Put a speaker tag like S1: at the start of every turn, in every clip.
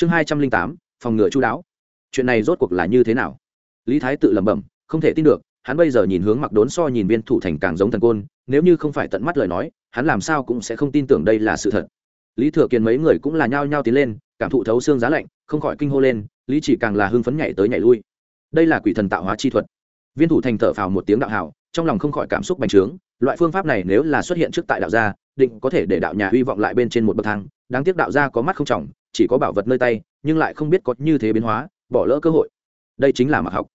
S1: chương hai trăm linh tám, phòng ngừa chú đáo. Chuyện này rốt cuộc là như thế nào? Lý thái tự lẩm bẩm, không thể tin được, hắn bây giờ nhìn hướng mặc đốn so nhìn viên thủ thành càng giống thần côn, nếu như không phải tận mắt lời nói, hắn làm sao cũng sẽ không tin tưởng đây là sự thật. Lý thừa kiên mấy người cũng là nhao nhao tiến lên, cảm thụ thấu xương giá lạnh, không khỏi kinh hô lên, lý chỉ càng là hưng phấn nhảy tới nhảy lui. Đây là quỷ thần tạo hóa chi thuật. Viên thủ thành thở phào một tiếng đạo hảo, trong lòng không khỏi cảm xúc bành trướng, loại phương pháp này nếu là xuất hiện trước tại đạo gia, định có thể để đạo nhà hy vọng lại bên trên một bậc thang, đáng tiếc đạo gia có mắt không trọng chỉ có bảo vật nơi tay, nhưng lại không biết có như thế biến hóa, bỏ lỡ cơ hội. Đây chính là mặc học.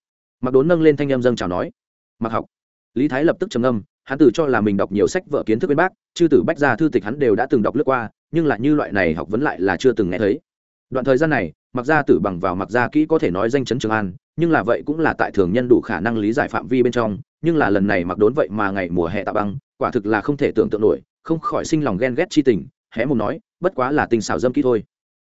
S1: Mặc đốn nâng lên thanh em dâng chào nói mặc học. Lý thái lập tức trầm âm hắn tự cho là mình đọc nhiều sách vợ kiến thức bên bác, chư tử bách gia thư tịch hắn đều đã từng đọc lướt qua, nhưng lại như loại này học vấn lại là chưa từng nghe thấy. Đoạn thời gian này mặc gia tử bằng vào mặc gia kỹ có thể nói danh chấn trường an, nhưng là vậy cũng là tại thường nhân đủ khả năng lý giải phạm vi bên trong, nhưng là lần này mặc đốn vậy mà ngày mùa hè tạ băng, quả thực là không thể tưởng tượng nổi, không khỏi sinh lòng ghen ghét chi tình, hé mồm nói, bất quá là tình xảo dâm kỹ thôi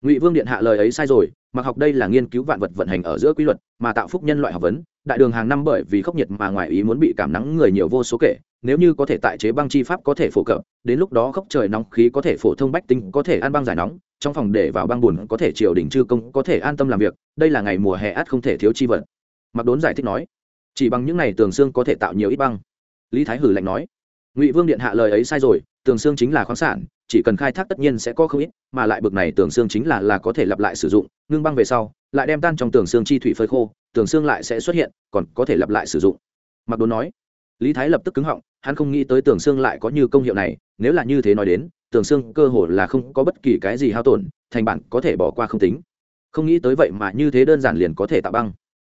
S1: ngụy vương điện hạ lời ấy sai rồi mặc học đây là nghiên cứu vạn vật vận hành ở giữa quy luật mà tạo phúc nhân loại học vấn đại đường hàng năm bởi vì khốc nhiệt mà ngoài ý muốn bị cảm nắng người nhiều vô số kể nếu như có thể tại chế băng chi pháp có thể phổ cập đến lúc đó khốc trời nóng khí có thể phổ thông bách tinh có thể ăn băng giải nóng trong phòng để vào băng buồn có thể triều đình chư công có thể an tâm làm việc đây là ngày mùa hè át không thể thiếu chi vật mặc đốn giải thích nói chỉ bằng những này tường xương có thể tạo nhiều ít băng lý thái hử lạnh nói ngụy vương điện hạ lời ấy sai rồi tường xương chính là khoáng sản chỉ cần khai thác tất nhiên sẽ có không ít, mà lại bực này tường xương chính là là có thể lặp lại sử dụng, ngưng băng về sau, lại đem tan trong tường xương chi thủy phơi khô, tường xương lại sẽ xuất hiện, còn có thể lặp lại sử dụng. Mặc đốn nói, lý thái lập tức cứng họng, hắn không nghĩ tới tường xương lại có như công hiệu này, nếu là như thế nói đến, tường xương cơ hồ là không có bất kỳ cái gì hao tổn, thành bản có thể bỏ qua không tính. Không nghĩ tới vậy mà như thế đơn giản liền có thể tạo băng.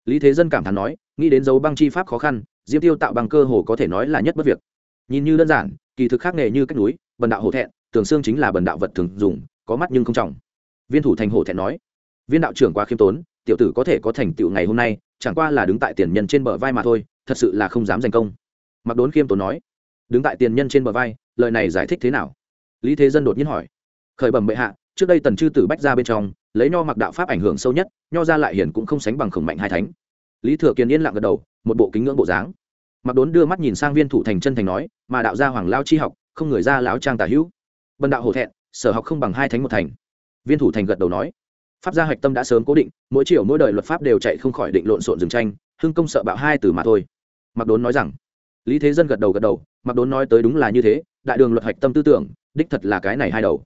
S1: Lý thế dân cảm thán nói, nghĩ đến dấu băng chi pháp khó khăn, diêm tiêu tạo bằng cơ hồ có thể nói là nhất bất việc. Nhìn như đơn giản, kỳ thực khác nghề như cách núi bần đạo hổ thẹn tường xương chính là bần đạo vật thường dùng, có mắt nhưng không trọng. Viên thủ thành hổ thẹn nói, viên đạo trưởng quá khiêm tốn, tiểu tử có thể có thành tựu ngày hôm nay, chẳng qua là đứng tại tiền nhân trên bờ vai mà thôi, thật sự là không dám giành công. Mặc đốn khiêm tốn nói, đứng tại tiền nhân trên bờ vai, lời này giải thích thế nào? Lý thế dân đột nhiên hỏi, khởi bẩm bệ hạ, trước đây tần chư tử bách ra bên trong, lấy nho mặc đạo pháp ảnh hưởng sâu nhất, nho ra lại hiển cũng không sánh bằng khổng mạnh hai thánh. Lý thừa kiên yên lặng gật đầu, một bộ kính ngưỡng bộ dáng. Mặc đốn đưa mắt nhìn sang viên thủ thành chân thành nói, mà đạo gia hoàng lao chi học, không người ra lão trang tả hữu bần đạo hổ thẹn, sở học không bằng hai thánh một thành. Viên thủ thành gật đầu nói. Pháp gia hạch tâm đã sớm cố định, mỗi chiều mỗi đời luật pháp đều chạy không khỏi định lộn xộn dừng tranh, hưng công sợ bạo hai từ mà thôi. Mặc đốn nói rằng, lý thế dân gật đầu gật đầu mặc đốn nói tới đúng là như thế, đại đường luật hạch tâm tư tưởng, đích thật là cái này hai đầu.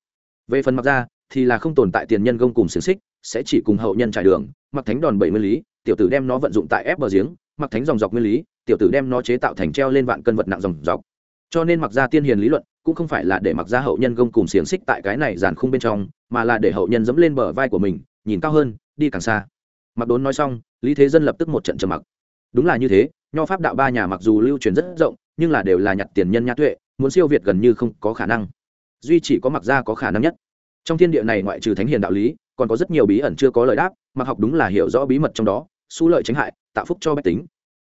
S1: Về phần mặc ra thì là không tồn tại tiền nhân công cùng xiềng xích, sẽ chỉ cùng hậu nhân trải đường mặc thánh đòn bảy mươi lý, tiểu tử đem nó vận dụng tại ép bờ giếng mặc thánh dòng dọc nguyên lý, tiểu tử đem nó chế tạo thành treo lên vạn cân vật nặng dòng dọc. Cho nên mặc ra tiên hiền lý luận cũng không phải là để mặc ra hậu nhân gông cùng xiềng xích tại cái này giàn khung bên trong, mà là để hậu nhân dẫm lên bờ vai của mình, nhìn cao hơn, đi càng xa. Mặc đốn nói xong, lý thế dân lập tức một trận trầm mặc. Đúng là như thế, nho pháp đạo ba nhà mặc dù lưu truyền rất rộng, nhưng là đều là nhặt tiền nhân nhã tuệ, muốn siêu việt gần như không có khả năng. Duy chỉ có mặc ra có khả năng nhất. Trong thiên địa này ngoại trừ thánh hiền đạo lý, còn có rất nhiều bí ẩn chưa có lời đáp, mặc học đúng là hiểu rõ bí mật trong đó xu lợi tránh hại, tạo phúc cho bách tính.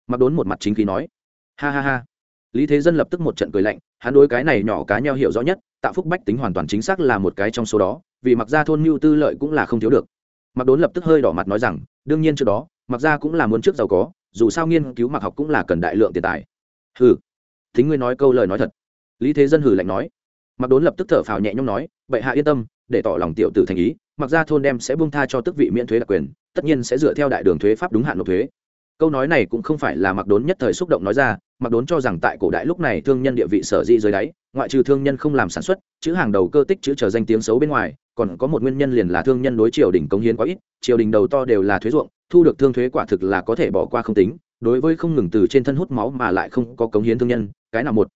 S1: Mặc đốn một mặt chính khí nói. Ha ha ha. Lý thế dân lập tức một trận cười lạnh hắn đối cái này nhỏ cá nheo hiểu rõ nhất, tạ phúc bách tính hoàn toàn chính xác là một cái trong số đó, vì mặc ra thôn mưu tư lợi cũng là không thiếu được. Mặc đốn lập tức hơi đỏ mặt nói rằng, đương nhiên trước đó mặc ra cũng là muốn trước giàu có, dù sao nghiên cứu mặc học cũng là cần đại lượng tiền tài. Hừ. Thính ngươi nói câu lời nói thật. Lý thế dân hừ lạnh nói. Mặc đốn lập tức thở phào nhẹ nhõm nói, bệ hạ yên tâm, để tỏ lòng tiểu tử thành ý mặc ra thôn đem sẽ buông tha cho tước vị miễn thuế đặc quyền, tất nhiên sẽ dựa theo đại đường thuế pháp đúng hạn nộp thuế. Câu nói này cũng không phải là mặc đốn nhất thời xúc động nói ra mặc đốn cho rằng tại cổ đại lúc này thương nhân địa vị sở di dưới đáy, ngoại trừ thương nhân không làm sản xuất, chữ hàng đầu cơ tích chữ trở danh tiếng xấu bên ngoài, còn có một nguyên nhân liền là thương nhân đối triều đình công hiến quá ít, triều đình đầu to đều là thuế ruộng, thu được thương thuế quả thực là có thể bỏ qua không tính, đối với không ngừng từ trên thân hút máu mà lại không có cống hiến thương nhân, cái nào một,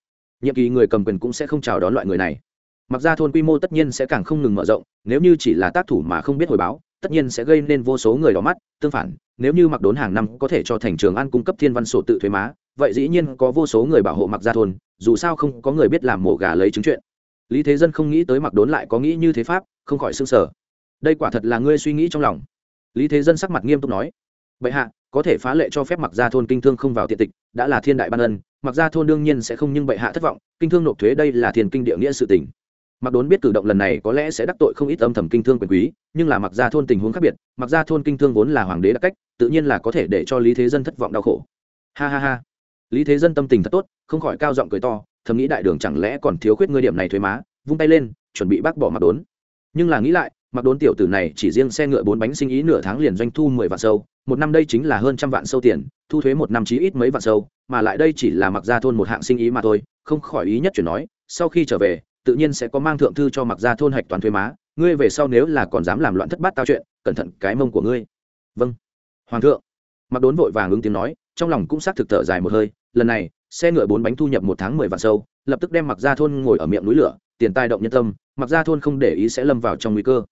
S1: nhiệm kỳ người cầm quyền cũng sẽ không chào đón loại người này. Mặc ra thôn quy mô tất nhiên sẽ càng không ngừng mở rộng, nếu như chỉ là tác thủ mà không biết hồi báo, tất nhiên sẽ gây nên vô số người đỏ mắt, tương phản, nếu như mặc đốn hàng năm có thể cho thành trường ăn cung cấp thiên văn sổ tự thuế má vậy dĩ nhiên có vô số người bảo hộ mặc ra thôn, dù sao không có người biết làm mổ gà lấy chứng chuyện. Lý thế dân không nghĩ tới mặc đốn lại có nghĩ như thế pháp, không khỏi s ư n g sở đây quả thật là ngươi suy nghĩ trong lòng. Lý thế dân sắc mặt nghiêm túc nói. Bệ hạ, có thể phá lệ cho phép mặc ra thôn kinh thương không vào tiện tịch, đã là thiên đại ban ân mặc ra thôn đương nhiên sẽ không nhưng bệ hạ thất vọng, kinh thương nộp thuế đây là thiền kinh địa nghĩa sự tỉnh mặc đốn biết cử động lần này có lẽ sẽ đắc tội không ít âm thầm kinh thương quyền quý, nhưng là mặc ra thôn tình huống khác biệt mặc ra thôn kinh thương vốn là hoàng đế đặc cách, tự nhiên là có thể để cho lý thế dân thất vọng đau khổ. Ha ha ha lý thế dân tâm tình thật tốt, không khỏi cao giọng cười to, thầm nghĩ đại đường chẳng lẽ còn thiếu khuyết ngươi điểm này thuế má, vung tay lên, chuẩn bị bác bỏ mặc đốn. Nhưng là nghĩ lại mặc đốn tiểu tử này chỉ riêng xe ngựa bốn bánh sinh ý nửa tháng liền doanh thu mười vạn sâu, một năm đây chính là hơn trăm vạn sâu tiền, thu thuế một năm chí ít mấy vạn sâu, mà lại đây chỉ là mặc gia thôn một hạng sinh ý mà thôi, không khỏi ý nhất chuyển nói, sau khi trở về, tự nhiên sẽ có mang thượng thư cho mặc gia thôn hạch toàn thuế má, ngươi về sau nếu là còn dám làm loạn thất bát tao chuyện, cẩn thận cái mông của ngươi. Vâng. Hoàng thượng mặc đốn vội vàng ứng tiếng nói, trong lòng cũng xác thực thở dài một hơi lần này, xe ngựa bốn bánh thu nhập một tháng mười vạn sâu, lập tức đem mặc gia thôn ngồi ở miệng núi lửa, tiền tai động nhân tâm mặc gia thôn không để ý sẽ lâm vào trong nguy cơ.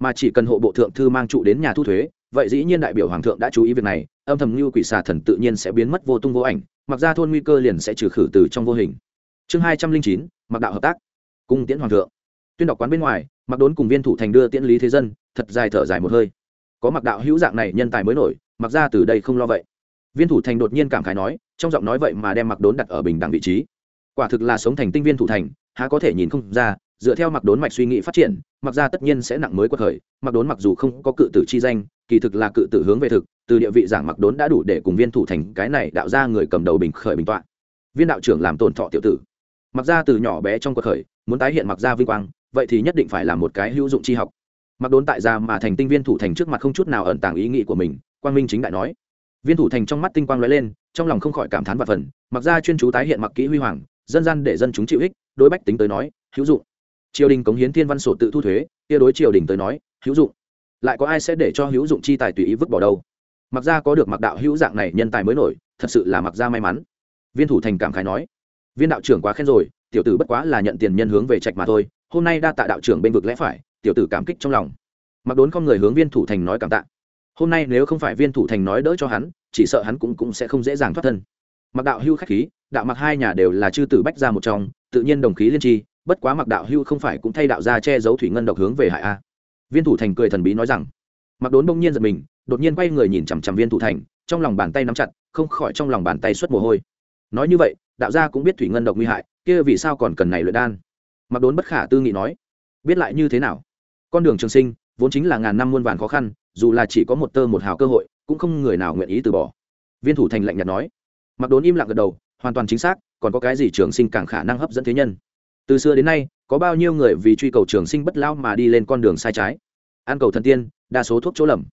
S1: Mà chỉ cần hộ bộ thượng thư mang trụ đến nhà thu thuế, vậy dĩ nhiên đại biểu hoàng thượng đã chú ý việc này, âm thầm như quỷ xà thần tự nhiên sẽ biến mất vô tung vô ảnh mặc gia thôn nguy cơ liền sẽ trừ khử từ trong vô hình. Chương hai trăm linh chín mặc đạo hợp tác. Cung tiễn hoàng thượng. Tuyên đọc quán bên ngoài mặc đốn cùng viên thủ thành đưa tiễn lý thế dân, thật dài thở dài một hơi. Có mặc đạo hữu dạng này nhân tài mới nổi mặc ra từ đây không lo vậy. Viên thủ thành đột nhiên cảm khái nói trong giọng nói vậy mà đem mặc đốn đặt ở bình đẳng vị trí. Quả thực là sống thành tinh viên thủ thành, há có thể nhìn không ra, dựa theo mặc đốn mạch suy nghĩ phát triển, mặc ra tất nhiên sẽ nặng mới quật khởi, mặc đốn mặc dù không có cự tử chi danh, kỳ thực là cự tử hướng về thực, từ địa vị giảng mặc đốn đã đủ để cùng viên thủ thành cái này đạo ra người cầm đầu bình khởi bình tọa. Viên đạo trưởng làm tổn thọ tiểu tử. Mặc ra từ nhỏ bé trong quật khởi, muốn tái hiện mặc ra vinh quang, vậy thì nhất định phải là một cái hữu dụng chi học. Mặc đốn tại gia mà thành tinh viên thủ thành trước mặt không chút nào ẩn tàng ý nghĩ của mình, quang minh chính đại nói viên thủ thành trong mắt tinh quang lóe lên, trong lòng không khỏi cảm thán và phần, mặc ra chuyên chú tái hiện mặc kỹ huy hoàng, dân gian để dân chúng chịu ích, đối bách tính tới nói, hữu dụng. Triều đình cống hiến thiên văn sổ tự thu thuế, kia đối triều đình tới nói, hữu dụng. Lại có ai sẽ để cho hữu dụng chi tài tùy ý vứt bỏ đâu? Mặc ra có được mặc đạo hữu dạng này nhân tài mới nổi, thật sự là mặc ra may mắn. Viên thủ thành cảm khái nói, viên đạo trưởng quá khen rồi, tiểu tử bất quá là nhận tiền nhân hướng về trạch mà thôi, hôm nay đa tạ đạo trưởng bên vực lẽ phải, tiểu tử cảm kích trong lòng. Mặc đốn không người hướng viên thủ thành nói cảm tạ hôm nay nếu không phải viên thủ thành nói đỡ cho hắn, chỉ sợ hắn cũng cũng sẽ không dễ dàng thoát thân. Mặc đạo hưu khách khí, đạo mặc hai nhà đều là chư tử bách ra một trong, tự nhiên đồng khí liên tri, bất quá mặc đạo hưu không phải cũng thay đạo ra che giấu thủy ngân độc hướng về hại a. Viên thủ thành cười thần bí nói rằng, mặc đốn bỗng nhiên giật mình, đột nhiên quay người nhìn chằm chằm viên thủ thành, trong lòng bàn tay nắm chặt, không khỏi trong lòng bàn tay xuất mồ hôi. Nói như vậy, đạo gia cũng biết thủy ngân độc nguy hại, kia vì sao còn cần này luyện đan? Mặc đốn bất khả tư nghị nói, biết lại như thế nào? Con đường trường sinh, vốn chính là ngàn năm muôn vàn khó khăn dù là chỉ có một tơ một hào cơ hội, cũng không người nào nguyện ý từ bỏ. Viên thủ thành lạnh nhạt nói. Mặc đốn im lặng gật đầu, hoàn toàn chính xác, còn có cái gì trường sinh càng khả năng hấp dẫn thế nhân? Từ xưa đến nay, có bao nhiêu người vì truy cầu trường sinh bất lao mà đi lên con đường sai trái? An cầu thần tiên, đa số thuốc chỗ lầm.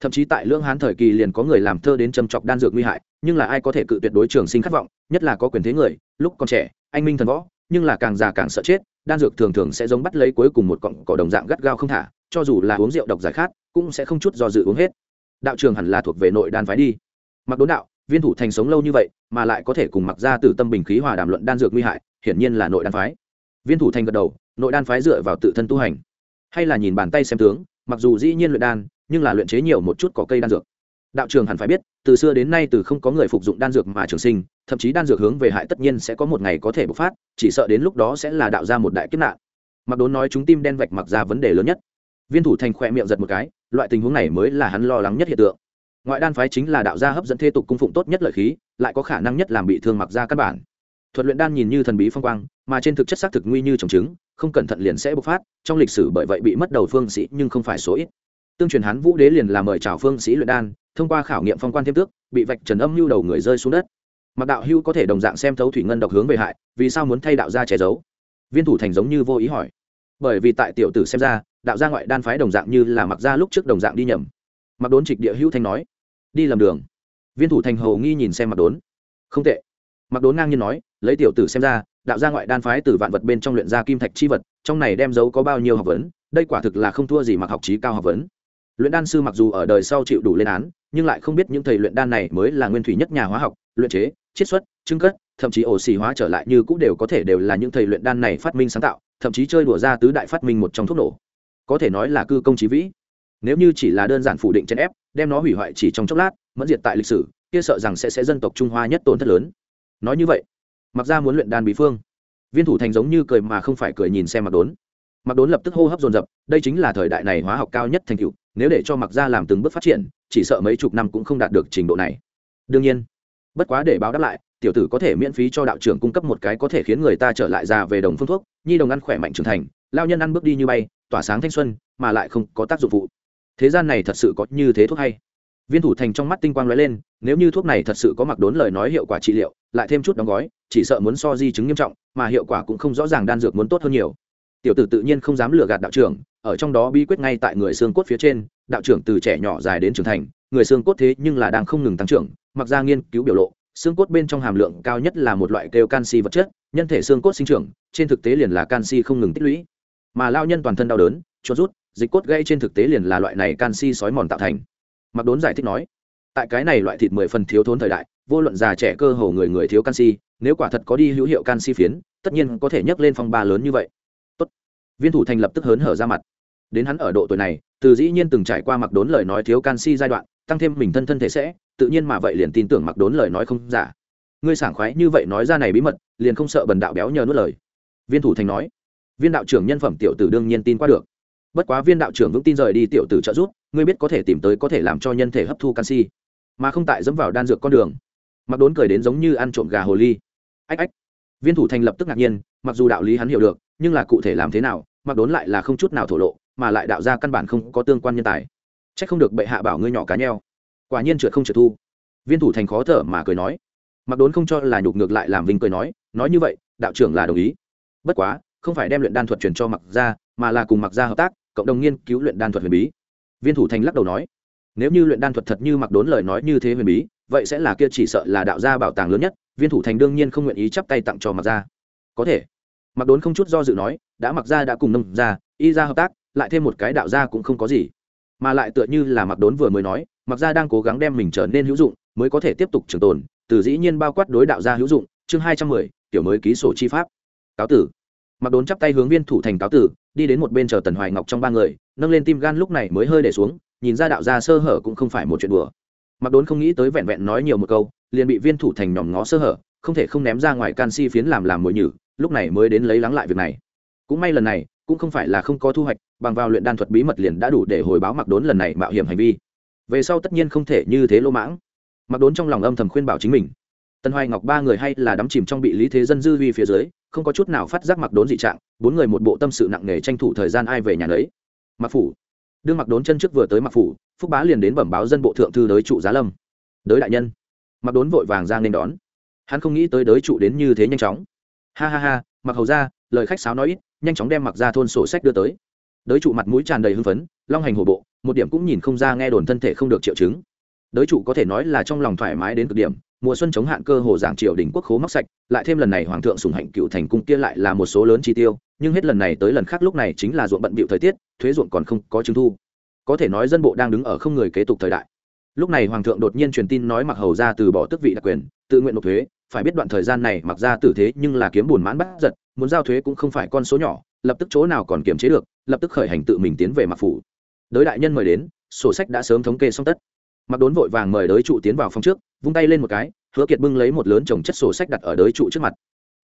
S1: Thậm chí tại lương hán thời kỳ liền có người làm thơ đến châm chọc đan dược nguy hại, nhưng là ai có thể cự tuyệt đối trường sinh khát vọng, nhất là có quyền thế người, lúc còn trẻ, anh minh thần võ, nhưng là càng già càng sợ chết, đan dược thường thường sẽ giống bắt lấy cuối cùng một cọng cỏ đồng dạng gắt gao không thả, cho dù là uống rượu độc giải khát cũng sẽ không chút do dự uống hết. Đạo trường hẳn là thuộc về nội đan phái đi. Mặc đốn đạo, viên thủ thành sống lâu như vậy, mà lại có thể cùng mặc ra từ tâm bình khí hòa đàm luận đan dược nguy hại, hiển nhiên là nội đan phái. Viên thủ thành gật đầu, nội đan phái dựa vào tự thân tu hành. Hay là nhìn bàn tay xem tướng, mặc dù dĩ nhiên luyện đan, nhưng là luyện chế nhiều một chút có cây đan dược. Đạo trường hẳn phải biết, từ xưa đến nay từ không có người phục dụng đan dược mà trường sinh, thậm chí đan dược hướng về hại tất nhiên sẽ có một ngày có thể bộc phát, chỉ sợ đến lúc đó sẽ là đạo ra một đại kiếp nạn. Mặc đốn nói chúng tim đen vạch mặc ra vấn đề lớn nhất viên thủ thành khỏe miệng giật một cái, loại tình huống này mới là hắn lo lắng nhất hiện tượng. Ngoại đan phái chính là đạo gia hấp dẫn thế tục cung phụng tốt nhất lợi khí, lại có khả năng nhất làm bị thương mặc ra căn bản. Thuật luyện đan nhìn như thần bí phong quang, mà trên thực chất xác thực nguy như trồng trứng, không cẩn thận liền sẽ bộc phát, trong lịch sử bởi vậy bị mất đầu phương sĩ nhưng không phải số ít. Tương truyền hán vũ đế liền là mời chào phương sĩ luyện đan, thông qua khảo nghiệm phong quan thêm tước, bị vạch trần âm lưu đầu người rơi xuống đất. Mặc đạo hưu có thể đồng dạng xem thấu thủy ngân độc hướng về hại, vì sao muốn thay đạo gia che giấu? Viên thủ thành giống như vô ý hỏi. Bởi vì tại tiểu tử xem ra đạo gia ngoại đan phái đồng dạng như là mặc ra lúc trước đồng dạng đi nhầm. Mặc đốn trịch địa hữu thanh nói, đi lầm đường. Viên thủ thành hầu nghi nhìn xem mặc đốn. Không tệ. Mặc đốn ngang nhiên nói, lấy tiểu tử xem ra, đạo gia ngoại đan phái từ vạn vật bên trong luyện ra kim thạch chi vật, trong này đem giấu có bao nhiêu học vấn, đây quả thực là không thua gì mặc học trí cao học vấn. Luyện đan sư mặc dù ở đời sau chịu đủ lên án, nhưng lại không biết những thầy luyện đan này mới là nguyên thủy nhất nhà hóa học, luyện chế, chiết xuất, trưng cất, thậm chí ổ xì hóa trở lại như cũng đều có thể đều là những thầy luyện đan này phát minh sáng tạo, thậm chí chơi đùa ra tứ đại phát minh một trong thuốc nổ có thể nói là cư công trí vĩ. Nếu như chỉ là đơn giản phủ định chèn ép, đem nó hủy hoại chỉ trong chốc lát, mẫn diệt tại lịch sử, kia sợ rằng sẽ sẽ dân tộc trung hoa nhất tổn thất lớn. Nói như vậy mặc ra muốn luyện đan bí phương. Viên thủ thành giống như cười mà không phải cười nhìn xem mặc đốn. Mặc đốn lập tức hô hấp dồn dập, đây chính là thời đại này hóa học cao nhất thành cựu nếu để cho mặc ra làm từng bước phát triển, chỉ sợ mấy chục năm cũng không đạt được trình độ này. Đương nhiên, bất quá để báo đáp lại, tiểu tử có thể miễn phí cho đạo trưởng cung cấp một cái có thể khiến người ta trở lại già về đồng phương thuốc, nhi đồng ăn khỏe mạnh trưởng thành, lao nhân ăn bước đi như bay tỏa sáng thanh xuân, mà lại không có tác dụng phụ. Thế gian này thật sự có như thế thuốc hay. Viên thủ thành trong mắt tinh quang lóe lên, nếu như thuốc này thật sự có mặc đốn lời nói hiệu quả trị liệu, lại thêm chút đóng gói, chỉ sợ muốn so di chứng nghiêm trọng, mà hiệu quả cũng không rõ ràng đan dược muốn tốt hơn nhiều. Tiểu tử tự nhiên không dám lừa gạt đạo trưởng, ở trong đó bí quyết ngay tại người xương cốt phía trên, đạo trưởng từ trẻ nhỏ dài đến trưởng thành, người xương cốt thế nhưng là đang không ngừng tăng trưởng, mặc ra nghiên cứu biểu lộ, xương cốt bên trong hàm lượng cao nhất là một loại kêu canxi vật chất, nhân thể xương cốt sinh trưởng, trên thực tế liền là canxi không ngừng tích lũy mà lao nhân toàn thân đau đớn, chuột rút, dịch cốt gây trên thực tế liền là loại này canxi sói mòn tạo thành. Mặc đốn giải thích nói, tại cái này loại thịt mười phần thiếu thốn thời đại, vô luận già trẻ cơ hồ người người thiếu canxi, nếu quả thật có đi hữu hiệu canxi phiến, tất nhiên có thể nhấc lên phong ba lớn như vậy. Tốt. viên thủ thành lập tức hớn hở ra mặt. Đến hắn ở độ tuổi này, từ dĩ nhiên từng trải qua mặc đốn lời nói thiếu canxi giai đoạn, tăng thêm mình thân thân thể sẽ, tự nhiên mà vậy liền tin tưởng mặc đốn lời nói không giả. Ngươi sảng khoái như vậy nói ra này bí mật, liền không sợ bần đạo béo nhờ nuốt lời. Viên thủ thành nói viên đạo trưởng nhân phẩm tiểu tử đương nhiên tin qua được. Bất quá viên đạo trưởng vững tin rời đi tiểu tử trợ giúp, ngươi biết có thể tìm tới có thể làm cho nhân thể hấp thu canxi, mà không tại dẫm vào đan dược con đường. Mặc đốn cười đến giống như ăn trộm gà hồ ly. Ách ách. Viên thủ thành lập tức ngạc nhiên, mặc dù đạo lý hắn hiểu được, nhưng là cụ thể làm thế nào, mặc đốn lại là không chút nào thổ lộ, mà lại đạo ra căn bản không có tương quan nhân tài. C h ắ c không được bệ hạ bảo ngươi nhỏ cá nheo. Quả nhiên trượt không trượt thu. Viên thủ thành khó thở mà cười nói. Mặc đốn không cho là nhục ngược lại làm vinh cười nói nói như vậy, đạo trưởng là đồng ý. Bất quá không phải đem luyện đan thuật truyền cho mặc Gia, mà là cùng mặc Gia hợp tác cộng đồng nghiên cứu luyện đan thuật huyền bí. Viên thủ thành lắc đầu nói nếu như luyện đan thuật thật như mặc đốn lời nói như thế huyền bí vậy sẽ là kia chỉ sợ là đạo gia bảo tàng lớn nhất viên thủ thành đương nhiên không nguyện ý chắp tay tặng cho mặc gia. Có thể. Mặc đốn không chút do dự nói đã mặc gia đã cùng nông gia y Gia hợp tác lại thêm một cái đạo gia cũng không có gì. Mà lại tựa như là mặc đốn vừa mới nói mặc gia đang cố gắng đem mình trở nên hữu dụng mới có thể tiếp tục trường tồn từ dĩ nhiên bao quát đối đạo gia hữu dụng. Chương hai trăm mười tiểu mới ký sổ chi pháp. Cáo tử mặc đốn chắp tay hướng viên thủ thành cáo tử, đi đến một bên chờ tần hoài ngọc trong ba người, nâng lên tim gan lúc này mới hơi để xuống, nhìn ra đạo gia sơ hở cũng không phải một chuyện đùa. Mặc đốn không nghĩ tới vẹn vẹn nói nhiều một câu, liền bị viên thủ thành nhòm ngó sơ hở, không thể không ném ra ngoài canxi phiến làm làm mồi nhử, lúc này mới đến lấy lắng lại việc này. Cũng may lần này, cũng không phải là không có thu hoạch, bằng vào luyện đan thuật bí mật liền đã đủ để hồi báo mặc đốn lần này mạo hiểm hành vi. Về sau tất nhiên không thể như thế lỗ mãng. Mặc đốn trong lòng âm thầm khuyên bảo chính mình. Tân hoài ngọc ba người hay là đắm chìm trong bị lý thế dân dư vi phía dưới không có chút nào phát giác mặc đốn dị trạng, bốn người một bộ tâm sự nặng nề tranh thủ thời gian ai về nhà đấy mặc phủ. Đương mặc đốn chân trước vừa tới mặc phủ, phúc bá liền đến bẩm báo dân bộ thượng thư đới trụ giá lâm. Đới đại nhân. Mặc đốn vội vàng ra nên đón. Hắn không nghĩ tới đới trụ đến như thế nhanh chóng. Ha ha ha mặc hầu ra lời khách sáo nói ít, nhanh chóng đem mặc ra thôn sổ sách đưa tới. Đới trụ mặt mũi tràn đầy hưng phấn, long hành hổ bộ, một điểm cũng nhìn không ra nghe đồn thân thể không được triệu chứng. Đới trụ có thể nói là trong lòng thoải mái đến cực điểm mùa xuân chống hạn cơ hồ giảng triều đình quốc khố móc sạch, lại thêm lần này hoàng thượng sùng hạnh cựu thành cung kia lại là một số lớn chi tiêu, nhưng hết lần này tới lần khác lúc này chính là ruộng bận bịu thời tiết, thuế ruộng còn không có chứng thu. Có thể nói dân bộ đang đứng ở không người kế tục thời đại. Lúc này hoàng thượng đột nhiên truyền tin nói mặc hầu ra từ bỏ tước vị đặc quyền, tự nguyện nộp thuế, phải biết đoạn thời gian này mặc ra tử thế nhưng là kiếm buồn mãn bắt giật, muốn giao thuế cũng không phải con số nhỏ, lập tức chỗ nào còn kiềm chế được, lập tức khởi hành tự mình tiến về mặc phủ. Đới đại nhân mời đến, sổ sách đã sớm thống kê xong tất mặc đốn vội vàng mời đới trụ tiến vào phòng trước, vung tay lên một cái, hứa kiệt bưng lấy một lớn chồng chất sổ sách đặt ở đới trụ trước mặt.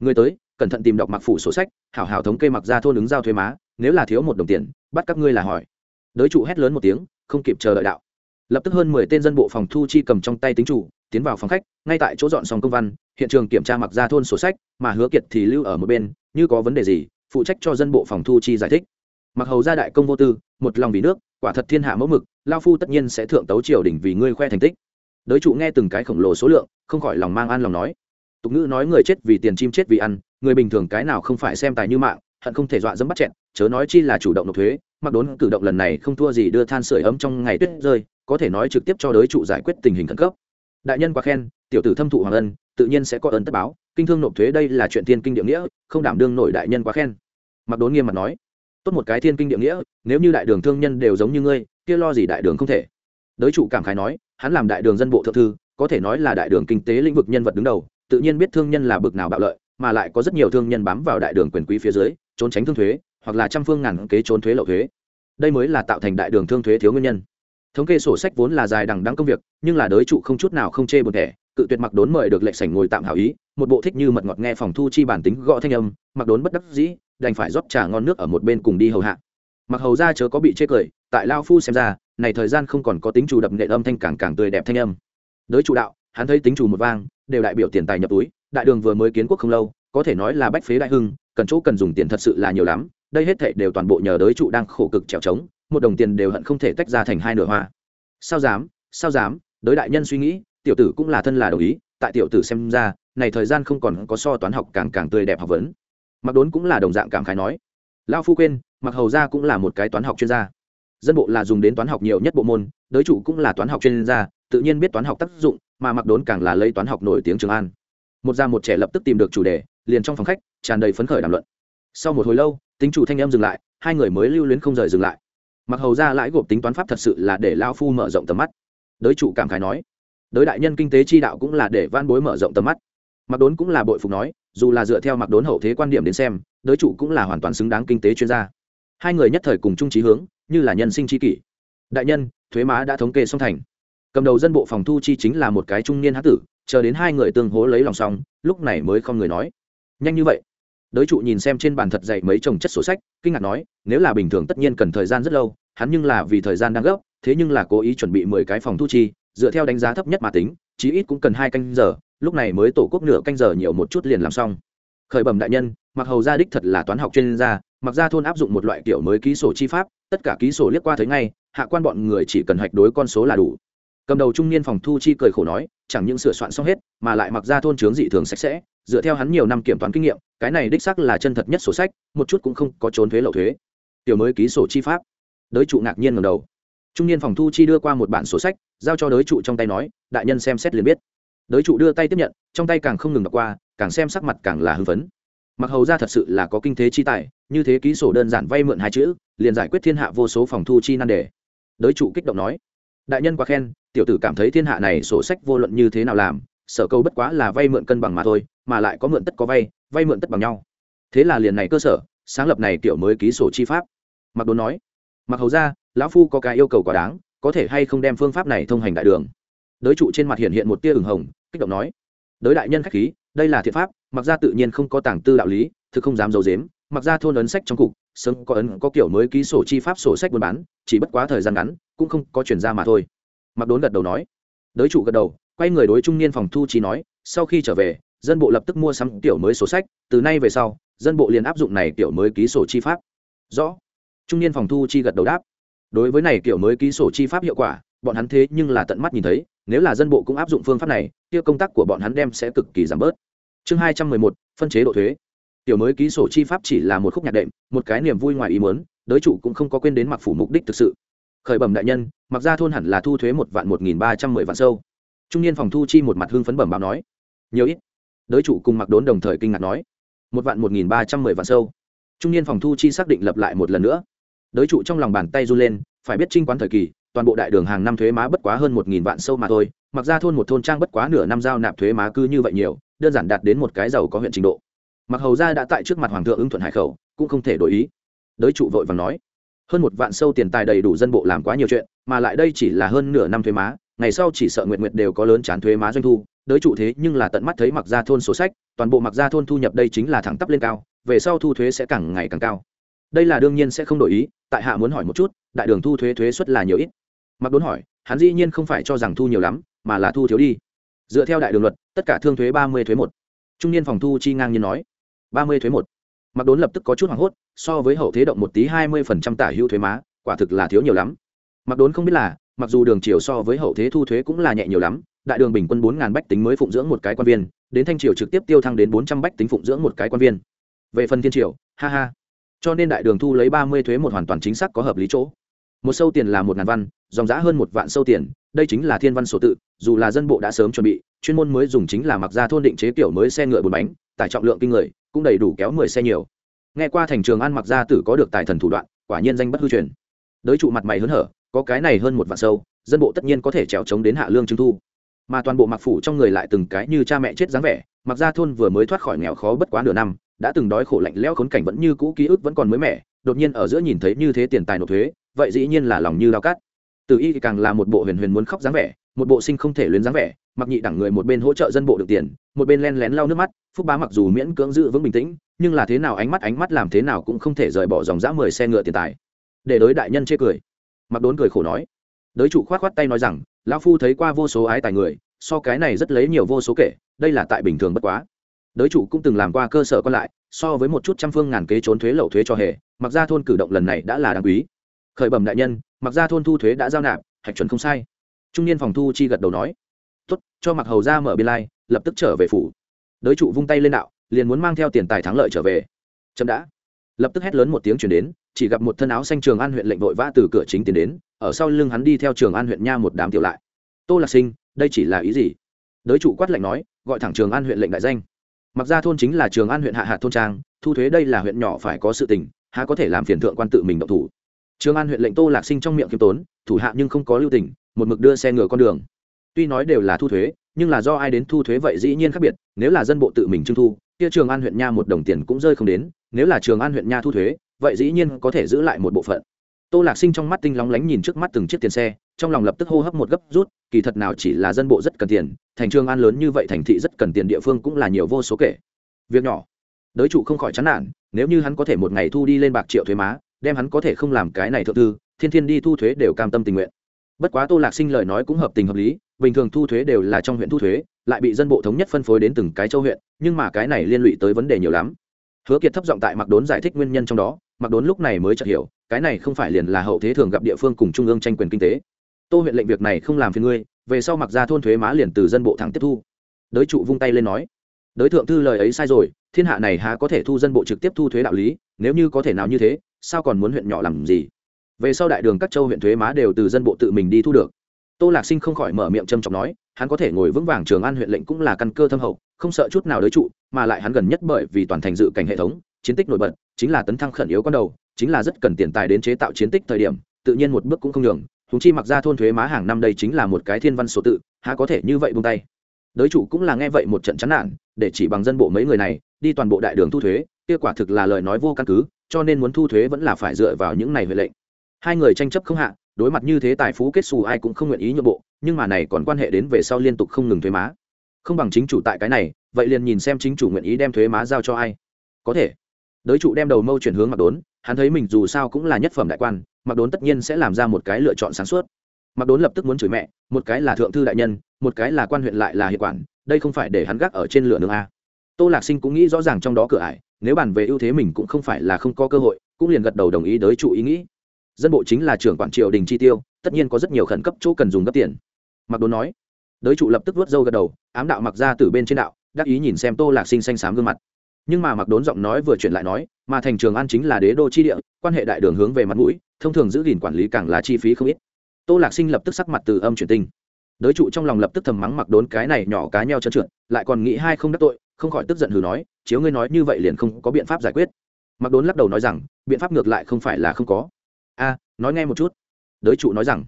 S1: Người tới, cẩn thận tìm đọc mặc phủ sổ sách, hảo hảo thống kê mặc ra thôn ứng giao thuế má, nếu là thiếu một đồng tiền, bắt các ngươi là hỏi. Đới trụ hét lớn một tiếng, không kịp chờ đợi đạo. Lập tức hơn mười tên dân bộ phòng thu chi cầm trong tay tính chủ, tiến vào phòng khách, ngay tại chỗ dọn xong công văn, hiện trường kiểm tra mặc ra thôn sổ sách, mà hứa kiệt thì lưu ở một bên, như có vấn đề gì, phụ trách cho dân bộ phòng thu chi giải thích. Mặc hầu ra đại công vô tư, một lòng vì nước quả thật thiên hạ mẫu mực, lao phu tất nhiên sẽ thượng tấu triều đỉnh vì ngươi khoe thành tích. Đới trụ nghe từng cái khổng lồ số lượng, không khỏi lòng mang an lòng nói. Tục ngữ nói người chết vì tiền chim chết vì ăn, người bình thường cái nào không phải xem tài như mạng, hận không thể dọa dẫm bắt chẹn, chớ nói chi là chủ động nộp thuế, mặc đốn cử động lần này không thua gì đưa than sửa ấm trong ngày tuyết rơi, có thể nói trực tiếp cho đới trụ giải quyết tình hình khẩn cấp. Đại nhân quá khen, tiểu tử thâm thụ hoàng ân, tự nhiên sẽ có ơn tất báo, kinh thương nộp thuế đây là chuyện thiên kinh địa nghĩa, không đảm đương nổi đại nhân quá khen. Mặc đốn nghiêm mặt nói tốt một cái thiên kinh địa nghĩa, nếu như đại đường thương nhân đều giống như ngươi, kia lo gì đại đường không thể. Đới trụ cảm khái nói, hắn làm đại đường dân bộ thượng thư, có thể nói là đại đường kinh tế lĩnh vực nhân vật đứng đầu, tự nhiên biết thương nhân là bực nào bạo lợi, mà lại có rất nhiều thương nhân bám vào đại đường quyền quý phía dưới, trốn tránh thương thuế, hoặc là trăm phương ngàn kế trốn thuế lậu thuế. Đây mới là tạo thành đại đường thương thuế thiếu nguyên nhân. Thống kê sổ sách vốn là dài đằng đắng công việc, nhưng là đới trụ không chút nào không chê buồn thẻ, cự tuyệt mặc đốn mời được lệnh sảnh ngồi tạm hảo ý, một bộ thích như mật ngọt nghe phòng thu chi bản tính gõ thanh âm, mặc đốn bất đắc dĩ đành phải rót trà ngon nước ở một bên cùng đi hầu hạ. Mặc hầu ra chớ có bị chê cười, tại lao phu xem ra, này thời gian không còn có tính chủ đập nệ âm thanh càng càng tươi đẹp thanh âm. Đới chủ đạo, hắn thấy tính chủ một vang, đều đại biểu tiền tài nhập túi, đại đường vừa mới kiến quốc không lâu, có thể nói là bách phế đại hưng, cần chỗ cần dùng tiền thật sự là nhiều lắm, đây hết thệ đều toàn bộ nhờ đới trụ đang khổ cực trèo trống, một đồng tiền đều hận không thể tách ra thành hai nửa hoa. Sao dám sao dám, đới đại nhân suy nghĩ, tiểu tử cũng là thân là đồng ý, tại tiểu tử xem ra, này thời gian không còn có so toán học càng càng tươi đẹp học vấn mặc đốn cũng là đồng dạng cảm khái nói lao phu quên mặc hầu ra cũng là một cái toán học chuyên gia. Dân bộ là dùng đến toán học nhiều nhất bộ môn đối chủ cũng là toán học chuyên gia, tự nhiên biết toán học tác dụng, mà mặc đốn càng là lấy toán học nổi tiếng trường an. Một già một trẻ lập tức tìm được chủ đề, liền trong phòng khách, tràn đầy phấn khởi đàm luận. Sau một hồi lâu, tính chủ thanh em dừng lại, hai người mới lưu luyến không rời dừng lại. Mặc hầu ra lãi gộp tính toán pháp thật sự là để lao phu mở rộng tầm mắt. Đới chủ cảm khái nói, đới đại nhân kinh tế chi đạo cũng là để van bối mở rộng tầm mắt. Mặc đốn cũng là bội phục nói dù là dựa theo mặc đốn hậu thế quan điểm đến xem đối chủ cũng là hoàn toàn xứng đáng kinh tế chuyên gia. Hai người nhất thời cùng chung trí hướng, như là nhân sinh tri kỷ. Đại nhân, thuế má đã thống kê xong thành. Cầm đầu dân bộ phòng thu chi chính là một cái trung niên hán tử, chờ đến hai người tương hố lấy lòng xong, lúc này mới không người nói. Nhanh như vậy. Đới trụ nhìn xem trên bàn thật dày mấy chồng chất sổ sách, kinh ngạc nói, nếu là bình thường tất nhiên cần thời gian rất lâu, hắn nhưng là vì thời gian đang gấp, thế nhưng là cố ý chuẩn bị mười cái phòng thu chi, dựa theo đánh giá thấp nhất mà tính, chí ít cũng cần hai canh giờ lúc này mới tổ quốc nửa canh giờ nhiều một chút liền làm xong. Khởi bẩm đại nhân mặc hầu gia đích thật là toán học chuyên gia mặc ra thôn áp dụng một loại kiểu mới ký sổ chi pháp, tất cả ký sổ liếc qua thấy ngay, hạ quan bọn người chỉ cần hạch đối con số là đủ. Cầm đầu trung niên phòng thu chi cười khổ nói, chẳng những sửa soạn xong hết, mà lại mặc ra thôn trướng dị thường sạch sẽ, dựa theo hắn nhiều năm kiểm toán kinh nghiệm, cái này đích sắc là chân thật nhất sổ sách, một chút cũng không có trốn thuế lậu thuế. Tiểu mới ký sổ chi pháp. Đới trụ ngạc nhiên ngầm đầu. Trung niên phòng thu chi đưa qua một bản sổ sách, giao cho đới trụ trong tay nói, đại nhân xem xét liền biết đới trụ đưa tay tiếp nhận, trong tay càng không ngừng đọc qua, càng xem sắc mặt càng là hưng phấn. Mặc hầu ra thật sự là có kinh thế chi tài, như thế ký sổ đơn giản vay mượn hai chữ, liền giải quyết thiên hạ vô số phòng thu chi nan đề. Đới trụ kích động nói, đại nhân quá khen, tiểu tử cảm thấy thiên hạ này sổ sách vô luận như thế nào làm, sở câu bất quá là vay mượn cân bằng mà thôi, mà lại có mượn tất có vay vay mượn tất bằng nhau. Thế là liền này cơ sở, sáng lập này kiểu mới ký sổ chi pháp. Mặc đồn nói, mặc hầu ra, lão phu có cái yêu cầu quá đáng, có thể hay không đem phương pháp này thông hành đại đường? Đới trụ trên mặt hiện hiện một tia ửng hồng, kích động nói, đới đại nhân khách khí, đây là thiện pháp, mặc ra tự nhiên không có tàng tư đạo lý, thực không dám d i dếm mặc ra thôn ấn sách trong cục, sớm có ấn, có kiểu mới ký sổ chi pháp sổ sách buôn bán, chỉ bất quá thời gian ngắn, cũng không có chuyển ra mà thôi. Mặc đốn gật đầu nói. Đới trụ gật đầu, quay người đối trung niên phòng thu chi nói, sau khi trở về, dân bộ lập tức mua sắm kiểu mới sổ sách, từ nay về sau, dân bộ liền áp dụng này kiểu mới ký sổ chi pháp. Rõ. Trung niên phòng thu chi gật đầu đáp. Đối với này kiểu mới ký sổ chi pháp hiệu quả bọn hắn thế nhưng là tận mắt nhìn thấy, nếu là dân bộ cũng áp dụng phương pháp này, kia công tác của bọn hắn đem sẽ cực kỳ giảm bớt. Chương hai trăm mười một, phân chế độ thuế. Tiểu mới ký sổ chi pháp chỉ là một khúc nhạc đệm, một cái niềm vui ngoài ý muốn đới chủ cũng không có quên đến mặc phủ mục đích thực sự. Khởi bẩm đại nhân, mặc ra thôn hẳn là thu thuế một vạn một nghìn ba trăm mười vạn sâu. Trung niên phòng thu chi một mặt hương phấn bẩm báo nói. Nhiều ít. Đới chủ cùng mặc đốn đồng thời kinh ngạc nói. Một vạn một nghìn ba trăm mười vạn sâu. Trung niên phòng thu chi xác định lập lại một lần nữa. Đới trụ trong lòng bàn tay run lên, phải biết trinh quán thời kỳ toàn bộ đại đường hàng năm thuế má bất quá hơn một nghìn vạn sâu mà thôi, mặc ra thôn một thôn trang bất quá nửa năm giao nạp thuế má cư như vậy nhiều, đơn giản đạt đến một cái giàu có huyện trình độ. Mặc hầu ra đã tại trước mặt hoàng thượng ứng thuận hải khẩu, cũng không thể đổi ý. Đới trụ vội và nói, hơn một vạn sâu tiền tài đầy đủ dân bộ làm quá nhiều chuyện, mà lại đây chỉ là hơn nửa năm thuế má, ngày sau chỉ sợ nguyện nguyện đều có lớn chán thuế má doanh thu, đới trụ thế nhưng là tận mắt thấy mặc ra thôn sổ sách, toàn bộ mặc ra thôn thu nhập đây chính là thẳng tắp lên cao, về sau thu thuế sẽ càng ngày càng cao. Đây là đương nhiên sẽ không đổi ý, tại hạ muốn hỏi một chút, đại đường thu thuế thuế suất là nhiều ít? Mặc đốn hỏi, hắn dĩ nhiên không phải cho rằng thu nhiều lắm, mà là thu thiếu đi. Dựa theo đại đường luật, tất cả thương thuế ba mươi thuế một. Trung niên phòng thu chi ngang nhiên nói, ba mươi thuế một. Mặc đốn lập tức có chút hoảng hốt, so với hậu thế động một tí hai mươi phần trăm tả hữu thuế má, quả thực là thiếu nhiều lắm. Mặc đốn không biết là, mặc dù đường triều so với hậu thế thu thuế cũng là nhẹ nhiều lắm, đại đường bình quân bốn ngàn bách tính mới phụng dưỡng một cái quan viên, đến thanh triều trực tiếp tiêu thăng đến bốn trăm bách tính phụng dưỡng một cái quan viên. Về phần thiên triều, ha ha. Cho nên đại đường thu lấy ba mươi thuế một hoàn toàn chính xác có hợp lý chỗ một sâu tiền là một ngàn văn, dòng giã hơn một vạn sâu tiền, đây chính là thiên văn sổ tự, dù là dân bộ đã sớm chuẩn bị, chuyên môn mới dùng chính là mặc ra thôn định chế kiểu mới xe ngựa bốn bánh, tải trọng lượng kinh người, cũng đầy đủ kéo mười xe nhiều. Nghe qua thành trường ăn mặc gia tử có được tài thần thủ đoạn, quả nhiên danh bất hư truyền. Đới trụ mặt mày hớn hở, có cái này hơn một vạn sâu, dân bộ tất nhiên có thể trèo trống đến hạ lương trung thu. Mà toàn bộ mặc phủ trong người lại từng cái như cha mẹ chết dáng vẻ, mặc gia thôn vừa mới thoát khỏi nghèo khó bất quá nửa năm, đã từng đói khổ lạnh lẽo khốn cảnh vẫn như cũ ký ức vẫn còn mới mẻ, đột nhiên ở giữa nhìn thấy như thế tiền tài nộp thuế vậy dĩ nhiên là lòng như lao cắt từ y càng là một bộ huyền huyền muốn khóc dáng vẻ, một bộ sinh không thể luyến dáng vẻ, mặc nhị đẳng người một bên hỗ trợ dân bộ được tiền, một bên len lén lau nước mắt, phúc bá mặc dù miễn cưỡng giữ vững bình tĩnh, nhưng là thế nào ánh mắt ánh mắt làm thế nào cũng không thể rời bỏ dòng dã mười xe ngựa tiền tài. Để đối đại nhân chê cười. Mặc đốn cười khổ nói. Đới trụ khoát khoát tay nói rằng, lão phu thấy qua vô số ái tài người, so cái này rất lấy nhiều vô số kể, đây là tại bình thường bất quá. Đới trụ cũng từng làm qua cơ sở còn lại, so với một chút trăm phương ngàn kế trốn thuế lậu thuế cho hề, mặc ra thôn cử động lần này đã là đáng quý khởi bẩm đại nhân, mặc ra thôn thu thuế đã giao nạp, hạch chuẩn không sai. Trung niên phòng thu chi gật đầu nói, tốt, cho mặc hầu ra mở biên lai, lập tức trở về phủ. Đới trụ vung tay lên đạo, liền muốn mang theo tiền tài thắng lợi trở về. Chậm đã. Lập tức hét lớn một tiếng chuyển đến, chỉ gặp một thân áo xanh trường an huyện lệnh vội vã từ cửa chính tiến đến, ở sau lưng hắn đi theo trường an huyện nha một đám tiểu lại. Tô lạc sinh, đây chỉ là ý gì? Đới trụ quát lệnh nói, gọi thẳng trường an huyện lệnh đại danh. Mặc ra thôn chính là trường an huyện hạ hạt thôn trang, thu thuế đây là huyện nhỏ phải có sự tình, há có thể làm phiền thượng quan tự mình động thủ? Trường an huyện lệnh tô lạc sinh trong miệng kiêm tốn, thủ hạ nhưng không có lưu tình, một mực đưa xe ngựa con đường. Tuy nói đều là thu thuế, nhưng là do ai đến thu thuế vậy dĩ nhiên khác biệt, nếu là dân bộ tự mình trưng thu, kia trường an huyện nha một đồng tiền cũng rơi không đến, nếu là trường an huyện nha thu thuế, vậy dĩ nhiên có thể giữ lại một bộ phận. Tô lạc sinh trong mắt tinh lóng lánh nhìn trước mắt từng chiếc tiền xe, trong lòng lập tức hô hấp một gấp rút, kỳ thật nào chỉ là dân bộ rất cần tiền, thành trường an lớn như vậy thành thị rất cần tiền địa phương cũng là nhiều vô số kể. Việc nhỏ đới trụ không khỏi chán nản, nếu như hắn có thể một ngày thu đi lên bạc triệu thuế má đem hắn có thể không làm cái này thượng thư, thiên thiên đi thu thuế đều cam tâm tình nguyện. Bất quá tô lạc sinh lời nói cũng hợp tình hợp lý, bình thường thu thuế đều là trong huyện thu thuế, lại bị dân bộ thống nhất phân phối đến từng cái châu huyện, nhưng mà cái này liên lụy tới vấn đề nhiều lắm. Hứa kiệt thấp giọng tại mặc đốn giải thích nguyên nhân trong đó mặc đốn lúc này mới chợt hiểu, cái này không phải liền là hậu thế thường gặp địa phương cùng trung ương tranh quyền kinh tế. Tô huyện lệnh việc này không làm phiền ngươi, về sau mặc ra thôn thuế má liền từ dân bộ thẳng tiếp thu. Đới trụ vung tay lên nói, đới thượng thư lời ấy sai rồi, thiên hạ này há có thể thu dân bộ trực tiếp thu thuế đạo lý, nếu như có thể nào như thế sao còn muốn huyện nhỏ làm gì? Về sau đại đường các châu huyện thuế má đều từ dân bộ tự mình đi thu được. Tô lạc sinh không khỏi mở miệng trầm trọng nói, hắn có thể ngồi vững vàng trường an huyện lệnh cũng là căn cơ thâm hậu, không sợ chút nào đối trụ, mà lại hắn gần nhất bởi vì toàn thành dự cảnh hệ thống, chiến tích nổi bật, chính là tấn thăng khẩn yếu con đầu, chính là rất cần tiền tài đến chế tạo chiến tích thời điểm, tự nhiên một bước cũng không nhường. Thúng chi mặc ra thôn thuế má hàng năm đây chính là một cái thiên văn số tự, há có thể như vậy buông tay. Đối trụ cũng là nghe vậy một trận chán nản, để chỉ bằng dân bộ mấy người này, đi toàn bộ đại đường thu thuế kết quả thực là lời nói vô căn cứ cho nên muốn thu thuế vẫn là phải dựa vào những này huệ lệnh. Hai người tranh chấp không hạ, đối mặt như thế tài phú kết xù ai cũng không nguyện ý nhượng bộ, nhưng mà này còn quan hệ đến về sau liên tục không ngừng thuế má. Không bằng chính chủ tại cái này, vậy liền nhìn xem chính chủ nguyện ý đem thuế má giao cho ai. Có thể. Đới trụ đem đầu mâu chuyển hướng mặc đốn, hắn thấy mình dù sao cũng là nhất phẩm đại quan mặc đốn tất nhiên sẽ làm ra một cái lựa chọn sáng suốt. Mặc đốn lập tức muốn chửi mẹ, một cái là thượng thư đại nhân, một cái là quan huyện lại là hiệu quản, đây không phải để hắn gác ở trên lửa nước a tô lạc sinh cũng nghĩ rõ ràng trong đó cửa ải, nếu bàn về ưu thế mình cũng không phải là không có cơ hội, cũng liền gật đầu đồng ý đới trụ ý nghĩ. Dân bộ chính là trưởng quản triều đình chi tiêu, tất nhiên có rất nhiều khẩn cấp chỗ cần dùng gấp tiền. Mặc đốn nói. Đới trụ lập tức vớt râu gật đầu, ám đạo mặc ra từ bên trên đạo, đắc ý nhìn xem tô lạc sinh xanh xám gương mặt. Nhưng mà mặc đốn giọng nói vừa chuyển lại nói, mà thành trường an chính là đế đô chi địa, quan hệ đại đường hướng về mặt mũi, thông thường giữ gìn quản lý càng là chi phí không ít. Tô lạc sinh lập tức sắc mặt từ âm chuyển tinh. Đới trụ trong lòng lập tức thầm mắng mặc đốn cái này nhỏ cá nheo trơn trượt, lại còn nghĩ hai không đắc tội không khỏi tức giận hừ nói, chiếu ngươi nói như vậy liền không có biện pháp giải quyết. Mặc đốn lắc đầu nói rằng, biện pháp ngược lại không phải là không có. A, nói nghe một chút. Đới trụ nói rằng,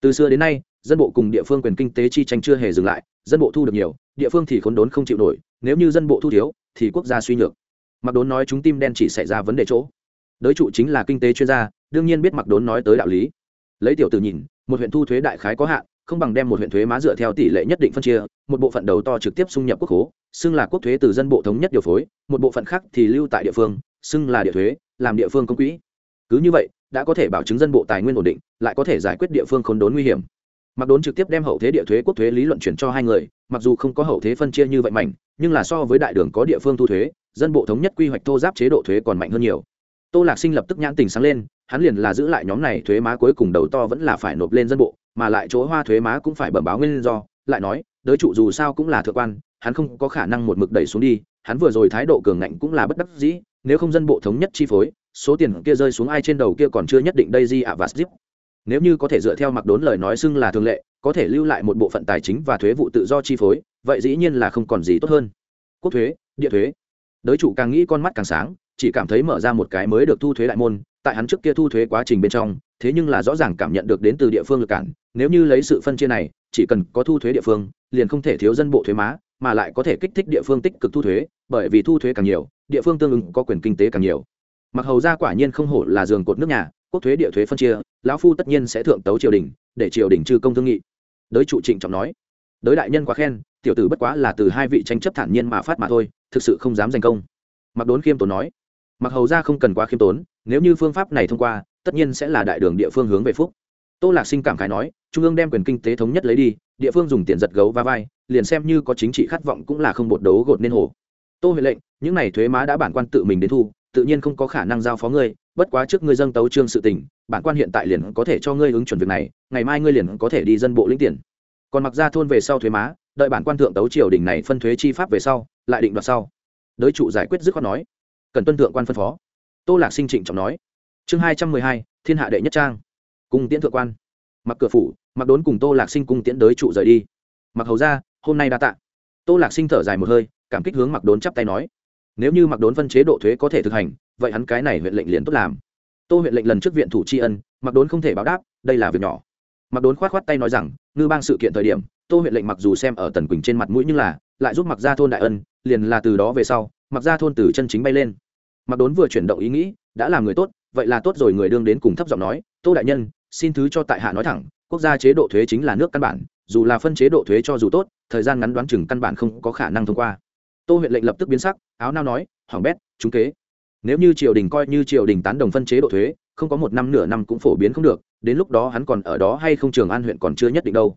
S1: từ xưa đến nay, dân bộ cùng địa phương quyền kinh tế chi tranh chưa hề dừng lại, dân bộ thu được nhiều, địa phương thì khốn đốn không chịu nổi, nếu như dân bộ thu thiếu, thì quốc gia suy nhược. Mặc đốn nói chúng tim đen chỉ xảy ra vấn đề chỗ. Đới trụ chính là kinh tế chuyên gia, đương nhiên biết mặc đốn nói tới đạo lý. Lấy tiểu từ nhìn, một huyện thu thuế đại khái có hạn không bằng đem một huyện thuế má dựa theo tỷ lệ nhất định phân chia, một bộ phận đầu to trực tiếp xung nhập quốc khố, xưng là quốc thuế từ dân bộ thống nhất điều phối, một bộ phận khác thì lưu tại địa phương, xưng là địa thuế, làm địa phương công quỹ. Cứ như vậy, đã có thể bảo chứng dân bộ tài nguyên ổn định, lại có thể giải quyết địa phương khốn đốn nguy hiểm. Mặc đốn trực tiếp đem hậu thế địa thuế, quốc thuế lý luận chuyển cho hai người, mặc dù không có hậu thế phân chia như vậy mạnh nhưng là so với đại đường có địa phương thu thuế, dân bộ thống nhất quy hoạch thô giáp chế độ thuế còn mạnh hơn nhiều. Tô lạc sinh lập tức nhãn tình sáng lên, hắn liền là giữ lại nhóm này thuế má cuối cùng đầu to vẫn là phải nộp lên dân bộ mà lại chỗ hoa thuế má cũng phải bẩm báo nguyên do, lại nói, đới trụ dù sao cũng là thượng quan, hắn không có khả năng một mực đẩy xuống đi, hắn vừa rồi thái độ cường ngạnh cũng là bất đắc dĩ, nếu không dân bộ thống nhất chi phối, số tiền kia rơi xuống ai trên đầu kia còn chưa nhất định đây di ạ, và zip. Nếu như có thể dựa theo mặc đốn lời nói xưng là thường lệ, có thể lưu lại một bộ phận tài chính và thuế vụ tự do chi phối, vậy dĩ nhiên là không còn gì tốt hơn. Quốc thuế, địa thuế. Đới trụ càng nghĩ con mắt càng sáng, chỉ cảm thấy mở ra một cái mới được thu thuế đại môn tại hắn trước kia thu thuế quá trình bên trong, thế nhưng là rõ ràng cảm nhận được đến từ địa phương lực cản, nếu như lấy sự phân chia này, chỉ cần có thu thuế địa phương, liền không thể thiếu dân bộ thuế má, mà lại có thể kích thích địa phương tích cực thu thuế, bởi vì thu thuế càng nhiều, địa phương tương ứng có quyền kinh tế càng nhiều. Mặc hầu ra quả nhiên không hổ là giường cột nước nhà, quốc thuế địa thuế phân chia, lão phu tất nhiên sẽ thượng tấu triều đình, để triều đình trừ công thương nghị. Đới trụ trịnh trọng nói, đới đại nhân quá khen, tiểu tử bất quá là từ hai vị tranh chấp thản nhiên mà phát mà thôi, thực sự không dám giành công. Mặc đốn khiêm tốn nói mặc hầu ra không cần quá khiêm tốn, nếu như phương pháp này thông qua, tất nhiên sẽ là đại đường địa phương hướng về phúc. Tô lạc sinh cảm khái nói, trung ương đem quyền kinh tế thống nhất lấy đi, địa phương dùng tiền giật gấu và vai, liền xem như có chính trị khát vọng cũng là không bột đấu gột nên hồ. Tô huệ lệnh, những này thuế má đã bản quan tự mình đến thu, tự nhiên không có khả năng giao phó ngươi, bất quá trước ngươi dâng tấu trương sự tình, bản quan hiện tại liền có thể cho ngươi ứng chuẩn việc này, ngày mai ngươi liền có thể đi dân bộ lĩnh tiền. Còn mặc ra thôn về sau thuế má, đợi bản quan thượng tấu triều đình này phân thuế chi pháp về sau, lại định đoạt sau. Đới trụ giải quyết dứt khoát nói cần tuân thượng quan phân phó. Tô lạc sinh trịnh trọng nói. Chương hai trăm mười hai, thiên hạ đệ nhất trang. Cung tiễn thượng quan. Mặc cửa phủ, mặc đốn cùng tô lạc sinh cung tiễn đới trụ rời đi. Mặc hầu ra, hôm nay đã tạ. Tô lạc sinh thở dài một hơi, cảm kích hướng mặc đốn chắp tay nói. Nếu như mặc đốn phân chế độ thuế có thể thực hành, vậy hắn cái này huyện lệnh liền tốt làm. Tô huyện lệnh lần trước viện thủ tri ân, mặc đốn không thể báo đáp, đây là việc nhỏ. Mặc đốn k h o á t k h o á t tay nói rằng, ngư bang sự kiện thời điểm, tô huyện lệnh mặc dù xem ở tần quỳnh trên mặt mũi nhưng là, lại giúp mặc ra thôn đại ân, liền là từ đó về sau mặc ra thôn từ chân chính bay lên. Mặc đốn vừa chuyển động ý nghĩ, đã làm người tốt, vậy là tốt rồi, người đương đến cùng thấp giọng nói, tô đại nhân, xin thứ cho tại hạ nói thẳng, quốc gia chế độ thuế chính là nước căn bản, dù là phân chế độ thuế cho dù tốt, thời gian ngắn đoán chừng căn bản không có khả năng thông qua. Tô huyện lệnh lập tức biến sắc, áo nao nói hỏng bét trúng kế. Nếu như triều đình coi như triều đình tán đồng phân chế độ thuế, không có một năm nửa năm cũng phổ biến không được, đến lúc đó hắn còn ở đó hay không, trường an huyện còn chưa nhất định đâu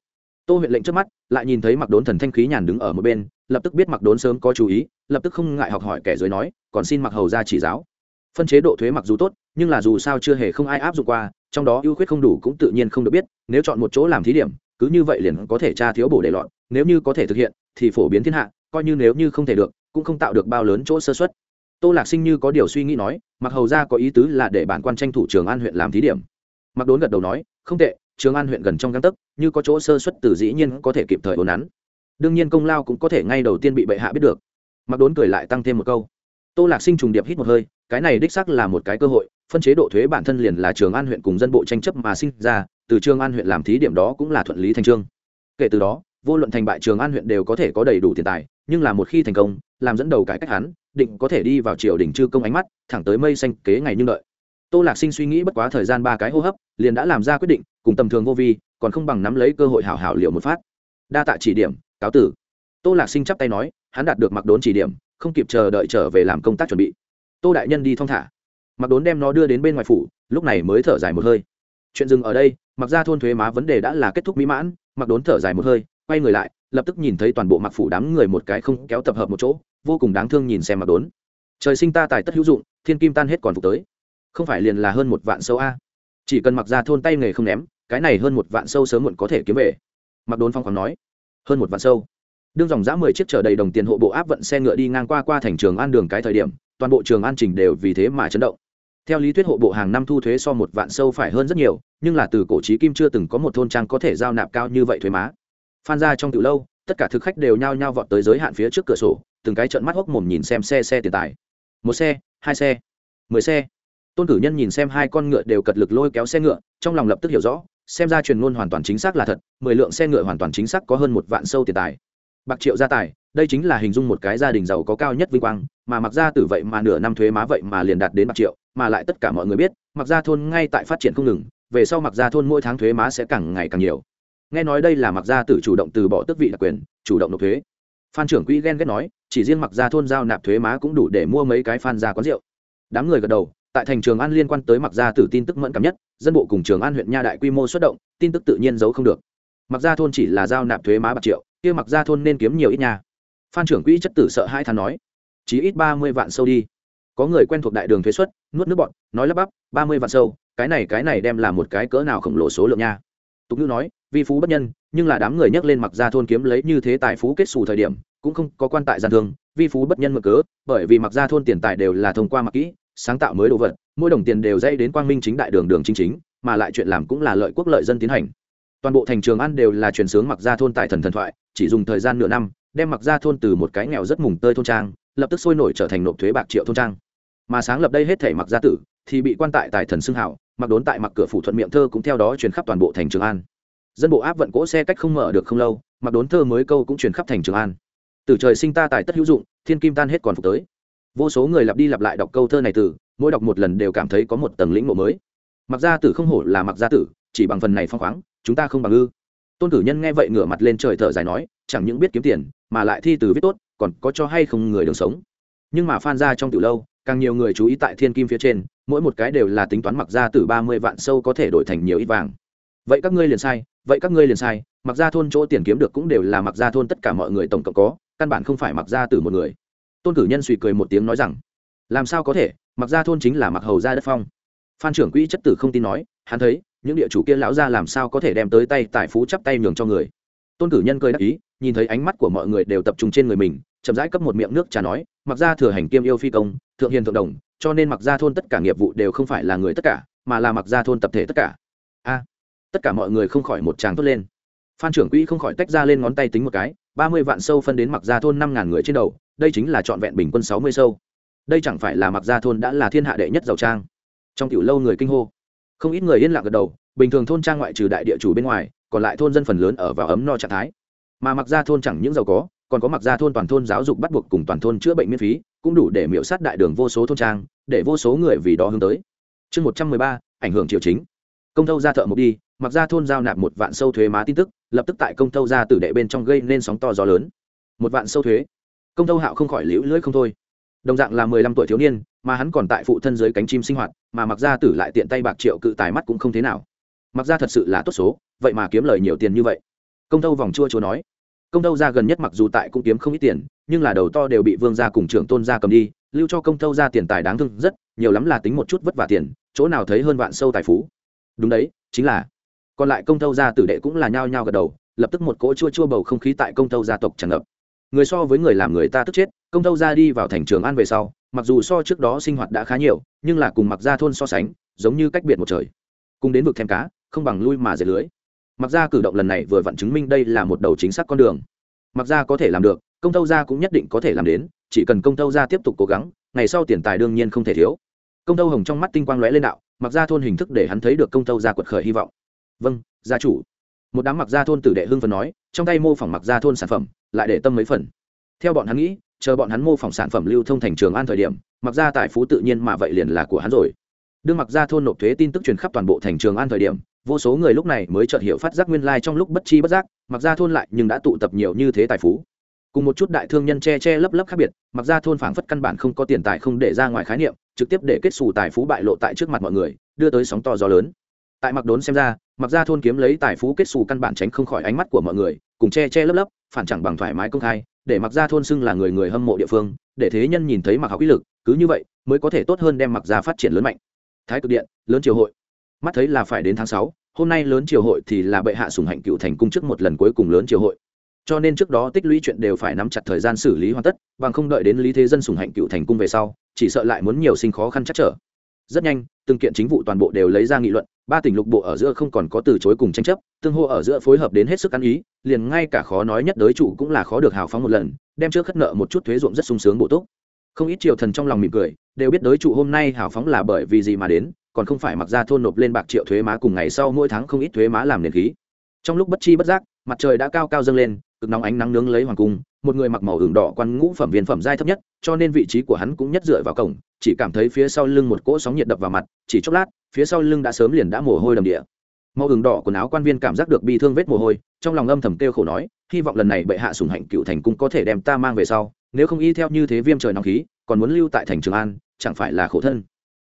S1: tô huyện lệnh trước mắt, lại nhìn thấy mặc đốn thần thanh khí nhàn đứng ở một bên, lập tức biết mặc đốn sớm có chú ý, lập tức không ngại học hỏi kẻ dưới nói, còn xin mặc hầu ra chỉ giáo. Phân chế độ thuế mặc dù tốt, nhưng là dù sao chưa hề không ai áp dụng qua, trong đó ưu khuyết không đủ cũng tự nhiên không được biết, nếu chọn một chỗ làm thí điểm, cứ như vậy liền có thể tra thiếu bổ để lọt, nếu như có thể thực hiện, thì phổ biến thiên hạ, coi như nếu như không thể được, cũng không tạo được bao lớn chỗ sơ xuất tô lạc sinh như có điều suy nghĩ nói mặc hầu ra có ý tứ là để bản quan tranh thủ trường an huyện làm thí điểm. Mặc đốn gật đầu nói, không tệ trường an huyện gần trong găng tấc, như có chỗ sơ xuất từ dĩ nhiên có thể kịp thời ồn nắn đương nhiên công lao cũng có thể ngay đầu tiên bị bệ hạ biết được. mặc đốn cười lại tăng thêm một câu. tô lạc sinh trùng điệp hít một hơi, cái này đích sắc là một cái cơ hội, phân chế độ thuế bản thân liền là trường an huyện cùng dân bộ tranh chấp mà sinh ra, từ trường an huyện làm thí điểm đó cũng là thuận lý thành trương. kể từ đó, vô luận thành bại trường an huyện đều có thể có đầy đủ tiền tài, nhưng là một khi thành công, làm dẫn đầu cải cách hắn, định có thể đi vào triều đình chư công ánh mắt, thẳng tới mây xanh kế ngày như đợi tô lạc sinh suy nghĩ bất quá thời gian ba cái hô hấp, liền đã làm ra quyết định, cùng tầm thường vô vi, còn không bằng nắm lấy cơ hội hảo hảo liệu một phát. Đa tạ chỉ điểm, cáo tử. Tô lạc sinh chắp tay nói, hắn đạt được mặc đốn chỉ điểm, không kịp chờ đợi trở về làm công tác chuẩn bị. Tô đại nhân đi thong thả. Mặc đốn đem nó đưa đến bên ngoài phủ, lúc này mới thở dài một hơi. Chuyện dừng ở đây, mặc ra thôn thuế má vấn đề đã là kết thúc mỹ mãn, mặc đốn thở dài một hơi, quay người lại, lập tức nhìn thấy toàn bộ mặc phủ đám người một cái không kéo tập hợp một chỗ, vô cùng đáng thương nhìn xem mặc đốn. Trời sinh ta tài tất hữu dụng, thiên kim tan hết còn phục tới không phải liền là hơn một vạn sâu a. Chỉ cần mặc ra thôn tay nghề không ném, cái này hơn một vạn sâu sớm muộn có thể kiếm về. Mặc đốn phong khoáng nói, hơn một vạn sâu. Đương dòng giã mười chiếc chở đầy đồng tiền hộ bộ áp vận xe ngựa đi ngang qua qua thành trường an đường cái thời điểm, toàn bộ trường an trình đều vì thế mà chấn động. Theo lý thuyết hộ bộ hàng năm thu thuế so một vạn sâu phải hơn rất nhiều, nhưng là từ cổ trí kim chưa từng có một thôn trang có thể giao nạp cao như vậy thuế má. Phan ra trong từ lâu, tất cả thực khách đều nhao nhao vọt tới giới hạn phía trước cửa sổ, từng cái trận mắt hốc mồm nhìn xem xe xe tiền tài. Một xe, hai xe, mười xe tôn cử nhân nhìn xem hai con ngựa đều cật lực lôi kéo xe ngựa, trong lòng lập tức hiểu rõ, xem ra truyền ngôn hoàn toàn chính xác là thật, mười lượng xe ngựa hoàn toàn chính xác có hơn một vạn sâu tiền tài. Bạc triệu gia tài, đây chính là hình dung một cái gia đình giàu có cao nhất vinh quang, mà mặc ra từ vậy mà nửa năm thuế má vậy mà liền đạt đến bạc triệu, mà lại tất cả mọi người biết mặc ra thôn ngay tại phát triển không ngừng, về sau mặc ra thôn mỗi tháng thuế má sẽ càng ngày càng nhiều. Nghe nói đây là mặc gia tử chủ động từ bỏ tước vị đặc quyền, chủ động nộp thuế. Phan trưởng quỹ ghen ghét nói, chỉ riêng mặc gia thôn giao nạp thuế má cũng đủ để mua mấy cái phan ra quán rượu. Đám người gật đầu tại thành trường an liên quan tới mặc gia tử tin tức mẫn cảm nhất, dân bộ cùng trường an huyện nha đại quy mô xuất động, tin tức tự nhiên giấu không được. Mặc gia thôn chỉ là giao nạp thuế má bạc triệu, kia mặc gia thôn nên kiếm nhiều ít nhà phan trưởng quỹ chất tử sợ hai thán nói chỉ ít ba mươi vạn sâu đi. Có người quen thuộc đại đường thuế xuất, nuốt nước bọn nói lắp bắp, ba mươi vạn sâu, cái này cái này đem là một cái cỡ nào khổng lồ số lượng nha. Tục ngữ nói, vi phú bất nhân, nhưng là đám người nhắc lên mặc gia thôn kiếm lấy như thế tài phú kết xù thời điểm, cũng không có quan tại gian thương, vi phú bất nhân mở cớ, bởi vì mặc gia thôn tiền tài đều là thông qua mặc kỹ sáng tạo mới đồ vật, mỗi đồng tiền đều dây đến quang minh chính đại đường đường chính chính, mà lại chuyện làm cũng là lợi quốc lợi dân tiến hành. Toàn bộ thành trường ăn đều là truyền sướng mặc gia thôn tại thần thần thoại, chỉ dùng thời gian nửa năm, đem mặc gia thôn từ một cái nghèo rất mùng tơi thôn trang, lập tức sôi nổi trở thành nộp thuế bạc triệu thôn trang. Mà sáng lập đây hết thể mặc gia tử, thì bị quan tại tài thần xưng hảo, mặc đốn tại mặc cửa phủ thuận miệng thơ cũng theo đó truyền khắp toàn bộ thành trường an. Dân bộ áp vận cỗ xe cách không mở được không lâu, mặc đốn thơ mới câu cũng truyền khắp thành trường an. Từ trời sinh ta tài tất hữu dụng, thiên kim tan hết còn phục tới vô số người lặp đi lặp lại đọc câu thơ này từ, mỗi đọc một lần đều cảm thấy có một tầng lĩnh ngộ mới. Mặc gia tử không hổ là mặc gia tử, chỉ bằng phần này phong khoáng, chúng ta không bằng ư. Tôn cử nhân nghe vậy ngửa mặt lên trời thở dài nói, chẳng những biết kiếm tiền, mà lại thi từ viết tốt, còn có cho hay không người đường sống. Nhưng mà phan ra trong từ lâu, càng nhiều người chú ý tại thiên kim phía trên, mỗi một cái đều là tính toán mặc ra từ ba mươi vạn sâu có thể đổi thành nhiều ít vàng. Vậy các ngươi liền sai, vậy các ngươi liền sai, mặc ra thôn chỗ tiền kiếm được cũng đều là mặc ra thôn tất cả mọi người tổng cộng có, căn bản không phải mặc ra từ một người tôn cử nhân suy cười một tiếng nói rằng, làm sao có thể? Mặc ra thôn chính là mặc hầu ra đất phong. Phan trưởng quỹ chất tử không tin nói, hắn thấy, những địa chủ kia lão ra làm sao có thể đem tới tay tài phú chắp tay nhường cho người. Tôn cử nhân cười đắc ý, nhìn thấy ánh mắt của mọi người đều tập trung trên người mình, chậm rãi cấp một miệng nước trà nói, mặc ra thừa hành kiêm yêu phi công, thượng hiền thượng đồng, cho nên mặc ra thôn tất cả nghiệp vụ đều không phải là người tất cả, mà là mặc ra thôn tập thể tất cả. A, tất cả mọi người không khỏi một tràng thốt lên. Phan trưởng quỹ không khỏi tách ra lên ngón tay tính một cái, ba mươi vạn sâu phân đến mặc ra thôn năm ngàn người trên đầu đây chính là trọn vẹn bình quân sáu mươi sâu. Đây chẳng phải là mặc gia thôn đã là thiên hạ đệ nhất giàu trang. Trong tiểu lâu người kinh hô. Không ít người yên lặng gật đầu, bình thường thôn trang ngoại trừ đại địa chủ bên ngoài, còn lại thôn dân phần lớn ở vào ấm no trạng thái. Mà mặc gia thôn chẳng những giàu có, còn có mặc gia thôn toàn thôn giáo dục bắt buộc cùng toàn thôn chữa bệnh miễn phí, cũng đủ để miễu sát đại đường vô số thôn trang, để vô số người vì đó hướng tới. Chương một trăm mười ba, ảnh hưởng triều chính. Công thâu ra thợ mộc đi mặc ra thôn giao nạp một vạn sâu thuế má tin tức, lập tức tại công thâu ra tử đệ bên trong gây nên sóng to gió lớn. Một vạn sâu thuế công tâu hạo không khỏi liễu lưỡi không thôi. Đồng dạng là mười lăm tuổi thiếu niên, mà hắn còn tại phụ thân dưới cánh chim sinh hoạt, mà mặc ra tử lại tiện tay bạc triệu cự tài mắt cũng không thế nào. Mặc ra thật sự là tốt số, vậy mà kiếm lời nhiều tiền như vậy. Công tâu vòng chua chua nói. Công tâu ra gần nhất mặc dù tại cũng kiếm không ít tiền, nhưng là đầu to đều bị vương gia cùng trưởng tôn gia cầm đi, lưu cho công tâu ra tiền tài đáng thương rất, nhiều lắm là tính một chút vất vả tiền, chỗ nào thấy hơn vạn sâu tài phú. Đúng đấy, chính là. Còn lại công tâu gia tử đệ cũng là nhao nhao gật đầu, lập tức một cỗ chua chua bầu không khí tại công tâu gia tộc tràn ngập người so với người làm người ta tức chết, công thâu gia đi vào thành trường an về sau, mặc dù so trước đó sinh hoạt đã khá nhiều, nhưng là cùng mặc gia thôn so sánh, giống như cách biệt một trời. Cùng đến vực thèm cá, không bằng lui mà dệt lưới. Mặc gia cử động lần này vừa vặn chứng minh đây là một đầu chính xác con đường. Mặc gia có thể làm được, công thâu gia cũng nhất định có thể làm đến, chỉ cần công thâu gia tiếp tục cố gắng, ngày sau tiền tài đương nhiên không thể thiếu. Công thâu hồng trong mắt tinh quang lóe lên đạo mặc gia thôn hình thức để hắn thấy được công thâu gia quật khởi hy vọng. Vâng gia chủ. Một đám mặc gia thôn tử đệ hưng phần nói, trong tay mô phỏng mặc gia thôn sản phẩm lại để tâm mấy phần. Theo bọn hắn nghĩ, chờ bọn hắn mô phỏng sản phẩm lưu thông thành trường an thời điểm mặc gia tài phú tự nhiên mà vậy liền là của hắn rồi. Đương mặc gia thôn nộp thuế tin tức truyền khắp toàn bộ thành trường an thời điểm, vô số người lúc này mới chợt hiểu phát giác nguyên lai trong lúc bất chi bất giác mặc gia thôn lại nhưng đã tụ tập nhiều như thế tài phú. Cùng một chút đại thương nhân che che lấp lấp khác biệt mặc gia thôn phảng phất căn bản không có tiền tài không để ra ngoài khái niệm, trực tiếp để kết xù tài phú bại lộ tại trước mặt mọi người, đưa tới sóng to gió lớn. Tại mặc đốn xem ra mặc gia thôn kiếm lấy tài phú kết xù căn bản tránh không khỏi ánh mắt của mọi người cùng che che lấp lấp, phản chẳng bằng thoải mái công khai, để mặc gia thôn xưng là người người hâm mộ địa phương, để thế nhân nhìn thấy mặc học ý lực, cứ như vậy mới có thể tốt hơn đem mặc gia phát triển lớn mạnh. Thái cực điện, lớn triều hội. Mắt thấy là phải đến tháng sáu, hôm nay lớn triều hội thì là bệ hạ sùng hạnh cựu thành cung trước một lần cuối cùng lớn triều hội. Cho nên trước đó tích lũy chuyện đều phải nắm chặt thời gian xử lý hoàn tất, bằng không đợi đến lý thế dân sùng hạnh cựu thành cung về sau, chỉ sợ lại muốn nhiều sinh khó khăn chắc trở. Rất nhanh, từng kiện chính vụ toàn bộ đều lấy ra nghị luận ba tỉnh lục bộ ở giữa không còn có từ chối cùng tranh chấp, tương hô ở giữa phối hợp đến hết sức ăn ý, liền ngay cả khó nói nhất đối chủ cũng là khó được hào phóng một lần, đem trước khất nợ một chút thuế ruộng rất sung sướng bộ túc. Không ít triều thần trong lòng mỉm cười, đều biết đối chủ hôm nay hào phóng là bởi vì gì mà đến, còn không phải mặc ra thôn nộp lên bạc triệu thuế má cùng ngày sau mỗi tháng không ít thuế má làm nền khí. Trong lúc bất chi bất giác, mặt trời đã cao cao dâng lên cực nóng ánh nắng nướng lấy hoàng cung, một người mặc màu hưởng đỏ quan ngũ phẩm viên phẩm giai thấp nhất, cho nên vị trí của hắn cũng nhất dựa vào cổng, chỉ cảm thấy phía sau lưng một cỗ sóng nhiệt đập vào mặt, chỉ chốc lát, phía sau lưng đã sớm liền đã mồ hôi đầm địa. Màu hưởng đỏ quần áo quan viên cảm giác được bị thương vết mồ hôi, trong lòng âm thầm kêu khổ nói, hy vọng lần này bệ hạ sùng hạnh cựu thành cung có thể đem ta mang về sau, nếu không y theo như thế viêm trời nóng khí, còn muốn lưu tại thành trường an, chẳng phải là khổ thân?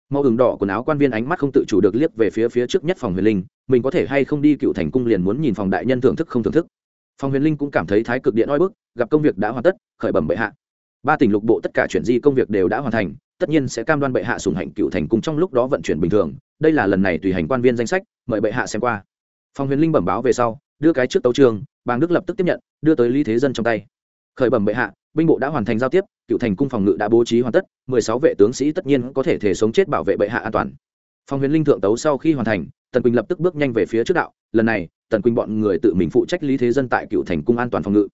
S1: Màu hưởng đỏ quần áo quan viên ánh mắt không tự chủ được liếc về phía phía trước nhất phòng huyền linh, mình có thể hay không đi cựu thành cung liền muốn nhìn phòng đại nhân thưởng thức không thưởng thức? Phòng huyền linh cũng cảm thấy thái cực điện oi bức, gặp công việc đã hoàn tất, khởi bẩm bệ hạ. Ba tỉnh lục bộ tất cả chuyển di công việc đều đã hoàn thành, tất nhiên sẽ cam đoan bệ hạ sùng hạnh cựu thành cung trong lúc đó vận chuyển bình thường. Đây là lần này tùy hành quan viên danh sách, mời bệ hạ xem qua. Phòng huyền linh bẩm báo về sau, đưa cái trước tấu trường, bàng đức lập tức tiếp nhận, đưa tới lý thế dân trong tay. Khởi bẩm bệ hạ, binh bộ đã hoàn thành giao tiếp, cựu thành cung phòng ngự đã bố trí hoàn tất, mười sáu vệ tướng sĩ tất nhiên có thể thể sống chết bảo vệ bệ hạ an toàn. Phòng huyền linh thượng tấu sau khi hoàn thành, tần quỳnh lập tức bước nhanh về phía trước đạo, lần này tần quỳnh bọn người tự mình phụ trách lý thế dân tại cựu thành cung an toàn phòng ngự.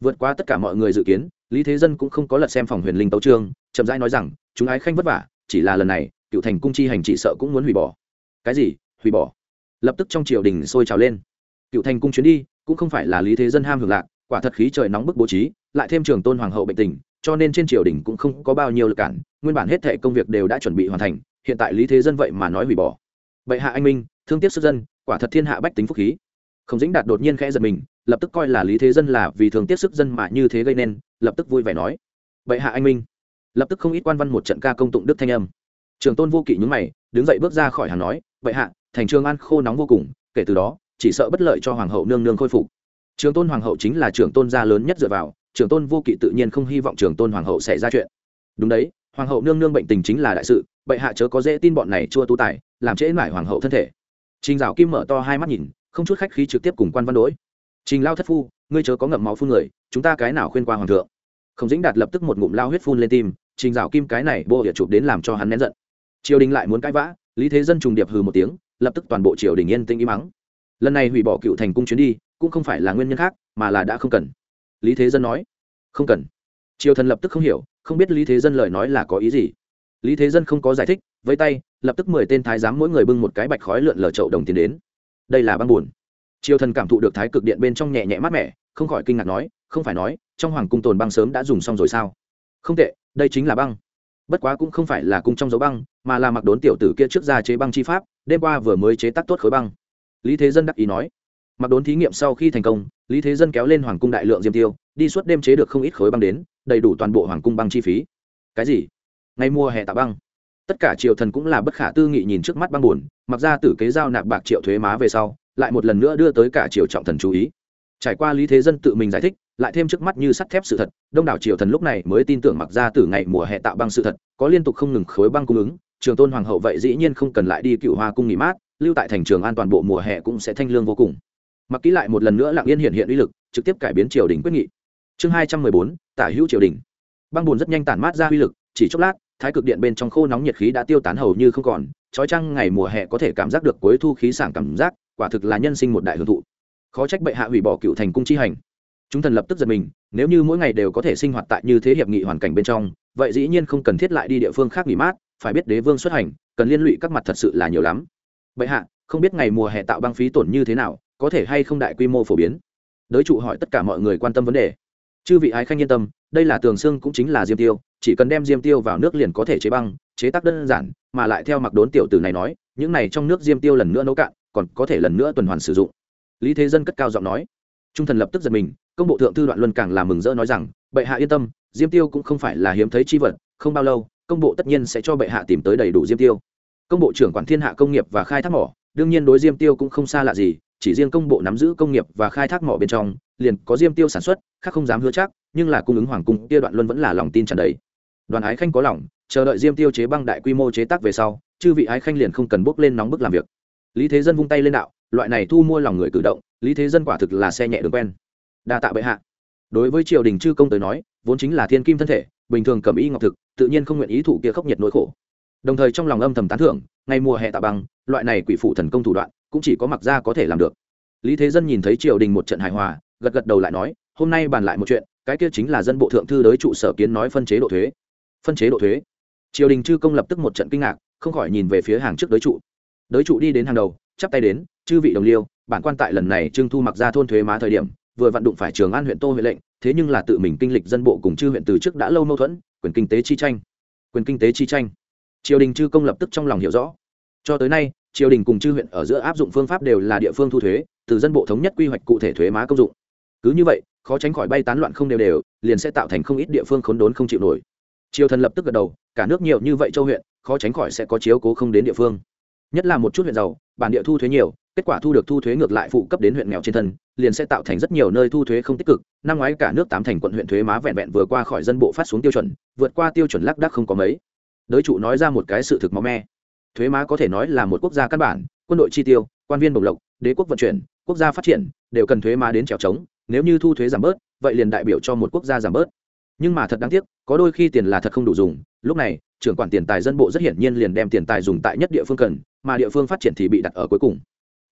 S1: Vượt qua tất cả mọi người dự kiến, lý thế dân cũng không có lật xem phòng huyền linh tấu trương chậm rãi nói rằng, chúng ái khanh vất vả, chỉ là lần này, cựu thành cung chi hành chỉ sợ cũng muốn hủy bỏ. Cái gì? Hủy bỏ? Lập tức trong triều đình sôi trào lên. Cựu thành cung chuyến đi, cũng không phải là lý thế dân ham hưởng lạc, quả thật khí trời nóng bức bố trí, lại thêm trường tôn hoàng hậu bệnh tình, cho nên trên triều đình cũng không có bao nhiêu lực cản, nguyên bản hết thệ công việc đều đã chuẩn bị hoàn thành, hiện tại lý thế dân vậy mà nói hủy bỏ. Bệ hạ anh minh, thương tiếc sức dân, quả thật thiên hạ bách tính phúc khí không dĩnh đạt đột nhiên khẽ giật mình, lập tức coi là lý thế dân là vì thường tiếp sức dân mà như thế gây nên, lập tức vui vẻ nói. Vậy hạ anh minh. Lập tức không ít quan văn một trận ca công tụng đức thanh âm. Trường tôn vô kỵ nhúng mày, đứng dậy bước ra khỏi hàng nói vậy hạ, thành trường an khô nóng vô cùng, kể từ đó, chỉ sợ bất lợi cho hoàng hậu nương nương khôi phục. Trường tôn hoàng hậu chính là trường tôn gia lớn nhất dựa vào, trường tôn vô kỵ tự nhiên không hy vọng trường tôn hoàng hậu sẽ ra chuyện. Đúng đấy, hoàng hậu nương nương bệnh tình chính là đại sự, bệ hạ chớ có dễ tin bọn này chua tu tài, làm trễ mải hoàng hậu thân thể. Trình dạo kim mở to hai mắt nhìn không chút khách khí trực tiếp cùng quan văn đối. Trình lao thất phu, ngươi chớ có ngậm máu phun người, chúng ta cái nào khuyên qua hoàng thượng? Không dĩnh đạt lập tức một ngụm lao huyết phun lên tim, trình dạo kim cái này bộ địa chụp đến làm cho hắn nén giận. Triều đình lại muốn cãi vã, lý thế dân trùng điệp hừ một tiếng, lập tức toàn bộ triều đình yên tĩnh im mắng lần này hủy bỏ cựu thành cung chuyến đi, cũng không phải là nguyên nhân khác, mà là đã không cần. Lý thế dân nói, không cần. Triều thần lập tức không hiểu, không biết lý thế dân lời nói là có ý gì. Lý thế dân không có giải thích với tay, lập tức mười tên thái giám mỗi người bưng một cái bạch khói lượn lờ chậu đồng tiền đến đây là băng buồn triều thần cảm thụ được thái cực điện bên trong nhẹ nhẹ mát mẻ, không khỏi kinh ngạc nói, không phải nói, trong hoàng cung tồn băng sớm đã dùng xong rồi sao? Không tệ, đây chính là băng. Bất quá cũng không phải là cung trong dấu băng, mà là mặc đốn tiểu tử kia trước ra chế băng chi pháp, đêm qua vừa mới chế tác tốt khối băng. Lý thế dân đắc ý nói, mặc đốn thí nghiệm sau khi thành công, lý thế dân kéo lên hoàng cung đại lượng diêm tiêu, đi suốt đêm chế được không ít khối băng đến, đầy đủ toàn bộ hoàng cung băng chi phí. Cái gì? Ngày mùa hè tạ băng. Tất cả triều thần cũng là bất khả tư nghị nhìn trước mắt băng buồn mặc ra tử kế giao nạp bạc triệu thuế má về sau, lại một lần nữa đưa tới cả triều trọng thần chú ý. Trải qua lý thế dân tự mình giải thích, lại thêm trước mắt như sắt thép sự thật, đông đảo triều thần lúc này mới tin tưởng mặc ra từ ngày mùa hè tạo băng sự thật, có liên tục không ngừng khối băng cung ứng, trường tôn hoàng hậu vậy dĩ nhiên không cần lại đi cựu hoa cung nghỉ mát, lưu tại thành trường an toàn bộ mùa hè cũng sẽ thanh lương vô cùng. Mặc kỹ lại một lần nữa lặng yên hiện hiện uy lực, trực tiếp cải biến triều đình quyết nghị. Chương hai trăm mười bốn, tả hữu triều đình. Băng bùn rất nhanh tản mát ra uy lực, chỉ chốc lát thái cực điện bên trong khô nóng nhiệt khí đã tiêu tán hầu như không còn trói trăng ngày mùa hè có thể cảm giác được cuối thu khí sảng cảm giác, quả thực là nhân sinh một đại hưởng thụ. Khó trách bệ hạ hủy bỏ cựu thành cung chi hành. Chúng thần lập tức giật mình, nếu như mỗi ngày đều có thể sinh hoạt tại như thế hiệp nghị hoàn cảnh bên trong, vậy dĩ nhiên không cần thiết lại đi địa phương khác nghỉ mát, phải biết đế vương xuất hành, cần liên lụy các mặt thật sự là nhiều lắm. Bệ hạ, không biết ngày mùa hè tạo băng phí tổn như thế nào, có thể hay không đại quy mô phổ biến? Đới trụ hỏi tất cả mọi người quan tâm vấn đề chư vị ái khanh yên tâm, đây là tường xương cũng chính là diêm tiêu, chỉ cần đem diêm tiêu vào nước liền có thể chế băng, chế tác đơn giản, mà lại theo mặc đốn tiểu tử này nói, những này trong nước diêm tiêu lần nữa nấu cạn, còn có thể lần nữa tuần hoàn sử dụng. Lý thế dân cất cao giọng nói. Trung thần lập tức giật mình, công bộ thượng thư đoạn luân càng làm mừng rỡ nói rằng, bệ hạ yên tâm, diêm tiêu cũng không phải là hiếm thấy chi vật, không bao lâu, công bộ tất nhiên sẽ cho bệ hạ tìm tới đầy đủ diêm tiêu. Công bộ trưởng quản thiên hạ công nghiệp và khai thác mỏ, đương nhiên đối diêm tiêu cũng không xa lạ gì chỉ riêng công bộ nắm giữ công nghiệp và khai thác mỏ bên trong, liền có diêm tiêu sản xuất, khác không dám hứa chắc, nhưng là cung ứng hoàng cung, kia đoạn luân vẫn là lòng tin tràn đầy. Đoàn ái khanh có lòng, chờ đợi diêm tiêu chế băng đại quy mô chế tác về sau, chư vị ái khanh liền không cần bốc lên nóng bức làm việc. Lý thế dân vung tay lên đạo, loại này thu mua lòng người cử động, lý thế dân quả thực là xe nhẹ đường quen. Đa tạ bệ hạ. Đối với triều đình chư công tới nói, vốn chính là thiên kim thân thể, bình thường cầm y ngọc thực, tự nhiên không nguyện ý thủ kia khốc nhiệt nỗi khổ. Đồng thời trong lòng âm thầm tán thưởng, ngày mùa hè tạ băng, loại này quỷ phụ thần công thủ đoạn cũng chỉ có mặc ra có thể làm được. Lý thế dân nhìn thấy triều đình một trận hài hòa, gật gật đầu lại nói, hôm nay bàn lại một chuyện, cái kia chính là dân bộ thượng thư đới trụ sở kiến nói phân chế độ thuế. Phân chế độ thuế. Triều đình chư công lập tức một trận kinh ngạc, không khỏi nhìn về phía hàng trước đới trụ. Đới trụ đi đến hàng đầu, chắp tay đến, chư vị đồng liêu, bản quan tại lần này trưng thu mặc ra thôn thuế má thời điểm, vừa vận đụng phải trường an huyện tô huệ lệnh, thế nhưng là tự mình kinh lịch dân bộ cùng chư huyện từ trước đã lâu mâu thuẫn, quyền kinh tế chi tranh. Quyền kinh tế chi tranh. Triều đình chư công lập tức trong lòng hiểu rõ. Cho tới nay triều đình cùng chư huyện ở giữa áp dụng phương pháp đều là địa phương thu thuế, từ dân bộ thống nhất quy hoạch cụ thể thuế má công dụng. Cứ như vậy, khó tránh khỏi bay tán loạn không đều đều, liền sẽ tạo thành không ít địa phương khốn đốn không chịu nổi. Triều thần lập tức gật đầu, cả nước nhiều như vậy châu huyện, khó tránh khỏi sẽ có chiếu cố không đến địa phương. Nhất là một chút huyện giàu, bản địa thu thuế nhiều, kết quả thu được thu thuế ngược lại phụ cấp đến huyện nghèo trên thân, liền sẽ tạo thành rất nhiều nơi thu thuế không tích cực. Năm ngoái cả nước tám thành quận huyện thuế má vẹn vẹn vừa qua khỏi dân bộ phát xuống tiêu chuẩn, vượt qua tiêu chuẩn lác đác không có mấy. Đới trụ nói ra một cái sự thực máu me thuế má có thể nói là một quốc gia căn bản, quân đội chi tiêu, quan viên bổng lộc, đế quốc vận chuyển, quốc gia phát triển, đều cần thuế má đến trèo trống, nếu như thu thuế giảm bớt, vậy liền đại biểu cho một quốc gia giảm bớt. Nhưng mà thật đáng tiếc, có đôi khi tiền là thật không đủ dùng, lúc này, trưởng quản tiền tài dân bộ rất hiển nhiên liền đem tiền tài dùng tại nhất địa phương cần, mà địa phương phát triển thì bị đặt ở cuối cùng.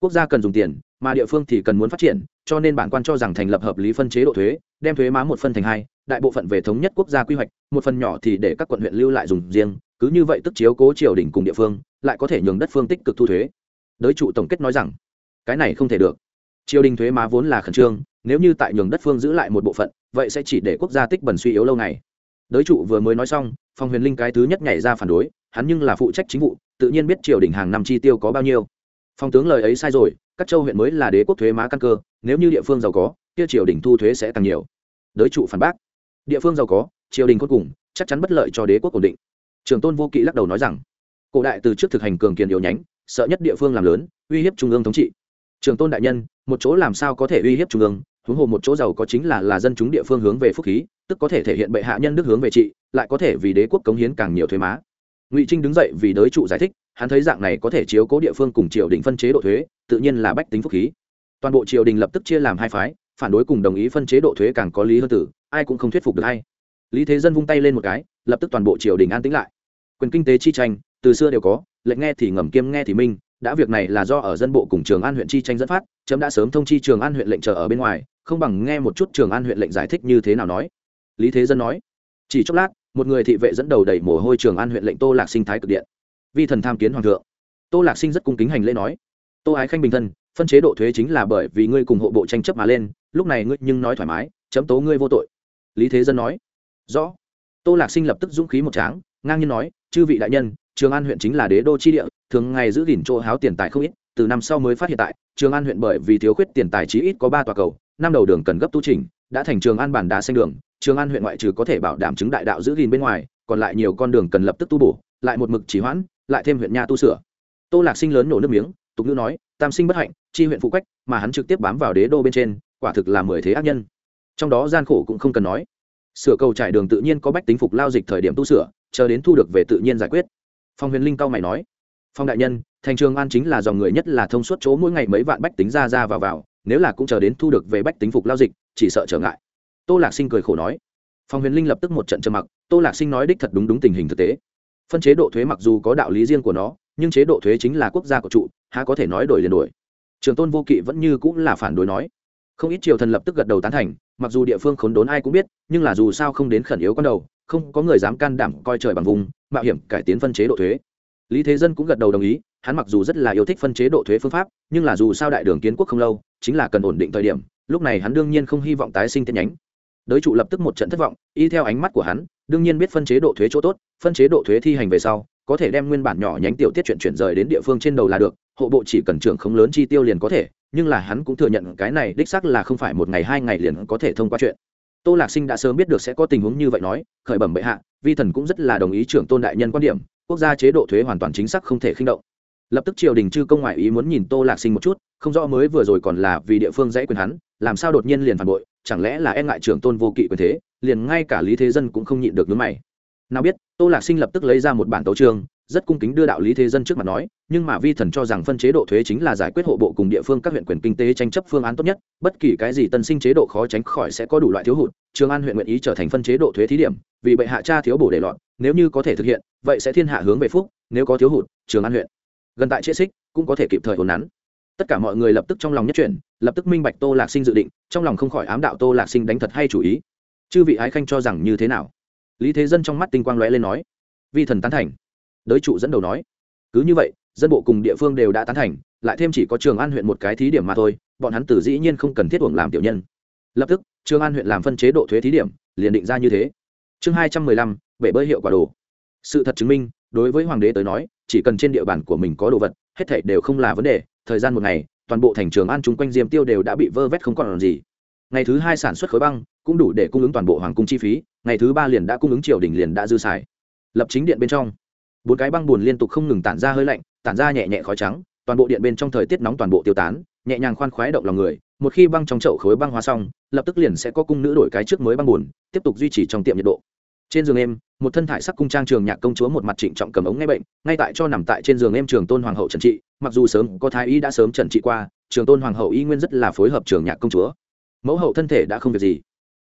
S1: Quốc gia cần dùng tiền, mà địa phương thì cần muốn phát triển, cho nên bản quan cho rằng thành lập hợp lý phân chế độ thuế, đem thuế má một phân thành hai, đại bộ phận về thống nhất quốc gia quy hoạch, một phần nhỏ thì để các quận huyện lưu lại dùng riêng, cứ như vậy tức chiếu cố triều đình cùng địa phương lại có thể nhường đất phương tích cực thu thuế. Đới trụ tổng kết nói rằng, cái này không thể được. Triều đình thuế má vốn là khẩn trương, nếu như tại nhường đất phương giữ lại một bộ phận, vậy sẽ chỉ để quốc gia tích bẩn suy yếu lâu ngày. Đới trụ vừa mới nói xong, phong huyền linh cái thứ nhất nhảy ra phản đối, hắn nhưng là phụ trách chính vụ, tự nhiên biết triều đình hàng năm chi tiêu có bao nhiêu. Phong tướng lời ấy sai rồi, các châu huyện mới là đế quốc thuế má căn cơ, nếu như địa phương giàu có, kia triều đình thu thuế sẽ càng nhiều. Đới trụ phản bác, địa phương giàu có, triều đình cuối cùng, chắc chắn bất lợi cho đế quốc ổn định. Trường tôn vô kỵ lắc đầu nói rằng cổ đại từ trước thực hành cường kiền yếu nhánh, sợ nhất địa phương làm lớn, uy hiếp trung ương thống trị. Trường tôn đại nhân, một chỗ làm sao có thể uy hiếp trung ương? Huống hồ một chỗ giàu có chính là là dân chúng địa phương hướng về phúc khí, tức có thể thể hiện bệ hạ nhân đức hướng về trị, lại có thể vì đế quốc cống hiến càng nhiều thuế má. Ngụy trinh đứng dậy vì đới trụ giải thích, hắn thấy dạng này có thể chiếu cố địa phương cùng triều đình phân chế độ thuế, tự nhiên là bách tính phúc khí. Toàn bộ triều đình lập tức chia làm hai phái, phản đối cùng đồng ý phân chế độ thuế càng có lý hơn tử, ai cũng không thuyết phục được hay. Lý thế dân vung tay lên một cái, lập tức toàn bộ triều đình an tĩnh lại. Quyền kinh tế chi tranh từ xưa đều có lệnh nghe thì ngầm kiêm nghe thì minh, đã việc này là do ở dân bộ cùng trường an huyện chi tranh dẫn phát, chấm đã sớm thông chi trường an huyện lệnh chờ ở bên ngoài, không bằng nghe một chút trường an huyện lệnh giải thích như thế nào nói. Lý thế dân nói, chỉ chốc lát, một người thị vệ dẫn đầu đẩy mồ hôi trường an huyện lệnh tô lạc sinh thái cực điện. Vi thần tham kiến hoàng thượng. Tô lạc sinh rất cung kính hành lễ nói, tô ái khanh bình thân, phân chế độ thuế chính là bởi vì ngươi cùng hộ bộ tranh chấp mà lên, lúc này ngươi nhưng nói thoải mái, chấm tố ngươi vô tội. Lý thế dân nói, rõ. Tô lạc sinh lập tức dũng khí một tráng, ngang nhiên nói, chư vị đại nhân trường an huyện chính là đế đô chi địa, thường ngày giữ gìn chỗ háo tiền tài không ít, từ năm sau mới phát hiện tại, trường an huyện bởi vì thiếu khuyết tiền tài chí ít có ba tòa cầu, năm đầu đường cần gấp tu trình đã thành trường an bản đá xanh đường, trường an huyện ngoại trừ có thể bảo đảm chứng đại đạo giữ gìn bên ngoài, còn lại nhiều con đường cần lập tức tu bổ, lại một mực chỉ hoãn, lại thêm huyện nha tu sửa. Tô lạc sinh lớn nổ nước miếng, tục ngữ nói, tam sinh bất hạnh, chi huyện phụ quách, mà hắn trực tiếp bám vào đế đô bên trên, quả thực là mười thế ác nhân. Trong đó gian khổ cũng không cần nói. Sửa cầu trải đường tự nhiên có bách tính phục lao dịch thời điểm tu sửa, chờ đến thu được về tự nhiên giải quyết phong huyền linh cao mày nói, phong đại nhân, thành trường an chính là dòng người nhất là thông suốt chỗ mỗi ngày mấy vạn bách tính ra ra vào vào, nếu là cũng chờ đến thu được về bách tính phục lao dịch, chỉ sợ trở ngại. Tô lạc sinh cười khổ nói. Phong huyền linh lập tức một trận trầm mặc, tô lạc sinh nói đích thật đúng đúng tình hình thực tế. Phân chế độ thuế mặc dù có đạo lý riêng của nó, nhưng chế độ thuế chính là quốc gia của trụ, há có thể nói đổi liền đổi. Trường tôn vô kỵ vẫn như cũng là phản đối nói. Không ít triều thần lập tức gật đầu tán thành, mặc dù địa phương khốn đốn ai cũng biết, nhưng là dù sao không đến khẩn yếu con đầu, không có người dám can đảm coi trời bằng vùng mạo hiểm, cải tiến phân chế độ thuế. Lý thế dân cũng gật đầu đồng ý, hắn mặc dù rất là yêu thích phân chế độ thuế phương pháp, nhưng là dù sao đại đường kiến quốc không lâu, chính là cần ổn định thời điểm, lúc này hắn đương nhiên không hy vọng tái sinh tên nhánh. Đới trụ lập tức một trận thất vọng, y theo ánh mắt của hắn, đương nhiên biết phân chế độ thuế chỗ tốt, phân chế độ thuế thi hành về sau, có thể đem nguyên bản nhỏ nhánh tiểu tiết chuyện chuyển rời đến địa phương trên đầu là được, hộ bộ chỉ cần trưởng không lớn chi tiêu liền có thể, nhưng là hắn cũng thừa nhận cái này đích xác là không phải một ngày hai ngày liền có thể thông qua chuyện. Tô lạc sinh đã sớm biết được sẽ có tình huống như vậy nói, khởi bẩm bệ hạ vi thần cũng rất là đồng ý trưởng tôn đại nhân quan điểm, quốc gia chế độ thuế hoàn toàn chính xác không thể khinh động lập tức triều đình chư công ngoại ý muốn nhìn tô lạc sinh một chút, không rõ mới vừa rồi còn là vì địa phương dãy quyền hắn, làm sao đột nhiên liền phản bội, chẳng lẽ là e ngại trưởng tôn vô kỵ quyền thế, liền ngay cả lý thế dân cũng không nhịn được nước mày nào biết, tô lạc sinh lập tức lấy ra một bản tấu trường rất cung kính đưa đạo lý thế dân trước mặt nói, nhưng mà vi thần cho rằng phân chế độ thuế chính là giải quyết hộ bộ cùng địa phương các huyện quyền kinh tế tranh chấp phương án tốt nhất, bất kỳ cái gì tân sinh chế độ khó tránh khỏi sẽ có đủ loại thiếu hụt, trường an huyện nguyện ý trở thành phân chế độ thuế thí điểm, vì bệ hạ cha thiếu bổ để lọt, nếu như có thể thực hiện, vậy sẽ thiên hạ hướng về phúc, nếu có thiếu hụt, trường an huyện gần tại chế xích, cũng có thể kịp thời hồn nắn. Tất cả mọi người lập tức trong lòng nhất chuyển, lập tức minh bạch tô lạc sinh dự định, trong lòng không khỏi ám đạo tô lạc sinh đánh thật hay chủ ý. Chư vị ái khanh cho rằng như thế nào? Lý thế dân trong mắt tinh quang lóe lên nói, vi thần tán thành đới trụ dẫn đầu nói, cứ như vậy, dân bộ cùng địa phương đều đã tán thành, lại thêm chỉ có trường an huyện một cái thí điểm mà thôi, bọn hắn tử dĩ nhiên không cần thiết uổng làm tiểu nhân. Lập tức, trường an huyện làm phân chế độ thuế thí điểm, liền định ra như thế. Chương hai trăm mười lăm, bể bơi hiệu quả đồ. Sự thật chứng minh, đối với hoàng đế tới nói, chỉ cần trên địa bàn của mình có đồ vật, hết thảy đều không là vấn đề, thời gian một ngày, toàn bộ thành trường an chung quanh diêm tiêu đều đã bị vơ vét không còn làm gì. Ngày thứ hai sản xuất khối băng, cũng đủ để cung ứng toàn bộ hoàng cung chi phí, ngày thứ ba liền đã cung ứng triều đình liền đã dư xài. Lập chính điện bên trong bốn cái băng buồn liên tục không ngừng tản ra hơi lạnh, tản ra nhẹ nhẹ khói trắng, toàn bộ điện bên trong thời tiết nóng toàn bộ tiêu tán, nhẹ nhàng khoan khoái động lòng người, một khi băng trong chậu khối băng hóa xong, lập tức liền sẽ có cung nữ đổi cái trước mới băng buồn, tiếp tục duy trì trong tiệm nhiệt độ. Trên giường em, một thân thải sắc cung trang trường nhạc công chúa một mặt trịnh trọng cầm ống nghe bệnh, ngay tại cho nằm tại trên giường em trường tôn hoàng hậu trần trị, mặc dù sớm có thái y đã sớm trần trị qua, trường tôn hoàng hậu y nguyên rất là phối hợp trường nhạc công chúa. Mẫu hậu thân thể đã không việc gì.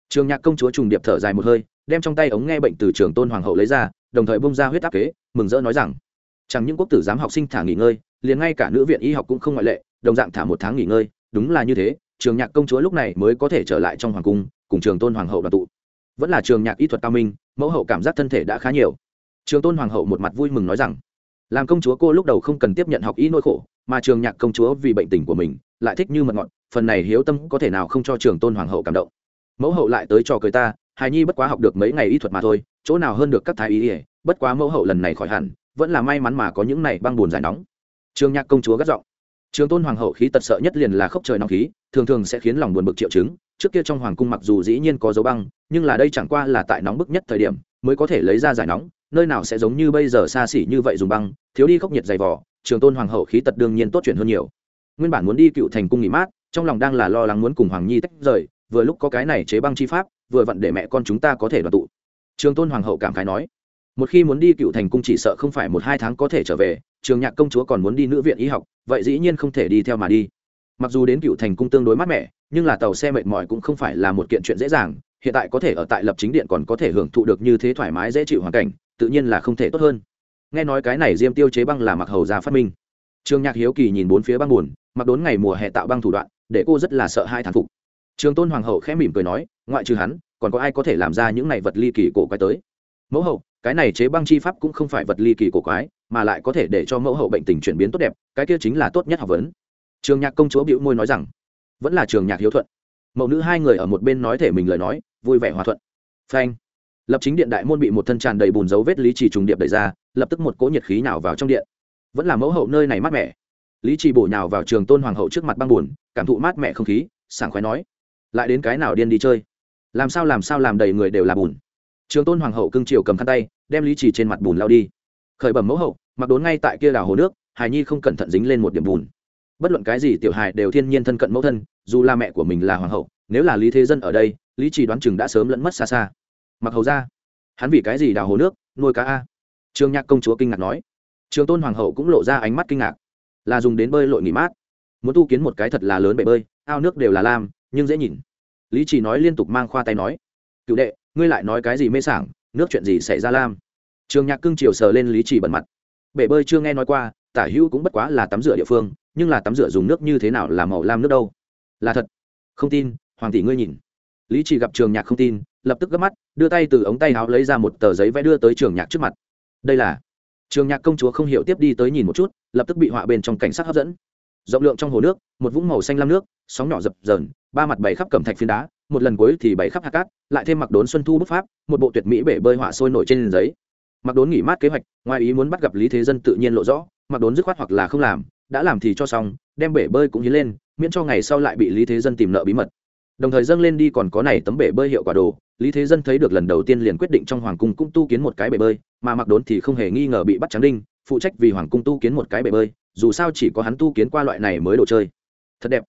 S1: Trường nhạc công chúa trùng điệp thở dài một hơi, đem trong tay ống nghe bệnh từ trường tôn hoàng hậu lấy ra đồng thời bông ra huyết áp kế, mừng rỡ nói rằng, chẳng những quốc tử giám học sinh thả nghỉ ngơi, liền ngay cả nữ viện y học cũng không ngoại lệ, đồng dạng thả một tháng nghỉ ngơi, đúng là như thế, trường nhạc công chúa lúc này mới có thể trở lại trong hoàng cung, cùng trường tôn hoàng hậu đoàn tụ. Vẫn là trường nhạc y thuật cao minh, mẫu hậu cảm giác thân thể đã khá nhiều. Trường tôn hoàng hậu một mặt vui mừng nói rằng, làm công chúa cô lúc đầu không cần tiếp nhận học y nỗi khổ, mà trường nhạc công chúa vì bệnh tình của mình, lại thích như mật ngọt phần này hiếu tâm có thể nào không cho trường tôn hoàng hậu cảm động. Mẫu hậu lại tới cho cười ta, hài nhi bất quá học được mấy ngày y thuật mà thôi chỗ nào hơn được các thái y ỉa, bất quá mẫu hậu lần này khỏi hẳn, vẫn là may mắn mà có những này băng buồn giải nóng. Trường nhạc công chúa gắt giọng. Trường tôn hoàng hậu khí tật sợ nhất liền là khốc trời nóng khí, thường thường sẽ khiến lòng buồn bực triệu chứng. Trước kia trong hoàng cung mặc dù dĩ nhiên có dấu băng, nhưng là đây chẳng qua là tại nóng bức nhất thời điểm, mới có thể lấy ra giải nóng, nơi nào sẽ giống như bây giờ xa xỉ như vậy dùng băng, thiếu đi khốc nhiệt dày vỏ trường tôn hoàng hậu khí tật đương nhiên tốt chuyện hơn nhiều. Nguyên bản muốn đi cựu thành cung nghỉ mát, trong lòng đang là lo lắng muốn cùng hoàng nhi tách rời, vừa lúc có cái này chế băng chi pháp, vừa vặn để mẹ con chúng ta có thể đoàn tụ trường tôn hoàng hậu cảm khái nói, một khi muốn đi cựu thành cung chỉ sợ không phải một hai tháng có thể trở về, trường nhạc công chúa còn muốn đi nữ viện y học, vậy dĩ nhiên không thể đi theo mà đi. Mặc dù đến cựu thành cung tương đối mát mẻ, nhưng là tàu xe mệt mỏi cũng không phải là một kiện chuyện dễ dàng, hiện tại có thể ở tại lập chính điện còn có thể hưởng thụ được như thế thoải mái dễ chịu hoàn cảnh, tự nhiên là không thể tốt hơn. Nghe nói cái này diêm tiêu chế băng là mặc hầu ra phát minh. Trương nhạc hiếu kỳ nhìn bốn phía băng buồn, mặc đốn ngày mùa hè tạo băng thủ đoạn, để cô rất là sợ hai thán phục. Trường tôn hoàng hậu khẽ mỉm cười nói, ngoại trừ hắn còn có ai có thể làm ra những này vật ly kỳ cổ quái tới? Mẫu hậu, cái này chế băng chi pháp cũng không phải vật ly kỳ cổ quái, mà lại có thể để cho mẫu hậu bệnh tình chuyển biến tốt đẹp, cái kia chính là tốt nhất học vấn. Trường nhạc công chúa bĩu môi nói rằng, vẫn là trường nhạc hiếu thuận. Mẫu nữ hai người ở một bên nói thể mình lời nói, vui vẻ hòa thuận. Phanh. Lập chính điện đại môn bị một thân tràn đầy bùn dấu vết lý trì trùng điệp đẩy ra, lập tức một cỗ nhiệt khí nào vào trong điện. Vẫn là mẫu hậu nơi này mát mẻ. Lý trì bổ nhào vào trường tôn hoàng hậu trước mặt băng bùn, cảm thụ mát mẻ không khí, sảng khoái nói, lại đến cái nào điên đi chơi? Làm sao làm sao làm đầy người đều là bùn. Trường tôn hoàng hậu cưng chiều cầm khăn tay, đem lý trì trên mặt bùn lao đi. Khởi bẩm mẫu hậu, mặc đốn ngay tại kia đảo hồ nước, hài nhi không cẩn thận dính lên một điểm bùn. Bất luận cái gì tiểu hài đều thiên nhiên thân cận mẫu thân, dù là mẹ của mình là hoàng hậu, nếu là lý thế dân ở đây, lý trì đoán chừng đã sớm lẫn mất xa xa. Mặc hầu ra, hắn vì cái gì đào hồ nước, nuôi cá a? Trương nhạc công chúa kinh ngạc nói. Trường tôn hoàng hậu cũng lộ ra ánh mắt kinh ngạc. Là dùng đến bơi lội nghỉ mát. Muốn tu kiến một cái thật là lớn bể bơi, ao nước đều là lam, nhưng dễ nhìn lý chỉ nói liên tục mang khoa tay nói, cựu đệ, ngươi lại nói cái gì mê sảng, nước chuyện gì xảy ra lam? Trường nhạc cưng chiều sờ lên lý chỉ bẩn mặt. Bể bơi chưa nghe nói qua, tả hữu cũng bất quá là tắm rửa địa phương, nhưng là tắm rửa dùng nước như thế nào là màu lam nước đâu? Là thật. Không tin, hoàng tỷ ngươi nhìn. Lý chỉ gặp trường nhạc không tin, lập tức gấp mắt, đưa tay từ ống tay áo lấy ra một tờ giấy vẽ đưa tới trường nhạc trước mặt. Đây là trường nhạc công chúa không hiểu tiếp đi tới nhìn một chút, lập tức bị họa bên trong cảnh sát hấp dẫn. Rộng lượng trong hồ nước, một vũng màu xanh lam nước sóng nhỏ dập dờn, ba mặt bảy khắp cẩm thạch phiến đá, một lần cuối thì bảy khắp hạt cát, lại thêm mặc đốn xuân thu bức pháp, một bộ tuyệt mỹ bể bơi họa sôi nổi trên giấy. Mặc đốn nghỉ mát kế hoạch, ngoài ý muốn bắt gặp lý thế dân tự nhiên lộ rõ mặc đốn dứt khoát hoặc là không làm, đã làm thì cho xong, đem bể bơi cũng hiến lên, miễn cho ngày sau lại bị lý thế dân tìm nợ bí mật. Đồng thời dâng lên đi còn có này tấm bể bơi hiệu quả đồ, lý thế dân thấy được lần đầu tiên liền quyết định trong hoàng cung cũng tu kiến một cái bể bơi, mà mặc đốn thì không hề nghi ngờ bị bắt trắng đinh, phụ trách vì hoàng cung tu kiến một cái bể bơi, dù sao chỉ có hắn tu kiến qua loại này mới đồ chơi. Thật đẹp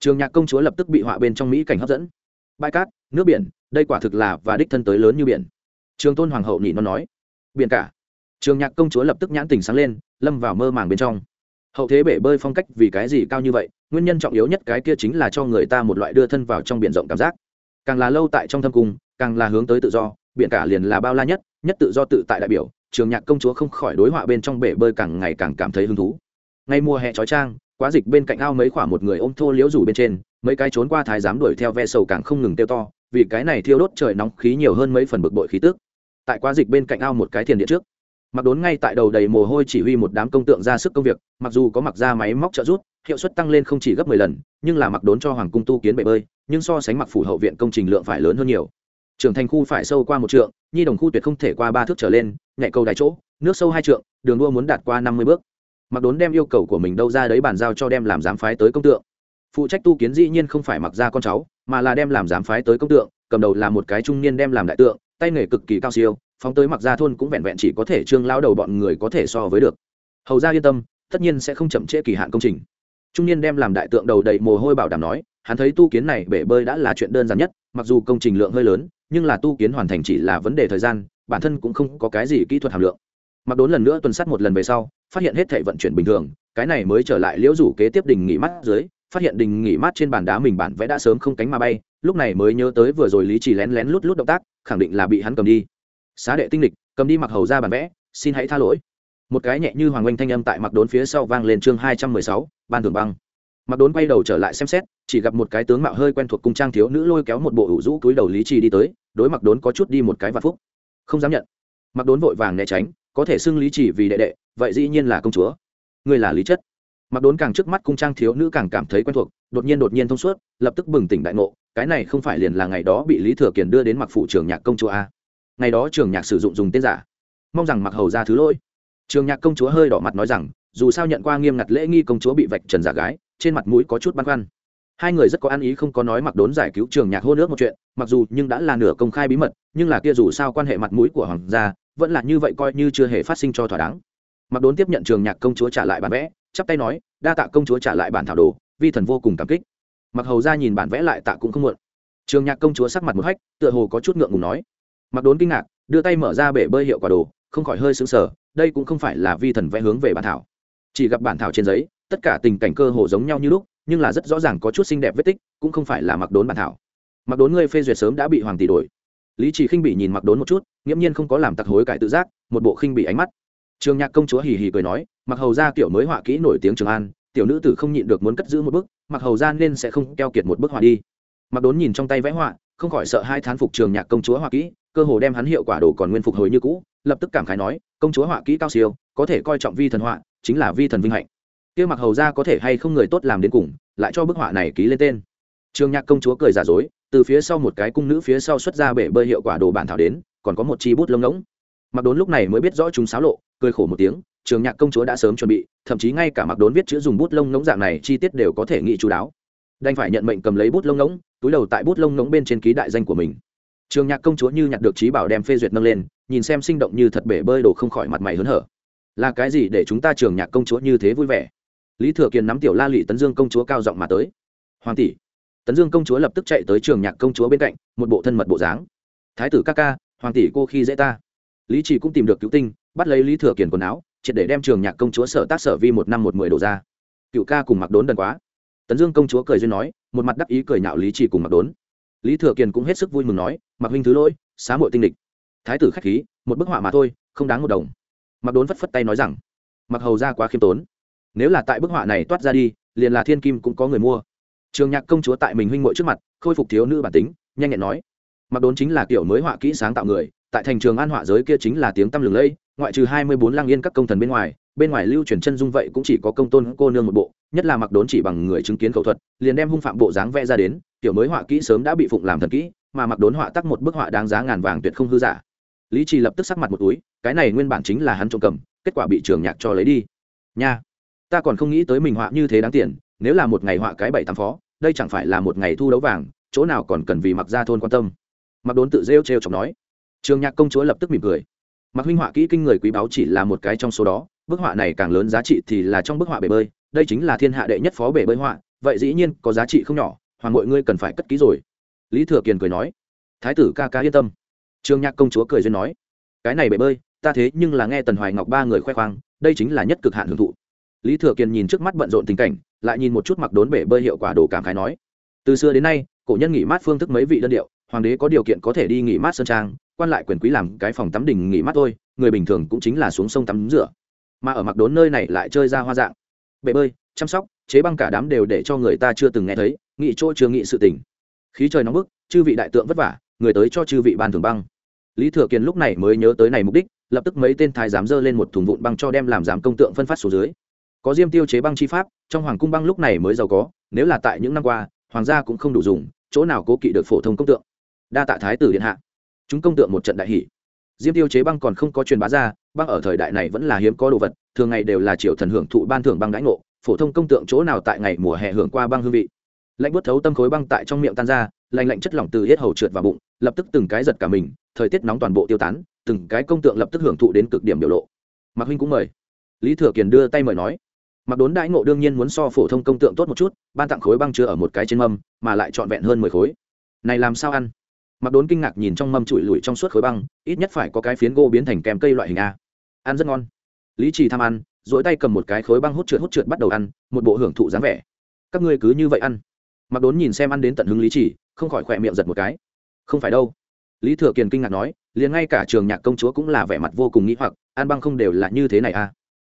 S1: trường nhạc công chúa lập tức bị họa bên trong mỹ cảnh hấp dẫn. Bãi cát, nước biển, đây quả thực là và đích thân tới lớn như biển. Trường tôn hoàng hậu nhị nó nói. Biển cả. Trường nhạc công chúa lập tức nhãn tình sáng lên, lâm vào mơ màng bên trong. Hậu thế bể bơi phong cách vì cái gì cao như vậy? Nguyên nhân trọng yếu nhất cái kia chính là cho người ta một loại đưa thân vào trong biển rộng cảm giác. Càng là lâu tại trong thâm cung, càng là hướng tới tự do, biển cả liền là bao la nhất nhất tự do tự tại đại biểu, trường nhạc công chúa không khỏi đối họa bên trong bể bơi càng ngày càng cảm thấy hứng thú. Ngay mùa hè trói trang quá dịch bên cạnh ao mấy khoảng một người ôm thô liễu rủ bên trên, mấy cái trốn qua thái giám đuổi theo ve sầu càng không ngừng tiêu to, vì cái này thiêu đốt trời nóng khí nhiều hơn mấy phần bực bội khí tức. Tại quá dịch bên cạnh ao một cái thiền điện trước mặc đốn ngay tại đầu đầy mồ hôi chỉ huy một đám công tượng ra sức công việc, mặc dù có mặc ra máy móc trợ rút hiệu suất tăng lên không chỉ gấp mười lần, nhưng là mặc đốn cho hoàng cung tu kiến bể bơi, nhưng so sánh mặc phủ hậu viện công trình lượng phải lớn hơn nhiều. Trưởng thành khu phải sâu qua một trượng, nhi đồng khu tuyệt không thể qua ba thước trở lên nhạy cầu đại chỗ, nước sâu hai trượng, đường đua muốn đạt qua năm mươi bước mặc đốn đem yêu cầu của mình đâu ra đấy bàn giao cho đem làm giám phái tới công tượng. Phụ trách tu kiến dĩ nhiên không phải mặc ra con cháu, mà là đem làm giám phái tới công tượng, cầm đầu là một cái trung niên đem làm đại tượng, tay nghề cực kỳ cao siêu, phóng tới mặc ra thôn cũng vẹn vẹn chỉ có thể trương lao đầu bọn người có thể so với được. Hầu ra yên tâm, tất nhiên sẽ không chậm trễ kỳ hạn công trình. Trung niên đem làm đại tượng đầu đầy mồ hôi bảo đảm nói, hắn thấy tu kiến này bể bơi đã là chuyện đơn giản nhất, mặc dù công trình lượng hơi lớn, nhưng là tu kiến hoàn thành chỉ là vấn đề thời gian, bản thân cũng không có cái gì kỹ thuật hàm lượng mặc đốn lần nữa tuần sát một lần về sau, phát hiện hết thể vận chuyển bình thường, cái này mới trở lại liễu rủ kế tiếp đình nghỉ mát dưới, phát hiện đình nghỉ mát trên bàn đá mình bản vẽ đã sớm không cánh mà bay, lúc này mới nhớ tới vừa rồi lý chỉ lén lén lút lút động tác, khẳng định là bị hắn cầm đi. Xá đệ tinh lịch, cầm đi mặc hầu ra bản vẽ, xin hãy tha lỗi. Một cái nhẹ như hoàng oanh thanh âm tại mặc đốn phía sau vang lên chương hai trăm mười sáu, ban thường băng. Mặc đốn quay đầu trở lại xem xét, chỉ gặp một cái tướng mạo hơi quen thuộc cung trang thiếu nữ lôi kéo một bộ ủ rũ túi đầu lý trì đi tới, đối mặc đốn có chút đi một cái vạn phúc. Không dám nhận. Mặc đốn vội vàng né tránh có thể xưng lý chỉ vì đệ đệ, vậy dĩ nhiên là công chúa. Người là lý chất. Mặc đốn càng trước mắt cung trang thiếu nữ càng cảm thấy quen thuộc, đột nhiên đột nhiên thông suốt, lập tức bừng tỉnh đại ngộ, cái này không phải liền là ngày đó bị lý thừa kiền đưa đến mặc phụ trường nhạc công chúa a ngày đó trường nhạc sử dụng dùng tên giả. Mong rằng mặc hầu ra thứ lỗi. Trường nhạc công chúa hơi đỏ mặt nói rằng, dù sao nhận qua nghiêm ngặt lễ nghi công chúa bị vạch trần giả gái, trên mặt mũi có chút băn khoăn. Hai người rất có ăn ý không có nói mặc đốn giải cứu trường nhạc hô nước một chuyện, mặc dù nhưng đã là nửa công khai bí mật, nhưng là kia dù sao quan hệ mặt mũi của hoàng gia vẫn là như vậy coi như chưa hề phát sinh cho thỏa đáng. Mặc đốn tiếp nhận trường nhạc công chúa trả lại bản vẽ, chắp tay nói, đa tạ công chúa trả lại bản thảo đồ, vi thần vô cùng cảm kích. Mặc hầu ra nhìn bản vẽ lại tạ cũng không muộn. Trường nhạc công chúa sắc mặt một hách, tựa hồ có chút ngượng ngùng nói. Mặc đốn kinh ngạc, đưa tay mở ra bể bơi hiệu quả đồ, không khỏi hơi xứng sở đây cũng không phải là vi thần vẽ hướng về bản thảo. Chỉ gặp bản thảo trên giấy, tất cả tình cảnh cơ hồ giống nhau như lúc, nhưng là rất rõ ràng có chút xinh đẹp vết tích, cũng không phải là mặc đốn bản thảo. Mặc đốn ngươi phê duyệt sớm đã bị hoàng tỷ đổi lý trì khinh bị nhìn mặc đốn một chút nghiễm nhiên không có làm tặc hối cải tự giác một bộ khinh bị ánh mắt trường nhạc công chúa hì hì cười nói mặc hầu ra kiểu mới họa kỹ nổi tiếng trường an tiểu nữ tử không nhịn được muốn cất giữ một bức mặc hầu ra nên sẽ không keo kiệt một bức họa đi mặc đốn nhìn trong tay vẽ họa không khỏi sợ hai thán phục trường nhạc công chúa họa kỹ cơ hồ đem hắn hiệu quả đồ còn nguyên phục hồi như cũ lập tức cảm khái nói công chúa họa kỹ cao siêu có thể coi trọng vi thần họa chính là vi thần vinh hạnh kia mặc hầu ra có thể hay không người tốt làm đến cùng lại cho bức họa này ký lên tên trường nhạc công chúa cười giả dối từ phía sau một cái cung nữ phía sau xuất ra bể bơi hiệu quả đồ bản thảo đến, còn có một chi bút lông ngỗng. Mặc đốn lúc này mới biết rõ chúng xáo lộ, cười khổ một tiếng, trường nhạc công chúa đã sớm chuẩn bị, thậm chí ngay cả mặc đốn viết chữ dùng bút lông ngỗng dạng này chi tiết đều có thể nghĩ chú đáo. Đành phải nhận mệnh cầm lấy bút lông ngỗng, túi đầu tại bút lông ngỗng bên trên ký đại danh của mình. Trường nhạc công chúa như nhặt được trí bảo đem phê duyệt nâng lên, nhìn xem sinh động như thật bể bơi đồ không khỏi mặt mày hớn hở. Là cái gì để chúng ta trường nhạc công chúa như thế vui vẻ? Lý thừa kiền nắm tiểu la lị tấn dương công chúa cao giọng mà tới. Hoàng tỷ tấn dương công chúa lập tức chạy tới trường nhạc công chúa bên cạnh, một bộ thân mật bộ dáng. Thái tử ca ca, hoàng tỷ cô khi dễ ta. Lý chỉ cũng tìm được cứu tinh, bắt lấy lý thừa kiền quần áo, triệt để đem trường nhạc công chúa sở tác sở vi một năm một mười đổ ra. Cựu ca cùng mặc đốn đần quá. Tấn dương công chúa cười duyên nói, một mặt đắc ý cười nhạo lý chỉ cùng mặc đốn. Lý thừa kiền cũng hết sức vui mừng nói, mặc huynh thứ lỗi, xá muội tinh địch thái tử khách khí, một bức họa mà thôi, không đáng một đồng. Mặc đốn phất phất tay nói rằng, mặc hầu ra quá khiêm tốn. Nếu là tại bức họa này toát ra đi, liền là thiên kim cũng có người mua trường nhạc công chúa tại mình huynh muội trước mặt, khôi phục thiếu nữ bản tính, nhanh nhẹn nói. Mặc đốn chính là kiểu mới họa kỹ sáng tạo người, tại thành trường an họa giới kia chính là tiếng tăm lừng lẫy ngoại trừ hai mươi bốn lang yên các công thần bên ngoài bên ngoài lưu truyền chân dung vậy cũng chỉ có công tôn, cô nương một bộ, nhất là mặc đốn chỉ bằng người chứng kiến khẩu thuật, liền đem hung phạm bộ dáng vẽ ra đến, kiểu mới họa kỹ sớm đã bị phụng làm thần kỹ, mà mặc đốn họa tắc một bức họa đáng giá ngàn vàng tuyệt không hư giả. Lý trì lập tức sắc mặt một túi, cái này nguyên bản chính là hắn trộm cầm, kết quả bị trường nhạc cho lấy đi. Nha, ta còn không nghĩ tới mình họa như thế đáng tiền nếu là một ngày họa cái bảy tám phó, đây chẳng phải là một ngày thu đấu vàng, chỗ nào còn cần vì mặc gia thôn quan tâm. Mặc đốn tự rêu trêu chọc nói. Trường nhạc công chúa lập tức mỉm cười. Mặc huynh họa kỹ kinh người quý báu chỉ là một cái trong số đó, bức họa này càng lớn giá trị thì là trong bức họa bể bơi, đây chính là thiên hạ đệ nhất phó bể bơi họa, vậy dĩ nhiên có giá trị không nhỏ, hoàng mọi ngươi cần phải cất ký rồi. Lý thừa kiền cười nói. Thái tử ca ca yên tâm. Trương nhạc công chúa cười duyên nói. Cái này bể bơi, ta thế nhưng là nghe tần hoài ngọc ba người khoe khoang, đây chính là nhất cực hạn hưởng thụ lý thừa kiền nhìn trước mắt bận rộn tình cảnh, lại nhìn một chút mặc đốn bể bơi hiệu quả đồ cảm khái nói. Từ xưa đến nay, cổ nhân nghỉ mát phương thức mấy vị đơn điệu, hoàng đế có điều kiện có thể đi nghỉ mát sơn trang, quan lại quyền quý làm cái phòng tắm đình nghỉ mát thôi, người bình thường cũng chính là xuống sông tắm rửa. Mà ở mặc đốn nơi này lại chơi ra hoa dạng. Bể bơi, chăm sóc, chế băng cả đám đều để cho người ta chưa từng nghe thấy nghị chỗ chưa nghị sự tình. Khí trời nóng bức, chư vị đại tượng vất vả, người tới cho chư vị ban thưởng băng. Lý thừa kiền lúc này mới nhớ tới này mục đích, lập tức mấy tên thái giám dơ lên một thùng vụn băng cho đem làm giám công tượng phân phát xuống dưới có diêm tiêu chế băng chi pháp, trong hoàng cung băng lúc này mới giàu có, nếu là tại những năm qua, hoàng gia cũng không đủ dùng, chỗ nào cố kỵ được phổ thông công tượng. Đa tạ thái tử điện hạ. Chúng công tượng một trận đại hỷ diêm tiêu chế băng còn không có truyền bá ra, băng ở thời đại này vẫn là hiếm có đồ vật, thường ngày đều là triệu thần hưởng thụ ban thưởng băng đãi ngộ, phổ thông công tượng chỗ nào tại ngày mùa hè hưởng qua băng hương vị. Lạnh bớt thấu tâm khối băng tại trong miệng tan ra, lạnh lạnh chất lỏng từ hết hầu trượt vào bụng, lập tức từng cái giật cả mình, thời tiết nóng toàn bộ tiêu tán, từng cái công tượng lập tức hưởng thụ đến cực điểm biểu lộ. Mạc huynh cũng mời. Lý thừa kiền đưa tay mời nói mặc đốn đãi ngộ đương nhiên muốn so phổ thông công tượng tốt một chút, ban tặng khối băng chứa ở một cái trên mâm, mà lại trọn vẹn hơn mười khối. Này làm sao ăn? Mặc đốn kinh ngạc nhìn trong mâm trụi lủi trong suốt khối băng, ít nhất phải có cái phiến gỗ biến thành kèm cây loại hình a. Ăn rất ngon. Lý trì tham ăn dỗi tay cầm một cái khối băng hút trượt hút trượt bắt đầu ăn, một bộ hưởng thụ dáng vẻ. Các ngươi cứ như vậy ăn. Mặc đốn nhìn xem ăn đến tận hứng lý trì, không khỏi khỏe miệng giật một cái. Không phải đâu. Lý thừa kiền kinh ngạc nói, liền ngay cả trường nhạc công chúa cũng là vẻ mặt vô cùng nghĩ hoặc, ăn băng không đều là như thế này à?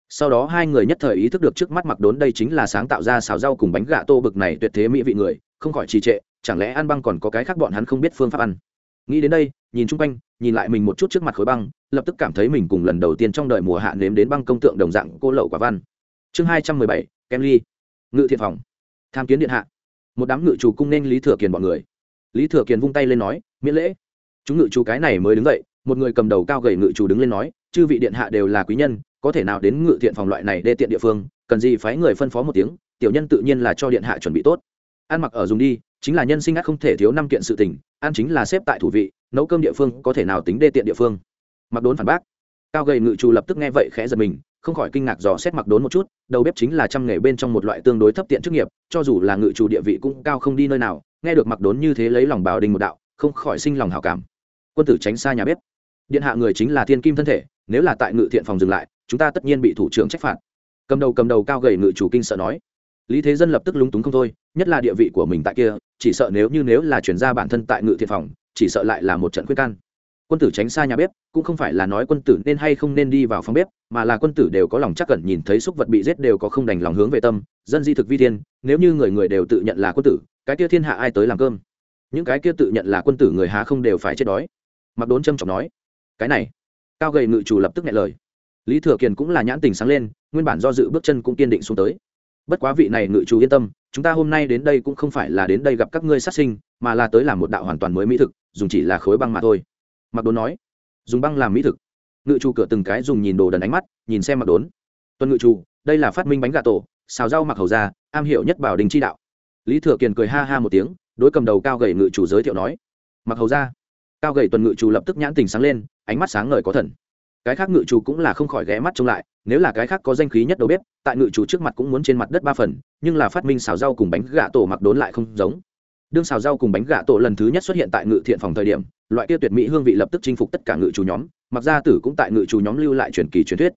S1: Sau đó hai người nhất thời ý thức được trước mắt mặc đốn đây chính là sáng tạo ra xào rau cùng bánh gà tô bực này tuyệt thế mỹ vị người, không khỏi trì trệ, chẳng lẽ ăn băng còn có cái khác bọn hắn không biết phương pháp ăn. Nghĩ đến đây, nhìn chung quanh, nhìn lại mình một chút trước mặt khối băng, lập tức cảm thấy mình cùng lần đầu tiên trong đời mùa hạ nếm đến băng công tượng đồng dạng cô lậu quả văn. Chương hai trăm mười bảy, kem ly. Ngự thiện phòng. Tham kiến điện hạ. Một đám ngự chủ cung nên lý thừa kiền bọn người. Lý thừa kiền vung tay lên nói, miễn lễ. Chúng ngự chủ cái này mới đứng dậy, một người cầm đầu cao gầy ngự chủ đứng lên nói chư vị điện hạ đều là quý nhân, có thể nào đến ngự thiện phòng loại này đê tiện địa phương, cần gì phái người phân phó một tiếng, tiểu nhân tự nhiên là cho điện hạ chuẩn bị tốt. Ăn mặc ở dùng đi, chính là nhân sinh ác không thể thiếu năm kiện sự tình ăn chính là xếp tại thủ vị, nấu cơm địa phương có thể nào tính đê tiện địa phương. Mặc đốn phản bác. Cao gầy ngự trù lập tức nghe vậy khẽ giật mình, không khỏi kinh ngạc dò xét mặc đốn một chút, đầu bếp chính là trăm nghề bên trong một loại tương đối thấp tiện chức nghiệp, cho dù là ngự trù địa vị cũng cao không đi nơi nào, nghe được mặc đốn như thế lấy lòng bảo đình một đạo, không khỏi sinh lòng hảo cảm. Quân tử tránh xa nhà bếp điện hạ người chính là thiên kim thân thể, nếu là tại ngự thiện phòng dừng lại, chúng ta tất nhiên bị thủ trưởng trách phạt. Cầm đầu cầm đầu cao gầy ngự chủ kinh sợ nói. Lý thế dân lập tức lúng túng không thôi, nhất là địa vị của mình tại kia, chỉ sợ nếu như nếu là chuyển ra bản thân tại ngự thiện phòng, chỉ sợ lại là một trận khuyên can. Quân tử tránh xa nhà bếp, cũng không phải là nói quân tử nên hay không nên đi vào phòng bếp, mà là quân tử đều có lòng chắc cẩn nhìn thấy súc vật bị giết đều có không đành lòng hướng về tâm, dân di thực vi thiên, nếu như người người đều tự nhận là quân tử, cái kia thiên hạ ai tới làm cơm? Những cái kia tự nhận là quân tử người há không đều phải chết đói. Mặc đốn trâm trọng nói cái này cao gầy ngự chủ lập tức nghe lời lý thừa kiền cũng là nhãn tình sáng lên nguyên bản do dự bước chân cũng kiên định xuống tới bất quá vị này ngự chủ yên tâm chúng ta hôm nay đến đây cũng không phải là đến đây gặp các ngươi sát sinh mà là tới làm một đạo hoàn toàn mới mỹ thực dùng chỉ là khối băng mà thôi mặc đốn nói dùng băng làm mỹ thực ngự chủ cửa từng cái dùng nhìn đồ đần ánh mắt nhìn xem mặc đốn tuân ngự chủ đây là phát minh bánh gà tổ xào rau mặc hầu ra am hiểu nhất bảo đình chi đạo lý thừa kiền cười ha ha một tiếng đối cầm đầu cao gầy ngự chủ giới thiệu nói mặc hầu ra cao gầy tuần ngự chủ lập tức nhãn tình sáng lên, ánh mắt sáng ngời có thần. Cái khác ngự chủ cũng là không khỏi ghé mắt trông lại, nếu là cái khác có danh khí nhất đầu bếp tại ngự chủ trước mặt cũng muốn trên mặt đất ba phần, nhưng là phát minh xào rau cùng bánh gà tổ mặc đốn lại không giống. Đương xào rau cùng bánh gà tổ lần thứ nhất xuất hiện tại ngự thiện phòng thời điểm, loại kia tuyệt mỹ hương vị lập tức chinh phục tất cả ngự chủ nhóm, mặc gia tử cũng tại ngự chủ nhóm lưu lại truyền kỳ truyền thuyết.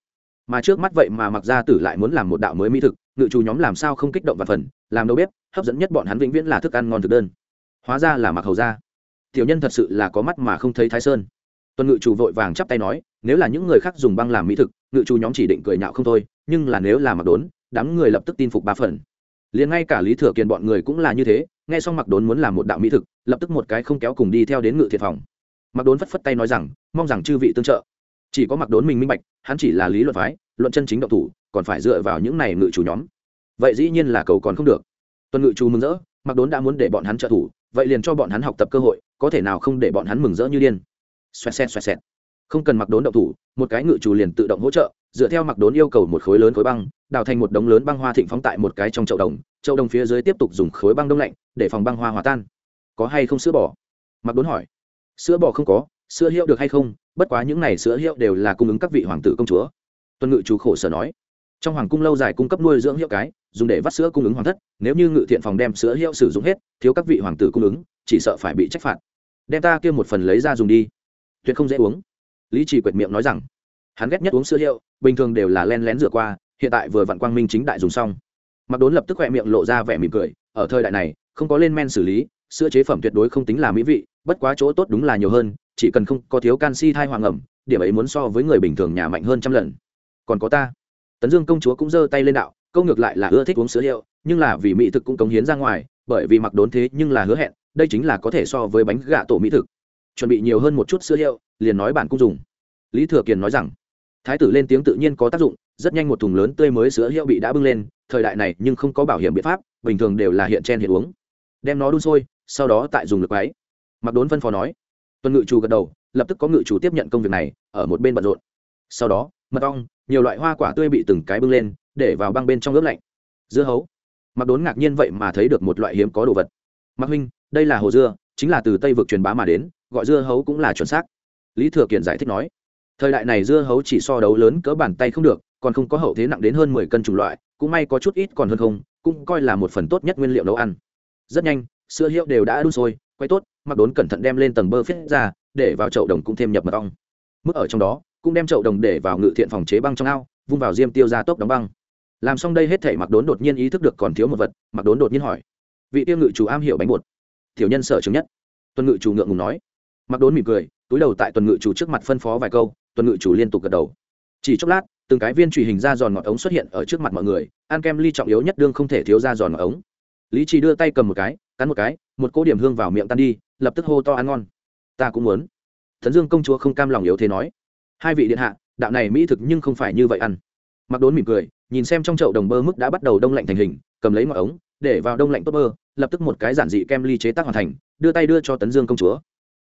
S1: Mà trước mắt vậy mà mặc gia tử lại muốn làm một đạo mới mỹ thực, ngự chủ nhóm làm sao không kích động và phần, làm đầu bếp hấp dẫn nhất bọn hắn vĩnh viễn là thức ăn ngon thực đơn. Hóa ra là mặc hầu gia tiểu nhân thật sự là có mắt mà không thấy thái sơn. Tuần ngự chủ vội vàng chắp tay nói, nếu là những người khác dùng băng làm mỹ thực, ngự chủ nhóm chỉ định cười nhạo không thôi, nhưng là nếu là mặc đốn, đám người lập tức tin phục ba phần. Liền ngay cả lý thừa kiền bọn người cũng là như thế, nghe xong mặc đốn muốn làm một đạo mỹ thực, lập tức một cái không kéo cùng đi theo đến ngự thiệt phòng. Mặc đốn phất phất tay nói rằng, mong rằng chư vị tương trợ. Chỉ có mặc đốn mình minh bạch, hắn chỉ là lý luận phái, luận chân chính động thủ, còn phải dựa vào những này ngự chủ nhóm. Vậy dĩ nhiên là cầu còn không được. Tuần ngự chủ mừng rỡ, mặc đốn đã muốn để bọn hắn trợ thủ vậy liền cho bọn hắn học tập cơ hội, có thể nào không để bọn hắn mừng rỡ như điên? Xoẹt xẹt xoẹt xẹt. Không cần mặc đốn động thủ, một cái ngự chủ liền tự động hỗ trợ, dựa theo mặc đốn yêu cầu một khối lớn khối băng, đào thành một đống lớn băng hoa thịnh phóng tại một cái trong chậu đồng chậu đồng phía dưới tiếp tục dùng khối băng đông lạnh để phòng băng hoa hòa tan. Có hay không sữa bò? Mặc đốn hỏi. Sữa bò không có, sữa hiệu được hay không? Bất quá những này sữa hiệu đều là cung ứng các vị hoàng tử công chúa. Tuân ngự chủ khổ sở nói trong hoàng cung lâu dài cung cấp nuôi dưỡng hiệu cái, dùng để vắt sữa cung ứng hoàng thất, nếu như ngự thiện phòng đem sữa hiệu sử dụng hết, thiếu các vị hoàng tử cung ứng, chỉ sợ phải bị trách phạt. Đem ta kia một phần lấy ra dùng đi. Tuyệt không dễ uống. Lý chỉ quệt miệng nói rằng, hắn ghét nhất uống sữa hiệu, bình thường đều là len lén rửa qua, hiện tại vừa vặn quang minh chính đại dùng xong. Mặc đốn lập tức khoe miệng lộ ra vẻ mỉm cười, ở thời đại này, không có lên men xử lý, sữa chế phẩm tuyệt đối không tính là mỹ vị, bất quá chỗ tốt đúng là nhiều hơn, chỉ cần không có thiếu canxi thai hoàng ẩm, điểm ấy muốn so với người bình thường nhà mạnh hơn trăm lần. Còn có ta tấn dương công chúa cũng giơ tay lên đạo, câu ngược lại là ưa thích uống sữa hiệu nhưng là vì mỹ thực cũng cống hiến ra ngoài, bởi vì mặc đốn thế nhưng là hứa hẹn, đây chính là có thể so với bánh gạ tổ mỹ thực. Chuẩn bị nhiều hơn một chút sữa hiệu liền nói bản cũng dùng. Lý thừa kiền nói rằng, thái tử lên tiếng tự nhiên có tác dụng, rất nhanh một thùng lớn tươi mới sữa hiệu bị đã bưng lên, thời đại này nhưng không có bảo hiểm biện pháp, bình thường đều là hiện chen hiện uống. Đem nó đun sôi, sau đó tại dùng lực ấy mặc đốn phân phó nói, tuần ngự chủ gật đầu, lập tức có ngự chủ tiếp nhận công việc này, ở một bên bận rộn. Sau đó mật ong, nhiều loại hoa quả tươi bị từng cái bưng lên, để vào băng bên trong ướp lạnh. Dưa hấu. Mặc đốn ngạc nhiên vậy mà thấy được một loại hiếm có đồ vật. Mặc huynh, đây là hồ dưa, chính là từ tây vực truyền bá mà đến, gọi dưa hấu cũng là chuẩn xác. Lý thừa kiện giải thích nói, thời đại này dưa hấu chỉ so đấu lớn cỡ bàn tay không được, còn không có hậu thế nặng đến hơn mười cân chủng loại, cũng may có chút ít còn hơn không, cũng coi là một phần tốt nhất nguyên liệu nấu ăn. Rất nhanh, sữa hiệu đều đã đun sôi, quay tốt mặc đốn cẩn thận đem lên tầng bơ phết ra, để vào chậu đồng cũng thêm nhập mật ong. Mức ở trong đó cũng đem chậu đồng để vào ngự thiện phòng chế băng trong ao, vung vào diêm tiêu ra tốc đóng băng. Làm xong đây hết thể mặc đốn đột nhiên ý thức được còn thiếu một vật mặc đốn đột nhiên hỏi, vị tiêu ngự chủ am hiểu bánh bột. Tiểu nhân sở chứng nhất. Tuần ngự chủ ngượng ngùng nói. Mặc đốn mỉm cười, túi đầu tại tuần ngự chủ trước mặt phân phó vài câu, tuần ngự chủ liên tục gật đầu. Chỉ chốc lát, từng cái viên truy hình ra giòn ngọt ống xuất hiện ở trước mặt mọi người, ăn kem ly trọng yếu nhất đương không thể thiếu ra giòn ngọt ống. Lý trì đưa tay cầm một cái, cắn một cái, một cỗ điểm hương vào miệng tan đi, lập tức hô to ăn ngon. Ta cũng muốn. Thần dương công chúa không cam lòng yếu thế nói hai vị điện hạ, đạo này mỹ thực nhưng không phải như vậy ăn. Mặc đốn mỉm cười, nhìn xem trong chậu đồng bơ mức đã bắt đầu đông lạnh thành hình, cầm lấy ngọn ống, để vào đông lạnh tốt bơ, lập tức một cái giản dị kem ly chế tác hoàn thành, đưa tay đưa cho tấn dương công chúa.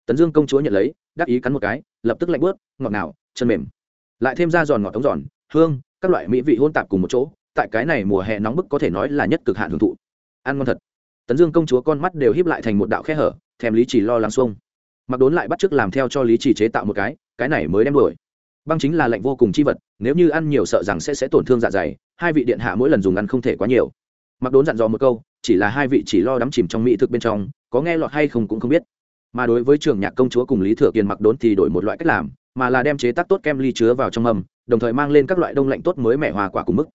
S1: Tấn dương công chúa nhận lấy, đắc ý cắn một cái, lập tức lạnh bớt, ngọt nào chân mềm. Lại thêm ra giòn ngọt ống giòn, hương, các loại mỹ vị hôn tạp cùng một chỗ, tại cái này mùa hè nóng bức có thể nói là nhất cực hạn hưởng thụ. Ăn ngon thật. Tấn dương công chúa con mắt đều híp lại thành một đạo khe hở, thèm lý chỉ lo lắng xuông. Mặc đốn lại bắt chước làm theo cho lý chỉ chế tạo một cái cái này mới đem đuổi băng chính là lạnh vô cùng chi vật, nếu như ăn nhiều sợ rằng sẽ sẽ tổn thương dạ dày, hai vị điện hạ mỗi lần dùng ăn không thể quá nhiều. Mặc đốn dặn dò một câu, chỉ là hai vị chỉ lo đắm chìm trong mỹ thực bên trong, có nghe lọt hay không cũng không biết. Mà đối với trường nhạc công chúa cùng lý thừa kiên mặc đốn thì đổi một loại cách làm, mà là đem chế tác tốt kem ly chứa vào trong mâm, đồng thời mang lên các loại đông lạnh tốt mới mẻ hòa quả cùng mức.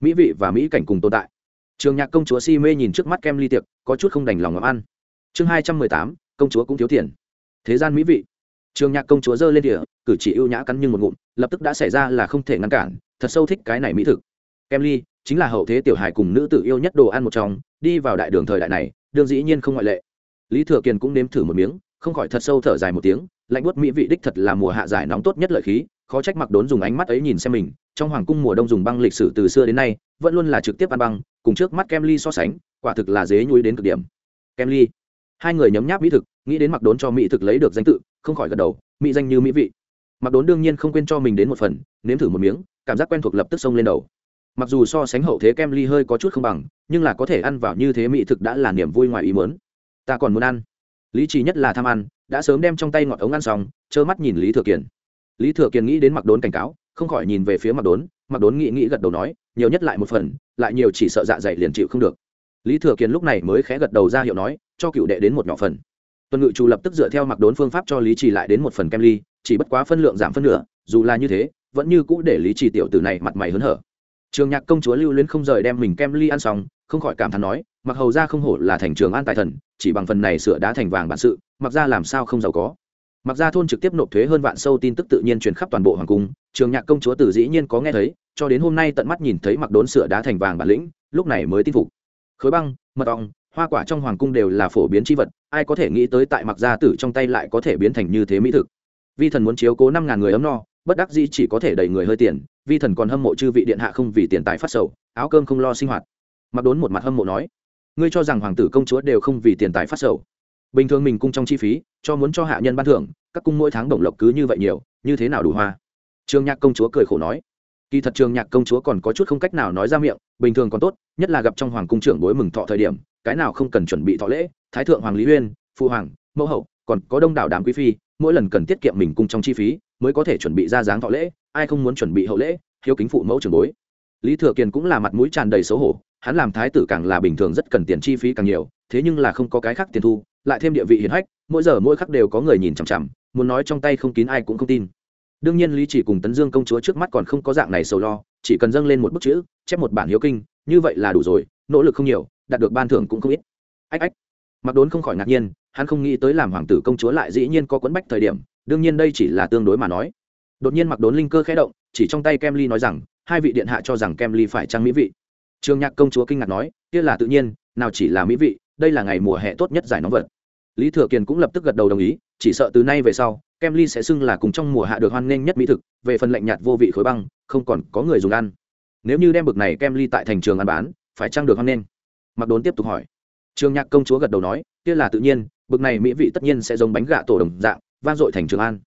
S1: Mỹ vị và mỹ cảnh cùng tồn tại. Trường nhạc công chúa si mê nhìn trước mắt kem ly tiệc, có chút không đành lòng ngắm ăn. Chương hai trăm mười tám, công chúa cũng thiếu tiền. Thế gian mỹ vị. Trường nhạc công chúa giơ lên địa cử chỉ ưu nhã cắn nhưng một ngụm, lập tức đã xảy ra là không thể ngăn cản, thật sâu thích cái này mỹ thực. Kem ly, chính là hậu thế tiểu hài cùng nữ tử yêu nhất đồ ăn một trong, đi vào đại đường thời đại này, đương dĩ nhiên không ngoại lệ. Lý thừa kiền cũng nếm thử một miếng, không khỏi thật sâu thở dài một tiếng, lạnh buốt mỹ vị đích thật là mùa hạ giải nóng tốt nhất lợi khí, khó trách mặc đốn dùng ánh mắt ấy nhìn xem mình, trong hoàng cung mùa đông dùng băng lịch sử từ xưa đến nay, vẫn luôn là trực tiếp ăn băng, cùng trước mắt kem ly so sánh, quả thực là dế nhuối đến cực điểm. Kem ly. Hai người nhấm nháp mỹ thực, nghĩ đến mặc đốn cho mỹ thực lấy được danh tự, không khỏi gật đầu, mỹ danh như mỹ vị mặc đốn đương nhiên không quên cho mình đến một phần, nếm thử một miếng, cảm giác quen thuộc lập tức xông lên đầu. Mặc dù so sánh hậu thế kem ly hơi có chút không bằng, nhưng là có thể ăn vào như thế mỹ thực đã là niềm vui ngoài ý mớn ta còn muốn ăn. Lý trí nhất là tham ăn, đã sớm đem trong tay ngọt ống ăn xong, trơ mắt nhìn lý thừa kiền. Lý thừa kiền nghĩ đến mặc đốn cảnh cáo, không khỏi nhìn về phía mặc đốn mặc đốn nghĩ nghĩ gật đầu nói, nhiều nhất lại một phần, lại nhiều chỉ sợ dạ dày liền chịu không được. Lý thừa kiền lúc này mới khẽ gật đầu ra hiệu nói, cho cựu đệ đến một nhỏ phần. Tuần ngự chủ lập tức dựa theo mặc đốn phương pháp cho lý trì lại đến một phần kem ly chỉ bất quá phân lượng giảm phân nửa, dù là như thế, vẫn như cũ để lý trì tiểu tử này mặt mày hớn hở. Trường nhạc công chúa lưu luyến không rời đem mình kem ly ăn xong, không khỏi cảm thán nói, mặc hầu ra không hổ là thành trường an tài thần, chỉ bằng phần này sửa đá thành vàng bản sự, mặc ra làm sao không giàu có. Mặc ra thôn trực tiếp nộp thuế hơn vạn sâu tin tức tự nhiên truyền khắp toàn bộ hoàng cung, trường nhạc công chúa tử dĩ nhiên có nghe thấy, cho đến hôm nay tận mắt nhìn thấy mặc đốn sửa đá thành vàng bản lĩnh, lúc này mới tin phục. Khối băng, mật ong, hoa quả trong hoàng cung đều là phổ biến c h i vật, ai có thể nghĩ tới tại mặc gia tử trong tay lại có thể biến thành như thế mỹ thực vi thần muốn chiếu cố năm ngàn người ấm no, bất đắc dĩ chỉ có thể đẩy người hơi tiền. Vi thần còn hâm mộ chư vị điện hạ không vì tiền tài phát sầu, áo cơm không lo sinh hoạt. Mặc đốn một mặt hâm mộ nói, ngươi cho rằng hoàng tử công chúa đều không vì tiền tài phát sầu. Bình thường mình cung trong chi phí, cho muốn cho hạ nhân ban thưởng, các cung mỗi tháng đồng lộc cứ như vậy nhiều, như thế nào đủ hoa? Trường nhạc công chúa cười khổ nói, kỳ thật trường nhạc công chúa còn có chút không cách nào nói ra miệng, bình thường còn tốt, nhất là gặp trong hoàng cung trưởng bối mừng thọ thời điểm, cái nào không cần chuẩn bị thọ lễ, thái thượng hoàng lý uyên, phụ hoàng, mẫu hậu, còn có đông đảo đàm quý phi mỗi lần cần tiết kiệm mình cung trong chi phí, mới có thể chuẩn bị ra dáng thọ lễ, ai không muốn chuẩn bị hậu lễ, hiếu kính phụ mẫu trưởng bối. Lý thừa kiền cũng là mặt mũi tràn đầy xấu hổ, hắn làm thái tử càng là bình thường rất cần tiền chi phí càng nhiều, thế nhưng là không có cái khác tiền thu, lại thêm địa vị hiển hách, mỗi giờ mỗi khắc đều có người nhìn chằm chằm, muốn nói trong tay không kín ai cũng không tin. Đương nhiên lý chỉ cùng tấn dương công chúa trước mắt còn không có dạng này sầu lo, chỉ cần dâng lên một bức chữ, chép một bản hiếu kinh, như vậy là đủ rồi, nỗ lực không nhiều, đạt được ban thưởng cũng không ít. Ách ách. Mặc đốn không khỏi ngạc nhiên hắn không nghĩ tới làm hoàng tử công chúa lại dĩ nhiên có quấn bách thời điểm, đương nhiên đây chỉ là tương đối mà nói. Đột nhiên mặc đốn linh cơ khẽ động, chỉ trong tay kem ly nói rằng, hai vị điện hạ cho rằng kem ly phải trang mỹ vị. Trường nhạc công chúa kinh ngạc nói, kia là tự nhiên, nào chỉ là mỹ vị, đây là ngày mùa hè tốt nhất giải nóng vật. Lý thừa kiền cũng lập tức gật đầu đồng ý, chỉ sợ từ nay về sau, kem ly sẽ xưng là cùng trong mùa hạ được hoan nghênh nhất mỹ thực, về phần lạnh nhạt vô vị khối băng, không còn có người dùng ăn. Nếu như đem bực này kem ly tại thành trường ăn bán, phải chăng được hoan nghênh? Mặc đốn tiếp tục hỏi. Trường nhạc công chúa gật đầu nói, kia là tự nhiên bực này mỹ vị tất nhiên sẽ giống bánh gạ tổ đồng dạng, vang dội thành trường an.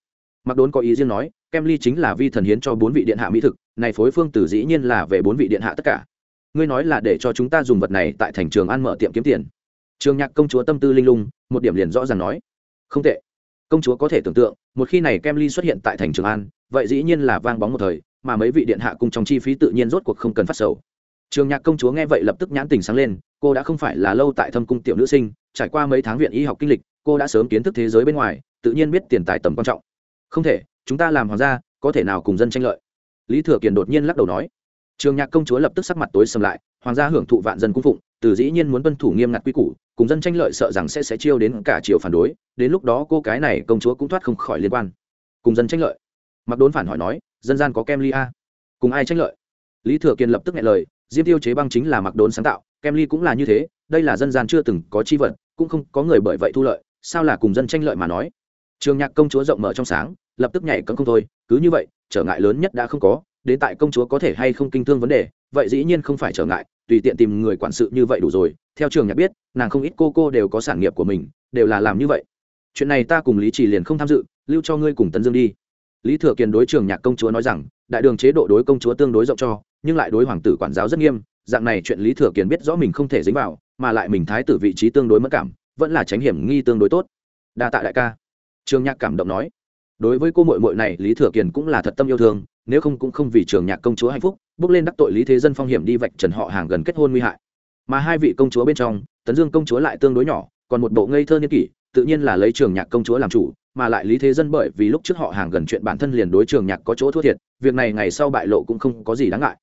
S1: Mặc đốn có ý riêng nói, kem ly chính là vi thần hiến cho bốn vị điện hạ mỹ thực, này phối phương tử dĩ nhiên là về bốn vị điện hạ tất cả. Ngươi nói là để cho chúng ta dùng vật này tại thành trường an mở tiệm kiếm tiền. Trường nhạc công chúa tâm tư linh lung, một điểm liền rõ ràng nói. Không tệ. Công chúa có thể tưởng tượng, một khi này kem ly xuất hiện tại thành trường an, vậy dĩ nhiên là vang bóng một thời, mà mấy vị điện hạ cùng trong chi phí tự nhiên rốt cuộc không cần phát sầu. Trường nhạc công chúa nghe vậy lập tức nhãn tình sáng lên, cô đã không phải là lâu tại thâm cung tiểu nữ sinh trải qua mấy tháng viện y học kinh lịch, cô đã sớm kiến thức thế giới bên ngoài, tự nhiên biết tiền tài tầm quan trọng. Không thể, chúng ta làm hoàng gia, có thể nào cùng dân tranh lợi? Lý thừa kiền đột nhiên lắc đầu nói. Trường nhạc công chúa lập tức sắc mặt tối sầm lại, hoàng gia hưởng thụ vạn dân cung phụng, từ dĩ nhiên muốn tuân thủ nghiêm ngặt quy củ, cùng dân tranh lợi sợ rằng sẽ sẽ chiêu đến cả triều phản đối, đến lúc đó cô cái này công chúa cũng thoát không khỏi liên quan. Cùng dân tranh lợi. Mặc đốn phản hỏi nói, dân gian có kem ly a? Cùng ai tranh lợi? Lý thừa Kiền lập tức nghe lời, diêm tiêu chế băng chính là mặc đốn sáng tạo kem ly cũng là như thế, đây là dân gian chưa từng có chi vật, cũng không có người bởi vậy thu lợi, sao là cùng dân tranh lợi mà nói? Trường nhạc công chúa rộng mở trong sáng, lập tức nhảy cấm không thôi, cứ như vậy, trở ngại lớn nhất đã không có, đến tại công chúa có thể hay không kinh thương vấn đề, vậy dĩ nhiên không phải trở ngại, tùy tiện tìm người quản sự như vậy đủ rồi, theo trường nhạc biết, nàng không ít cô cô đều có sản nghiệp của mình, đều là làm như vậy. Chuyện này ta cùng lý trì liền không tham dự, lưu cho ngươi cùng tấn dương đi. Lý thừa kiền đối trường nhạc công chúa nói rằng, đại đường chế độ đối công chúa tương đối rộng cho, nhưng lại đối hoàng tử quản giáo rất nghiêm dạng này chuyện lý thừa kiền biết rõ mình không thể dính vào, mà lại mình thái tử vị trí tương đối mất cảm, vẫn là tránh hiểm nghi tương đối tốt. Đa tạ đại ca. Trường nhạc cảm động nói. Đối với cô mội mội này, lý thừa kiền cũng là thật tâm yêu thương, nếu không cũng không vì trường nhạc công chúa hạnh phúc, bước lên đắc tội lý thế dân phong hiểm đi vạch trần họ hàng gần kết hôn nguy hại. Mà hai vị công chúa bên trong, tấn dương công chúa lại tương đối nhỏ, còn một bộ ngây thơ niên kỷ, tự nhiên là lấy trường nhạc công chúa làm chủ, mà lại lý thế dân bởi vì lúc trước họ hàng gần chuyện bản thân liền đối trường nhạc có chỗ thua thiệt, việc này ngày sau bại lộ cũng không có gì đáng ngại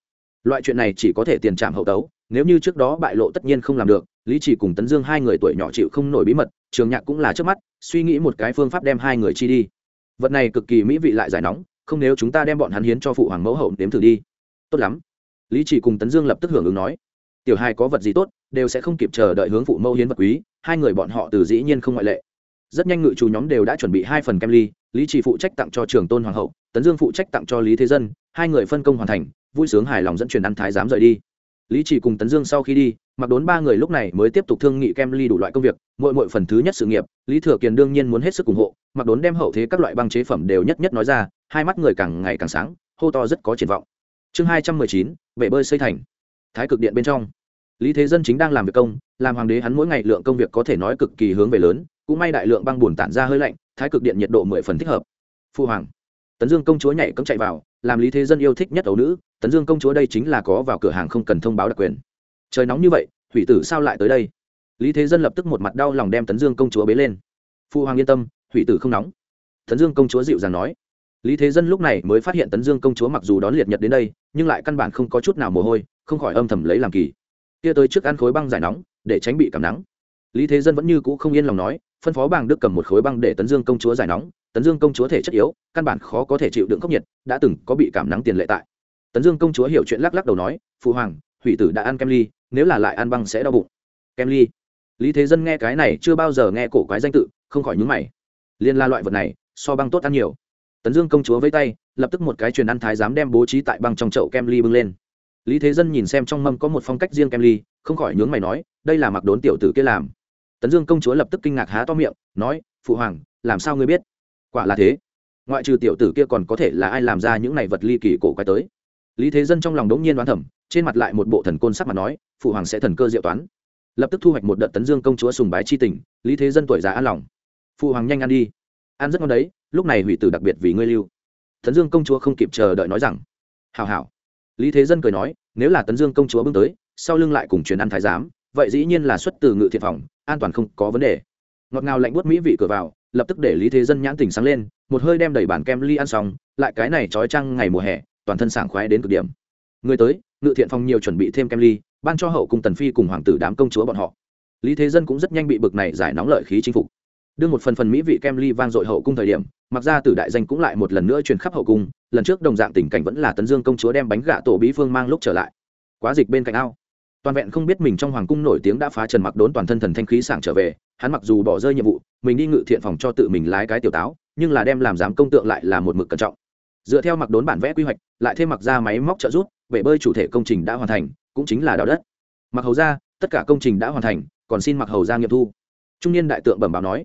S1: loại chuyện này chỉ có thể tiền trạm hậu tấu, nếu như trước đó bại lộ tất nhiên không làm được, lý chỉ cùng tấn dương hai người tuổi nhỏ chịu không nổi bí mật, trường nhạc cũng là trước mắt, suy nghĩ một cái phương pháp đem hai người chi đi. Vật này cực kỳ mỹ vị lại giải nóng, không nếu chúng ta đem bọn hắn hiến cho phụ hoàng mẫu hậu nếm thử đi. Tốt lắm. Lý chỉ cùng tấn dương lập tức hưởng ứng nói, tiểu hai có vật gì tốt, đều sẽ không kịp chờ đợi hướng phụ mẫu hiến vật quý, hai người bọn họ từ dĩ nhiên không ngoại lệ. Rất nhanh ngự chủ nhóm đều đã chuẩn bị hai phần kem ly, lý chỉ phụ trách tặng cho trường tôn hoàng hậu, tấn dương phụ trách tặng cho lý thế dân, hai người phân công hoàn thành vui sướng hài lòng dẫn truyền ăn thái giám rời đi. Lý chỉ cùng tấn dương sau khi đi, mặc đốn ba người lúc này mới tiếp tục thương nghị kem ly đủ loại công việc, mỗi mỗi phần thứ nhất sự nghiệp, lý thừa kiền đương nhiên muốn hết sức ủng hộ, mặc đốn đem hậu thế các loại băng chế phẩm đều nhất nhất nói ra, hai mắt người càng ngày càng sáng, hô to rất có triển vọng. Chương hai trăm mười chín vệ bơi xây thành. Thái cực điện bên trong. Lý thế dân chính đang làm việc công, làm hoàng đế hắn mỗi ngày lượng công việc có thể nói cực kỳ hướng về lớn, cũng may đại lượng băng bùn tản ra hơi lạnh, thái cực điện nhiệt độ mười phần thích hợp. Phu hoàng. Tấn dương công chúa nhảy cấm chạy vào, làm lý thế dân yêu thích nhất ấu nữ tấn dương công chúa đây chính là có vào cửa hàng không cần thông báo đặc quyền. Trời nóng như vậy, hủy tử sao lại tới đây? Lý thế dân lập tức một mặt đau lòng đem tấn dương công chúa bế lên. Phu hoàng yên tâm, hủy tử không nóng. Tấn dương công chúa dịu dàng nói. Lý thế dân lúc này mới phát hiện tấn dương công chúa mặc dù đón liệt nhật đến đây, nhưng lại căn bản không có chút nào mồ hôi, không khỏi âm thầm lấy làm kỳ. Kia tới trước ăn khối băng giải nóng, để tránh bị cảm nắng. Lý thế dân vẫn như cũ không yên lòng nói, phân phó bàng đức cầm một khối băng để tấn dương công chúa giải nóng. Tấn dương công chúa thể chất yếu, căn bản khó có thể chịu đựng khốc nhiệt, đã từng có bị cảm nắng tiền lệ tại tấn dương công chúa hiểu chuyện lắc lắc đầu nói, phụ hoàng, hủy tử đã ăn kem ly, nếu là lại ăn băng sẽ đau bụng. Kem ly? Lý thế dân nghe cái này chưa bao giờ nghe cổ quái danh tự, không khỏi nhúng mày. Liên la loại vật này, so băng tốt ăn nhiều. Tấn dương công chúa với tay, lập tức một cái truyền ăn thái dám đem bố trí tại băng trong chậu kem ly bưng lên. Lý thế dân nhìn xem trong mâm có một phong cách riêng kem ly, không khỏi nhướng mày nói, đây là mặc đốn tiểu tử kia làm. Tấn dương công chúa lập tức kinh ngạc há to miệng, nói, phụ hoàng, làm sao ngươi biết? Quả là thế. Ngoại trừ tiểu tử kia còn có thể là ai làm ra những này vật ly kỳ cổ quái tới? Lý thế dân trong lòng đống nhiên đoán thẩm trên mặt lại một bộ thần côn sắc mà nói, phụ hoàng sẽ thần cơ diệu toán. Lập tức thu hoạch một đợt tấn dương công chúa sùng bái chi tình, lý thế dân tuổi già an lòng. Phụ hoàng nhanh ăn đi. Ăn rất ngon đấy, lúc này hủy tử đặc biệt vì ngươi lưu. Tấn dương công chúa không kịp chờ đợi nói rằng hào hào lý thế dân cười nói, nếu là tấn dương công chúa bước tới, sau lưng lại cùng truyền ăn thái giám, vậy dĩ nhiên là xuất từ ngự thiện phòng, an toàn không có vấn đề. Ngọt ngào lạnh buốt mỹ vị cửa vào, lập tức để lý thế dân nhãn tỉnh sáng lên, một hơi đem đầy bản kem ly ăn xong, lại cái này trói trăng ngày mùa hè toàn thân sảng khoái đến cực điểm. Người tới, ngự thiện phòng nhiều chuẩn bị thêm kem ly, ban cho hậu cung tần phi cùng hoàng tử đám công chúa bọn họ. Lý thế dân cũng rất nhanh bị bực này giải nóng lợi khí chinh phục. Đưa một phần phần mỹ vị kem ly vang dội hậu cung thời điểm, mặc ra tử đại danh cũng lại một lần nữa truyền khắp hậu cung, lần trước đồng dạng tình cảnh vẫn là tấn dương công chúa đem bánh gạ tổ bí phương mang lúc trở lại. Quá dịch bên cạnh ao. Toàn vẹn không biết mình trong hoàng cung nổi tiếng đã phá trần mặc đốn toàn thân thần thanh khí sảng trở về, hắn mặc dù bỏ rơi nhiệm vụ, mình đi ngự thiện phòng cho tự mình lái cái tiểu táo, nhưng là đem làm giám công tượng lại là một mực cẩn trọng dựa theo mặc đốn bản vẽ quy hoạch, lại thêm mặc ra máy móc trợ rút bể bơi chủ thể công trình đã hoàn thành, cũng chính là đào đất. Mặc hầu ra, tất cả công trình đã hoàn thành, còn xin mặc hầu ra nghiệm thu. Trung niên đại tượng bẩm báo nói.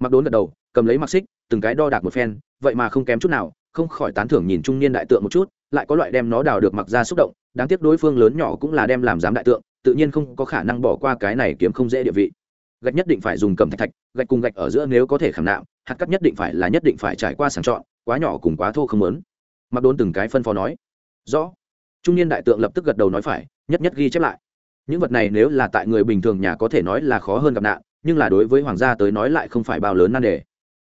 S1: Mặc đốn gật đầu, cầm lấy mặc xích, từng cái đo đạc một phen, vậy mà không kém chút nào, không khỏi tán thưởng nhìn trung niên đại tượng một chút, lại có loại đem nó đào được mặc ra xúc động, đáng tiếc đối phương lớn nhỏ cũng là đem làm giám đại tượng, tự nhiên không có khả năng bỏ qua cái này kiếm không dễ địa vị. Gạch nhất định phải dùng cầm thạch thạch, gạch cùng gạch ở giữa nếu có thể khảm nạm, hạt cắt nhất định phải là nhất định phải trải qua sàng chọn quá nhỏ cùng quá thô không lớn. Mặc đốn từng cái phân phó nói, rõ. Trung niên đại tượng lập tức gật đầu nói phải, nhất nhất ghi chép lại. Những vật này nếu là tại người bình thường nhà có thể nói là khó hơn gặp nạn, nhưng là đối với hoàng gia tới nói lại không phải bao lớn nan đề.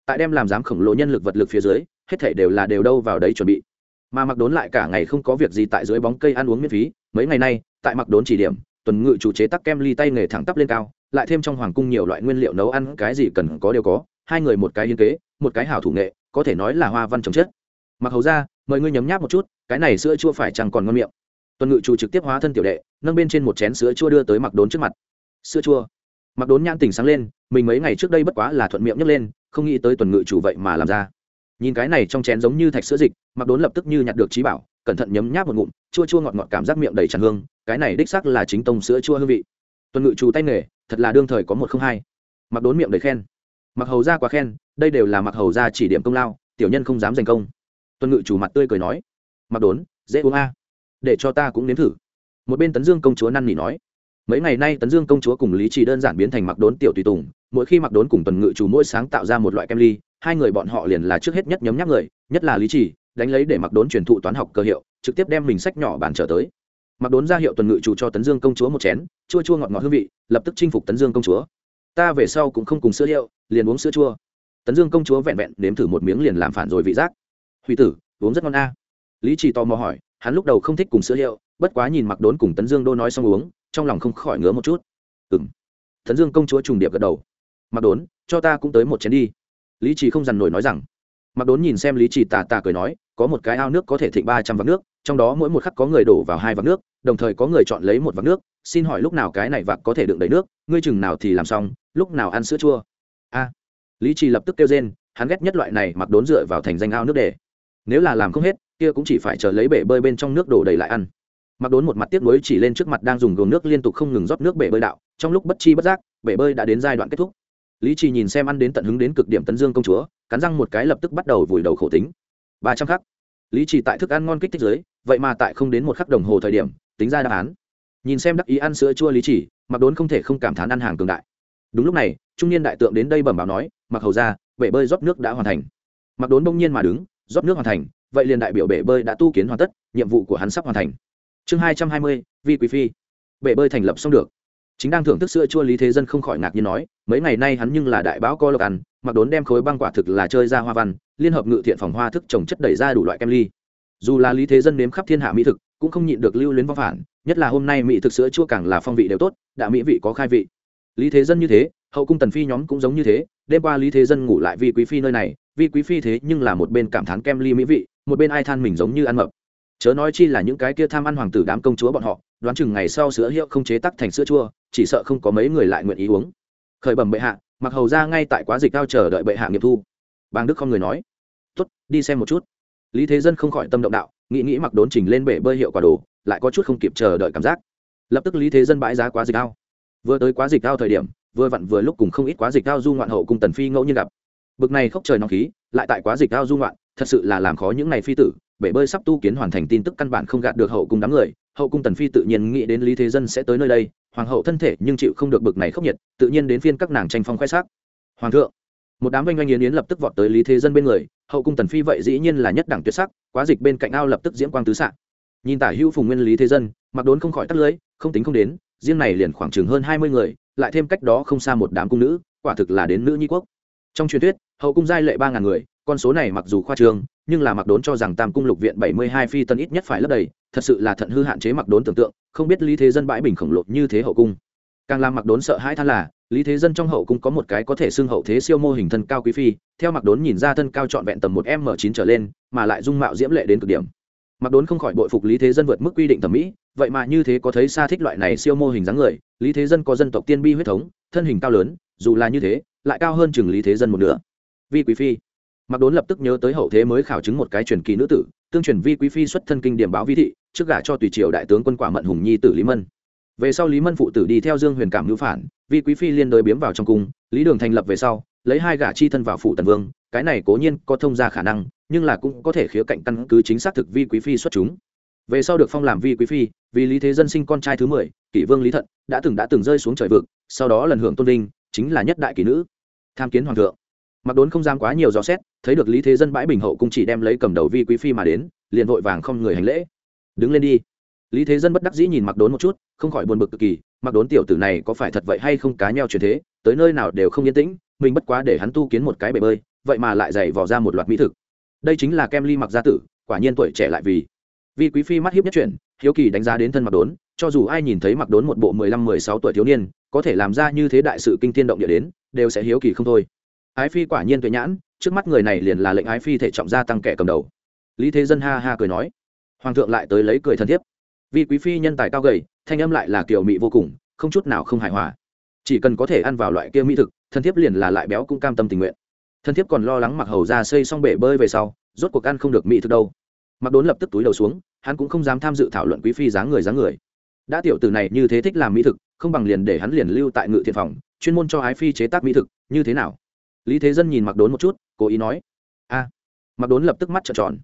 S1: Tại đem làm giám khổng lồ nhân lực vật lực phía dưới, hết thể đều là đều đâu vào đấy chuẩn bị. Mà mặc đốn lại cả ngày không có việc gì tại dưới bóng cây ăn uống miễn phí, mấy ngày nay, tại mặc đốn chỉ điểm, tuần ngự chủ chế tắc kem ly tay nghề thẳng tắp lên cao, lại thêm trong hoàng cung nhiều loại nguyên liệu nấu ăn, cái gì cần có đều có, hai người một cái hiên kế, một cái hảo thủ nghệ có thể nói là hoa văn trồng chất. Mặc hầu ra, mời ngươi nhấm nháp một chút, cái này sữa chua phải chẳng còn ngon miệng? Tuần ngự chủ trực tiếp hóa thân tiểu đệ, nâng bên trên một chén sữa chua đưa tới mặc đốn trước mặt. Sữa chua. Mặc đốn nhãn tỉnh sáng lên, mình mấy ngày trước đây bất quá là thuận miệng nhấc lên, không nghĩ tới tuần ngự chủ vậy mà làm ra. Nhìn cái này trong chén giống như thạch sữa dịch mặc đốn lập tức như nhặt được trí bảo, cẩn thận nhấm nháp một ngụm, chua chua ngọt ngọt cảm giác miệng đầy tràn hương, cái này đích xác là chính tông sữa chua hương vị. Tuần ngự chủ tay nghề, thật là đương thời có một không hai. Mặc đốn miệng đầy khen mặc hầu ra quá khen, đây đều là mặc hầu ra chỉ điểm công lao, tiểu nhân không dám giành công. Tuần ngự chủ mặt tươi cười nói, mặc đốn, dễ uống a. Để cho ta cũng nếm thử. Một bên tấn dương công chúa năn nỉ nói, mấy ngày nay tấn dương công chúa cùng lý trì đơn giản biến thành mặc đốn tiểu tùy tùng, mỗi khi mặc đốn cùng tuần ngự chủ mỗi sáng tạo ra một loại kem ly, hai người bọn họ liền là trước hết nhất nhấm nhắc người, nhất là lý trì, đánh lấy để mặc đốn truyền thụ toán học cơ hiệu, trực tiếp đem mình sách nhỏ bàn trở tới. Mặc đốn ra hiệu tuần ngự chủ cho tấn dương công chúa một chén, chua chua ngọt ngọt hương vị, lập tức chinh phục tấn dương công chúa ta về sau cũng không cùng sữa hiệu liền uống sữa chua. Tấn dương công chúa vẹn vẹn nếm thử một miếng liền làm phản rồi vị giác. Huy tử, uống rất ngon a. Lý trì tò mò hỏi, hắn lúc đầu không thích cùng sữa hiệu bất quá nhìn mặc đốn cùng tấn dương đô nói xong uống, trong lòng không khỏi ngứa một chút. Ừ m tấn dương công chúa trùng điệp gật đầu. Mặc đốn, cho ta cũng tới một chén đi. Lý trì không dằn nổi nói rằng. Mặc đốn nhìn xem lý trì tà tà cười nói, có một cái ao nước có thể thịnh ba trăm vạc nước, trong đó mỗi một khắc có người đổ vào hai vạc nước đồng thời có người chọn lấy một vạc nước, xin hỏi lúc nào cái này vạc có thể đựng đầy nước, ngươi chừng nào thì làm xong, lúc nào ăn sữa chua? A. Lý trì lập tức kêu rên, hắn ghét nhất loại này mặc đốn dựa vào thành danh ao nước để. Nếu là làm không hết, kia cũng chỉ phải chờ lấy bể bơi bên trong nước đổ đầy lại ăn. Mặc đốn một mặt tiếc nuối chỉ lên trước mặt đang dùng gồm nước liên tục không ngừng rót nước bể bơi đạo, trong lúc bất chi bất giác, bể bơi đã đến giai đoạn kết thúc. Lý trì nhìn xem ăn đến tận hứng đến cực điểm tấn dương công chúa, cắn răng một cái lập tức bắt đầu vùi đầu khổ tính. Ba trăm khắc. Lý trì tại thức ăn ngon kích thích giới vậy mà tại không đến một khắc đồng hồ thời điểm tính ra đáp án. Nhìn xem đắc ý ăn sữa chua lý chỉ mặc đốn không thể không cảm thán ăn hàng cường đại. Đúng lúc này, trung niên đại tượng đến đây bẩm báo nói mặc hầu ra bể bơi rót nước đã hoàn thành. Mặc đốn bỗng nhiên mà đứng, rót nước hoàn thành, vậy liền đại biểu bể bơi đã tu kiến hoàn tất, nhiệm vụ của hắn sắp hoàn thành. Chương hai trăm hai mươi, vi quý phi. Bể bơi thành lập xong được. Chính đang thưởng thức sữa chua lý thế dân không khỏi ngạc nhiên nói, mấy ngày nay hắn nhưng là đại báo co lộc ăn mặc đốn đem khối băng quả thực là chơi ra hoa văn, liên hợp ngự thiện phòng hoa thức trồng chất đẩy ra đủ loại kem ly. Dù là lý thế dân nếm khắp thiên hạ mỹ thực cũng không nhịn được lưu luyến vong phản, nhất là hôm nay mỹ thực sữa chua càng là phong vị đều tốt, đã mỹ vị có khai vị. Lý thế dân như thế, hậu cung tần phi nhóm cũng giống như thế, đêm qua lý thế dân ngủ lại vi quý phi nơi này vi quý phi thế nhưng là một bên cảm thán kem ly mỹ vị, một bên ai than mình giống như ăn mập. Chớ nói chi là những cái kia tham ăn hoàng tử đám công chúa bọn họ, đoán chừng ngày sau sữa hiệu không chế tắc thành sữa chua, chỉ sợ không có mấy người lại nguyện ý uống. Khởi bẩm bệ hạ, mặc hầu ra ngay tại quá dịch cao chờ đợi bệ hạ nghiệp thu. Bàng đức không người nói. Tuất đi xem một chút lý thế dân không khỏi tâm động đạo, nghĩ nghĩ mặc đốn trình lên bể bơi hiệu quả đồ, lại có chút không kịp chờ đợi cảm giác. Lập tức lý thế dân bãi giá quá dịch cao vừa tới quá dịch cao thời điểm, vừa vặn vừa lúc cùng không ít quá dịch cao du ngoạn hậu cùng tần phi ngẫu nhiên gặp. Bực này khóc trời nóng khí, lại tại quá dịch cao du ngoạn, thật sự là làm khó những này phi tử, bể bơi sắp tu kiến hoàn thành tin tức căn bản không gạt được hậu cung đám người, hậu cung tần phi tự nhiên nghĩ đến lý thế dân sẽ tới nơi đây, hoàng hậu thân thể nhưng chịu không được bực này khốc nhiệt, tự nhiên đến phiên các nàng tranh phong khoe sắc. Hoàng thượng một đám oanh oanh yến yến lập tức vọt tới lý thế dân bên người, hậu cung tần phi vậy dĩ nhiên là nhất đẳng tuyệt sắc, quá dịch bên cạnh ao lập tức diễm quang tứ sạn nhìn tả hữu phùng nguyên lý thế dân, mặc đốn không khỏi tắt lưới không tính không đến, riêng này liền khoảng chừng hơn hai mươi người, lại thêm cách đó không xa một đám cung nữ, quả thực là đến nữ nhi quốc. Trong truyền thuyết, hậu cung giai lệ ba ngàn người, con số này mặc dù khoa trương, nhưng là mặc đốn cho rằng tam cung lục viện bảy mươi hai phi tân ít nhất phải lấp đầy, thật sự là thận hư hạn chế mặc đốn tưởng tượng, không biết lý thế dân bãi bình khổng lồ như thế hậu cung. Càng làm mặc đốn sợ hãi than là lý thế dân trong hậu cung có một cái có thể xưng hậu thế siêu mô hình thân cao quý phi, theo mặc đốn nhìn ra thân cao trọn vẹn tầm một m chín trở lên, mà lại dung mạo diễm lệ đến cực điểm. Mặc đốn không khỏi bội phục lý thế dân vượt mức quy định thẩm mỹ, vậy mà như thế có thấy xa thích loại này siêu mô hình dáng người, lý thế dân có dân tộc tiên bi huyết thống, thân hình cao lớn, dù là như thế, lại cao hơn chừng lý thế dân một nửa. Vi quý phi. Mặc đốn lập tức nhớ tới hậu thế mới khảo chứng một cái truyền kỳ nữ tử, tương truyền vi quý phi xuất thân kinh điểm báo vi thị, trước gả cho tùy triều đại tướng quân quả mận hùng nhi tử lý mân về sau lý mân phụ tử đi theo dương huyền cảm ngữ phản vi quý phi liên đới biếm vào trong cung, lý đường thành lập về sau, lấy hai gả chi thân vào phụ tần vương, cái này cố nhiên có thông ra khả năng, nhưng là cũng có thể khía cạnh căn cứ chính xác thực vi quý phi xuất chúng. Về sau được phong làm vi quý phi, vì lý thế dân sinh con trai thứ mười, kỷ vương lý thận, đã từng đã từng rơi xuống trời vực, sau đó lần hưởng tôn vinh, chính là nhất đại kỷ nữ. Tham kiến hoàng thượng. Mặc đốn không dám quá nhiều dò xét, thấy được lý thế dân bãi bình hậu cũng chỉ đem lấy cầm đầu vi quý phi mà đến, liền vội vàng không người hành lễ. Đứng lên đi lý thế dân bất đắc dĩ nhìn mặc đốn một chút, không khỏi buồn bực cực kỳ mặc đốn tiểu tử này có phải thật vậy hay không cá nhau truyền thế, tới nơi nào đều không yên tĩnh, mình bất quá để hắn tu kiến một cái bể bơi, vậy mà lại dày vò ra một loạt mỹ thực. Đây chính là kem ly mặc gia tử, quả nhiên tuổi trẻ lại vì. Vì quý phi mắt hiếp nhất chuyển hiếu kỳ đánh giá đến thân mặc đốn, cho dù ai nhìn thấy mặc đốn một bộ mười lăm, mười sáu tuổi thiếu niên, có thể làm ra như thế đại sự kinh thiên động địa đến, đều sẽ hiếu kỳ không thôi. Ái phi quả nhiên tuệ nhãn, trước mắt người này liền là lệnh ái phi thể trọng gia tăng kẻ cầm đầu. Lý thế dân ha ha cười nói. Hoàng thượng lại tới lấy cười thân thiết vì quý phi nhân tài cao gầy, thanh âm lại là kiểu mị vô cùng, không chút nào không hài hòa. Chỉ cần có thể ăn vào loại kia mỹ thực, thân thiết liền là lại béo cũng cam tâm tình nguyện. Thân thiết còn lo lắng mặc hầu ra xây xong bể bơi về sau, rốt cuộc ăn không được mỹ thực đâu. Mặc đốn lập tức túi đầu xuống, hắn cũng không dám tham dự thảo luận quý phi dáng người dáng người. Đã tiểu tử này như thế thích làm mỹ thực, không bằng liền để hắn liền lưu tại ngự thiện phòng, chuyên môn cho ái phi chế tác mỹ thực, như thế nào? Lý thế dân nhìn mặc đốn một chút, cố ý nói. A. Mặc đốn lập tức mắt trợn tròn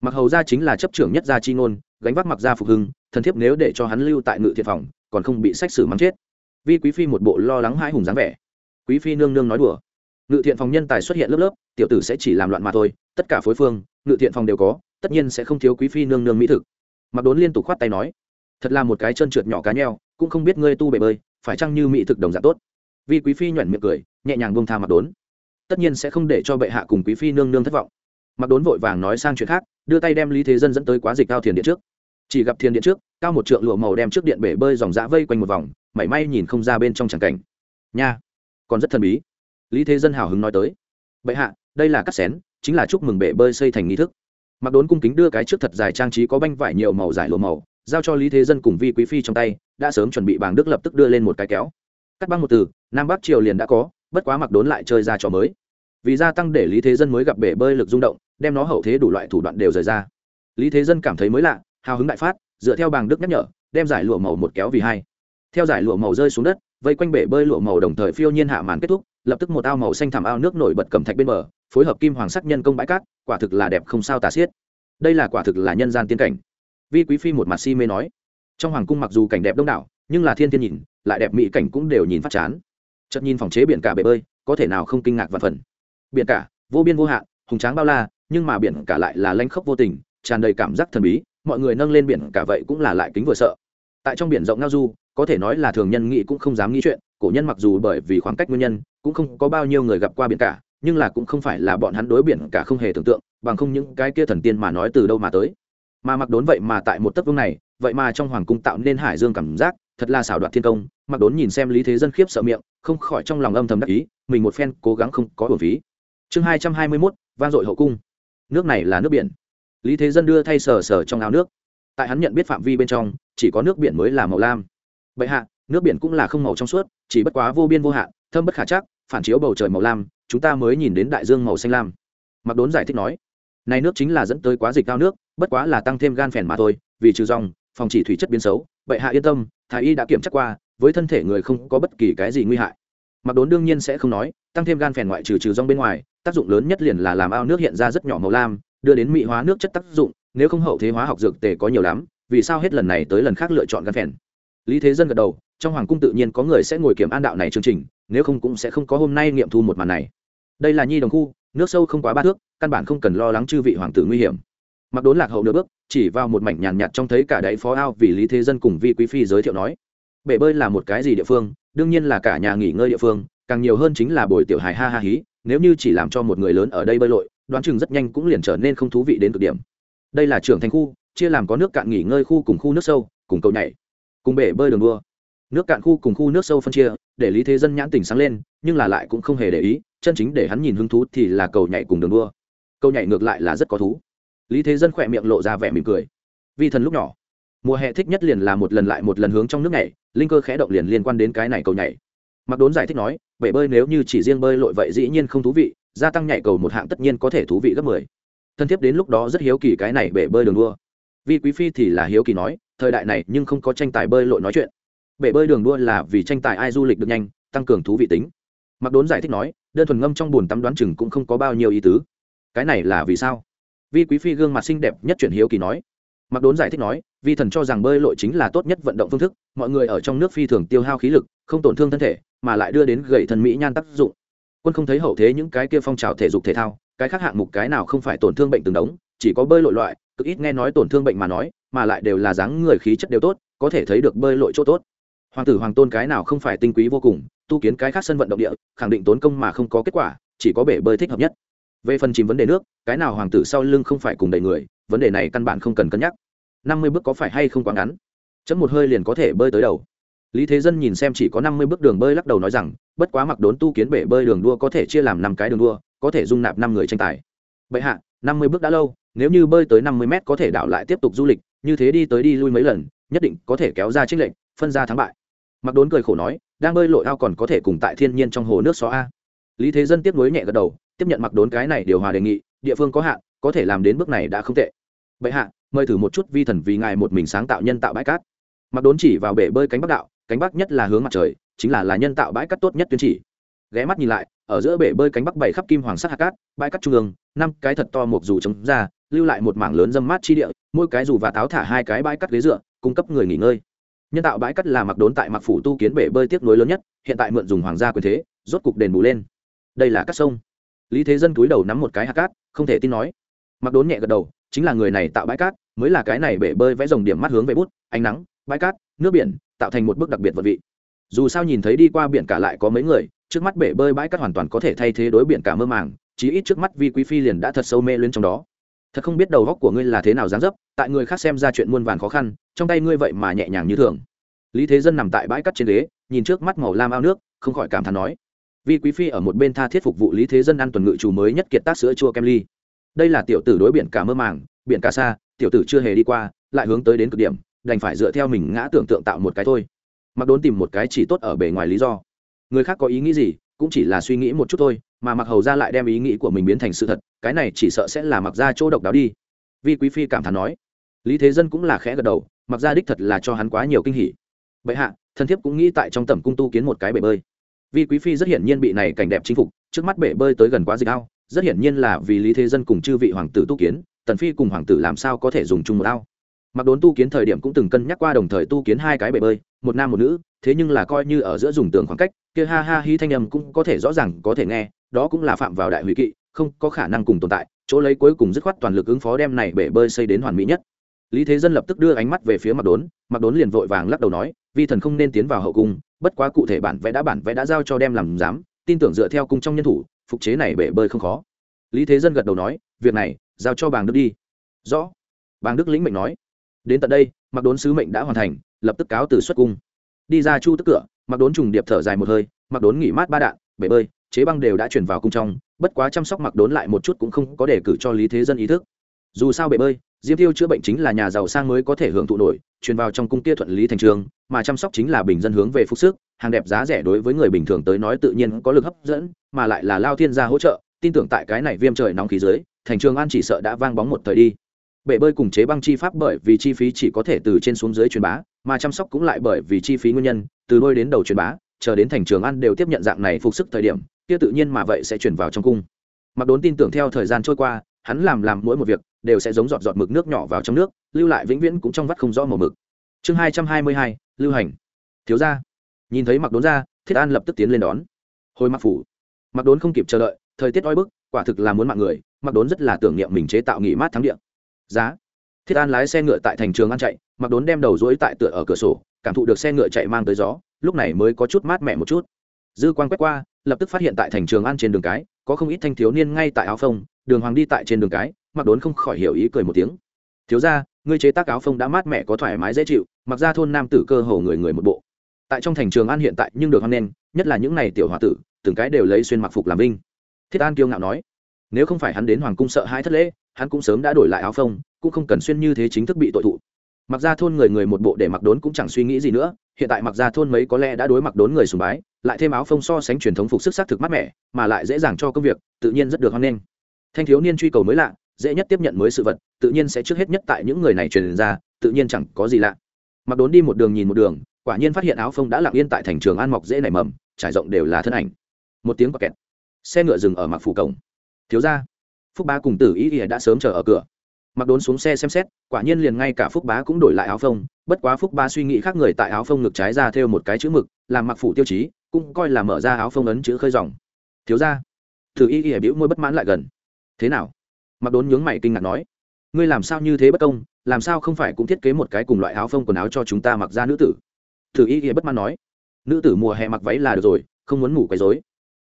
S1: mặc hầu gia chính là chấp trưởng nhất gia chi ngôn, gánh vác mặc gia phục hưng, thần thiếp nếu để cho hắn lưu tại ngự thiện phòng, còn không bị sách xử mắng chết. Vi quý phi một bộ lo lắng hai hùng dáng vẻ. Quý phi nương nương nói đùa. Ngự thiện phòng nhân tài xuất hiện lớp lớp, tiểu tử sẽ chỉ làm loạn mà thôi, tất cả phối phương, ngự thiện phòng đều có, tất nhiên sẽ không thiếu quý phi nương nương mỹ thực. Mặc đốn liên tục khoát tay nói, thật là một cái chân trượt nhỏ cá nheo, cũng không biết ngươi tu bể bơi, phải chăng như mỹ thực đồng dạng tốt? Vì quý phi nhoẻn miệng cười, nhẹ nhàng buông tha mặc đốn. Tất nhiên sẽ không để cho bệ hạ cùng quý phi nương nương thất vọng. Mặc đốn vội vàng nói sang chuyện khác đưa tay đem lý thế dân dẫn tới quá dịch cao thiền điện trước. Chỉ gặp thiên điện trước, cao một trượng lụa màu đem trước điện bể bơi dòng dã vây quanh một vòng, mảy may nhìn không ra bên trong tràng cảnh. Nha, còn rất thần bí. Lý thế dân hào hứng nói tới. Bệ hạ, đây là cắt xén, chính là chúc mừng bể bơi xây thành nghi thức. Mặc đốn cung kính đưa cái trước thật dài trang trí có banh vải nhiều màu dài lụa màu, giao cho lý thế dân cùng vi quý phi trong tay, đã sớm chuẩn bị bảng đức lập tức đưa lên một cái kéo. Cắt băng một từ, nam bắc triều liền đã có, bất quá mặc đốn lại chơi ra trò mới. Vì gia tăng để lý thế dân mới gặp bể bơi lực rung động đem nó hậu thế đủ loại thủ đoạn đều rời ra. Lý thế dân cảm thấy mới lạ, hào hứng đại phát, dựa theo bàng đức nhắc nhở, đem giải lụa màu một kéo vì hai. Theo giải lụa màu rơi xuống đất, vây quanh bể bơi lụa màu đồng thời phiêu nhiên hạ màn kết thúc, lập tức một ao màu xanh thảm ao nước nổi bật cầm thạch bên bờ, phối hợp kim hoàng sắc nhân công bãi cát, quả thực là đẹp không sao tà xiết. Đây là quả thực là nhân gian tiên cảnh. Vi quý phi một mặt si mê nói. Trong hoàng cung mặc dù cảnh đẹp đông đảo, nhưng là thiên thiên nhìn, lại đẹp mỹ cảnh cũng đều nhìn phát chán. Chợt nhìn phòng chế biển cả bể bơi, có thể nào không kinh ngạc và phần. Biển cả, vô biên vô hạn, hùng tráng bao la nhưng mà biển cả lại là lanh khốc vô tình, tràn đầy cảm giác thần bí, mọi người nâng lên biển cả vậy cũng là lại kính vừa sợ. Tại trong biển rộng ngao du, có thể nói là thường nhân nghĩ cũng không dám nghĩ chuyện, cổ nhân mặc dù bởi vì khoảng cách nguyên nhân, cũng không có bao nhiêu người gặp qua biển cả, nhưng là cũng không phải là bọn hắn đối biển cả không hề tưởng tượng, bằng không những cái kia thần tiên mà nói từ đâu mà tới. Mà mặc đốn vậy mà tại một tấc vương này, vậy mà trong hoàng cung tạo nên hải dương cảm giác, thật là xảo đoạt thiên công. Mặc đốn nhìn xem lý thế dân khiếp sợ miệng, không khỏi trong lòng âm thầm đắc ý, mình một phen cố gắng không có bổn phí. Chương hai trăm hai mươi mốt, vang dội hậu cung nước này là nước biển. Lý thế dân đưa thay sờ sờ trong áo nước. Tại hắn nhận biết phạm vi bên trong, chỉ có nước biển mới là màu lam. Bệ hạ, nước biển cũng là không màu trong suốt, chỉ bất quá vô biên vô hạn, thâm bất khả chắc, phản chiếu bầu trời màu lam, chúng ta mới nhìn đến đại dương màu xanh lam. Mặc đốn giải thích nói, này nước chính là dẫn tới quá dịch cao nước, bất quá là tăng thêm gan phèn mà thôi, vì trừ dòng, phòng chỉ thủy chất biến xấu, bệ hạ yên tâm, thái y đã kiểm tra qua, với thân thể người không có bất kỳ cái gì nguy hại. Mặc đốn đương nhiên sẽ không nói, tăng thêm gan phèn ngoại trừ trừ rong bên ngoài tác dụng lớn nhất liền là làm ao nước hiện ra rất nhỏ màu lam, đưa đến mỹ hóa nước chất tác dụng, nếu không hậu thế hóa học dược tề có nhiều lắm, vì sao hết lần này tới lần khác lựa chọn gan phèn? Lý thế dân gật đầu, trong hoàng cung tự nhiên có người sẽ ngồi kiểm an đạo này chương trình, nếu không cũng sẽ không có hôm nay nghiệm thu một màn này. Đây là nhi đồng khu, nước sâu không quá ba thước, căn bản không cần lo lắng chư vị hoàng tử nguy hiểm. Mặc đốn lạc hậu nửa bước, chỉ vào một mảnh nhàn nhạt trong thấy cả đáy phó ao vì lý thế dân cùng vi quý phi giới thiệu nói. Bể bơi là một cái gì địa phương, đương nhiên là cả nhà nghỉ ngơi địa phương, càng nhiều hơn chính là buổi tiểu hài ha ha hí nếu như chỉ làm cho một người lớn ở đây bơi lội, đoán chừng rất nhanh cũng liền trở nên không thú vị đến cực điểm. Đây là trưởng thành khu, chia làm có nước cạn nghỉ ngơi khu cùng khu nước sâu, cùng cầu nhảy, cùng bể bơi đường đua. Nước cạn khu cùng khu nước sâu phân chia, để lý thế dân nhãn tỉnh sáng lên, nhưng là lại cũng không hề để ý, chân chính để hắn nhìn hứng thú thì là cầu nhảy cùng đường đua. Cầu nhảy ngược lại là rất có thú. Lý thế dân khỏe miệng lộ ra vẻ mỉm cười. Vi thần lúc nhỏ, mùa hè thích nhất liền là một lần lại một lần hướng trong nước nhảy, linh cơ khẽ động liền liên quan đến cái này cầu nhảy. Mặc đốn giải thích nói bể bơi nếu như chỉ riêng bơi lội vậy dĩ nhiên không thú vị, gia tăng nhảy cầu một hạng tất nhiên có thể thú vị gấp mười. Thân thiết đến lúc đó rất hiếu kỳ cái này bể bơi đường đua. Vì quý phi thì là hiếu kỳ nói, thời đại này nhưng không có tranh tài bơi lội nói chuyện. Bể bơi đường đua là vì tranh tài ai du lịch được nhanh, tăng cường thú vị tính. Mặc đốn giải thích nói, đơn thuần ngâm trong bùn tắm đoán chừng cũng không có bao nhiêu ý tứ. Cái này là vì sao? Vi quý phi gương mặt xinh đẹp nhất chuyển hiếu kỳ nói mặc đốn giải thích nói, vi thần cho rằng bơi lội chính là tốt nhất vận động phương thức, mọi người ở trong nước phi thường tiêu hao khí lực, không tổn thương thân thể, mà lại đưa đến gầy thần mỹ nhan tác dụng. Quân không thấy hậu thế những cái kia phong trào thể dục thể thao, cái khác hạng mục cái nào không phải tổn thương bệnh từng đống, chỉ có bơi lội loại, cực ít nghe nói tổn thương bệnh mà nói, mà lại đều là dáng người khí chất đều tốt, có thể thấy được bơi lội chỗ tốt. Hoàng tử hoàng tôn cái nào không phải tinh quý vô cùng, tu kiến cái khác sân vận động địa, khẳng định tốn công mà không có kết quả, chỉ có bể bơi thích hợp nhất. Về phần chìm vấn đề nước, cái nào hoàng tử sau lưng không phải cùng đầy người vấn đề này căn bản không cần cân nhắc. Năm mươi bước có phải hay không quá ngắn? Chấm một hơi liền có thể bơi tới đầu. Lý thế dân nhìn xem chỉ có năm mươi bước đường bơi lắc đầu nói rằng, bất quá mặc đốn tu kiến bể bơi đường đua có thể chia làm năm cái đường đua, có thể dung nạp năm người tranh tài. Bệ hạ, năm mươi bước đã lâu, nếu như bơi tới năm mươi mét có thể đảo lại tiếp tục du lịch, như thế đi tới đi lui mấy lần, nhất định có thể kéo ra trích lệnh phân ra thắng bại. Mặc đốn cười khổ nói, đang bơi lội ao còn có thể cùng tại thiên nhiên trong hồ nước xó a. Lý thế dân tiếp nối nhẹ gật đầu, tiếp nhận mặc đốn cái này điều hòa đề nghị, địa phương có hạn có thể làm đến bước này đã không tệ. Bệ hạ, mời thử một chút vi thần vì ngài một mình sáng tạo nhân tạo bãi cát. Mặc đốn chỉ vào bể bơi cánh bắc đạo, cánh bắc nhất là hướng mặt trời, chính là là nhân tạo bãi cát tốt nhất tuyên chỉ. Ghé mắt nhìn lại, ở giữa bể bơi cánh bắc bảy khắp kim hoàng sắc hạt cát, bãi cát trung ương, năm cái thật to một dù chống ra, lưu lại một mảng lớn dâm mát chi địa, mỗi cái dù và táo thả hai cái bãi cát ghế dựa, cung cấp người nghỉ ngơi. Nhân tạo bãi cát là mặc đốn tại mặc phủ tu kiến bể bơi tiếc nuối lớn nhất, hiện tại mượn dùng hoàng gia quyền thế, rốt cục đền bù lên. Đây là các sông. Lý thế dân túi đầu nắm một cái hạt cát, không thể tin nói mặc đốn nhẹ gật đầu, chính là người này tạo bãi cát, mới là cái này bể bơi vẽ dòng điểm mắt hướng về bút, ánh nắng, bãi cát, nước biển, tạo thành một bức đặc biệt vật vị. Dù sao nhìn thấy đi qua biển cả lại có mấy người, trước mắt bể bơi bãi cát hoàn toàn có thể thay thế đối biển cả mơ màng, chí ít trước mắt vi quý phi liền đã thật sâu mê lên trong đó. Thật không biết đầu góc của ngươi là thế nào dáng dấp, tại người khác xem ra chuyện muôn vàn khó khăn, trong tay ngươi vậy mà nhẹ nhàng như thường. Lý thế dân nằm tại bãi cắt trên ghế, nhìn trước mắt màu lam ao nước, không khỏi cảm thán nói, Vi quý phi ở một bên tha thiết phục vụ lý thế dân ăn tuần ngự chủ mới nhất kiệt tác sữa chua kem ly đây là tiểu tử đối biển cả mơ màng, biển cả xa, tiểu tử chưa hề đi qua, lại hướng tới đến cực điểm, đành phải dựa theo mình ngã tưởng tượng tạo một cái thôi. Mặc đốn tìm một cái chỉ tốt ở bề ngoài lý do. Người khác có ý nghĩ gì, cũng chỉ là suy nghĩ một chút thôi, mà mặc hầu ra lại đem ý nghĩ của mình biến thành sự thật, cái này chỉ sợ sẽ là mặc ra chỗ độc đáo đi. Vi quý phi cảm thán nói. Lý thế dân cũng là khẽ gật đầu mặc ra đích thật là cho hắn quá nhiều kinh hỉ. Bệ hạ thân thiếp cũng nghĩ tại trong tầm cung tu kiến một cái bể bơi. Vi quý phi rất hiển nhiên bị này cảnh đẹp chinh phục, trước mắt bể bơi tới gần quá dịch ao rất hiển nhiên là vì lý thế dân cùng chư vị hoàng tử tu kiến, tần phi cùng hoàng tử làm sao có thể dùng chung một ao? Mặc đốn tu kiến thời điểm cũng từng cân nhắc qua đồng thời tu kiến hai cái bể bơi, một nam một nữ, thế nhưng là coi như ở giữa dùng tường khoảng cách, kia ha ha hi thanh âm cũng có thể rõ ràng, có thể nghe, đó cũng là phạm vào đại hủy kỵ, không có khả năng cùng tồn tại, chỗ lấy cuối cùng dứt khoát toàn lực ứng phó đem này bể bơi xây đến hoàn mỹ nhất. Lý thế dân lập tức đưa ánh mắt về phía mặc đốn mặc đốn liền vội vàng lắc đầu nói, vi thần không nên tiến vào hậu cung, bất quá cụ thể bản vẽ đã bản vẽ đã giao cho đem làm giám, tin tưởng dựa theo cung trong nhân thủ phục chế này bể bơi không khó. Lý thế dân gật đầu nói, việc này, giao cho bàng đức đi. Rõ. Bàng đức lĩnh mệnh nói. Đến tận đây mặc đốn sứ mệnh đã hoàn thành, lập tức cáo từ xuất cung. Đi ra chu tức cửa mặc đốn trùng điệp thở dài một hơi mặc đốn nghỉ mát ba đạn, bể bơi, chế băng đều đã chuyển vào cung trong, bất quá chăm sóc mặc đốn lại một chút cũng không có để cử cho lý thế dân ý thức dù sao bể bơi, diêm tiêu chữa bệnh chính là nhà giàu sang mới có thể hưởng thụ nổi, truyền vào trong cung kia thuận lý thành trường, mà chăm sóc chính là bình dân hướng về phúc sức, hàng đẹp giá rẻ đối với người bình thường tới nói tự nhiên có lực hấp dẫn, mà lại là lao thiên gia hỗ trợ, tin tưởng tại cái này viêm trời nóng khí dưới, thành trường an chỉ sợ đã vang bóng một thời đi. Bể bơi cùng chế băng chi pháp bởi vì chi phí chỉ có thể từ trên xuống dưới truyền bá, mà chăm sóc cũng lại bởi vì chi phí nguyên nhân, từ đôi đến đầu truyền bá, chờ đến thành trường an đều tiếp nhận dạng này phục sức thời điểm, kia tự nhiên mà vậy sẽ chuyển vào trong cung. Mặc đốn tin tưởng theo thời gian trôi qua hắn làm làm mỗi một việc đều sẽ giống giọt giọt mực nước nhỏ vào trong nước, lưu lại vĩnh viễn cũng trong vắt không rõ màu mực. Chương hai trăm hai mươi hai, lưu hành. Thiếu ra nhìn thấy mặc đốn ra, thiết an lập tức tiến lên đón. Hồi mặc phủ. Mặc đốn không kịp chờ đợi, thời tiết oi bức, quả thực là muốn mạng người mặc đốn rất là tưởng niệm mình chế tạo nghỉ mát thắng điện giá. Thiết an lái xe ngựa tại thành trường ăn chạy mặc đốn đem đầu dối tại tựa ở cửa sổ, cảm thụ được xe ngựa chạy mang tới gió, lúc này mới có chút mát mẻ một chút. Dư quan quét qua, lập tức phát hiện tại thành trường ăn trên đường cái, có không ít thanh thiếu niên ngay tại áo phông đường hoàng đi tại trên đường cái mặc đốn không khỏi hiểu ý cười một tiếng. Thiếu ra ngươi chế tác áo phông đã mát mẻ có thoải mái dễ chịu, mặc ra thôn nam tử cơ hồ người người một bộ. Tại trong thành trường an hiện tại nhưng được hoan nghênh, nhất là những n à y tiểu h o a tử, từng cái đều lấy xuyên mặc phục làm vinh. Thiết an kiêu ngạo nói. Nếu không phải hắn đến hoàng cung sợ hai thất lễ, hắn cũng sớm đã đổi lại áo phông, cũng không cần xuyên như thế chính thức bị tội thụ. Mặc ra thôn người người một bộ để mặc đốn cũng chẳng suy nghĩ gì nữa, hiện tại mặc ra thôn mấy có lẽ đã đối mặc đốn người sùng bái, lại thêm áo phông so sánh truyền thống phục sức xác thực mát mẻ, mà lại dễ dàng cho công việc, tự nhiên rất được hoan nghênh thanh thiếu niên truy cầu mới lạ, dễ nhất tiếp nhận mới sự vật, tự nhiên sẽ trước hết nhất tại những người này truyền ra, tự nhiên chẳng có gì lạ. Mặc đốn đi một đường nhìn một đường, quả nhiên phát hiện áo phông đã lặng yên tại thành trường an mọc dễ nảy mầm, trải rộng đều là thân ảnh. Một tiếng quạt kẹt. Xe ngựa dừng ở mặc phủ cổng. Thiếu ra phúc bá cùng tử ý ỉa đã sớm chờ ở cửa. Mặc đốn xuống xe xem xét, quả nhiên liền ngay cả phúc bá cũng đổi lại áo phông, bất quá phúc bá suy nghĩ khác người tại áo phông ngực trái ra theo một cái chữ mực, làm mặc phủ tiêu chí, cũng coi là mở ra áo phông ấn chữ khơi dòng. Thiếu ra thử y ỉa bĩu môi bất mãn lại gần thế nào? Mặc đốn nhướng mày kinh ngạc nói, ngươi làm sao như thế bất công, làm sao không phải cũng thiết kế một cái cùng loại áo phông quần áo cho chúng ta mặc ra nữ tử? Thử y ỉa bất mãn nói, nữ tử mùa hè mặc váy là được rồi, không muốn ngủ quấy dối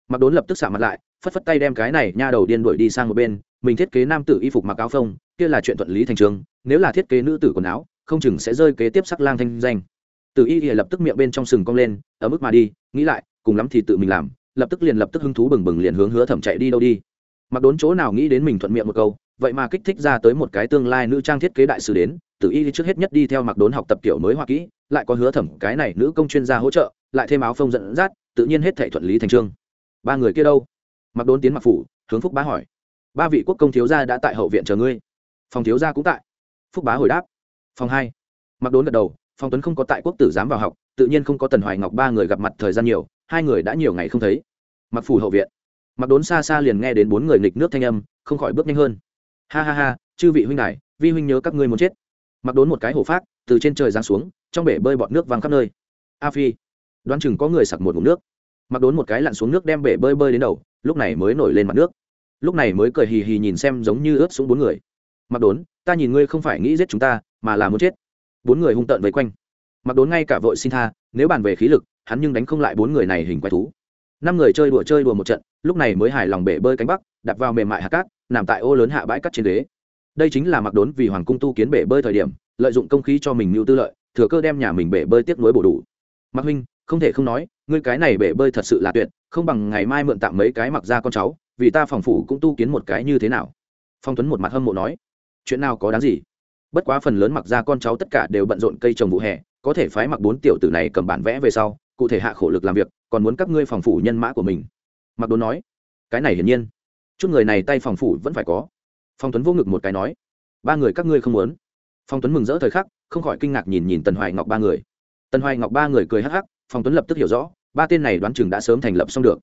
S1: mặc đốn lập tức xả mặt lại, phất phất tay đem cái này nha đầu điên đuổi đi sang một bên, mình thiết kế nam tử y phục mặc áo phông, kia là chuyện thuận lý thành trường, nếu là thiết kế nữ tử quần áo, không chừng sẽ rơi kế tiếp sắc lang thanh danh. Tử y lập tức miệng bên trong sừng cong lên ở mức mà đi, nghĩ lại, cùng lắm thì tự mình làm, lập tức liền lập tức hứng thú bừng bừng liền hướng hứa thẩm chạy đi đâu đi mặc đốn chỗ nào nghĩ đến mình thuận miệng một câu, vậy mà kích thích ra tới một cái tương lai nữ trang thiết kế đại sứ đến, từ y trước hết nhất đi theo mặc đốn học tập kiểu mới hoa kỹ, lại có hứa thẩm cái này nữ công chuyên gia hỗ trợ, lại thêm áo phông dẫn dắt, tự nhiên hết thể thuận lý thành trương ba người kia đâu? Mặc đốn tiến mặc phủ, hướng phúc bá hỏi. Ba vị quốc công thiếu gia đã tại hậu viện chờ ngươi. Phòng thiếu gia cũng tại. Phúc bá hồi đáp. Phòng hai. Mặc đốn gật đầu phong tuấn không có tại quốc tử giám vào học, tự nhiên không có tần hoài ngọc ba người gặp mặt thời gian nhiều, hai người đã nhiều ngày không thấy. Mặc phủ hậu viện mặc đốn xa xa liền nghe đến bốn người nghịch nước thanh âm, không khỏi bước nhanh hơn. Ha ha ha, chư vị huynh đại vi huynh nhớ các ngươi muốn chết. Mặc đốn một cái hổ phát, từ trên trời giáng xuống, trong bể bơi bọt nước văng khắp nơi. A phi, đoán chừng có người sặc một ngụm nước. Mặc đốn một cái lặn xuống nước đem bể bơi bơi đến đầu, lúc này mới nổi lên mặt nước. Lúc này mới cười hì hì nhìn xem giống như ướt xuống bốn người. Mặc đốn, ta nhìn ngươi không phải nghĩ giết chúng ta, mà là muốn chết. Bốn người hung tợn vây quanh. Mặc đốn ngay cả vội xin tha, nếu bàn về khí lực, hắn nhưng đánh không lại bốn người này hình quái thú năm người chơi đùa chơi đùa một trận, lúc này mới hài lòng bể bơi cánh bắc đặt vào mềm mại hạt cát, nằm tại ô lớn hạ bãi cắt trên ghế. Đây chính là mặc đốn vì hoàng cung tu kiến bể bơi thời điểm, lợi dụng công khí cho mình mưu tư lợi, thừa cơ đem nhà mình bể bơi tiếp nối bổ đủ. Mặc huynh, không thể không nói, ngươi cái này bể bơi thật sự là tuyệt, không bằng ngày mai mượn tạm mấy cái mặc ra con cháu, vì ta phòng phủ cũng tu kiến một cái như thế nào? Phong tuấn một mặt hâm mộ nói. Chuyện nào có đáng gì? Bất quá phần lớn mặc ra con cháu tất cả đều bận rộn cây trồng vụ hè, có thể phái mặc bốn tiểu tử này cầm bản vẽ về sau, cụ thể hạ khổ lực làm việc còn muốn các ngươi phòng phủ nhân mã của mình. Mặc đốn nói cái này hiển nhiên. Chút người này tay phòng phủ vẫn phải có. Phong tuấn vô ngực một cái nói ba người các ngươi không muốn. Phong tuấn mừng rỡ thời khắc không khỏi kinh ngạc nhìn nhìn tần hoài ngọc ba người. Tần hoài ngọc ba người cười hắc hắc phong tuấn lập tức hiểu rõ ba tên này đoán chừng đã sớm thành lập xong được.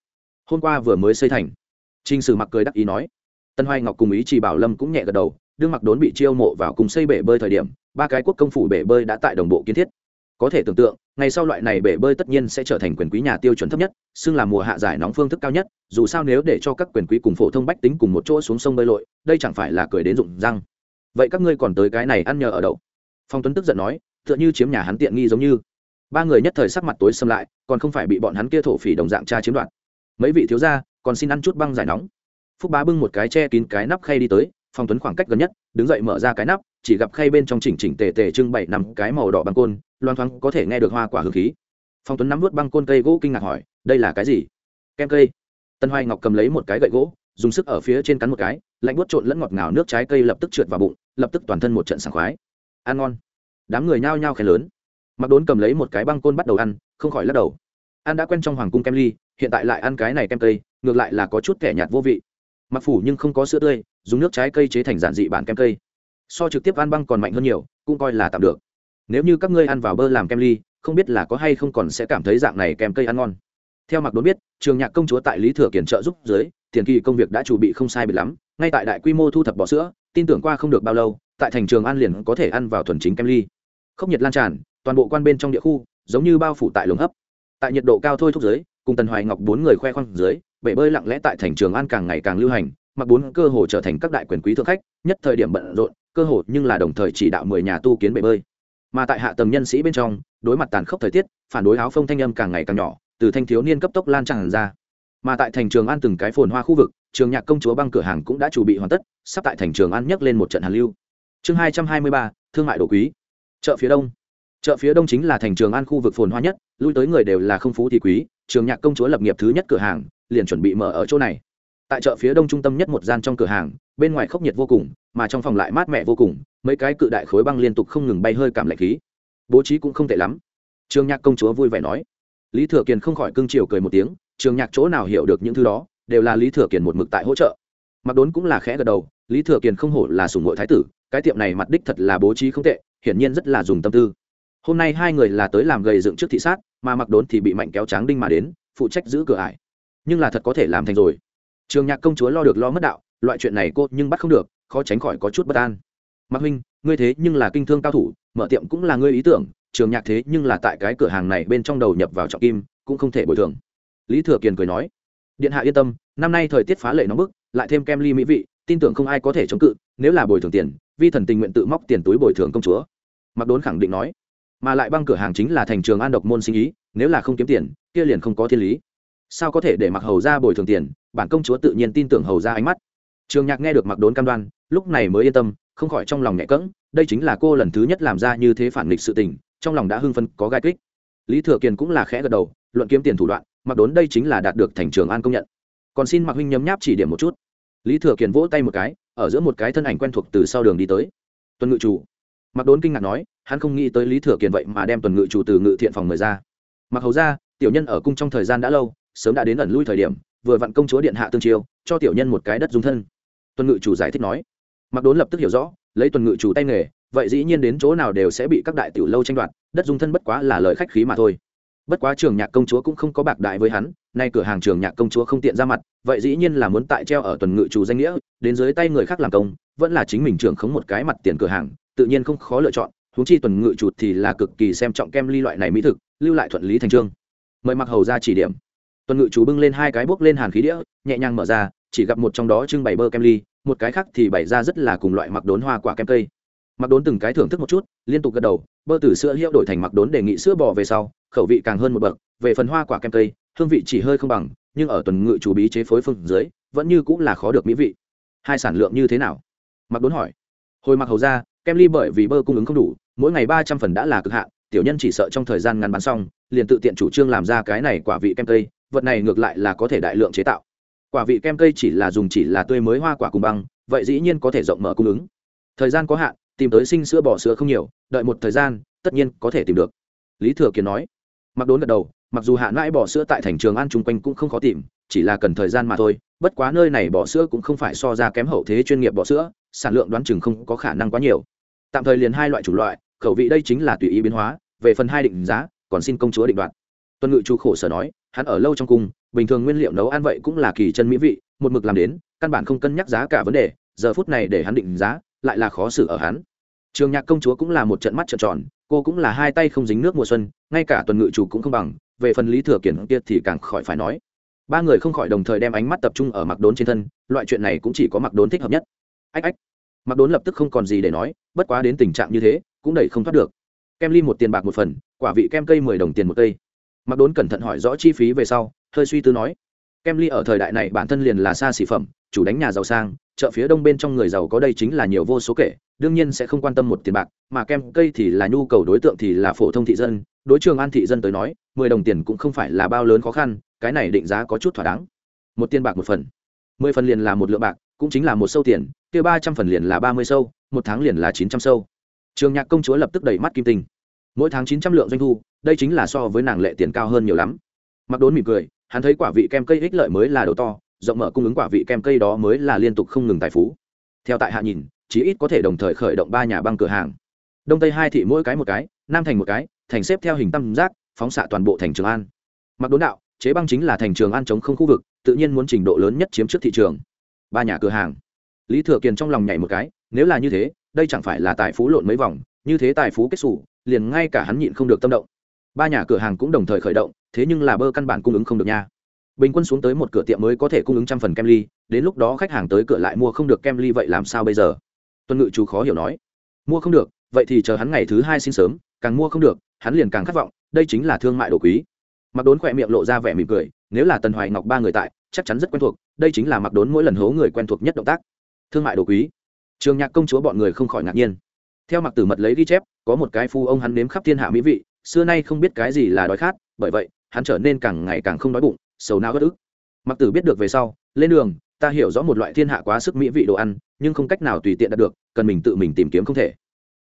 S1: Hôm qua vừa mới xây thành. Trình Sử Mặc cười đắc ý nói, Tân Hoài Ngọc cùng ý chỉ Bảo Lâm cũng nhẹ gật đầu, đương Mặc Đốn bị chiêu mộ vào cùng xây bể bơi thời điểm, ba cái quốc công phủ bể bơi đã tại đồng bộ kiến thiết. Có thể tưởng tượng, ngày sau loại này bể bơi tất nhiên sẽ trở thành quyền quý nhà tiêu chuẩn thấp nhất, xưng là mùa hạ giải nóng phương thức cao nhất, dù sao nếu để cho các quyền quý cùng phổ thông bách tính cùng một chỗ xuống sông bơi lội, đây chẳng phải là cười đến rụng răng. Vậy các ngươi còn tới cái này ăn nhờ ở đậu. Phong Tuấn tức giận nói, tựa như chiếm nhà hắn tiện nghi giống như. Ba người nhất thời sắc mặt tối sầm lại, còn không phải bị bọn hắn kia thổ phỉ đồng dạng tra chiếm đoạt. Mấy vị thiếu gia, còn xin ăn chút băng giải nóng phúc bá bưng một cái che kín cái nắp khay đi tới phong tuấn khoảng cách gần nhất đứng dậy mở ra cái nắp chỉ gặp khay bên trong chỉnh chỉnh tề tề trưng bày nằm cái màu đỏ băng côn loan thoáng có thể nghe được hoa quả hương khí. Phong tuấn nắm vút băng côn cây gỗ kinh ngạc hỏi, đây là cái gì? Kem cây. Tân hoài ngọc cầm lấy một cái gậy gỗ, dùng sức ở phía trên cắn một cái, lạnh buốt trộn lẫn ngọt ngào nước trái cây lập tức trượt vào bụng, lập tức toàn thân một trận sảng khoái. Ăn ngon. Đám người nhao nhao khen lớn. Mặc đốn cầm lấy một cái băng côn bắt đầu ăn, không khỏi lắc đầu. Ăn đã quen trong hoàng cung kem ly, hiện tại lại ăn cái này kem cây, ngược lại là có chút kẻ nhạt vô vị. Mặc phủ nhưng không có sữa tươi, dùng nước trái cây chế thành giản dị bản kem cây so trực tiếp ăn băng còn mạnh hơn nhiều cũng coi là tạm được. Nếu như các ngươi ăn vào bơ làm kem ly không biết là có hay không còn sẽ cảm thấy dạng này kem cây ăn ngon. Theo mặc đốn biết trường nhạc công chúa tại lý thừa kiển trợ giúp dưới tiền kỳ công việc đã chuẩn bị không sai biệt lắm ngay tại đại quy mô thu thập bò sữa tin tưởng qua không được bao lâu tại thành trường an liền có thể ăn vào thuần chính kem ly. Không nhiệt lan tràn toàn bộ quan bên trong địa khu giống như bao phủ tại lồng hấp. Tại nhiệt độ cao thôi thúc dưới, cùng tần hoài ngọc bốn người khoe khoang dưới bể bơi lặng lẽ tại thành trường an càng ngày càng lưu hành mặc bốn cơ hồ trở thành các đại quyền quý thượng khách nhất thời điểm bận rộn cơ hội nhưng là đồng thời chỉ đạo mười nhà tu kiến bể bơi. Mà tại hạ tầng nhân sĩ bên trong, đối mặt tàn khốc thời tiết, phản đối áo phông thanh âm càng ngày càng nhỏ, từ thanh thiếu niên cấp tốc lan tràn ra. Mà tại thành trường an từng cái phồn hoa khu vực, trường nhạc công chúa băng cửa hàng cũng đã chuẩn bị hoàn tất, sắp tại thành trường an nhấc lên một trận hàn lưu. Chương hai trăm hai mươi ba, thương mại đồ quý. Chợ phía đông. Chợ phía đông chính là thành trường an khu vực phồn hoa nhất, lui tới người đều là không phú thì quý, trường nhạc công chúa lập nghiệp thứ nhất cửa hàng, liền chuẩn bị mở ở chỗ này. Tại chợ phía đông trung tâm nhất một gian trong cửa hàng, bên ngoài khốc nhiệt vô cùng mà trong phòng lại mát mẻ vô cùng, mấy cái cự đại khối băng liên tục không ngừng bay hơi cảm lạnh khí. Bố trí cũng không tệ lắm. Trường nhạc công chúa vui vẻ nói. Lý thừa kiền không khỏi cưng chiều cười một tiếng trường nhạc chỗ nào hiểu được những thứ đó, đều là lý thừa kiền một mực tại hỗ trợ. Mặc đốn cũng là khẽ gật đầu, lý thừa kiền không hổ là sùng ngội thái tử, cái tiệm này mặt đích thật là bố trí không tệ, hiển nhiên rất là dùng tâm tư. Hôm nay hai người là tới làm gầy dựng trước thị sát, mà mặc đốn thì bị mạnh kéo tráng đinh mà đến, phụ trách giữ cửa ải. Nhưng là thật có thể làm thành rồi. Trường nhạc công chúa lo được lo mất đạo, loại chuyện này cô nhưng bắt không được khó tránh khỏi có chút bất an. Mạc huynh, ngươi thế nhưng là kinh thương cao thủ, mở tiệm cũng là ngươi ý tưởng, trường nhạc thế nhưng là tại cái cửa hàng này bên trong đầu nhập vào trọng kim, cũng không thể bồi thường. Lý thừa kiền cười nói, điện hạ yên tâm, năm nay thời tiết phá lệ nóng bức, lại thêm kem ly mỹ vị, tin tưởng không ai có thể chống cự, nếu là bồi thường tiền, vi thần tình nguyện tự móc tiền túi bồi thường công chúa. Mặc đốn khẳng định nói, mà lại băng cửa hàng chính là thành trường an độc môn sinh ý, nếu là không kiếm tiền, kia liền không có thiên lý. Sao có thể để mặc hầu ra bồi thường tiền, bản công chúa tự nhiên tin tưởng hầu ra ánh mắt. Trường nhạc nghe được mặc đốn cam đoan lúc này mới yên tâm, không khỏi trong lòng nhẹ cẫng, đây chính là cô lần thứ nhất làm ra như thế phản nghịch sự tình, trong lòng đã hưng phân có gai kích. Lý thừa kiền cũng là khẽ gật đầu, luận kiếm tiền thủ đoạn, mặc đốn đây chính là đạt được thành trường an công nhận. Còn xin mặc huynh nhấm nháp chỉ điểm một chút. Lý thừa kiền vỗ tay một cái, ở giữa một cái thân ảnh quen thuộc từ sau đường đi tới. Tuần ngự chủ. Mặc đốn kinh ngạc nói, hắn không nghĩ tới lý thừa kiền vậy mà đem tuần ngự chủ từ ngự thiện phòng mời ra. Mặc hầu ra, tiểu nhân ở cung trong thời gian đã lâu, sớm đã đến ẩn lui thời điểm, vừa vặn công chúa điện hạ tương chiêu, cho tiểu nhân một cái đất dung thân. Tuần ngự chủ giải thích nói mặc đốn lập tức hiểu rõ, lấy tuần ngự chủ tay nghề, vậy dĩ nhiên đến chỗ nào đều sẽ bị các đại tiểu lâu tranh đoạt, đất dung thân bất quá là lời khách khí mà thôi. Bất quá trường nhạc công chúa cũng không có bạc đại với hắn, nay cửa hàng trường nhạc công chúa không tiện ra mặt, vậy dĩ nhiên là muốn tại treo ở tuần ngự chủ danh nghĩa, đến dưới tay người khác làm công, vẫn là chính mình trưởng khống một cái mặt tiền cửa hàng, tự nhiên không khó lựa chọn, huống chi tuần ngự chuột thì là cực kỳ xem trọng kem ly loại này mỹ thực, lưu lại thuận lý thành trương. Mời mặc hầu ra chỉ điểm. Tuần ngự chủ bưng lên hai cái bốc lên hàn khí đĩa, nhẹ nhàng mở ra, chỉ gặp một trong đó trưng bày bơ kem ly một cái khác thì bày ra rất là cùng loại mặc đốn hoa quả kem cây. Mặc đốn từng cái thưởng thức một chút, liên tục gật đầu, bơ từ sữa hiệu đổi thành mặc đốn đề nghị sữa bò về sau, khẩu vị càng hơn một bậc, về phần hoa quả kem cây, hương vị chỉ hơi không bằng, nhưng ở tuần ngự chủ bí chế phối phương dưới, vẫn như cũng là khó được mỹ vị. Hai sản lượng như thế nào? Mặc đốn hỏi. Hồi mặc hầu ra, kem ly bởi vì bơ cung ứng không đủ, mỗi ngày ba trăm phần đã là cực hạn, tiểu nhân chỉ sợ trong thời gian ngắn bán xong, liền tự tiện chủ trương làm ra cái này quả vị kem cây, vật này ngược lại là có thể đại lượng chế tạo quả vị kem cây chỉ là dùng chỉ là tươi mới hoa quả cùng băng, vậy dĩ nhiên có thể rộng mở cung ứng. Thời gian có hạn, tìm tới sinh sữa bò sữa không nhiều, đợi một thời gian, tất nhiên có thể tìm được. Lý thừa kiến nói. Mặc đốn gật đầu, mặc dù hạ mãi bò sữa tại thành trường ăn chung quanh cũng không khó tìm, chỉ là cần thời gian mà thôi, bất quá nơi này bò sữa cũng không phải so ra kém hậu thế chuyên nghiệp bò sữa, sản lượng đoán chừng không có khả năng quá nhiều. Tạm thời liền hai loại chủ loại, khẩu vị đây chính là tùy ý biến hóa, về phần hai định giá, còn xin công chúa định đoạt. Tuân ngự chu khổ sở nói, hắn ở lâu trong cung bình thường nguyên liệu nấu ăn vậy cũng là kỳ chân mỹ vị, một mực làm đến, căn bản không cân nhắc giá cả vấn đề, giờ phút này để hắn định giá, lại là khó xử ở hắn. Trường nhạc công chúa cũng là một trận mắt trợn tròn, cô cũng là hai tay không dính nước mùa xuân, ngay cả tuần ngự chủ cũng không bằng, về phần lý thừa kiển kia thì càng khỏi phải nói. Ba người không khỏi đồng thời đem ánh mắt tập trung ở mặc đốn trên thân, loại chuyện này cũng chỉ có mặc đốn thích hợp nhất. Ách ách. Mặc đốn lập tức không còn gì để nói, bất quá đến tình trạng như thế, cũng đẩy không thoát được. Kem ly một tiền bạc một phần, quả vị kem cây mười đồng tiền một cây. Mặc đốn cẩn thận hỏi rõ chi phí về sau hơi suy tư nói, kem ly ở thời đại này bản thân liền là xa xỉ phẩm, chủ đánh nhà giàu sang, chợ phía đông bên trong người giàu có đây chính là nhiều vô số kể, đương nhiên sẽ không quan tâm một tiền bạc, mà kem cây thì là nhu cầu đối tượng thì là phổ thông thị dân, đối trường an thị dân tới nói, mười đồng tiền cũng không phải là bao lớn khó khăn, cái này định giá có chút thỏa đáng. Một tiền bạc một phần. Mười phần liền là một lượng bạc, cũng chính là một sâu tiền, kia ba trăm phần liền là ba mươi sâu, một tháng liền là chín trăm sâu. Trường nhạc công chúa lập tức đẩy mắt kim tinh. Mỗi tháng chín trăm lượng doanh thu, đây chính là so với nàng lệ tiền cao hơn nhiều lắm. Mặc đốn mỉm cười hắn thấy quả vị kem cây ích lợi mới là đầu to, rộng mở cung ứng quả vị kem cây đó mới là liên tục không ngừng tài phú. Theo tại hạ nhìn, chí ít có thể đồng thời khởi động ba nhà băng cửa hàng. Đông tây hai thị mỗi cái một cái, nam thành một cái, thành xếp theo hình tam giác, phóng xạ toàn bộ thành trường an. Mặc đốn đạo, chế băng chính là thành trường an chống không khu vực, tự nhiên muốn trình độ lớn nhất chiếm trước thị trường. Ba nhà cửa hàng. Lý thừa kiền trong lòng nhảy một cái, nếu là như thế, đây chẳng phải là tài phú lộn mấy vòng, như thế tài phú kết xù, liền ngay cả hắn nhịn không được tâm động ba nhà cửa hàng cũng đồng thời khởi động, thế nhưng là bơ căn bản cung ứng không được nha. Bình quân xuống tới một cửa tiệm mới có thể cung ứng trăm phần kem ly, đến lúc đó khách hàng tới cửa lại mua không được kem ly vậy làm sao bây giờ? Tuân ngự chú khó hiểu nói. Mua không được, vậy thì chờ hắn ngày thứ hai xin sớm, càng mua không được, hắn liền càng khát vọng, đây chính là thương mại đồ quý. Mặc đốn khỏe miệng lộ ra vẻ mỉm cười, nếu là tần hoài ngọc ba người tại, chắc chắn rất quen thuộc, đây chính là mặc đốn mỗi lần hố người quen thuộc nhất động tác. Thương mại đồ quý. Trường nhạc công chúa bọn người không khỏi ngạc nhiên. Theo mặc tử mật lấy ghi chép, có một cái phu ông hắn nếm khắp thiên hạ mỹ vị xưa nay không biết cái gì là đói khát, bởi vậy, hắn trở nên càng ngày càng không đói bụng, sầu nao bất ức. Mặc tử biết được về sau, lên đường, ta hiểu rõ một loại thiên hạ quá sức mỹ vị đồ ăn, nhưng không cách nào tùy tiện đạt được, cần mình tự mình tìm kiếm không thể.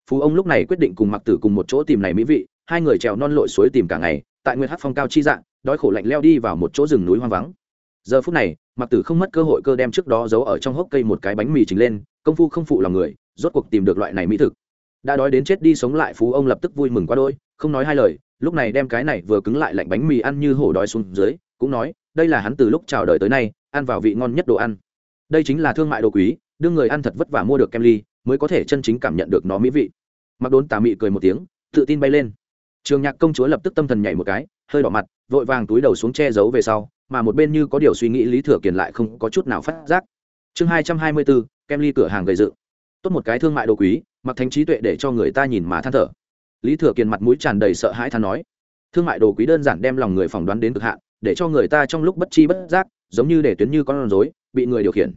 S1: Phú ông lúc này quyết định cùng mặc tử cùng một chỗ tìm này mỹ vị, hai người trèo non lội suối tìm cả ngày, tại nguyên hát phong cao chi dạng, đói khổ lạnh leo đi vào một chỗ rừng núi hoang vắng. Giờ phút này, mặc tử không mất cơ hội cơ đem trước đó giấu ở trong hốc cây một cái bánh mì trình lên, công phu không phụ lòng người, rốt cuộc tìm được loại này mỹ thực đã đói đến chết đi sống lại phú ông lập tức vui mừng quá đôi không nói hai lời, lúc này đem cái này vừa cứng lại lạnh bánh mì ăn như hổ đói xuống dưới, cũng nói, đây là hắn từ lúc chào đời tới nay, ăn vào vị ngon nhất đồ ăn. Đây chính là thương mại đồ quý, đương người ăn thật vất vả mua được kem ly, mới có thể chân chính cảm nhận được nó mỹ vị. Mặc đốn tà mị cười một tiếng, tự tin bay lên. Trường nhạc công chúa lập tức tâm thần nhảy một cái, hơi đỏ mặt, vội vàng túi đầu xuống che giấu về sau, mà một bên như có điều suy nghĩ lý thừa kiền lại không có chút nào phát giác. Chương hai trăm hai mươi bốn kem ly cửa hàng gầy dự. Tốt một cái thương mại đồ quý mặc thánh trí tuệ để cho người ta nhìn mà than thở. Lý thừa kiền mặt mũi tràn đầy sợ hãi than nói, thương mại đồ quý đơn giản đem lòng người phỏng đoán đến cực hạn, để cho người ta trong lúc bất chi bất giác, giống như để tuyến như con rối, bị người điều khiển.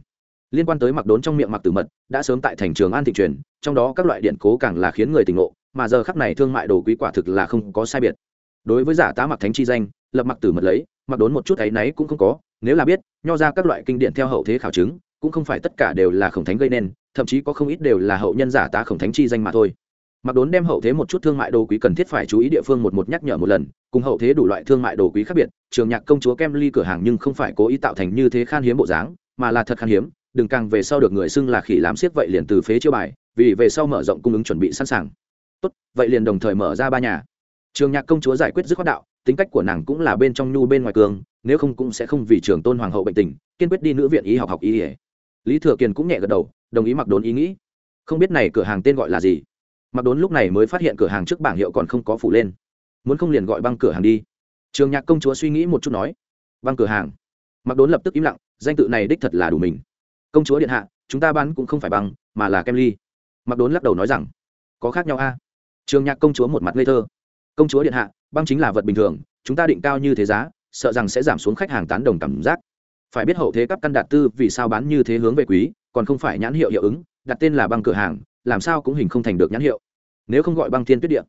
S1: Liên quan tới mặc đốn trong miệng mặc tử mật, đã sớm tại thành trường an thị truyền, trong đó các loại điện cố càng là khiến người tỉnh ngộ, mà giờ khắc này thương mại đồ quý quả thực là không có sai biệt. Đối với giả tá mặc thánh chi danh, lập mặc tử mật lấy, mặc đốn một chút ấy náy cũng không có, nếu là biết, nho ra các loại kinh điển theo hậu thế khảo chứng, cũng không phải tất cả đều là khổng thánh gây nên thậm chí có không ít đều là hậu nhân giả tá khổng thánh chi danh mà thôi. Mặc đốn đem hậu thế một chút thương mại đồ quý cần thiết phải chú ý địa phương một một nhắc nhở một lần, cùng hậu thế đủ loại thương mại đồ quý khác biệt, trường nhạc công chúa kem ly cửa hàng nhưng không phải cố ý tạo thành như thế khan hiếm bộ dáng, mà là thật khan hiếm, đừng càng về sau được người xưng là khỉ làm xiết vậy liền từ phế chiêu bài, vì về sau mở rộng cung ứng chuẩn bị sẵn sàng. Tốt, vậy liền đồng thời mở ra ba nhà. Trường nhạc công chúa giải quyết dứt khoát đạo, tính cách của nàng cũng là bên trong nhu bên ngoài cường, nếu không cũng sẽ không vì trường tôn hoàng hậu bệnh tình, kiên quyết đi nữ viện y học học y lý thừa kiền cũng nhẹ gật đầu, đồng ý mặc đốn ý nghĩ. Không biết này cửa hàng tên gọi là gì. Mặc đốn lúc này mới phát hiện cửa hàng trước bảng hiệu còn không có phủ lên. Muốn không liền gọi băng cửa hàng đi. Trường nhạc công chúa suy nghĩ một chút nói. Băng cửa hàng. Mặc đốn lập tức im lặng, danh tự này đích thật là đủ mình. Công chúa điện hạ, chúng ta bán cũng không phải băng, mà là kem ly. Mặc đốn lắc đầu nói rằng, có khác nhau a. Trường nhạc công chúa một mặt ngây thơ. Công chúa điện hạ, băng chính là vật bình thường, chúng ta định cao như thế giá, sợ rằng sẽ giảm xuống khách hàng tán đồng cảm giác phải biết hậu thế cấp căn đạt tư vì sao bán như thế hướng về quý, còn không phải nhãn hiệu hiệu ứng, đặt tên là băng cửa hàng, làm sao cũng hình không thành được nhãn hiệu. Nếu không gọi băng thiên tuyết địa.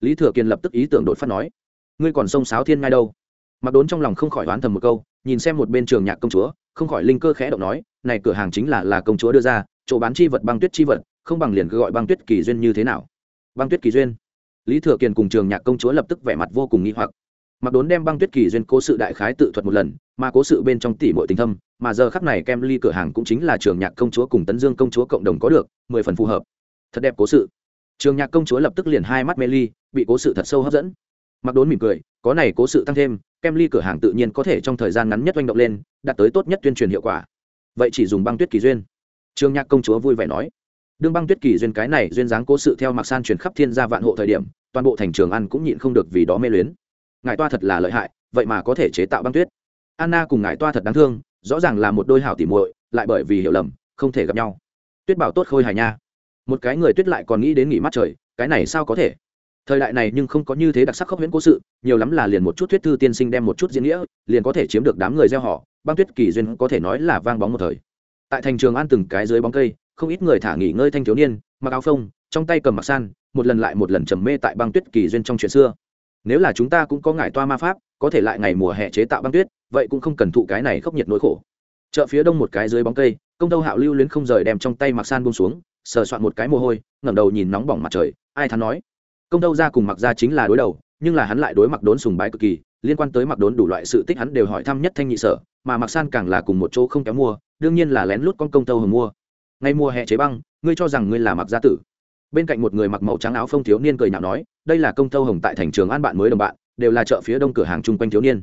S1: Lý thừa kiên lập tức ý tưởng đột phát nói, ngươi còn sông sáo thiên ngay đâu? Mặc đốn trong lòng không khỏi đoán thầm một câu, nhìn xem một bên trường nhạc công chúa, không khỏi linh cơ khẽ động nói, này cửa hàng chính là là công chúa đưa ra, chỗ bán chi vật băng tuyết chi vật, không bằng liền cứ gọi băng tuyết kỳ duyên như thế nào. Băng tuyết kỳ duyên. Lý thừa kiền cùng trường nhạc công chúa lập tức vẻ mặt vô cùng nghi hoặc mặc đốn đem băng tuyết kỳ duyên cố sự đại khái tự thuật một lần, mà cố sự bên trong tỷ mọi tình thâm, mà giờ khắp này kem ly cửa hàng cũng chính là trường nhạc công chúa cùng tấn dương công chúa cộng đồng có được, mười phần phù hợp. Thật đẹp cố sự. Trường nhạc công chúa lập tức liền hai mắt mê ly, bị cố sự thật sâu hấp dẫn. Mặc đốn mỉm cười, có này cố sự tăng thêm, kem ly cửa hàng tự nhiên có thể trong thời gian ngắn nhất oanh động lên, đạt tới tốt nhất tuyên truyền hiệu quả. Vậy chỉ dùng băng tuyết kỳ duyên. Trường nhạc công chúa vui vẻ nói. Đương băng tuyết kỳ duyên cái này duyên dáng cố sự theo mặc san truyền khắp thiên gia vạn hộ thời điểm, toàn bộ thành trường ăn cũng nhịn không được vì đó mê luyến ngài toa thật là lợi hại, vậy mà có thể chế tạo băng tuyết. Anna cùng ngài toa thật đáng thương, rõ ràng là một đôi hảo tỉ muội, lại bởi vì hiểu lầm, không thể gặp nhau. Tuyết bảo tốt khôi hài nha. Một cái người tuyết lại còn nghĩ đến nghỉ mắt trời, cái này sao có thể? Thời đại này nhưng không có như thế đặc sắc khốc huyễn cố sự, nhiều lắm là liền một chút thuyết thư tiên sinh đem một chút diễn nghĩa, liền có thể chiếm được đám người gieo họ, băng tuyết kỳ duyên có thể nói là vang bóng một thời. Tại thành trường an từng cái dưới bóng cây, không ít người thả nghỉ ngơi thanh thiếu niên, mặc áo phông, trong tay cầm mặc san, một lần lại một lần trầm mê tại băng tuyết kỳ duyên trong chuyện xưa nếu là chúng ta cũng có ngải toa ma pháp, có thể lại ngày mùa hè chế tạo băng tuyết, vậy cũng không cần thụ cái này khốc nhiệt nỗi khổ. Chợ phía đông một cái dưới bóng cây, công tâu hạo lưu luyến không rời đem trong tay mặc san bông xuống, sờ soạn một cái mồ hôi, ngẩng đầu nhìn nóng bỏng mặt trời, ai thắn nói. Công tâu ra cùng mặc ra chính là đối đầu, nhưng là hắn lại đối mặc đốn sùng bái cực kỳ, liên quan tới mặc đốn đủ loại sự tích hắn đều hỏi thăm nhất thanh nhị sở, mà mặc san càng là cùng một chỗ không kéo mua, đương nhiên là lén lút con công tâu hồng mua. Ngay mùa hè chế băng, ngươi cho rằng ngươi là mặc gia tử. Bên cạnh một người mặc màu trắng áo phông thiếu niên cười nhạo nói đây là công tâu hồng tại thành trường an bạn mới đồng bạn, đều là chợ phía đông cửa hàng chung quanh thiếu niên.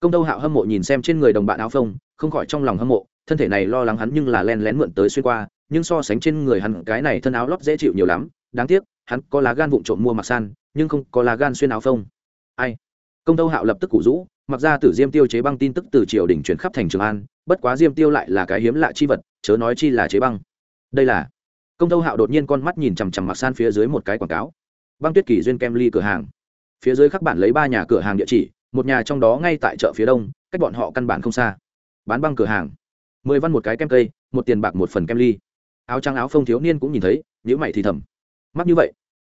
S1: Công tâu hạo hâm mộ nhìn xem trên người đồng bạn áo phông, không khỏi trong lòng hâm mộ, thân thể này lo lắng hắn nhưng là len lén mượn tới xuyên qua, nhưng so sánh trên người hắn, cái này thân áo lót dễ chịu nhiều lắm, đáng tiếc, hắn có lá gan vụn trộm mua mặc san, nhưng không có lá gan xuyên áo phông. Ai? Công tâu hạo lập tức cụ rũ, mặc ra tử diêm tiêu chế băng tin tức từ triều đình chuyển khắp thành trường an, bất quá diêm tiêu lại là cái hiếm lạ chi vật, chớ nói chi là chế băng. Đây là. Công tâu hạo đột nhiên con mắt nhìn chằm chằm mặc san phía dưới một cái quảng cáo băng tuyết kỳ duyên kem ly cửa hàng. Phía dưới các bạn lấy ba nhà cửa hàng địa chỉ, một nhà trong đó ngay tại chợ phía đông, cách bọn họ căn bản không xa. Bán băng cửa hàng. Mười văn một cái kem cây, một tiền bạc một phần kem ly. Áo trắng áo phông thiếu niên cũng nhìn thấy nhữ mày thì thầm. Mắc như vậy?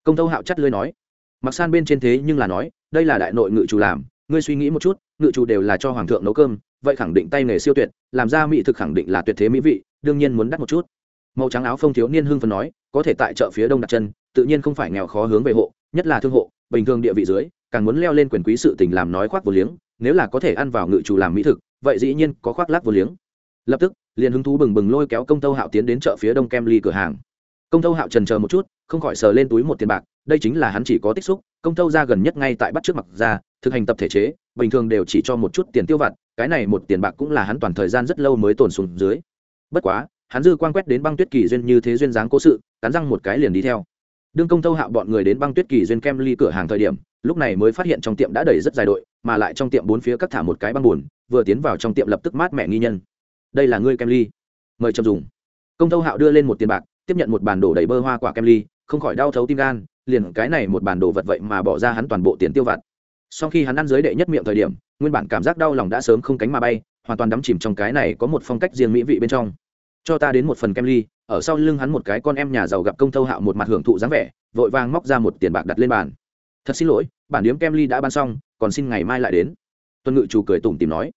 S1: Công tâu hạo chắt lưới nói. Mặc san bên trên thế nhưng là nói, đây là đại nội ngự chủ làm, ngươi suy nghĩ một chút, ngự chủ đều là cho hoàng thượng nấu cơm, vậy khẳng định tay nghề siêu tuyệt, làm ra mỹ thực khẳng định là tuyệt thế mỹ vị, đương nhiên muốn đắt một chút. Màu trắng áo phông thiếu niên hưng phần nói, có thể tại chợ phía đông đặt chân tự nhiên không phải nghèo khó hướng về hộ, nhất là thương hộ, bình thường địa vị dưới, càng muốn leo lên quyền quý sự tình làm nói khoác vô liếng, nếu là có thể ăn vào ngự chủ làm mỹ thực, vậy dĩ nhiên có khoác lác vô liếng. Lập tức, liền hứng thú bừng bừng lôi kéo công tâu hạo tiến đến chợ phía đông kem ly cửa hàng. Công tâu hạo trần chờ một chút, không khỏi sờ lên túi một tiền bạc, đây chính là hắn chỉ có tích xúc, công tâu ra gần nhất ngay tại bắt trước mặt ra, thực hành tập thể chế, bình thường đều chỉ cho một chút tiền tiêu vặt, cái này một tiền bạc cũng là hắn toàn thời gian rất lâu mới tồn xuống dưới. Bất quá, hắn dư quan quét đến băng tuyết kỳ duyên như thế duyên dáng cố sự, cắn răng một cái liền đi theo đương công tâu hạo bọn người đến băng tuyết kỳ duyên kem ly cửa hàng thời điểm, lúc này mới phát hiện trong tiệm đã đầy rất dài đội, mà lại trong tiệm bốn phía cắt thả một cái băng buồn, vừa tiến vào trong tiệm lập tức mát mẹ nghi nhân. Đây là ngươi kem ly. Mời chậm dùng. Công tâu hạo đưa lên một tiền bạc, tiếp nhận một bản đồ đầy bơ hoa quả kem ly, không khỏi đau thấu tim gan, liền cái này một bản đồ vật vậy mà bỏ ra hắn toàn bộ tiền tiêu vặt. Sau khi hắn ăn dưới đệ nhất miệng thời điểm, nguyên bản cảm giác đau lòng đã sớm không cánh mà bay, hoàn toàn đắm chìm trong cái này có một phong cách riêng mỹ vị bên trong. Cho ta đến một phần kem ly ở sau lưng hắn một cái con em nhà giàu gặp công thâu hạo một mặt hưởng thụ dáng vẻ, vội vàng móc ra một tiền bạc đặt lên bàn. Thật xin lỗi, bản điếm kem ly đã ban xong, còn xin ngày mai lại đến. Tuân ngự chủ cười tủm tìm nói.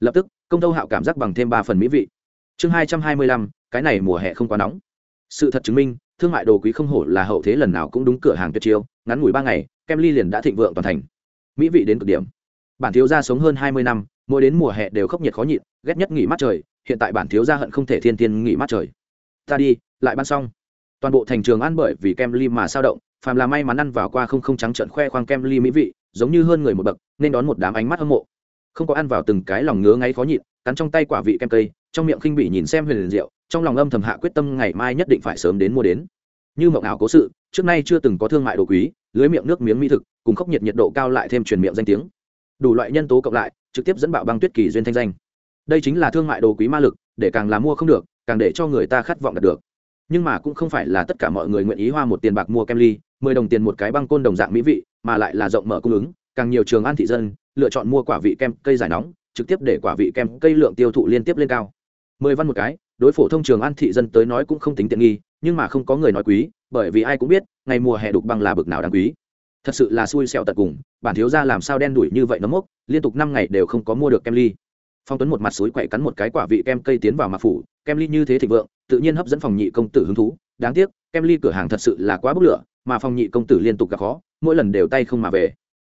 S1: Lập tức, công thâu hạo cảm giác bằng thêm ba phần mỹ vị. Chương hai trăm hai mươi lăm, cái này mùa hè không quá nóng. Sự thật chứng minh, thương mại đồ quý không hổ là hậu thế lần nào cũng đúng cửa hàng tuyệt chiêu, ngắn ngủi ba ngày, kem ly liền đã thịnh vượng toàn thành. Mỹ vị đến cực điểm. Bản thiếu gia sống hơn hai mươi năm, mỗi đến mùa hè đều khốc nhiệt khó nhịn, ghét nhất nghỉ mát trời, hiện tại bản thiếu gia hận không thể thiên thiên nghỉ mát trời ta đi, lại ban xong. Toàn bộ thành trường ăn bởi vì kem ly mà sao động, phàm là may mắn ăn vào qua không không trắng trợn khoe khoang kem ly mỹ vị, giống như hơn người một bậc, nên đón một đám ánh mắt hâm mộ. Không có ăn vào từng cái lòng ngứa ngáy khó nhịn, cắn trong tay quả vị kem cây, trong miệng khinh bị nhìn xem huyền liền rượu trong lòng âm thầm hạ quyết tâm ngày mai nhất định phải sớm đến mua đến. Như mộng ảo cố sự, trước nay chưa từng có thương mại đồ quý, lưới miệng nước miếng mỹ thực, cùng khốc nhiệt nhiệt độ cao lại thêm truyền miệng danh tiếng. Đủ loại nhân tố cộng lại, trực tiếp dẫn bạo băng tuyết kỳ duyên thanh danh. Đây chính là thương mại đồ quý ma lực, để càng là mua không được càng để cho người ta khát vọng đạt được. Nhưng mà cũng không phải là tất cả mọi người nguyện ý hoa một tiền bạc mua kem ly, mười đồng tiền một cái băng côn đồng dạng mỹ vị, mà lại là rộng mở cung ứng, càng nhiều trường ăn thị dân, lựa chọn mua quả vị kem cây giải nóng, trực tiếp để quả vị kem cây lượng tiêu thụ liên tiếp lên cao. Mười văn một cái, đối phổ thông trường ăn thị dân tới nói cũng không tính tiện nghi, nhưng mà không có người nói quý, bởi vì ai cũng biết, ngày mùa hè đục băng là bực nào đáng quý. Thật sự là xui xẹo tận cùng, bản thiếu ra làm sao đen đủi như vậy nó mốc, liên tục năm ngày đều không có mua được kem ly phong tuấn một mặt suối quậy cắn một cái quả vị kem cây tiến vào mặt phủ, kem ly như thế thịnh vượng, tự nhiên hấp dẫn phòng nhị công tử hứng thú. Đáng tiếc, kem ly cửa hàng thật sự là quá bốc lửa, mà phòng nhị công tử liên tục gặp khó, mỗi lần đều tay không mà về.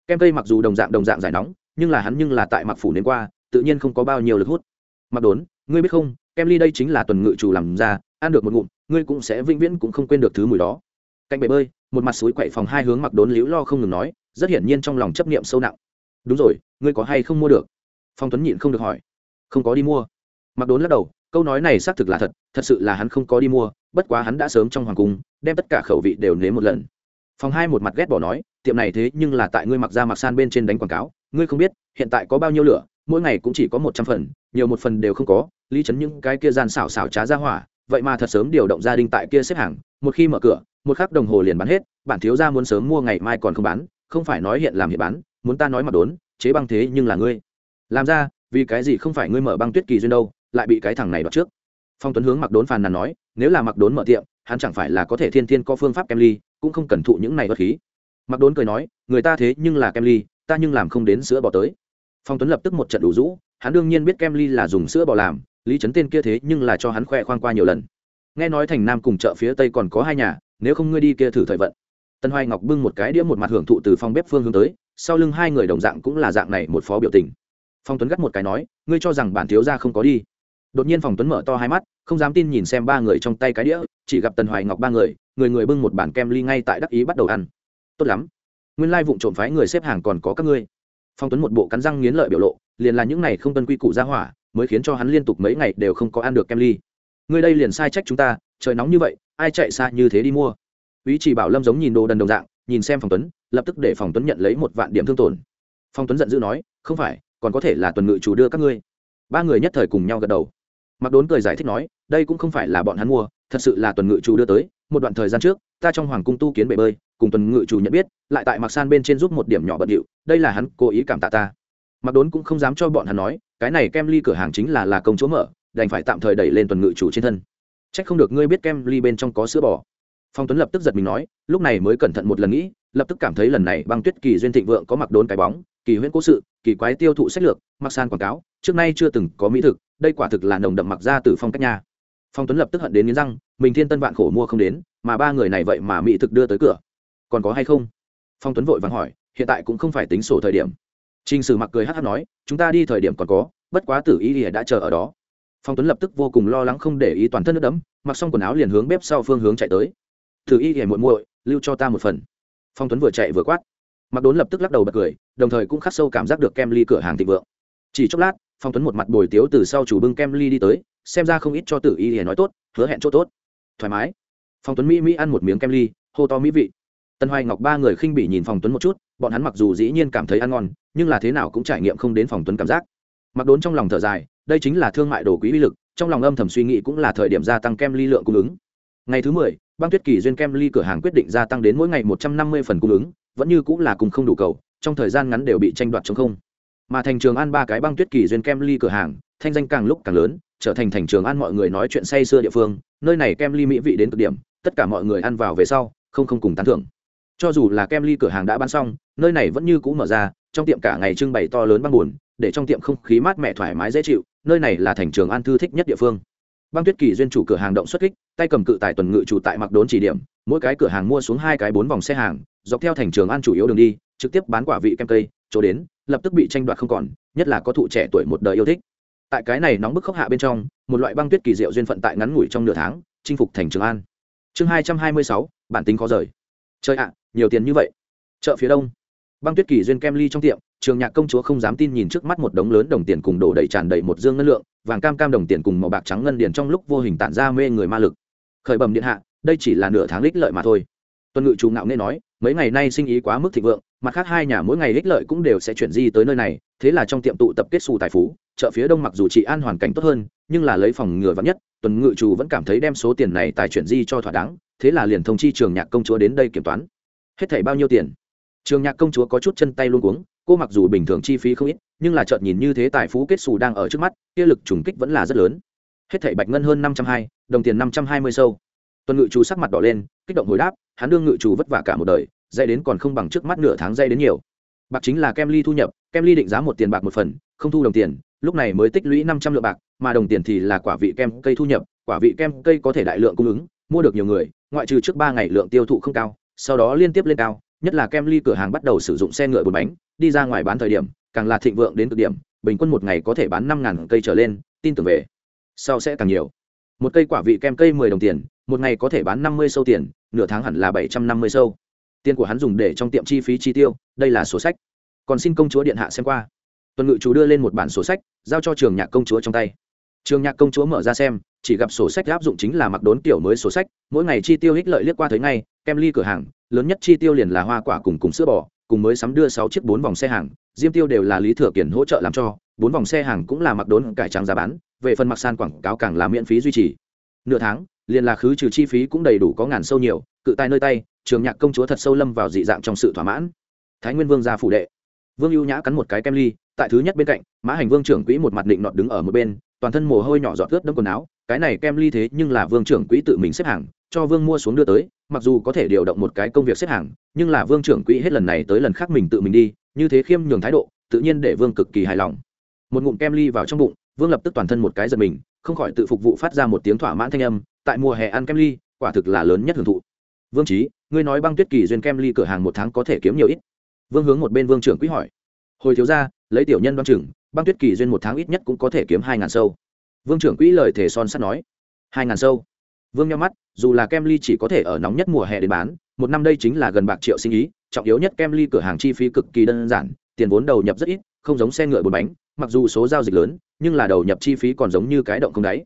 S1: Kem cây mặc dù đồng dạng đồng dạng giải nóng, nhưng là hắn nhưng là tại mặc phủ đến qua, tự nhiên không có bao nhiêu lực hút. Mặc đốn, ngươi biết không, kem ly đây chính là tuần ngự chủ làm ra, ăn được một ngụm, ngươi cũng sẽ vĩnh viễn cũng không quên được thứ mùi đó. Cạnh bể bơi, một mặt suối quậy phòng hai hướng mặc đốn liễu lo không ngừng nói, rất hiển nhiên trong lòng chấp niệm sâu nặng. Đúng rồi, ngươi có hay không mua được? Phong tuấn nhịn không được hỏi. Không có đi mua. Mặc đốn lắc đầu, câu nói này xác thực là thật thật sự là hắn không có đi mua, bất quá hắn đã sớm trong hoàng cung, đem tất cả khẩu vị đều nếm một lần. Phòng hai một mặt ghét bỏ nói, tiệm này thế nhưng là tại ngươi mặc ra mặc san bên trên đánh quảng cáo, ngươi không biết, hiện tại có bao nhiêu lửa, mỗi ngày cũng chỉ có một trăm phần, nhiều một phần đều không có, lý chấn những cái kia gian xảo xảo trá ra hỏa, vậy mà thật sớm điều động gia đình tại kia xếp hàng, một khi mở cửa, một khắc đồng hồ liền bán hết, bản thiếu gia muốn sớm mua ngày mai còn không bán, không phải nói hiện làm hiện bán, muốn ta nói mặc đốn, chế băng thế nhưng là ngươi làm ra, vì cái gì không phải ngươi mở băng tuyết kỳ duyên đâu, lại bị cái thằng này đoạt trước. Phong tuấn hướng mặc đốn phàn nàn nói, nếu là mặc đốn mở tiệm, hắn chẳng phải là có thể thiên thiên có phương pháp kem ly, cũng không cần thụ những này bất khí. Mặc đốn cười nói, người ta thế nhưng là kem ly, ta nhưng làm không đến sữa bò tới. Phong tuấn lập tức một trận đủ rũ, hắn đương nhiên biết kem ly là dùng sữa bò làm, lý trấn tên kia thế nhưng là cho hắn khoe khoang qua nhiều lần. Nghe nói thành nam cùng chợ phía tây còn có hai nhà, nếu không ngươi đi kia thử thời vận. Tân hoài ngọc bưng một cái đĩa một mặt hưởng thụ từ phòng bếp phương hướng tới, sau lưng hai người đồng dạng cũng là dạng này một phó biểu tình phong tuấn gắt một cái nói, ngươi cho rằng bản thiếu gia không có đi? Đột nhiên phòng tuấn mở to hai mắt, không dám tin nhìn xem ba người trong tay cái đĩa, chỉ gặp tần hoài ngọc ba người người người bưng một bản kem ly ngay tại đắc ý bắt đầu ăn. Tốt lắm, nguyên lai vụng trộm phái người xếp hàng còn có các ngươi. Phong tuấn một bộ cắn răng nghiến lợi biểu lộ, liền là những này không tuân quy củ ra hỏa, mới khiến cho hắn liên tục mấy ngày đều không có ăn được kem ly. Ngươi đây liền sai trách chúng ta, trời nóng như vậy, ai chạy xa như thế đi mua? Ý chỉ bảo lâm giống nhìn đồ đần đồng dạng, nhìn xem phòng tuấn, lập tức để phòng tuấn nhận lấy một vạn điểm thương tổn. Phong tuấn giận dữ nói, không phải còn có thể là tuần ngự chủ đưa các ngươi. Ba người nhất thời cùng nhau gật đầu. Mặc đốn cười giải thích nói, đây cũng không phải là bọn hắn mua, thật sự là tuần ngự chủ đưa tới, một đoạn thời gian trước, ta trong hoàng cung tu kiến bể bơi, cùng tuần ngự chủ nhận biết, lại tại mặc san bên trên giúp một điểm nhỏ bận điệu, đây là hắn cố ý cảm tạ ta. Mặc đốn cũng không dám cho bọn hắn nói, cái này kem ly cửa hàng chính là là công chúa mở, đành phải tạm thời đẩy lên tuần ngự chủ trên thân. C h ắ c không được ngươi biết kem ly bên trong có sữa bò. Phong tuấn lập tức giật mình nói, lúc này mới cẩn thận một lần nghĩ, lập tức cảm thấy lần này băng tuyết kỳ duyên thịnh vượng có mặc đốn cái bóng kỳ huyễn cố sự kỳ quái tiêu thụ sách lược mặc san quảng cáo trước nay chưa từng có mỹ thực đây quả thực là nồng đậm mặc ra từ phong cách nhà phong tuấn lập tức hận đến nghiến răng mình thiên tân vạn khổ mua không đến mà ba người này vậy mà mỹ thực đưa tới cửa còn có hay không phong tuấn vội vàng hỏi hiện tại cũng không phải tính sổ thời điểm Trình Sử Mặc cười hắc hắc nói, chúng ta đi thời điểm còn có, bất quá Tử Y đã chờ ở đó. Phong Tuấn lập tức vô cùng lo lắng không để ý toàn thân nước đẫm, mặc xong quần áo liền hướng bếp sau phương hướng chạy tới. Tử Y muội muội, lưu cho ta một phần. Phong Tuấn vừa chạy vừa quát. Mặc Đốn lập tức lắc đầu bật cười, đồng thời cũng khắc sâu cảm giác được kem ly cửa hàng thịnh vượng. Chỉ chốc lát, Phong Tuấn một mặt bồi tiếu từ sau chủ bưng kem ly đi tới, xem ra không ít cho Tử Y nói tốt, hứa hẹn chỗ tốt. Thoải mái. Phong Tuấn mỹ mỹ ăn một miếng kem ly, hô to mỹ vị. Tân Hoài Ngọc ba người khinh bỉ nhìn Phong Tuấn một chút, bọn hắn mặc dù dĩ nhiên cảm thấy ăn ngon, nhưng là thế nào cũng trải nghiệm không đến phòng tuấn cảm giác mặc đốn trong lòng thở dài đây chính là thương mại đồ quý uy lực trong lòng âm thầm suy nghĩ cũng là thời điểm gia tăng kem ly lượng cung ứng ngày thứ mười băng tuyết kỳ duyên kem ly cửa hàng quyết định gia tăng đến mỗi ngày một trăm năm mươi phần cung ứng vẫn như cũng là cùng không đủ cầu, trong thời gian ngắn đều bị tranh đoạt chống không. Mà thành trường ăn ba cái băng tuyết kỳ duyên kem ly cửa hàng, thanh danh càng lúc càng lớn, trở thành thành trường ăn mọi người nói chuyện say xưa địa phương, nơi này kem ly mỹ vị đến cực điểm, tất cả mọi người ăn vào về sau, không không cùng tán thưởng. Cho dù là kem ly cửa hàng đã bán xong, nơi này vẫn như cũ mở ra, trong tiệm cả ngày trưng bày to lớn băng buồn, để trong tiệm không khí mát mẻ thoải mái dễ chịu, nơi này là thành trường an thư thích nhất địa phương. Băng tuyết kỳ duyên chủ cửa hàng động xuất kích, tay cầm cự tài tuần ngự chủ tại mặc đốn chỉ điểm, mỗi cái cửa hàng mua xuống hai cái bốn vòng xe hàng dọc theo thành trường an chủ yếu đường đi, trực tiếp bán quả vị kem cây, chỗ đến, lập tức bị tranh đoạt không còn, nhất là có thụ trẻ tuổi một đời yêu thích. Tại cái này nóng bức khốc hạ bên trong, một loại băng tuyết kỳ diệu duyên phận tại ngắn ngủi trong nửa tháng, chinh phục thành trường an. Chương hai trăm hai mươi sáu, bản tính khó rời. Chơi ạ, nhiều tiền như vậy. Chợ phía đông. Băng tuyết kỳ duyên kem ly trong tiệm, trường nhạc công chúa không dám tin nhìn trước mắt một đống lớn đồng tiền cùng đổ đầy tràn đầy một dương ngân lượng, vàng cam cam đồng tiền cùng màu bạc trắng ngân điền trong lúc vô hình tản ra mê người ma lực. Khởi bẩm điện hạ, đây chỉ là nửa tháng ích lợi mà thôi. Tuần ngự chủ ngạo nên nói, mấy ngày nay sinh ý quá mức thịnh vượng, mặt khác hai nhà mỗi ngày ích lợi cũng đều sẽ chuyển di tới nơi này, thế là trong tiệm tụ tập kết xù tài phú, chợ phía đông mặc dù chị an hoàn cảnh tốt hơn, nhưng là lấy phòng ngừa vắng nhất, tuần ngự chủ vẫn cảm thấy đem số tiền này tài chuyển di cho thỏa đáng, thế là liền thông chi trường nhạc công chúa đến đây kiểm toán. Hết thảy bao nhiêu tiền? Trường nhạc công chúa có chút chân tay luôn cuống, cô mặc dù bình thường chi phí không ít, nhưng là chợt nhìn như thế tài phú kết xù đang ở trước mắt, kia lực trùng kích vẫn là rất lớn. Hết thảy bạch ngân hơn năm trăm hai, đồng tiền năm trăm hai mươi sâu. Tuần ngự chủ sắc mặt đỏ lên, kích động hồi đáp hắn đương ngự chủ vất vả cả một đời, dạy đến còn không bằng trước mắt nửa tháng dạy đến nhiều. Bạc chính là kem ly thu nhập, kem ly định giá một tiền bạc một phần, không thu đồng tiền, lúc này mới tích lũy năm trăm lượng bạc, mà đồng tiền thì là quả vị kem cây thu nhập, quả vị kem cây có thể đại lượng cung ứng, mua được nhiều người, ngoại trừ trước ba ngày lượng tiêu thụ không cao, sau đó liên tiếp lên cao, nhất là kem ly cửa hàng bắt đầu sử dụng xe ngựa bốn bánh, đi ra ngoài bán thời điểm, càng là thịnh vượng đến cực điểm, bình quân một ngày có thể bán năm ngàn cây trở lên, tin tưởng về. Sau sẽ càng nhiều. Một cây quả vị kem cây mười đồng tiền, một ngày có thể bán năm mươi sâu tiền nửa tháng hẳn là bảy trăm năm mươi sâu. Tiền của hắn dùng để trong tiệm chi phí chi tiêu, đây là sổ sách. Còn xin công chúa điện hạ xem qua. Tuần ngự chú đưa lên một bản sổ sách, giao cho trường nhạc công chúa trong tay. Trường nhạc công chúa mở ra xem, chỉ gặp sổ sách áp dụng chính là mặc đốn kiểu mới sổ sách, mỗi ngày chi tiêu ích lợi liếc qua thấy ngay, kem ly cửa hàng, lớn nhất chi tiêu liền là hoa quả cùng cùng sữa bò, cùng mới sắm đưa sáu chiếc bốn vòng xe hàng, diêm tiêu đều là lý thừa kiển hỗ trợ làm cho, bốn vòng xe hàng cũng là mặc đốn cải trang giá bán, về phần mặc san quảng cáo càng là miễn phí duy trì. Nửa tháng liền là khứ trừ chi phí cũng đầy đủ có ngàn sâu nhiều, cự tài nơi tay, trường nhạc công chúa thật sâu lâm vào dị dạng trong sự thỏa mãn. Thái nguyên vương ra phủ đệ. Vương ưu nhã cắn một cái kem ly, tại thứ nhất bên cạnh, mã hành vương trưởng quỹ một mặt định nọt đứng ở một bên, toàn thân mồ hôi nhỏ giọt ướt đẫm quần áo, cái này kem ly thế nhưng là vương trưởng quỹ tự mình xếp hàng, cho vương mua xuống đưa tới, mặc dù có thể điều động một cái công việc xếp hàng, nhưng là vương trưởng quỹ hết lần này tới lần khác mình tự mình đi, như thế khiêm nhường thái độ, tự nhiên để vương cực kỳ hài lòng. Một ngụm kem ly vào trong bụng, vương lập tức toàn thân một cái giật mình, không khỏi tự phục vụ phát ra một tiếng thỏa mãn thanh âm tại mùa hè ăn kem ly, quả thực là lớn nhất hưởng thụ. Vương trí ngươi nói băng tuyết kỳ duyên kem ly cửa hàng một tháng có thể kiếm nhiều ít? Vương hướng một bên vương trưởng quý hỏi. Hồi thiếu ra lấy tiểu nhân đoan chừng, băng tuyết kỳ duyên một tháng ít nhất cũng có thể kiếm hai ngàn sâu. Vương trưởng quỹ lời thể son sắt nói. Hai ngàn sâu. Vương nhau mắt, dù là kem ly chỉ có thể ở nóng nhất mùa hè để bán, một năm đây chính là gần bạc triệu sinh ý, trọng yếu nhất kem ly cửa hàng chi phí cực kỳ đơn giản, tiền vốn đầu nhập rất ít, không giống xe ngựa bốn bánh, mặc dù số giao dịch lớn, nhưng là đầu nhập chi phí còn giống như cái động không đáy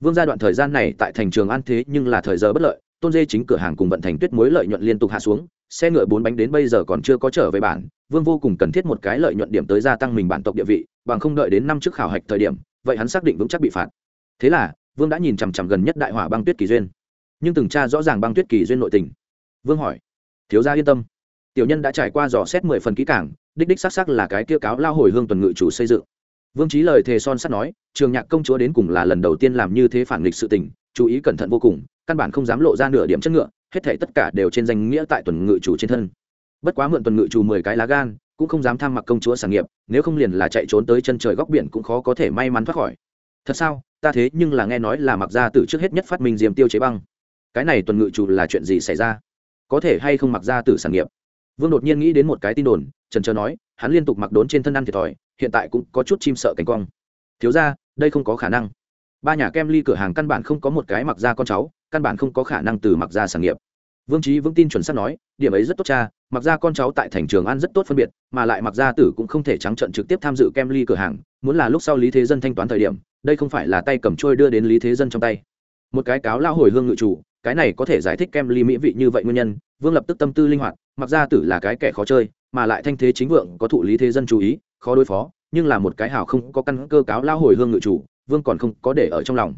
S1: vương gia đoạn thời gian này tại thành trường an thế nhưng là thời giờ bất lợi, tôn dê chính cửa hàng cùng vận thành tuyết mối lợi nhuận liên tục hạ xuống, xe ngựa bốn bánh đến bây giờ còn chưa có trở về bản, vương vô cùng cần thiết một cái lợi nhuận điểm tới gia tăng mình bản tộc địa vị, bằng không đợi đến năm trước khảo hạch thời điểm, vậy hắn xác định vững chắc bị phạt. Thế là, vương đã nhìn chằm chằm gần nhất đại hỏa băng tuyết kỳ duyên. Nhưng từng tra rõ ràng băng tuyết kỳ duyên nội tình. Vương hỏi, thiếu gia yên tâm, tiểu nhân đã trải qua dò xét mười phần kỹ cảng đích đích xác xác là cái kia cáo lao hồi hương tuần ngự chủ xây dựng vương trí lời thề son sắt nói, trường nhạc công chúa đến cùng là lần đầu tiên làm như thế phản nghịch sự tình, chú ý cẩn thận vô cùng, căn bản không dám lộ ra nửa điểm chất ngựa, hết thể tất cả đều trên danh nghĩa tại tuần ngự chủ trên thân. Bất quá mượn tuần ngự chủ mười cái lá gan, cũng không dám tham mặc công chúa sản nghiệp, nếu không liền là chạy trốn tới chân trời góc biển cũng khó có thể may mắn thoát khỏi. Thật sao? Ta thế nhưng là nghe nói là mặc ra từ trước hết nhất phát minh diềm tiêu chế băng. Cái này tuần ngự chủ là chuyện gì xảy ra? Có thể hay không mặc ra từ sản nghiệp? Vương đột nhiên nghĩ đến một cái tin đồn, trần trờ nói, hắn liên tục mặc đốn trên thân ăn thiệt thòi hiện tại cũng có chút chim sợ cánh cong thiếu ra đây không có khả năng. Ba nhà kem ly cửa hàng căn bản không có một cái mặc ra con cháu, căn bản không có khả năng từ mặc ra sản nghiệp. Vương trí vững tin chuẩn xác nói, điểm ấy rất tốt cha, mặc ra con cháu tại thành trường ăn rất tốt phân biệt, mà lại mặc ra tử cũng không thể trắng trận trực tiếp tham dự kem ly cửa hàng, muốn là lúc sau lý thế dân thanh toán thời điểm, đây không phải là tay cầm trôi đưa đến lý thế dân trong tay. Một cái cáo lao hồi hương ngự chủ, cái này có thể giải thích kem ly mỹ vị như vậy nguyên nhân, vương lập tức tâm tư linh hoạt, mặc ra tử là cái kẻ khó chơi, mà lại thanh thế chính vượng, có thụ lý thế dân chú ý khó đối phó, nhưng là một cái hào không có căn cơ cáo lao hồi hương ngự chủ, vương còn không có để ở trong lòng.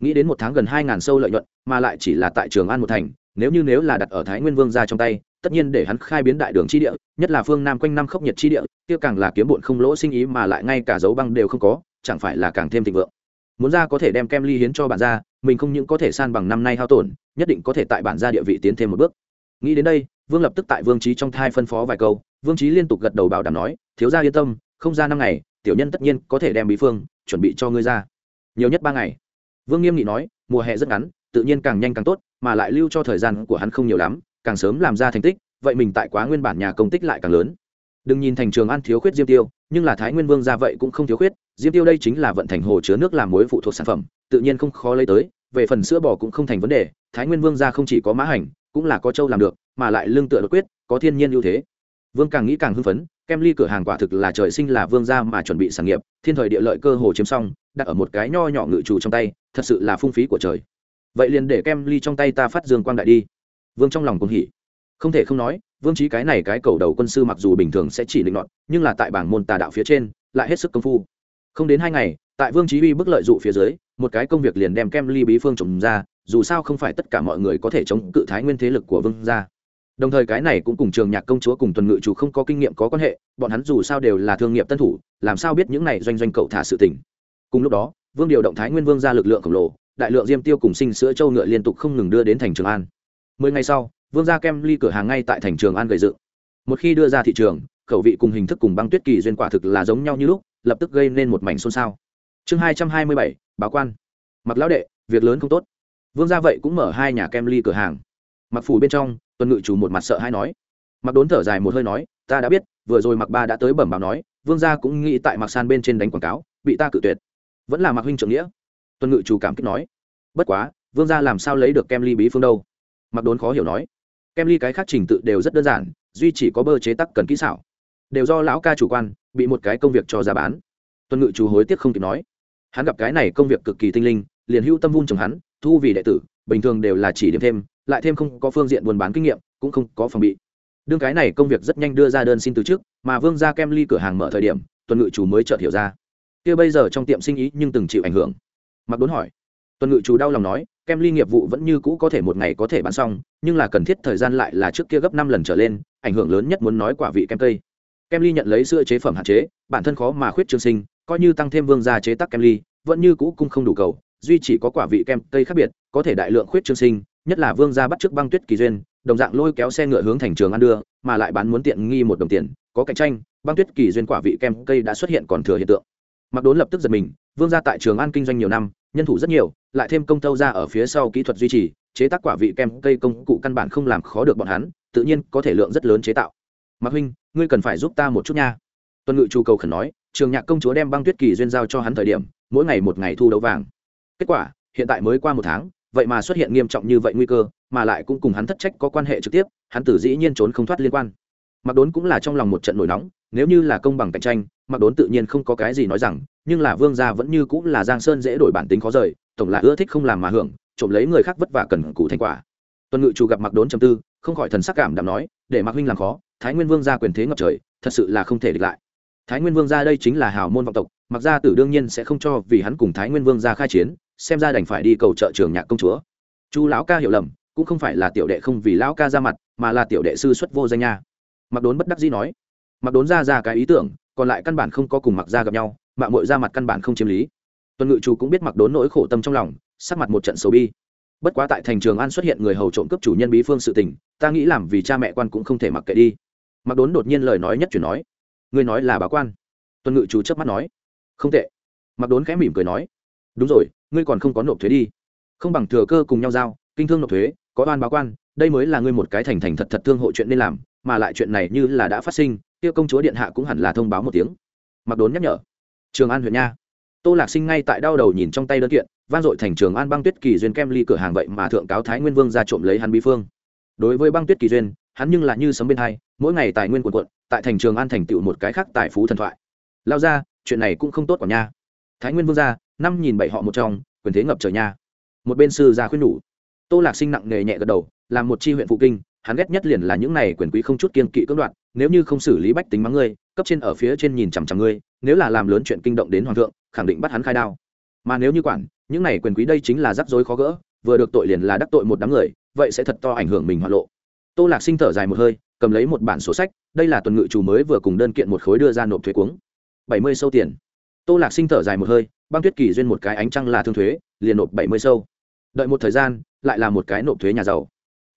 S1: Nghĩ đến một tháng gần hai ngàn sâu lợi nhuận, mà lại chỉ là tại trường an một thành, nếu như nếu là đặt ở thái nguyên vương ra trong tay, tất nhiên để hắn khai biến đại đường chi địa, nhất là phương nam quanh năm khốc nhiệt chi địa, kia càng là kiếm bụn không lỗ sinh ý mà lại ngay cả dấu băng đều không có, chẳng phải là càng thêm thịnh vượng. Muốn ra có thể đem kem ly hiến cho bản gia, mình không những có thể san bằng năm nay hao tổn, nhất định có thể tại bản gia địa vị tiến thêm một bước. Nghĩ đến đây, vương lập tức tại vương trí trong thai phân phó vài câu vương trí liên tục gật đầu bảo đảm nói, thiếu gia yên tâm, không ra năm ngày, tiểu nhân tất nhiên có thể đem bí phương chuẩn bị cho ngươi ra. Nhiều nhất ba ngày. Vương nghiêm nghị nói, mùa hè rất ngắn, tự nhiên càng nhanh càng tốt, mà lại lưu cho thời gian của hắn không nhiều lắm, càng sớm làm ra thành tích, vậy mình tại quá nguyên bản nhà công tích lại càng lớn. Đừng nhìn thành trường ăn thiếu khuyết diêm tiêu, nhưng là thái nguyên vương ra vậy cũng không thiếu khuyết, diêm tiêu đây chính là vận thành hồ chứa nước làm muối phụ thuộc sản phẩm, tự nhiên không khó lấy tới, về phần sữa bò cũng không thành vấn đề, thái nguyên vương ra không chỉ có mã hành, cũng là có châu làm được, mà lại lương tựa đột quyết, có thiên nhiên ưu thế vương càng nghĩ càng hưng phấn, kem ly cửa hàng quả thực là trời sinh là vương gia mà chuẩn bị sản nghiệp, thiên thời địa lợi cơ hồ chiếm xong, đặt ở một cái nho nhỏ ngự trù trong tay, thật sự là phung phí của trời. Vậy liền để kem ly trong tay ta phát dương quang đại đi. Vương trong lòng cũng hỉ. Không thể không nói, vương trí cái này cái cầu đầu quân sư mặc dù bình thường sẽ chỉ định nọt, nhưng là tại bảng môn tà đạo phía trên, lại hết sức công phu. Không đến hai ngày, tại vương trí uy bức lợi dụ phía dưới, một cái công việc liền đem kem ly bí phương trồng ra, dù sao không phải tất cả mọi người có thể chống cự thái nguyên thế lực của vương gia đồng thời cái này cũng cùng trường nhạc công chúa cùng tuần ngự chủ không có kinh nghiệm, có quan hệ, bọn hắn dù sao đều là thương nghiệp tân thủ, làm sao biết những này doanh doanh cậu thả sự tình. Cùng lúc đó, vương điều động thái nguyên vương ra lực lượng khổng lồ, đại lượng diêm tiêu cùng sinh sữa châu ngựa liên tục không ngừng đưa đến thành trường an. Mười ngày sau, vương gia kem ly cửa hàng ngay tại thành trường an gầy dựng. Một khi đưa ra thị trường, khẩu vị cùng hình thức cùng băng tuyết kỳ duyên quả thực là giống nhau như lúc, lập tức gây nên một mảnh xôn xao. Chương hai trăm hai mươi bảy, báo quan. Mặc lão đệ, việc lớn không tốt. Vương gia vậy cũng mở hai nhà kem ly cửa hàng mặc phủ bên trong, tuần ngự chủ một mặt sợ hay nói. Mặc đốn thở dài một hơi nói, ta đã biết, vừa rồi mặc ba đã tới bẩm báo nói, vương gia cũng nghĩ tại mặc san bên trên đánh quảng cáo, bị ta cự tuyệt. Vẫn là mặc huynh trưởng nghĩa. Tuần ngự chủ cảm kích nói, bất quá, vương gia làm sao lấy được kem ly bí phương đâu? Mặc đốn khó hiểu nói, kem ly cái khác trình tự đều rất đơn giản, duy chỉ có bơ chế tắc cần kỹ xảo. Đều do lão ca chủ quan, bị một cái công việc cho ra bán. Tuần ngự chủ hối tiếc không kịp nói, hắn gặp cái này công việc cực kỳ tinh linh, liền hữu tâm vun chồng hắn, thu vì đệ tử, bình thường đều là chỉ điểm thêm lại thêm không có phương diện buôn bán kinh nghiệm, cũng không có phòng bị. Đương cái này công việc rất nhanh đưa ra đơn xin từ trước mà vương gia kem ly cửa hàng mở thời điểm, tuần ngự chủ mới chợt hiểu ra. Kia bây giờ trong tiệm sinh ý nhưng từng chịu ảnh hưởng. Mặc đốn hỏi. Tuần ngự chủ đau lòng nói, kem ly nghiệp vụ vẫn như cũ có thể một ngày có thể bán xong, nhưng là cần thiết thời gian lại là trước kia gấp năm lần trở lên, ảnh hưởng lớn nhất muốn nói quả vị kem cây. Kem ly nhận lấy sữa chế phẩm hạn chế, bản thân khó mà khuyết trương sinh, coi như tăng thêm vương gia chế tác kem ly, vẫn như cũ cung không đủ cầu, duy chỉ có quả vị kem cây khác biệt, có thể đại lượng khuyết trương sinh nhất là vương gia bắt trước băng tuyết kỳ duyên, đồng dạng lôi kéo xe ngựa hướng thành trường ăn đưa, mà lại bán muốn tiện nghi một đồng tiền, có cạnh tranh, băng tuyết kỳ duyên quả vị kem cây đã xuất hiện còn thừa hiện tượng. Mặc đốn lập tức giật mình, vương gia tại trường an kinh doanh nhiều năm, nhân thủ rất nhiều, lại thêm công tâu ra ở phía sau kỹ thuật duy trì, chế tác quả vị kem cây công cụ căn bản không làm khó được bọn hắn, tự nhiên có thể lượng rất lớn chế tạo. Mạc huynh, ngươi cần phải giúp ta một chút nha. Tuân ngự chu cầu khẩn nói, trường nhạc công chúa đem băng tuyết kỳ duyên giao cho hắn thời điểm, mỗi ngày một ngày thu đấu vàng. Kết quả, hiện tại mới qua một tháng vậy mà xuất hiện nghiêm trọng như vậy nguy cơ, mà lại cũng cùng hắn thất trách có quan hệ trực tiếp, hắn tử dĩ nhiên trốn không thoát liên quan. Mặc đốn cũng là trong lòng một trận nổi nóng, nếu như là công bằng cạnh tranh mặc đốn tự nhiên không có cái gì nói rằng, nhưng là vương gia vẫn như cũng là giang sơn dễ đổi bản tính khó rời, tổng là ưa thích không làm mà hưởng, trộm lấy người khác vất vả cần cụ thành quả. Tuần ngự chủ gặp mặc đốn trầm tư, không khỏi thần sắc cảm đảm nói, để mặc huynh làm khó, thái nguyên vương gia quyền thế ngập trời, thật sự là không thể địch lại. Thái nguyên vương gia đây chính là hào môn vọng tộc mặc gia tử đương nhiên sẽ không cho vì hắn cùng thái nguyên vương gia khai chiến xem ra đành phải đi cầu trợ trường nhạc công chúa. Chu lão ca hiểu lầm, cũng không phải là tiểu đệ không vì lão ca ra mặt, mà là tiểu đệ sư xuất vô danh nha. Mặc đốn bất đắc dĩ nói. Mặc đốn ra ra cái ý tưởng, còn lại căn bản không có cùng mặc ra gặp nhau mạng mội ra mặt căn bản không chiếm lý. Tuần ngự chủ cũng biết mặc đốn nỗi khổ tâm trong lòng, sắc mặt một trận xấu bi. Bất quá tại thành trường an xuất hiện người hầu trộm cướp chủ nhân bí phương sự tình, ta nghĩ làm vì cha mẹ quan cũng không thể mặc kệ đi. Mặc đốn đột nhiên lời nói nhất chuyển nói. Ngươi nói là báo quan. Tuần ngự chủ chớp mắt nói. Không tệ. Mặc đốn khẽ mỉm cười nói. Đúng rồi ngươi còn không có nộp thuế đi. Không bằng thừa cơ cùng nhau giao, kinh thương nộp thuế, có oan báo quan, đây mới là ngươi một cái thành thành thật thật thương hộ chuyện nên làm, mà lại chuyện này như là đã phát sinh, kia công chúa điện hạ cũng hẳn là thông báo một tiếng. Mặc đốn nhắc nhở. Trường an huyện nha. Tô lạc sinh ngay tại đau đầu nhìn trong tay đơn kiện van dội thành trường an băng tuyết kỳ duyên kem ly cửa hàng vậy mà thượng cáo thái nguyên vương ra trộm lấy hắn bí phương. Đối với băng tuyết kỳ duyên, hắn nhưng là như sấm bên hai, mỗi ngày tài nguyên quần quận tại thành trường an thành tựu một cái khác tài phú thần thoại. Lao ra, chuyện này cũng không tốt quả nha. Thái nguyên vương ra năm nhìn bảy họ một trong, quyền thế ngập trời nha. Một bên sư ra khuyên nhủ. Tô lạc sinh nặng nề nhẹ gật đầu, làm một chi huyện phụ kinh, hắn ghét nhất liền là những này quyền quý không chút kiên kỵ cưỡng đoạt, nếu như không xử lý bách tính mắng ngươi, cấp trên ở phía trên nhìn chằm chằm ngươi, nếu là làm lớn chuyện kinh động đến hoàng thượng, khẳng định bắt hắn khai đao. Mà nếu như quản, những này quyền quý đây chính là rắc rối khó gỡ, vừa được tội liền là đắc tội một đám người, vậy sẽ thật to ảnh hưởng mình hoạn lộ. Tô lạc sinh thở dài một hơi, cầm lấy một bản sổ sách, đây là tuần ngự chủ mới vừa cùng đơn kiện một khối đưa ra nộp thuế cuống. Bảy mươi sâu tiền tô lạc sinh thở dài một hơi, băng tuyết kỳ duyên một cái ánh trăng là thương thuế, liền nộp bảy mươi sâu. Đợi một thời gian, lại là một cái nộp thuế nhà giàu.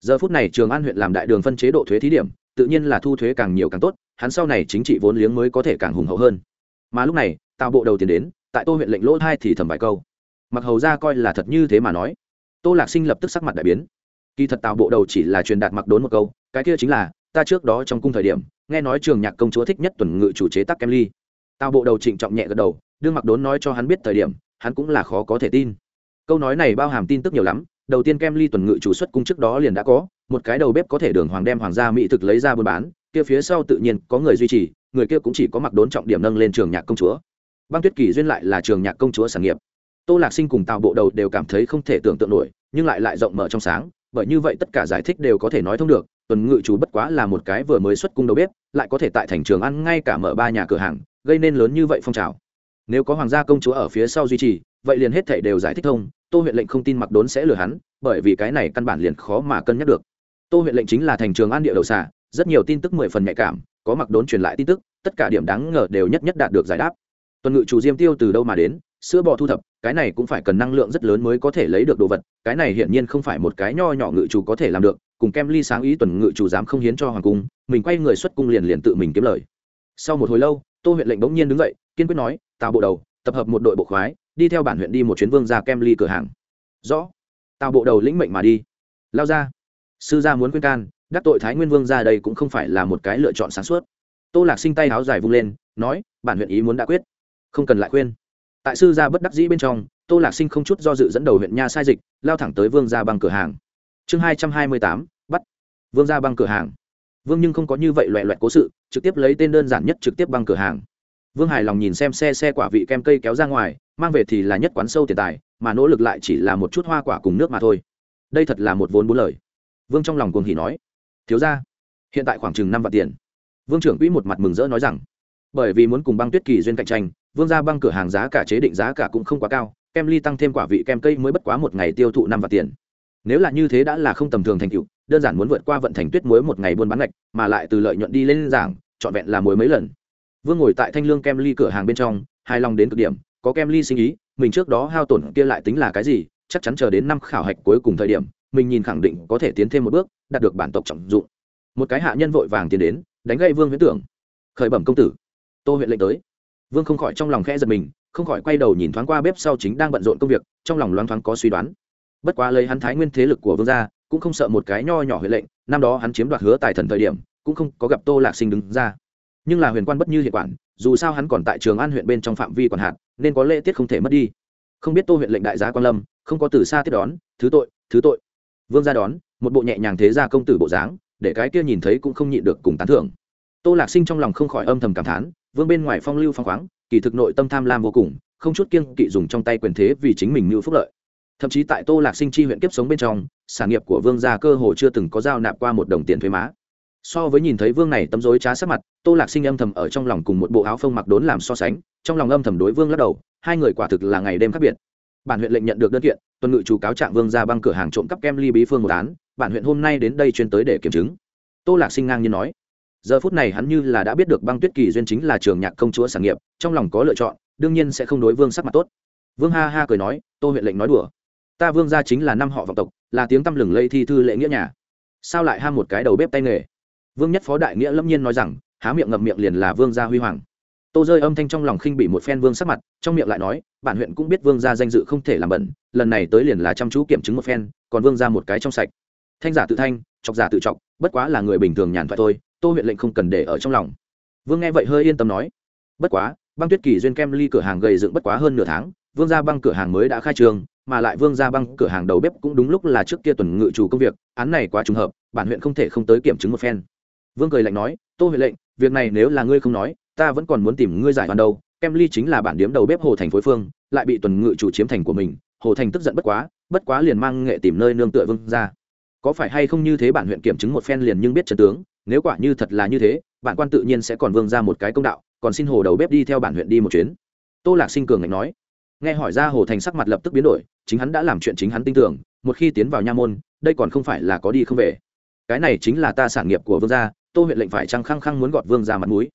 S1: Giờ phút này trường an huyện làm đại đường phân chế độ thuế thí điểm, tự nhiên là thu thuế càng nhiều càng tốt, hắn sau này chính trị vốn liếng mới có thể càng hùng hậu hơn. Mà lúc này, tào bộ đầu tiền đến, tại tô huyện lệnh lỗ hai thì thầm vài câu. Mặc hầu ra coi là thật như thế mà nói. Tô lạc sinh lập tức sắc mặt đại biến. Kỳ thật tào bộ đầu chỉ là truyền đạt mặc đốn một câu, cái kia chính là, ta trước đó trong cung thời điểm, nghe nói trường nhạc công chúa thích nhất tuần ngự chủ chế tắc kem ly tào bộ đầu trịnh trọng nhẹ gật đầu, đương mặc đốn nói cho hắn biết thời điểm, hắn cũng là khó có thể tin. Câu nói này bao hàm tin tức nhiều lắm, đầu tiên kem ly tuần ngự chủ xuất cung trước đó liền đã có, một cái đầu bếp có thể đường hoàng đem hoàng gia mỹ thực lấy ra buôn bán, kia phía sau tự nhiên có người duy trì, người kia cũng chỉ có mặc đốn trọng điểm nâng lên trường nhạc công chúa. Băng tuyết kỳ duyên lại là trường nhạc công chúa sản nghiệp. Tô lạc sinh cùng tào bộ đầu đều cảm thấy không thể tưởng tượng nổi, nhưng lại lại rộng mở trong sáng, bởi như vậy tất cả giải thích đều có thể nói thông được, tuần ngự chủ bất quá là một cái vừa mới xuất cung đầu bếp, lại có thể tại thành trường ăn ngay cả mở ba nhà cửa hàng gây nên lớn như vậy phong trào. Nếu có hoàng gia công chúa ở phía sau duy trì, vậy liền hết thảy đều giải thích thông, tô huyện lệnh không tin mặc đốn sẽ lừa hắn, bởi vì cái này căn bản liền khó mà cân nhắc được. Tô huyện lệnh chính là thành trường an địa đầu xà, rất nhiều tin tức mười phần nhạy cảm, có mặc đốn truyền lại tin tức, tất cả điểm đáng ngờ đều nhất nhất đạt được giải đáp. Tuần ngự chủ diêm tiêu từ đâu mà đến, sữa bò thu thập, cái này cũng phải cần năng lượng rất lớn mới có thể lấy được đồ vật, cái này hiển nhiên không phải một cái nho nhỏ ngự chủ có thể làm được, cùng kem ly sáng ý tuần ngự chủ dám không hiến cho hoàng cung, mình quay người xuất cung liền liền tự mình kiếm lời. Sau một hồi lâu tô huyện lệnh bỗng nhiên đứng dậy, kiên quyết nói, tào bộ đầu, tập hợp một đội bộ khoái, đi theo bản huyện đi một chuyến vương ra kem ly cửa hàng. Rõ. Tào bộ đầu lĩnh mệnh mà đi. Lao ra. Sư gia muốn khuyên can, đắc tội thái nguyên vương ra đây cũng không phải là một cái lựa chọn sáng suốt. Tô lạc sinh tay áo dài vung lên, nói, bản huyện ý muốn đã quyết, không cần lại khuyên. Tại sư gia bất đắc dĩ bên trong, tô lạc sinh không chút do dự dẫn đầu huyện nha sai dịch, lao thẳng tới vương gia bằng cửa hàng. Chương hai trăm hai mươi tám, bắt. Vương gia băng cửa hàng vương nhưng không có như vậy loẹ loẹt cố sự, trực tiếp lấy tên đơn giản nhất trực tiếp băng cửa hàng. Vương hài lòng nhìn xem xe xe quả vị kem cây kéo ra ngoài, mang về thì là nhất quán sâu tiền tài, mà nỗ lực lại chỉ là một chút hoa quả cùng nước mà thôi. Đây thật là một vốn bốn lời. Vương trong lòng cuồng hỉ nói, thiếu ra hiện tại khoảng chừng năm vạn tiền. Vương trưởng quỹ một mặt mừng rỡ nói rằng, bởi vì muốn cùng băng tuyết kỳ duyên cạnh tranh, vương ra băng cửa hàng giá cả chế định giá cả cũng không quá cao, kem ly tăng thêm quả vị kem cây mới bất quá một ngày tiêu thụ năm vạn tiền. Nếu là như thế đã là không tầm thường thành tựu đơn giản muốn vượt qua vận thành tuyết muối một ngày buôn bán ngạch, mà lại từ lợi nhuận đi lên giảng, trọn vẹn là muối mấy lần. Vương ngồi tại thanh lương kem ly cửa hàng bên trong, hài lòng đến cực điểm, có kem ly sinh ý, mình trước đó hao tổn kia lại tính là cái gì, chắc chắn chờ đến năm khảo hạch cuối cùng thời điểm, mình nhìn khẳng định có thể tiến thêm một bước, đạt được bản tộc trọng dụng. Một cái hạ nhân vội vàng tiến đến, đánh gây vương huyễn tưởng. Khởi bẩm công tử. Tô huyện lệnh tới. Vương không khỏi trong lòng khẽ giật mình, không khỏi quay đầu nhìn thoáng qua bếp sau chính đang bận rộn công việc, trong lòng loáng thoáng có suy đoán. Bất quá lấy hắn thái nguyên thế lực của vương gia cũng không sợ một cái nho nhỏ huệ lệnh, năm đó hắn chiếm đoạt hứa tài thần thời điểm, cũng không có gặp tô lạc sinh đứng ra. Nhưng là huyền quan bất như hiệu quản, dù sao hắn còn tại trường an huyện bên trong phạm vi còn hạt, nên có lễ tiết không thể mất đi. Không biết tô huyện lệnh đại giá quan lâm, không có từ xa tiếp đón, thứ tội thứ tội. Vương ra đón, một bộ nhẹ nhàng thế ra công tử bộ dáng, để cái kia nhìn thấy cũng không nhịn được cùng tán thưởng. Tô lạc sinh trong lòng không khỏi âm thầm cảm thán, vương bên ngoài phong lưu phong khoáng, kỳ thực nội tâm tham lam vô cùng, không chút kiêng kỵ dùng trong tay quyền thế vì chính mình mưu phúc lợi thậm chí tại tô lạc sinh chi huyện kiếp sống bên trong, sản nghiệp của vương gia cơ hồ chưa từng có giao nạp qua một đồng tiền thuế má. So với nhìn thấy vương này tấm dối trá sắc mặt, tô lạc sinh âm thầm ở trong lòng cùng một bộ áo phông mặc đốn làm so sánh, trong lòng âm thầm đối vương lắc đầu, hai người quả thực là ngày đêm khác biệt. Bản huyện lệnh nhận được đơn kiện, tuần ngự chủ cáo trạng vương ra băng cửa hàng trộm cắp kem ly bí phương một án, bản huyện hôm nay đến đây chuyên tới để kiểm chứng. Tô lạc sinh ngang như nói. Giờ phút này hắn như là đã biết được băng tuyết kỳ duyên chính là trường nhạc công chúa sản nghiệp, trong lòng có lựa chọn, đương nhiên sẽ không đối vương sắc mặt tốt. Vương ha ha cười nói, tô huyện lệnh nói đùa ta vương gia chính là năm họ vọng tộc, là tiếng tăm lừng lây thi thư lệ nghĩa nhà. Sao lại ham một cái đầu bếp tay nghề? Vương nhất phó đại nghĩa lâm nhiên nói rằng, há miệng ngậm miệng liền là vương gia huy hoàng. Tô rơi âm thanh trong lòng khinh bị một phen vương sắc mặt, trong miệng lại nói, bản huyện cũng biết vương gia danh dự không thể làm bẩn, lần này tới liền là chăm chú kiểm chứng một phen, còn vương gia một cái trong sạch. Thanh giả tự thanh, chọc giả tự chọc, bất quá là người bình thường nhàn thoại thôi, tô huyện lệnh không cần để ở trong lòng. Vương nghe vậy hơi yên tâm nói, bất quá, băng tuyết kỳ duyên kem ly cửa hàng gầy dựng bất quá hơn nửa tháng vương gia băng cửa hàng mới đã khai trương, mà lại vương gia băng cửa hàng đầu bếp cũng đúng lúc là trước kia tuần ngự chủ công việc, án này quá trùng hợp, bản huyện không thể không tới kiểm chứng một phen. Vương cười lạnh nói, tô huệ lệnh, việc này nếu là ngươi không nói, ta vẫn còn muốn tìm ngươi giải hoàn đâu, kem ly chính là bản điếm đầu bếp hồ thành phối phương, lại bị tuần ngự chủ chiếm thành của mình, hồ thành tức giận bất quá bất quá liền mang nghệ tìm nơi nương tựa vương ra có phải hay không như thế bản huyện kiểm chứng một phen liền nhưng biết trần tướng, nếu quả như thật là như thế, bản quan tự nhiên sẽ còn vương ra một cái công đạo, còn xin hồ đầu bếp đi theo bản huyện đi một chuyến. Tô lạc sinh cường ngạnh nói nghe hỏi ra hồ thành sắc mặt lập tức biến đổi, chính hắn đã làm chuyện chính hắn tin tưởng, một khi tiến vào nha môn, đây còn không phải là có đi không về. Cái này chính là ta sản nghiệp của vương gia, tô huyện lệnh phải chăng khăng khăng muốn gọt vương ra mặt mũi?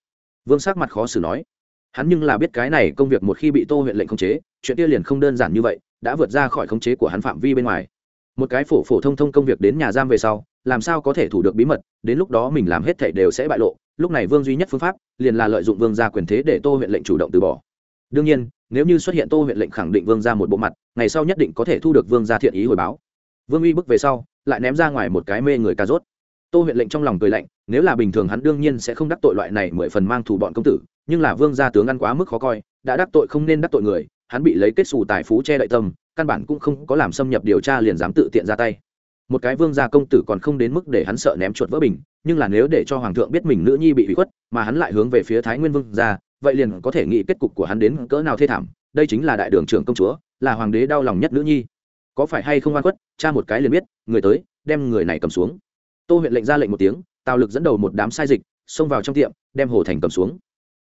S1: Vương sắc mặt khó xử nói. Hắn nhưng là biết cái này công việc một khi bị tô huyện lệnh khống chế, chuyện kia liền không đơn giản như vậy, đã vượt ra khỏi khống chế của hắn phạm vi bên ngoài. Một cái phổ phổ thông thông công việc đến nhà giam về sau, làm sao có thể thủ được bí mật, đến lúc đó mình làm hết thảy đều sẽ bại lộ, lúc này vương duy nhất phương pháp, liền là lợi dụng vương gia quyền thế để tô huyện lệnh chủ động từ bỏ đương nhiên, nếu như xuất hiện tô huyện lệnh khẳng định vương ra một bộ mặt, ngày sau nhất định có thể thu được vương gia thiện ý hồi báo. Vương uy bước về sau, lại ném ra ngoài một cái mê người ca rốt. Tô huyện lệnh trong lòng cười lạnh, nếu là bình thường hắn đương nhiên sẽ không đắc tội loại này mười phần mang thủ bọn công tử, nhưng là vương gia tướng ăn quá mức khó coi, đã đắc tội không nên đắc tội người, hắn bị lấy kết xù tài phú che đậy tâm, căn bản cũng không có làm xâm nhập điều tra liền dám tự tiện ra tay. Một cái vương gia công tử còn không đến mức để hắn sợ ném chuột vỡ bình, nhưng là nếu để cho hoàng thượng biết mình nữ nhi bị hủy khuất, mà hắn lại hướng về phía thái nguyên vương gia vậy liền có thể nghĩ kết cục của hắn đến cỡ nào thê thảm, đây chính là đại đường trưởng công chúa, là hoàng đế đau lòng nhất nữ nhi. Có phải hay không oan khuất, cha một cái liền biết, người tới, đem người này cầm xuống. Tô huyện lệnh ra lệnh một tiếng, tào lực dẫn đầu một đám sai dịch, xông vào trong tiệm, đem hồ thành cầm xuống.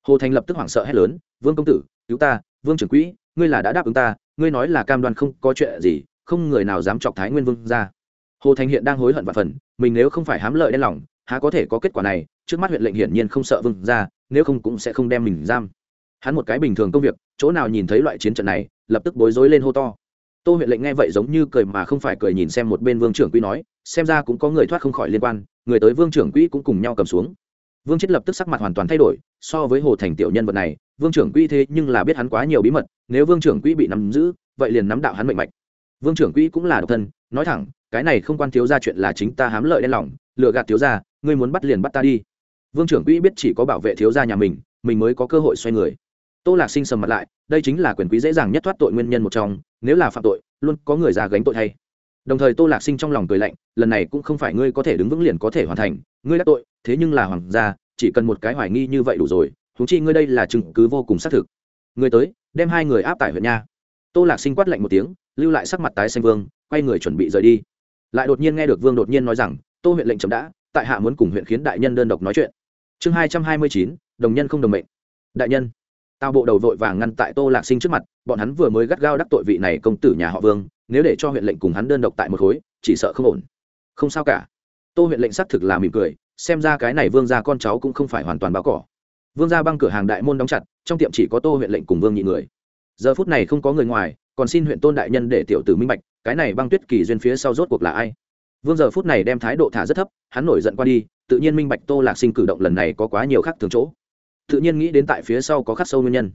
S1: Hồ thành lập tức hoảng sợ hét lớn, vương công tử, cứu ta, vương trưởng quỹ, ngươi là đã đáp ứng ta, ngươi nói là cam đoan không có chuyện gì, không người nào dám chọc thái nguyên vương ra. Hồ thành hiện đang hối hận và phần, mình nếu không phải hám lợi đen lòng há có thể có kết quả này, trước mắt huyện lệnh hiển nhiên không sợ vương ra nếu không cũng sẽ không đem mình giam. Hắn một cái bình thường công việc, chỗ nào nhìn thấy loại chiến trận này, lập tức bối rối lên hô to. Tô huyện lệnh nghe vậy giống như cười mà không phải cười nhìn xem một bên vương trưởng quỹ nói, xem ra cũng có người thoát không khỏi liên quan, người tới vương trưởng quỹ cũng cùng nhau cầm xuống. Vương chết lập tức sắc mặt hoàn toàn thay đổi, so với hồ thành tiểu nhân vật này, vương trưởng quỹ thế nhưng là biết hắn quá nhiều bí mật, nếu vương trưởng quỹ bị nắm giữ, vậy liền nắm đạo hắn mệnh mạch. Vương trưởng quỹ cũng là độc thân, nói thẳng, cái này không quan thiếu ra chuyện là chính ta hám lợi đen lòng lựa gạt thiếu ra ngươi muốn bắt liền bắt ta đi. Vương trưởng quỹ biết chỉ có bảo vệ thiếu gia nhà mình mình mới có cơ hội xoay người. Tô lạc sinh sầm mặt lại, đây chính là quyền quý dễ dàng nhất thoát tội nguyên nhân một trong, nếu là phạm tội, luôn có người già gánh tội thay. Đồng thời tô lạc sinh trong lòng cười lạnh, lần này cũng không phải ngươi có thể đứng vững liền có thể hoàn thành, ngươi đã tội, thế nhưng là hoàng gia, chỉ cần một cái hoài nghi như vậy đủ rồi thú chi ngươi đây là chứng cứ vô cùng xác thực. Ngươi tới, đem hai người áp tải huyện nha. Tô lạc sinh quát lạnh một tiếng, lưu lại sắc mặt tái xanh vương, quay người chuẩn bị rời đi. Lại đột nhiên nghe được vương đột nhiên nói rằng, tô huyện lệnh chậm đã tại hạ muốn cùng huyện khiến đại nhân đơn độc nói chuyện. Chương hai trăm hai mươi chín, đồng nhân không đồng mệnh. Đại nhân, tao bộ đầu vội vàng ngăn tại tô lạc sinh trước mặt, bọn hắn vừa mới gắt gao đắc tội vị này công tử nhà họ vương, nếu để cho huyện lệnh cùng hắn đơn độc tại một khối, chỉ sợ không ổn. Không sao cả. Tô huyện lệnh xác thực là mỉm cười, xem ra cái này vương gia con cháu cũng không phải hoàn toàn báo cỏ. Vương gia băng cửa hàng đại môn đóng chặt, trong tiệm chỉ có tô huyện lệnh cùng vương nhị người. Giờ phút này không có người ngoài, còn xin huyện tôn đại nhân để tiểu tử minh bạch, cái này băng tuyết kỳ duyên phía sau rốt cuộc là ai? Vương giờ phút này đem thái độ thả rất thấp, hắn nổi giận qua đi, tự nhiên minh bạch tô lạc sinh cử động lần này có quá nhiều khác thường chỗ. Tự nhiên nghĩ đến tại phía sau có khắc sâu nguyên nhân.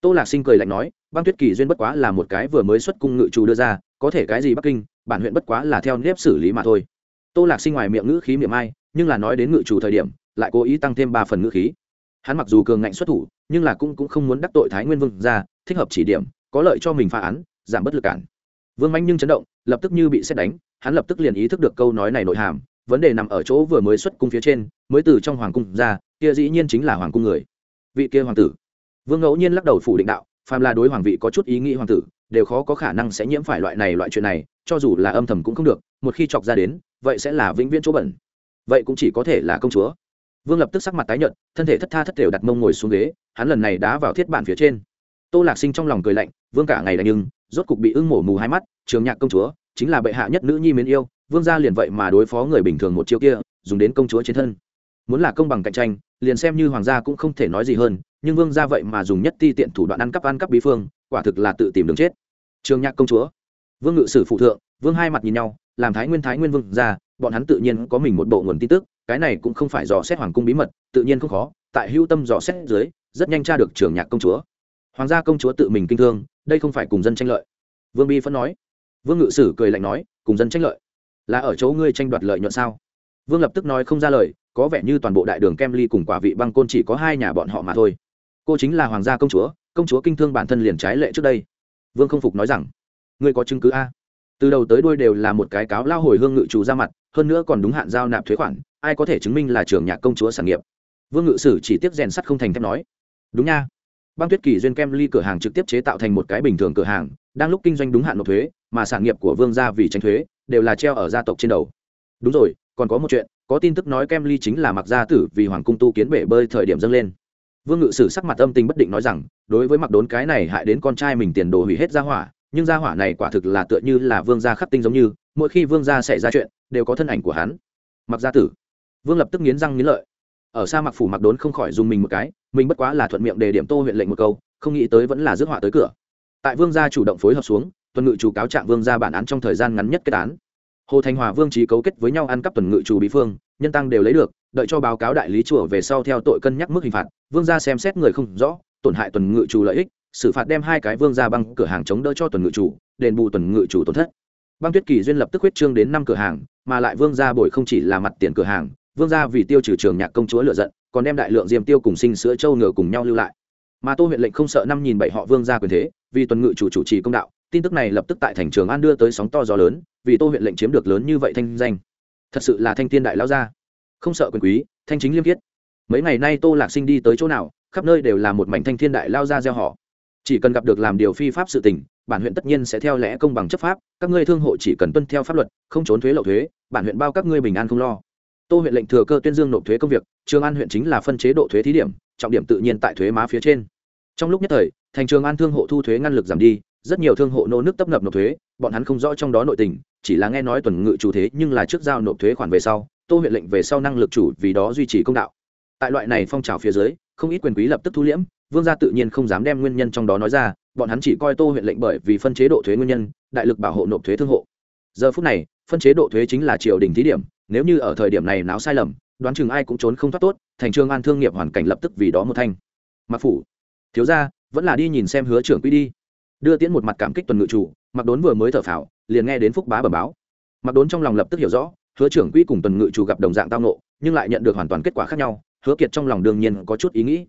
S1: Tô lạc sinh cười lạnh nói, băng tuyết kỳ duyên bất quá là một cái vừa mới xuất cung ngự trù đưa ra, có thể cái gì bắc kinh, bản huyện bất quá là theo nếp xử lý mà thôi. Tô lạc sinh ngoài miệng ngữ khí miệng ai, nhưng là nói đến ngự trù thời điểm, lại cố ý tăng thêm ba phần ngữ khí. Hắn mặc dù cường ngạnh xuất thủ, nhưng là cũng cũng không muốn đắc tội thái nguyên vương ra thích hợp chỉ điểm, có lợi cho mình phá án, giảm bất lực cản. Vương manh nhưng chấn động, lập tức như bị xét đánh hắn lập tức liền ý thức được câu nói này nội hàm, vấn đề nằm ở chỗ vừa mới xuất cung phía trên, mới từ trong hoàng cung ra, kia dĩ nhiên chính là hoàng cung người. Vị kia hoàng tử. Vương ngẫu nhiên lắc đầu phủ định đạo, phàm là đối hoàng vị có chút ý nghĩ hoàng tử, đều khó có khả năng sẽ nhiễm phải loại này loại chuyện này, cho dù là âm thầm cũng không được, một khi chọc ra đến, vậy sẽ là vĩnh viễn chỗ bẩn. Vậy cũng chỉ có thể là công chúa. Vương lập tức sắc mặt tái nhợt, thân thể thất tha thất đều đặt mông ngồi xuống ghế, hắn lần này đá vào thiết bản phía trên. Tô lạc sinh trong lòng cười lạnh, vương cả ngày đánh nhưng, rốt cục bị ưng mổ mù hai mắt, trường nhạc công chúa chính là bệ hạ nhất nữ nhi mến yêu, vương gia liền vậy mà đối phó người bình thường một chiêu kia, dùng đến công chúa trên thân. Muốn là công bằng cạnh tranh, liền xem như hoàng gia cũng không thể nói gì hơn, nhưng vương gia vậy mà dùng nhất ti tiện thủ đoạn ăn cắp ăn cắp bí phương, quả thực là tự tìm đường chết. Trường nhạc công chúa, vương ngự sử phụ thượng, vương hai mặt nhìn nhau, làm thái nguyên thái nguyên vương gia, bọn hắn tự nhiên có mình một bộ nguồn tin tức, cái này cũng không phải dò xét hoàng cung bí mật, tự nhiên không khó, tại hưu tâm dò xét dưới, rất nhanh tra được trường nhạc công chúa. Hoàng gia công chúa tự mình kinh thương, đây không phải cùng dân tranh lợi. Vương bi phân nói vương ngự sử cười lạnh nói, cùng dân tranh lợi, là ở chỗ ngươi tranh đoạt lợi nhuận sao? Vương lập tức nói không ra lời, có vẻ như toàn bộ đại đường kem ly cùng quả vị băng côn chỉ có hai nhà bọn họ mà thôi. Cô chính là hoàng gia công chúa công chúa kinh thương bản thân liền trái lệ trước đây. Vương không phục nói rằng, ngươi có chứng cứ a? Từ đầu tới đuôi đều là một cái cáo lao hồi hương ngự chủ ra mặt, hơn nữa còn đúng hạn giao nạp thuế khoản, ai có thể chứng minh là trưởng nhạc công chúa sản nghiệp? Vương ngự sử chỉ tiếp rèn sắt không thành thép nói, đúng nha. Băng tuyết kỳ duyên kem ly cửa hàng trực tiếp chế tạo thành một cái bình thường cửa hàng, đang lúc kinh doanh đúng hạn nộp thuế mà sản nghiệp của vương gia vì tránh thuế đều là treo ở gia tộc trên đầu. Đúng rồi, còn có một chuyện, có tin tức nói kem ly chính là mặc gia tử vì hoàng cung tu kiến bể bơi thời điểm dâng lên. Vương ngự sử sắc mặt âm tình bất định nói rằng, đối với mặc đốn cái này hại đến con trai mình tiền đồ hủy hết gia hỏa, nhưng gia hỏa này quả thực là tựa như là vương gia khắc tinh giống như, mỗi khi vương gia xảy ra chuyện, đều có thân ảnh của hắn. Mặc gia tử. Vương lập tức nghiến răng nghiến lợi. Ở xa mặc phủ mặc đốn không khỏi dùng mình một cái, mình bất quá là thuận miệng đề điểm tô huyện lệnh một câu, không nghĩ tới vẫn là rước họa tới cửa. Tại vương gia chủ động phối hợp xuống tuần ngự chủ cáo trạng vương gia bản án trong thời gian ngắn nhất kết án. Hồ thành hòa vương trí cấu kết với nhau ăn cắp tuần ngự chủ bí phương, nhân tăng đều lấy được, đợi cho báo cáo đại lý chùa về sau theo tội cân nhắc mức hình phạt, vương gia xem xét người không rõ, tổn hại tuần ngự chủ lợi ích, xử phạt đem hai cái vương gia băng cửa hàng chống đỡ cho tuần ngự chủ, đền bù tuần ngự chủ tổn thất. Băng tuyết kỳ duyên lập tức huyết trương đến năm cửa hàng, mà lại vương gia bồi không chỉ là mặt tiền cửa hàng, vương gia vì tiêu trừ trường nhạc công chúa lựa giận, còn đem đại lượng diêm tiêu cùng sinh sữa châu ngựa cùng nhau lưu lại. Mà tô huyện lệnh không sợ năm nhìn bảy họ vương gia quyền thế, vì tuần ngự chủ chủ trì công đạo tin tức này lập tức tại thành trường an đưa tới sóng to gió lớn, vì tô huyện lệnh chiếm được lớn như vậy thanh danh. Thật sự là thanh tiên đại lao gia. Không sợ quyền quý, thanh chính liêm khiết. Mấy ngày nay tô lạc sinh đi tới chỗ nào, khắp nơi đều là một mảnh thanh thiên đại lao gia gieo họ. Chỉ cần gặp được làm điều phi pháp sự tình, bản huyện tất nhiên sẽ theo lẽ công bằng chấp pháp, các ngươi thương hộ chỉ cần tuân theo pháp luật, không trốn thuế lậu thuế, bản huyện bao các ngươi bình an không lo. Tô huyện lệnh thừa cơ tuyên dương nộp thuế công việc, trường an huyện chính là phân chế độ thuế thí điểm, trọng điểm tự nhiên tại thuế má phía trên. Trong lúc nhất thời, thành trường an thương hộ thu thuế ngăn lực giảm đi rất nhiều thương hộ nô nước tấp nập nộp thuế, bọn hắn không rõ trong đó nội tình, chỉ là nghe nói tuần ngự chủ thế nhưng là trước giao nộp thuế khoản về sau, tô huyện lệnh về sau năng lực chủ vì đó duy trì công đạo. Tại loại này phong trào phía dưới, không ít quyền quý lập tức thu liễm, vương gia tự nhiên không dám đem nguyên nhân trong đó nói ra, bọn hắn chỉ coi tô huyện lệnh bởi vì phân chế độ thuế nguyên nhân, đại lực bảo hộ nộp thuế thương hộ. Giờ phút này, phân chế độ thuế chính là triều đình thí điểm, nếu như ở thời điểm này náo sai lầm, đoán chừng ai cũng trốn không thoát tốt, thành trương an thương nghiệp hoàn cảnh lập tức vì đó một thanh. Mặc phủ, thiếu ra vẫn là đi nhìn xem hứa trưởng quy đi đưa tiễn một mặt cảm kích tuần ngự chủ mặc đốn vừa mới thở phào, liền nghe đến phúc bá bẩm báo. Mặc đốn trong lòng lập tức hiểu rõ, hứa trưởng quỹ cùng tuần ngự chủ gặp đồng dạng tao nộ nhưng lại nhận được hoàn toàn kết quả khác nhau, hứa kiệt trong lòng đương nhiên có chút ý nghĩ.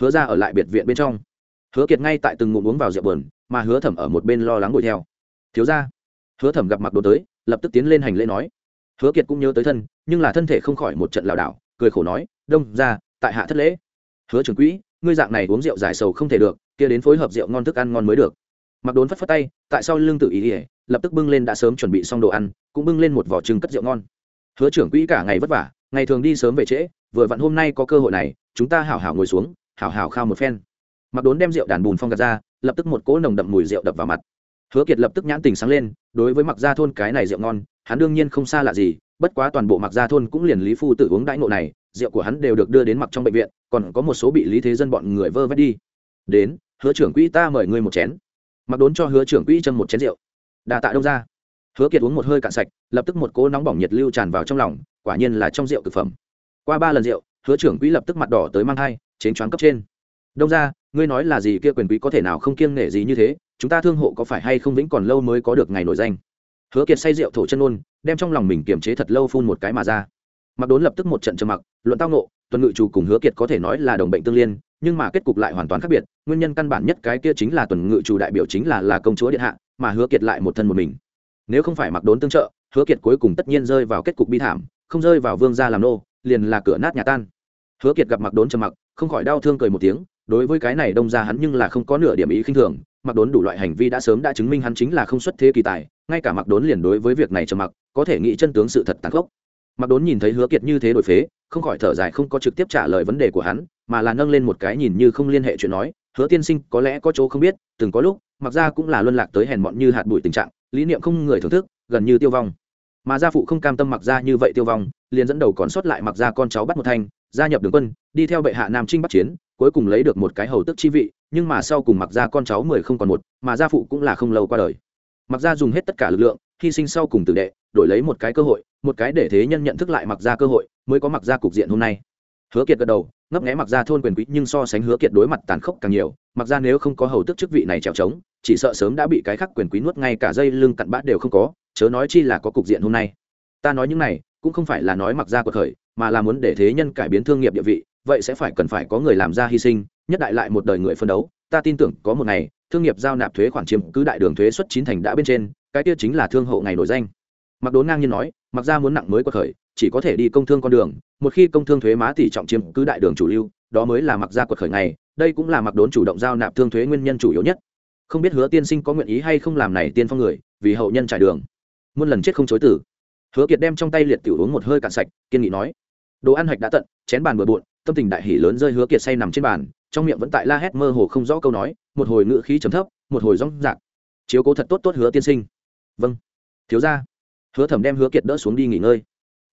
S1: Hứa ra ở lại biệt viện bên trong. Hứa kiệt ngay tại từng ngụm uống vào rượu bờn mà hứa thẩm ở một bên lo lắng đuổi theo. Thiếu ra hứa thẩm gặp mặc đốn tới, lập tức tiến lên hành lễ nói. Hứa kiệt cũng nhớ tới thân, nhưng là thân thể không khỏi một trận lảo đảo, cười khổ nói, đông ra tại hạ thất lễ. Hứa trưởng quỹ, ngươi dạng này uống rượu giải sầu không thể được, kia đến phối hợp rượu ngon thức ăn ngon mới được mặc đốn phất phất tay, tại sao lương tự ý ỉa, lập tức bưng lên đã sớm chuẩn bị xong đồ ăn, cũng bưng lên một vỏ trứng cất rượu ngon. Hứa trưởng quỹ cả ngày vất vả, ngày thường đi sớm về trễ, vừa vặn hôm nay có cơ hội này, chúng ta hảo hảo ngồi xuống, hảo hảo khao một phen. Mặc đốn đem rượu đàn bùn phong gạt ra, lập tức một cỗ nồng đậm mùi rượu đập vào mặt. Hứa kiệt lập tức nhãn tình sáng lên, đối với mặc gia thôn cái này rượu ngon, hắn đương nhiên không xa lạ gì, bất quá toàn bộ mặc gia thôn cũng liền lý phu tự uống đãi ngộ này, rượu của hắn đều được đưa đến mặc trong bệnh viện, còn có một số bị lý thế dân bọn người vơ vét đi. Đến, hứa trưởng quỹ ta mời ngươi một chén mặc đốn cho hứa trưởng quỹ châm một chén rượu. Đà tạ Đông ra. Hứa kiệt uống một hơi cạn sạch, lập tức một cỗ nóng bỏng nhiệt lưu tràn vào trong lòng, quả nhiên là trong rượu thực phẩm. Qua ba lần rượu, hứa trưởng quỹ lập tức mặt đỏ tới mang thai chén choáng cấp trên. Đông ra, ngươi nói là gì kia quyền quý có thể nào không kiêng nể gì như thế, chúng ta thương hộ có phải hay không vĩnh còn lâu mới có được ngày nổi danh? Hứa kiệt say rượu thổ chân ôn, đem trong lòng mình kiềm chế thật lâu phun một cái mà ra mặc đốn lập tức một trận trầm mặc, luận tao nộ tuần ngự chủ cùng hứa kiệt có thể nói là đồng bệnh tương liên, nhưng mà kết cục lại hoàn toàn khác biệt, nguyên nhân căn bản nhất cái kia chính là tuần ngự chủ đại biểu chính là là công chúa điện hạ, mà hứa kiệt lại một thân một mình. Nếu không phải mặc đốn tương trợ, hứa kiệt cuối cùng tất nhiên rơi vào kết cục bi thảm, không rơi vào vương gia làm nô, liền là cửa nát nhà tan. Hứa kiệt gặp mặc đốn trầm mặc, không khỏi đau thương cười một tiếng, đối với cái này đông ra hắn nhưng là không có nửa điểm ý khinh thường, mặc đốn đủ loại hành vi đã sớm đã chứng minh hắn chính là không xuất thế kỳ tài, ngay cả mặc đốn liền đối với việc này trầm mặc, có thể nghĩ chân tướng sự thật tàn khốc mặc đốn nhìn thấy hứa kiệt như thế đổi phế, không khỏi thở dài không có trực tiếp trả lời vấn đề của hắn, mà là nâng lên một cái nhìn như không liên hệ chuyện nói, hứa tiên sinh, có lẽ có chỗ không biết, từng có lúc mặc ra cũng là luân lạc tới hèn mọn như hạt bụi tình trạng, lý niệm không người thưởng thức, gần như tiêu vong. Mà gia phụ không cam tâm mặc ra như vậy tiêu vong, liền dẫn đầu còn sót lại mặc ra con cháu bắt một thanh, gia nhập đường quân, đi theo bệ hạ nam trinh bắc chiến, cuối cùng lấy được một cái hầu tức chi vị, nhưng mà sau cùng mặc ra con cháu mười không còn một, mà gia phụ cũng là không lâu qua đời. Mặc ra dùng hết tất cả lực lượng hy sinh sau cùng tử đệ, đổi lấy một cái cơ hội, một cái để thế nhân nhận thức lại mặc ra cơ hội, mới có mặc ra cục diện hôm nay. Hứa kiệt gật đầu, ngấp nghé mặc ra thôn quyền quý, nhưng so sánh hứa kiệt đối mặt tàn khốc càng nhiều, mặc ra nếu không có hầu tức chức vị này trèo trống, chỉ sợ sớm đã bị cái khắc quyền quý nuốt ngay cả dây lưng cặn bã đều không có, chớ nói chi là có cục diện hôm nay. Ta nói những này, cũng không phải là nói mặc ra cuộc khởi, mà là muốn để thế nhân cải biến thương nghiệp địa vị, vậy sẽ phải cần phải có người làm ra hy sinh, nhất đại lại một đời người phân đấu, ta tin tưởng có một ngày thương nghiệp giao nạp thuế khoản chiếm cứ đại đường thuế xuất chín thành đã bên trên, cái kia chính là thương hậu ngày nổi danh. Mặc đốn ngang nhiên nói mặc ra muốn nặng mới quật khởi, chỉ có thể đi công thương con đường, một khi công thương thuế má tỷ trọng chiếm cứ đại đường chủ lưu, đó mới là mặc ra quật khởi ngày, đây cũng là mặc đốn chủ động giao nạp thương thuế nguyên nhân chủ yếu nhất. Không biết hứa tiên sinh có nguyện ý hay không làm này tiên phong người, vì hậu nhân trải đường. Muôn lần chết không chối tử hứa kiệt đem trong tay liệt tiểu uống một hơi cạn sạch, kiên nghị nói, đồ ăn hạch đã tận, chén bàn bừa bộn, tâm tình đại hỉ lớn rơi hứa kiệt say nằm trên bàn, trong miệng vẫn tại la hét mơ hồ không rõ câu nói một hồi ngự khí trầm thấp, một hồi rong rạc. Chiếu cố thật tốt tốt hứa tiên sinh. Vâng. Thiếu ra hứa thẩm đem hứa kiệt đỡ xuống đi nghỉ ngơi.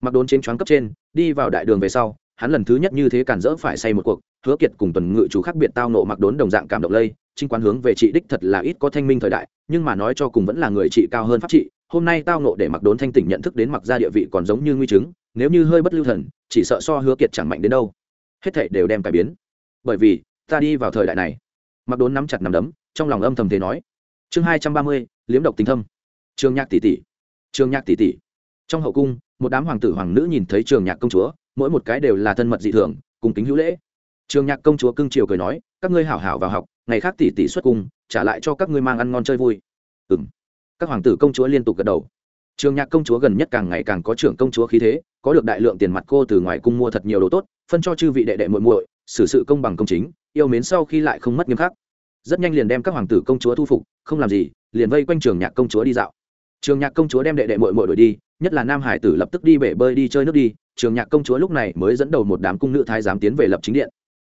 S1: Mặc đốn trên choáng cấp trên, đi vào đại đường về sau, hắn lần thứ nhất như thế cản rỡ phải say một cuộc. Hứa kiệt cùng tuần ngự chủ khác biệt tao nộ mặc đốn đồng dạng cảm động lây, trinh quán hướng về trị đích thật là ít có thanh minh thời đại, nhưng mà nói cho cùng vẫn là người trị cao hơn pháp trị hôm nay tao nộ để mặc đốn thanh tỉnh nhận thức đến mặc ra địa vị còn giống như nguy chứng, nếu như hơi bất lưu thần, chỉ sợ so hứa kiệt chẳng mạnh đến đâu. Hết thảy đều đem cải biến. Bởi vì, ta đi vào thời đại này mặc đốn nắm chặt nắm đấm, trong lòng âm thầm thế nói. Chương hai trăm ba mươi, liếm độc tình thâm. Trường nhạc tỷ tỷ. Trường nhạc tỷ tỷ. Trong hậu cung, một đám hoàng tử hoàng nữ nhìn thấy trường nhạc công chúa, mỗi một cái đều là thân mật dị thường, cùng kính hữu lễ. Trường nhạc công chúa cưng chiều cười nói, các ngươi hảo hảo vào học, ngày khác tỷ tỷ xuất cung, trả lại cho các ngươi mang ăn ngon chơi vui. Ừ m các hoàng tử công chúa liên tục gật đầu. Trường nhạc công chúa gần nhất càng ngày càng có trưởng công chúa khí thế, có được đại lượng tiền mặt cô từ ngoài cung mua thật nhiều đồ tốt, phân cho chư vị đệ đệ muội muội, xử sự công bằng công chính, yêu mến sau khi lại không mất nghiêm khắc rất nhanh liền đem các hoàng tử công chúa thu phục, không làm gì, liền vây quanh trường nhạc công chúa đi dạo. Trường nhạc công chúa đem đệ đệ muội muội đổi đi, nhất là nam hải tử lập tức đi bể bơi đi chơi nước đi, trường nhạc công chúa lúc này mới dẫn đầu một đám cung nữ thái giám tiến về lập chính điện.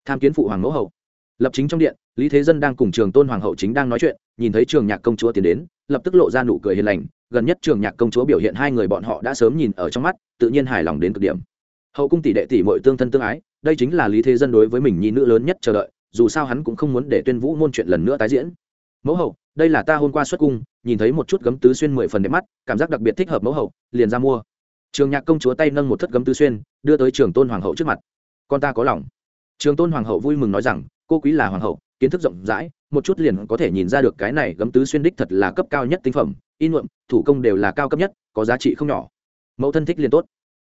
S1: Tham kiến phụ hoàng mẫu hậu. Lập chính trong điện, lý thế dân đang cùng trường tôn hoàng hậu chính đang nói chuyện, nhìn thấy trường nhạc công chúa tiến đến, lập tức lộ ra nụ cười hiền lành, gần nhất trường nhạc công chúa biểu hiện hai người bọn họ đã sớm nhìn ở trong mắt, tự nhiên hài lòng đến cực điểm. Hậu cung tỷ đệ tỷ mọi tương thân tương ái, đây chính là lý thế dân đối với mình nhi nữ lớn nhất chờ đợi dù sao hắn cũng không muốn để tuyên vũ môn chuyện lần nữa tái diễn. Mẫu hậu, đây là ta hôm qua xuất cung, nhìn thấy một chút gấm tứ xuyên mười phần đẹp mắt, cảm giác đặc biệt thích hợp mẫu hậu, liền ra mua. Trường nhạc công chúa tay nâng một thất gấm tứ xuyên, đưa tới trường tôn hoàng hậu trước mặt. Con ta có lòng. Trường tôn hoàng hậu vui mừng nói rằng, cô quý là hoàng hậu, kiến thức rộng rãi, một chút liền có thể nhìn ra được cái này gấm tứ xuyên đích thật là cấp cao nhất tinh phẩm, in nhuộm, thủ công đều là cao cấp nhất, có giá trị không nhỏ. Mẫu thân thích liền tốt.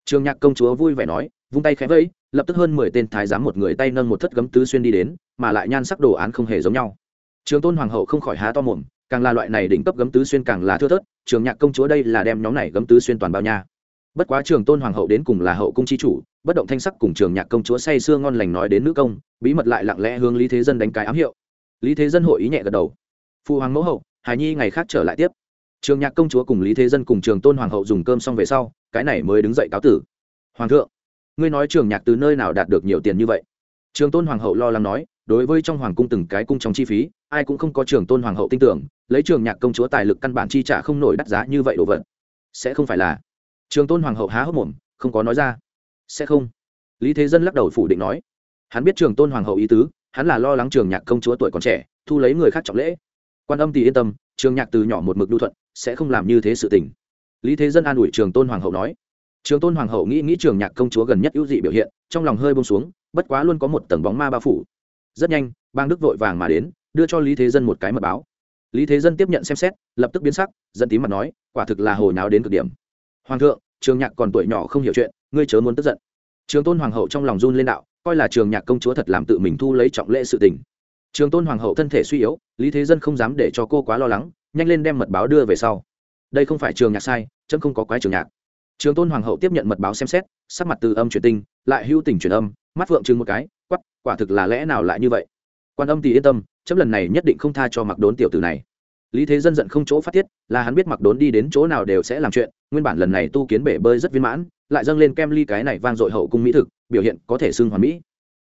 S1: Trường nhạc công chúa vui vẻ nói vung tay khẽ vẫy, lập tức hơn mười tên thái giám một người tay nâng một thất gấm tứ xuyên đi đến, mà lại nhan sắc đồ án không hề giống nhau. Trường tôn hoàng hậu không khỏi há to mồm, càng là loại này đỉnh cấp gấm tứ xuyên càng là thưa thớt, trường nhạc công chúa đây là đem nhóm này gấm tứ xuyên toàn bao nha. Bất quá trường tôn hoàng hậu đến cùng là hậu cung chi chủ, bất động thanh sắc cùng trường nhạc công chúa say sưa ngon lành nói đến nữ công, bí mật lại lặng lẽ hướng lý thế dân đánh cái ám hiệu. Lý thế dân hội ý nhẹ gật đầu. Phụ hoàng mẫu hậu, hài nhi ngày khác trở lại tiếp. Trường nhạc công chúa cùng lý thế dân cùng trường tôn hoàng hậu dùng cơm xong về sau, cái này mới đứng dậy cáo tử. Hoàng thượng ngươi nói trường nhạc từ nơi nào đạt được nhiều tiền như vậy? Trường tôn hoàng hậu lo lắng nói, đối với trong hoàng cung từng cái cung trong chi phí, ai cũng không có trường tôn hoàng hậu tin tưởng, lấy trường nhạc công chúa tài lực căn bản chi trả không nổi đắt giá như vậy đồ vật. Sẽ không phải là. Trường tôn hoàng hậu há hốc mồm, không có nói ra. Sẽ không. Lý thế dân lắc đầu phủ định nói. Hắn biết trường tôn hoàng hậu ý tứ, hắn là lo lắng trường nhạc công chúa tuổi còn trẻ, thu lấy người khác trọng lễ. Quan âm thì yên tâm, trường nhạc từ nhỏ một mực đu thuận, sẽ không làm như thế sự tình. Lý thế dân an ủi trường tôn hoàng hậu nói trường tôn hoàng hậu nghĩ nghĩ trường nhạc công chúa gần nhất ưu dị biểu hiện, trong lòng hơi bông xuống, bất quá luôn có một tầng bóng ma bao phủ. Rất nhanh, bang đức vội vàng mà đến, đưa cho lý thế dân một cái mật báo. Lý thế dân tiếp nhận xem xét, lập tức biến sắc, giận tí mặt nói, quả thực là hồi nào đến cực điểm. Hoàng thượng, trường nhạc còn tuổi nhỏ không hiểu chuyện, ngươi chớ muốn tức giận. Trường tôn hoàng hậu trong lòng run lên đạo, coi là trường nhạc công chúa thật làm tự mình thu lấy trọng lễ sự tình. Trường tôn hoàng hậu thân thể suy yếu, lý thế dân không dám để cho cô quá lo lắng, nhanh lên đem mật báo đưa về sau. Đây không phải trường nhạc sai, chấm không có quái trường nhạc trường tôn hoàng hậu tiếp nhận mật báo xem xét, sắc mặt từ âm truyền tinh, lại hữu tình truyền âm, mắt vượng chừng một cái quắp quả thực là lẽ nào lại như vậy? Quan âm thì yên tâm chấm lần này nhất định không tha cho mặc đốn tiểu tử này. Lý thế dân giận không chỗ phát tiết, là hắn biết mặc đốn đi đến chỗ nào đều sẽ làm chuyện, nguyên bản lần này tu kiến bể bơi rất viên mãn, lại dâng lên kem ly cái này vang dội hậu cung mỹ thực, biểu hiện có thể xưng hoàn mỹ.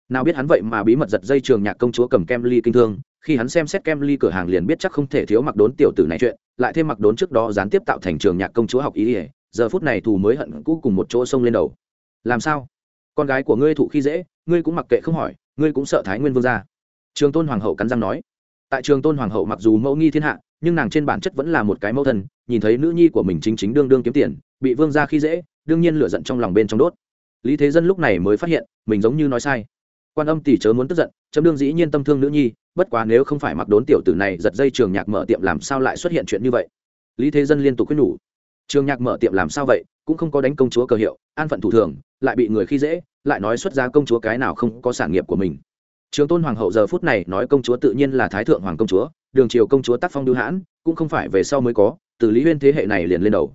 S1: Nào biết hắn vậy mà bí mật giật dây trường nhạc công chúa cầm kem ly kinh thương, khi hắn xem xét kem ly cửa hàng liền biết chắc không thể thiếu mặc đốn tiểu tử này chuyện, lại thêm mặc đốn trước đó gián tiếp tạo thành trường nhạc công chúa học ý ỉa giờ phút này thù mới hận cũ cùng một chỗ sông lên đầu. Làm sao? Con gái của ngươi thụ khi dễ, ngươi cũng mặc kệ không hỏi, ngươi cũng sợ thái nguyên vương ra. Trường tôn hoàng hậu cắn răng nói. Tại trường tôn hoàng hậu mặc dù mẫu nghi thiên hạ, nhưng nàng trên bản chất vẫn là một cái mẫu thân, nhìn thấy nữ nhi của mình chính chính đương đương kiếm tiền, bị vương ra khi dễ, đương nhiên lựa giận trong lòng bên trong đốt. Lý thế dân lúc này mới phát hiện, mình giống như nói sai. Quan âm tỷ chớ muốn tức giận, chấm đương dĩ nhiên tâm thương nữ nhi, bất quá nếu không phải mặc đốn tiểu tử này giật dây trường nhạc mở tiệm làm sao lại xuất hiện chuyện như vậy? Lý thế dân liên tục quyết nhủ trường nhạc mở tiệm làm sao vậy, cũng không có đánh công chúa cờ hiệu, an phận thủ thường, lại bị người khi dễ, lại nói xuất ra công chúa cái nào không có sản nghiệp của mình. Trường tôn hoàng hậu giờ phút này nói công chúa tự nhiên là thái thượng hoàng công chúa, đường triều công chúa tác phong đưu hãn, cũng không phải về sau mới có, từ lý huyên thế hệ này liền lên đầu.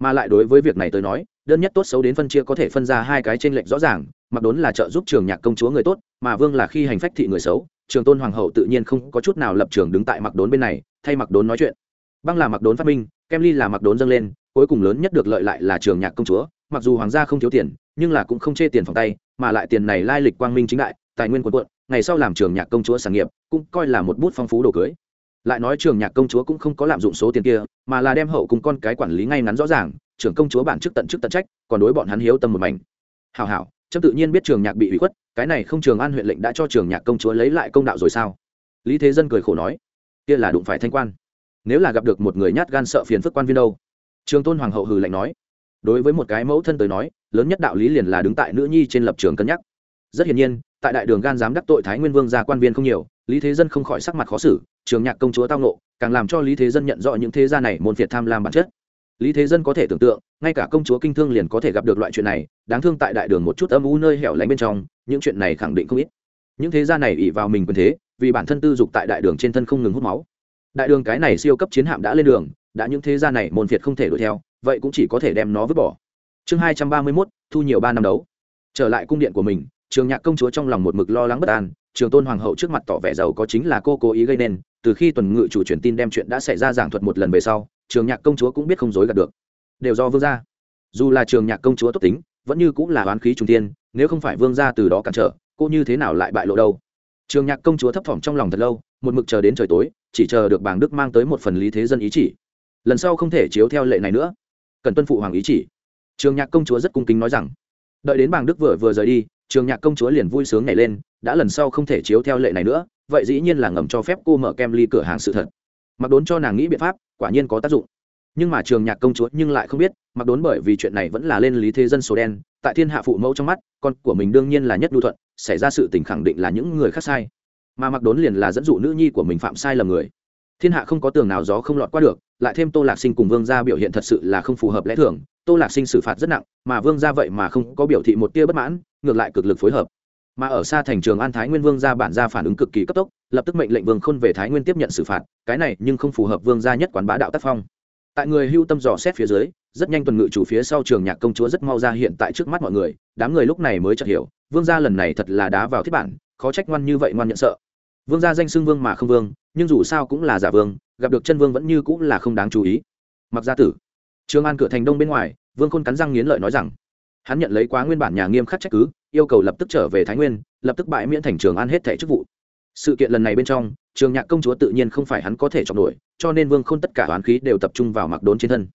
S1: Mà lại đối với việc này tôi nói, đơn nhất tốt xấu đến phân chia có thể phân ra hai cái tranh lệch rõ ràng, mặc đốn là trợ giúp trường nhạc công chúa người tốt, mà vương là khi hành phách thị người xấu, trường tôn hoàng hậu tự nhiên không có chút nào lập trường đứng tại mặc đốn bên này, thay mặc đốn nói chuyện. Băng là mặc đốn phát minh, kem ly là mặc đốn dâng lên cuối cùng lớn nhất được lợi lại là trường nhạc công chúa, mặc dù hoàng gia không thiếu tiền, nhưng là cũng không chê tiền phòng tay, mà lại tiền này lai lịch quang minh chính đại, tài nguyên quân quận ngày sau làm trường nhạc công chúa sản nghiệp, cũng coi là một bút phong phú đồ cưới. Lại nói trường nhạc công chúa cũng không có lạm dụng số tiền kia, mà là đem hậu cùng con cái quản lý ngay ngắn rõ ràng, trưởng công chúa bản chức tận chức tận trách, còn đối bọn hắn hiếu tâm một mảnh. Hào hảo trâm tự nhiên biết trường nhạc bị hủy khuất, cái này không trường an huyện lệnh đã cho trường nhạc công chúa lấy lại công đạo rồi sao? Lý thế dân cười khổ nói, kia là đụng phải thanh quan. Nếu là gặp được một người nhát gan sợ phiền phức quan viên đâu? Trường tôn hoàng hậu hừ lạnh nói, đối với một cái mẫu thân tới nói, lớn nhất đạo lý liền là đứng tại nữ nhi trên lập trường cân nhắc. Rất hiển nhiên, tại đại đường gan dám đắc tội thái nguyên vương ra quan viên không nhiều, lý thế dân không khỏi sắc mặt khó xử, trường nhạc công chúa tao nộ càng làm cho lý thế dân nhận rõ những thế gia này môn phiệt tham lam bản chất. Lý thế dân có thể tưởng tượng, ngay cả công chúa kinh thương liền có thể gặp được loại chuyện này, đáng thương tại đại đường một chút âm u nơi hẻo lánh bên trong, những chuyện này khẳng định không ít. Những thế gia này ỉ vào mình quyền thế, vì bản thân tư dục tại đại đường trên thân không ngừng hút máu. Đại đường cái này siêu cấp chiến hạm đã lên đường đã những thế gia này môn phiệt không thể đuổi theo, vậy cũng chỉ có thể đem nó vứt bỏ. Chương hai trăm ba mươi mốt, thu nhiều ba năm đấu. Trở lại cung điện của mình, trường nhạc công chúa trong lòng một mực lo lắng bất an, trường tôn hoàng hậu trước mặt tỏ vẻ giàu có chính là cô cố ý gây nên, từ khi tuần ngự chủ truyền tin đem chuyện đã xảy ra giảng thuật một lần về sau, trường nhạc công chúa cũng biết không dối gạt được. Đều do vương gia. Dù là trường nhạc công chúa tốt tính, vẫn như cũng là oán khí trung tiên nếu không phải vương gia từ đó cản trở, cô như thế nào lại bại lộ đâu? Trường nhạc công chúa thấp thỏm trong lòng thật lâu, một mực chờ đến trời tối, chỉ chờ được bảng đức mang tới một phần lý thế dân ý chỉ lần sau không thể chiếu theo lệ này nữa. Cần tuân phụ hoàng ý chỉ. Trường nhạc công chúa rất cung kính nói rằng, đợi đến bàng đức vừa vừa rời đi, trường nhạc công chúa liền vui sướng nhảy lên, đã lần sau không thể chiếu theo lệ này nữa, vậy dĩ nhiên là ngầm cho phép cô mở kem ly cửa hàng sự thật. Mặc đốn cho nàng nghĩ biện pháp, quả nhiên có tác dụng. Nhưng mà trường nhạc công chúa nhưng lại không biết, mặc đốn bởi vì chuyện này vẫn là lên lý thế dân số đen, tại thiên hạ phụ mẫu trong mắt, con của mình đương nhiên là nhất lưu thuận, xảy ra sự tình khẳng định là những người khác sai. Mà mặc đốn liền là dẫn dụ nữ nhi của mình phạm sai lầm người. Thiên hạ không có tường nào gió không lọt qua được lại thêm tô lạc sinh cùng vương gia biểu hiện thật sự là không phù hợp lẽ thường. Tô lạc sinh xử phạt rất nặng, mà vương gia vậy mà không có biểu thị một tia bất mãn, ngược lại cực lực phối hợp. Mà ở xa thành trường an thái nguyên vương gia bản gia phản ứng cực kỳ cấp tốc, lập tức mệnh lệnh vương khôn về thái nguyên tiếp nhận xử phạt, cái này nhưng không phù hợp vương gia nhất quán bá đạo tác phong. Tại người hưu tâm dò xét phía dưới, rất nhanh tuần ngự chủ phía sau trường nhạc công chúa rất mau ra hiện tại trước mắt mọi người, đám người lúc này mới chợt hiểu, vương gia lần này thật là đá vào thiết bản, khó trách ngoan như vậy ngoan nhận sợ vương gia danh xưng vương mà không vương, nhưng dù sao cũng là giả vương, gặp được chân vương vẫn như cũng là không đáng chú ý. Mặc gia tử. Trường an cửa thành đông bên ngoài, vương khôn cắn răng nghiến lợi nói rằng, hắn nhận lấy quá nguyên bản nhà nghiêm khắc trách cứ, yêu cầu lập tức trở về thái nguyên, lập tức bãi miễn thành trường an hết thẻ chức vụ. Sự kiện lần này bên trong, trường nhạc công chúa tự nhiên không phải hắn có thể chọn nổi, cho nên vương khôn tất cả oán khí đều tập trung vào mặc đốn trên thân.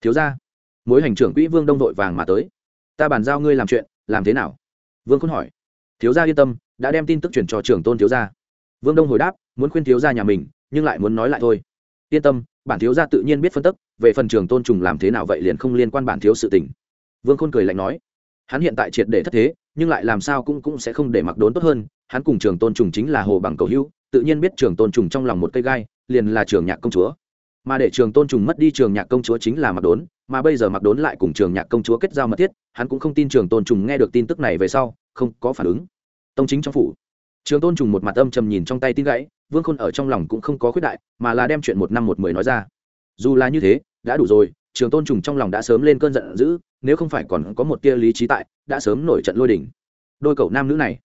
S1: Thiếu ra mối hành trưởng quỹ vương đông đội vàng mà tới. Ta bàn giao ngươi làm chuyện, làm thế nào? Vương khôn hỏi. Thiếu gia yên tâm, đã đem tin tức chuyển cho Trường tôn thiếu gia vương đông hồi đáp, muốn khuyên thiếu gia nhà mình, nhưng lại muốn nói lại thôi. Yên tâm, bản thiếu gia tự nhiên biết phân tức, về phần trường tôn trùng làm thế nào vậy liền không liên quan bản thiếu sự tình. Vương khôn cười lạnh nói, hắn hiện tại triệt để thất thế, nhưng lại làm sao cũng cũng sẽ không để mặc đốn tốt hơn, hắn cùng trường tôn trùng chính là hồ bằng cầu hữu, tự nhiên biết trường tôn trùng trong lòng một cây gai, liền là trường nhạc công chúa. Mà để trường tôn trùng mất đi trường nhạc công chúa chính là mặc đốn, mà bây giờ mặc đốn lại cùng trường nhạc công chúa kết giao mật thiết, hắn cũng không tin trường tôn trùng nghe được tin tức này về sau, không có phản ứng. Tông chính trong phủ trường tôn trùng một mặt âm trầm nhìn trong tay tin gãy, vương khôn ở trong lòng cũng không có khuyết đại, mà là đem chuyện một năm một mười nói ra. Dù là như thế, đã đủ rồi, trường tôn trùng trong lòng đã sớm lên cơn giận dữ, nếu không phải còn có một tia lý trí tại, đã sớm nổi trận lôi đỉnh đôi cậu nam nữ này,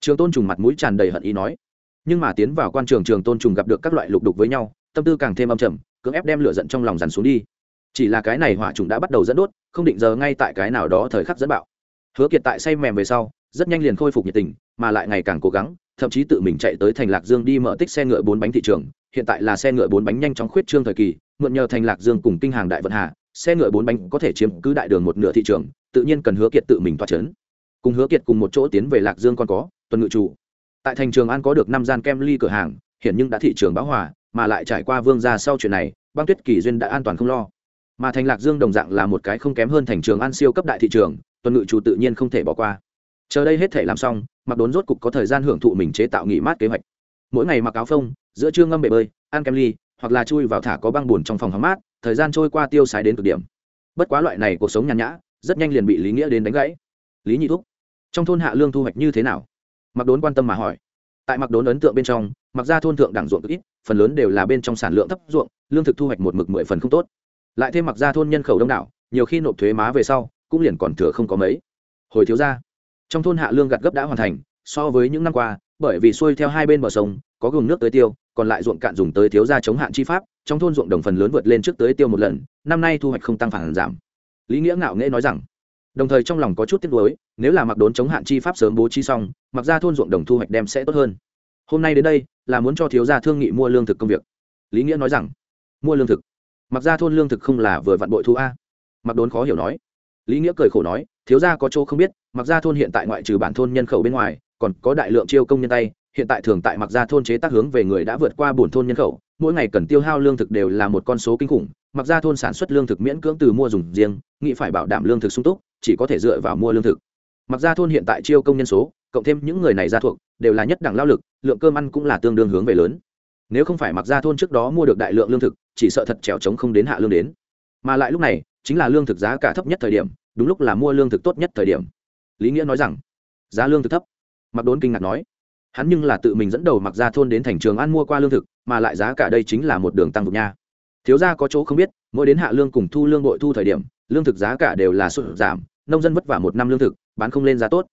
S1: trường tôn trùng mặt mũi tràn đầy hận ý nói. Nhưng mà tiến vào quan trường trường tôn trùng gặp được các loại lục đục với nhau, tâm tư càng thêm âm trầm, cưỡng ép đem lửa giận trong lòng dằn xuống đi. Chỉ là cái này hỏa trùng đã bắt đầu dẫn đốt, không định giờ ngay tại cái nào đó thời khắc dẫn bạo. Hứa kiệt tại say mềm về sau, rất nhanh liền khôi phục nhiệt tình, mà lại ngày càng cố gắng thậm chí tự mình chạy tới thành lạc dương đi mở tích xe ngựa bốn bánh thị trường. Hiện tại là xe ngựa bốn bánh nhanh chóng khuyết trương thời kỳ, mượn nhờ thành lạc dương cùng kinh hàng đại vận hà, xe ngựa bốn bánh có thể chiếm cứ đại đường một nửa thị trường, tự nhiên cần hứa kiệt tự mình toa chấn. Cùng hứa kiệt cùng một chỗ tiến về lạc dương còn có tuần ngự chủ. Tại thành trường an có được năm gian kem ly cửa hàng, hiện nhưng đã thị trường bão hòa, mà lại trải qua vương gia sau chuyện này, băng tuyết kỳ duyên đã an toàn không lo. Mà thành lạc dương đồng dạng là một cái không kém hơn thành trường an siêu cấp đại thị trường, tuần ngự chủ tự nhiên không thể bỏ qua chờ đây hết thể làm xong mặc đốn rốt cục có thời gian hưởng thụ mình chế tạo nghỉ mát kế hoạch. Mỗi ngày mặc áo phông, giữa trưa ngâm bể bơi, ăn kem ly, hoặc là chui vào thả có băng bùn trong phòng hóng mát, thời gian trôi qua tiêu xài đến cực điểm. Bất quá loại này cuộc sống nhàn nhã, rất nhanh liền bị lý nghĩa đến đánh gãy. Lý nhị thúc, trong thôn hạ lương thu hoạch như thế nào? Mặc đốn quan tâm mà hỏi. Tại mặc đốn ấn tượng bên trong mặc ra thôn thượng đẳng ruộng cực ít, phần lớn đều là bên trong sản lượng thấp ruộng, lương thực thu hoạch một mực mười phần không tốt. Lại thêm mặc ra thôn nhân khẩu đông đảo, nhiều khi nộp thuế má về sau, cũng liền còn thừa không có mấy. Hồi thiếu ra trong thôn hạ lương gặt gấp đã hoàn thành, so với những năm qua, bởi vì xuôi theo hai bên bờ sông, có gừng nước tới tiêu, còn lại ruộng cạn dùng tới thiếu ra chống hạn chi pháp, trong thôn ruộng đồng phần lớn vượt lên trước tới tiêu một lần, năm nay thu hoạch không tăng phản giảm. Lý nghĩa ngạo nghễ nói rằng, đồng thời trong lòng có chút tiếc nuối, nếu là mặc đốn chống hạn chi pháp sớm bố trí xong, mặc ra thôn ruộng đồng thu hoạch đem sẽ tốt hơn. Hôm nay đến đây, là muốn cho thiếu gia thương nghị mua lương thực công việc. Lý nghĩa nói rằng, mua lương thực? Mặc ra thôn lương thực không là vừa vặn bội thu a? Mặc đốn khó hiểu nói. Lý nghĩa cười khổ nói, thiếu gia có chỗ không biết mặc Gia thôn hiện tại ngoại trừ bản thôn nhân khẩu bên ngoài, còn có đại lượng chiêu công nhân tay, hiện tại thường tại mặc Gia thôn chế tác hướng về người đã vượt qua bổn thôn nhân khẩu, mỗi ngày cần tiêu hao lương thực đều là một con số kinh khủng, mặc Gia thôn sản xuất lương thực miễn cưỡng từ mua dùng riêng, nghĩ phải bảo đảm lương thực sung túc, chỉ có thể dựa vào mua lương thực. Mặc Gia thôn hiện tại chiêu công nhân số, cộng thêm những người này ra thuộc, đều là nhất đẳng lao lực, lượng cơm ăn cũng là tương đương hướng về lớn. Nếu không phải mặc Gia thôn trước đó mua được đại lượng lương thực, chỉ sợ thật trèo trống không đến hạ lương đến. Mà lại lúc này, chính là lương thực giá cả thấp nhất thời điểm, đúng lúc là mua lương thực tốt nhất thời điểm lý nghĩa nói rằng, giá lương thực thấp. Mặc đốn kinh ngạc nói, hắn nhưng là tự mình dẫn đầu mặc ra thôn đến thành trường ăn mua qua lương thực, mà lại giá cả đây chính là một đường tăng vụt nha. Thiếu gia có chỗ không biết, mỗi đến hạ lương cùng thu lương bội thu thời điểm, lương thực giá cả đều là sụt giảm, nông dân vất vả một năm lương thực, bán không lên giá tốt.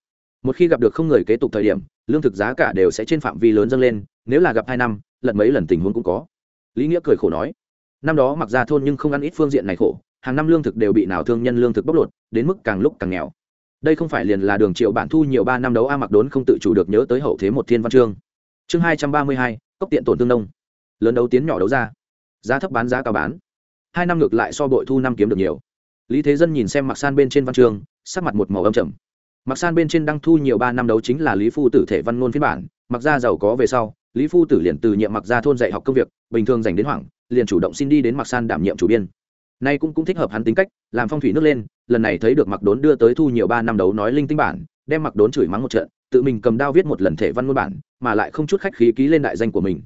S1: Một khi gặp được không người kế tục thời điểm, lương thực giá cả đều sẽ trên phạm vi lớn dâng lên, nếu là gặp hai năm, lận mấy lần tình huống cũng có. Lý nghĩa cười khổ nói, năm đó mặc ra thôn nhưng không ăn ít phương diện này khổ, hàng năm lương thực đều bị nào thương nhân lương thực bóc lột, đến mức càng lúc càng nghèo đây không phải liền là đường triệu bản thu nhiều ba năm đấu a mặc đốn không tự chủ được nhớ tới hậu thế một thiên văn chương. Chương hai trăm ba mươi hai, cốc tiện tổn tương đông lớn đấu tiến nhỏ đấu ra. Giá thấp bán giá cao bán. Hai năm ngược lại so bội thu năm kiếm được nhiều. Lý thế dân nhìn xem mặc san bên trên văn chương, sắc mặt một màu âm trầm. Mặc san bên trên đăng thu nhiều ba năm đấu chính là lý phu tử thể văn ngôn phiên bản, mặc ra giàu có về sau, lý phu tử liền từ nhiệm mặc ra thôn dạy học công việc, bình thường dành đến hoảng, liền chủ động xin đi đến mặc san đảm nhiệm chủ biên nay cũng cũng thích hợp hắn tính cách, làm phong thủy nước lên, lần này thấy được mặc đốn đưa tới thu nhiều ba năm đấu nói linh tinh bản, đem mặc đốn chửi mắng một trận, tự mình cầm đao viết một lần thể văn ngôn bản, mà lại không chút khách khí ký lên đại danh của mình.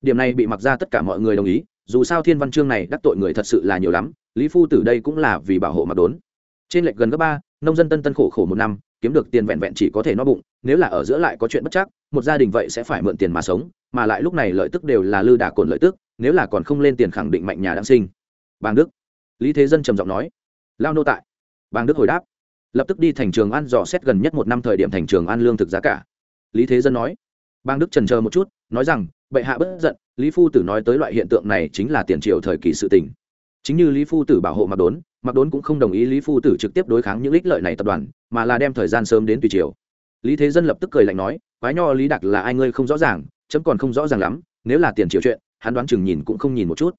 S1: Điểm này bị mặc ra tất cả mọi người đồng ý, dù sao thiên văn chương này đắc tội người thật sự là nhiều lắm, lý phu tử đây cũng là vì bảo hộ mặc đốn. Trên lệch gần gấp ba, nông dân tân tân khổ khổ một năm, kiếm được tiền vẹn vẹn chỉ có thể no bụng, nếu là ở giữa lại có chuyện bất chắc, một gia đình vậy sẽ phải mượn tiền mà sống, mà lại lúc này lợi tức đều là lư đà cồn lợi tức, nếu là còn không lên tiền khẳng định mạnh nhà đang sinh. Bàng đức lý thế dân trầm giọng nói, lao nô tại. Bàng đức hồi đáp, lập tức đi thành trường an dò xét gần nhất một năm thời điểm thành trường an lương thực giá cả. Lý thế dân nói bang đức trần chờ một chút, nói rằng, bệ hạ bất giận, lý phu tử nói tới loại hiện tượng này chính là tiền triều thời kỳ sự tình. Chính như lý phu tử bảo hộ mặc đốn mặc đốn cũng không đồng ý lý phu tử trực tiếp đối kháng những ích lợi này tập đoàn, mà là đem thời gian sớm đến tùy triều. Lý thế dân lập tức cười lạnh nói, quái nho lý đặc là ai ngươi không rõ ràng, chấm còn không rõ ràng lắm, nếu là tiền triều chuyện, hắn đoán chừng nhìn cũng không nhìn một chút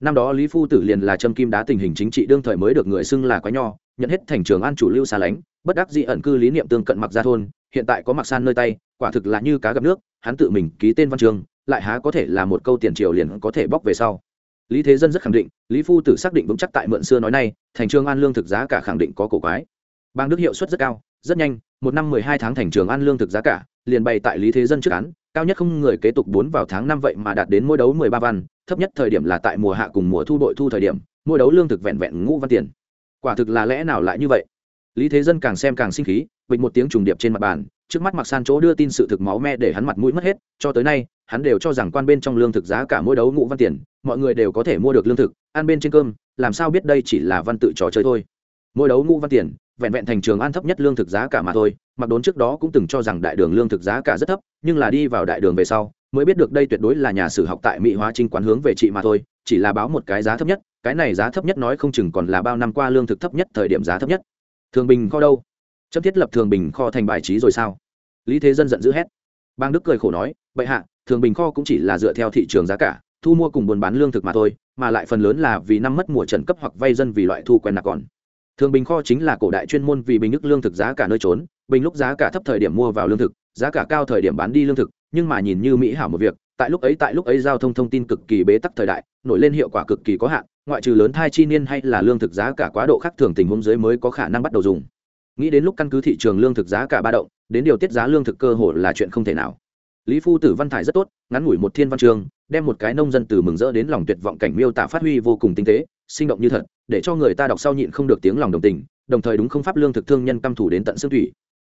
S1: năm đó lý phu tử liền là châm kim đá tình hình chính trị đương thời mới được người xưng là quái nho nhận hết thành trường an chủ lưu xa lánh bất đắc dị ẩn cư lý niệm tương cận mặc gia thôn hiện tại có mặc san nơi tay quả thực là như cá gặp nước hắn tự mình ký tên văn Trường, lại há có thể là một câu tiền triều liền có thể bóc về sau. Lý thế dân rất khẳng định lý phu tử xác định vững chắc tại mượn xưa nói nay thành trường an lương thực giá cả khẳng định có cổ quái. Bang đức hiệu suất rất cao rất nhanh một năm mười hai tháng thành trường an lương thực giá cả liền bày tại lý thế dân trước án cao nhất không người kế tục bốn vào tháng năm vậy mà đạt đến mỗi đấu mười ba văn thấp nhất thời điểm là tại mùa hạ cùng mùa thu đội thu thời điểm, mỗi đấu lương thực vẹn vẹn ngũ văn tiền. Quả thực là lẽ nào lại như vậy? Lý thế dân càng xem càng sinh khí bịch một tiếng trùng điệp trên mặt bàn, trước mắt mặc san chỗ đưa tin sự thực máu me để hắn mặt mũi mất hết, cho tới nay, hắn đều cho rằng quan bên trong lương thực giá cả mỗi đấu ngũ văn tiền, mọi người đều có thể mua được lương thực, ăn bên trên cơm, làm sao biết đây chỉ là văn tự trò chơi thôi. Mỗi đấu ngũ văn tiền, vẹn vẹn thành trường ăn thấp nhất lương thực giá cả mà thôi, mặc đốn trước đó cũng từng cho rằng đại đường lương thực giá cả rất thấp, nhưng là đi vào đại đường về sau mới biết được đây tuyệt đối là nhà sử học tại mỹ hóa trinh quán hướng về trị mà thôi, chỉ là báo một cái giá thấp nhất, cái này giá thấp nhất nói không chừng còn là bao năm qua lương thực thấp nhất thời điểm giá thấp nhất. Thường bình kho đâu? Chấm thiết lập thường bình kho thành bài trí rồi sao? Lý thế dân giận dữ hét. Bang đức cười khổ nói, bệ hạ, thường bình kho cũng chỉ là dựa theo thị trường giá cả, thu mua cùng buôn bán lương thực mà thôi, mà lại phần lớn là vì năm mất mùa trần cấp hoặc vay dân vì loại thu quen nạp còn. Thường bình kho chính là cổ đại chuyên môn vì bình nước lương thực giá cả nơi trốn, bình lúc giá cả thấp thời điểm mua vào lương thực, giá cả cao thời điểm bán đi lương thực nhưng mà nhìn như mỹ hảo một việc tại lúc ấy tại lúc ấy giao thông thông tin cực kỳ bế tắc thời đại nổi lên hiệu quả cực kỳ có hạn ngoại trừ lớn thai chi niên hay là lương thực giá cả quá độ khác thường tình huống dưới mới có khả năng bắt đầu dùng. Nghĩ đến lúc căn cứ thị trường lương thực giá cả ba động đến điều tiết giá lương thực cơ hội là chuyện không thể nào. Lý phu tử văn thải rất tốt ngắn ngủi một thiên văn trường, đem một cái nông dân từ mừng rỡ đến lòng tuyệt vọng cảnh miêu tả phát huy vô cùng tinh tế sinh động như thật để cho người ta đọc sau nhịn không được tiếng lòng đồng tình đồng thời đúng không pháp lương thực thương nhân căm thủ đến tận xương thủy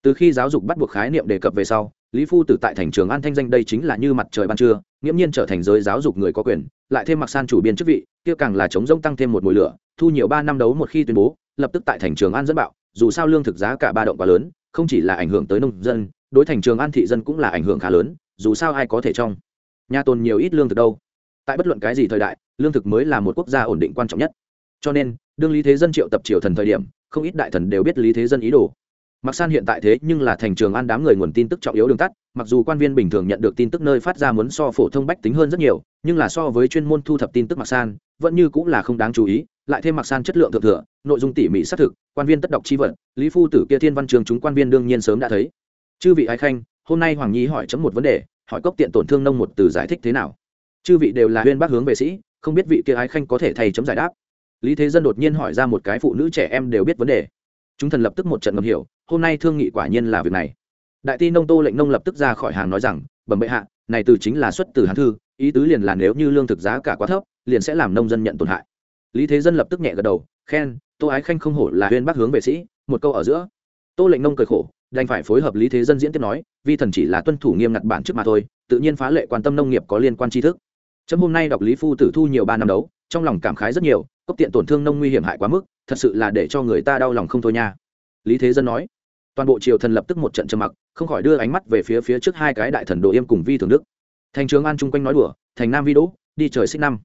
S1: từ khi giáo dục bắt buộc khái niệm đề cập về sau, lý phu tử tại thành trường an thanh danh đây chính là như mặt trời ban trưa, nghiễm nhiên trở thành giới giáo dục người có quyền, lại thêm mặc san chủ biên chức vị, kia càng là chống rông tăng thêm một mùi lửa, thu nhiều ba năm đấu một khi tuyên bố, lập tức tại thành trường an dẫn bạo, dù sao lương thực giá cả ba động quá lớn, không chỉ là ảnh hưởng tới nông dân, đối thành trường an thị dân cũng là ảnh hưởng khá lớn, dù sao ai có thể trong nhà tồn nhiều ít lương thực đâu. Tại bất luận cái gì thời đại, lương thực mới là một quốc gia ổn định quan trọng nhất. Cho nên, đương lý thế dân triệu tập triều thần thời điểm, không ít đại thần đều biết lý thế dân ý đồ mặc san hiện tại thế nhưng là thành trường an đám người nguồn tin tức trọng yếu đường tắt, mặc dù quan viên bình thường nhận được tin tức nơi phát ra muốn so phổ thông bách tính hơn rất nhiều, nhưng là so với chuyên môn thu thập tin tức mặc san, vẫn như cũng là không đáng chú ý, lại thêm mặc san chất lượng thượng thừa, nội dung tỉ mỉ xác thực, quan viên tất đọc chi vật, lý phu tử kia thiên văn trường chúng quan viên đương nhiên sớm đã thấy. Chư vị ái khanh, hôm nay hoàng nhi hỏi chấm một vấn đề, hỏi cốc tiện tổn thương nông một từ giải thích thế nào? Chư vị đều là huyên bác hướng về sĩ, không biết vị kia ái khanh có thể thay chấm giải đáp. Lý thế dân đột nhiên hỏi ra một cái phụ nữ trẻ em đều biết vấn đề. Chúng thần lập tức một trận ngầm hiểu hôm nay thương nghị quả nhiên là việc này. Đại ti nông tô lệnh nông lập tức ra khỏi hàng nói rằng, bẩm bệ hạ, này từ chính là xuất từ hán thư, ý tứ liền là nếu như lương thực giá cả quá thấp, liền sẽ làm nông dân nhận tổn hại. Lý thế dân lập tức nhẹ gật đầu, khen, tô ái khanh không hổ là huyên bác hướng vệ sĩ, một câu ở giữa. Tô lệnh nông cười khổ, đành phải phối hợp lý thế dân diễn tiếp nói, vi thần chỉ là tuân thủ nghiêm ngặt bản trước mà thôi, tự nhiên phá lệ quan tâm nông nghiệp có liên quan tri thức. Trâm hôm nay đọc lý phu tử thu nhiều ba năm đấu, trong lòng cảm khái rất nhiều, cốc tiện tổn thương nông nguy hiểm hại quá mức, thật sự là để cho người ta đau lòng không thôi nha. Lý thế dân nói toàn bộ triều thần lập tức một trận trầm mặc, không khỏi đưa ánh mắt về phía phía trước hai cái đại thần đồ yêm cùng vi thường đức. Thành trường an chung quanh nói đùa, thành nam vi đỗ, đi trời xích năm.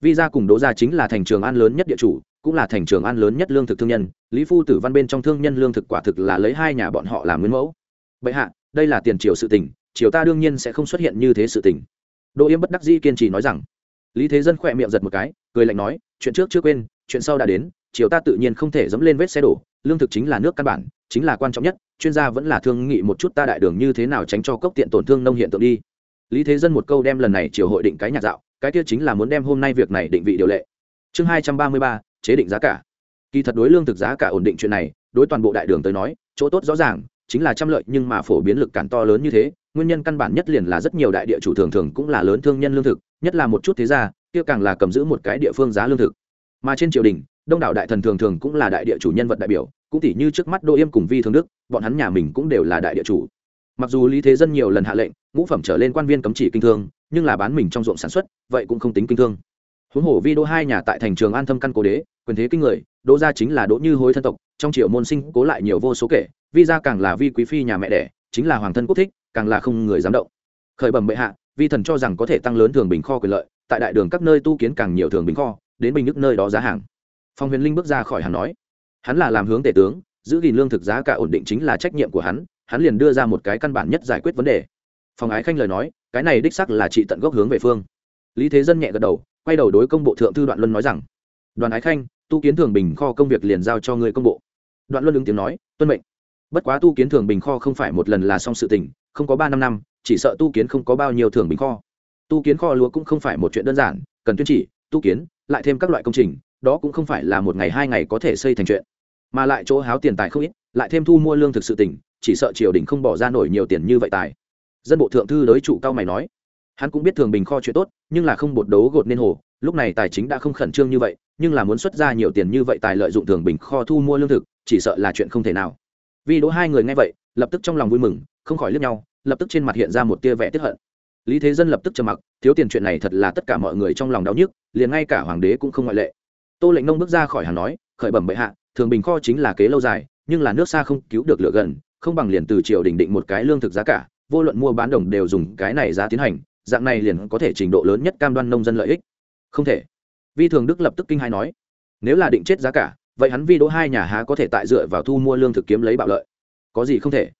S1: Vi gia cùng đỗ gia chính là thành trường an lớn nhất địa chủ, cũng là thành trường an lớn nhất lương thực thương nhân, lý phu tử văn bên trong thương nhân lương thực quả thực là lấy hai nhà bọn họ làm nguyên mẫu. Bệ hạ, đây là tiền triều sự tình, triều ta đương nhiên sẽ không xuất hiện như thế sự tình. Đỗ yêm bất đắc dĩ kiên trì nói rằng. Lý thế dân khỏe miệng giật một cái, cười lạnh nói, chuyện trước chưa quên, chuyện sau đã đến, triều ta tự nhiên không thể dẫm lên vết xe đổ, lương thực chính là nước căn bản chính là quan trọng nhất, chuyên gia vẫn là thương nghị một chút ta đại đường như thế nào tránh cho cốc tiện tổn thương nông hiện tượng đi. Lý thế dân một câu đem lần này chiều hội định cái nhạc dạo, cái kia chính là muốn đem hôm nay việc này định vị điều lệ. Chương hai trăm ba mươi ba, chế định giá cả. Kỳ thật đối lương thực giá cả ổn định chuyện này, đối toàn bộ đại đường tới nói, chỗ tốt rõ ràng, chính là trăm lợi nhưng mà phổ biến lực cản to lớn như thế, nguyên nhân căn bản nhất liền là rất nhiều đại địa chủ thường thường cũng là lớn thương nhân lương thực, nhất là một chút thế gia, kia càng là cầm giữ một cái địa phương giá lương thực. Mà trên triều đình đông đảo đại thần thường thường cũng là đại địa chủ nhân vật đại biểu, cũng tỷ như trước mắt đô yêm cùng vi thương đức, bọn hắn nhà mình cũng đều là đại địa chủ. Mặc dù lý thế dân nhiều lần hạ lệnh, ngũ phẩm trở lên quan viên cấm chỉ kinh thương, nhưng là bán mình trong ruộng sản xuất, vậy cũng không tính kinh thương. Huống hồ vi đô hai nhà tại thành trường an thâm căn cố đế, quyền thế kinh người, đỗ gia chính là đỗ như hối thân tộc, trong triều môn sinh cố lại nhiều vô số kể, vi gia càng là vi quý phi nhà mẹ đẻ, chính là hoàng thân quốc thích, càng là không người dám động. Khởi bẩm bệ hạ, vi thần cho rằng có thể tăng lớn thường bình kho quyền lợi, tại đại đường các nơi tu kiến càng nhiều thường bình kho, đến bình nước nơi đó giá hàng phong huyền linh bước ra khỏi hắn nói, hắn là làm hướng tể tướng, giữ gìn lương thực giá cả ổn định chính là trách nhiệm của hắn hắn liền đưa ra một cái căn bản nhất giải quyết vấn đề. Phòng ái khanh lời nói, cái này đích sắc là trị tận gốc hướng về phương. Lý thế dân nhẹ gật đầu, quay đầu đối công bộ thượng thư đoạn luân nói rằng đoàn ái khanh, tu kiến thường bình kho công việc liền giao cho người công bộ. Đoạn luân ứng tiếng nói, tuân mệnh. Bất quá tu kiến thường bình kho không phải một lần là xong sự tình, không có ba năm năm, chỉ sợ tu kiến không có bao nhiêu thường bình kho. Tu kiến kho lúa cũng không phải một chuyện đơn giản, cần tuyên chỉ, tu kiến, lại thêm các loại công trình đó cũng không phải là một ngày hai ngày có thể xây thành chuyện. Mà lại chỗ háo tiền tài không ít, lại thêm thu mua lương thực sự tỉnh, chỉ sợ triều đình không bỏ ra nổi nhiều tiền như vậy tài. Dân bộ thượng thư đối chủ cao mày nói, hắn cũng biết thường bình kho chuyện tốt, nhưng là không bột đấu gột nên hồ, lúc này tài chính đã không khẩn trương như vậy, nhưng là muốn xuất ra nhiều tiền như vậy tài lợi dụng thường bình kho thu mua lương thực, chỉ sợ là chuyện không thể nào. Vì đỗ hai người nghe vậy, lập tức trong lòng vui mừng, không khỏi liếc nhau, lập tức trên mặt hiện ra một tia vẻ tiếp hận. Lý thế dân lập tức trầm mặc, thiếu tiền chuyện này thật là tất cả mọi người trong lòng đau nhức, liền ngay cả hoàng đế cũng không ngoại lệ tô lệnh nông bước ra khỏi hàng nói, khởi bẩm bệ hạ, thường bình kho chính là kế lâu dài, nhưng là nước xa không cứu được lửa gần, không bằng liền từ triều đình định một cái lương thực giá cả, vô luận mua bán đồng đều dùng cái này giá tiến hành, dạng này liền có thể trình độ lớn nhất cam đoan nông dân lợi ích. Không thể. Vi thường đức lập tức kinh hai nói, nếu là định chết giá cả, vậy hắn vi đỗ hai nhà há có thể tại dựa vào thu mua lương thực kiếm lấy bạo lợi? Có gì không thể?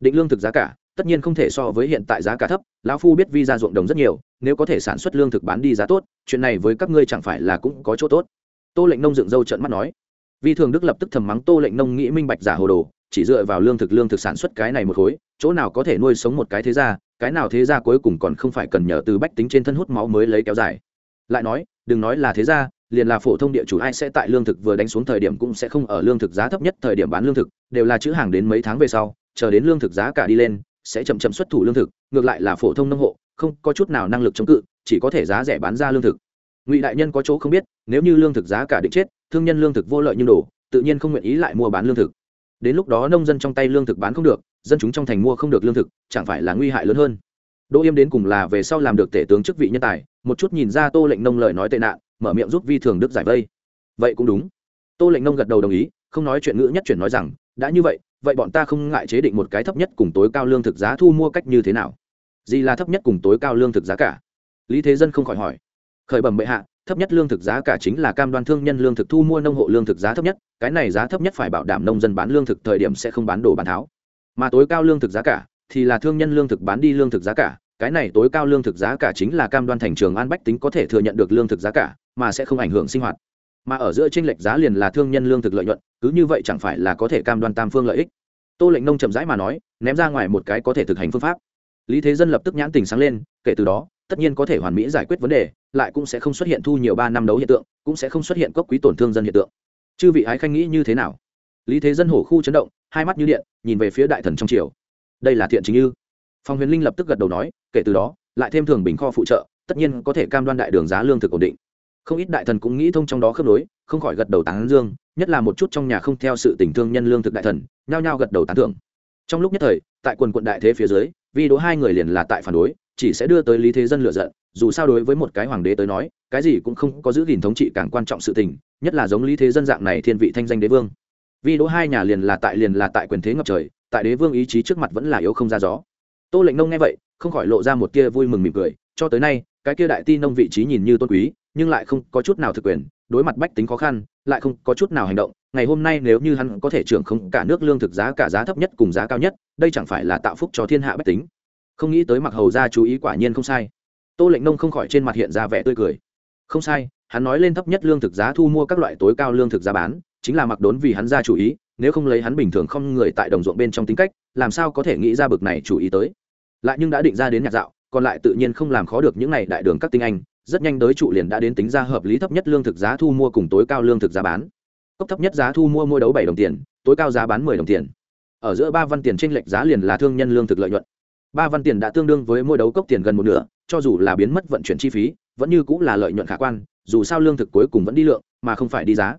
S1: Định lương thực giá cả, tất nhiên không thể so với hiện tại giá cả thấp, lão phu biết vi ra ruộng đồng rất nhiều, nếu có thể sản xuất lương thực bán đi giá tốt, chuyện này với các ngươi chẳng phải là cũng có chỗ tốt tô lệnh nông dựng râu trợn mắt nói. Vi thường đức lập tức thầm mắng tô lệnh nông nghĩ minh bạch giả hồ đồ, chỉ dựa vào lương thực lương thực sản xuất cái này một khối, chỗ nào có thể nuôi sống một cái thế gia, cái nào thế gia cuối cùng còn không phải cần nhờ từ bách tính trên thân hút máu mới lấy kéo dài. Lại nói, đừng nói là thế gia, liền là phổ thông địa chủ ai sẽ tại lương thực vừa đánh xuống thời điểm cũng sẽ không ở lương thực giá thấp nhất thời điểm bán lương thực, đều là chữ hàng đến mấy tháng về sau, chờ đến lương thực giá cả đi lên, sẽ chậm chậm xuất thủ lương thực, ngược lại là phổ thông nông hộ, không có chút nào năng lực chống cự, chỉ có thể giá rẻ bán ra lương thực ngụy đại nhân có chỗ không biết nếu như lương thực giá cả định chết thương nhân lương thực vô lợi như đổ tự nhiên không nguyện ý lại mua bán lương thực đến lúc đó nông dân trong tay lương thực bán không được dân chúng trong thành mua không được lương thực chẳng phải là nguy hại lớn hơn đỗ yêm đến cùng là về sau làm được tể tướng chức vị nhân tài một chút nhìn ra tô lệnh nông lời nói tệ nạn mở miệng giúp vi thường đức giải vây vậy cũng đúng tô lệnh nông gật đầu đồng ý không nói chuyện ngữ nhất chuyển nói rằng đã như vậy vậy bọn ta không ngại chế định một cái thấp nhất cùng tối cao lương thực giá thu mua cách như thế nào gì là thấp nhất cùng tối cao lương thực giá cả lý thế dân không khỏi hỏi khởi bẩm bệ hạ thấp nhất lương thực giá cả chính là cam đoan thương nhân lương thực thu mua nông hộ lương thực giá thấp nhất cái này giá thấp nhất phải bảo đảm nông dân bán lương thực thời điểm sẽ không bán đồ bán tháo mà tối cao lương thực giá cả thì là thương nhân lương thực bán đi lương thực giá cả cái này tối cao lương thực giá cả chính là cam đoan thành trường an bách tính có thể thừa nhận được lương thực giá cả mà sẽ không ảnh hưởng sinh hoạt mà ở giữa tranh lệch giá liền là thương nhân lương thực lợi nhuận cứ như vậy chẳng phải là có thể cam đoan tam phương lợi ích tô lệnh nông chậm rãi mà nói ném ra ngoài một cái có thể thực hành phương pháp lý thế dân lập tức nhãn tình sáng lên kể từ đó tất nhiên có thể hoàn mỹ giải quyết vấn đề lại cũng sẽ không xuất hiện thu nhiều ba năm đấu hiện tượng, cũng sẽ không xuất hiện cốc quý tổn thương dân hiện tượng. Chư vị ái khanh nghĩ như thế nào? Lý thế dân hổ khu chấn động, hai mắt như điện, nhìn về phía đại thần trong triều. Đây là thiện chính như phong huyền linh lập tức gật đầu nói, kể từ đó, lại thêm thường bình kho phụ trợ, tất nhiên có thể cam đoan đại đường giá lương thực ổn định. Không ít đại thần cũng nghĩ thông trong đó khớp nối, không khỏi gật đầu tán dương, nhất là một chút trong nhà không theo sự tình thương nhân lương thực đại thần, nhao nhao gật đầu tán thưởng. Trong lúc nhất thời, tại quần quận đại thế phía dưới vì đỗ hai người liền là tại phản đối chỉ sẽ đưa tới lý thế dân lựa giận, dù sao đối với một cái hoàng đế tới nói, cái gì cũng không có giữ gìn thống trị càng quan trọng sự tình, nhất là giống lý thế dân dạng này thiên vị thanh danh đế vương. Vì đỗ hai nhà liền là tại liền là tại quyền thế ngập trời, tại đế vương ý chí trước mặt vẫn là yếu không ra gió. Tô lệnh nông nghe vậy, không khỏi lộ ra một tia vui mừng mỉm cười, cho tới nay, cái kia đại ti nông vị trí nhìn như tôn quý, nhưng lại không có chút nào thực quyền, đối mặt bách tính khó khăn, lại không có chút nào hành động, ngày hôm nay nếu như hắn có thể trưởng không cả nước lương thực giá cả giá thấp nhất cùng giá cao nhất, đây chẳng phải là tạo phúc cho thiên hạ bách tính không nghĩ tới mặc hầu ra chú ý quả nhiên không sai. Tô lệnh nông không khỏi trên mặt hiện ra vẻ tươi cười. Không sai, hắn nói lên thấp nhất lương thực giá thu mua các loại tối cao lương thực giá bán, chính là mặc đốn vì hắn ra chủ ý, nếu không lấy hắn bình thường không người tại đồng ruộng bên trong tính cách, làm sao có thể nghĩ ra bực này chủ ý tới. Lại nhưng đã định ra đến nhạc dạo, còn lại tự nhiên không làm khó được những này đại đường các tinh anh, rất nhanh đới trụ liền đã đến tính ra hợp lý thấp nhất lương thực giá thu mua cùng tối cao lương thực giá bán. Cốc thấp nhất giá thu mua mua đấu bảy đồng tiền, tối cao giá bán mười đồng tiền. Ở giữa ba văn tiền tranh lệch giá liền là thương nhân lương thực lợi nhuận ba văn tiền đã tương đương với mua đấu cốc tiền gần một nửa, cho dù là biến mất vận chuyển chi phí, vẫn như cũng là lợi nhuận khả quan, dù sao lương thực cuối cùng vẫn đi lượng, mà không phải đi giá.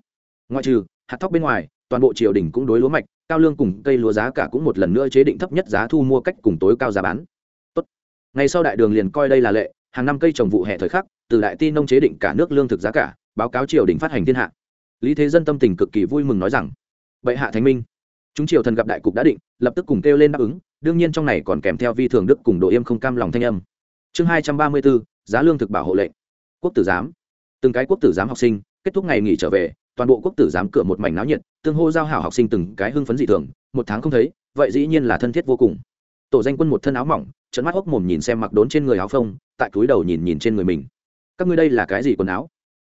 S1: Ngoại trừ, hạt thóc bên ngoài, toàn bộ triều đình cũng đối lúa mạch, cao lương cùng cây lúa giá cả cũng một lần nữa chế định thấp nhất giá thu mua cách cùng tối cao giá bán. Tốt. ngày sau đại đường liền coi đây là lệ, hàng năm cây trồng vụ hè thời khắc, từ đại ti nông chế định cả nước lương thực giá cả, báo cáo triều đình phát hành thiên hạ. Lý thế dân tâm tình cực kỳ vui mừng nói rằng, bệ hạ thánh minh, chúng triều thần gặp đại cục đã định, lập tức cùng kêu lên đáp ứng đương nhiên trong này còn kèm theo vi thường đức cùng độ im không cam lòng thanh âm. Chương hai trăm ba mươi bốn, giá lương thực bảo hộ lệnh. Quốc tử giám. Từng cái quốc tử giám học sinh, kết thúc ngày nghỉ trở về, toàn bộ quốc tử giám cửa một mảnh náo nhiệt, tương hô giao hảo học sinh từng cái hưng phấn dị thường, một tháng không thấy, vậy dĩ nhiên là thân thiết vô cùng. Tổ danh quân một thân áo mỏng trận mắt hốc mồm nhìn xem mặc đốn trên người áo phông, tại túi đầu nhìn nhìn trên người mình. Các ngươi đây là cái gì quần áo?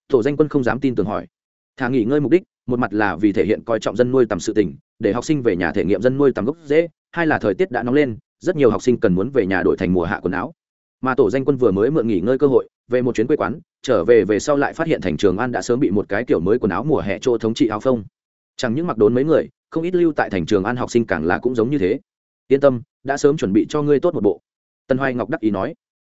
S1: Tổ danh quân không dám tin tưởng hỏi. Thả nghỉ ngơi mục đích, một mặt là vì thể hiện coi trọng dân nuôi tầm sự tình, để học sinh về nhà thể nghiệm dân nuôi tầm gốc dễ hai là thời tiết đã nóng lên, rất nhiều học sinh cần muốn về nhà đổi thành mùa hạ quần áo. Mà tổ danh quân vừa mới mượn nghỉ ngơi cơ hội, về một chuyến quê quán, trở về về sau lại phát hiện thành trường an đã sớm bị một cái kiểu mới quần áo mùa hè chỗ thống trị áo phông. Chẳng những mặc đốn mấy người, không ít lưu tại thành trường an học sinh càng là cũng giống như thế. Yên tâm, đã sớm chuẩn bị cho ngươi tốt một bộ. Tân hoài ngọc đắc ý nói.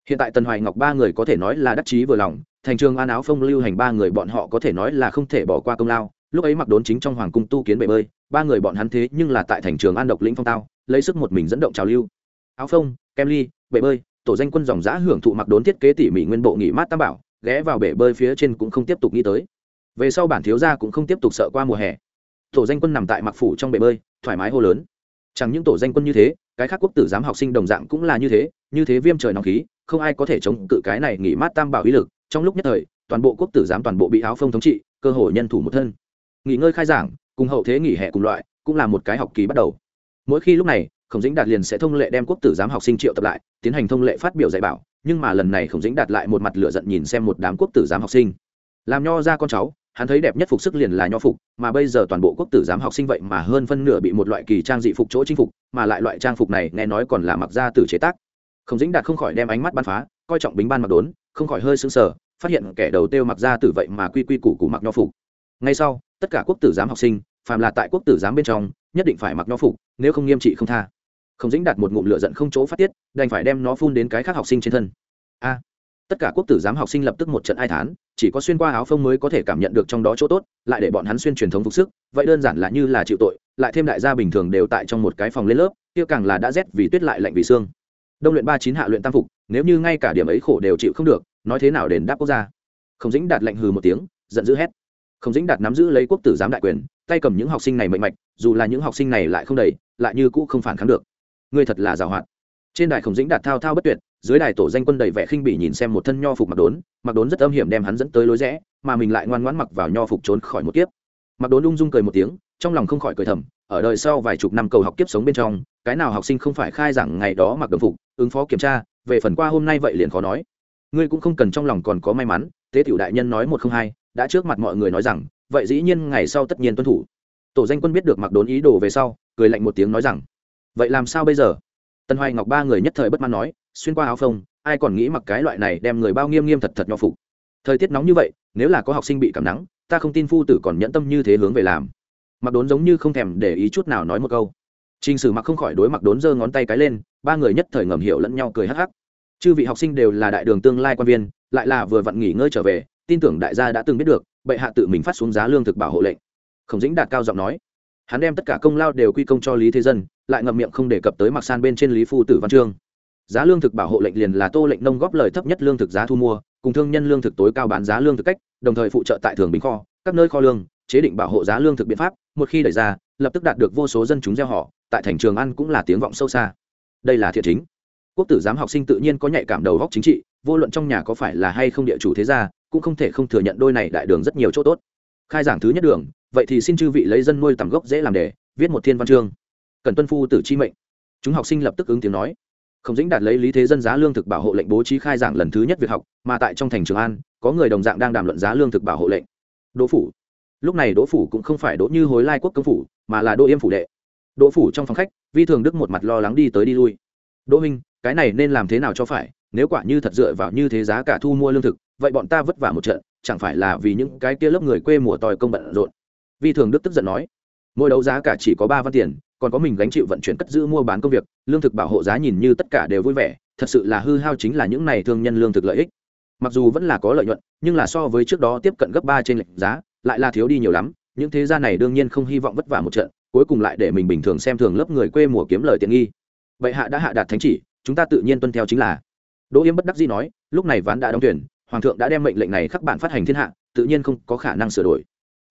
S1: Hiện tại tân hoài ngọc ba người có thể nói là đắc chí vừa lòng, thành trường an áo phông lưu hành ba người bọn họ có thể nói là không thể bỏ qua công lao. Lúc ấy mặc đốn chính trong hoàng cung tu kiến bể bơi, ba người bọn hắn thế nhưng là tại thành trường an độc lĩnh phong tao lấy sức một mình dẫn động trào lưu. Áo phông, kem ly, bể bơi, tổ danh quân dòng giã hưởng thụ mặc đốn thiết kế tỉ mỉ nguyên bộ nghỉ mát tam bảo, ghé vào bể bơi phía trên cũng không tiếp tục nghĩ tới. Về sau bản thiếu gia cũng không tiếp tục sợ qua mùa hè. Tổ danh quân nằm tại mặc phủ trong bể bơi, thoải mái hô lớn. Chẳng những tổ danh quân như thế, cái khác quốc tử giám học sinh đồng dạng cũng là như thế như thế viêm trời nóng khí, không ai có thể chống cự cái này nghỉ mát tam bảo ý lực. Trong lúc nhất thời, toàn bộ quốc tử giám toàn bộ bị áo phông thống trị, cơ hội nhân thủ một thân. Nghỉ ngơi khai giảng, cùng hậu thế nghỉ hè cùng loại, cũng là một cái học kỳ bắt đầu mỗi khi lúc này, khổng dĩnh đạt liền sẽ thông lệ đem quốc tử giám học sinh triệu tập lại, tiến hành thông lệ phát biểu dạy bảo, nhưng mà lần này khổng dĩnh đạt lại một mặt lửa giận nhìn xem một đám quốc tử giám học sinh. Làm nho ra con cháu, hắn thấy đẹp nhất phục sức liền là nho phục, mà bây giờ toàn bộ quốc tử giám học sinh vậy mà hơn phân nửa bị một loại kỳ trang dị phục chỗ chinh phục, mà lại loại trang phục này nghe nói còn là mặc ra từ chế tác. Khổng dĩnh đạt không khỏi đem ánh mắt bắn phá, coi trọng bính ban mặc đốn, không khỏi hơi sững sờ, phát hiện kẻ đầu tiêu mặc ra từ vậy mà quy quy củ củ mặc nho phục. Ngay sau, tất cả quốc tử giám học sinh phàm là tại quốc tử giám bên trong, nhất định phải mặc nho phục, nếu không nghiêm trị không tha. Không dĩnh đạt một ngụm lửa giận không chỗ phát tiết, đành phải đem nó phun đến cái khác học sinh trên thân. A. Tất cả quốc tử giám học sinh lập tức một trận ai thán, chỉ có xuyên qua áo phông mới có thể cảm nhận được trong đó chỗ tốt, lại để bọn hắn xuyên truyền thống phục sức, vậy đơn giản là như là chịu tội, lại thêm đại gia bình thường đều tại trong một cái phòng lên lớp, kia càng là đã rét vì tuyết lại lạnh vì xương. Đông luyện ba chín hạ luyện tam phục, nếu như ngay cả điểm ấy khổ đều chịu không được, nói thế nào đền đáp quốc gia? Không dĩnh đạt lệnh hừ một tiếng, giận dữ hét. Không dĩnh đạt nắm giữ lấy quốc tử giám đại quyền tay cầm những học sinh này mạnh mạch, dù là những học sinh này lại không đầy, lại như cũ không phản kháng được. Ngươi thật là giàu hoạt trên đài khổng dĩnh đạt thao thao bất tuyệt, dưới đài tổ danh quân đầy vẻ khinh bỉ nhìn xem một thân nho phục mặc đốn mặc đốn rất âm hiểm đem hắn dẫn tới lối rẽ, mà mình lại ngoan ngoãn mặc vào nho phục trốn khỏi một kiếp. Mặc đốn ung dung cười một tiếng, trong lòng không khỏi cười thầm, ở đời sau vài chục năm cầu học kiếp sống bên trong, cái nào học sinh không phải khai giảng ngày đó mặc đồng phục, ứng phó kiểm tra, về phần qua hôm nay vậy liền khó nói. Ngươi cũng không cần trong lòng còn có may mắn, tế tiểu đại nhân nói một không hai, đã trước mặt mọi người nói rằng vậy dĩ nhiên ngày sau tất nhiên tuân thủ. Tổ danh quân biết được mặc đốn ý đồ về sau, cười lạnh một tiếng nói rằng, vậy làm sao bây giờ? Tân hoài ngọc ba người nhất thời bất mãn nói, xuyên qua áo phông, ai còn nghĩ mặc cái loại này đem người bao nghiêm nghiêm thật thật nho phục? Thời tiết nóng như vậy, nếu là có học sinh bị cảm nắng, ta không tin phu tử còn nhẫn tâm như thế hướng về làm. Mặc đốn giống như không thèm để ý chút nào nói một câu. T r ì n h sử mặc không khỏi đối mặc đốn giơ ngón tay cái lên, ba người nhất thời ngầm hiểu lẫn nhau cười hắc hắc. Chư vị học sinh đều là đại đường tương lai quan viên, lại là vừa vặn nghỉ ngơi trở về, tin tưởng đại gia đã từng biết được bệ hạ tự mình phát xuống giá lương thực bảo hộ lệnh. Khổng dĩnh đạt cao giọng nói. Hắn đem tất cả công lao đều quy công cho lý thế dân, lại ngậm miệng không đề cập tới mặc san bên trên lý phu tử văn chương. Giá lương thực bảo hộ lệnh liền là tô lệnh nông góp lời thấp nhất lương thực giá thu mua, cùng thương nhân lương thực tối cao bán giá lương thực cách, đồng thời phụ trợ tại thường bình kho, các nơi kho lương, chế định bảo hộ giá lương thực biện pháp, một khi đẩy ra, lập tức đạt được vô số dân chúng gieo họ, tại thành trường ăn cũng là tiếng vọng sâu xa. Đây là thiện chính. Quốc tử giám học sinh tự nhiên có nhạy cảm đầu góc chính trị, vô luận trong nhà có phải là hay không địa chủ thế gia cũng không thể không thừa nhận đôi này đại đường rất nhiều chỗ tốt. Khai giảng thứ nhất đường, vậy thì xin chư vị lấy dân nuôi tầm gốc dễ làm đề, viết một thiên văn chương. Cần tuân phu tử chi mệnh. Chúng học sinh lập tức ứng tiếng nói. Không dĩnh đạt lấy lý thế dân giá lương thực bảo hộ lệnh bố trí khai giảng lần thứ nhất việc học, mà tại trong thành trường an, có người đồng dạng đang đàm luận giá lương thực bảo hộ lệnh. Đỗ phủ. Lúc này đỗ phủ cũng không phải đỗ như hối lai quốc công phủ, mà là đỗ yêm phủ đệ. Đỗ phủ trong phòng khách, vi thường đức một mặt lo lắng đi tới đi lui. Đỗ minh cái này nên làm thế nào cho phải? Nếu quả như thật dựa vào như thế giá cả thu mua lương thực vậy bọn ta vất vả một trận, chẳng phải là vì những cái kia lớp người quê mùa tòi công bận rộn? Vi thường đức tức giận nói, mỗi đấu giá cả chỉ có ba văn tiền, còn có mình gánh chịu vận chuyển cất giữ mua bán công việc, lương thực bảo hộ giá nhìn như tất cả đều vui vẻ, thật sự là hư hao chính là những này thương nhân lương thực lợi ích. Mặc dù vẫn là có lợi nhuận, nhưng là so với trước đó tiếp cận gấp ba trên lệnh giá, lại là thiếu đi nhiều lắm, những thế gia này đương nhiên không hy vọng vất vả một trận, cuối cùng lại để mình bình thường xem thường lớp người quê mùa kiếm lời tiện nghi. Vậy hạ đã hạ đạt thánh chỉ, chúng ta tự nhiên tuân theo chính là. Đỗ yếm bất đắc dĩ nói, lúc này ván đã đóng tuyển hoàng thượng đã đem mệnh lệnh này khắc bản phát hành thiên hạ, tự nhiên không có khả năng sửa đổi.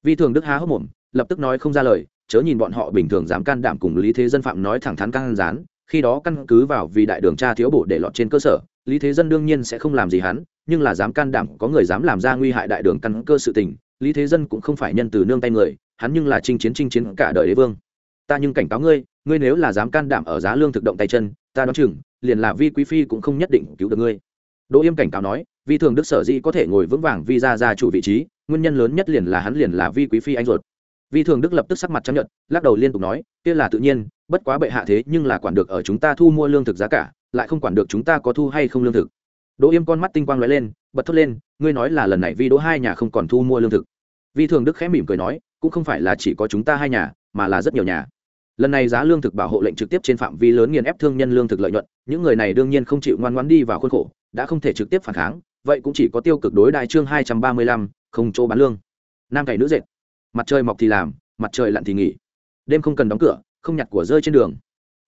S1: Vi thường đức há hốc mồm, lập tức nói không ra lời, chớ nhìn bọn họ bình thường dám can đảm cùng lý thế dân phạm nói thẳng thắn can gián, khi đó căn cứ vào vì đại đường cha thiếu bổ để lọt trên cơ sở, lý thế dân đương nhiên sẽ không làm gì hắn, nhưng là dám can đảm, có người dám làm ra nguy hại đại đường căn cơ sự tình, lý thế dân cũng không phải nhân từ nương tay người, hắn nhưng là chinh chiến chinh chiến cả đời đế vương. Ta nhưng cảnh cáo ngươi ngươi nếu là dám can đảm ở giá lương thực động tay chân, ta đoán chừng, liền là vi quý phi cũng không nhất định cứu được ngươi. Đỗ yêm cảnh cáo nói vi thường đức sở dĩ có thể ngồi vững vàng vi ra ra chủ vị trí, nguyên nhân lớn nhất liền là hắn liền là vi quý phi anh ruột. Vi thường đức lập tức sắc mặt chấp nhận lắc đầu liên tục nói, kia là tự nhiên, bất quá bệ hạ thế nhưng là quản được ở chúng ta thu mua lương thực giá cả, lại không quản được chúng ta có thu hay không lương thực. Đỗ yêm con mắt tinh quang lóe lên, bật thốt lên, ngươi nói là lần này vi đỗ hai nhà không còn thu mua lương thực. Vi thường đức khẽ mỉm cười nói, cũng không phải là chỉ có chúng ta hai nhà, mà là rất nhiều nhà. Lần này giá lương thực bảo hộ lệnh trực tiếp trên phạm vi lớn nghiền ép thương nhân lương thực lợi nhuận, những người này đương nhiên không chịu ngoan ngoãn đi vào khuôn khổ, đã không thể trực tiếp phản kháng vậy cũng chỉ có tiêu cực đối đại chương hai trăm ba mươi lăm, không chỗ bán lương. Nam cày nữ dệt. Mặt trời mọc thì làm, mặt trời lặn thì nghỉ. Đêm không cần đóng cửa, không nhặt của rơi trên đường.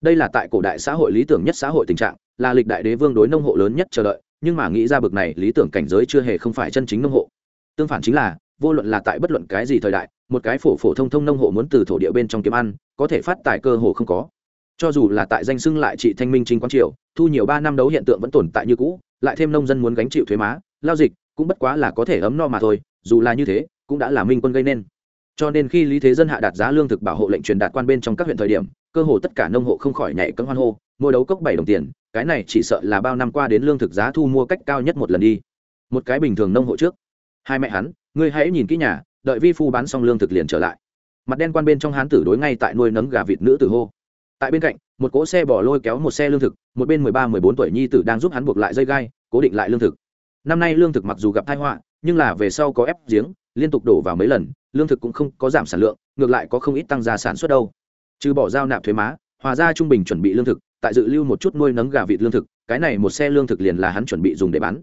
S1: Đây là tại cổ đại xã hội lý tưởng nhất xã hội tình trạng, là lịch đại đế vương đối nông hộ lớn nhất chờ đợi, nhưng mà nghĩ ra bực này lý tưởng cảnh giới chưa hề không phải chân chính nông hộ. Tương phản chính là, vô luận là tại bất luận cái gì thời đại, một cái phổ phổ thông thông nông hộ muốn từ thổ địa bên trong kiếm ăn, có thể phát tài cơ hồ không có cho dù là tại danh xưng lại trị thanh minh trinh quán triều, thu nhiều ba năm đấu hiện tượng vẫn tồn tại như cũ, lại thêm nông dân muốn gánh chịu thuế má, lao dịch, cũng bất quá là có thể ấm no mà thôi, dù là như thế, cũng đã là minh quân gây nên. Cho nên khi lý thế dân hạ đạt giá lương thực bảo hộ lệnh truyền đạt quan bên trong các huyện thời điểm, cơ hồ tất cả nông hộ không khỏi nhảy cấm hoan hô, mua đấu cốc bảy đồng tiền, cái này chỉ sợ là bao năm qua đến lương thực giá thu mua cách cao nhất một lần đi. Một cái bình thường nông hộ trước. Hai mẹ hắn, ngươi hãy nhìn kỹ nhà, đợi vi phu bán xong lương thực liền trở lại. Mặt đen quan bên trong hán tử đối ngay tại nuôi nấng gà vịt nữ tử hô tại bên cạnh, một cỗ xe bỏ lôi kéo một xe lương thực, một bên mười ba, mười bốn tuổi nhi tử đang giúp hắn buộc lại dây gai, cố định lại lương thực. Năm nay lương thực mặc dù gặp tai họa, nhưng là về sau có ép giếng, liên tục đổ vào mấy lần, lương thực cũng không có giảm sản lượng, ngược lại có không ít tăng gia sản xuất đâu. Trừ bỏ giao nạp thuế má, hòa ra trung bình chuẩn bị lương thực, tại dự lưu một chút nuôi nấng gà vịt lương thực, cái này một xe lương thực liền là hắn chuẩn bị dùng để bán.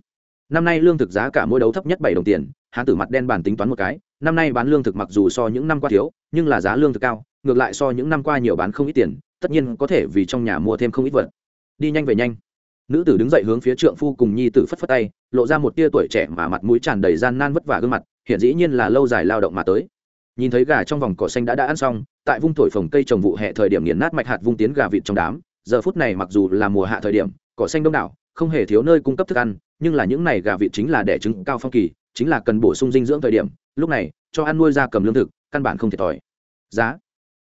S1: Năm nay lương thực giá cả mỗi đấu thấp nhất bảy đồng tiền, hắn tử mặt đen bản tính toán một cái, năm nay bán lương thực mặc dù so những năm qua thiếu, nhưng là giá lương thực cao, ngược lại so những năm qua nhiều bán không ít tiền tất nhiên có thể vì trong nhà mua thêm không ít vật. Đi nhanh về nhanh. Nữ tử đứng dậy hướng phía trượng phu cùng nhi tử phất phất tay, lộ ra một tia tuổi trẻ mà mặt mũi tràn đầy gian nan vất vả gương mặt, hiện dĩ nhiên là lâu dài lao động mà tới. Nhìn thấy gà trong vòng cỏ xanh đã đã ăn xong, tại vung thổi phồng cây trồng vụ hẹ thời điểm nghiền nát mạch hạt vung tiến gà vịt trong đám, giờ phút này mặc dù là mùa hạ thời điểm, cỏ xanh đông đảo, không hề thiếu nơi cung cấp thức ăn, nhưng là những này gà vịt chính là đẻ trứng cao phong kỳ, chính là cần bổ sung dinh dưỡng thời điểm, lúc này, cho ăn nuôi ra cầm lương thực, căn bản không thiệt thòi. Giá.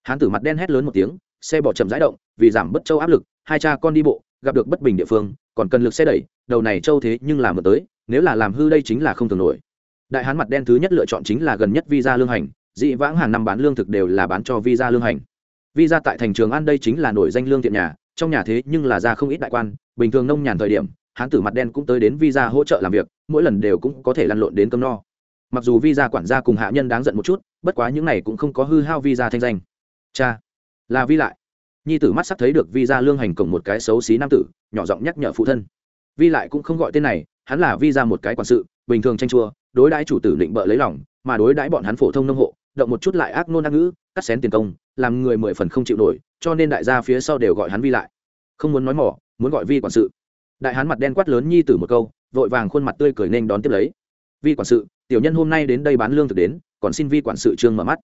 S1: Hán tử mặt đen hét lớn một tiếng xe bỏ chậm rãi động, vì giảm bất châu áp lực, hai cha con đi bộ, gặp được bất bình địa phương, còn cần lực xe đẩy, đầu này châu thế nhưng làm ở tới, nếu là làm hư đây chính là không thường nổi. Đại hán mặt đen thứ nhất lựa chọn chính là gần nhất visa lương hành, dị vãng hàng năm bán lương thực đều là bán cho visa lương hành. Visa tại thành trường an đây chính là nổi danh lương thiện nhà, trong nhà thế nhưng là ra không ít đại quan, bình thường nông nhàn thời điểm, hán tử mặt đen cũng tới đến visa hỗ trợ làm việc, mỗi lần đều cũng có thể lăn lộn đến cơm no. Mặc dù visa quản gia cùng hạ nhân đáng giận một chút, bất quá những này cũng không có hư hao visa thanh danh. Cha là vi lại. Nhi tử mắt sắp thấy được vi ra lương hành cổng một cái xấu xí nam tử, nhỏ giọng nhắc nhở phụ thân. Vi lại cũng không gọi tên này, hắn là vi ra một cái quản sự, bình thường tranh chua, đối đãi chủ tử định bợ lấy lòng, mà đối đãi bọn hắn phổ thông nông hộ, động một chút lại ác nôn ác ngữ, cắt xén tiền công, làm người mười phần không chịu nổi, cho nên đại gia phía sau đều gọi hắn vi lại. Không muốn nói mỏ, muốn gọi vi quản sự. Đại hán mặt đen quát lớn nhi tử một câu, vội vàng khuôn mặt tươi cười nên đón tiếp lấy. Vi quản sự, tiểu nhân hôm nay đến đây bán lương thực đến, còn xin vi quản sự trương mở mắt.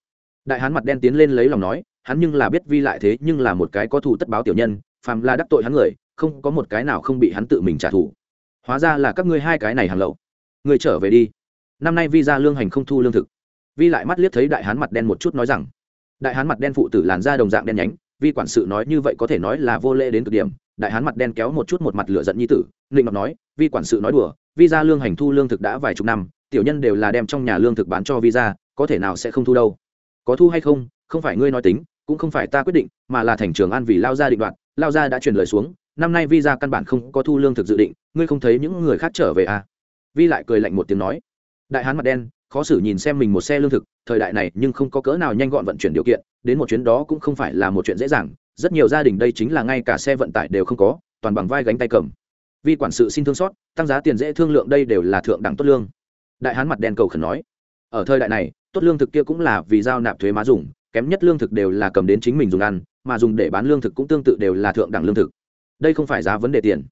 S1: Đại hán mặt đen tiến lên lấy lòng nói hắn nhưng là biết vi lại thế nhưng là một cái có thù tất báo tiểu nhân, phàm là đắc tội hắn người, không có một cái nào không bị hắn tự mình trả thù. Hóa ra là các ngươi hai cái này hàng lậu. Người trở về đi. Năm nay vi ra lương hành không thu lương thực. Vi lại mắt liếc thấy đại hán mặt đen một chút nói rằng, đại hán mặt đen phụ tử làn da đồng dạng đen nhánh, vi quản sự nói như vậy có thể nói là vô lễ đến cực điểm. Đại hán mặt đen kéo một chút một mặt lửa giận nhi tử, nịnh ngọc nói, vi quản sự nói đùa vi ra lương hành thu lương thực đã vài chục năm, tiểu nhân đều là đem trong nhà lương thực bán cho vi ra có thể nào sẽ không thu đâu? Có thu hay không? Không phải ngươi nói tính cũng không phải ta quyết định, mà là thành trường an vì lao ra định đoạt. Lao ra đã truyền lời xuống, năm nay visa căn bản không có thu lương thực dự định, ngươi không thấy những người khác trở về à? Vi lại cười lạnh một tiếng nói. Đại hán mặt đen, khó xử nhìn xem mình một xe lương thực, thời đại này nhưng không có cỡ nào nhanh gọn vận chuyển điều kiện, đến một chuyến đó cũng không phải là một chuyện dễ dàng, rất nhiều gia đình đây chính là ngay cả xe vận tải đều không có, toàn bằng vai gánh tay cầm. Vi quản sự xin thương xót, tăng giá tiền dễ thương lượng đây đều là thượng đẳng tốt lương. Đại hán mặt đen cầu khẩn nói. Ở thời đại này, tốt lương thực kia cũng là vì giao nạp thuế má dùng kém nhất lương thực đều là cầm đến chính mình dùng ăn, mà dùng để bán lương thực cũng tương tự đều là thượng đẳng lương thực. Đây không phải giá vấn đề tiền,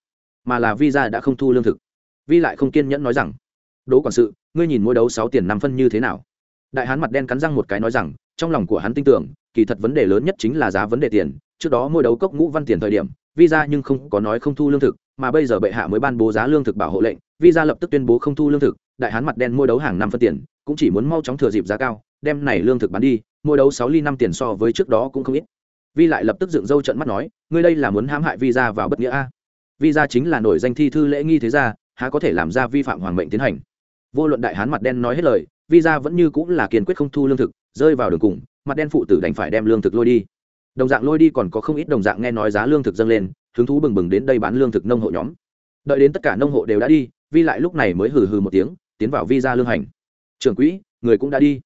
S1: mà là visa đã không thu lương thực. Vi lại không kiên nhẫn nói rằng, đỗ quản sự, ngươi nhìn mỗi đấu sáu tiền năm phân như thế nào? Đại hán mặt đen cắn răng một cái nói rằng, trong lòng của hắn tin tưởng, kỳ thật vấn đề lớn nhất chính là giá vấn đề tiền. Trước đó mỗi đấu cốc ngũ văn tiền thời điểm, visa nhưng không có nói không thu lương thực, mà bây giờ bệ hạ mới ban bố giá lương thực bảo hộ lệnh, visa lập tức tuyên bố không thu lương thực. Đại hán mặt đen mỗi đấu hàng năm phân tiền cũng chỉ muốn mau chóng thừa dịp giá cao, đem này lương thực bán đi, mỗi đấu sáu ly năm tiền so với trước đó cũng không ít. Vi lại lập tức dựng râu trận mắt nói, ngươi đây là muốn hãm hại visa vào bất nghĩa a? Visa chính là nổi danh thi thư lễ nghi thế gia, há có thể làm ra vi phạm hoàng mệnh tiến hành? Vô luận đại hán mặt đen nói hết lời visa vẫn như cũng là kiên quyết không thu lương thực, rơi vào đường cùng, mặt đen phụ tử đành phải đem lương thực lôi đi. Đồng dạng lôi đi còn có không ít đồng dạng nghe nói giá lương thực dâng lên, hứng thú bừng bừng đến đây bán lương thực nông hộ nhóm. Đợi đến tất cả nông hộ đều đã đi, vi lại lúc này mới hừ hừ một tiếng, tiến vào vi ra lương hành trưởng quỹ, người cũng đã đi.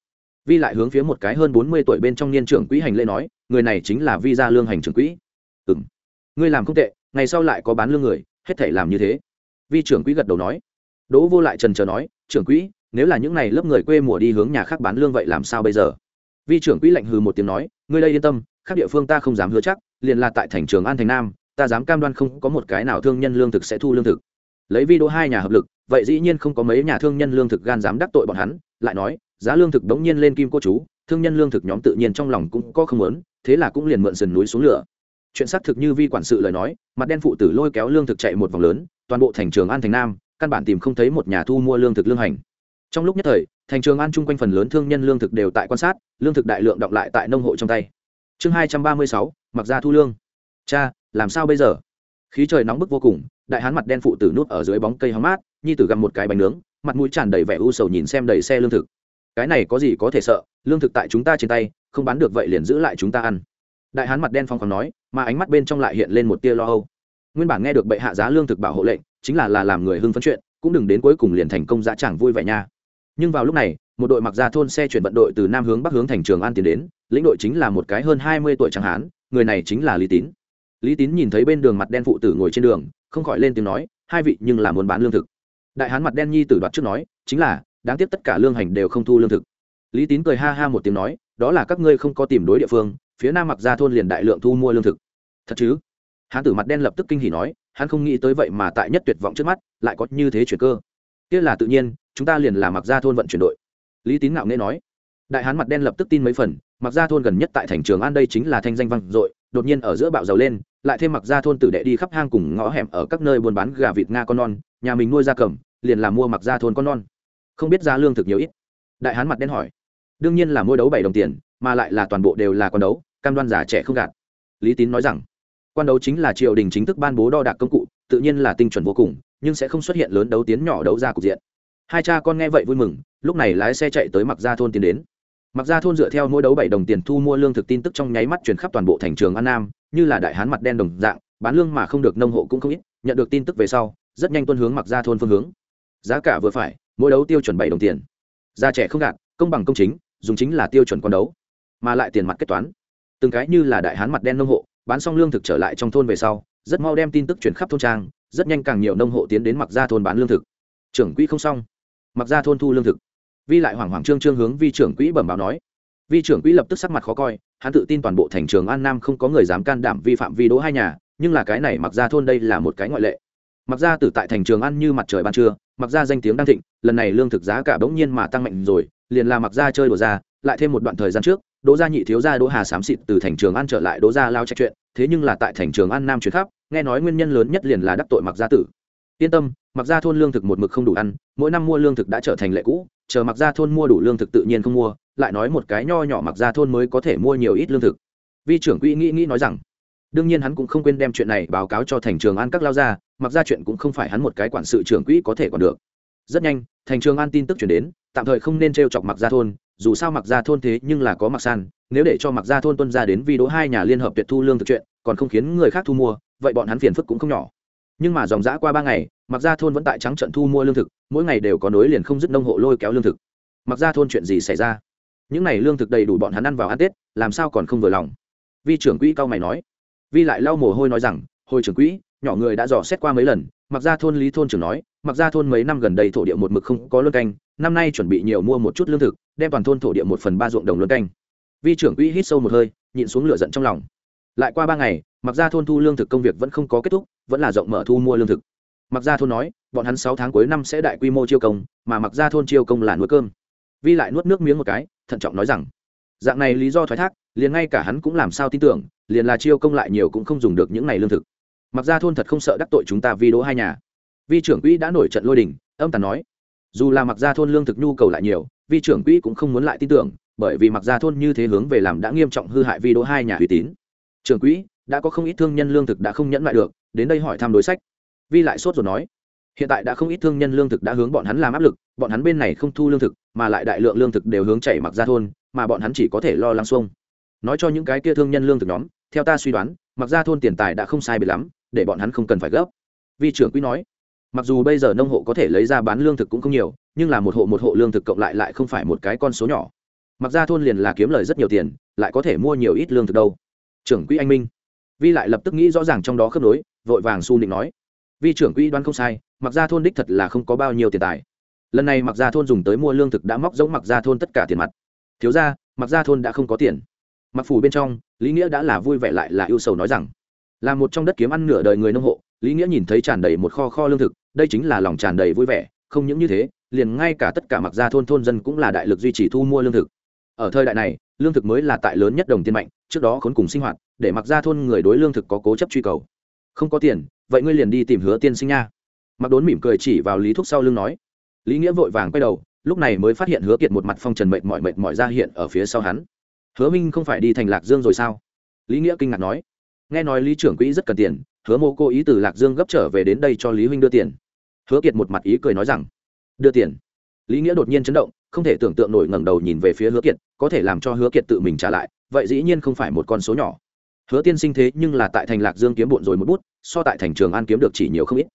S1: Vi lại hướng phía một cái hơn bốn mươi tuổi bên trong niên trưởng quỹ hành lễ nói, người này chính là vi ra lương hành trưởng quỹ. Ừ m ngươi làm không tệ, ngày sau lại có bán lương người, hết thể làm như thế. Vi trưởng quỹ gật đầu nói. Đỗ vô lại trần trờ nói, trưởng quỹ, nếu là những n à y lớp người quê mùa đi hướng nhà khác bán lương vậy làm sao bây giờ? Vi trưởng quỹ lạnh hừ một tiếng nói, ngươi đây yên tâm, khác địa phương ta không dám hứa chắc, liền là tại thành trường an thành nam, ta dám cam đoan không có một cái nào thương nhân lương thực sẽ thu lương thực. Lấy vi đỗ hai nhà hợp lực vậy dĩ nhiên không có mấy nhà thương nhân lương thực gan dám đắc tội bọn hắn, lại nói, giá lương thực đống nhiên lên kim cô chú, thương nhân lương thực nhóm tự nhiên trong lòng cũng có không lớn thế là cũng liền mượn sườn núi xuống lửa. Chuyện xác thực như vi quản sự lời nói, mặt đen phụ tử lôi kéo lương thực chạy một vòng lớn, toàn bộ thành trường an thành nam, căn bản tìm không thấy một nhà thu mua lương thực lương hành. Trong lúc nhất thời, thành trường an chung quanh phần lớn thương nhân lương thực đều tại quan sát, lương thực đại lượng đọng lại tại nông hộ trong tay. Chương hai trăm ba mươi sáu, mặc ra thu lương. Cha, làm sao bây giờ? Khí trời nóng bức vô cùng, đại hán mặt đen phụ tử nút ở dưới bóng cây hóng mát, nhi tử gặm một cái bánh nướng, mặt mũi tràn đầy vẻ u sầu nhìn xem đầy xe lương thực. Cái này có gì có thể sợ, lương thực tại chúng ta trên tay, không bán được vậy liền giữ lại chúng ta ăn. Đại hán mặt đen phong còn nói, mà ánh mắt bên trong lại hiện lên một tia lo âu. Nguyên bản nghe được bệ hạ giá lương thực bảo hộ lệnh, chính là là làm người hưng phấn chuyện, cũng đừng đến cuối cùng liền thành công dã chẳng vui vẻ nha. Nhưng vào lúc này, một đội mặc ra thôn xe chuyển vận đội từ nam hướng bắc hướng thành trường an tiến đến, lĩnh đội chính là một cái hơn hai mươi tuổi chẳng hán, người này chính là lý tín lý tín nhìn thấy bên đường mặt đen phụ tử ngồi trên đường, không khỏi lên tiếng nói, hai vị nhưng là muốn bán lương thực. Đại hán mặt đen nhi tử đoạt trước nói, chính là, đáng tiếc tất cả lương hành đều không thu lương thực. Lý tín cười ha ha một tiếng nói, đó là các ngươi không có tìm đối địa phương, phía nam mặc ra thôn liền đại lượng thu mua lương thực. Thật chứ? Hán tử mặt đen lập tức kinh hỉ nói, hắn không nghĩ tới vậy mà tại nhất tuyệt vọng trước mắt, lại có như thế chuyển cơ. Kia là tự nhiên, chúng ta liền là mặc ra thôn vận chuyển đội. Lý tín ngạo nghễ nói. Đại hán mặt đen lập tức tin mấy phần, mặc ra thôn gần nhất tại thành trường an đây chính là thanh danh văn dội, đột nhiên ở giữa bạo dầu lên lại thêm mặc ra thôn tử đệ đi khắp hang cùng ngõ hẻm ở các nơi buôn bán gà vịt nga con non, nhà mình nuôi ra cầm, liền làm mua mặc ra thôn con non. Không biết giá lương thực nhiều ít. Đại hán mặt đen hỏi. Đương nhiên là mua đấu bảy đồng tiền, mà lại là toàn bộ đều là con đấu, cam đoan giả trẻ không gạt. Lý tín nói rằng quan đấu chính là triều đình chính thức ban bố đo đạc công cụ, tự nhiên là tinh chuẩn vô cùng, nhưng sẽ không xuất hiện lớn đấu tiến nhỏ đấu ra cục diện. Hai cha con nghe vậy vui mừng, lúc này lái xe chạy tới mặc gia thôn tiến đến. Mặc gia thôn dựa theo mỗi đấu bảy đồng tiền thu mua lương thực tin tức trong nháy mắt chuyển khắp toàn bộ thành trường an nam như là đại hán mặt đen đồng dạng, bán lương mà không được nông hộ cũng không ít, nhận được tin tức về sau, rất nhanh tuân hướng mặc ra thôn phương hướng. Giá cả vừa phải, mỗi đấu tiêu chuẩn bảy đồng tiền. Da trẻ không gạt, công bằng công chính, dùng chính là tiêu chuẩn con đấu. Mà lại tiền mặt kết toán. Từng cái như là đại hán mặt đen nông hộ, bán xong lương thực trở lại trong thôn về sau, rất mau đem tin tức chuyển khắp thôn trang, rất nhanh càng nhiều nông hộ tiến đến mặc ra thôn bán lương thực. Trưởng quỹ không xong. Mặc ra thôn thu lương thực. Vi lại hoảng hoảng trương trương hướng vi trưởng quỹ bẩm báo nói vi trưởng quỹ lập tức sắc mặt khó coi, hắn tự tin toàn bộ thành trường an nam không có người dám can đảm vi phạm vi đỗ hai nhà, nhưng là cái này mặc ra thôn đây là một cái ngoại lệ. Mặc ra từ tại thành trường ăn như mặt trời ban trưa, mặc ra danh tiếng đang thịnh, lần này lương thực giá cả bỗng nhiên mà tăng mạnh rồi, liền là mặc ra chơi đổ ra, lại thêm một đoạn thời gian trước, đỗ gia nhị thiếu gia đỗ hà xám xịt từ thành trường ăn trở lại đỗ gia lao trách chuyện, thế nhưng là tại thành trường ăn nam chuyển khắp, nghe nói nguyên nhân lớn nhất liền là đắc tội mặc gia tử. Yên tâm, mặc ra thôn lương thực một mực không đủ ăn, mỗi năm mua lương thực đã trở thành lệ cũ, chờ mặc ra thôn mua đủ lương thực tự nhiên không mua lại nói một cái nho nhỏ mặc ra thôn mới có thể mua nhiều ít lương thực. Vi trưởng quỹ nghĩ nghĩ nói rằng, đương nhiên hắn cũng không quên đem chuyện này báo cáo cho thành trường an các lao gia, mặc ra chuyện cũng không phải hắn một cái quản sự trưởng quỹ có thể còn được. Rất nhanh, thành trường an tin tức chuyển đến, tạm thời không nên t r e o chọc mặc ra thôn, dù sao mặc ra thôn thế nhưng là có mặc san, nếu để cho mặc ra thôn tuân ra đến vi đỗ hai nhà liên hợp tuyệt thu lương thực chuyện, còn không khiến người khác thu mua, vậy bọn hắn phiền phức cũng không nhỏ. Nhưng mà dòng dã qua ba ngày, mặc ra thôn vẫn tại trắng trận thu mua lương thực, mỗi ngày đều có nối liền không dứt nông hộ lôi kéo lương thực. Mặc ra thôn chuyện gì xảy ra? Những n à y lương thực đầy đủ bọn hắn ăn vào ăn tết, làm sao còn không vừa lòng? Vi trưởng quỹ cao mày nói. Vi lại lau mồ hôi nói rằng, hồi trưởng quỹ, nhỏ người đã dò xét qua mấy lần mặc ra thôn lý thôn trưởng nói mặc ra thôn mấy năm gần đây thổ địa một mực không có lương canh, năm nay chuẩn bị nhiều mua một chút lương thực, đem toàn thôn thổ địa một phần ba ruộng đồng lương canh. Vi trưởng quỹ hít sâu một hơi, nhịn xuống lửa giận trong lòng. Lại qua ba ngày mặc ra thôn thu lương thực công việc vẫn không có kết thúc, vẫn là rộng mở thu mua lương thực. Mặc ra thôn nói, bọn hắn sáu tháng cuối năm sẽ đại quy mô chiêu công, mà mặc ra thôn chiêu công là nuôi cơm vi lại nuốt nước miếng một cái, thận trọng nói rằng, dạng này lý do thoái thác, liền ngay cả hắn cũng làm sao tin tưởng, liền là chiêu công lại nhiều cũng không dùng được những này lương thực. Mặc ra thôn thật không sợ đắc tội chúng ta vi đỗ hai nhà. Vi trưởng quỹ đã nổi trận lôi đình, âm tàn nói, dù là mặc ra thôn lương thực nhu cầu lại nhiều, vi trưởng quỹ cũng không muốn lại tin tưởng, bởi vì mặc ra thôn như thế hướng về làm đã nghiêm trọng hư hại vi đỗ hai nhà uy tín. Trưởng quỹ, đã có không ít thương nhân lương thực đã không nhẫn lại được, đến đây hỏi thăm đối sách. Vi lại sốt rồi nói hiện tại đã không ít thương nhân lương thực đã hướng bọn hắn làm áp lực, bọn hắn bên này không thu lương thực, mà lại đại lượng lương thực đều hướng chảy mặc ra thôn, mà bọn hắn chỉ có thể lo lắng xuông. Nói cho những cái kia thương nhân lương thực nhóm, theo ta suy đoán, mặc ra thôn tiền tài đã không sai bị lắm, để bọn hắn không cần phải gấp. Vi trưởng quý nói, mặc dù bây giờ nông hộ có thể lấy ra bán lương thực cũng không nhiều, nhưng là một hộ một hộ lương thực cộng lại lại không phải một cái con số nhỏ. Mặc ra thôn liền là kiếm lời rất nhiều tiền, lại có thể mua nhiều ít lương thực đâu. Trưởng quỹ anh minh. Vi lại lập tức nghĩ rõ ràng trong đó khớp nối, vội vàng su định nói, vi trưởng quỹ đoán không sai mặc ra thôn đích thật là không có bao nhiêu tiền tài. Lần này mặc ra thôn dùng tới mua lương thực đã móc giống mặc ra thôn tất cả tiền mặt. Thiếu ra mặc ra thôn đã không có tiền. Mặc phủ bên trong, lý nghĩa đã là vui vẻ lại là ưu sầu nói rằng, là một trong đất kiếm ăn nửa đời người nông hộ. Lý nghĩa nhìn thấy tràn đầy một kho kho lương thực, đây chính là lòng tràn đầy vui vẻ, không những như thế, liền ngay cả tất cả mặc gia thôn thôn dân cũng là đại lực duy trì thu mua lương thực. Ở thời đại này, lương thực mới là tại lớn nhất đồng tiền mạnh, trước đó khốn cùng sinh hoạt, để mặc gia thôn người đối lương thực có cố chấp truy cầu. Không có tiền, vậy ngươi liền đi tìm hứa tiên sinh nha mặc đốn mỉm cười chỉ vào lý thúc sau lưng nói, lý nghĩa vội vàng quay đầu, lúc này mới phát hiện hứa kiệt một mặt phong trần mệt mỏi mệt mỏi ra hiện ở phía sau hắn. Hứa minh không phải đi thành lạc dương rồi sao? Lý nghĩa kinh ngạc nói, nghe nói lý trưởng quỹ rất cần tiền, hứa mô cô ý từ lạc dương gấp trở về đến đây cho lý huynh đưa tiền. Hứa kiệt một mặt ý cười nói rằng, đưa tiền? Lý nghĩa đột nhiên chấn động, không thể tưởng tượng nổi ngẩng đầu nhìn về phía hứa kiệt, có thể làm cho hứa kiệt tự mình trả lại, vậy dĩ nhiên không phải một con số nhỏ. Hứa tiên sinh thế nhưng là tại thành lạc dương kiếm bộn rồi một bút, so tại thành trường an kiếm được chỉ nhiều không ít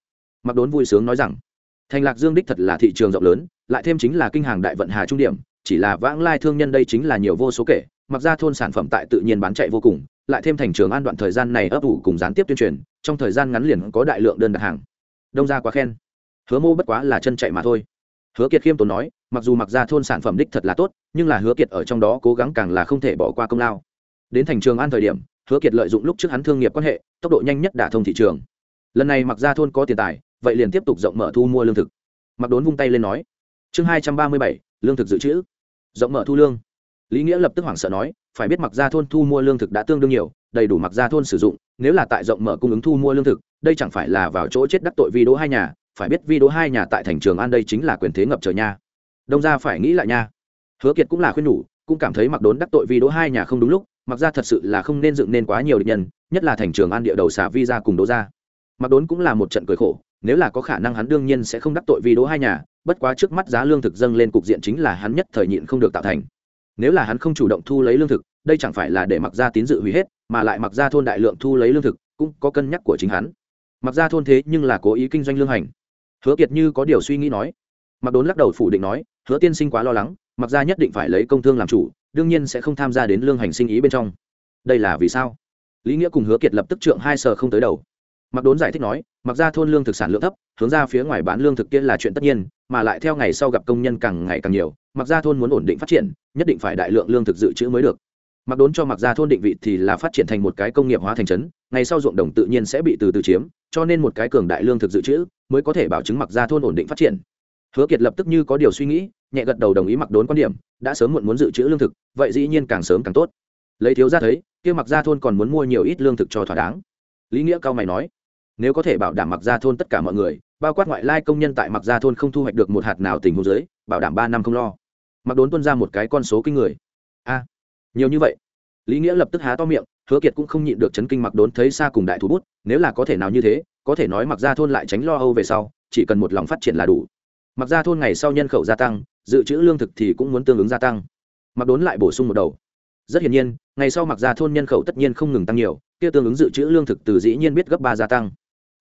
S1: mặc đốn vui sướng nói rằng, thành lạc dương đích thật là thị trường rộng lớn, lại thêm chính là kinh hàng đại vận hà trung điểm, chỉ là vãng lai thương nhân đây chính là nhiều vô số kể, mặc ra thôn sản phẩm tại tự nhiên bán chạy vô cùng, lại thêm thành trường an đoạn thời gian này ấp ủ cùng gián tiếp tuyên truyền, trong thời gian ngắn liền có đại lượng đơn đặt hàng. Đông ra quá khen. Hứa mô bất quá là chân chạy mà thôi. Hứa kiệt khiêm tốn nói, mặc dù mặc ra thôn sản phẩm đích thật là tốt, nhưng là hứa kiệt ở trong đó cố gắng càng là không thể bỏ qua công lao. Đến thành trường an thời điểm, hứa kiệt lợi dụng lúc trước hắn thương nghiệp quan hệ, tốc độ nhanh nhất đả thông thị trường. Lần này mặc ra thôn có tiền tài vậy liền tiếp tục rộng mở thu mua lương thực. Mặc đốn vung tay lên nói, chương hai trăm ba mươi bảy, lương thực dự trữ. Rộng mở thu lương. Lý nghĩa lập tức hoảng sợ nói, phải biết mặc ra thôn thu mua lương thực đã tương đương nhiều, đầy đủ mặc ra thôn sử dụng, nếu là tại rộng mở cung ứng thu mua lương thực, đây chẳng phải là vào chỗ chết đắc tội vi đỗ hai nhà, phải biết vi đỗ hai nhà tại thành trường an đây chính là quyền thế ngập trời nha. Đông ra phải nghĩ lại nha. Hứa kiệt cũng là khuyên nhủ, cũng cảm thấy mặc đốn đắc tội vi đỗ hai nhà không đúng lúc mặc ra thật sự là không nên dựng nên quá nhiều địch nhân, nhất là thành trường an địa đầu xả vi ra cùng đỗ ra mặc đốn cũng là một trận cười khổ nếu là có khả năng hắn đương nhiên sẽ không đắc tội vì đỗ hai nhà, bất quá trước mắt giá lương thực dâng lên cục diện chính là hắn nhất thời nhịn không được tạo thành. Nếu là hắn không chủ động thu lấy lương thực, đây chẳng phải là để mặc ra tín dự hủy hết, mà lại mặc ra thôn đại lượng thu lấy lương thực cũng có cân nhắc của chính hắn. Mặc ra thôn thế nhưng là cố ý kinh doanh lương hành. Hứa kiệt như có điều suy nghĩ nói. Mặc đốn lắc đầu phủ định nói, hứa tiên sinh quá lo lắng mặc ra nhất định phải lấy công thương làm chủ, đương nhiên sẽ không tham gia đến lương hành sinh ý bên trong. Đây là vì sao? Lý nghĩa cùng hứa kiệt lập tức trượng hai sờ không tới đầu mặc đốn giải thích nói mặc ra thôn lương thực sản lượng thấp, hướng ra phía ngoài bán lương thực kia là chuyện tất nhiên, mà lại theo ngày sau gặp công nhân càng ngày càng nhiều mặc ra thôn muốn ổn định phát triển, nhất định phải đại lượng lương thực dự trữ mới được. Mặc đốn cho mặc ra thôn định vị thì là phát triển thành một cái công nghiệp hóa thành trấn, ngày sau ruộng đồng tự nhiên sẽ bị từ từ chiếm, cho nên một cái cường đại lương thực dự trữ mới có thể bảo chứng mặc ra thôn ổn định phát triển. Hứa kiệt lập tức như có điều suy nghĩ, nhẹ gật đầu đồng ý mặc đốn quan điểm, đã sớm muộn muốn dự trữ lương thực, vậy dĩ nhiên càng sớm càng tốt. Lấy thiếu ra thấy, kia mặc ra thôn còn muốn mua nhiều ít lương thực cho thỏa đáng. Lý nghĩa cao mày nói nếu có thể bảo đảm mặc gia thôn tất cả mọi người, bao quát ngoại lai công nhân tại mặc gia thôn không thu hoạch được một hạt nào tình huống dưới, bảo đảm ba năm không lo. Mặc đốn tuân ra một cái con số kinh người. A, nhiều như vậy. Lý nghĩa lập tức há to miệng, hứa kiệt cũng không nhịn được chấn kinh mặc đốn thấy xa cùng đại thú bút, nếu là có thể nào như thế, có thể nói mặc gia thôn lại tránh lo âu về sau, chỉ cần một lòng phát triển là đủ. Mặc gia thôn ngày sau nhân khẩu gia tăng, dự trữ lương thực thì cũng muốn tương ứng gia tăng. Mặc đốn lại bổ sung một đầu. Rất hiển nhiên, ngày sau mặc gia thôn nhân khẩu tất nhiên không ngừng tăng nhiều, kia tương ứng dự trữ lương thực từ dĩ nhiên biết gấp ba gia tăng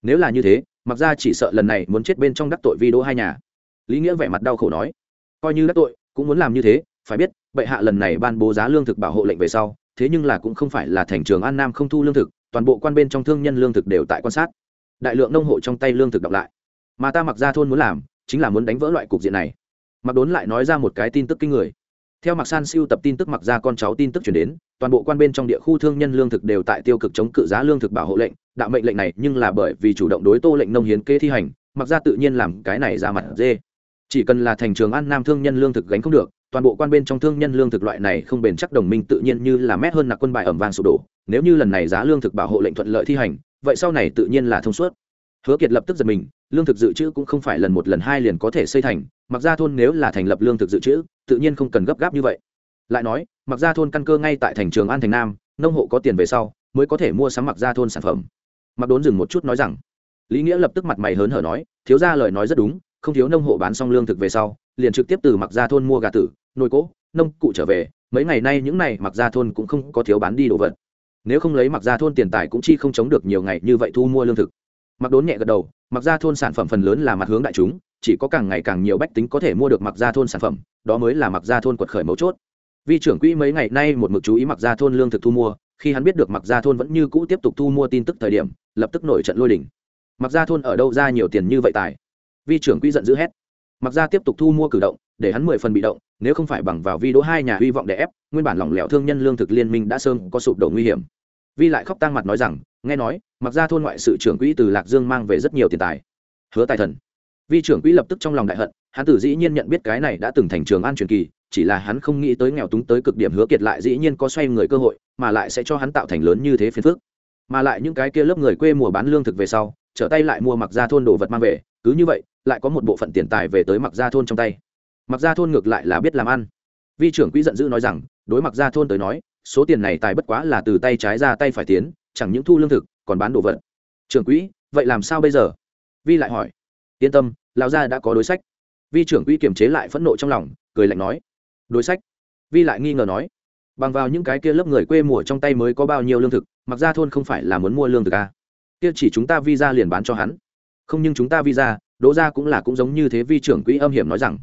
S1: nếu là như thế, mặc ra chỉ sợ lần này muốn chết bên trong đắc tội vi đỗ hai nhà. Lý nghĩa vẻ mặt đau khổ nói, coi như đắc tội, cũng muốn làm như thế, phải biết, bệ hạ lần này ban bố giá lương thực bảo hộ lệnh về sau, thế nhưng là cũng không phải là thành trường an nam không thu lương thực, toàn bộ quan bên trong thương nhân lương thực đều tại quan sát. Đại lượng nông hộ trong tay lương thực đọc lại. Mà ta mặc ra thôn muốn làm, chính là muốn đánh vỡ loại cục diện này. Mặc đốn lại nói ra một cái tin tức kinh người. Theo mặc san siêu tập tin tức mặc ra con cháu tin tức chuyển đến toàn bộ quan bên trong địa khu thương nhân lương thực đều tại tiêu cực chống cự giá lương thực bảo hộ lệnh, đạo mệnh lệnh này nhưng là bởi vì chủ động đối tô lệnh nông hiến kê thi hành, mặc ra tự nhiên làm cái này ra mặt dê. Chỉ cần là thành trường an nam thương nhân lương thực gánh không được, toàn bộ quan bên trong thương nhân lương thực loại này không bền chắc đồng minh tự nhiên như là mét hơn nạc quân bài ẩm vàng sụp đổ, nếu như lần này giá lương thực bảo hộ lệnh thuận lợi thi hành, vậy sau này tự nhiên là thông suốt. Hứa kiệt lập tức giật mình, lương thực dự trữ cũng không phải lần một lần hai liền có thể xây thành, mặc ra thôn nếu là thành lập lương thực dự trữ, tự nhiên không cần gấp gáp như vậy lại nói, mặc ra thôn căn cơ ngay tại thành trường an thành nam, nông hộ có tiền về sau, mới có thể mua sắm mặc ra thôn sản phẩm. Mặc đốn dừng một chút nói rằng, lý nghĩa lập tức mặt mày hớn hở nói, thiếu ra lời nói rất đúng, không thiếu nông hộ bán xong lương thực về sau, liền trực tiếp từ mặc ra thôn mua gà tử, nồi cỗ, nông cụ trở về, mấy ngày nay những này mặc ra thôn cũng không có thiếu bán đi đồ vật. Nếu không lấy mặc ra thôn tiền tài cũng chi không chống được nhiều ngày như vậy thu mua lương thực. Mặc đốn nhẹ gật đầu, mặc ra thôn sản phẩm phần lớn là mặt hướng đại chúng, chỉ có càng ngày càng nhiều bách tính có thể mua được mặc ra thôn sản phẩm, đó mới là mặc ra thôn quật khởi mấu chốt vi trưởng quỹ mấy ngày nay một mực chú ý mặc ra thôn lương thực thu mua, khi hắn biết được mặc ra thôn vẫn như cũ tiếp tục thu mua tin tức thời điểm, lập tức nổi trận lôi đình. mặc ra thôn ở đâu ra nhiều tiền như vậy tài? Vi trưởng quỹ giận dữ hét. Mặc ra tiếp tục thu mua cử động, để hắn mười phần bị động, nếu không phải bằng vào vi đỗ hai nhà hy vọng để ép, nguyên bản lỏng lẻo thương nhân lương thực liên minh đã sơn có sụp đổ nguy hiểm. Vi lại khóc tang mặt nói rằng, nghe nói mặc ra thôn ngoại sự trưởng quỹ từ lạc dương mang về rất nhiều tiền tài. Hứa tài thần. Vi trưởng quỹ lập tức trong lòng đại hận, hắn tử dĩ nhiên nhận biết cái này đã từng thành trường an truyền kỳ chỉ là hắn không nghĩ tới nghèo túng tới cực điểm hứa kiệt lại dĩ nhiên có xoay người cơ hội, mà lại sẽ cho hắn tạo thành lớn như thế phiền phức. Mà lại những cái kia lớp người quê mùa bán lương thực về sau, trở tay lại mua mặc ra thôn đồ vật mang về, cứ như vậy, lại có một bộ phận tiền tài về tới mặc ra thôn trong tay. Mặc ra thôn ngược lại là biết làm ăn. Vi trưởng quỹ giận dữ nói rằng, đối mặc ra thôn tới nói, số tiền này tài bất quá là từ tay trái ra tay phải tiến, chẳng những thu lương thực, còn bán đồ vật. Trưởng quỹ, vậy làm sao bây giờ? Vi lại hỏi. Yên tâm, lão gia đã có đối sách. Vi trưởng quỹ kiềm chế lại phẫn nộ trong lòng, cười lạnh nói đối sách. Vi lại nghi ngờ nói, bằng vào những cái kia lớp người quê mùa trong tay mới có bao nhiêu lương thực, mặc ra thôn không phải là muốn mua lương thực à. kia chỉ chúng ta vi liền bán cho hắn. Không nhưng chúng ta vi đỗ ra cũng là cũng giống như thế vi trưởng quỹ âm hiểm nói rằng,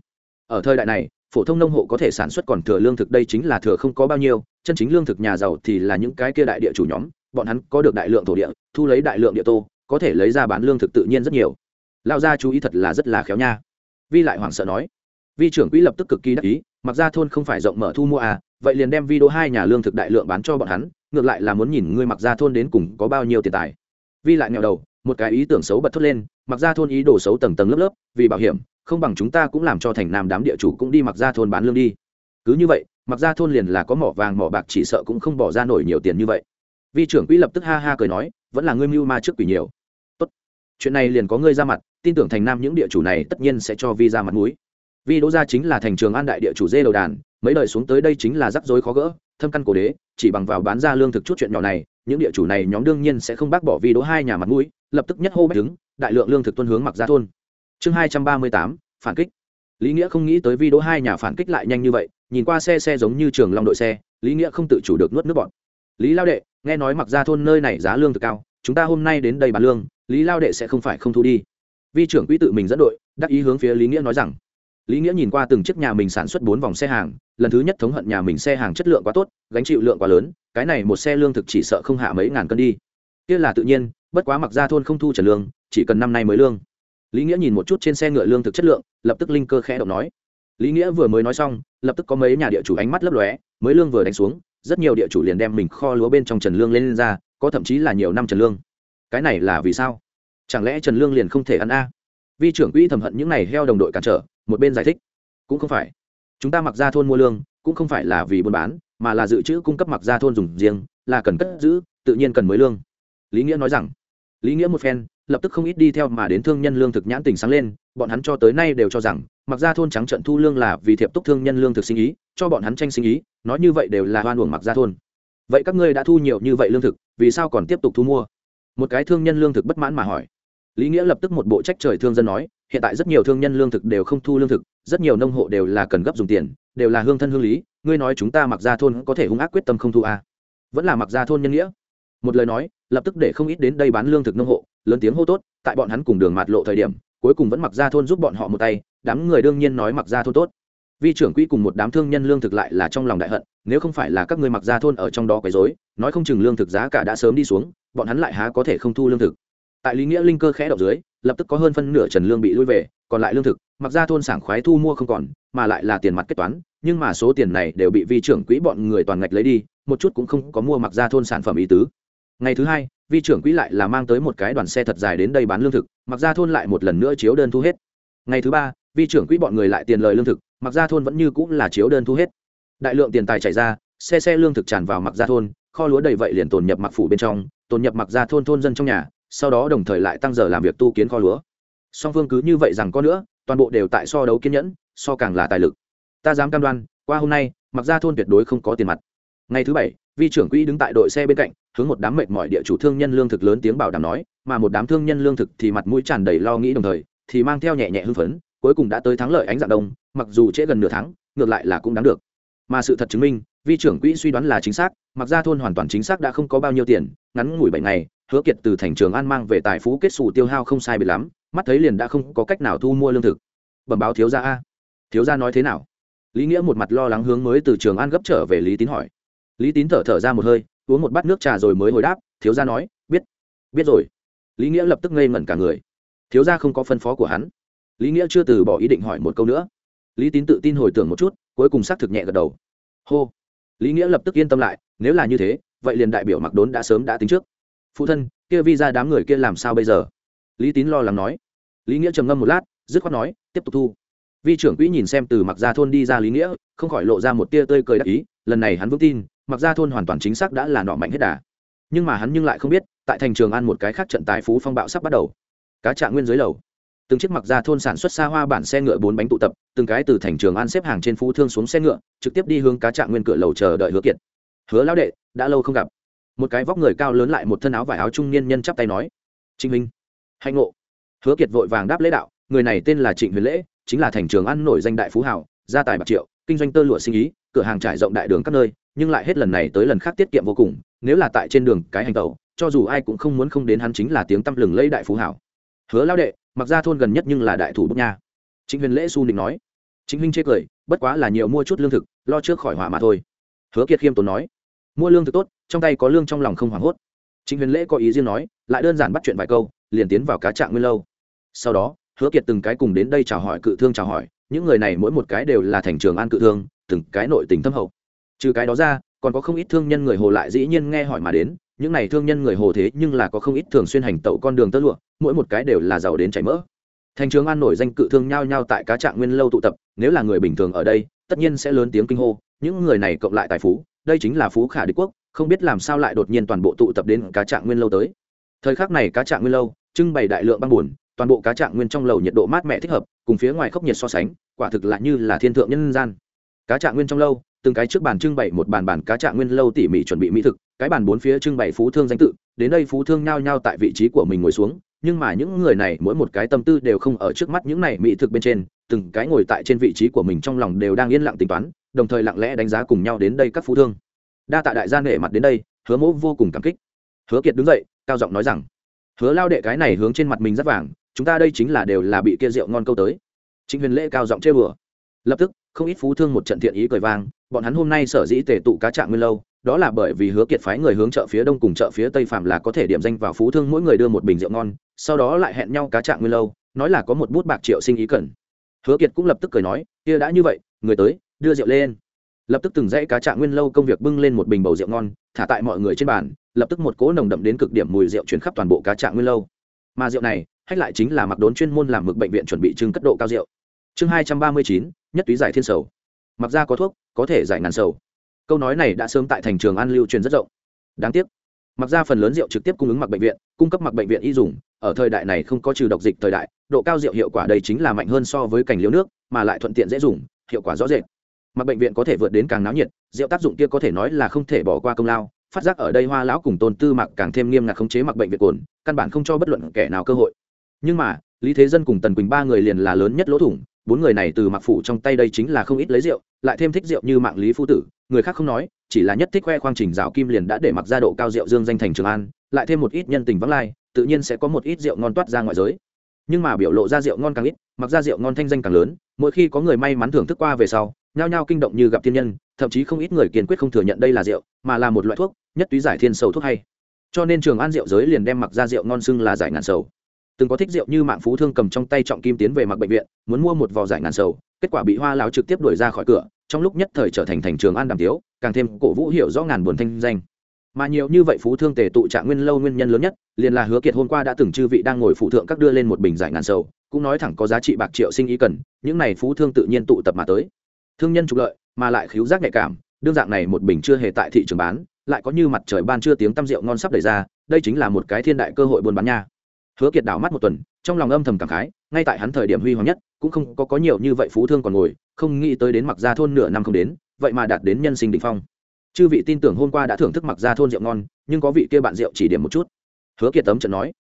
S1: ở thời đại này, phổ thông nông hộ có thể sản xuất còn thừa lương thực đây chính là thừa không có bao nhiêu, chân chính lương thực nhà giàu thì là những cái kia đại địa chủ nhóm, bọn hắn có được đại lượng thổ địa, thu lấy đại lượng địa tô, có thể lấy ra bán lương thực tự nhiên rất nhiều. Lao ra chú ý thật là rất là khéo nha. Vi lại hoảng sợ nói, vi trưởng quỹ lập tức cực kỳ đắc ý mặc ra thôn không phải rộng mở thu mua à vậy liền đem video hai nhà lương thực đại lượng bán cho bọn hắn, ngược lại là muốn nhìn ngươi mặc ra thôn đến cùng có bao nhiêu tiền tài. Vi lại nghèo đầu, một cái ý tưởng xấu bật thốt lên, mặc ra thôn ý đồ xấu tầng tầng lớp lớp, vì bảo hiểm, không bằng chúng ta cũng làm cho thành nam đám địa chủ cũng đi mặc ra thôn bán lương đi. Cứ như vậy, mặc ra thôn liền là có mỏ vàng mỏ bạc chỉ sợ cũng không bỏ ra nổi nhiều tiền như vậy. Vi trưởng quỹ lập tức ha ha cười nói, vẫn là ngươi mưu ma trước quỷ nhiều. Tốt. Chuyện này liền có ngươi ra mặt, tin tưởng thành nam những địa chủ này tất nhiên sẽ cho vi ra mặt mũi vi đỗ gia chính là thành trường an đại địa chủ dê đầu đàn, mấy đời xuống tới đây chính là rắc rối khó gỡ, thâm căn cổ đế, chỉ bằng vào bán ra lương thực chút chuyện nhỏ này, những địa chủ này nhóm đương nhiên sẽ không bác bỏ vi đỗ hai nhà mặt mũi, lập tức nhất hô bách đứng, đại lượng lương thực tuân hướng mặc ra thôn. Chương hai trăm ba mươi tám, phản kích. Lý nghĩa không nghĩ tới vi đỗ hai nhà phản kích lại nhanh như vậy, nhìn qua xe xe giống như trường long đội xe, lý nghĩa không tự chủ được nuốt nước bọn lý lao đệ, nghe nói mặc ra thôn nơi này giá lương thực cao, chúng ta hôm nay đến đây bán lương, lý lao đệ sẽ không phải không thu đi. Vi trưởng quỹ tự mình dẫn đội, đắc ý hướng phía lý nghĩa nói rằng lý nghĩa nhìn qua từng chiếc nhà mình sản xuất bốn vòng xe hàng lần thứ nhất thống hận nhà mình xe hàng chất lượng quá tốt gánh chịu lượng quá lớn cái này một xe lương thực chỉ sợ không hạ mấy ngàn cân đi. Kia là tự nhiên bất quá mặc ra thôn không thu trần lương chỉ cần năm nay mới lương. Lý nghĩa nhìn một chút trên xe ngựa lương thực chất lượng lập tức linh cơ khẽ động nói. Lý nghĩa vừa mới nói xong lập tức có mấy nhà địa chủ ánh mắt lấp lóe mới lương vừa đánh xuống rất nhiều địa chủ liền đem mình kho lúa bên trong trần lương lên, lên ra có thậm chí là nhiều năm trần lương. Cái này là vì sao? Chẳng lẽ trần lương liền không thể ăn a? Vi trưởng quỹ thầm hận những này heo đồng đội cản trở một bên giải thích. Cũng không phải. Chúng ta mặc ra thôn mua lương, cũng không phải là vì buôn bán, mà là dự trữ cung cấp mặc ra thôn dùng riêng, là cần cất giữ, tự nhiên cần mới lương. Lý nghĩa nói rằng, lý nghĩa một phen, lập tức không ít đi theo mà đến thương nhân lương thực nhãn tình sáng lên, bọn hắn cho tới nay đều cho rằng, mặc ra thôn trắng trận thu lương là vì thiệp túc thương nhân lương thực sinh ý, cho bọn hắn tranh sinh ý, nói như vậy đều là hoan uổng mặc ra thôn. Vậy các ngươi đã thu nhiều như vậy lương thực, vì sao còn tiếp tục thu mua? Một cái thương nhân lương thực bất mãn mà hỏi. Lý nghĩa lập tức một bộ trách trời thương dân nói hiện tại rất nhiều thương nhân lương thực đều không thu lương thực, rất nhiều nông hộ đều là cần gấp dùng tiền, đều là hương thân hương lý, ngươi nói chúng ta mặc ra thôn có thể hung ác quyết tâm không thu à. vẫn là mặc ra thôn nhân nghĩa. Một lời nói, lập tức để không ít đến đây bán lương thực nông hộ, lớn tiếng hô tốt, tại bọn hắn cùng đường mạt lộ thời điểm, cuối cùng vẫn mặc ra thôn giúp bọn họ một tay, đám người đương nhiên nói mặc ra thôn tốt. Vi trưởng quỹ cùng một đám thương nhân lương thực lại là trong lòng đại hận, nếu không phải là các ngươi mặc ra thôn ở trong đó quấy rối, nói không chừng lương thực giá cả đã sớm đi xuống, bọn hắn lại há có thể không thu lương thực tại lý nghĩa linh cơ khẽ động dưới, lập tức có hơn phân nửa trần lương bị lui về, còn lại lương thực, mặc ra thôn sảng khoái thu mua không còn, mà lại là tiền mặt kết toán, nhưng mà số tiền này đều bị vi trưởng quỹ bọn người toàn ngạch lấy đi, một chút cũng không có mua mặc ra thôn sản phẩm ý tứ. Ngày thứ hai, vi trưởng quỹ lại là mang tới một cái đoàn xe thật dài đến đây bán lương thực, mặc ra thôn lại một lần nữa chiếu đơn thu hết. Ngày thứ ba, vi trưởng quỹ bọn người lại tiền lời lương thực, mặc ra thôn vẫn như cũng là chiếu đơn thu hết. Đại lượng tiền tài chảy ra, xe xe lương thực tràn vào mặc ra thôn, kho lúa đầy vậy liền tồn nhập mặc phủ bên trong, tồn nhập mặc ra thôn thôn dân trong nhà sau đó đồng thời lại tăng giờ làm việc tu kiến kho lúa. Song phương cứ như vậy rằng có nữa, toàn bộ đều tại so đấu kiên nhẫn, so càng là tài lực. Ta dám cam đoan, qua hôm nay, mặc ra thôn tuyệt đối không có tiền mặt. Ngày thứ bảy, vi trưởng quỹ đứng tại đội xe bên cạnh, hướng một đám mệt mỏi địa chủ thương nhân lương thực lớn tiếng bảo đảm nói, mà một đám thương nhân lương thực thì mặt mũi tràn đầy lo nghĩ đồng thời, thì mang theo nhẹ nhẹ hưng phấn, cuối cùng đã tới thắng lợi ánh dạng đông, mặc dù trễ gần nửa tháng, ngược lại là cũng đáng được. Mà sự thật chứng minh, vi trưởng quỹ suy đoán là chính xác, mặc ra thôn hoàn toàn chính xác đã không có bao nhiêu tiền, ngắn ngủi bảy ngày hứa kiệt từ thành trường an mang về tài phú kết xù tiêu hao không sai bị lắm, mắt thấy liền đã không có cách nào thu mua lương thực. Bẩm báo thiếu gia a. Thiếu gia nói thế nào? Lý nghĩa một mặt lo lắng hướng mới từ trường an gấp trở về lý tín hỏi. Lý tín thở thở ra một hơi, uống một bát nước trà rồi mới hồi đáp, thiếu gia nói, biết biết rồi. Lý nghĩa lập tức ngây ngẩn cả người. Thiếu gia không có phân phó của hắn. Lý nghĩa chưa từ bỏ ý định hỏi một câu nữa. Lý tín tự tin hồi tưởng một chút, cuối cùng xác thực nhẹ gật đầu. Hô. Lý nghĩa lập tức yên tâm lại, nếu là như thế, vậy liền đại biểu mặc đốn đã sớm đã tính trước phụ thân, kia vi ra đám người kia làm sao bây giờ? Lý tín lo lắng nói. Lý nghĩa trầm ngâm một lát, dứt khoát nói, tiếp tục thu. Vi trưởng quỹ nhìn xem từ mặc gia thôn đi ra lý nghĩa, không khỏi lộ ra một tia tơi cười đắc ý, lần này hắn vững tin mặc gia thôn hoàn toàn chính xác đã là nọ mạnh hết đà. Nhưng mà hắn nhưng lại không biết, tại thành trường ăn một cái khác trận tài phú phong bạo sắp bắt đầu. Cá trạng nguyên dưới lầu. Từng chiếc mặc ra thôn sản xuất xa hoa bản xe ngựa bốn bánh tụ tập, từng cái từ thành trường an xếp hàng trên phú thương xuống xe ngựa, trực tiếp đi hướng cá trạng nguyên cửa lầu chờ đợi hứa kiệt. Hứa lão đệ, đã lâu không gặp một cái vóc người cao lớn lại một thân áo vải áo trung niên nhân chắp tay nói, trịnh minh hạnh ngộ. Hứa kiệt vội vàng đáp lễ đạo, người này tên là trịnh huyền lễ, chính là thành trường ăn nổi danh đại phú hảo gia tài bạc triệu, kinh doanh tơ lụa sinh ý, cửa hàng trải rộng đại đường các nơi, nhưng lại hết lần này tới lần khác tiết kiệm vô cùng, nếu là tại trên đường cái hành tẩu, cho dù ai cũng không muốn không đến hắn chính là tiếng tăm lừng lây đại phú hảo hứa lao đệ, mặc ra thôn gần nhất nhưng là đại thủ bốc nha. Chính huyền lễ su định nói chính huynh chê cười, bất quá là nhiều mua chút lương thực, lo trước khỏi hỏa mà thôi. Hứa kiệt khiêm tốn nói, mua lương thực tốt trong tay có lương trong lòng không hoảng hốt. Chính huyền lễ có ý riêng nói, lại đơn giản bắt chuyện vài câu, liền tiến vào cá trạng nguyên lâu. Sau đó, hứa kiệt từng cái cùng đến đây chào hỏi cự thương chào hỏi, những người này mỗi một cái đều là thành trường an cự thương, từng cái nội tình thâm hậu. Trừ cái đó ra, còn có không ít thương nhân người hồ lại dĩ nhiên nghe hỏi mà đến, những này thương nhân người hồ thế nhưng là có không ít thường xuyên hành tẩu con đường tơ lụa, mỗi một cái đều là giàu đến chảy mỡ. Thành trường an nổi danh cự thương nhao nhao tại cá trạng nguyên lâu tụ tập, nếu là người bình thường ở đây, tất nhiên sẽ lớn tiếng kinh hô, những người này cộng lại tài phú, đây chính là phú khả đế quốc không biết làm sao lại đột nhiên toàn bộ tụ tập đến cá trạng nguyên lâu tới. Thời khắc này cá trạng nguyên lâu, trưng bày đại lượng băng buồn, toàn bộ cá trạng nguyên trong lầu nhiệt độ mát mẻ thích hợp, cùng phía ngoài khốc nhiệt so sánh, quả thực là như là thiên thượng nhân gian. Cá trạng nguyên trong lâu, từng cái trước bàn trưng bày một bàn bàn cá trạng nguyên lâu tỉ mỉ chuẩn bị mỹ thực, cái bàn bốn phía trưng bày phú thương danh tự, đến đây phú thương nhao nhao tại vị trí của mình ngồi xuống, nhưng mà những người này mỗi một cái tâm tư đều không ở trước mắt những này mỹ thực bên trên, từng cái ngồi tại trên vị trí của mình trong lòng đều đang yên lặng tính toán, đồng thời lặng lẽ đánh giá cùng nhau đến đây các phú thương đa tạ đại gia nể mặt đến đây, hứa mỗ vô cùng cảm kích. Hứa kiệt đứng dậy, cao giọng nói rằng, hứa lao đệ cái này hướng trên mặt mình rất vàng, chúng ta đây chính là đều là bị kia rượu ngon câu tới. Chính huyền lễ cao giọng chê bừa. Lập tức, không ít phú thương một trận thiện ý cười vang, bọn hắn hôm nay sở dĩ tề tụ cá trạng nguyên lâu, đó là bởi vì hứa kiệt phái người hướng chợ phía đông cùng chợ phía tây phạm là có thể điểm danh vào phú thương mỗi người đưa một bình rượu ngon, sau đó lại hẹn nhau cá trạng nguyên lâu, nói là có một bút bạc triệu sinh ý cần. Hứa kiệt cũng lập tức cười nói, kia đã như vậy, người tới, đưa rượu lên lập tức từng dãy cá trạng nguyên lâu công việc bưng lên một bình bầu rượu ngon, thả tại mọi người trên bàn, lập tức một cỗ nồng đậm đến cực điểm mùi rượu chuyển khắp toàn bộ cá trạng nguyên lâu. Mà rượu này, hách lại chính là mặc đốn chuyên môn làm mực bệnh viện chuẩn bị trưng cất độ cao rượu. Chương hai trăm ba mươi chín, nhất túy giải thiên sầu. Mặc ra có thuốc, có thể giải ngàn sầu. Câu nói này đã sớm tại thành trường an lưu truyền rất rộng. Đáng tiếc, mặc ra phần lớn rượu trực tiếp cung ứng mặc bệnh viện, cung cấp mặc bệnh viện y dùng, ở thời đại này không có trừ độc dịch thời đại, độ cao rượu hiệu quả đây chính là mạnh hơn so với cảnh liếu nước, mà lại thuận tiện dễ dùng, hiệu quả rõ rệt mặc bệnh viện có thể vượt đến càng náo nhiệt, rượu tác dụng kia có thể nói là không thể bỏ qua công lao. Phát giác ở đây hoa lão cùng tôn tư mặc càng thêm nghiêm ngặt khống chế mặc bệnh viện cồn, căn bản không cho bất luận kẻ nào cơ hội. Nhưng mà, lý thế dân cùng tần quỳnh ba người liền là lớn nhất lỗ thủng, bốn người này từ mặc phủ trong tay đây chính là không ít lấy rượu, lại thêm thích rượu như mạng lý phu tử, người khác không nói, chỉ là nhất thích khoe khoang trình rào kim liền đã để mặc ra độ cao rượu dương danh thành trường an, lại thêm một ít nhân tình vắng lai, tự nhiên sẽ có một ít rượu ngon toát ra ngoại giới. Nhưng mà biểu lộ ra rượu ngon càng ít, mặc ra rượu ngon thanh danh càng lớn, mỗi khi có người may mắn thưởng thức qua về sau nhao nhao kinh động như gặp thiên nhân, thậm chí không ít người kiên quyết không thừa nhận đây là rượu, mà là một loại thuốc, nhất túy giải thiên sầu thuốc hay. Cho nên trường an rượu giới liền đem mặc ra rượu ngon xưng là giải ngàn sầu. Từng có thích rượu như mạng phú thương cầm trong tay trọng kim tiến về mặc bệnh viện, muốn mua một vò giải ngàn sầu, kết quả bị hoa lão trực tiếp đuổi ra khỏi cửa, trong lúc nhất thời trở thành thành trường an đàm tiếu, càng thêm cổ vũ hiểu rõ ngàn buồn thanh danh. Mà nhiều như vậy phú thương tề tụ trạng nguyên lâu nguyên nhân lớn nhất, liền là hứa kiệt hôm qua đã từng chư vị đang ngồi phụ thượng các đưa lên một bình giải ngàn sầu, cũng nói thẳng có giá trị bạc triệu sinh ý cần, những này phú thương tự nhiên tụ tập mà tới thương nhân trục lợi, mà lại khiếu giác nhạy cảm, đương dạng này một bình chưa hề tại thị trường bán, lại có như mặt trời ban chưa tiếng tăm rượu ngon sắp đẩy ra, đây chính là một cái thiên đại cơ hội buôn bán nha. Hứa kiệt đảo mắt một tuần, trong lòng âm thầm cảm khái, ngay tại hắn thời điểm huy hoàng nhất, cũng không có có nhiều như vậy phú thương còn ngồi, không nghĩ tới đến mặc gia thôn nửa năm không đến, vậy mà đạt đến nhân sinh đỉnh phong. Chư vị tin tưởng hôm qua đã thưởng thức mặc gia thôn rượu ngon, nhưng có vị kia bạn rượu chỉ điểm một chút. Hứa kiệt tấm trận nói,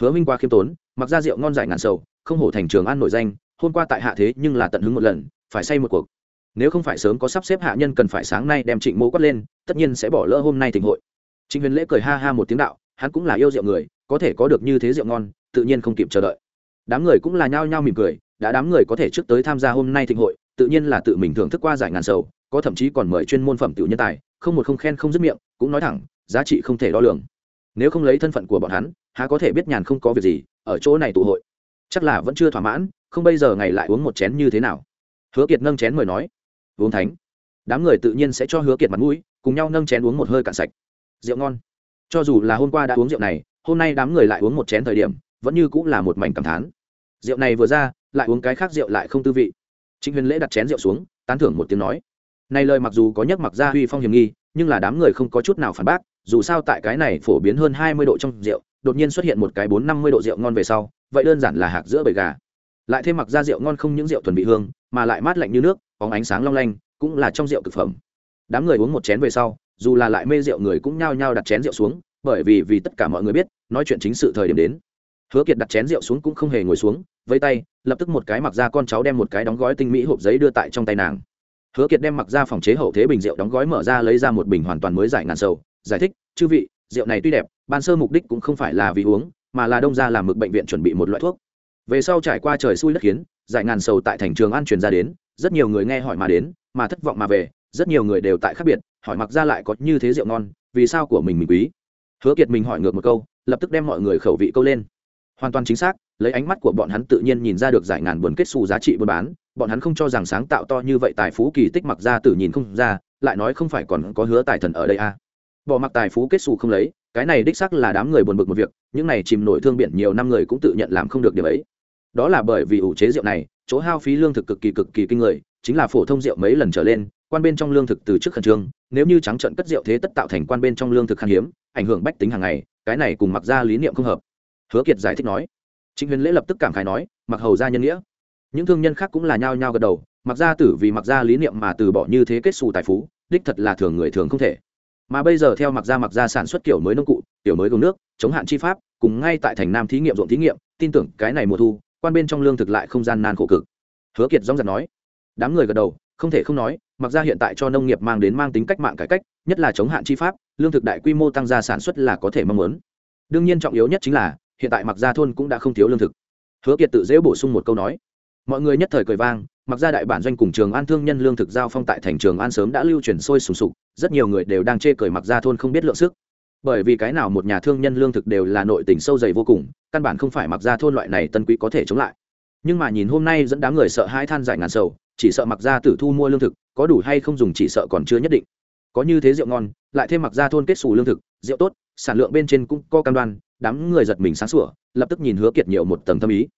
S1: hứa minh qua khiêm tốn, mặc gia rượu ngon giải ngàn sầu, không hổ thành trường ăn nổi danh, hôm qua tại hạ thế nhưng là tận hứng một lần, phải say một cuộc nếu không phải sớm có sắp xếp hạ nhân cần phải sáng nay đem trịnh mô quát lên, tất nhiên sẽ bỏ lỡ hôm nay tình hội. Trịnh huyền lễ cười ha ha một tiếng đạo, hắn cũng là yêu rượu người, có thể có được như thế rượu ngon, tự nhiên không kịp chờ đợi. Đám người cũng là nhao nhao mỉm cười, đã đám người có thể trước tới tham gia hôm nay thịnh hội, tự nhiên là tự mình thưởng thức qua giải ngàn sầu, có thậm chí còn mời chuyên môn phẩm tiểu nhân tài, không một không khen không dứt miệng, cũng nói thẳng, giá trị không thể đo lường. Nếu không lấy thân phận của bọn hắn, há có thể biết nhàn không có việc gì, ở chỗ này tụ hội. Chắc là vẫn chưa thỏa mãn, không bây giờ ngày lại uống một chén như thế nào. Hứa kiệt nâng chén mời nói uống thánh. Đám người tự nhiên sẽ cho hứa kiệt mặt mũi, cùng nhau nâng chén uống một hơi cạn sạch. Rượu ngon. Cho dù là hôm qua đã uống rượu này, hôm nay đám người lại uống một chén thời điểm, vẫn như cũng là một mảnh cảm thán. Rượu này vừa ra, lại uống cái khác rượu lại không tư vị. Trịnh huyền lễ đặt chén rượu xuống, tán thưởng một tiếng nói. Này lời mặc dù có nhắc mặc ra huy phong hiểm nghi, nhưng là đám người không có chút nào phản bác, dù sao tại cái này phổ biến hơn hai mươi độ trong rượu, đột nhiên xuất hiện một cái bốn năm mươi độ rượu ngon về sau, vậy đơn giản là hạc giữa bầy gà. Lại thêm mặc ra rượu ngon không những rượu thuần bị hương mà lại mát lạnh như nước có ánh sáng long lanh cũng là trong rượu thực phẩm. Đám người uống một chén về sau, dù là lại mê rượu người cũng nhao nhao đặt chén rượu xuống, bởi vì vì tất cả mọi người biết, nói chuyện chính sự thời điểm đến. Hứa kiệt đặt chén rượu xuống cũng không hề ngồi xuống vây tay, lập tức một cái mặc ra con cháu đem một cái đóng gói tinh mỹ hộp giấy đưa tại trong tay nàng. Hứa kiệt đem mặc ra phòng chế hậu thế bình rượu đóng gói mở ra lấy ra một bình hoàn toàn mới giải ngàn sầu, giải thích, chư vị, rượu này tuy đẹp, ban sơ mục đích cũng không phải là vì uống, mà là đông ra làm mực bệnh viện chuẩn bị một loại thuốc. Về sau trải qua trời xui đất khiến giải ngàn sầu tại thành trường an truyền ra đến, rất nhiều người nghe hỏi mà đến, mà thất vọng mà về, rất nhiều người đều tại khác biệt, hỏi mặc ra lại có như thế rượu ngon, vì sao của mình mình quý. Hứa kiệt mình hỏi ngược một câu, lập tức đem mọi người khẩu vị câu lên. Hoàn toàn chính xác, lấy ánh mắt của bọn hắn tự nhiên nhìn ra được giải ngàn buồn kết xù giá trị buôn bán, bọn hắn không cho rằng sáng tạo to như vậy tài phú kỳ tích mặc ra tự nhìn không ra, lại nói không phải còn có hứa tài thần ở đây à. bỏ mặc tài phú kết xù không lấy, cái này đích xác là đám người buồn bực một việc, những này chìm nổi thương biển nhiều năm người cũng tự nhận làm không được điều ấy đó là bởi vì ủ chế rượu này, chỗ hao phí lương thực cực kỳ cực kỳ kinh người, chính là phổ thông rượu mấy lần trở lên, quan bên trong lương thực từ trước khẩn trương, nếu như trắng trận cất rượu thế tất tạo thành quan bên trong lương thực khan hiếm, ảnh hưởng bách tính hàng ngày, cái này cùng mặc ra lý niệm không hợp. Hứa kiệt giải thích nói. Chính huyền lễ lập tức cảm khái nói, mặc hầu ra nhân nghĩa. Những thương nhân khác cũng là nhao nhao gật đầu, mặc ra tử vì mặc ra lý niệm mà từ bỏ như thế kết xù tài phú, đích thật là thường người thường không thể. Mà bây giờ theo mặc ra mặc ra sản xuất kiểu mới nông cụ, kiểu mới gồm nước, chống hạn chi pháp, cùng ngay tại thành nam thí nghiệm ruộng thí nghiệm, tin tưởng cái này mùa thu quan bên trong lương thực lại không gian nan khổ cực. Hứa kiệt dóng giật nói. Đám người gật đầu, không thể không nói, mặc ra hiện tại cho nông nghiệp mang đến mang tính cách mạng cải cách, nhất là chống hạn chi pháp, lương thực đại quy mô tăng gia sản xuất là có thể mong muốn. Đương nhiên trọng yếu nhất chính là, hiện tại mặc gia thôn cũng đã không thiếu lương thực. Hứa kiệt tự dễ bổ sung một câu nói. Mọi người nhất thời cười vang, mặc ra đại bản doanh cùng trường an thương nhân lương thực giao phong tại thành trường an sớm đã lưu chuyển sôi sùng sục, rất nhiều người đều đang chê cười mặc ra thôn không biết lượng sức bởi vì cái nào một nhà thương nhân lương thực đều là nội tình sâu dày vô cùng, căn bản không phải mặc ra thôn loại này tân quý có thể chống lại. Nhưng mà nhìn hôm nay dẫn đám người sợ hai than giải ngàn sầu, chỉ sợ mặc ra tử thu mua lương thực, có đủ hay không dùng chỉ sợ còn chưa nhất định. Có như thế rượu ngon, lại thêm mặc ra thôn kết xù lương thực, rượu tốt, sản lượng bên trên cũng có cam đoan, đám người giật mình sáng sủa, lập tức nhìn hứa kiệt nhiều một tầng tâm ý.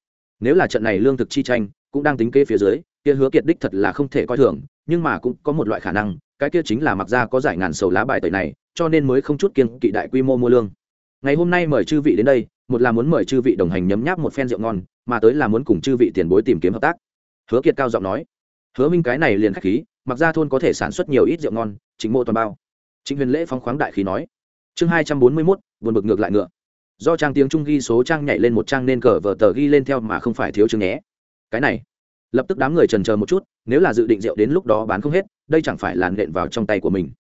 S1: Nếu là trận này lương thực chi tranh, cũng đang tính kế phía dưới, kia hứa kiệt đích thật là không thể coi thường, nhưng mà cũng có một loại khả năng, cái kia chính là mặc ra có giải ngàn sầu lá bài tẩy này cho nên mới không chút kiên kỵ đại quy mô mua lương. Ngày hôm nay mời chư vị đến đây, một là muốn mời chư vị đồng hành nhấm nháp một phen rượu ngon, mà tới là muốn cùng chư vị tiền bối tìm kiếm hợp tác. Hứa kiệt cao giọng nói, hứa minh cái này liền khách khí, mặc ra thôn có thể sản xuất nhiều ít rượu ngon chính mô toàn bao. Chính huyền lễ phong khoáng đại khí nói, chương hai trăm bốn mươi mốt, buồn bực ngược lại ngựa. Do trang tiếng trung ghi số trang nhảy lên một trang nên cờ vờ tờ ghi lên theo mà không phải thiếu chứng nhé. Cái này, lập tức đám người trần chờ một chút, nếu là dự định rượu đến lúc đó bán không hết, đây chẳng phải là đện vào trong tay của mình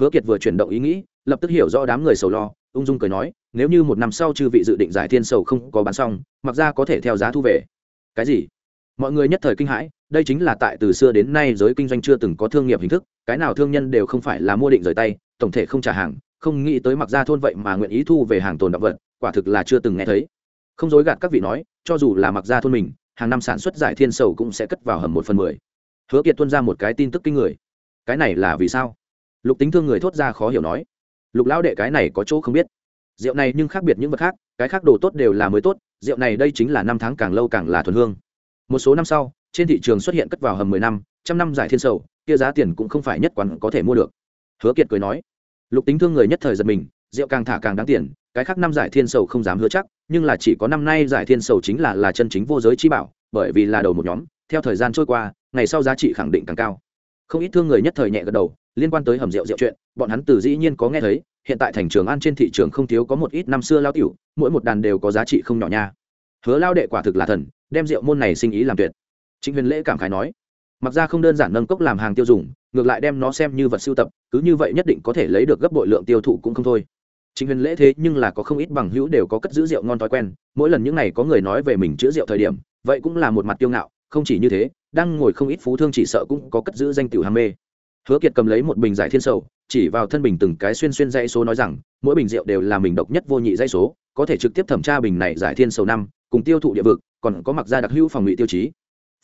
S1: hứa kiệt vừa chuyển động ý nghĩ, lập tức hiểu rõ đám người sầu lo, ung dung cười nói, nếu như một năm sau chư vị dự định giải thiên sầu không có bán xong, mặc ra có thể theo giá thu về. Cái gì? Mọi người nhất thời kinh hãi, đây chính là tại từ xưa đến nay giới kinh doanh chưa từng có thương nghiệp hình thức, cái nào thương nhân đều không phải là mua định rời tay, tổng thể không trả hàng, không nghĩ tới mặc ra thôn vậy mà nguyện ý thu về hàng tồn động vật, quả thực là chưa từng nghe thấy. Không dối gạt các vị nói, cho dù là mặc ra thôn mình, hàng năm sản xuất giải thiên sầu cũng sẽ cất vào hầm một phần mười. Hứa kiệt tuân ra một cái tin tức kinh người. Cái này là vì sao? Lục tính thương người thốt ra khó hiểu nói. Lục lão đệ cái này có chỗ không biết. Rượu này nhưng khác biệt những vật khác, cái khác đồ tốt đều là mới tốt, rượu này đây chính là năm tháng càng lâu càng là thuần hương. Một số năm sau, trên thị trường xuất hiện cất vào hầm mười năm, trăm năm giải thiên sầu, kia giá tiền cũng không phải nhất quán có thể mua được. Hứa kiệt cười nói, lục tính thương người nhất thời giật mình, rượu càng thả càng đáng tiền, cái khác năm giải thiên sầu không dám hứa chắc, nhưng là chỉ có năm nay giải thiên sầu chính là là chân chính vô giới chi bảo, bởi vì là đầu một nhóm, theo thời gian trôi qua, ngày sau giá trị khẳng định càng cao. Không ít thương người nhất thời nhẹ gật đầu liên quan tới hầm rượu rượu chuyện, bọn hắn từ dĩ nhiên có nghe thấy, hiện tại thành trường ăn trên thị trường không thiếu có một ít năm xưa lao tiểu, mỗi một đàn đều có giá trị không nhỏ nha. Hứa lao đệ quả thực là thần, đem rượu môn này sinh ý làm tuyệt. Chính huyền lễ cảm khái nói, mặc ra không đơn giản nâng cốc làm hàng tiêu dùng, ngược lại đem nó xem như vật sưu tập, cứ như vậy nhất định có thể lấy được gấp bội lượng tiêu thụ cũng không thôi. Chính huyền lễ thế nhưng là có không ít bằng hữu đều có cất giữ rượu ngon thói quen, mỗi lần những n à y có người nói về mình chữa rượu thời điểm, vậy cũng là một mặt tiêu ngạo, không chỉ như thế, đang ngồi không ít phú thương chỉ sợ cũng có cất giữ danh tiểu ham mê hứa kiệt cầm lấy một bình giải thiên sầu, chỉ vào thân bình từng cái xuyên xuyên dãy số nói rằng, mỗi bình rượu đều là mình độc nhất vô nhị dãy số, có thể trực tiếp thẩm tra bình này giải thiên sầu năm, cùng tiêu thụ địa vực, còn có mặc ra đặc hữu phòng ngụy tiêu chí.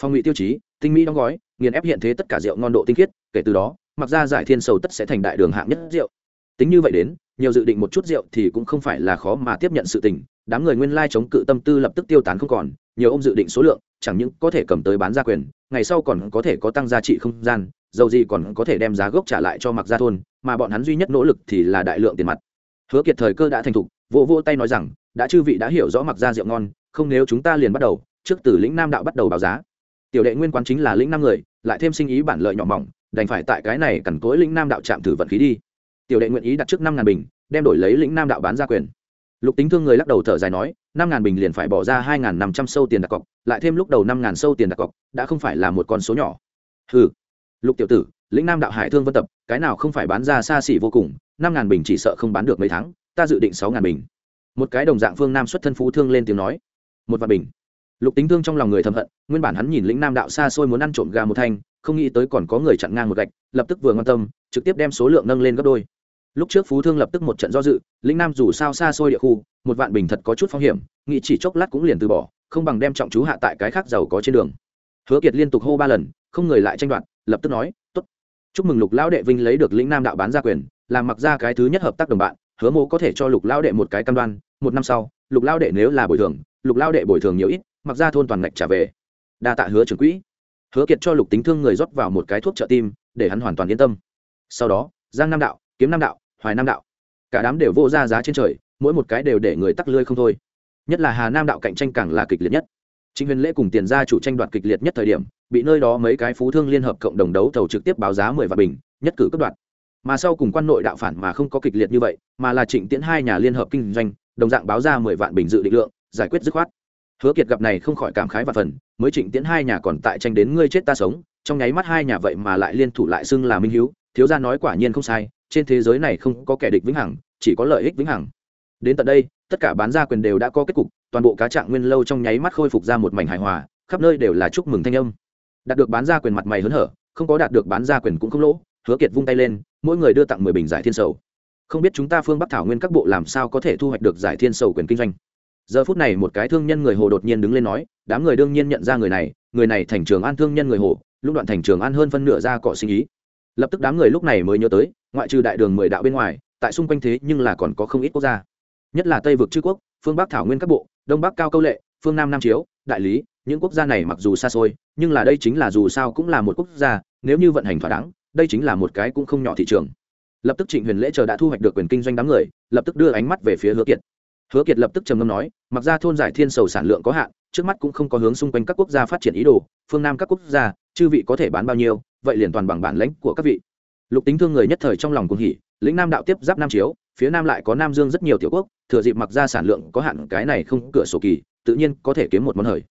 S1: Phòng ngụy tiêu chí, tinh mỹ đóng gói, nghiền ép hiện thế tất cả rượu ngon độ tinh khiết, kể từ đó, mặc ra giải thiên sầu tất sẽ thành đại đường hạng nhất rượu. Tính như vậy đến, nhiều dự định một chút rượu thì cũng không phải là khó mà tiếp nhận sự tình, đám người nguyên lai chống cự tâm tư lập tức tiêu tán không còn, nhiều ông dự định số lượng, chẳng những có thể cầm tới bán ra quyền, ngày sau còn có thể có tăng giá trị không gian dầu gì còn có thể đem giá gốc trả lại cho mặc gia thôn, mà bọn hắn duy nhất nỗ lực thì là đại lượng tiền mặt. Hứa kiệt thời cơ đã thành thục, vỗ vỗ tay nói rằng, đã chư vị đã hiểu rõ mặc gia rượu ngon, không nếu chúng ta liền bắt đầu, trước từ lĩnh nam đạo bắt đầu báo giá. Tiểu đệ nguyên quán chính là lĩnh năm người, lại thêm sinh ý bản lợi nhỏ mỏng, đành phải tại cái này cằn cối lĩnh nam đạo chạm thử vận khí đi. Tiểu đệ nguyện ý đặt trước năm ngàn bình, đem đổi lấy lĩnh nam đạo bán ra quyền. Lục tính thương người lắc đầu thở dài nói, năm ngàn bình liền phải bỏ ra hai ngàn năm trăm sâu tiền đặt cọc, lại thêm lúc đầu năm ngàn sâu tiền đặt cọc, đã không phải là một con số nhỏ. Ừ lục tiểu tử, lĩnh nam đạo hải thương vân tập, cái nào không phải bán ra xa xỉ vô cùng, năm ngàn bình chỉ sợ không bán được mấy tháng, ta dự định sáu ngàn bình. Một cái đồng dạng phương nam xuất thân phú thương lên tiếng nói. Một vạn bình. Lục tính thương trong lòng người thầm hận, nguyên bản hắn nhìn lĩnh nam đạo xa xôi muốn ăn trộm gà một thanh, không nghĩ tới còn có người chặn ngang một gạch, lập tức vừa quan tâm, trực tiếp đem số lượng nâng lên gấp đôi. Lúc trước phú thương lập tức một trận do dự, lĩnh nam dù sao xa xôi địa khu, một vạn bình thật có chút phong hiểm, nghĩ chỉ chốc lát cũng liền từ bỏ, không bằng đem trọng chú hạ tại cái khác giàu có trên đường. Hứa kiệt liên tục hô ba lần không người lại tranh đoạt lập tức nói tốt. Chúc mừng lục lão đệ vinh lấy được lĩnh nam đạo bán gia quyền làm mặc ra cái thứ nhất hợp tác đồng bạn hứa mô có thể cho lục lão đệ một cái cam đoan một năm sau lục lão đệ nếu là bồi thường lục lão đệ bồi thường nhiều ít mặc ra thôn toàn ngạch trả về. Đa tạ hứa trưởng quỹ. Hứa kiệt cho lục tính thương người rót vào một cái thuốc trợ tim để hắn hoàn toàn yên tâm. Sau đó giang nam đạo kiếm nam đạo hoài nam đạo cả đám đều vô ra giá trên trời mỗi một cái đều để người tắc lươi không thôi. Nhất là hà nam đạo cạnh tranh càng là kịch liệt nhất. Chính Huyền Lễ cùng tiền gia chủ tranh đoạt kịch liệt nhất thời điểm, bị nơi đó mấy cái phú thương liên hợp cộng đồng đấu thầu trực tiếp báo giá mười vạn bình, nhất cử cấp đoạt. Mà sau cùng quan nội đạo phản mà không có kịch liệt như vậy, mà là Trịnh Tiễn hai nhà liên hợp kinh doanh, đồng dạng báo ra mười vạn bình dự định lượng, giải quyết dứt khoát. Hứa Kiệt gặp này không khỏi cảm khái và phần, mới Trịnh Tiễn hai nhà còn tại tranh đến ngươi chết ta sống, trong nháy mắt hai nhà vậy mà lại liên thủ lại xưng là minh hiếu, thiếu gia nói quả nhiên không sai, trên thế giới này không có kẻ địch vĩnh hằng, chỉ có lợi ích vĩnh hằng. Đến tận đây, tất cả bán ra quyền đều đã có kết cục, toàn bộ cá trạng nguyên lâu trong nháy mắt khôi phục ra một mảnh hài hòa, khắp nơi đều là chúc mừng thanh âm đạt được bán ra quyền mặt mày hớn hở, không có đạt được bán ra quyền cũng không lỗ, hứa kiệt vung tay lên, mỗi người đưa tặng mười bình giải thiên sầu. Không biết chúng ta phương bắc thảo nguyên các bộ làm sao có thể thu hoạch được giải thiên sầu quyền kinh doanh. Giờ phút này một cái thương nhân người hồ đột nhiên đứng lên nói, đám người đương nhiên nhận ra người này người này thành trường an thương nhân người hồ, lúc đoạn thành trường an hơn phân nửa ra cọ sinh ý. Lập tức đám người lúc này mới nhớ tới, ngoại trừ đại đường mười đạo bên ngoài, tại xung quanh thế nhưng là còn có không ít quốc gia. Nhất là tây vực chư quốc, phương bắc thảo nguyên các bộ, đông bắc cao câu lệ, phương nam nam chiếu, đại lý những quốc gia này mặc dù xa xôi, nhưng là đây chính là dù sao cũng là một quốc gia, nếu như vận hành thỏa đáng, đây chính là một cái cũng không nhỏ thị trường. Lập tức trịnh huyền lễ chờ đã thu hoạch được quyền kinh doanh đám người, lập tức đưa ánh mắt về phía hứa kiệt. Hứa kiệt lập tức trầm ngâm nói, mặc ra thôn giải thiên sầu sản lượng có hạn, trước mắt cũng không có hướng xung quanh các quốc gia phát triển ý đồ, phương nam các quốc gia, chư vị có thể bán bao nhiêu, vậy liền toàn bằng bản lãnh của các vị. Lục tính thương người nhất thời trong lòng cùng hỉ, lĩnh nam đạo tiếp giáp nam chiếu, phía nam lại có nam dương rất nhiều tiểu quốc, thừa dịp mặc ra sản lượng có hạn, cái này không cửa sổ kỳ, tự nhiên có thể kiếm một món hời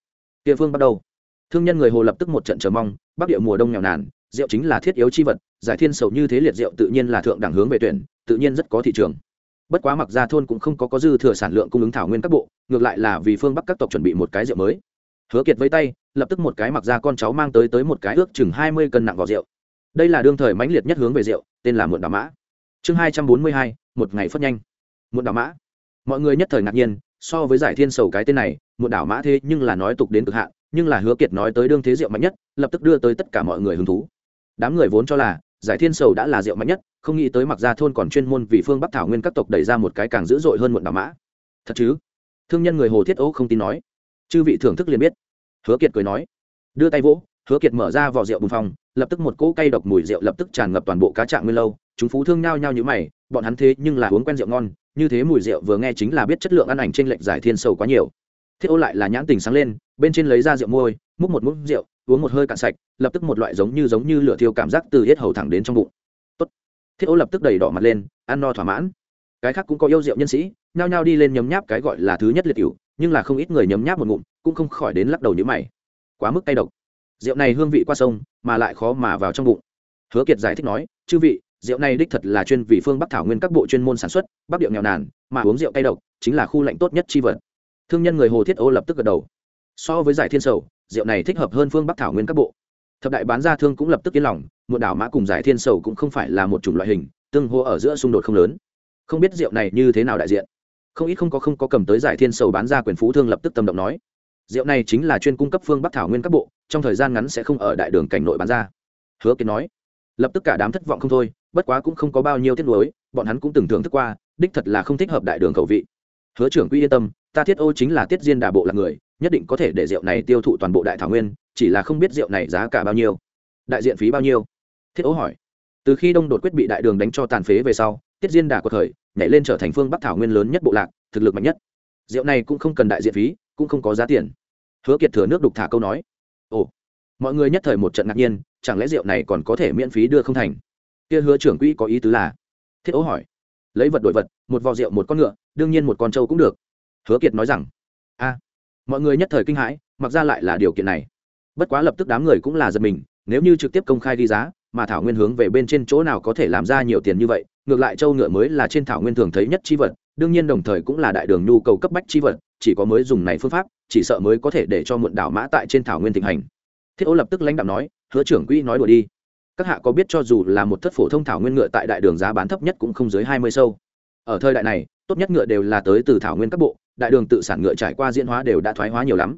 S1: địa phương bắt đầu. Thương nhân người hồ lập tức một trận chờ mong, bắc địa mùa đông nghèo nàn, rượu chính là thiết yếu chi vật, giải thiên sầu như thế liệt rượu tự nhiên là thượng đẳng hướng về tuyển, tự nhiên rất có thị trường. Bất quá mặc ra thôn cũng không có có dư thừa sản lượng cung ứng thảo nguyên các bộ, ngược lại là vì phương bắc các tộc chuẩn bị một cái rượu mới. Hứa kiệt với tay, lập tức một cái mặc ra con cháu mang tới tới một cái ước chừng hai mươi cân nặng vào rượu. Đây là đương thời mãnh liệt nhất hướng về rượu, tên là muộn đào mã. Chương hai trăm bốn mươi hai, một ngày phất nhanh. Muộn đào mã. Mọi người nhất thời ngạc nhiên, so với giải thiên sầu cái tên này muộn đảo mã thế nhưng là nói tục đến cực hạn, nhưng là hứa kiệt nói tới đương thế rượu mạnh nhất, lập tức đưa tới tất cả mọi người hứng thú. Đám người vốn cho là, giải thiên sầu đã là rượu mạnh nhất, không nghĩ tới mặc ra thôn còn chuyên môn vì phương bắc thảo nguyên các tộc đẩy ra một cái càng dữ dội hơn muộn đảo mã. Thật chứ? Thương nhân người hồ thiết ố không tin nói. Chư vị thưởng thức liền biết. Hứa kiệt cười nói. Đưa tay vỗ, hứa kiệt mở ra vỏ rượu bùng phòng lập tức một cỗ cây độc mùi rượu lập tức tràn ngập toàn bộ cá trạng nguyên lâu. Chúng phú thương nhao nhao như mày, bọn hắn thế nhưng là uống quen rượu ngon, như thế mùi rượu vừa nghe chính là biết chất lượng ăn ảnh trên lệnh giải thiên sầu quá nhiều thiết ô lại là nhãn tình sáng lên, bên trên lấy ra rượu môi, múc một múc rượu, uống một hơi cạn sạch, lập tức một loại giống như giống như lửa thiêu cảm giác từ hết hầu thẳng đến trong bụng. Tốt. thiết ô lập tức đầy đỏ mặt lên, ăn no thỏa mãn. Cái khác cũng có yêu rượu nhân sĩ, nhao nhao đi lên nhấm nháp cái gọi là thứ nhất liệt cựu nhưng là không ít người nhấm nháp một ngụm, cũng không khỏi đến lắc đầu như mày. Quá mức cay độc. Rượu này hương vị qua sông, mà lại khó mà vào trong bụng. Hứa kiệt giải thích nói, chư vị, rượu này đích thật là chuyên vị phương bắc thảo nguyên các bộ chuyên môn sản xuất, bắc điệu nghèo nàn, mà uống rượu cay độc, chính là khu lạnh tốt nhất chi vật thương nhân người hồ thiết ô lập tức gật đầu. So với giải thiên sầu, rượu này thích hợp hơn phương bắc thảo nguyên các bộ. Thập đại bán ra thương cũng lập tức yên lòng, muộn đảo mã cùng giải thiên sầu cũng không phải là một chủng loại hình, tương hô ở giữa xung đột không lớn. Không biết rượu này như thế nào đại diện. Không ít không có không có cầm tới giải thiên sầu bán ra quyền phú thương lập tức tâm động nói, rượu này chính là chuyên cung cấp phương bắc thảo nguyên các bộ, trong thời gian ngắn sẽ không ở đại đường cảnh nội bán ra. Hứa kiến nói, lập tức cả đám thất vọng không thôi, bất quá cũng không có bao nhiêu tiết lối bọn hắn cũng từng thưởng thức qua, đích thật là không thích hợp đại đường khẩu vị. Hứa trưởng quy yên tâm ta thiết ô chính là tiết diên đà bộ là người, nhất định có thể để rượu này tiêu thụ toàn bộ đại thảo nguyên, chỉ là không biết rượu này giá cả bao nhiêu. Đại diện phí bao nhiêu? Thiết ô hỏi. Từ khi đông đột quyết bị đại đường đánh cho tàn phế về sau, tiết diên đà của thời, nhảy lên trở thành phương bắc thảo nguyên lớn nhất bộ lạc, thực lực mạnh nhất. Rượu này cũng không cần đại diện phí, cũng không có giá tiền. Hứa kiệt thừa nước đục thả câu nói. Ồ, mọi người nhất thời một trận ngạc nhiên, chẳng lẽ rượu này còn có thể miễn phí đưa không thành? Kia hứa trưởng quỹ có ý tứ là? Thiết ố hỏi. Lấy vật đổi vật, một vò rượu một con ngựa, đương nhiên một con trâu cũng được hứa kiệt nói rằng, a, mọi người nhất thời kinh hãi, mặc ra lại là điều kiện này. Bất quá lập tức đám người cũng là giật mình, nếu như trực tiếp công khai ghi giá, mà thảo nguyên hướng về bên trên chỗ nào có thể làm ra nhiều tiền như vậy, ngược lại châu ngựa mới là trên thảo nguyên thường thấy nhất chi vật, đương nhiên đồng thời cũng là đại đường nhu cầu cấp bách chi vật, chỉ có mới dùng này phương pháp, chỉ sợ mới có thể để cho muộn đảo mã tại trên thảo nguyên thịnh hành. Thiết ô lập tức lãnh đạo nói, hứa trưởng quỹ nói đùa đi. Các hạ có biết cho dù là một thất phổ thông thảo nguyên ngựa tại đại đường giá bán thấp nhất cũng không dưới hai mươi sâu. Ở thời đại này, tốt nhất ngựa đều là tới từ thảo nguyên các bộ đại đường tự sản ngựa trải qua diễn hóa đều đã thoái hóa nhiều lắm.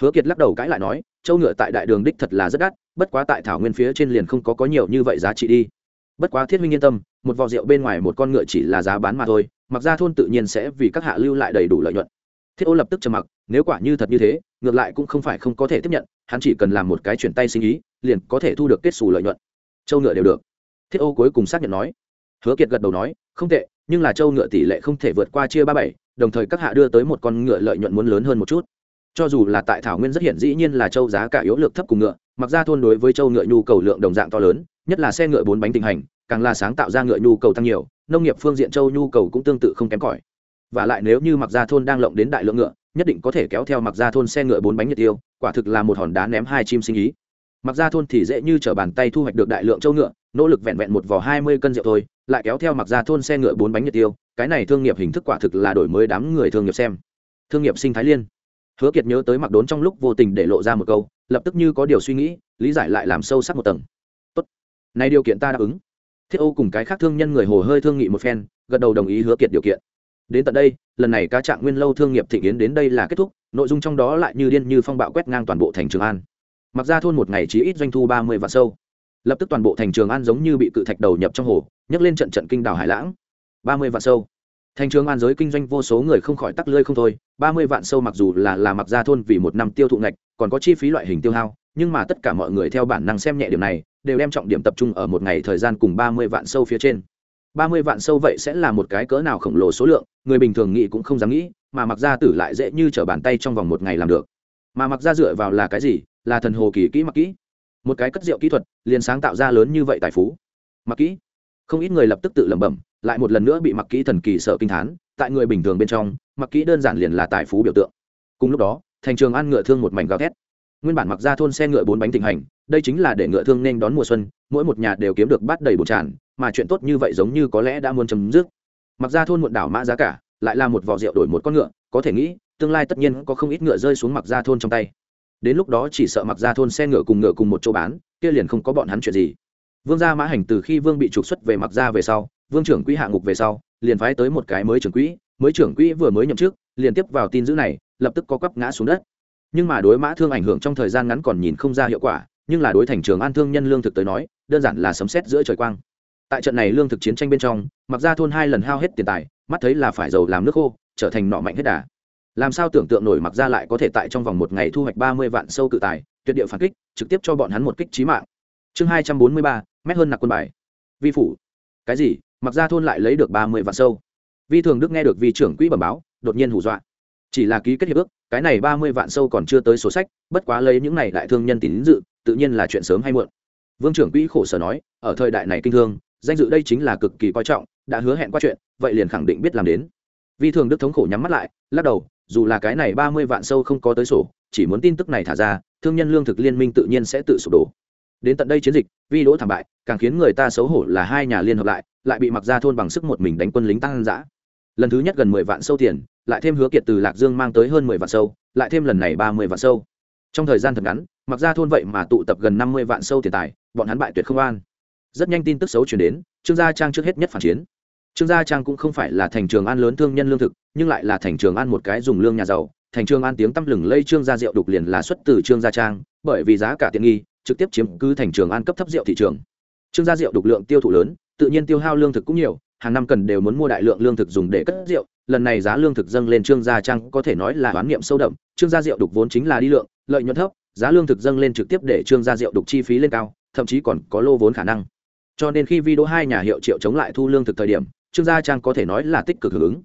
S1: Hứa kiệt lắc đầu cãi lại nói, châu ngựa tại đại đường đích thật là rất đắt, bất quá tại thảo nguyên phía trên liền không có có nhiều như vậy giá trị đi. Bất quá thiết minh yên tâm, một vò rượu bên ngoài một con ngựa chỉ là giá bán mà thôi, mặc ra thôn tự nhiên sẽ vì các hạ lưu lại đầy đủ lợi nhuận. Thiết ô lập tức trầm mặc, nếu quả như thật như thế, ngược lại cũng không phải không có thể tiếp nhận, hắn chỉ cần làm một cái chuyển tay sinh ý, liền có thể thu được kết xù lợi nhuận. Châu ngựa đều được. Thiết ô cuối cùng xác nhận nói. Hứa kiệt gật đầu nói, không tệ, nhưng là châu ngựa tỷ lệ không thể vượt qua chia ba bảy đồng thời các hạ đưa tới một con ngựa lợi nhuận muốn lớn hơn một chút. Cho dù là tại thảo nguyên rất hiển dĩ nhiên là châu giá cả yếu lược thấp cùng ngựa, mặc ra thôn đối với châu ngựa nhu cầu lượng đồng dạng to lớn, nhất là xe ngựa bốn bánh tình hành, càng là sáng tạo ra ngựa nhu cầu tăng nhiều, nông nghiệp phương diện châu nhu cầu cũng tương tự không kém cỏi. Và lại nếu như mặc ra thôn đang lộng đến đại lượng ngựa, nhất định có thể kéo theo mặc ra thôn xe ngựa bốn bánh nhiệt tiêu, quả thực là một hòn đá ném hai chim sinh ý. Mặc ra thôn thì dễ như t r ở bàn tay thu hoạch được đại lượng châu ngựa, nỗ lực vẹn vẹn một vỏ hai mươi cân rượu thôi lại kéo theo mặc ra thôn xe ngựa bốn bánh nhiệt tiêu, cái này thương nghiệp hình thức quả thực là đổi mới đám người thương nghiệp xem. Thương nghiệp sinh thái liên. Hứa kiệt nhớ tới mặc đốn trong lúc vô tình để lộ ra một câu, lập tức như có điều suy nghĩ, lý giải lại làm sâu sắc một tầng. Tốt. Này điều kiện ta đáp ứng. Thiết ô cùng cái khác thương nhân người hồ hơi thương nghị một phen, gật đầu đồng ý hứa kiệt điều kiện. Đến tận đây, lần này cá trạng nguyên lâu thương nghiệp thịnh yến đến đây là kết thúc, nội dung trong đó lại như điên như phong bạo quét ngang toàn bộ thành trường an. Mặc ra thôn một ngày chỉ ít doanh thu ba mươi vạn sâu lập tức toàn bộ thành trường an giống như bị cự thạch đầu nhập trong hồ, nhấc lên trận trận kinh đảo hải lãng. Ba mươi vạn sâu. Thành trường an giới kinh doanh vô số người không khỏi tắc lơi không thôi, ba mươi vạn sâu mặc dù là là mặc ra thôn vì một năm tiêu thụ ngạch, còn có chi phí loại hình tiêu hao, nhưng mà tất cả mọi người theo bản năng xem nhẹ điểm này, đều đem trọng điểm tập trung ở một ngày thời gian cùng ba mươi vạn sâu phía trên. ba mươi vạn sâu vậy sẽ là một cái cỡ nào khổng lồ số lượng, người bình thường nghĩ cũng không dám nghĩ, mà mặc ra tử lại dễ như trở bàn tay trong vòng một ngày làm được. Mà mặc ra dựa vào là cái gì? Là thần hồ kỳ kỹ mặc kỹ một cái cất rượu kỹ thuật, liền sáng tạo ra lớn như vậy tài phú. Mặc kỹ. Không ít người lập tức tự lẩm bẩm, lại một lần nữa bị mặc kỹ thần kỳ sợ kinh thán, tại người bình thường bên trong, mặc kỹ đơn giản liền là tài phú biểu tượng. Cùng lúc đó, thành trường ăn ngựa thương một mảnh gào thét. Nguyên bản mặc ra thôn xe ngựa bốn bánh thịnh hành, đây chính là để ngựa thương nên đón mùa xuân, mỗi một nhà đều kiếm được bát đầy bột tràn, mà chuyện tốt như vậy giống như có lẽ đã muốn chấm dứt. Mặc ra thôn muộn đảo mã giá cả, lại là một vỏ rượu đổi một con ngựa, có thể nghĩ, tương lai tất nhiên có không ít ngựa rơi xuống mặc ra thôn trong tay đến lúc đó chỉ sợ mặc ra thôn xe ngựa cùng ngựa cùng một chỗ bán, kia liền không có bọn hắn chuyện gì. Vương gia mã hành từ khi vương bị trục xuất về mặc ra về sau, vương trưởng quỹ hạ ngục về sau, liền phái tới một cái mới trưởng quỹ, mới trưởng quỹ vừa mới nhậm chức, liền tiếp vào tin dữ này, lập tức có quắp ngã xuống đất. Nhưng mà đối mã thương ảnh hưởng trong thời gian ngắn còn nhìn không ra hiệu quả, nhưng là đối thành trường an thương nhân lương thực tới nói, đơn giản là sấm xét giữa trời quang. Tại trận này lương thực chiến tranh bên trong, mặc ra thôn hai lần hao hết tiền tài, mắt thấy là phải giàu làm nước khô, trở thành nọ mạnh hết đà làm sao tưởng tượng nổi mặc ra lại có thể tại trong vòng một ngày thu hoạch ba mươi vạn sâu cự tài, tuyệt địa phản kích, trực tiếp cho bọn hắn một kích trí mạng. Chương hai trăm bốn mươi ba, mét hơn nặc quân bài. Vi phủ. Cái gì? Mặc ra thôn lại lấy được ba mươi vạn sâu. Vi thường đức nghe được vi trưởng quỹ bẩm báo, đột nhiên hù dọa. Chỉ là ký kết hiệp ước, cái này ba mươi vạn sâu còn chưa tới sổ sách, bất quá lấy những này đại thương nhân tín dự, tự nhiên là chuyện sớm hay muộn. Vương trưởng quỹ khổ sở nói, ở thời đại này kinh thương, danh dự đây chính là cực kỳ coi trọng, đã hứa hẹn qua chuyện, vậy liền khẳng định biết làm đến vi thường đức thống khổ nhắm mắt lại, lắc đầu, dù là cái này ba mươi vạn sâu không có tới sổ, chỉ muốn tin tức này thả ra, thương nhân lương thực liên minh tự nhiên sẽ tự sụp đổ. Đến tận đây chiến dịch, vi đỗ thảm bại, càng khiến người ta xấu hổ là hai nhà liên hợp lại lại bị mặc ra thôn bằng sức một mình đánh quân lính tăng ăn dã. lần thứ nhất gần mười vạn sâu tiền, lại thêm hứa kiệt từ lạc dương mang tới hơn mười vạn sâu, lại thêm lần này ba mươi vạn sâu. Trong thời gian thật ngắn, mặc ra thôn vậy mà tụ tập gần năm mươi vạn sâu tiền tài, bọn hắn bại tuyệt không an. Rất nhanh tin tức xấu chuyển đến, trương gia trang trước hết nhất phản chiến trương gia trang cũng không phải là thành trường an lớn thương nhân lương thực, nhưng lại là thành trường an một cái dùng lương nhà giàu. Thành trường an tiếng tăm lừng lây trương gia rượu đục liền là xuất từ trương gia trang, bởi vì giá cả tiện nghi, trực tiếp chiếm cứ thành trường an cấp thấp rượu thị trường. Trương gia rượu đục lượng tiêu thụ lớn, tự nhiên tiêu hao lương thực cũng nhiều, hàng năm cần đều muốn mua đại lượng lương thực dùng để cất rượu, lần này giá lương thực dâng lên trương gia trang có thể nói là oán niệm sâu đậm, trương gia rượu đục vốn chính là đi lượng, lợi nhuận thấp, giá lương thực dâng lên trực tiếp để trương gia rượu đục chi phí lên cao, thậm chí còn có lô vốn khả năng. Cho nên khi video hai nhà hiệu triệu chống lại thu lương thực thời điểm trương gia trang có thể nói là tích cực hưởng ứng.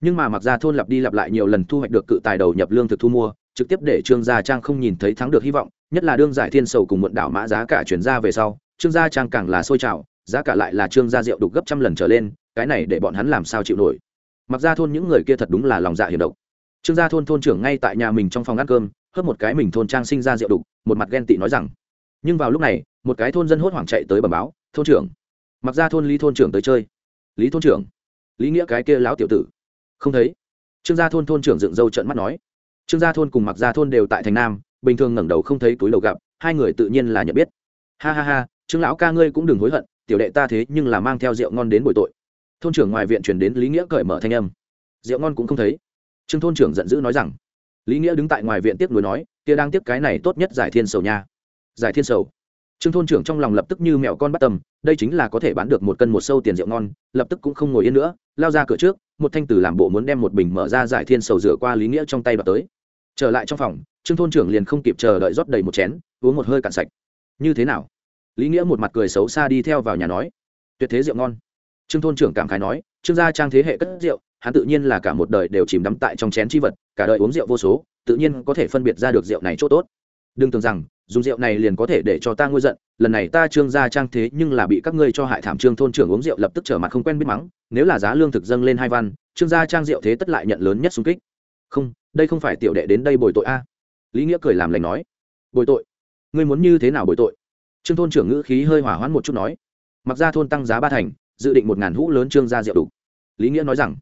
S1: Nhưng mà mặc ra thôn lặp đi lặp lại nhiều lần thu hoạch được cự tài đầu nhập lương thực thu mua, trực tiếp để trương gia trang không nhìn thấy thắng được hy vọng, nhất là đương giải thiên sầu cùng muộn đảo mã giá cả chuyển ra về sau, trương gia trang càng là sôi trào, giá cả lại là trương gia rượu đục gấp trăm lần trở lên, cái này để bọn hắn làm sao chịu nổi. Mặc ra thôn những người kia thật đúng là lòng dạ hiểm độc. Trương gia thôn thôn trưởng ngay tại nhà mình trong phòng ăn cơm, hớp một cái mình thôn trang sinh ra rượu đục, một mặt ghen tị nói rằng, nhưng vào lúc này, một cái thôn dân hốt hoảng chạy tới bẩm báo, thôn trưởng. Mặc ra thôn ly thôn trưởng tới chơi lý thôn trưởng. Lý nghĩa cái kia lão tiểu tử. Không thấy. Trương gia thôn thôn trưởng dựng râu trận mắt nói. Trương gia thôn cùng mặc gia thôn đều tại thành nam, bình thường ngẩng đầu không thấy túi đầu gặp, hai người tự nhiên là nhận biết. Ha ha ha, trương lão ca ngươi cũng đừng hối hận, tiểu đệ ta thế nhưng là mang theo rượu ngon đến buổi tội. Thôn trưởng ngoài viện chuyển đến lý nghĩa cởi mở thanh âm. Rượu ngon cũng không thấy. Trương thôn trưởng giận dữ nói rằng. Lý nghĩa đứng tại ngoài viện tiếp nối nói, kia đang tiếp cái này tốt nhất giải thiên sầu nha. Giải thiên sầu trương thôn trưởng trong lòng lập tức như mẹo con bắt tầm đây chính là có thể bán được một cân một sâu tiền rượu ngon, lập tức cũng không ngồi yên nữa, lao ra cửa trước, một thanh tử làm bộ muốn đem một bình mở ra giải thiên sầu rửa qua lý nghĩa trong tay và tới. Trở lại trong phòng, trương thôn trưởng liền không kịp chờ đợi rót đầy một chén, uống một hơi cạn sạch. Như thế nào? Lý nghĩa một mặt cười xấu xa đi theo vào nhà nói. Tuyệt thế rượu ngon. Trương thôn trưởng cảm khái nói, trương gia trang thế hệ cất rượu, hắn tự nhiên là cả một đời đều chìm đắm tại trong chén chi vật, cả đời uống rượu vô số, tự nhiên có thể phân biệt ra được rượu này chỗ tốt. Đừng tưởng rằng dùng rượu này liền có thể để cho ta ngôi giận, lần này ta trương gia trang thế nhưng là bị các ngươi cho hại thảm trương thôn trưởng uống rượu lập tức trở mặt không quen biết mắng, nếu là giá lương thực dâng lên hai văn, trương gia trang rượu thế tất lại nhận lớn nhất xung kích. Không, đây không phải tiểu đệ đến đây bồi tội a. Lý nghĩa cười làm lành nói. Bồi tội? Ngươi muốn như thế nào bồi tội? Trương thôn trưởng ngữ khí hơi hỏa hoãn một chút nói. Mặc ra thôn tăng giá ba thành, dự định một ngàn hũ lớn trương gia rượu đủ. Lý nghĩa nói rằng.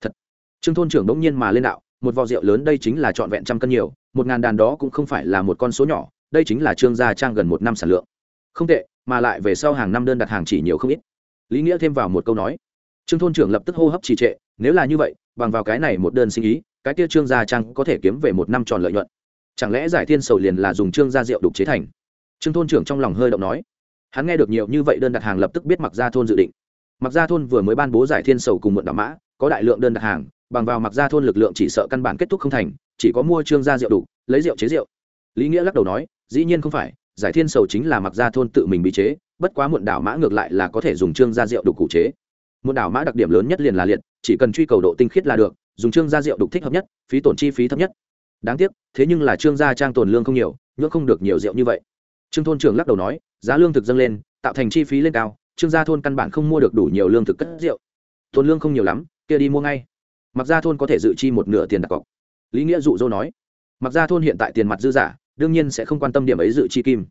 S1: Thật. Trương thôn trưởng đống nhiên mà lên đạo, một vò rượu lớn đây chính là trọn vẹn trăm cân nhiều, một ngàn đàn đó cũng không phải là một con số nhỏ đây chính là trương gia trang gần một năm sản lượng. Không tệ, mà lại về sau hàng năm đơn đặt hàng chỉ nhiều không ít. Lý nghĩa thêm vào một câu nói. Trương thôn trưởng lập tức hô hấp trì trệ, nếu là như vậy, bằng vào cái này một đơn sinh ý, cái kia trương gia trang có thể kiếm về một năm tròn lợi nhuận. Chẳng lẽ giải thiên sầu liền là dùng trương gia rượu đục chế thành? Trương thôn trưởng trong lòng hơi động nói. Hắn nghe được nhiều như vậy đơn đặt hàng lập tức biết mặc gia thôn dự định. Mặc gia thôn vừa mới ban bố giải thiên sầu cùng mượn đạo mã, có đại lượng đơn đặt hàng, bằng vào mặc gia thôn lực lượng chỉ sợ căn bản kết thúc không thành, chỉ có mua trương gia rượu đủ, lấy rượu chế rượu. Lý nghĩa lắc đầu nói dĩ nhiên không phải, giải thiên sầu chính là mặc gia thôn tự mình bị chế, bất quá muộn đảo mã ngược lại là có thể dùng trương gia rượu đủ cụ chế. Muộn đảo mã đặc điểm lớn nhất liền là liệt, chỉ cần truy cầu độ tinh khiết là được, dùng trương gia rượu đục thích hợp nhất, phí tổn chi phí thấp nhất. Đáng tiếc, thế nhưng là trương gia trang tồn lương không nhiều nhưỡng không được nhiều rượu như vậy. Trương thôn trưởng lắc đầu nói, giá lương thực dâng lên, tạo thành chi phí lên cao, trương gia thôn căn bản không mua được đủ nhiều lương thực cất rượu. Tồn lương không nhiều lắm, kia đi mua ngay. Mặc ra thôn có thể dự chi một nửa tiền đặt cọc. Lý nghĩa dụ dỗ nói, mặc ra thôn hiện tại tiền mặt dư giả đương nhiên sẽ không quan tâm điểm ấy dự chi kim.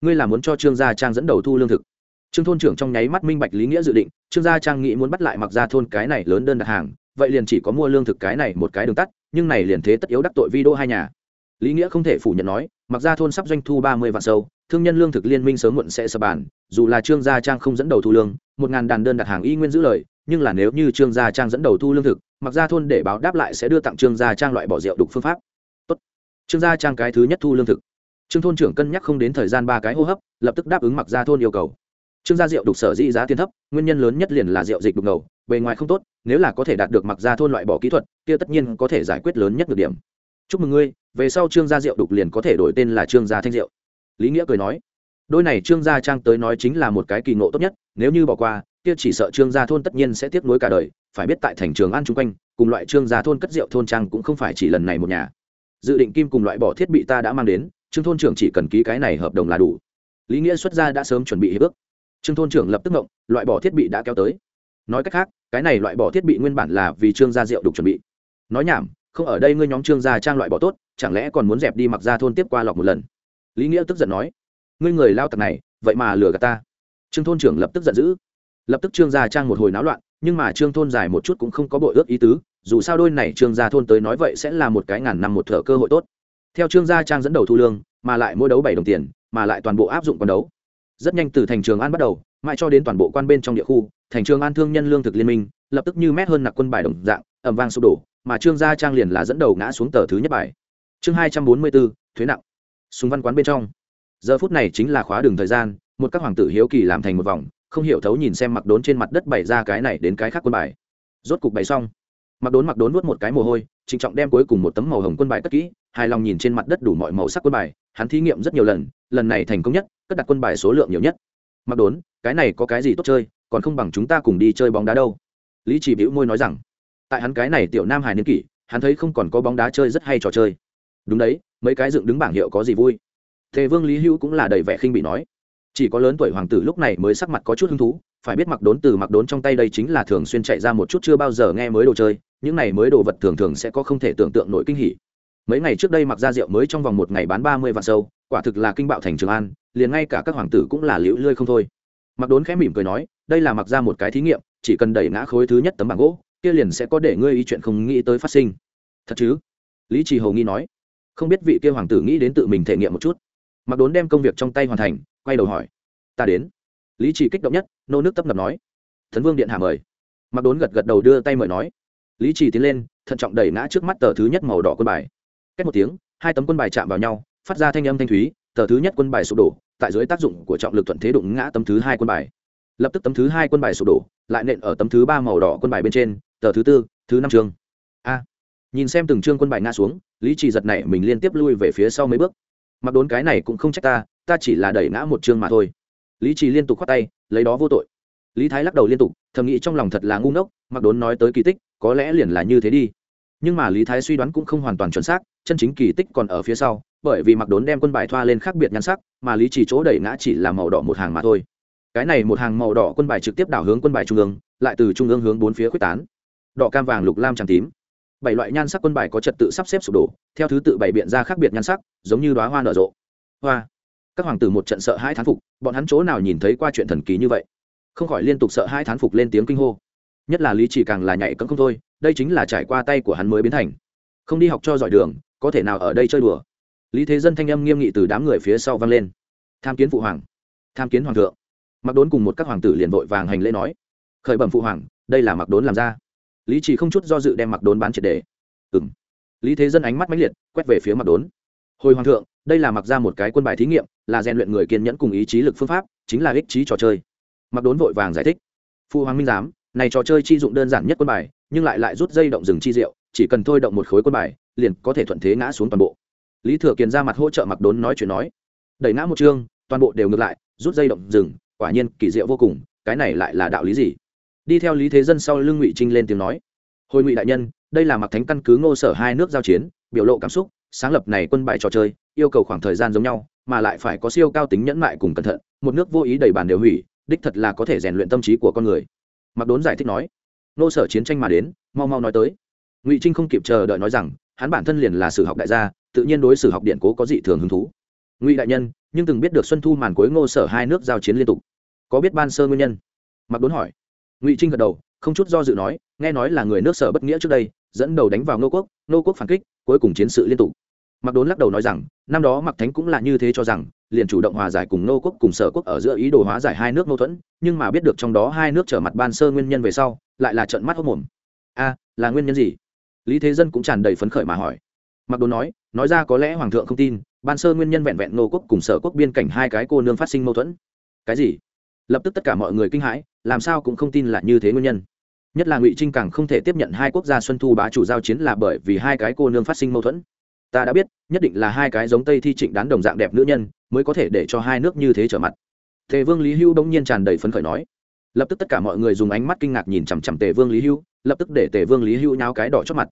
S1: Ngươi là muốn cho trương gia trang dẫn đầu thu lương thực. Trương thôn trưởng trong nháy mắt minh bạch lý nghĩa dự định, trương gia trang nghĩ muốn bắt lại mặc ra thôn cái này lớn đơn đặt hàng, vậy liền chỉ có mua lương thực cái này một cái đường tắt, nhưng này liền thế tất yếu đắc tội vi đô hai nhà. Lý nghĩa không thể phủ nhận nói, mặc ra thôn sắp doanh thu ba mươi vạn sâu, thương nhân lương thực liên minh sớm muộn sẽ sập bàn, dù là trương gia trang không dẫn đầu thu lương, một ngàn đàn đơn đặt hàng y nguyên giữ lời, nhưng là nếu như trương gia trang dẫn đầu thu lương thực, mặc ra thôn để báo đáp lại sẽ đưa tặng trương gia trang loại bỏ rượu đục phương pháp trương gia trang cái thứ nhất thu lương thực. Trương thôn trưởng cân nhắc không đến thời gian ba cái hô hấp, lập tức đáp ứng mặc gia thôn yêu cầu. Trương gia rượu đục sở dĩ giá tiền thấp, nguyên nhân lớn nhất liền là rượu dịch đục ngầu, bề ngoài không tốt, nếu là có thể đạt được mặc gia thôn loại bỏ kỹ thuật, kia tất nhiên có thể giải quyết lớn nhất được điểm. Chúc mừng ngươi, về sau trương gia rượu đục liền có thể đổi tên là trương gia thanh rượu. Lý nghĩa cười nói, đôi này trương gia trang tới nói chính là một cái kỳ ngộ tốt nhất, nếu như bỏ qua, kia chỉ sợ trương gia thôn tất nhiên sẽ tiếp nối cả đời, phải biết tại thành trường an chung quanh, cùng loại trương gia thôn cất rượu thôn trang cũng không phải chỉ lần này một nhà dự định kim cùng loại bỏ thiết bị ta đã mang đến, trương thôn trưởng chỉ cần ký cái này hợp đồng là đủ. Lý nghĩa xuất gia đã sớm chuẩn bị hiệp ước. Trương thôn trưởng lập tức ngộng, loại bỏ thiết bị đã kéo tới. Nói cách khác, cái này loại bỏ thiết bị nguyên bản là vì trương gia rượu đục chuẩn bị. Nói nhảm, không ở đây ngươi nhóm trương gia trang loại bỏ tốt, chẳng lẽ còn muốn dẹp đi mặc ra thôn tiếp qua lọc một lần? Lý nghĩa tức giận nói, ngươi người lao tặc này, vậy mà lừa gạt ta. Trương thôn trưởng lập tức giận dữ. Lập tức trương gia trang một hồi náo loạn, nhưng mà trương thôn dài một chút cũng không có bội ước ý tứ dù sao đôi này trương gia thôn tới nói vậy sẽ là một cái ngàn năm một thở cơ hội tốt. Theo trương gia trang dẫn đầu thu lương, mà lại mỗi đấu bảy đồng tiền, mà lại toàn bộ áp dụng quán đấu. Rất nhanh từ thành trường an bắt đầu, mãi cho đến toàn bộ quan bên trong địa khu, thành trường an thương nhân lương thực liên minh, lập tức như mét hơn nặc quân bài đồng dạng ẩm vang sụp đổ, mà trương gia trang liền là dẫn đầu ngã xuống tờ thứ nhất bài. Chương hai trăm bốn mươi bốn, thuế nặng. Súng văn quán bên trong. Giờ phút này chính là khóa đường thời gian, một các hoàng tử hiếu kỳ làm thành một vòng, không hiểu thấu nhìn xem mặc đốn trên mặt đất bày ra cái này đến cái khác quân bài. Rốt cục bày xong mặc đốn mặc đốn nuốt một cái mồ hôi, trịnh trọng đem cuối cùng một tấm màu hồng quân bài cất kỹ, hài lòng nhìn trên mặt đất đủ mọi màu sắc quân bài, hắn thí nghiệm rất nhiều lần lần này thành công nhất, cất đặt quân bài số lượng nhiều nhất. Mặc đốn, cái này có cái gì tốt chơi, còn không bằng chúng ta cùng đi chơi bóng đá đâu. Lý chỉ bĩu môi nói rằng, tại hắn cái này tiểu nam hài niên kỷ, hắn thấy không còn có bóng đá chơi rất hay trò chơi. Đúng đấy, mấy cái dựng đứng bảng hiệu có gì vui? Thế vương lý hữu cũng là đầy vẻ khinh bị nói. Chỉ có lớn tuổi hoàng tử lúc này mới sắc mặt có chút hứng thú phải biết mặc đốn từ mặc đốn trong tay đây chính là thường xuyên chạy ra một chút chưa bao giờ nghe mới đồ chơi, những này mới đồ vật thường thường sẽ có không thể tưởng tượng nổi kinh hỉ. Mấy ngày trước đây mặc ra rượu mới trong vòng một ngày bán ba mươi vạn sâu, quả thực là kinh bạo thành trường an, liền ngay cả các hoàng tử cũng là liễu lươi không thôi. Mặc đốn khẽ mỉm cười nói, đây là mặc ra một cái thí nghiệm, chỉ cần đẩy ngã khối thứ nhất tấm bảng gỗ, kia liền sẽ có để ngươi ý chuyện không nghĩ tới phát sinh. Thật chứ? Lý trì hầu nghi nói. Không biết vị kia hoàng tử nghĩ đến tự mình thể nghiệm một chút. Mặc đốn đem công việc trong tay hoàn thành, quay đầu hỏi. Ta đến lý trì kích động nhất, nô nước tấp nập nói. Thần vương điện hạ mời. Mặc đốn gật gật đầu đưa tay mời nói. Lý trì tiến lên, thận trọng đẩy ngã trước mắt tờ thứ nhất màu đỏ quân bài. Cách một tiếng, hai tấm quân bài chạm vào nhau, phát ra thanh âm thanh thúy, tờ thứ nhất quân bài sụp đổ, tại dưới tác dụng của trọng lực thuận thế đụng ngã tấm thứ hai quân bài. Lập tức tấm thứ hai quân bài sụp đổ, lại nện ở tấm thứ ba màu đỏ quân bài bên trên, tờ thứ tư, thứ năm chương. A. Nhìn xem từng chương quân bài ngã xuống, lý trì giật này mình liên tiếp lui về phía sau mấy bước. Mặc đốn cái này cũng không trách ta ta chỉ là đẩy ngã một chương mà thôi lý trì liên tục khoát tay, lấy đó vô tội. Lý thái lắc đầu liên tục, thầm nghĩ trong lòng thật là ngu ngốc, mặc đốn nói tới kỳ tích, có lẽ liền là như thế đi. Nhưng mà lý thái suy đoán cũng không hoàn toàn chuẩn xác, chân chính kỳ tích còn ở phía sau, bởi vì mặc đốn đem quân bài thoa lên khác biệt nhan sắc, mà lý chỉ chỗ đẩy ngã chỉ là màu đỏ một hàng mà thôi. Cái này một hàng màu đỏ quân bài trực tiếp đảo hướng quân bài trung ương, lại từ trung ương hướng bốn phía quyết tán. Đỏ, cam, vàng, lục, lam tràng tím. Bảy loại nhan sắc quân bài có trật tự sắp xếp sụp đổ, theo thứ tự bày biện ra khác biệt nhan sắc, giống như đoá hoa nở rộ. Hoa các hoàng tử một trận sợ hai thán phục, bọn hắn chỗ nào nhìn thấy qua chuyện thần kỳ như vậy? Không khỏi liên tục sợ hai thán phục lên tiếng kinh hô. Nhất là lý chỉ càng là nhảy cấm không thôi, đây chính là trải qua tay của hắn mới biến thành. Không đi học cho giỏi đường, có thể nào ở đây chơi đùa? Lý thế dân thanh âm nghiêm nghị từ đám người phía sau vang lên. Tham kiến phụ hoàng. Tham kiến hoàng thượng. Mặc đốn cùng một các hoàng tử liền vội vàng hành lễ nói. Khởi bẩm phụ hoàng, đây là mặc đốn làm ra. Lý chỉ không chút do dự đem mặc đốn bán triệt đề. Ừng lý thế dân ánh mắt mãnh liệt, quét về phía mặc đốn. Hồi hoàng thượng, đây là mặc ra một cái quân bài thí nghiệm là rèn luyện người kiên nhẫn cùng ý chí lực phương pháp, chính là ích trí trò chơi. Mặc đốn vội vàng giải thích. Phụ hoàng minh giám, này trò chơi chi dụng đơn giản nhất quân bài, nhưng lại lại rút dây động rừng chi diệu, chỉ cần thôi động một khối quân bài, liền có thể thuận thế ngã xuống toàn bộ. Lý thừa kiền ra mặt hỗ trợ mặc đốn nói chuyện nói, đẩy ngã một chương, toàn bộ đều ngược lại, rút dây động rừng, quả nhiên kỳ diệu vô cùng, cái này lại là đạo lý gì? Đi theo lý thế dân sau lưng ngụy trinh lên tiếng nói, hồi ngụy đại nhân, đây là mặc thánh căn cứ ngô sở hai nước giao chiến, biểu lộ cảm xúc, sáng lập này quân bài trò chơi, yêu cầu khoảng thời gian giống nhau mà lại phải có siêu cao tính nhẫn mại cùng cẩn thận, một nước vô ý đầy bàn đều hủy, đích thật là có thể rèn luyện tâm trí của con người. Mặc đốn giải thích nói. Nô sở chiến tranh mà đến, mau mau nói tới. Ngụy trinh không kịp chờ đợi nói rằng, hắn bản thân liền là sử học đại gia, tự nhiên đối sử học điện cố có dị thường hứng thú. Ngụy đại nhân, nhưng từng biết được xuân thu màn cuối ngô sở hai nước giao chiến liên tục. Có biết ban sơ nguyên nhân? Mặc đốn hỏi. Ngụy trinh gật đầu, không chút do dự nói, nghe nói là người nước sở bất nghĩa trước đây, dẫn đầu đánh vào Ngô quốc Ngô quốc phản kích, cuối cùng chiến sự liên tục mặc đốn lắc đầu nói rằng, năm đó mặc thánh cũng là như thế cho rằng, liền chủ động hòa giải cùng nô quốc cùng sở quốc ở giữa ý đồ hóa giải hai nước mâu thuẫn, nhưng mà biết được trong đó hai nước trở mặt ban sơ nguyên nhân về sau, lại là trận mắt hốc mồm. A, là nguyên nhân gì? Lý thế dân cũng tràn đầy phấn khởi mà hỏi. Mặc đốn nói nói ra có lẽ hoàng thượng không tin, ban sơ nguyên nhân vẹn vẹn nô quốc cùng sở quốc biên cảnh hai cái cô nương phát sinh mâu thuẫn. Cái gì? Lập tức tất cả mọi người kinh hãi, làm sao cũng không tin là như thế nguyên nhân. Nhất là ngụy trinh càng không thể tiếp nhận hai quốc gia xuân thu bá chủ giao chiến là bởi vì hai cái cô nương phát sinh mâu thuẫn ta đã biết, nhất định là hai cái giống tây thi trịnh đán đồng dạng đẹp nữ nhân, mới có thể để cho hai nước như thế trở mặt. Tề vương lý hưu đông nhiên tràn đầy phấn khởi nói. Lập tức tất cả mọi người dùng ánh mắt kinh ngạc nhìn chằm chằm tề vương lý hưu, lập tức để tề vương lý hưu nháo cái đỏ chót mặt.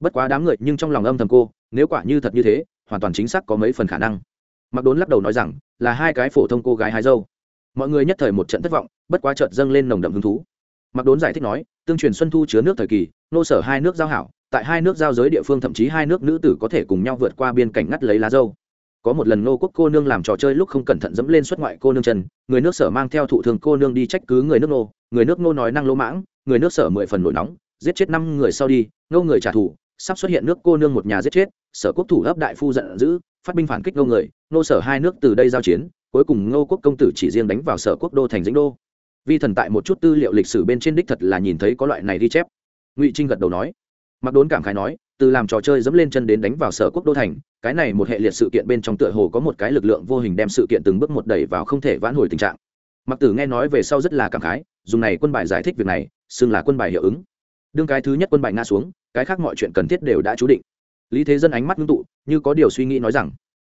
S1: Bất quá đám người nhưng trong lòng âm thầm cô, nếu quả như thật như thế, hoàn toàn chính xác có mấy phần khả năng. Mặc đốn lắc đầu nói rằng, là hai cái phổ thông cô gái hai dâu. Mọi người nhất thời một trận thất vọng, bất quá chợt dâng lên nồng đậm hứng thú. Mặc đốn giải thích nói, tương truyền xuân thu chứa nước thời kỳ, nô sở hai nước giao hảo tại hai nước giao giới địa phương, thậm chí hai nước nữ tử có thể cùng nhau vượt qua biên cảnh ngắt lấy lá dâu. Có một lần nô quốc cô nương làm trò chơi lúc không cẩn thận dẫm lên xuất ngoại cô nương chân, người nước sở mang theo thụ thường cô nương đi trách cứ người nước nô người nước nô nói năng lỗ mãng, người nước sở mười phần nổi nóng, giết chết năm người sau đi nô người trả thù, sắp xuất hiện nước cô nương một nhà giết chết, sở quốc thủ ấp đại phu giận dữ, phát binh phản kích nô người nô sở hai nước từ đây giao chiến, cuối cùng ngô quốc công tử chỉ riêng đánh vào sở quốc đô thành dĩnh đô. Vi thần tại một chút tư liệu lịch sử bên trên đích thật là nhìn thấy có loại này ghi chép. Ngụy trinh gật đầu nói mặc đốn cảm khái nói, từ làm trò chơi dẫm lên chân đến đánh vào sở quốc đô thành, cái này một hệ liệt sự kiện bên trong tựa hồ có một cái lực lượng vô hình đem sự kiện từng bước một đẩy vào không thể vãn hồi tình trạng. Mặc tử nghe nói về sau rất là cảm khái, dùng này quân bài giải thích việc này, xưng là quân bài hiệu ứng. Đương cái thứ nhất quân bài nga xuống, cái khác mọi chuyện cần thiết đều đã chú định. Lý thế dân ánh mắt ngưng tụ, như có điều suy nghĩ nói rằng,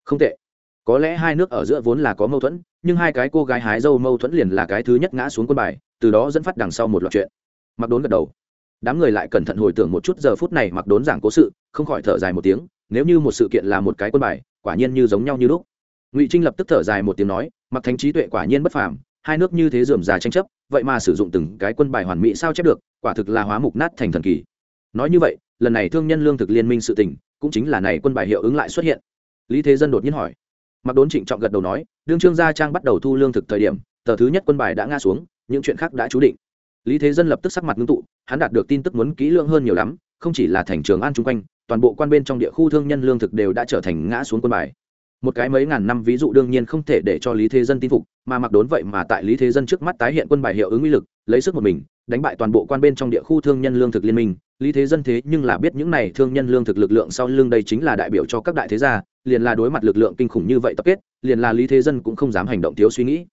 S1: không tệ. Có lẽ hai nước ở giữa vốn là có mâu thuẫn, nhưng hai cái cô gái hái dâu mâu thuẫn liền là cái thứ nhất ngã xuống quân bài, từ đó dẫn phát đằng sau một loạt chuyện. Mặc đốn gật đầu đám người lại cẩn thận hồi tưởng một chút giờ phút này mặc đốn giảng cố sự, không khỏi thở dài một tiếng, nếu như một sự kiện là một cái quân bài, quả nhiên như giống nhau như lúc. Ngụy trinh lập tức thở dài một tiếng nói, mặc thánh trí tuệ quả nhiên bất phàm, hai nước như thế dườm già tranh chấp, vậy mà sử dụng từng cái quân bài hoàn mỹ sao chép được, quả thực là hóa mục nát thành thần kỳ. Nói như vậy, lần này thương nhân lương thực liên minh sự tình, cũng chính là này quân bài hiệu ứng lại xuất hiện. Lý thế dân đột nhiên hỏi. Mặc đốn trịnh trọng gật đầu nói, đương trương gia trang bắt đầu thu lương thực thời điểm, tờ thứ nhất quân bài đã ngã xuống, những chuyện khác đã chú định. Lý thế dân lập tức sắc mặt ngưng tụ hắn đạt được tin tức muốn kỹ lưỡng hơn nhiều lắm, không chỉ là thành trường an chung quanh, toàn bộ quan bên trong địa khu thương nhân lương thực đều đã trở thành ngã xuống quân bài. Một cái mấy ngàn năm ví dụ đương nhiên không thể để cho lý thế dân tin phục, mà mặc đốn vậy mà tại lý thế dân trước mắt tái hiện quân bài hiệu ứng uy lực, lấy sức một mình, đánh bại toàn bộ quan bên trong địa khu thương nhân lương thực liên minh. Lý thế dân thế nhưng là biết những này thương nhân lương thực lực lượng sau lưng đây chính là đại biểu cho các đại thế gia, liền là đối mặt lực lượng kinh khủng như vậy tập kết, liền là lý thế dân cũng không dám hành động thiếu suy nghĩ.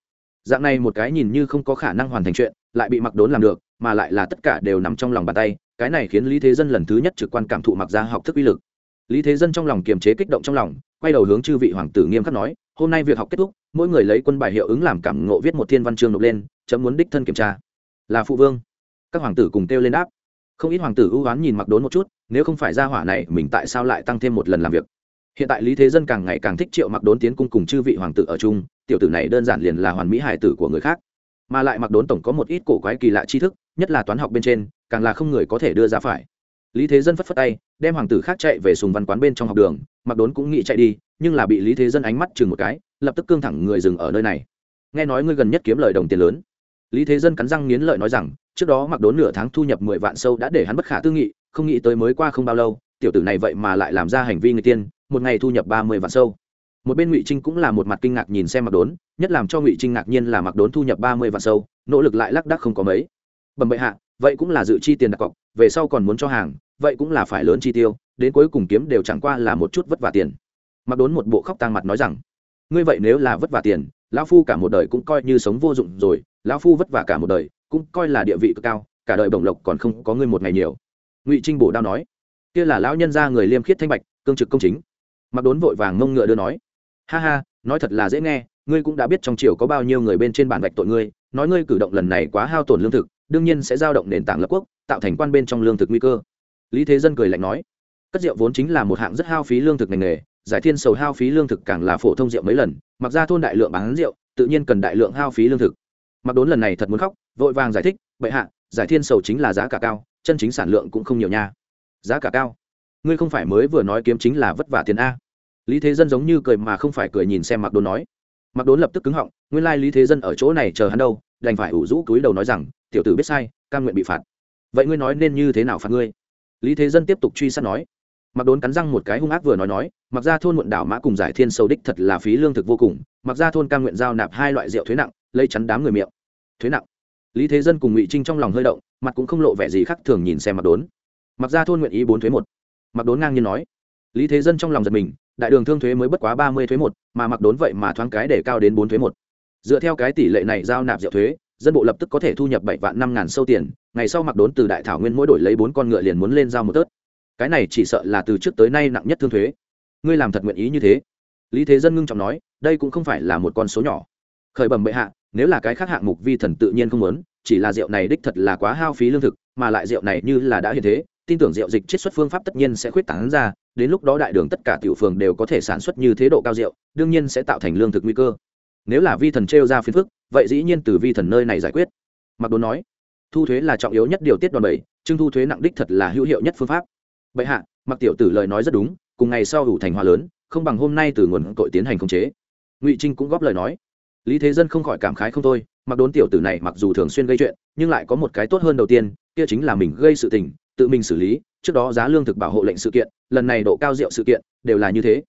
S1: Dạng này một cái nhìn như không có khả năng hoàn thành chuyện, lại bị mặc đốn làm được mà lại là tất cả đều nằm trong lòng bàn tay, cái này khiến lý thế dân lần thứ nhất trực quan cảm thụ mặc ra học thức uy lực. Lý thế dân trong lòng kiềm chế kích động trong lòng, quay đầu hướng chư vị hoàng tử nghiêm khắc nói, hôm nay việc học kết thúc, mỗi người lấy quân bài hiệu ứng làm cảm ngộ viết một thiên văn chương nộp lên, chấm muốn đích thân kiểm tra. Là phụ vương. Các hoàng tử cùng kêu lên đáp. Không ít hoàng tử ưu oán nhìn mặc đốn một chút, nếu không phải ra hỏa này, mình tại sao lại tăng thêm một lần làm việc? Hiện tại lý thế dân càng ngày càng thích triệu mặc đốn tiến cung cùng chư vị hoàng tử ở chung, tiểu tử này đơn giản liền là hoàn mỹ hải tử của người khác. Mà lại mặc đốn tổng có một ít cổ quái kỳ lạ tri thức nhất là toán học bên trên, càng là không người có thể đưa ra phải. Lý thế dân phất phất tay, đem hoàng tử khác chạy về sùng văn quán bên trong học đường, mặc đốn cũng nghĩ chạy đi, nhưng là bị lý thế dân ánh mắt chừng một cái, lập tức cương thẳng người dừng ở nơi này. Nghe nói ngươi gần nhất kiếm lời đồng tiền lớn. Lý thế dân cắn răng nghiến lợi nói rằng, trước đó mặc đốn nửa tháng thu nhập mười vạn sâu đã để hắn bất khả tư nghị, không nghĩ tới mới qua không bao lâu, tiểu tử này vậy mà lại làm ra hành vi người tiên, một ngày thu nhập ba mươi vạn sâu. Một bên ngụy trinh cũng là một mặt kinh ngạc nhìn xem mặc đốn, nhất làm cho ngụy trinh ngạc nhiên là mặc đốn thu nhập ba mươi vạn sâu, nỗ lực lại lác đắc không có mấy bẩm bệ hạ, vậy cũng là dự chi tiền đặt cọc, về sau còn muốn cho hàng, vậy cũng là phải lớn chi tiêu, đến cuối cùng kiếm đều chẳng qua là một chút vất vả tiền. Mặc đốn một bộ khóc tang mặt nói rằng, ngươi vậy nếu là vất vả tiền, lão phu cả một đời cũng coi như sống vô dụng rồi, lão phu vất vả cả một đời, cũng coi là địa vị cực cao, cả đời bổng lộc còn không có ngươi một ngày nhiều. Ngụy trinh bổ đao nói, kia là lão nhân gia người liêm khiết thanh bạch, cương trực công chính. Mặc đốn vội vàng ngông ngựa đưa nói, ha ha, nói thật là dễ nghe, ngươi cũng đã biết trong triều có bao nhiêu người bên trên bản vạch tội ngươi, nói ngươi cử động lần này quá hao tổn lương thực đương nhiên sẽ giao động nền tảng lập quốc, tạo thành quan bên trong lương thực nguy cơ. Lý thế dân cười lạnh nói, cất rượu vốn chính là một hạng rất hao phí lương thực ngành nghề, giải thiên sầu hao phí lương thực càng là phổ thông rượu mấy lần, mặc ra thôn đại lượng bán rượu, tự nhiên cần đại lượng hao phí lương thực. Mặc đốn lần này thật muốn khóc, vội vàng giải thích, bệ hạ, giải thiên sầu chính là giá cả cao, chân chính sản lượng cũng không nhiều nha. Giá cả cao? Ngươi không phải mới vừa nói kiếm chính là vất vả tiền a. Lý thế dân giống như cười mà không phải cười nhìn xem mặc đốn nói. Mặc đốn lập tức cứng họng nguyên lai lý thế dân ở chỗ này chờ hắn đâu, đành phải ủ rũ cúi đầu nói rằng, tiểu tử biết sai, cam nguyện bị phạt. Vậy ngươi nói nên như thế nào phạt ngươi? Lý thế dân tiếp tục truy sát nói. Mặc đốn cắn răng một cái hung ác vừa nói nói mặc ra thôn muộn đảo mã cùng giải thiên sâu đích thật là phí lương thực vô cùng mặc ra thôn cam nguyện giao nạp hai loại rượu thuế nặng, lấy chắn đám người miệng. Thuế nặng. Lý thế dân cùng ngụy trinh trong lòng hơi động, mặt cũng không lộ vẻ gì khác thường nhìn xem mặc đốn. Mặc ra thôn nguyện ý bốn thuế một. Mặc đốn ngang nhiên nói. Lý thế dân trong lòng giật mình, đại đường thương thuế mới bất quá ba mươi thuế một, mà mặc đốn vậy mà thoáng cái để cao đến bốn thuế một dựa theo cái tỷ lệ này giao nạp rượu thuế, dân bộ lập tức có thể thu nhập bảy vạn năm ngàn sâu tiền, ngày sau mặc đốn từ đại thảo nguyên mỗi đổi lấy bốn con ngựa liền muốn lên giao một tớt. Cái này chỉ sợ là từ trước tới nay nặng nhất thương thuế. Ngươi làm thật nguyện ý như thế. Lý thế dân ngưng trọng nói, đây cũng không phải là một con số nhỏ. Khởi bẩm bệ hạ, nếu là cái khác hạng mục vi thần tự nhiên không muốn, chỉ là rượu này đích thật là quá hao phí lương thực, mà lại rượu này như là đã hiện thế, tin tưởng rượu dịch chiết xuất phương pháp tất nhiên sẽ khuyết tảng ra, đến lúc đó đại đường tất cả tiểu phường đều có thể sản xuất như thế độ cao rượu, đương nhiên sẽ tạo thành lương thực nguy cơ nếu là vi thần trêu ra phiền phức, vậy dĩ nhiên từ vi thần nơi này giải quyết. Mặc đốn nói, thu thuế là trọng yếu nhất điều tiết đoàn bảy trưng thu thuế nặng đích thật là hữu hiệu nhất phương pháp. Bệ hạ, mặc tiểu tử lời nói rất đúng, cùng ngày sau đủ thành hòa lớn, không bằng hôm nay từ nguồn tội tiến hành khống chế. Ngụy trinh cũng góp lời nói. Lý thế dân không khỏi cảm khái không thôi, mặc đốn tiểu tử này mặc dù thường xuyên gây chuyện, nhưng lại có một cái tốt hơn đầu tiên, kia chính là mình gây sự tình, tự mình xử lý, trước đó giá lương thực bảo hộ lệnh sự kiện, lần này độ cao rượu sự kiện, đều là như thế.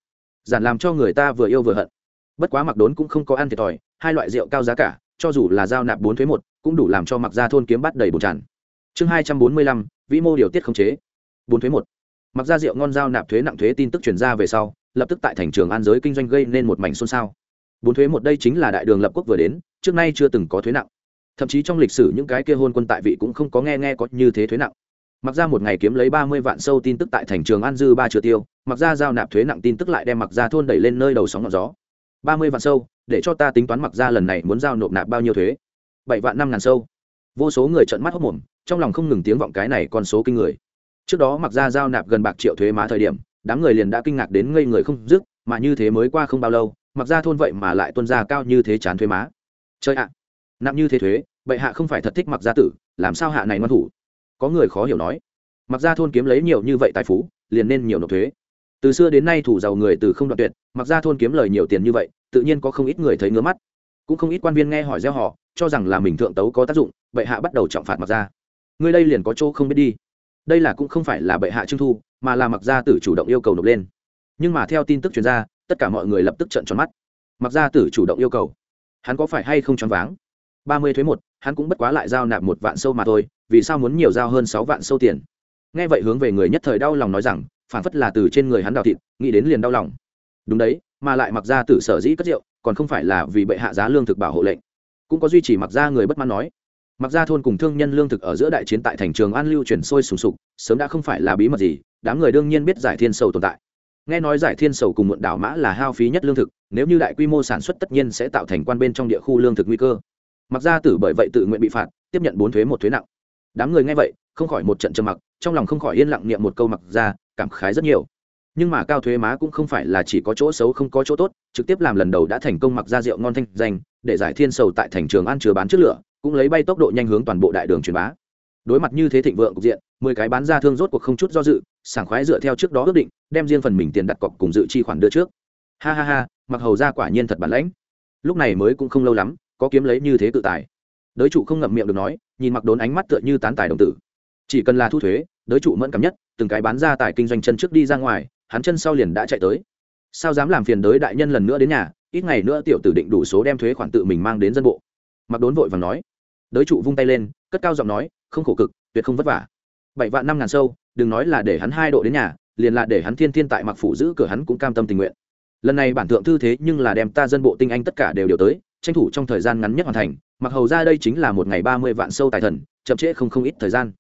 S1: Giản làm cho người ta vừa yêu vừa hận bất quá mặc đốn cũng không có ăn thiệt thòi, hai loại rượu cao giá cả, cho dù là giao nạp bốn thuế một, cũng đủ làm cho mặc gia thôn kiếm bắt đầy bồn tràn. Chương hai trăm bốn mươi lăm, vĩ mô điều tiết khống chế. Bốn thuế một. Mặc gia rượu ngon giao nạp thuế nặng thuế tin tức truyền ra về sau, lập tức tại thành trường an giới kinh doanh gây nên một mảnh xôn xao. Bốn thuế một đây chính là đại đường lập quốc vừa đến, trước nay chưa từng có thuế nặng. Thậm chí trong lịch sử những cái kia hôn quân tại vị cũng không có nghe nghe có như thế thuế nặng. Mặc ra một ngày kiếm lấy ba mươi vạn sâu tin tức tại thành trường an dư ba chưa tiêu, mặc ra giao nạp thuế nặng tin tức lại đem mặc ra thôn đẩy lên nơi đầu sóng ngọn gió ba mươi vạn sâu, để cho ta tính toán mặc ra lần này muốn giao nộp nạp bao nhiêu thuế. Bảy vạn năm ngàn sâu. Vô số người trợn mắt hốc mồm, trong lòng không ngừng tiếng vọng cái này con số kinh người. Trước đó mặc ra giao nạp gần bạc triệu thuế má thời điểm, đám người liền đã kinh ngạc đến ngây người không dứt, mà như thế mới qua không bao lâu, mặc ra thôn vậy mà lại tuân ra cao như thế chán thuế má. Chơi ạ, nặng như thế thuế, bệ hạ không phải thật thích mặc gia tử, làm sao hạ này ngoan thủ? Có người khó hiểu nói. Mặc ra thôn kiếm lấy nhiều như vậy tài phú, liền nên nhiều nộp thuế từ xưa đến nay thủ giàu người từ không đoạn tuyệt, mặc ra thôn kiếm lời nhiều tiền như vậy, tự nhiên có không ít người thấy ngứa mắt. Cũng không ít quan viên nghe hỏi gieo họ, cho rằng là mình thượng tấu có tác dụng, bệ hạ bắt đầu trọng phạt mặc ra. Người đây liền có chỗ không biết đi. Đây là cũng không phải là bệ hạ trưng thu, mà là mặc gia tử chủ động yêu cầu nộp lên. Nhưng mà theo tin tức chuyên gia tất cả mọi người lập tức trận tròn mắt. Mặc gia tử chủ động yêu cầu. Hắn có phải hay không choáng váng? Ba mươi thuế một, hắn cũng bất quá lại giao nạp một vạn sâu mà thôi, vì sao muốn nhiều giao hơn sáu vạn sâu tiền? Nghe vậy hướng về người nhất thời đau lòng nói rằng phản phất là từ trên người hắn đào thịt, nghĩ đến liền đau lòng. Đúng đấy, mà lại mặc ra tử sở dĩ cất rượu, còn không phải là vì bệ hạ giá lương thực bảo hộ lệnh. Cũng có duy trì mặc ra người bất mãn nói. Mặc ra thôn cùng thương nhân lương thực ở giữa đại chiến tại thành trường an lưu chuyển sôi sùng sục, sớm đã không phải là bí mật gì, đám người đương nhiên biết giải thiên sầu tồn tại. Nghe nói giải thiên sầu cùng muộn đảo mã là hao phí nhất lương thực, nếu như đại quy mô sản xuất tất nhiên sẽ tạo thành quan bên trong địa khu lương thực nguy cơ. Mặc ra tử bởi vậy tự nguyện bị phạt, tiếp nhận bốn thuế một thuế nặng. Đám người nghe vậy, không khỏi một trận trầm mặc trong lòng không khỏi yên lặng niệm một câu mặc ra, cảm khái rất nhiều. Nhưng mà cao thuế má cũng không phải là chỉ có chỗ xấu không có chỗ tốt, trực tiếp làm lần đầu đã thành công mặc ra rượu ngon thanh danh, để giải thiên sầu tại thành trường ăn chứa bán trước lửa, cũng lấy bay tốc độ nhanh hướng toàn bộ đại đường truyền bá. Đối mặt như thế thịnh vượng cục diện, mười cái bán ra thương rốt cuộc không chút do dự, sảng khoái dựa theo trước đó ước định, đem riêng phần mình tiền đặt cọc cùng dự chi khoản đưa trước. Ha ha ha, mặc hầu ra quả nhiên thật bản lãnh. Lúc này mới cũng không lâu lắm, có kiếm lấy như thế tự tài. Đới trụ không ngậm miệng được nói, nhìn mặc đốn ánh mắt tựa như tán tài đồng tử chỉ cần là thu thuế, đới trụ mẫn cảm nhất, từng cái bán ra tại kinh doanh chân trước đi ra ngoài, hắn chân sau liền đã chạy tới. Sao dám làm phiền đới đại nhân lần nữa đến nhà, ít ngày nữa tiểu tử định đủ số đem thuế khoản tự mình mang đến dân bộ. Mặc đốn vội và nói. Đới trụ vung tay lên, cất cao giọng nói, không khổ cực, tuyệt không vất vả. Bảy vạn năm ngàn sâu, đừng nói là để hắn hai độ đến nhà, liền là để hắn thiên thiên tại mặc phủ giữ cửa hắn cũng cam tâm tình nguyện. Lần này bản thượng thư thế nhưng là đem ta dân bộ tinh anh tất cả đều điều tới, tranh thủ trong thời gian ngắn nhất hoàn thành, mặc hầu ra đây chính là một ngày ba mươi vạn sâu tài thần, chậm trễ không không ít thời gian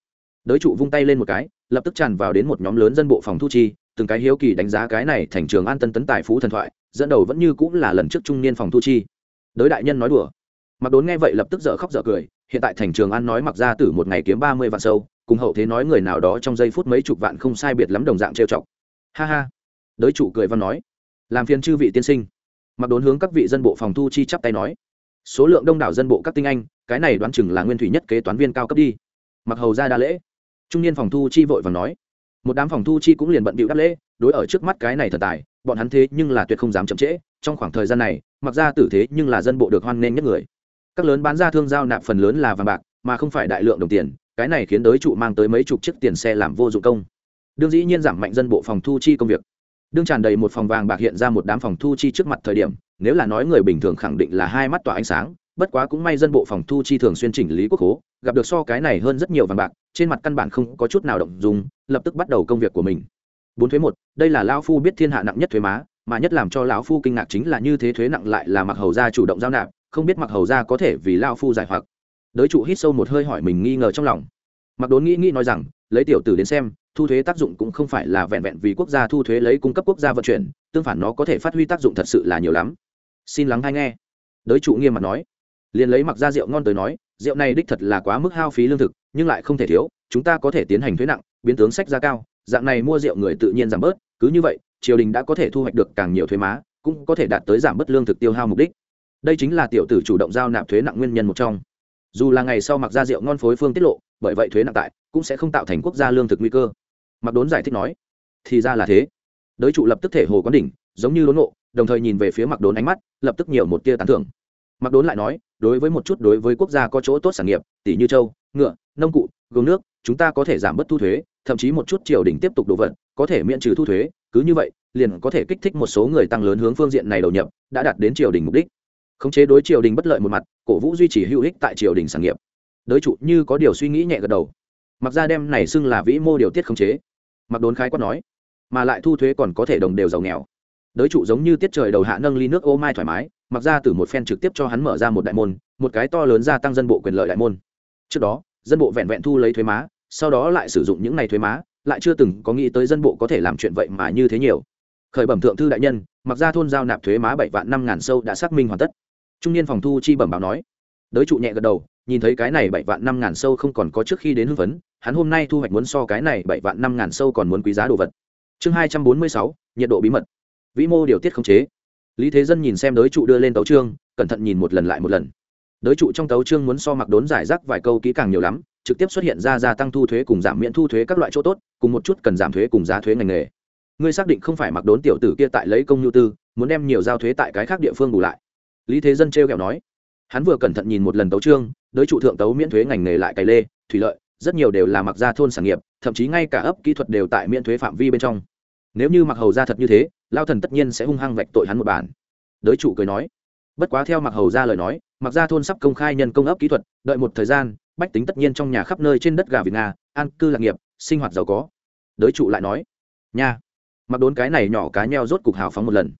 S1: đới trụ vung tay lên một cái, lập tức tràn vào đến một nhóm lớn dân bộ phòng thu chi, từng cái hiếu kỳ đánh giá cái này thành trường an tân tấn tài phú thần thoại, dẫn đầu vẫn như cũng là lần trước trung niên phòng thu chi. Đới đại nhân nói đùa. Mặc đốn nghe vậy lập tức dở khóc dở cười, hiện tại thành trường an nói mặc ra từ một ngày kiếm ba mươi vạn sâu, cùng hậu thế nói người nào đó trong giây phút mấy chục vạn không sai biệt lắm đồng dạng trêu chọc. Ha ha. Đới chủ cười văn nói. Làm phiền chư vị tiên sinh. Mặc đốn hướng các vị dân bộ phòng thu chi chắp tay nói. Số lượng đông đảo dân bộ các tinh anh, cái này đoán chừng là nguyên thủy nhất kế toán viên cao cấp đi. Mặc hầu ra đa lễ trung niên phòng thu chi vội và nói, một đám phòng thu chi cũng liền bận bịu đáp lễ, đối ở trước mắt cái này thần tài, bọn hắn thế nhưng là tuyệt không dám chậm trễ, trong khoảng thời gian này, mặc ra tử thế nhưng là dân bộ được hoan nghênh nhất người. Các lớn bán ra thương giao nạp phần lớn là vàng bạc, mà không phải đại lượng đồng tiền, cái này khiến đới trụ mang tới mấy chục chiếc tiền xe làm vô dụng công. Đương dĩ nhiên giảm mạnh dân bộ phòng thu chi công việc. Đương tràn đầy một phòng vàng bạc hiện ra một đám phòng thu chi trước mặt thời điểm, nếu là nói người bình thường khẳng định là hai mắt tỏa ánh sáng bất quá cũng may dân bộ phòng thu chi thường xuyên chỉnh lý quốc hố gặp được so cái này hơn rất nhiều vàng bạc, trên mặt căn bản không có chút nào động dùng lập tức bắt đầu công việc của mình. Bốn thuế một, đây là lao phu biết thiên hạ nặng nhất thuế má, mà nhất làm cho lão phu kinh ngạc chính là như thế thuế nặng lại là mặc hầu gia chủ động giao nạp, không biết mặc hầu gia có thể vì lao phu giải hoặc. Đới trụ hít sâu một hơi hỏi mình nghi ngờ trong lòng. Mặc đốn nghĩ nghĩ nói rằng, lấy tiểu tử đến xem, thu thuế tác dụng cũng không phải là vẹn vẹn vì quốc gia thu thuế lấy cung cấp quốc gia vận chuyển, tương phản nó có thể phát huy tác dụng thật sự là nhiều lắm. Xin lắng hay nghe. Đới trụ nghiêm mặt nói liền lấy mặc ra rượu ngon tới nói, rượu này đích thật là quá mức hao phí lương thực, nhưng lại không thể thiếu, chúng ta có thể tiến hành thuế nặng, biến tướng sách giá cao, dạng này mua rượu người tự nhiên giảm bớt, cứ như vậy, triều đình đã có thể thu hoạch được càng nhiều thuế má, cũng có thể đạt tới giảm bớt lương thực tiêu hao mục đích. Đây chính là tiểu tử chủ động giao nạp thuế nặng nguyên nhân một trong. Dù là ngày sau mặc ra rượu ngon phối phương tiết lộ, bởi vậy thuế nặng tại, cũng sẽ không tạo thành quốc gia lương thực nguy cơ. Mặc đốn giải thích nói, thì ra là thế. Đới trụ lập tức thể hồ quán đỉnh, giống như đốn ngộ, đồng thời nhìn về phía mặc đốn ánh mắt, lập tức nhiều một tia tán thưởng. Mặc đốn lại nói đối với một chút đối với quốc gia có chỗ tốt sản nghiệp tỷ như châu ngựa, nông cụ gương nước, chúng ta có thể giảm bớt thu thuế, thậm chí một chút triều đình tiếp tục đổ vận, có thể miễn trừ thu thuế, cứ như vậy, liền có thể kích thích một số người tăng lớn hướng phương diện này đầu nhập, đã đạt đến triều đình mục đích. Khống chế đối triều đình bất lợi một mặt, cổ vũ duy trì hữu ích tại triều đình sản nghiệp. Đối trụ như có điều suy nghĩ nhẹ gật đầu. Mặc ra đem này xưng là vĩ mô điều tiết khống chế. Mặc đốn khái quát nói, mà lại thu thuế còn có thể đồng đều giàu nghèo đới trụ giống như tiết trời đầu hạ nâng ly nước ô mai thoải mái, mặc ra từ một phen trực tiếp cho hắn mở ra một đại môn, một cái to lớn gia tăng dân bộ quyền lợi đại môn. Trước đó, dân bộ vẹn vẹn thu lấy thuế má, sau đó lại sử dụng những này thuế má, lại chưa từng có nghĩ tới dân bộ có thể làm chuyện vậy mà như thế nhiều. Khởi bẩm thượng thư đại nhân, mặc ra thôn giao nạp thuế má bảy vạn năm ngàn sâu đã xác minh hoàn tất. Trung niên phòng thu chi bẩm báo nói. Đới trụ nhẹ gật đầu, nhìn thấy cái này bảy vạn năm ngàn sâu không còn có trước khi đến hưng phấn, hắn hôm nay thu hoạch muốn so cái này bảy vạn năm ngàn sâu còn muốn quý giá đồ vật. Chương hai trăm bốn mươi sáu, nhiệt độ bí mật vĩ mô điều tiết khống chế. Lý thế dân nhìn xem đới trụ đưa lên tấu trương cẩn thận nhìn một lần lại một lần. Đới trụ trong tấu trương muốn so mặc đốn giải rác vài câu kỹ càng nhiều lắm, trực tiếp xuất hiện ra gia tăng thu thuế cùng giảm miễn thu thuế các loại chỗ tốt, cùng một chút cần giảm thuế cùng giá thuế ngành nghề. Ngươi xác định không phải mặc đốn tiểu tử kia tại lấy công nhu tư, muốn đem nhiều giao thuế tại cái khác địa phương bù lại. Lý thế dân trêu kẹo nói. Hắn vừa cẩn thận nhìn một lần tấu trương đới trụ thượng tấu miễn thuế ngành nghề lại cày lê, thủy lợi, rất nhiều đều là mặc gia thôn sản nghiệp, thậm chí ngay cả ấp kỹ thuật đều tại miễn thuế phạm vi bên trong. Nếu như mặc hầu ra thật như thế lao thần tất nhiên sẽ hung hăng vạch tội hắn một bản đới chủ cười nói, bất quá theo mặc hầu ra lời nói mặc gia thôn sắp công khai nhân công ấp kỹ thuật, đợi một thời gian, bách tính tất nhiên trong nhà khắp nơi trên đất gà việt nga an cư lạc nghiệp, sinh hoạt giàu có. Đới trụ lại nói, nha mặc đốn cái này nhỏ cá nheo rốt cục hào phóng một lần.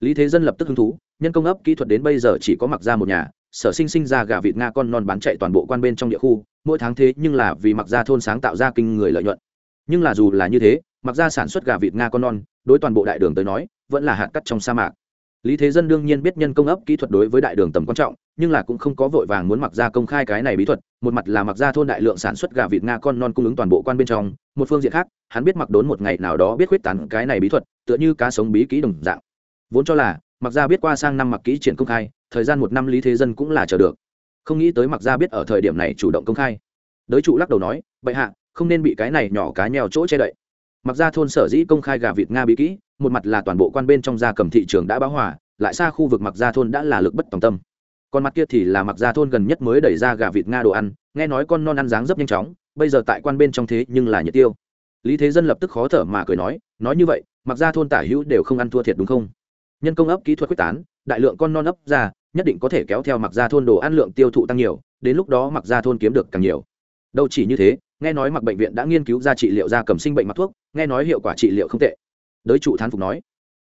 S1: Lý thế dân lập tức hứng thú, nhân công ấp kỹ thuật đến bây giờ chỉ có mặc ra một nhà, sở sinh sinh ra gà vịt nga con non bán chạy toàn bộ quan bên trong địa khu, mỗi tháng thế nhưng là vì mặc ra thôn sáng tạo ra kinh người lợi nhuận. Nhưng là dù là như thế mặc ra sản xuất gà vịt nga con non, đối toàn bộ đại đường tới nói, vẫn là hạt cắt trong sa mạc. Lý thế dân đương nhiên biết nhân công ấp kỹ thuật đối với đại đường tầm quan trọng, nhưng là cũng không có vội vàng muốn mặc ra công khai cái này bí thuật, một mặt là mặc ra thôn đại lượng sản xuất gà vịt nga con non cung ứng toàn bộ quan bên trong, một phương diện khác, hắn biết mặc đốn một ngày nào đó biết khuyết tán cái này bí thuật, tựa như cá sống bí kỹ đồng dạng. Vốn cho là, mặc ra biết qua sang năm mặc kỹ triển công khai, thời gian một năm lý thế dân cũng là chờ được. Không nghĩ tới mặc ra biết ở thời điểm này chủ động công khai. Đới trụ lắc đầu nói, bệ hạ, không nên bị cái này nhỏ cá nheo chỗ che đậy mặc ra thôn sở dĩ công khai gà vịt nga bí kỹ, một mặt là toàn bộ quan bên trong gia cầm thị trường đã báo hòa, lại xa khu vực mặc ra thôn đã là lực bất tòng tâm. Còn mặt kia thì là mặc ra thôn gần nhất mới đẩy ra gà vịt nga đồ ăn, nghe nói con non ăn dáng rất nhanh chóng, bây giờ tại quan bên trong thế nhưng là nhiệt tiêu. Lý thế dân lập tức khó thở mà cười nói nói như vậy, mặc ra thôn tả hữu đều không ăn thua thiệt đúng không? Nhân công ấp kỹ thuật quyết tán, đại lượng con non ấp ra, nhất định có thể kéo theo mặc ra thôn đồ ăn lượng tiêu thụ tăng nhiều, đến lúc đó mặc ra thôn kiếm được càng nhiều. Đâu chỉ như thế nghe nói mặc bệnh viện đã nghiên cứu ra trị liệu da cầm sinh bệnh mặc thuốc, nghe nói hiệu quả trị liệu không tệ. Đới trụ thán phục nói.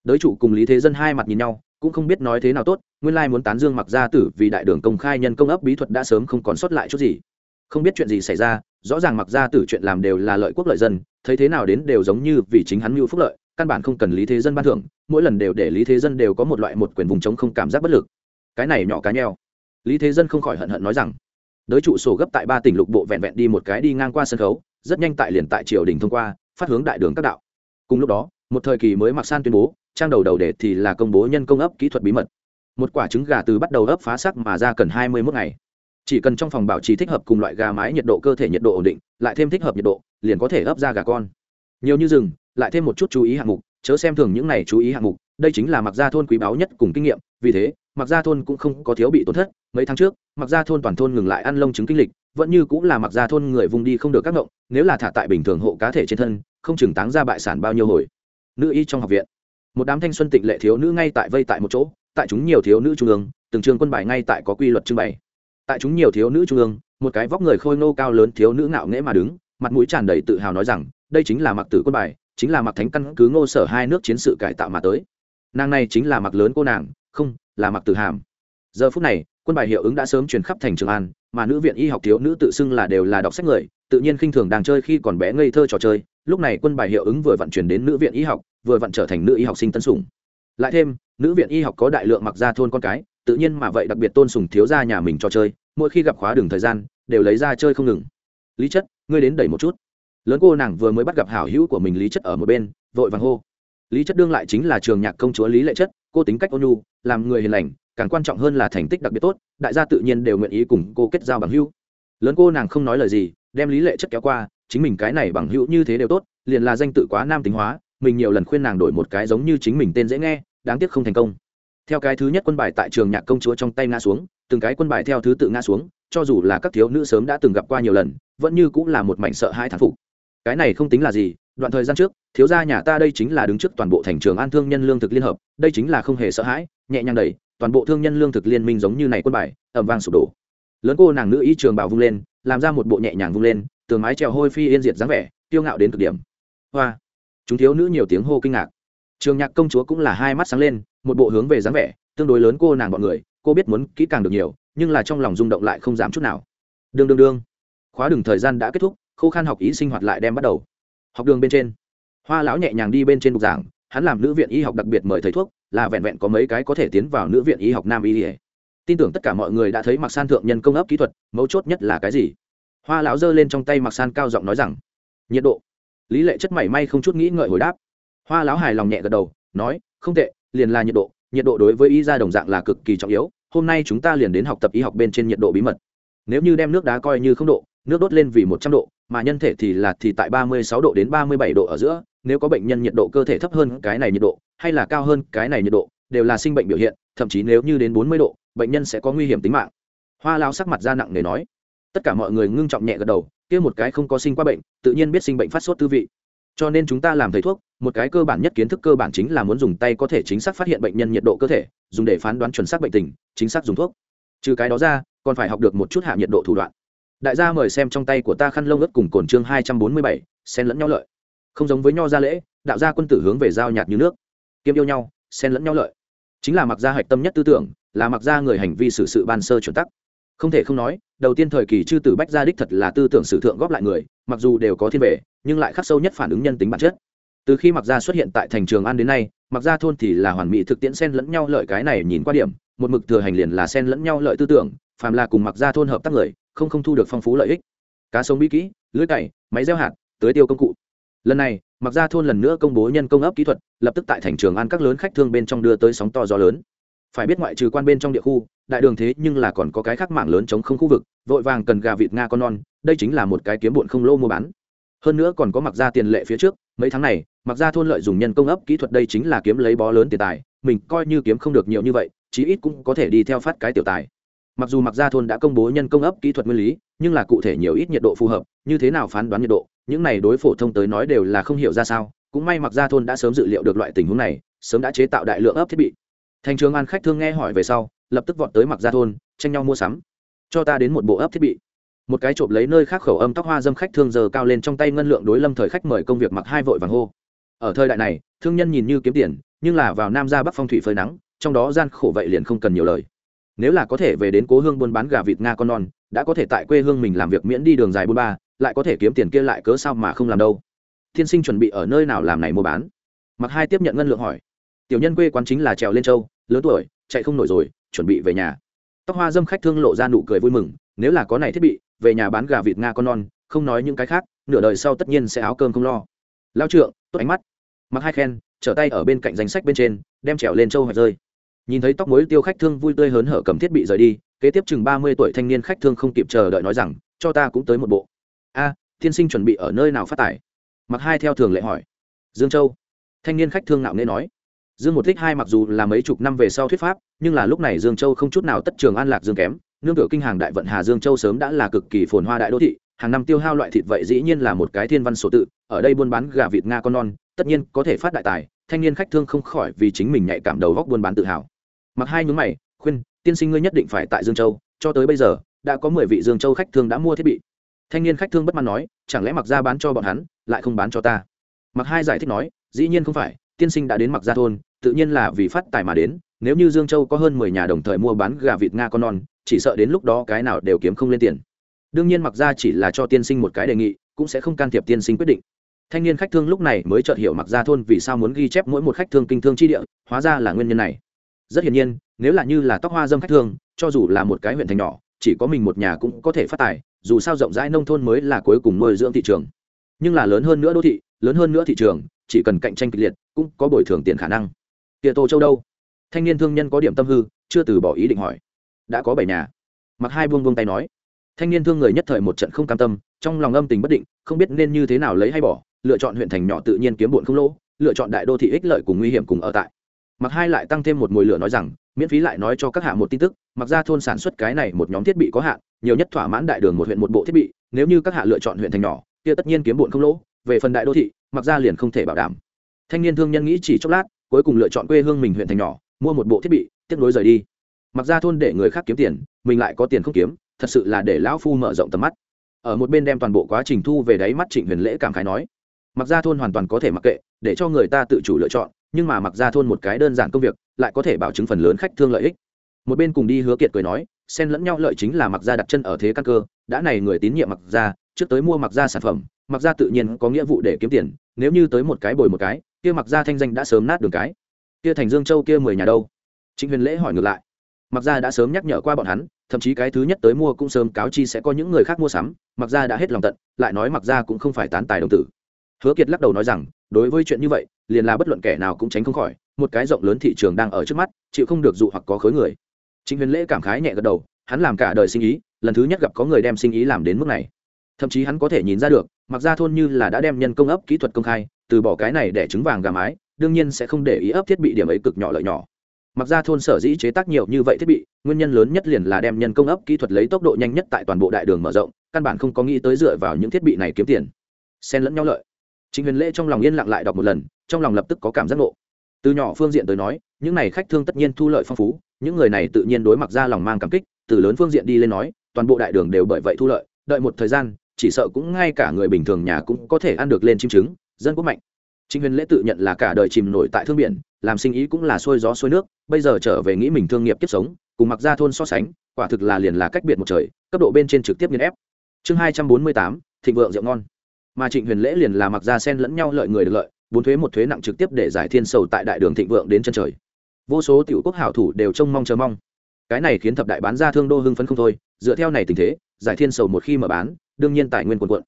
S1: Đới trụ cùng lý thế dân hai mặt nhìn nhau, cũng không biết nói thế nào tốt, nguyên lai muốn tán dương mặc gia tử vì đại đường công khai nhân công ấp bí thuật đã sớm không còn sót lại chút gì. Không biết chuyện gì xảy ra, rõ ràng mặc gia tử chuyện làm đều là lợi quốc lợi dân, thấy thế nào đến đều giống như vì chính hắn mưu phúc lợi, căn bản không cần lý thế dân ban thưởng, mỗi lần đều để lý thế dân đều có một loại một quyền vùng chống không cảm giác bất lực. Cái này nhỏ cá nheo. Lý thế dân không khỏi hận hận nói rằng đới trụ sổ gấp tại ba tỉnh lục bộ vẹn vẹn đi một cái đi ngang qua sân khấu, rất nhanh tại liền tại triều đình thông qua, phát hướng đại đường các đạo. Cùng lúc đó, một thời kỳ mới mặc san tuyên bố, trang đầu đầu đề thì là công bố nhân công ấp kỹ thuật bí mật. Một quả trứng gà từ bắt đầu ấp phá sắc mà ra cần hai mươi mốt ngày. Chỉ cần trong phòng bảo trì thích hợp cùng loại gà mái nhiệt độ cơ thể nhiệt độ ổn định, lại thêm thích hợp nhiệt độ, liền có thể ấp ra gà con. Nhiều như rừng, lại thêm một chút chú ý hạng mục, chớ xem thường những này chú ý hạng mục, đây chính là mặc gia thôn quý báu nhất cùng kinh nghiệm, vì thế mặc gia thôn cũng không có thiếu bị tổn thất, mấy tháng trước mặc gia thôn toàn thôn ngừng lại ăn lông trứng kinh lịch, vẫn như cũng là mặc gia thôn người vùng đi không được các ngộng, nếu là thả tại bình thường hộ cá thể trên thân, không chừng táng ra bại sản bao nhiêu hồi. Nữ y trong học viện, một đám thanh xuân tịnh lệ thiếu nữ ngay tại vây tại một chỗ, tại chúng nhiều thiếu nữ trung ương, từng trường quân bài ngay tại có quy luật trưng bày. Tại chúng nhiều thiếu nữ trung ương, một cái vóc người khôi nô cao lớn thiếu nữ ngạo nghễ mà đứng, mặt mũi tràn đầy tự hào nói rằng, đây chính là mặc tử quân bài, chính là mặc thánh căn cứ ngô sở hai nước chiến sự cải tạo mà tới. Nàng này chính là mặc lớn cô nàng, không, là mặc tử hàm. Giờ phút này quân bài hiệu ứng đã sớm truyền khắp thành trường an, mà nữ viện y học thiếu nữ tự xưng là đều là đọc sách người, tự nhiên khinh thường đang chơi khi còn bé ngây thơ trò chơi. Lúc này quân bài hiệu ứng vừa vận chuyển đến nữ viện y học, vừa vận trở thành nữ y học sinh tân sủng. Lại thêm, nữ viện y học có đại lượng mặc ra thôn con cái, tự nhiên mà vậy đặc biệt tôn sùng thiếu gia nhà mình cho chơi, mỗi khi gặp khóa đường thời gian, đều lấy ra chơi không ngừng. Lý chất, ngươi đến đẩy một chút. Lớn cô nàng vừa mới bắt gặp hảo hữu của mình lý chất ở một bên, vội vàng hô. Lý chất đương lại chính là trường nhạc công chúa lý lệ chất, cô tính cách ôn nhu, làm người hiền lành càng quan trọng hơn là thành tích đặc biệt tốt, đại gia tự nhiên đều nguyện ý cùng cô kết giao bằng hữu. Lớn cô nàng không nói lời gì, đem lý lệ chất kéo qua, chính mình cái này bằng hữu như thế đều tốt, liền là danh tự quá nam tính hóa, mình nhiều lần khuyên nàng đổi một cái giống như chính mình tên dễ nghe, đáng tiếc không thành công. Theo cái thứ nhất quân bài tại trường nhạc công chúa trong tay nga xuống, từng cái quân bài theo thứ tự nga xuống, cho dù là các thiếu nữ sớm đã từng gặp qua nhiều lần, vẫn như cũng là một mảnh sợ hãi thán phục. Cái này không tính là gì, đoạn thời gian trước, thiếu gia nhà ta đây chính là đứng trước toàn bộ thành trường an thương nhân lương thực liên hợp, đây chính là không hề sợ hãi, nhẹ nhàng đẩy toàn bộ thương nhân lương thực liên minh giống như này quân bài ẩm vang sụp đổ. Lớn cô nàng nữ ý trường bảo vung lên, làm ra một bộ nhẹ nhàng vung lên, tường mái trèo hôi phi yên diệt dáng vẻ tiêu ngạo đến cực điểm. Hoa! Chúng thiếu nữ nhiều tiếng hô kinh ngạc. Trường nhạc công chúa cũng là hai mắt sáng lên, một bộ hướng về dáng vẻ, tương đối lớn cô nàng bọn người, cô biết muốn kỹ càng được nhiều, nhưng là trong lòng rung động lại không dám chút nào. Đương đương đương. Khóa đường thời gian đã kết thúc, khô khan học ý sinh hoạt lại đem bắt đầu. Học đường bên trên. Hoa lão nhẹ nhàng đi bên trên bục giảng hắn làm nữ viện y học đặc biệt mời thầy thuốc, là vẹn vẹn có mấy cái có thể tiến vào nữ viện y học nam y tin tưởng tất cả mọi người đã thấy mặc san thượng nhân công ấp kỹ thuật, mấu chốt nhất là cái gì? Hoa lão giơ lên trong tay mặc san cao giọng nói rằng, nhiệt độ. Lý lệ chất mảy may không chút nghĩ ngợi hồi đáp. Hoa lão hài lòng nhẹ gật đầu, nói, không tệ, liền là nhiệt độ nhiệt độ đối với y gia đồng dạng là cực kỳ trọng yếu, hôm nay chúng ta liền đến học tập y học bên trên nhiệt độ bí mật. Nếu như đem nước đá coi như không độ, nước đốt lên vì một trăm độ mà nhân thể thì là thì tại ba mươi sáu độ đến ba mươi bảy độ ở giữa, nếu có bệnh nhân nhiệt độ cơ thể thấp hơn cái này nhiệt độ, hay là cao hơn cái này nhiệt độ, đều là sinh bệnh biểu hiện, thậm chí nếu như đến bốn mươi độ, bệnh nhân sẽ có nguy hiểm tính mạng. Hoa lão sắc mặt ra nặng nề nói. Tất cả mọi người ngưng trọng nhẹ gật đầu, kia một cái không có sinh qua bệnh, tự nhiên biết sinh bệnh phát sốt tư vị. Cho nên chúng ta làm thầy thuốc, một cái cơ bản nhất kiến thức cơ bản chính là muốn dùng tay có thể chính xác phát hiện bệnh nhân nhiệt độ cơ thể, dùng để phán đoán chuẩn xác bệnh tình, chính xác dùng thuốc. Trừ cái đó ra, còn phải học được một chút hạ nhiệt độ thủ đoạn đại gia mời xem trong tay của ta khăn lông ướt cùng cồn chương hai trăm bốn mươi bảy, xen lẫn nhau lợi. Không giống với nho gia lễ, đạo gia quân tử hướng về giao nhạt như nước. Kiêm yêu nhau, xen lẫn nhau lợi. Chính là mặc gia hạch tâm nhất tư tưởng, là mặc gia người hành vi xử sự ban sơ chuẩn tắc. Không thể không nói, đầu tiên thời kỳ chư tử bách gia đích thật là tư tưởng sử thượng góp lại người, mặc dù đều có thiên về, nhưng lại khắc sâu nhất phản ứng nhân tính bản chất. Từ khi mặc gia xuất hiện tại thành trường an đến nay, mặc gia thôn thì là hoàn mỹ thực tiễn xen lẫn nhau lợi cái này nhìn qua điểm, một mực thừa hành liền là xen lẫn nhau lợi tư tưởng, phàm là cùng mặc gia thôn hợp tác người không không thu được phong phú lợi ích. Cá sống bí kỹ, lưới cày, máy gieo hạt, tưới tiêu công cụ. Lần này mặc gia thôn lần nữa công bố nhân công ấp kỹ thuật, lập tức tại thành trường ăn các lớn khách thương bên trong đưa tới sóng to gió lớn. Phải biết ngoại trừ quan bên trong địa khu, đại đường thế nhưng là còn có cái khác mạng lớn chống không khu vực, vội vàng cần gà vịt nga con non, đây chính là một cái kiếm bụn không lô mua bán. Hơn nữa còn có mặc ra tiền lệ phía trước, mấy tháng này mặc ra thôn lợi dùng nhân công ấp kỹ thuật đây chính là kiếm lấy bó lớn tiền tài, mình coi như kiếm không được nhiều như vậy, chí ít cũng có thể đi theo phát cái tiểu tài mặc dù mặc gia thôn đã công bố nhân công ấp kỹ thuật nguyên lý, nhưng là cụ thể nhiều ít nhiệt độ phù hợp, như thế nào phán đoán nhiệt độ, những này đối phổ thông tới nói đều là không hiểu ra sao. Cũng may mặc gia thôn đã sớm dự liệu được loại tình huống này, sớm đã chế tạo đại lượng ấp thiết bị. Thành trường an khách thương nghe hỏi về sau, lập tức vọt tới mặc gia thôn, tranh nhau mua sắm. Cho ta đến một bộ ấp thiết bị. Một cái trộm lấy nơi khác khẩu âm tóc hoa dâm khách thương giờ cao lên trong tay ngân lượng đối lâm thời khách mời công việc mặc hai vội vàng hô. Ở thời đại này, thương nhân nhìn như kiếm tiền, nhưng là vào nam ra bắc phong thủy phơi nắng, trong đó gian khổ vậy liền không cần nhiều lời nếu là có thể về đến cố hương buôn bán gà vịt nga con non, đã có thể tại quê hương mình làm việc miễn đi đường dài buôn ba, lại có thể kiếm tiền kia lại cớ sao mà không làm đâu. Thiên sinh chuẩn bị ở nơi nào làm này mua bán? Mặc hai tiếp nhận ngân lượng hỏi. Tiểu nhân quê quán chính là trèo lên châu, lớn tuổi, chạy không nổi rồi, chuẩn bị về nhà. Tóc hoa dâm khách thương lộ ra nụ cười vui mừng, nếu là có này thiết bị, về nhà bán gà vịt nga con non, không nói những cái khác, nửa đời sau tất nhiên sẽ áo cơm không lo. Lao trượng, tốt ánh mắt. Mặc hai khen, trở tay ở bên cạnh danh sách bên trên, đem trèo lên châu hoặc rơi nhìn thấy tóc mối tiêu khách thương vui tươi hớn hở cầm thiết bị rời đi, kế tiếp chừng ba mươi tuổi thanh niên khách thương không kịp chờ đợi nói rằng, cho ta cũng tới một bộ. A, tiên sinh chuẩn bị ở nơi nào phát tài mặc hai theo thường lệ hỏi. Dương châu. Thanh niên khách thương nạo nghễ nói. Dương một thích hai mặc dù là mấy chục năm về sau thuyết pháp, nhưng là lúc này dương châu không chút nào tất trường an lạc dương kém, nương tựa kinh hàng đại vận hà dương châu sớm đã là cực kỳ phồn hoa đại đô thị, hàng năm tiêu hao loại thịt vậy dĩ nhiên là một cái thiên văn sổ tự, ở đây buôn bán gà vịt nga con non, tất nhiên có thể phát đại tài, thanh niên khách thương không khỏi vì chính mình nhạy cảm đầu góc buôn bán tự hào mặc hai nhúng mày, khuyên, tiên sinh ngươi nhất định phải tại dương châu, cho tới bây giờ, đã có mười vị dương châu khách thương đã mua thiết bị. Thanh niên khách thương bất mãn nói, chẳng lẽ mặc ra bán cho bọn hắn, lại không bán cho ta? Mặc hai giải thích nói, dĩ nhiên không phải, tiên sinh đã đến mặc Gia thôn, tự nhiên là vì phát tài mà đến, nếu như dương châu có hơn mười nhà đồng thời mua bán gà vịt nga con non, chỉ sợ đến lúc đó cái nào đều kiếm không lên tiền. Đương nhiên mặc ra chỉ là cho tiên sinh một cái đề nghị, cũng sẽ không can thiệp tiên sinh quyết định. Thanh niên khách thương lúc này mới chợt hiểu mặc ra thôn vì sao muốn ghi chép mỗi một khách thương kinh thương chi địa, hóa ra là nguyên nhân này rất hiển nhiên, nếu là như là tóc hoa dâm khách thương cho dù là một cái huyện thành nhỏ, chỉ có mình một nhà cũng có thể phát tài, dù sao rộng rãi nông thôn mới là cuối cùng nuôi dưỡng thị trường. Nhưng là lớn hơn nữa đô thị, lớn hơn nữa thị trường, chỉ cần cạnh tranh kịch liệt, cũng có bồi thường tiền khả năng. Địa tô châu đâu? Thanh niên thương nhân có điểm tâm hư, chưa từ bỏ ý định hỏi. Đã có bảy nhà. Mặc hai buông buông tay nói. Thanh niên thương người nhất thời một trận không cam tâm, trong lòng âm tình bất định, không biết nên như thế nào lấy hay bỏ, lựa chọn huyện thành nhỏ tự nhiên kiếm bụn không lỗ, lựa chọn đại đô thị ích lợi cùng nguy hiểm cùng ở tại mặc hai lại tăng thêm một mùi lửa nói rằng, miễn phí lại nói cho các hạ một tin tức, mặc ra thôn sản xuất cái này một nhóm thiết bị có hạn, nhiều nhất thỏa mãn đại đường một huyện một bộ thiết bị, nếu như các hạ lựa chọn huyện thành nhỏ, kia tất nhiên kiếm bụn không lỗ, về phần đại đô thị, mặc ra liền không thể bảo đảm. Thanh niên thương nhân nghĩ chỉ chốc lát, cuối cùng lựa chọn quê hương mình huyện thành nhỏ, mua một bộ thiết bị, tiếp nối rời đi. Mặc ra thôn để người khác kiếm tiền, mình lại có tiền không kiếm, thật sự là để lão phu mở rộng tầm mắt. Ở một bên đem toàn bộ quá trình thu về đáy mắt trịnh huyền lễ cảm khái nói, mặc ra thôn hoàn toàn có thể mặc kệ, để cho người ta tự chủ lựa chọn nhưng mà mặc ra thôn một cái đơn giản công việc, lại có thể bảo chứng phần lớn khách thương lợi ích. Một bên cùng đi hứa kiệt cười nói, xen lẫn nhau lợi chính là mặc ra đặt chân ở thế căn cơ, đã này người tín nhiệm mặc ra, trước tới mua mặc ra sản phẩm, mặc ra tự nhiên có nghĩa vụ để kiếm tiền, nếu như tới một cái bồi một cái, kia mặc ra thanh danh đã sớm nát đường cái. Kia thành dương châu kia mười nhà đâu? Chính huyền lễ hỏi ngược lại. Mặc ra đã sớm nhắc nhở qua bọn hắn, thậm chí cái thứ nhất tới mua cũng sớm cáo chi sẽ có những người khác mua sắm, mặc ra đã hết lòng tận, lại nói mặc ra cũng không phải tán tài đồng tử. Hứa kiệt lắc đầu nói rằng, đối với chuyện như vậy liền là bất luận kẻ nào cũng tránh không khỏi một cái rộng lớn thị trường đang ở trước mắt chịu không được dụ hoặc có khối người. Chính huyền lễ cảm khái nhẹ gật đầu hắn làm cả đời sinh ý lần thứ nhất gặp có người đem sinh ý làm đến mức này. Thậm chí hắn có thể nhìn ra được mặc ra thôn như là đã đem nhân công ấp kỹ thuật công khai từ bỏ cái này để trứng vàng gà mái đương nhiên sẽ không để ý ấp thiết bị điểm ấy cực nhỏ lợi nhỏ. Mặc ra thôn sở dĩ chế tác nhiều như vậy thiết bị nguyên nhân lớn nhất liền là đem nhân công ấp kỹ thuật lấy tốc độ nhanh nhất tại toàn bộ đại đường mở rộng căn bản không có nghĩ tới dựa vào những thiết bị này kiếm tiền. Xen lẫn nhau lợi. Chính Huyền Lễ trong lòng yên lặng lại đọc một lần, trong lòng lập tức có cảm giác ngộ. Từ nhỏ phương diện tới nói, những này khách thương tất nhiên thu lợi phong phú, những người này tự nhiên đối mặt ra lòng mang cảm kích, từ lớn phương diện đi lên nói, toàn bộ đại đường đều bởi vậy thu lợi, đợi một thời gian, chỉ sợ cũng ngay cả người bình thường nhà cũng có thể ăn được lên chim trứng, dân quốc mạnh. Trịnh Huyền Lễ tự nhận là cả đời chìm nổi tại thương biển, làm sinh ý cũng là xuôi gió xuôi nước, bây giờ trở về nghĩ mình thương nghiệp kiếp sống, cùng mặc ra thôn so sánh, quả thực là liền là cách biệt một trời, cấp độ bên trên trực tiếp nghiền ép. Chương hai trăm bốn mươi tám, thịnh vượng rượu ngon mà trịnh huyền lễ liền là mặc ra sen lẫn nhau lợi người được lợi bốn thuế một thuế nặng trực tiếp để giải thiên sầu tại đại đường thịnh vượng đến chân trời. Vô số tiểu quốc hảo thủ đều trông mong chờ mong. Cái này khiến thập đại bán ra thương đô hưng phấn không thôi, dựa theo này tình thế, giải thiên sầu một khi mở bán, đương nhiên tài nguyên quần quận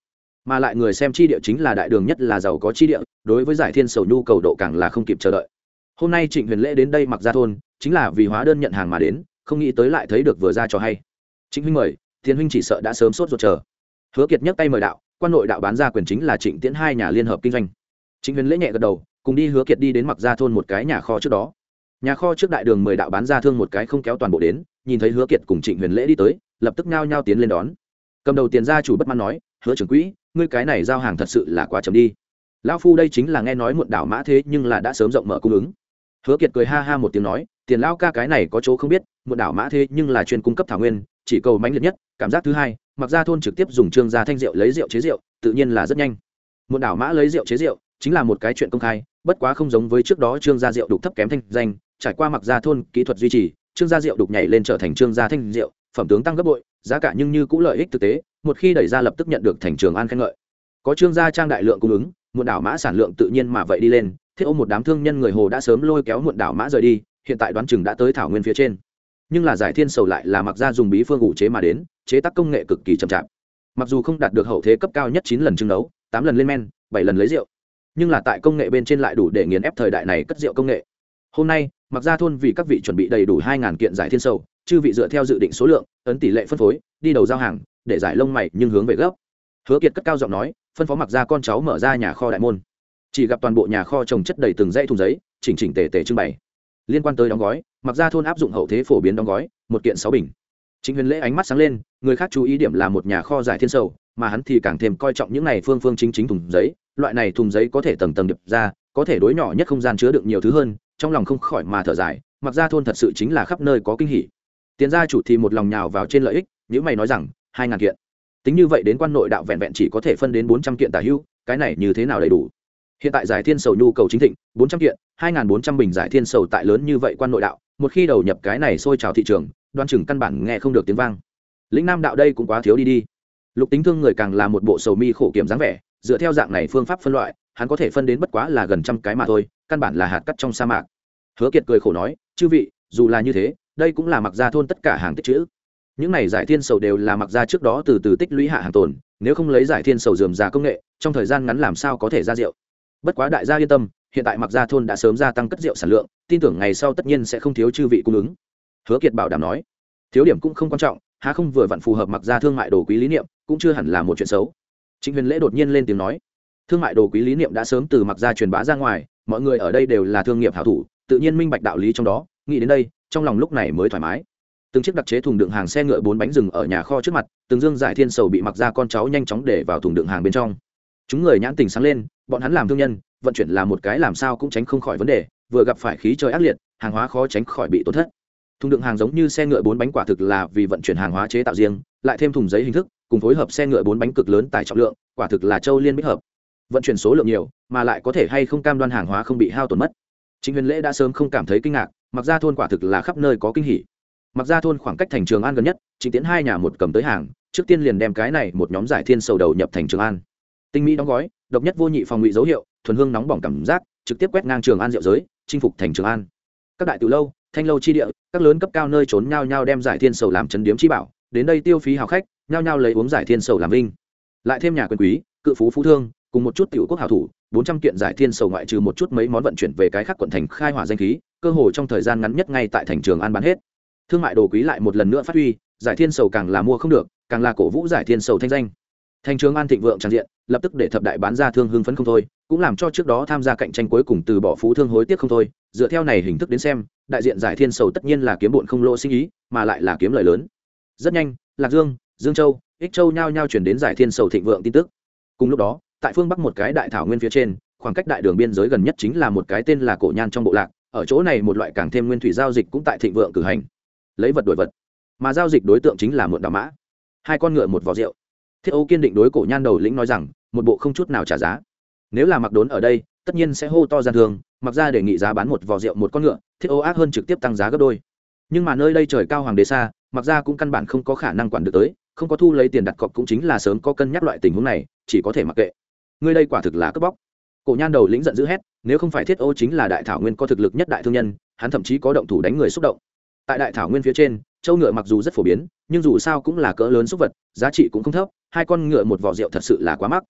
S1: mà lại người xem chi địa chính là đại đường nhất là giàu có chi địa, đối với giải thiên sầu nhu cầu độ càng là không kịp chờ đợi. Hôm nay trịnh huyền lễ đến đây mặc ra thôn, chính là vì hóa đơn nhận hàng mà đến, không nghĩ tới lại thấy được vừa ra cho hay. Trịnh huynh mời tiến huynh chỉ sợ đã sớm sốt ruột chờ. Hứa kiệt nhấc tay mời đạo, quan nội đạo bán ra quyền chính là trịnh tiễn hai nhà liên hợp kinh doanh trịnh huyền lễ nhẹ gật đầu, cùng đi hứa kiệt đi đến mặc ra thôn một cái nhà kho trước đó. Nhà kho trước đại đường mười đạo bán ra thương một cái không kéo toàn bộ đến, nhìn thấy hứa kiệt cùng trịnh huyền lễ đi tới, lập tức nhao nhao tiến lên đón. Cầm đầu tiền gia chủ bất mãn nói, hứa trưởng quỹ, ngươi cái này giao hàng thật sự là quá chậm đi. Lão phu đây chính là nghe nói muộn đảo mã thế, nhưng là đã sớm rộng mở cung ứng. Hứa kiệt cười ha ha một tiếng nói, tiền lão ca cái này có chỗ không biết, muộn đảo mã thế nhưng là chuyên cung cấp thảo nguyên, chỉ cầu mãnh liệt nhất, cảm giác thứ hai, mặc ra thôn trực tiếp dùng trương gia thanh rượu lấy rượu chế rượu, tự nhiên là rất nhanh. Muộn đảo mã lấy rượu chế rượu chính là một cái chuyện công khai, bất quá không giống với trước đó trương gia rượu đục thấp kém thanh danh, trải qua mặc gia thôn kỹ thuật duy trì, trương gia rượu đục nhảy lên trở thành trương gia thanh rượu phẩm tướng tăng gấp bội, giá cả nhưng như cũng lợi ích thực tế, một khi đẩy ra lập tức nhận được thành trường an khen ngợi. Có trương gia trang đại lượng cung ứng, muộn đảo mã sản lượng tự nhiên mà vậy đi lên, thiết ôm một đám thương nhân người hồ đã sớm lôi kéo muộn đảo mã rời đi, hiện tại đoán chừng đã tới thảo nguyên phía trên. Nhưng là giải thiên sầu lại là mặc ra dùng bí phương ủ chế mà đến, chế tác công nghệ cực kỳ chậm chạp. Mặc dù không đạt được hậu thế cấp cao nhất chín lần trưng đấu, tám lần lên men, bảy lần lấy rượu nhưng là tại công nghệ bên trên lại đủ để nghiền ép thời đại này cất rượu công nghệ. Hôm nay, mặc ra thôn vì các vị chuẩn bị đầy đủ hai ngàn kiện giải thiên sầu, chư vị dựa theo dự định số lượng, ấn tỷ lệ phân phối, đi đầu giao hàng, để giải lông mày nhưng hướng về gấp. Hứa kiệt cất cao giọng nói, phân phó mặc ra con cháu mở ra nhà kho đại môn. Chỉ gặp toàn bộ nhà kho trồng chất đầy từng dãy thùng giấy, chỉnh chỉnh tề tề trưng bày. Liên quan tới đóng gói, mặc ra thôn áp dụng hậu thế phổ biến đóng gói, một kiện sáu bình. Chính huyền lễ ánh mắt sáng lên, người khác chú ý điểm là một nhà kho giải thiên sầu mà hắn thì càng thêm coi trọng những này phương phương chính chính thùng giấy, loại này thùng giấy có thể tầng tầng điệp ra, có thể đối nhỏ nhất không gian chứa đựng nhiều thứ hơn, trong lòng không khỏi mà thở dài, mặc ra thôn thật sự chính là khắp nơi có kinh hỉ. Tiền gia chủ thì một lòng nhào vào trên lợi ích những mày nói rằng, hai ngàn kiện. Tính như vậy đến quan nội đạo vẹn vẹn chỉ có thể phân đến bốn trăm kiện tả hưu, cái này như thế nào đầy đủ? Hiện tại giải thiên sầu nhu cầu chính thịnh, bốn trăm kiện, hai n bốn trăm bình giải thiên sầu tại lớn như vậy quan nội đạo, một khi đầu nhập cái này sôi trào thị trường, đoan chừng căn bản nghe không được tiếng vang. Lĩnh nam đạo đây cũng quá thiếu đi đi lục tính thương người càng là một bộ sầu mi khổ kiểm dáng vẻ, dựa theo dạng này phương pháp phân loại, hắn có thể phân đến bất quá là gần trăm cái mà thôi, căn bản là hạt cắt trong sa mạc. Hứa kiệt cười khổ nói, chư vị, dù là như thế, đây cũng là mặc ra thôn tất cả hàng tích chữ. Những này giải thiên sầu đều là mặc ra trước đó từ từ tích lũy hạ hàng tồn, nếu không lấy giải thiên sầu dườm già công nghệ, trong thời gian ngắn làm sao có thể ra rượu. Bất quá đại gia yên tâm, hiện tại mặc gia thôn đã sớm gia tăng cất rượu sản lượng, tin tưởng ngày sau tất nhiên sẽ không thiếu chư vị cung ứng. Hứa kiệt bảo đảm nói. Thiếu điểm cũng không quan trọng, há không vừa vặn phù hợp mặc gia thương mại đồ quý lý niệm cũng chưa hẳn là một chuyện xấu. Chính huyền lễ đột nhiên lên tiếng nói, thương mại đồ quý lý niệm đã sớm từ mặc gia truyền bá ra ngoài, mọi người ở đây đều là thương nghiệp hảo thủ, tự nhiên minh bạch đạo lý trong đó, nghĩ đến đây, trong lòng lúc này mới thoải mái. Từng chiếc đặc chế thùng đựng hàng xe ngựa bốn bánh rừng ở nhà kho trước mặt, từng dương giải thiên sầu bị mặc ra con cháu nhanh chóng để vào thùng đựng hàng bên trong. Chúng người nhãn tình sáng lên, bọn hắn làm thương nhân, vận chuyển là một cái làm sao cũng tránh không khỏi vấn đề, vừa gặp phải khí trời ác liệt, hàng hóa khó tránh khỏi bị tổn thất. Thùng đựng hàng giống như xe ngựa bốn bánh quả thực là vì vận chuyển hàng hóa chế tạo riêng, lại thêm thùng giấy hình thức cùng phối hợp xe ngựa bốn bánh cực lớn tải trọng lượng, quả thực là châu liên bích hợp. Vận chuyển số lượng nhiều, mà lại có thể hay không cam đoan hàng hóa không bị hao tổn mất. Chính huyền lễ đã sớm không cảm thấy kinh ngạc, mặc ra thôn quả thực là khắp nơi có kinh hỉ. Mặc ra thôn khoảng cách thành trường an gần nhất chính tiến hai nhà một cầm tới hàng, trước tiên liền đem cái này một nhóm giải thiên sầu đầu nhập thành trường an. Tinh mỹ đóng gói, độc nhất vô nhị phòng ngụy dấu hiệu, thuần hương nóng bỏng cảm giác, trực tiếp quét ngang trường an rượu giới, chinh phục thành trường an. Các đại từ lâu, thanh lâu chi địa, các lớn cấp cao nơi trốn nhau nhau đem giải thiên sầu làm chấn điếm chi bảo, đến đây tiêu phí hào khách nhao nhau lấy uống giải thiên sầu làm vinh. Lại thêm nhà quyền quý, cự phú phú thương, cùng một chút tiểu quốc hảo thủ, bốn trăm kiện giải thiên sầu ngoại trừ một chút mấy món vận chuyển về cái khác quận thành khai hỏa danh khí, cơ hội trong thời gian ngắn nhất ngay tại thành trường an bán hết. Thương mại đồ quý lại một lần nữa phát huy, giải thiên sầu càng là mua không được, càng là cổ vũ giải thiên sầu thanh danh. Thành trường an thịnh vượng trang diện, lập tức để thập đại bán ra thương hưng phấn không thôi, cũng làm cho trước đó tham gia cạnh tranh cuối cùng từ bỏ phú thương hối tiếc không thôi. Dựa theo này hình thức đến xem, đại diện giải thiên sầu tất nhiên là kiếm bộn không lỗ sinh ý, mà lại là kiếm lời lớn. Rất nhanh, lạc dương dương châu, ích châu nhao nhao chuyển đến giải thiên sầu thịnh vượng tin tức. Cùng lúc đó, tại phương bắc một cái đại thảo nguyên phía trên, khoảng cách đại đường biên giới gần nhất chính là một cái tên là cổ nhan trong bộ lạc, ở chỗ này một loại càng thêm nguyên thủy giao dịch cũng tại thịnh vượng cử hành. Lấy vật đổi vật, mà giao dịch đối tượng chính là muộn đào mã, hai con ngựa một vò rượu. Thiết âu kiên định đối cổ nhan đầu lĩnh nói rằng, một bộ không chút nào trả giá. Nếu là mặc đốn ở đây, tất nhiên sẽ hô to gian thường, mặc ra đề nghị giá bán một vò rượu một con ngựa, thiết âu ác hơn trực tiếp tăng giá gấp đôi. Nhưng mà nơi đây trời cao hoàng đế xa mặc ra cũng căn bản không có khả năng quản được tới, không có thu lấy tiền đặt cọc cũng chính là sớm có cân nhắc loại tình huống này, chỉ có thể mặc kệ. Ngươi đây quả thực là cướp bóc. Cổ nhan đầu lĩnh giận dữ hét, nếu không phải thiết ô chính là đại thảo nguyên có thực lực nhất đại thương nhân, hắn thậm chí có động thủ đánh người xúc động. Tại đại thảo nguyên phía trên, châu ngựa mặc dù rất phổ biến, nhưng dù sao cũng là cỡ lớn xúc vật, giá trị cũng không thấp, hai con ngựa một vỏ rượu thật sự là quá mắc.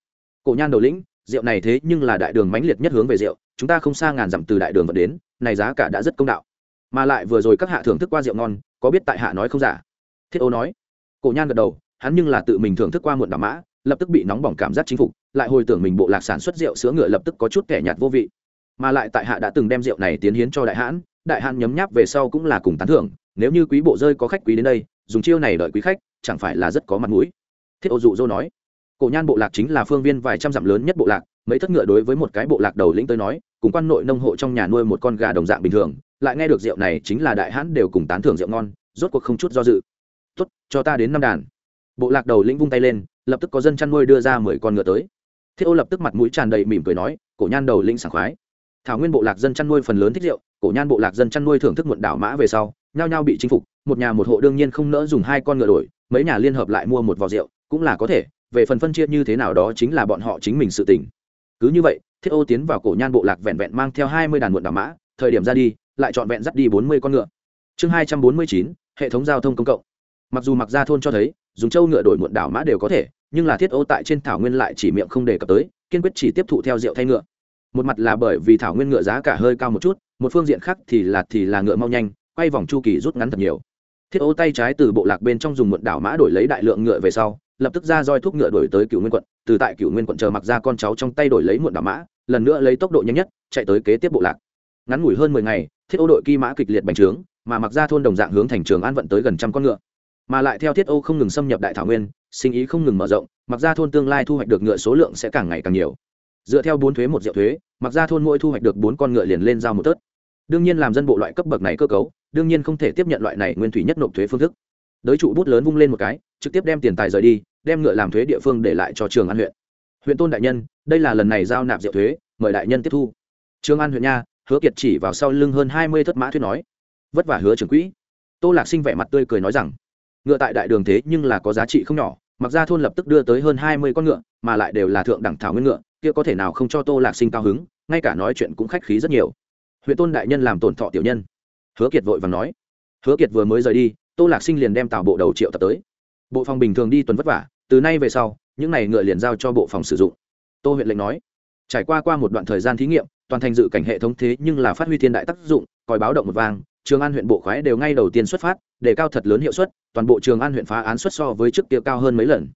S1: Cổ nhan đầu lĩnh, rượu này thế nhưng là đại đường mãnh liệt nhất hướng về rượu, chúng ta không xa ngàn dặm từ đại đường vận đến, này giá cả đã rất công đạo. Mà lại vừa rồi các hạ thưởng thức qua rượu ngon có biết tại hạ nói không giả? Thiết ô nói. Cổ nhan gật đầu, hắn nhưng là tự mình thưởng thức qua muộn đỏ mã, lập tức bị nóng bỏng cảm giác chính phục, lại hồi tưởng mình bộ lạc sản xuất rượu sữa ngựa lập tức có chút kẻ nhạt vô vị. Mà lại tại hạ đã từng đem rượu này tiến hiến cho đại hãn đại hãn nhấm nháp về sau cũng là cùng tán thưởng, nếu như quý bộ rơi có khách quý đến đây, dùng chiêu này đợi quý khách, chẳng phải là rất có mặt mũi. Thiết ô dụ dô nói. Cổ nhan bộ lạc chính là phương viên vài trăm dặm lớn nhất bộ lạc, mấy thất ngựa đối với một cái bộ lạc đầu lĩnh tới nói, cùng quan nội nông hộ trong nhà nuôi một con gà đồng dạng bình thường lại nghe được rượu này chính là đại hãn đều cùng tán thưởng rượu ngon, rốt cuộc không chút do dự. Tốt, cho ta đến năm đàn. Bộ lạc đầu lĩnh vung tay lên, lập tức có dân chăn nuôi đưa ra mười con ngựa tới. Thiết ô lập tức mặt mũi tràn đầy mỉm cười nói, cổ nhan đầu lĩnh sảng khoái. Thảo nguyên bộ lạc dân chăn nuôi phần lớn thích rượu, cổ nhan bộ lạc dân chăn nuôi thưởng thức muộn đảo mã về sau, nhao nhao bị chinh phục, một nhà một hộ đương nhiên không nỡ dùng hai con ngựa đổi, mấy nhà liên hợp lại mua một vò rượu, cũng là có thể, về phần phân chia như thế nào đó chính là bọn họ chính mình sự tình. Cứ như vậy, thiết ô tiến vào cổ nhan bộ lạc vẹn vẹn mang theo hai mươi đàn muộn đảo mã, thời điểm ra đi lại trọn vẹn dắt đi bốn mươi con ngựa. Chương hai trăm bốn mươi chín, hệ thống giao thông công cộng. Mặc dù mặc ra thôn cho thấy, dùng châu ngựa đổi muộn đảo mã đều có thể, nhưng là thiết ô tại trên thảo nguyên lại chỉ miệng không đề cập tới, kiên quyết chỉ tiếp thụ theo rượu thay ngựa. Một mặt là bởi vì thảo nguyên ngựa giá cả hơi cao một chút, một phương diện khác thì là thì là ngựa mau nhanh, quay vòng chu kỳ rút ngắn thật nhiều. Thiết ô tay trái từ bộ lạc bên trong dùng muộn đảo mã đổi lấy đại lượng ngựa về sau, lập tức ra roi thuốc ngựa đổi tới cựu nguyên quận, từ tại cựu nguyên quận chờ mặc ra con cháu trong tay đổi lấy muộn đảo mã, lần nữa lấy tốc độ nhanh nhất, chạy tới kế tiếp bộ lạc. Ngắn ngủi hơn mười ngày thiết ô đội kỳ mã kịch liệt bành trướng, mà mặc ra thôn đồng dạng hướng thành trường an vận tới gần trăm con ngựa. Mà lại theo thiết ô không ngừng xâm nhập đại thảo nguyên, sinh ý không ngừng mở rộng, mặc ra thôn tương lai thu hoạch được ngựa số lượng sẽ càng ngày càng nhiều. Dựa theo bốn thuế một diệu thuế, mặc ra thôn mỗi thu hoạch được bốn con ngựa liền lên giao một tớt đương nhiên làm dân bộ loại cấp bậc này cơ cấu, đương nhiên không thể tiếp nhận loại này nguyên thủy nhất nộp thuế phương thức. Đới trụ bút lớn vung lên một cái, trực tiếp đem tiền tài rời đi, đem ngựa làm thuế địa phương để lại cho trường an huyện. Huyện tôn đại nhân, đây là lần này giao nạp diệu thuế, mời đại nhân tiếp thu. Trường an huyện nha hứa kiệt chỉ vào sau lưng hơn hai mươi thất mã thuyết nói, vất vả hứa trưởng quỹ. Tô lạc sinh vẻ mặt tươi cười nói rằng, ngựa tại đại đường thế nhưng là có giá trị không nhỏ, mặc ra thôn lập tức đưa tới hơn hai mươi con ngựa, mà lại đều là thượng đẳng thảo nguyên ngựa, kia có thể nào không cho tô lạc sinh cao hứng, ngay cả nói chuyện cũng khách khí rất nhiều. Huyện tôn đại nhân làm tổn thọ tiểu nhân. Hứa kiệt vội và nói, hứa kiệt vừa mới rời đi, tô lạc sinh liền đem tàu bộ đầu triệu tập tới. Bộ phòng bình thường đi tuần vất vả, từ nay về sau, những n à y ngựa liền giao cho bộ phòng sử dụng. Tô huyện lệnh nói, trải qua qua một đoạn thời gian thí nghiệm toàn thành dự cảnh hệ thống thế nhưng là phát huy thiên đại tác dụng, còi báo động một vang, trường an huyện bộ khoái đều ngay đầu tiên xuất phát để cao thật lớn hiệu suất, toàn bộ trường an huyện phá án xuất so với trước kia cao hơn mấy lần.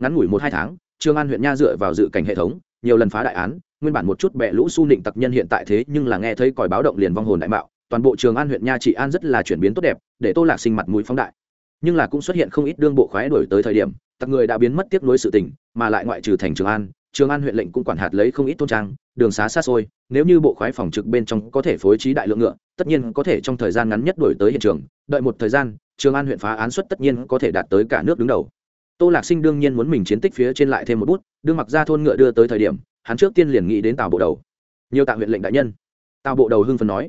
S1: Ngắn ngủi một hai tháng, trường an huyện nha dựa vào dự cảnh hệ thống, nhiều lần phá đại án, nguyên bản một chút bẹ lũ su nịnh tặc nhân hiện tại thế nhưng là nghe thấy còi báo động liền vong hồn đại mạo, toàn bộ trường an huyện nha trị an rất là chuyển biến tốt đẹp, để tô lạc sinh mặt mũi phóng đại. Nhưng là cũng xuất hiện không ít đương bộ khoái đổi tới thời điểm, tặc người đã biến mất tiếp nối sự tình, mà lại ngoại trừ thành trường an trường an huyện lệnh cũng quản hạt lấy không ít tôn trang, đường xá xa xôi, nếu như bộ khoái phòng trực bên trong có thể phối trí đại lượng ngựa, tất nhiên có thể trong thời gian ngắn nhất đổi tới hiện trường, đợi một thời gian, trường an huyện phá án suất tất nhiên có thể đạt tới cả nước đứng đầu. Tô lạc sinh đương nhiên muốn mình chiến tích phía trên lại thêm một bút đưa mặc ra thôn ngựa đưa tới thời điểm, hắn trước tiên liền nghĩ đến tàu bộ đầu. Nhiều tạ huyện lệnh đại nhân. Tàu bộ đầu hưng phần nói.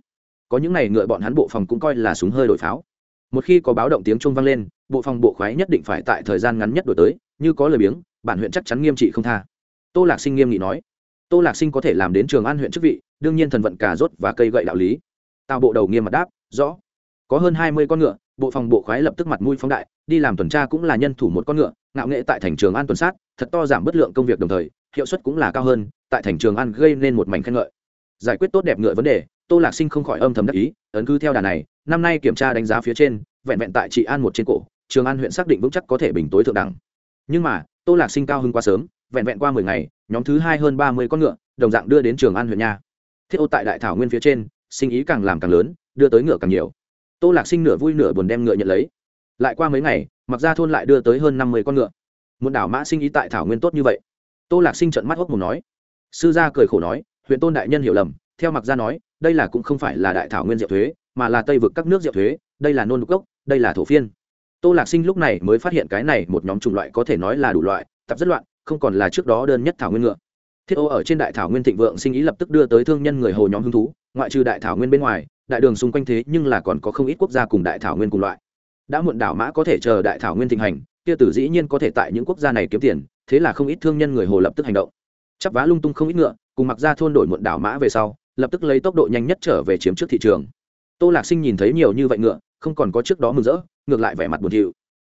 S1: Có những này ngựa bọn hắn bộ phòng cũng coi là súng hơi đổi pháo. Một khi có báo động tiếng trung vang lên, bộ phòng bộ khoái nhất định phải tại thời gian ngắn nhất đổi tới, như có lời biếng, bản huyện chắc chắn nghiêm trị không tha tô lạc sinh nghiêm nghị nói, tô lạc sinh có thể làm đến trường an huyện chức vị, đương nhiên thần vận cà rốt và cây gậy đạo lý. Tàu bộ đầu nghiêm mặt đáp, rõ. Có hơn hai mươi con ngựa, bộ phòng bộ khoái lập tức mặt mũi phóng đại, đi làm tuần tra cũng là nhân thủ một con ngựa, ngạo nghệ tại thành trường an tuần sát, thật to giảm bất lượng công việc đồng thời, hiệu suất cũng là cao hơn, tại thành trường an gây nên một mảnh khen ngợi. Giải quyết tốt đẹp ngựa vấn đề, tô lạc sinh không khỏi âm thầm đắc ý, ấn cứ theo đà này, năm nay kiểm tra đánh giá phía trên, vẹn vẹn tại trị an một trên cổ, trường an huyện xác định vững chắc có thể bình tối thượng đẳng. Nhưng mà, tô lạc sinh cao hơn quá sớm vẹn vẹn qua mười ngày, nhóm thứ hai hơn ba mươi con ngựa, đồng dạng đưa đến trường an huyện nha. Thiết ô tại đại thảo nguyên phía trên, sinh ý càng làm càng lớn, đưa tới ngựa càng nhiều. Tô lạc sinh nửa vui nửa buồn đem ngựa nhận lấy. Lại qua mấy ngày mặc ra thôn lại đưa tới hơn năm mươi con ngựa. Một đảo mã sinh ý tại thảo nguyên tốt như vậy. Tô lạc sinh trận mắt hốc mù nói. Sư gia cười khổ nói, huyện tôn đại nhân hiểu lầm, theo mặc gia nói, đây là cũng không phải là đại thảo nguyên diệu thuế, mà là tây vực các nước diệu thuế, đây là nôn đục gốc đây là thổ phiên. Tô lạc sinh lúc này mới phát hiện cái này một nhóm chủng loại có thể nói là đủ loại, tập rất loạn không còn là trước đó đơn nhất thảo nguyên ngựa. Thiết ô ở trên đại thảo nguyên thịnh vượng sinh ý lập tức đưa tới thương nhân người hồ nhóm hứng thú, ngoại trừ đại thảo nguyên bên ngoài, đại đường xung quanh thế nhưng là còn có không ít quốc gia cùng đại thảo nguyên cùng loại. Đã muộn đảo mã có thể chờ đại thảo nguyên thịnh hành, kia tử dĩ nhiên có thể tại những quốc gia này kiếm tiền, thế là không ít thương nhân người hồ lập tức hành động. Chắp vá lung tung không ít ngựa, cùng mặc ra thôn đổi muộn đảo mã về sau, lập tức lấy tốc độ nhanh nhất trở về chiếm trước thị trường. Tô lạc sinh nhìn thấy nhiều như vậy ngựa, không còn có trước đó mừng rỡ, ngược lại vẻ mặt buồn thiu.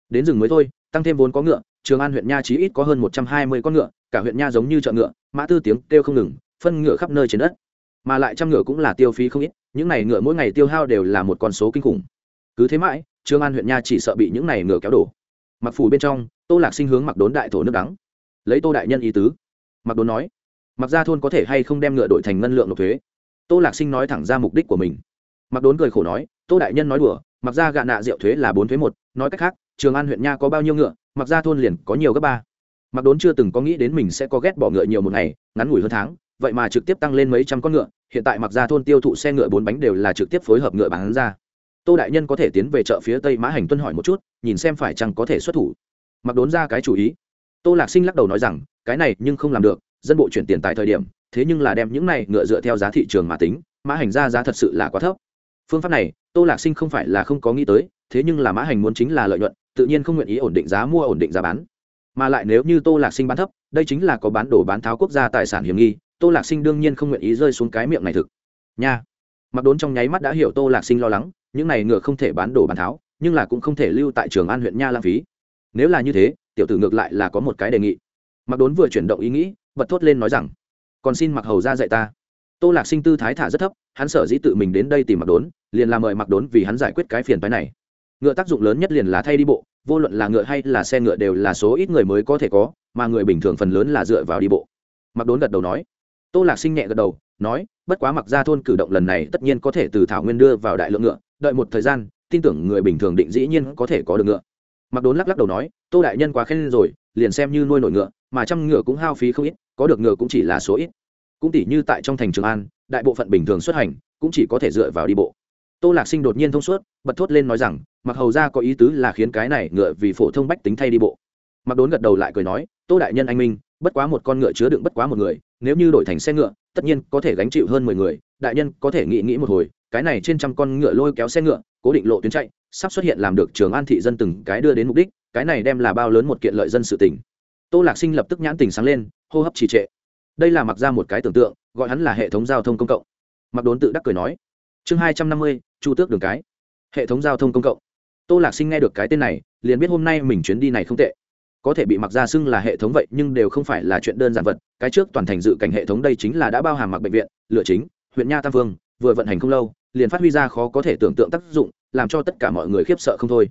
S1: Đến rừng mới thôi, tăng thêm vốn có ngựa trường an huyện nha chí ít có hơn một trăm hai mươi con ngựa, cả huyện nha giống như chợ ngựa, mã tư tiếng kêu không ngừng, phân ngựa khắp nơi trên đất. Mà lại trăm ngựa cũng là tiêu phí không ít, những này ngựa mỗi ngày tiêu hao đều là một con số kinh khủng. Cứ thế mãi, trường an huyện nha chỉ sợ bị những này ngựa kéo đổ. Mặc phủ bên trong, tô lạc sinh hướng mặc đốn đại thổ nước đắng. Lấy tô đại nhân ý tứ. Mặc đốn nói, mặc ra thôn có thể hay không đem ngựa đổi thành ngân lượng nộp thuế? Tô lạc sinh nói thẳng ra mục đích của mình. Mặc đốn cười khổ nói, tô đại nhân nói đùa, mặc ra gạ nạ rượu thuế là bốn thuế một, nói cách khác, trường an huyện nha có bao nhiêu ngựa mặc ra thôn liền có nhiều gấp ba. Mặc đốn chưa từng có nghĩ đến mình sẽ có ghét bỏ ngựa nhiều một ngày, ngắn ngủi hơn tháng, vậy mà trực tiếp tăng lên mấy trăm con ngựa, hiện tại mặc ra thôn tiêu thụ xe ngựa bốn bánh đều là trực tiếp phối hợp ngựa bán ra. Tô đại nhân có thể tiến về chợ phía tây mã hành tuân hỏi một chút, nhìn xem phải chăng có thể xuất thủ. Mặc đốn ra cái chủ ý. Tô lạc sinh lắc đầu nói rằng, cái này nhưng không làm được, dân bộ chuyển tiền tại thời điểm, thế nhưng là đem những này ngựa dựa theo giá thị trường mà tính, mã hành ra giá thật sự là quá thấp. Phương pháp này, tô lạc sinh không phải là không có nghĩ tới, thế nhưng là mã hành muốn chính là lợi nhuận tự nhiên không nguyện ý ổn định giá mua, ổn định giá bán. Mà lại nếu như tô lạc sinh bán thấp, đây chính là có bán đổ bán tháo quốc gia tài sản hiểm nghi, tô lạc sinh đương nhiên không nguyện ý rơi xuống cái miệng này thực. Nha. Mặc đốn trong nháy mắt đã hiểu tô lạc sinh lo lắng, những này ngựa không thể bán đổ bán tháo, nhưng là cũng không thể lưu tại trường an huyện nha lãng phí. Nếu là như thế, tiểu tử ngược lại là có một cái đề nghị. Mặc đốn vừa chuyển động ý nghĩ, bật thốt lên nói rằng, còn xin mặc hầu ra dạy ta. Tô lạc sinh tư thái thả rất thấp, hắn sở dĩ tự mình đến đây tìm mặc đốn, liền làm mời mặc đốn vì hắn giải quyết cái phiền phái này ngựa tác dụng lớn nhất liền là thay đi bộ, vô luận là ngựa hay là xe ngựa đều là số ít người mới có thể có, mà người bình thường phần lớn là dựa vào đi bộ. Mặc đốn gật đầu nói. Tô lạc sinh nhẹ gật đầu, nói, bất quá mặc ra thôn cử động lần này tất nhiên có thể từ thảo nguyên đưa vào đại lượng ngựa, đợi một thời gian, tin tưởng người bình thường định dĩ nhiên có thể có được ngựa. Mặc đốn lắc lắc đầu nói, tô đại nhân quá khen rồi, liền xem như nuôi nổi ngựa, mà trăm ngựa cũng hao phí không ít, có được ngựa cũng chỉ là số ít. Cũng tỷ như tại trong thành trường an, đại bộ phận bình thường xuất hành, cũng chỉ có thể dựa vào đi bộ. Tô lạc sinh đột nhiên thông suốt, bật thốt lên nói rằng mặc hầu ra có ý tứ là khiến cái này ngựa vì phổ thông bách tính thay đi bộ. Mặc đốn gật đầu lại cười nói, tô đại nhân anh minh, bất quá một con ngựa chứa đựng bất quá một người, nếu như đổi thành xe ngựa, tất nhiên có thể gánh chịu hơn mười người. Đại nhân có thể nghĩ nghĩ một hồi, cái này trên trăm con ngựa lôi kéo xe ngựa, cố định lộ tuyến chạy, sắp xuất hiện làm được trường an thị dân từng cái đưa đến mục đích, cái này đem là bao lớn một kiện lợi dân sự tỉnh tô lạc sinh lập tức nhãn tình sáng lên, hô hấp trì trệ. Đây là mặc ra một cái tưởng tượng, gọi hắn là hệ thống giao thông công cộng. Mặc đốn tự đắc cười nói, chương hai trăm năm mươi, chu tước đường cái. Hệ thống giao thông công cộng tô lạc sinh nghe được cái tên này, liền biết hôm nay mình chuyến đi này không tệ. Có thể bị mặc ra xưng là hệ thống vậy, nhưng đều không phải là chuyện đơn giản vật. Cái trước toàn thành dự cảnh hệ thống đây chính là đã bao hàm mặc bệnh viện, lựa chính, huyện nha tam vương, vừa vận hành không lâu, liền phát huy ra khó có thể tưởng tượng tác dụng, làm cho tất cả mọi người khiếp sợ không thôi.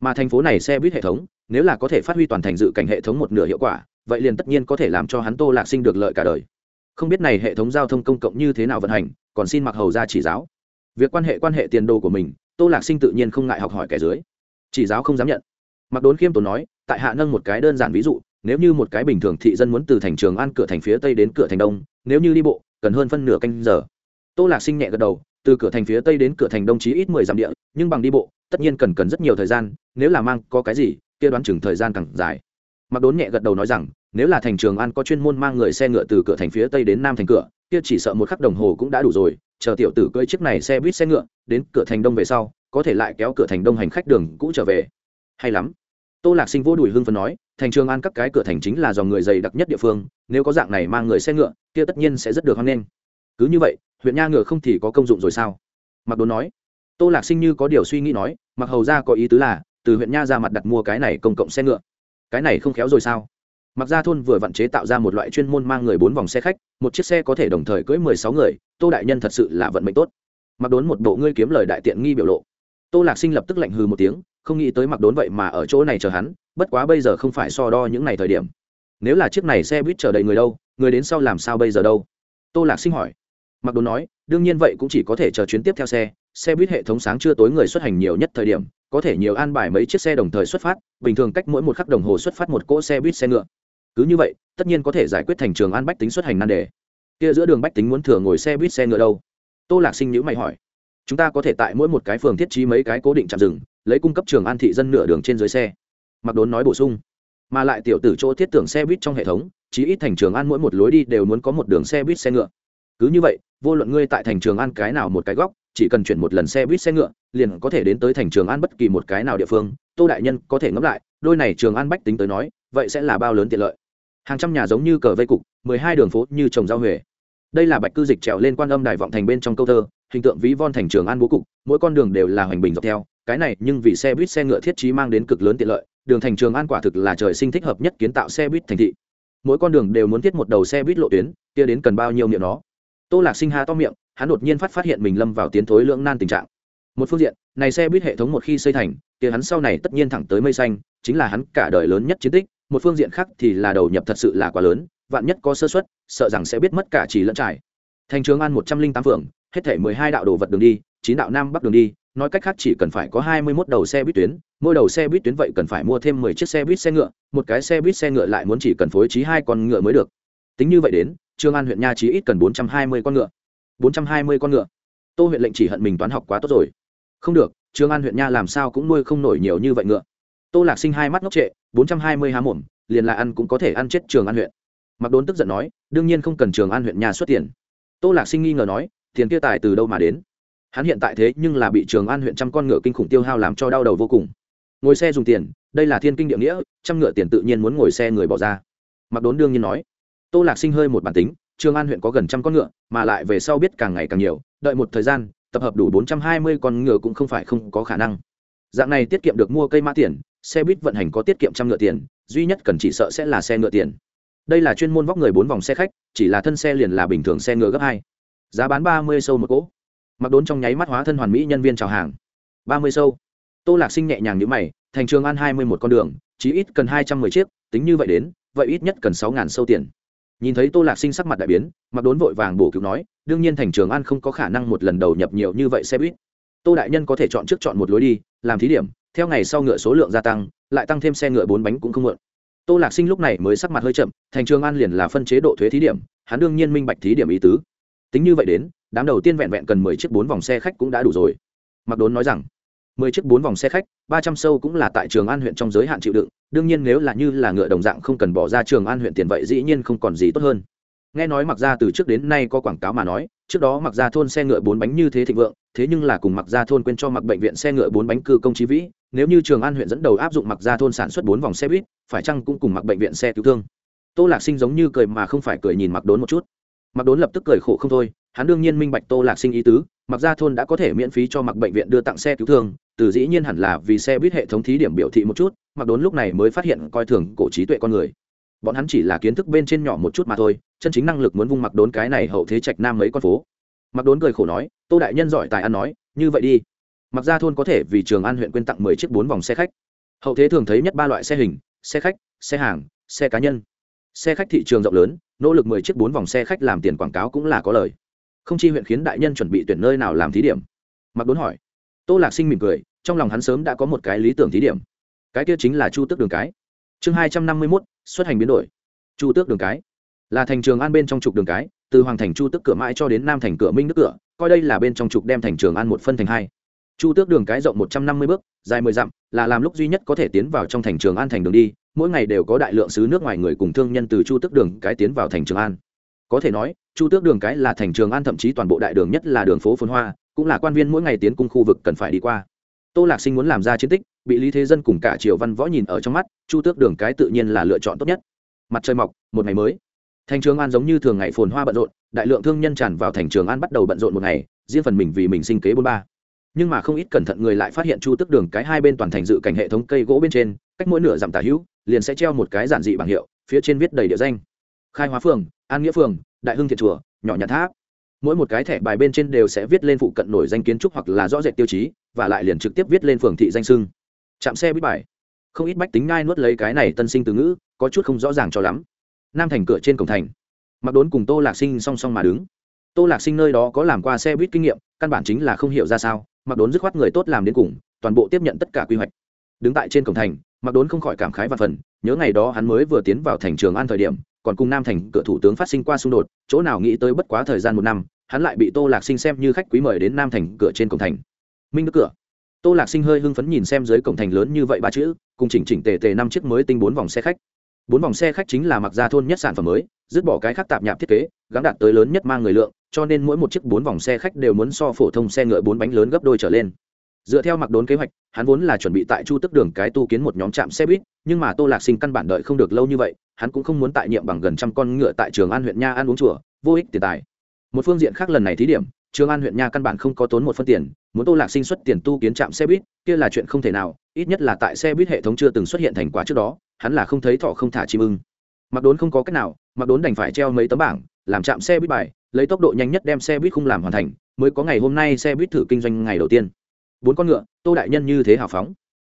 S1: Mà thành phố này xe buýt hệ thống, nếu là có thể phát huy toàn thành dự cảnh hệ thống một nửa hiệu quả, vậy liền tất nhiên có thể làm cho hắn tô lạc sinh được lợi cả đời. Không biết này hệ thống giao thông công cộng như thế nào vận hành, còn xin mặc hầu ra chỉ giáo. Việc quan hệ quan hệ tiền đồ của mình tô lạc sinh tự nhiên không ngại học hỏi kẻ dưới. Chỉ giáo không dám nhận. Mặc đốn khiêm tốn nói, tại hạ nâng một cái đơn giản ví dụ, nếu như một cái bình thường thị dân muốn từ thành trường an cửa thành phía tây đến cửa thành đông, nếu như đi bộ, cần hơn phân nửa canh giờ. Tô lạc sinh nhẹ gật đầu, từ cửa thành phía tây đến cửa thành đông chí ít mười dặm địa, nhưng bằng đi bộ, tất nhiên cần cần rất nhiều thời gian, nếu là mang có cái gì, kia đoán chừng thời gian càng dài mặc đốn nhẹ gật đầu nói rằng, nếu là thành trường an có chuyên môn mang người xe ngựa từ cửa thành phía tây đến nam thành cửa, kia chỉ sợ một khắc đồng hồ cũng đã đủ rồi, chờ tiểu tử cưỡi chiếc này xe buýt xe ngựa đến cửa thành đông về sau, có thể lại kéo cửa thành đông hành khách đường cũ trở về. Hay lắm. Tô lạc sinh vô đùi hưng phấn nói, thành trường an các cái cửa thành chính là dòng người dày đặc nhất địa phương, nếu có dạng này mang người xe ngựa, kia tất nhiên sẽ rất được hoan nghênh. Cứ như vậy, huyện nha ngựa không thì có công dụng rồi sao? Mặc đốn nói. Tô lạc sinh như có điều suy nghĩ nói, mặc hầu ra có ý tứ là, từ huyện nha ra mặt đặt mua cái này công cộng xe ngựa cái này không khéo rồi sao? Mặc ra thôn vừa vặn chế tạo ra một loại chuyên môn mang người bốn vòng xe khách, một chiếc xe có thể đồng thời cưỡi mười sáu người, tô đại nhân thật sự là vận mệnh tốt. Mặc đốn một bộ ngươi kiếm lời đại tiện nghi biểu lộ. Tô lạc sinh lập tức lạnh hừ một tiếng, không nghĩ tới mặc đốn vậy mà ở chỗ này chờ hắn, bất quá bây giờ không phải so đo những ngày thời điểm. Nếu là chiếc này xe buýt chờ đầy người đâu, người đến sau làm sao bây giờ đâu? Tô lạc sinh hỏi. Mặc đốn nói, đương nhiên vậy cũng chỉ có thể chờ chuyến tiếp theo xe xe buýt hệ thống sáng trưa tối người xuất hành nhiều nhất thời điểm, có thể nhiều an bài mấy chiếc xe đồng thời xuất phát, bình thường cách mỗi một khắc đồng hồ xuất phát một cỗ xe buýt xe ngựa. Cứ như vậy, tất nhiên có thể giải quyết thành trường an bách tính xuất hành nan đề. Kia giữa đường bách tính muốn thừa ngồi xe buýt xe ngựa đâu? Tô lạc sinh nhữ mày hỏi. Chúng ta có thể tại mỗi một cái phường thiết trí mấy cái cố định chạm rừng lấy cung cấp trường an thị dân nửa đường trên dưới xe. Mặc đốn nói bổ sung. Mà lại tiểu tử chỗ thiết tưởng xe buýt trong hệ thống, chí ít thành trường an mỗi một lối đi đều muốn có một đường xe buýt xe ngựa. Cứ như vậy, vô luận ngươi tại thành trường an cái nào một cái góc chỉ cần chuyển một lần xe buýt xe ngựa, liền có thể đến tới thành trường an bất kỳ một cái nào địa phương, tô đại nhân có thể ngẫm lại, đôi này trường an bách tính tới nói, vậy sẽ là bao lớn tiện lợi. Hàng trăm nhà giống như cờ vây cục, mười hai đường phố như trồng rau huệ. Đây là bạch cư dịch trèo lên quan âm đài vọng thành bên trong câu thơ, hình tượng ví von thành trường an bố cục, mỗi con đường đều là hoành bình dọc theo, cái này nhưng vì xe buýt xe ngựa thiết trí mang đến cực lớn tiện lợi, đường thành trường an quả thực là trời sinh thích hợp nhất kiến tạo xe buýt thành thị. Mỗi con đường đều muốn thiết một đầu xe buýt lộ tuyến, kia đến cần bao nhiêu miệng nó. Tô lạc sinh ha to miệng hắn đột nhiên phát phát hiện mình lâm vào tiến thối lưỡng nan tình trạng. Một phương diện, này xe buýt hệ thống một khi xây thành, kia hắn sau này tất nhiên thẳng tới mây xanh, chính là hắn cả đời lớn nhất chiến tích. Một phương diện khác thì là đầu nhập thật sự là quá lớn, vạn nhất có sơ xuất sợ rằng sẽ biết mất cả chỉ lẫn trải. Thành trường an một trăm linh tám phường, hết thể mười hai đạo đồ vật đường đi, chín đạo nam bắc đường đi, nói cách khác chỉ cần phải có hai mươi 21 đầu xe buýt tuyến, mỗi đầu xe buýt tuyến vậy cần phải mua thêm mười chiếc xe buýt xe ngựa, một cái xe buýt xe ngựa lại muốn chỉ cần phối trí hai con ngựa mới được. Tính như vậy đến trương an huyện nha chỉ ít cần bốn trăm hai mươi con ngựa bốn trăm hai mươi con ngựa. Tô huyện lệnh chỉ hận mình toán học quá tốt rồi. Không được trương an huyện nha làm sao cũng nuôi không nổi nhiều như vậy ngựa. Tô lạc sinh hai mắt ngốc trệ, bốn trăm hai mươi há mồm, liền là ăn cũng có thể ăn chết trường an huyện. Mặc đốn tức giận nói, đương nhiên không cần trường an huyện nhà xuất tiền. Tô lạc sinh nghi ngờ nói, tiền kia tài từ đâu mà đến? Hắn hiện tại thế nhưng là bị trường an huyện trăm con ngựa kinh khủng tiêu hao làm cho đau đầu vô cùng. Ngồi xe dùng tiền, đây là thiên kinh địa nghĩa, trăm ngựa tiền tự nhiên muốn ngồi xe người bỏ ra. Mặc đốn đương nhiên nói. Tô lạc sinh hơi một bản tính trường an huyện có gần trăm con ngựa, mà lại về sau biết càng ngày càng nhiều, đợi một thời gian, tập hợp đủ bốn trăm hai mươi con ngựa cũng không phải không có khả năng. Dạng này tiết kiệm được mua cây mã tiền, xe buýt vận hành có tiết kiệm trăm ngựa tiền, duy nhất cần chỉ sợ sẽ là xe ngựa tiền. Đây là chuyên môn vóc người bốn vòng xe khách, chỉ là thân xe liền là bình thường xe ngựa gấp hai. Giá bán ba mươi sâu một cỗ. Mặc đốn trong nháy mắt hóa thân hoàn mỹ nhân viên chào hàng. ba mươi sâu. Tô lạc sinh nhẹ nhàng như mày, thành trường an hai mươi một con đường, chí ít cần hai trăm mười chiếc, tính như vậy đến, vậy ít nhất cần sáu ngàn sâu tiền nhìn thấy tô lạc sinh sắc mặt đại biến mặc đốn vội vàng bổ cứu nói, đương nhiên thành trường an không có khả năng một lần đầu nhập nhiều như vậy xe buýt. Tô đại nhân có thể chọn trước chọn một lối đi, làm thí điểm, theo ngày sau ngựa số lượng gia tăng, lại tăng thêm xe ngựa bốn bánh cũng không mượn tô lạc sinh lúc này mới sắc mặt hơi chậm, thành trường an liền là phân chế độ thuế thí điểm, hắn đương nhiên minh bạch thí điểm ý tứ. Tính như vậy đến, đám đầu tiên vẹn vẹn cần mười chiếc bốn vòng xe khách cũng đã đủ rồi. Mặc đốn nói rằng mười chiếc bốn vòng xe khách, ba trăm sâu cũng là tại trường an huyện trong giới hạn chịu đựng, đương nhiên nếu là như là ngựa đồng dạng không cần bỏ ra trường an huyện tiền vậy dĩ nhiên không còn gì tốt hơn. Nghe nói mặc ra từ trước đến nay có quảng cáo mà nói, trước đó mặc ra thôn xe ngựa bốn bánh như thế thịnh vượng, thế nhưng là cùng mặc ra thôn quên cho mặc bệnh viện xe ngựa bốn bánh cư công trí vĩ, nếu như trường an huyện dẫn đầu áp dụng mặc ra thôn sản xuất bốn vòng xe buýt, phải chăng cũng cùng mặc bệnh viện xe cứu thương? Tô lạc sinh giống như cười mà không phải cười nhìn mặc đốn một chút. Mặc đốn lập tức cười khổ không thôi, hắn đương nhiên minh bạch tô lạc sinh ý tứ mặc ra thôn đã có thể miễn phí cho mặc bệnh viện đưa tặng xe cứu thương từ dĩ nhiên hẳn là vì xe buýt hệ thống thí điểm biểu thị một chút, mặc đốn lúc này mới phát hiện coi thường cổ trí tuệ con người. Bọn hắn chỉ là kiến thức bên trên nhỏ một chút mà thôi, chân chính năng lực muốn vung mặc đốn cái này hậu thế trạch nam mấy con phố. Mặc đốn cười khổ nói, tô đại nhân giỏi tài ăn nói, như vậy đi. Mặc ra thôn có thể vì trường an huyện quyên tặng mười chiếc bốn vòng xe khách. Hậu thế thường thấy nhất ba loại xe hình, xe khách, xe hàng, xe cá nhân. Xe khách thị trường rộng lớn, nỗ lực mười chiếc bốn vòng xe khách làm tiền quảng cáo cũng là có lời. Không chi huyện khiến đại nhân chuẩn bị tuyển nơi nào làm thí điểm. Mặc đốn hỏi tô lạc sinh mỉm cười, trong lòng hắn sớm đã có một cái lý tưởng thí điểm. Cái kia chính là chu tước đường cái. Chương hai trăm năm mươi mốt, xuất hành biến đổi. Chu tước đường cái. Là thành trường an bên trong trục đường cái, từ hoàng thành chu tước cửa mãi cho đến nam thành cửa minh đức cửa, coi đây là bên trong trục đem thành trường an một phân thành hai. Chu tước đường cái rộng một trăm năm mươi bước, dài mười dặm, là làm lúc duy nhất có thể tiến vào trong thành trường an thành đường đi, mỗi ngày đều có đại lượng xứ nước ngoài người cùng thương nhân từ chu tước đường cái tiến vào thành trường an. Có thể nói, chu tước đường cái là thành trường an thậm chí toàn bộ đại đường nhất là đường phố phồn hoa cũng là quan viên mỗi ngày tiến cung khu vực cần phải đi qua. Tô lạc sinh muốn làm ra chiến tích, bị lý thế dân cùng cả triều văn võ nhìn ở trong mắt, chu tước đường cái tự nhiên là lựa chọn tốt nhất. Mặt trời mọc, một ngày mới. Thành trường an giống như thường ngày phồn hoa bận rộn, đại lượng thương nhân tràn vào thành trường an bắt đầu bận rộn một ngày, riêng phần mình vì mình sinh kế bốn ba. Nhưng mà không ít cẩn thận người lại phát hiện chu tước đường cái hai bên toàn thành dự cảnh hệ thống cây gỗ bên trên, cách mỗi nửa dặm tả hữu, liền sẽ treo một cái giản dị bảng hiệu, phía trên viết đầy địa danh. Khai hóa phường, an nghĩa phường, đại hưng thiện chùa, nhỏ nhặt tháp mỗi một cái thẻ bài bên trên đều sẽ viết lên phụ cận nổi danh kiến trúc hoặc là rõ rệt tiêu chí, và lại liền trực tiếp viết lên phường thị danh sưng. Chạm xe bít bài. Không ít bách tính ngai nuốt lấy cái này tân sinh từ ngữ, có chút không rõ ràng cho lắm. Nam thành cửa trên cổng thành. Mặc đốn cùng tô lạc sinh song song mà đứng. Tô lạc sinh nơi đó có làm qua xe buýt kinh nghiệm, căn bản chính là không hiểu ra sao, mặc đốn dứt khoát người tốt làm đến cùng, toàn bộ tiếp nhận tất cả quy hoạch. Đứng tại trên cổng thành, mặc đốn không khỏi cảm khái và phần, nhớ ngày đó hắn mới vừa tiến vào thành trường an thời điểm, còn cùng nam thành cửa thủ tướng phát sinh qua xung đột, chỗ nào nghĩ tới bất quá thời gian một năm hắn lại bị tô lạc sinh xem như khách quý mời đến nam thành cửa trên cổng thành. Minh đức cửa. Tô lạc sinh hơi hưng phấn nhìn xem dưới cổng thành lớn như vậy ba chữ, cùng chỉnh chỉnh tề tề năm chiếc mới tinh bốn vòng xe khách. Bốn vòng xe khách chính là mặc ra thôn nhất sản phẩm mới, dứt bỏ cái khác tạp nhạp thiết kế, gắn đạt tới lớn nhất mang người lượng, cho nên mỗi một chiếc bốn vòng xe khách đều muốn so phổ thông xe ngựa bốn bánh lớn gấp đôi trở lên. Dựa theo mặc đốn kế hoạch, hắn vốn là chuẩn bị tại chu tức đường cái tu kiến một nhóm trạm xe buýt, nhưng mà tô lạc sinh căn bản đợi không được lâu như vậy, hắn cũng không muốn tại nhiệm bằng gần trăm con ngựa tại trường an huyện nha ăn uống chùa, vô ích tiền tài một phương diện khác lần này thí điểm, trường an huyện nha căn bản không có tốn một phân tiền, muốn tô lạc sinh xuất tiền tu kiến trạm xe buýt, kia là chuyện không thể nào, ít nhất là tại xe buýt hệ thống chưa từng xuất hiện thành quả trước đó, hắn là không thấy thọ không thả chim ưng. Mặc đốn không có cách nào, mặc đốn đành phải treo mấy tấm bảng, làm trạm xe buýt bài, lấy tốc độ nhanh nhất đem xe buýt không làm hoàn thành, mới có ngày hôm nay xe buýt thử kinh doanh ngày đầu tiên. Bốn con ngựa, tô đại nhân như thế hào phóng.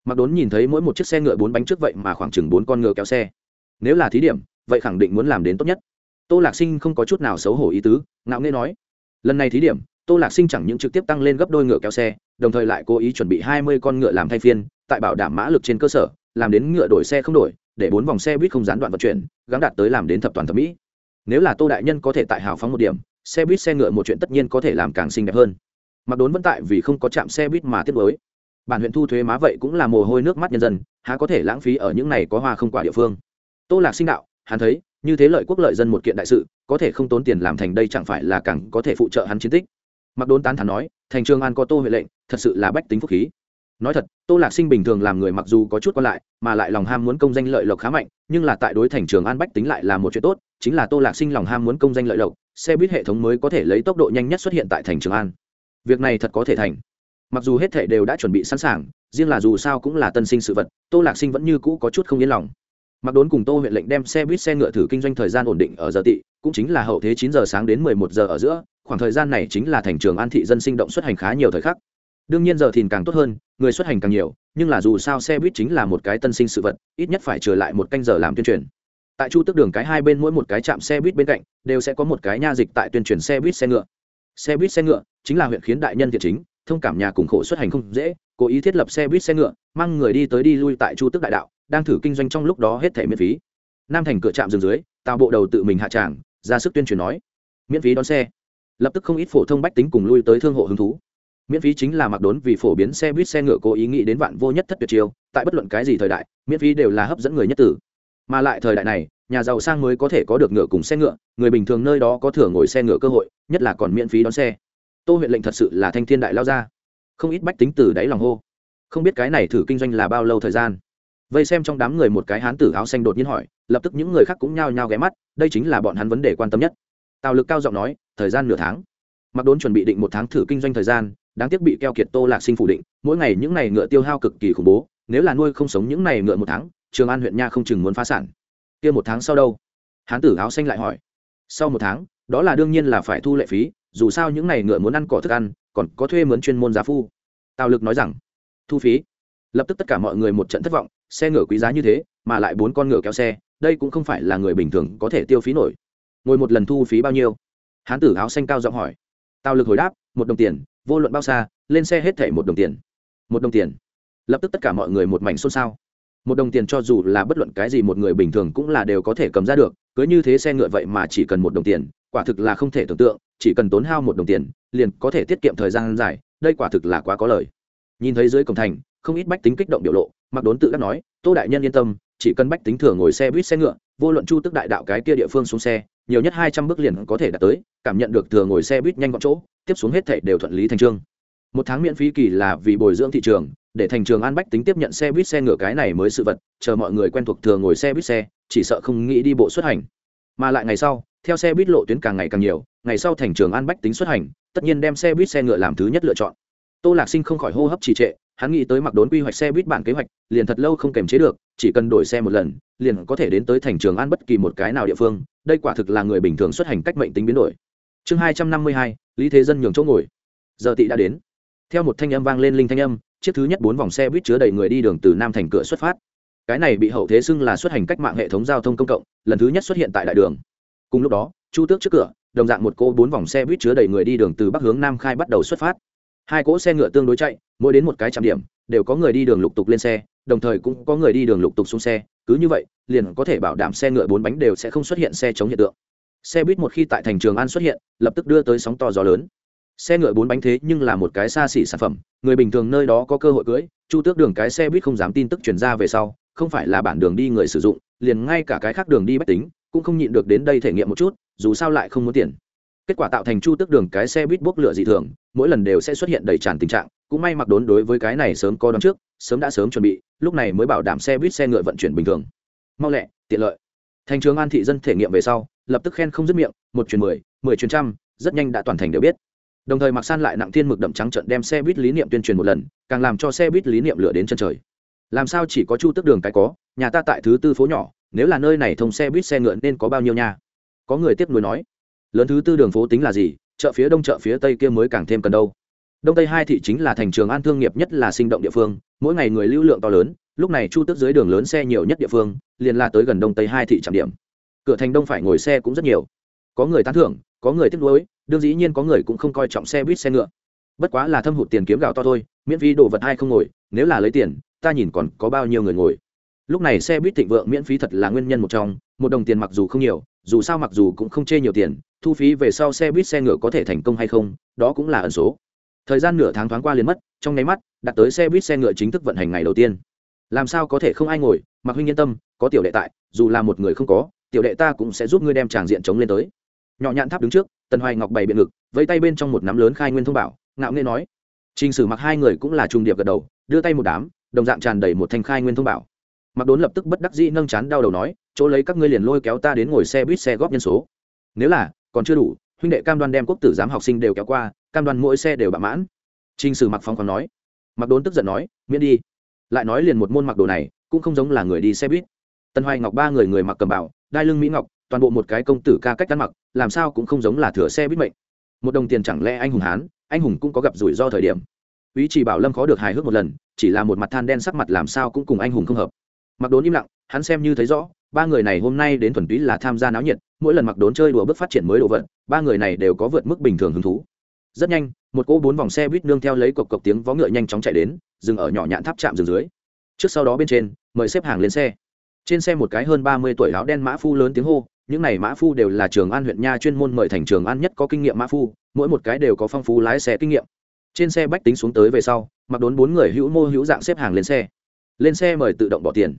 S1: Mặc đốn nhìn thấy mỗi một chiếc xe ngựa bốn bánh trước vậy mà khoảng chừng bốn con ngựa kéo xe. Nếu là thí điểm, vậy khẳng định muốn làm đến tốt nhất tô lạc sinh không có chút nào xấu hổ ý tứ, ngạo nghê nói, lần này thí điểm, tô lạc sinh chẳng những trực tiếp tăng lên gấp đôi ngựa kéo xe, đồng thời lại cố ý chuẩn bị hai mươi con ngựa làm thay phiên, tại bảo đảm mã lực trên cơ sở, làm đến ngựa đổi xe không đổi, để bốn vòng xe buýt không gián đoạn vận chuyển gắn đạt tới làm đến thập toàn thẩm mỹ. Nếu là tô đại nhân có thể tại hào phóng một điểm, xe buýt xe ngựa một chuyện tất nhiên có thể làm càng xinh đẹp hơn. Mặc đốn vẫn tại vì không có chạm xe buýt mà tiếp nối bản huyện thu thuế má vậy cũng là mồ hôi nước mắt nhân dân, há có thể lãng phí ở những này có hoa không quả địa phương. Tô lạc sinh đạo, hắn thấy như thế lợi quốc lợi dân một kiện đại sự, có thể không tốn tiền làm thành đây chẳng phải là càng có thể phụ trợ hắn chiến tích. Mặc đốn tán thắn nói, thành trường an có tô huệ lệnh, thật sự là bách tính phúc khí. Nói thật, tô lạc sinh bình thường làm người mặc dù có chút còn lại, mà lại lòng ham muốn công danh lợi lộc khá mạnh, nhưng là tại đối thành trường an bách tính lại là một chuyện tốt, chính là tô lạc sinh lòng ham muốn công danh lợi lộc, xe buýt hệ thống mới có thể lấy tốc độ nhanh nhất xuất hiện tại thành trường an. Việc này thật có thể thành. Mặc dù hết thể đều đã chuẩn bị sẵn sàng, riêng là dù sao cũng là tân sinh sự vật, tô lạc sinh vẫn như cũ có chút không yên lòng mặc đốn cùng tô huyện lệnh đem xe buýt xe ngựa thử kinh doanh thời gian ổn định ở giờ tị, cũng chính là hậu thế chín giờ sáng đến mười một giờ ở giữa, khoảng thời gian này chính là thành trường an thị dân sinh động xuất hành khá nhiều thời khắc. Đương nhiên giờ thìn càng tốt hơn, người xuất hành càng nhiều, nhưng là dù sao xe buýt chính là một cái tân sinh sự vật, ít nhất phải trở lại một canh giờ làm tuyên truyền. Tại chu tước đường cái hai bên mỗi một cái trạm xe buýt bên cạnh, đều sẽ có một cái nha dịch tại tuyên truyền xe buýt xe ngựa. Xe buýt xe ngựa chính là huyện khiến đại nhân thiện chính, thông cảm nhà cùng khổ xuất hành không dễ, cố ý thiết lập xe buýt xe ngựa, mang người đi tới đi lui tại chu tước đại đạo đang thử kinh doanh trong lúc đó hết thẻ miễn phí. Nam thành cửa trạm dừng dưới tàu bộ đầu tự mình hạ tràng, ra sức tuyên truyền nói, miễn phí đón xe. Lập tức không ít phổ thông bách tính cùng lui tới thương hộ hứng thú. Miễn phí chính là mặc đốn vì phổ biến xe buýt xe ngựa cố ý nghĩ đến vạn vô nhất thất tuyệt chiêu, tại bất luận cái gì thời đại, miễn phí đều là hấp dẫn người nhất tử. Mà lại thời đại này, nhà giàu sang mới có thể có được ngựa cùng xe ngựa, người bình thường nơi đó có thừa ngồi xe ngựa cơ hội, nhất là còn miễn phí đón xe. Tô huyện lệnh thật sự là thanh thiên đại lao ra. Không ít bách tính từ đáy lòng hô. Không biết cái này thử kinh doanh là bao lâu thời gian vây xem trong đám người một cái hán tử áo xanh đột nhiên hỏi, lập tức những người khác cũng nhao nhao ghé mắt, đây chính là bọn hắn vấn đề quan tâm nhất. Tào lực cao giọng nói, thời gian nửa tháng. Mặc đốn chuẩn bị định một tháng thử kinh doanh thời gian, đáng tiếc bị keo kiệt tô lạc sinh phủ định, mỗi ngày những ngày ngựa tiêu hao cực kỳ khủng bố, nếu là nuôi không sống những ngày ngựa một tháng, trường an huyện nha không chừng muốn phá sản. Kia một tháng sau đâu? Hán tử áo xanh lại hỏi. Sau một tháng, đó là đương nhiên là phải thu lệ phí, dù sao những ngày ngựa muốn ăn cỏ thức ăn, còn có thuê mướn chuyên môn giá phu. Tào lực nói rằng, thu phí. Lập tức tất cả mọi người một trận thất vọng xe ngựa quý giá như thế, mà lại bốn con ngựa kéo xe, đây cũng không phải là người bình thường có thể tiêu phí nổi. Ngồi một lần thu phí bao nhiêu? Hán tử áo xanh cao giọng hỏi. Tào lực hồi đáp, một đồng tiền, vô luận bao xa, lên xe hết thảy một đồng tiền. Một đồng tiền. Lập tức tất cả mọi người một mảnh xôn xao. Một đồng tiền cho dù là bất luận cái gì một người bình thường cũng là đều có thể cầm ra được, cứ như thế xe ngựa vậy mà chỉ cần một đồng tiền, quả thực là không thể tưởng tượng, chỉ cần tốn hao một đồng tiền, liền có thể tiết kiệm thời gian dài, đây quả thực là quá có lời. Nhìn thấy dưới cổng thành, không ít bách tính kích động biểu lộ mặc đốn tự đắc nói, tô đại nhân yên tâm, chỉ cần bách tính thừa ngồi xe buýt xe ngựa, vô luận chu tức đại đạo cái kia địa phương xuống xe, nhiều nhất hai trăm bước liền có thể đạt tới, cảm nhận được thừa ngồi xe buýt nhanh gọn chỗ, tiếp xuống hết thảy đều thuận lý thành trương. Một tháng miễn phí kỳ là vì bồi dưỡng thị trường, để thành trường an bách tính tiếp nhận xe buýt xe ngựa cái này mới sự vật, chờ mọi người quen thuộc thừa ngồi xe buýt xe, chỉ sợ không nghĩ đi bộ xuất hành. Mà lại ngày sau, theo xe buýt lộ tuyến càng ngày càng nhiều, ngày sau thành trường an bách tính xuất hành, tất nhiên đem xe buýt xe ngựa làm thứ nhất lựa chọn. Tô lạc sinh không khỏi hô hấp trì trệ hắn nghĩ tới mặc đốn quy hoạch xe buýt bản kế hoạch, liền thật lâu không kềm chế được, chỉ cần đổi xe một lần, liền có thể đến tới thành trường an bất kỳ một cái nào địa phương, đây quả thực là người bình thường xuất hành cách mệnh tính biến đổi. Chương hai trăm năm mươi hai, lý thế dân nhường chỗ ngồi. Giờ tị đã đến. Theo một thanh âm vang lên linh thanh âm, chiếc thứ nhất bốn vòng xe buýt chứa đầy người đi đường từ nam thành cửa xuất phát. Cái này bị hậu thế xưng là xuất hành cách mạng hệ thống giao thông công cộng, lần thứ nhất xuất hiện tại đại đường. Cùng lúc đó, chu tước trước cửa, đồng dạng một cô bốn vòng xe buýt chứa đầy người đi đường từ bắc hướng nam khai bắt đầu xuất phát hai cỗ xe ngựa tương đối chạy, mỗi đến một cái trạm điểm, đều có người đi đường lục tục lên xe, đồng thời cũng có người đi đường lục tục xuống xe. Cứ như vậy, liền có thể bảo đảm xe ngựa bốn bánh đều sẽ không xuất hiện xe chống hiện tượng. Xe buýt một khi tại thành trường an xuất hiện, lập tức đưa tới sóng to gió lớn. Xe ngựa bốn bánh thế nhưng là một cái xa xỉ sản phẩm, người bình thường nơi đó có cơ hội cưới, chu tước đường cái xe buýt không dám tin tức chuyển ra về sau, không phải là bản đường đi người sử dụng, liền ngay cả cái khác đường đi bách tính, cũng không nhịn được đến đây thể nghiệm một chút, dù sao lại không muốn tiền kết quả tạo thành chu tước đường cái xe buýt bốc lửa dị thường, mỗi lần đều sẽ xuất hiện đầy tràn tình trạng, cũng may mặc đốn đối với cái này sớm có đón trước, sớm đã sớm chuẩn bị, lúc này mới bảo đảm xe buýt xe ngựa vận chuyển bình thường. Mau lẹ, tiện lợi. Thành trường an thị dân thể nghiệm về sau, lập tức khen không dứt miệng, một chuyến mười mười chuyến trăm, rất nhanh đã toàn thành đều biết. Đồng thời mặc san lại nặng thiên mực đậm trắng trận đem xe buýt lý niệm tuyên truyền một lần, càng làm cho xe buýt lý niệm lửa đến chân trời. Làm sao chỉ có chu tước đường cái có, nhà ta tại thứ tư phố nhỏ, nếu là nơi này thông xe buýt xe ngựa nên có bao nhiêu nha? Có người tiếp nối nói lớn thứ tư đường phố tính là gì, chợ phía đông, chợ phía tây kia mới càng thêm cần đâu. Đông tây hai thị chính là thành trường an thương nghiệp nhất là sinh động địa phương, mỗi ngày người lưu lượng to lớn, lúc này chu tước dưới đường lớn xe nhiều nhất địa phương, liền là tới gần đông tây hai thị trạm điểm. Cửa thành đông phải ngồi xe cũng rất nhiều. Có người tán thưởng, có người tiếp nối đương dĩ nhiên có người cũng không coi trọng xe buýt xe ngựa. Bất quá là thâm hụt tiền kiếm gạo to thôi, miễn phí đồ vật hay không ngồi, nếu là lấy tiền, ta nhìn còn có bao nhiêu người ngồi. Lúc này xe buýt thịnh vượng miễn phí thật là nguyên nhân một trong, một đồng tiền mặc dù không nhiều dù sao mặc dù cũng không chê nhiều tiền thu phí về sau xe buýt xe ngựa có thể thành công hay không đó cũng là ẩn số. Thời gian nửa tháng thoáng qua liền mất trong nháy mắt đặt tới xe buýt xe ngựa chính thức vận hành ngày đầu tiên. Làm sao có thể không ai ngồi mặc huynh yên tâm có tiểu đệ tại dù là một người không có tiểu đệ ta cũng sẽ giúp ngươi đem tràng diện chống lên tới. Nhỏ nhạn tháp đứng trước tần hoài ngọc bày biện ngực vẫy tay bên trong một nắm lớn khai nguyên thông bảo ngạo nghê nói. Trình Sử Mặc hai người cũng là trùng điệp gật đầu, đưa tay một đám, đồng dạng tràn đầy một thanh khai nguyên thông bảo. Mặc Đốn lập tức bất đắc dĩ nâng chán đau đầu nói, chỗ lấy các ngươi liền lôi kéo ta đến ngồi xe buýt xe góp nhân số. Nếu là, còn chưa đủ, huynh đệ cam đoan đem quốc tử giám học sinh đều kéo qua, cam đoan mỗi xe đều bạ mãn. Trình Sử Mặc phong còn nói. Mặc Đốn tức giận nói, miễn đi. Lại nói liền một môn mặc đồ này, cũng không giống là người đi xe buýt. Tần Hoài Ngọc ba người người mặc cầm bảo, đai lưng mỹ ngọc, toàn bộ một cái công tử ca cách ăn mặc, làm sao cũng không giống là thừa xe buýt mệnh. Một đồng tiền chẳng lẽ anh hùng hán, anh hùng cũng có gặp rủi ro thời điểm ý chỉ bảo lâm khó được hài hước một lần chỉ là một mặt than đen sắc mặt làm sao cũng cùng anh hùng không hợp mặc đốn im lặng, hắn xem như thấy rõ, ba người này hôm nay đến thuần túy là tham gia náo nhiệt, mỗi lần mặc đốn chơi đùa bước phát triển mới đồ vật, ba người này đều có vượt mức bình thường hứng thú. Rất nhanh, một cỗ bốn vòng xe buýt nương theo lấy cộc cộc tiếng vó ngựa nhanh chóng chạy đến, dừng ở nhỏ nhạn tháp chạm dừng dưới. Trước sau đó bên trên, mời xếp hàng lên xe. Trên xe một cái hơn ba mươi tuổi áo đen mã phu lớn tiếng hô, những này mã phu đều là trường an huyện nha chuyên môn mời thành trường an nhất có kinh nghiệm mã phu, mỗi một cái đều có phong phú lái xe kinh nghiệm. Trên xe bách tính xuống tới về sau, mặc đốn bốn người hữu mô hữu dạng xếp hàng lên xe lên xe mời tự động bỏ tiền.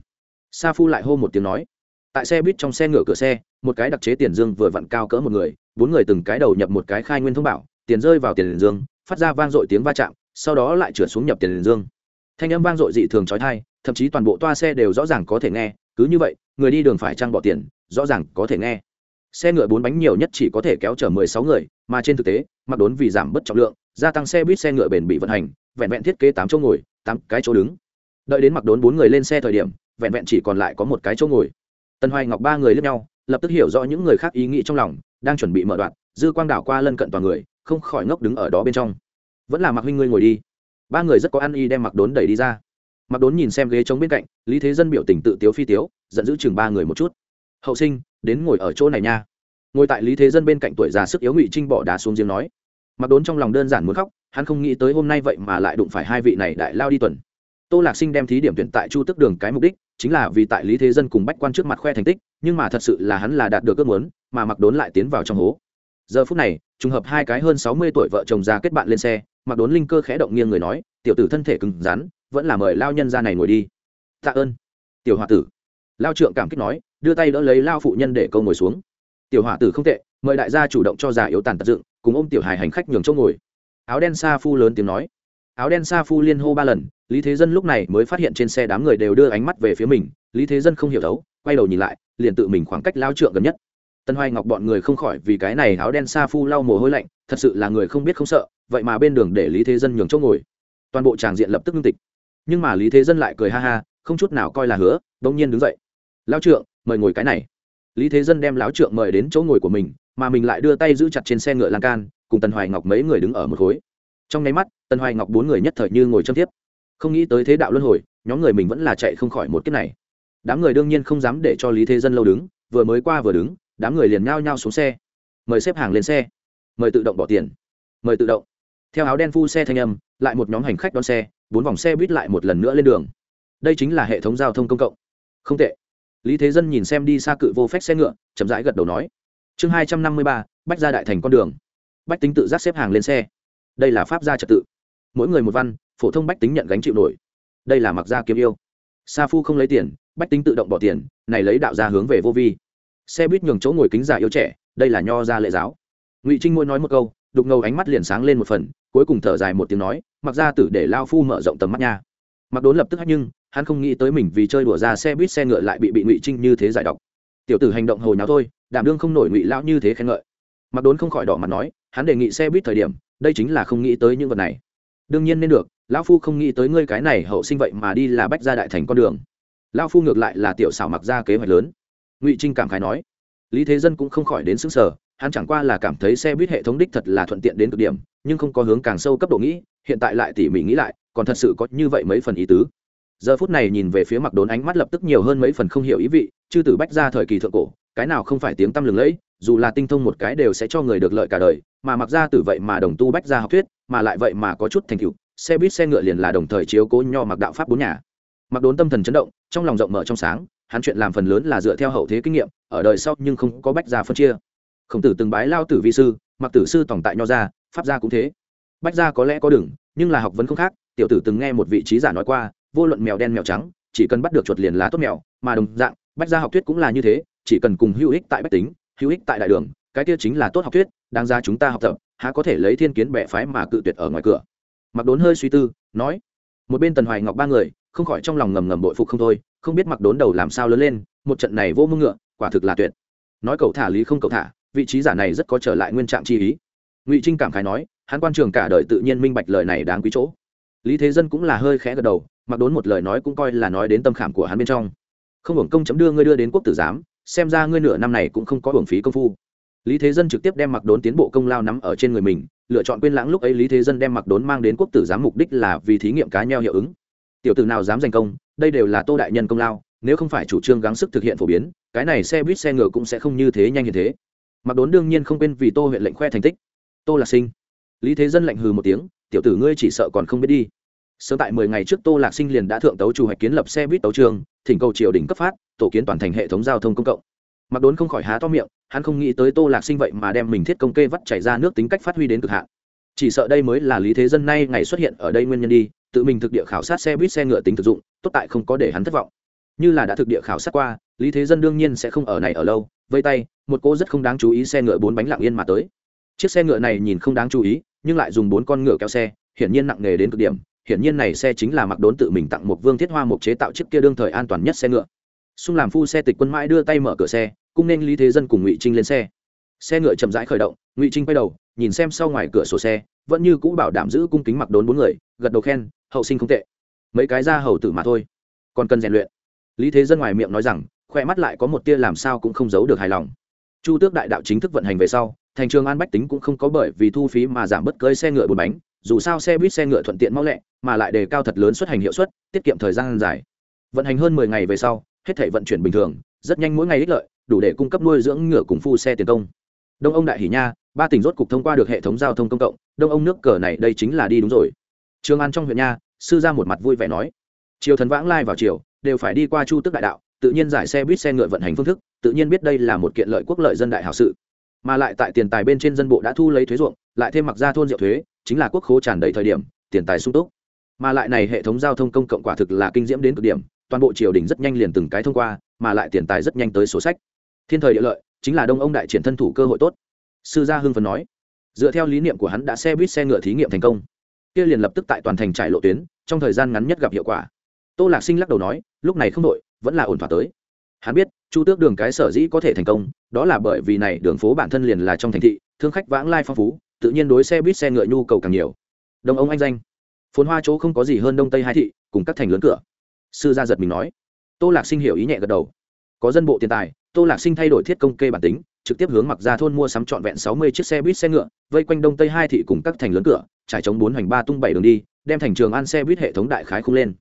S1: Sa phu lại hô một tiếng nói, tại xe buýt trong xe ngựa cửa xe, một cái đặc chế tiền dương vừa vặn cao cỡ một người, bốn người từng cái đầu nhập một cái khai nguyên thông bảo, tiền rơi vào tiền dương, phát ra vang dội tiếng va chạm, sau đó lại trượt xuống nhập tiền dương. Thanh âm vang dội dị thường trói thai thậm chí toàn bộ toa xe đều rõ ràng có thể nghe, cứ như vậy, người đi đường phải trăng bỏ tiền, rõ ràng có thể nghe. Xe ngựa bốn bánh nhiều nhất chỉ có thể kéo chở mười sáu người, mà trên thực tế, mặc đốn vì giảm bớt trọng lượng, gia tăng xe buýt xe ngựa bền bị vận hành, vẹn vẹn thiết kế tám chỗ ngồi, tám cái chỗ đứng đợi đến mặc đốn bốn người lên xe thời điểm, vẹn vẹn chỉ còn lại có một cái chỗ ngồi. Tần hoài ngọc ba người lướt nhau, lập tức hiểu rõ những người khác ý nghĩ trong lòng, đang chuẩn bị mở đoạn, dư quang đảo qua lân cận toàn người, không khỏi ngốc đứng ở đó bên trong. Vẫn là mặc huynh ngươi ngồi đi. Ba người rất có ăn y đem mặc đốn đẩy đi ra. Mặc đốn nhìn xem ghế trống bên cạnh, lý thế dân biểu tình tự tiếu phi tiếu, giận dữ chừng ba người một chút. Hậu sinh, đến ngồi ở chỗ này nha. Ngồi tại lý thế dân bên cạnh tuổi già sức yếu ngụy trinh bỏ đá xuống giếng nói. Mặc đốn trong lòng đơn giản muốn khóc, hắn không nghĩ tới hôm nay vậy mà lại đụng phải hai vị này đại lao đi tuần tô lạc sinh đem thí điểm tuyển tại chu tức đường cái mục đích chính là vì tại lý thế dân cùng bách quan trước mặt khoe thành tích, nhưng mà thật sự là hắn là đạt được ước muốn, mà mặc đốn lại tiến vào trong hố. Giờ phút này, trùng hợp hai cái hơn sáu mươi tuổi vợ chồng già kết bạn lên xe mặc đốn linh cơ khẽ động nghiêng người nói, tiểu tử thân thể cứng rắn, vẫn là mời lao nhân ra này ngồi đi. Tạ ơn. Tiểu h o a tử. Lao trượng cảm kích nói, đưa tay đỡ lấy lao phụ nhân để câu ngồi xuống. Tiểu h o a tử không tệ, mời đại gia chủ động cho già yếu tàn tật dựng, cùng ôm tiểu hài hành khách nhường chỗ ngồi. Áo đen sa phu lớn tiếng nói. Áo đen sa phu liên hô ba lần lý thế dân lúc này mới phát hiện trên xe đám người đều đưa ánh mắt về phía mình, lý thế dân không hiểu thấu, quay đầu nhìn lại, liền tự mình khoảng cách lao trượng gần nhất. Tân hoài ngọc bọn người không khỏi vì cái này áo đen sa phu lau mồ hôi lạnh, thật sự là người không biết không sợ, vậy mà bên đường để lý thế dân nhường chỗ ngồi. Toàn bộ tràng diện lập tức ngưng tịch. Nhưng mà lý thế dân lại cười ha ha, không chút nào coi là hứa, bỗng nhiên đứng dậy. Lao trượng, mời ngồi cái này. Lý thế dân đem lão trượng mời đến chỗ ngồi của mình, mà mình lại đưa tay giữ chặt trên xe ngựa lan can, cùng tần hoài ngọc mấy người đứng ở một khối. Trong nháy mắt tần hoài ngọc bốn người nhất thời như ngồi châm tiếp không nghĩ tới thế đạo luân hồi, nhóm người mình vẫn là chạy không khỏi một kiếp này. Đám người đương nhiên không dám để cho lý thế dân lâu đứng, vừa mới qua vừa đứng, đám người liền nhao nhao xuống xe. Mời xếp hàng lên xe. Mời tự động bỏ tiền. Mời tự động. Theo áo đen phu xe thanh âm, lại một nhóm hành khách đón xe, bốn vòng xe buýt lại một lần nữa lên đường. Đây chính là hệ thống giao thông công cộng. Không tệ. Lý thế dân nhìn xem đi xa cự vô phép xe ngựa, chậm rãi gật đầu nói. Chương hai trăm năm mươi ba, bách ra đại thành con đường. Bách tính tự giác xếp hàng lên xe. Đây là pháp gia trật tự. Mỗi người một văn phổ thông bách tính nhận gánh chịu nổi. Đây là mặc gia kiếm yêu. Sa phu không lấy tiền, bách tính tự động bỏ tiền, này lấy đạo gia hướng về vô vi. Xe buýt nhường chỗ ngồi kính giả yêu trẻ, đây là nho gia lệ giáo. Ngụy trinh môi nói một câu, đục ngầu ánh mắt liền sáng lên một phần, cuối cùng thở dài một tiếng nói, mặc ra tử để lao phu mở rộng tầm mắt nha. Mặc đốn lập tức hách nhưng, hắn không nghĩ tới mình vì chơi đùa ra xe buýt xe ngựa lại bị bị ngụy trinh như thế giải độc. Tiểu tử hành động hồi nào thôi, đảm đương không nổi ngụy lão như thế khen ngợi. Mặc đốn không khỏi đỏ mặt nói, hắn đề nghị xe buýt thời điểm, đây chính là không nghĩ tới những vật này. Đương nhiên nên được lão phu không nghĩ tới ngươi cái này hậu sinh vậy mà đi là bách gia đại thành con đường. Lão phu ngược lại là tiểu xảo mặc ra kế hoạch lớn. Ngụy trinh cảm khái nói. Lý thế dân cũng không khỏi đến xứng sở hắn chẳng qua là cảm thấy xe buýt hệ thống đích thật là thuận tiện đến cực điểm, nhưng không có hướng càng sâu cấp độ nghĩ, hiện tại lại tỉ mỉ nghĩ lại, còn thật sự có như vậy mấy phần ý tứ. Giờ phút này nhìn về phía mặc đốn ánh mắt lập tức nhiều hơn mấy phần không hiểu ý vị, chư tử bách ra thời kỳ thượng cổ, cái nào không phải tiếng tăm lừng lẫy, dù là tinh thông một cái đều sẽ cho người được lợi cả đời, mà mặc ra từ vậy mà đồng tu bách ra học thuyết, mà lại vậy mà có chút thành tựu xe buýt xe ngựa liền là đồng thời chiếu cố nho mặc đạo pháp bốn nhà. Mặc đốn tâm thần chấn động, trong lòng rộng mở trong sáng, hắn chuyện làm phần lớn là dựa theo hậu thế kinh nghiệm, ở đời sau nhưng không có bách gia phân chia. Khổng tử từng bái lao tử vi sư, mặc tử sư tổng tại nho gia, pháp gia cũng thế. Bách gia có lẽ có đừng nhưng là học vấn không khác, tiểu tử từng nghe một vị trí giả nói qua, vô luận mèo đen mèo trắng, chỉ cần bắt được chuột liền là tốt mèo, mà đồng dạng, bách gia học thuyết cũng là như thế, chỉ cần cùng hữu ích tại bách tính, hữu ích tại đại đường, cái kia chính là tốt học thuyết, đáng ra chúng ta học tập, há có thể lấy thiên kiến bệ phái mà cự tuyệt ở ngoài cửa mặc đốn hơi suy tư, nói, một bên tần hoài ngọc ba người, không khỏi trong lòng ngầm ngầm bội phục không thôi, không biết mặc đốn đầu làm sao lớn lên, một trận này vô mưng ngựa, quả thực là tuyệt. Nói cậu thả lý không cậu thả, vị trí giả này rất có trở lại nguyên trạng chi ý. Ngụy trinh cảm khái nói hắn quan trường cả đời tự nhiên minh bạch lời này đáng quý chỗ. Lý thế dân cũng là hơi khẽ gật đầu, mặc đốn một lời nói cũng coi là nói đến tâm khảm của hắn bên trong. Không hưởng công chấm đưa ngươi đưa đến quốc tử giám, xem ra ngươi nửa năm này cũng không có hưởng phí công phu lý thế dân trực tiếp đem mặc đốn tiến bộ công lao nắm ở trên người mình, lựa chọn quên lãng lúc ấy lý thế dân đem mặc đốn mang đến quốc tử giám mục đích là vì thí nghiệm cá nheo hiệu ứng. Tiểu tử nào dám giành công, đây đều là tô đại nhân công lao, nếu không phải chủ trương gắng sức thực hiện phổ biến, cái này xe buýt xe ngựa cũng sẽ không như thế nhanh như thế. Mặc đốn đương nhiên không quên vì tô huyện lệnh khoe thành tích. Tô là sinh. Lý thế dân lạnh hừ một tiếng, tiểu tử ngươi chỉ sợ còn không biết đi. Sớm tại mười ngày trước tô lạc sinh liền đã thượng tấu chủ hoạch kiến lập xe buýt tấu trường, thỉnh cầu triều đình cấp phát, tổ kiến toàn thành hệ thống giao thông công cộng mặc đốn không khỏi há to miệng, hắn không nghĩ tới tô lạc sinh vậy mà đem mình thiết công kê vắt chảy ra nước tính cách phát huy đến cực hạn. Chỉ sợ đây mới là lý thế dân nay ngày xuất hiện ở đây nguyên nhân đi, tự mình thực địa khảo sát xe buýt xe ngựa tính thực dụng, tốt tại không có để hắn thất vọng. Như là đã thực địa khảo sát qua, lý thế dân đương nhiên sẽ không ở này ở lâu, vây tay, một cô rất không đáng chú ý xe ngựa bốn bánh lặng yên mà tới. Chiếc xe ngựa này nhìn không đáng chú ý, nhưng lại dùng bốn con ngựa kéo xe, hiển nhiên nặng nề đến cực điểm, hiển nhiên này xe chính là mặc đốn tự mình tặng một vương thiết hoa một chế tạo chiếc kia đương thời an toàn nhất xe ngựa xung làm phu xe tịch quân mãi đưa tay mở cửa xe, cũng nên lý thế dân cùng ngụy trinh lên xe. Xe ngựa chậm rãi khởi động, ngụy trinh quay đầu, nhìn xem sau ngoài cửa sổ xe, vẫn như cũ bảo đảm giữ cung kính mặc đốn bốn người, gật đầu khen, hậu sinh không tệ. Mấy cái ra hầu tử mà thôi. Còn cần rèn luyện. Lý thế dân ngoài miệng nói rằng khoe mắt lại có một tia làm sao cũng không giấu được hài lòng. Chu tước đại đạo chính thức vận hành về sau, thành trường an bách tính cũng không có bởi vì thu phí mà giảm bớt cơi xe ngựa bốn bánh, dù sao xe buýt xe ngựa thuận tiện mau lẹ, mà lại đề cao thật lớn xuất hành hiệu suất, tiết kiệm thời gian dài. Vận hành hơn mười ngày về sau hết thể vận chuyển bình thường, rất nhanh mỗi ngày ích lợi, đủ để cung cấp nuôi dưỡng ngựa cùng phu xe tiền công. Đông ông đại hỷ nha, ba tỉnh rốt cục thông qua được hệ thống giao thông công cộng, đông ông nước cờ này đây chính là đi đúng rồi. Trường an trong huyện nha, sư ra một mặt vui vẻ nói. Chiều thần vãng lai vào chiều đều phải đi qua chu tức đại đạo, tự nhiên giải xe buýt xe ngựa vận hành phương thức, tự nhiên biết đây là một kiện lợi quốc lợi dân đại hảo sự. Mà lại tại tiền tài bên trên dân bộ đã thu lấy thuế ruộng, lại thêm mặc ra thôn diệu thuế, chính là quốc khố tràn đầy thời điểm, tiền tài sung túc. Mà lại này hệ thống giao thông công cộng quả thực là kinh diễm đến cực điểm toàn bộ triều đình rất nhanh liền từng cái thông qua, mà lại tiền tài rất nhanh tới sổ sách. Thiên thời địa lợi, chính là đông ông đại triển thân thủ cơ hội tốt. Sư gia hưng phấn nói, dựa theo lý niệm của hắn đã xe buýt xe ngựa thí nghiệm thành công. Kia liền lập tức tại toàn thành trải lộ tuyến, trong thời gian ngắn nhất gặp hiệu quả. Tô lạc sinh lắc đầu nói, lúc này không đội vẫn là ổn thỏa tới. Hắn biết, chu tước đường cái sở dĩ có thể thành công, đó là bởi vì này đường phố bản thân liền là trong thành thị, thương khách vãng lai phong phú, tự nhiên đối xe buýt xe ngựa nhu cầu càng nhiều. Đông ông anh danh. Phồn hoa chỗ không có gì hơn đông tây hai thị, cùng các thành lớn cửa sư gia giật mình nói. Tô lạc sinh hiểu ý nhẹ gật đầu. Có dân bộ tiền tài, tô lạc sinh thay đổi thiết công kê bản tính, trực tiếp hướng mặc ra thôn mua sắm trọn vẹn sáu mươi chiếc xe buýt, xe ngựa, vây quanh đông tây hai thị cùng các thành lớn cửa, trải chống bốn hoành ba tung bảy đường đi, đem thành trường an xe buýt hệ thống đại khái khung lên.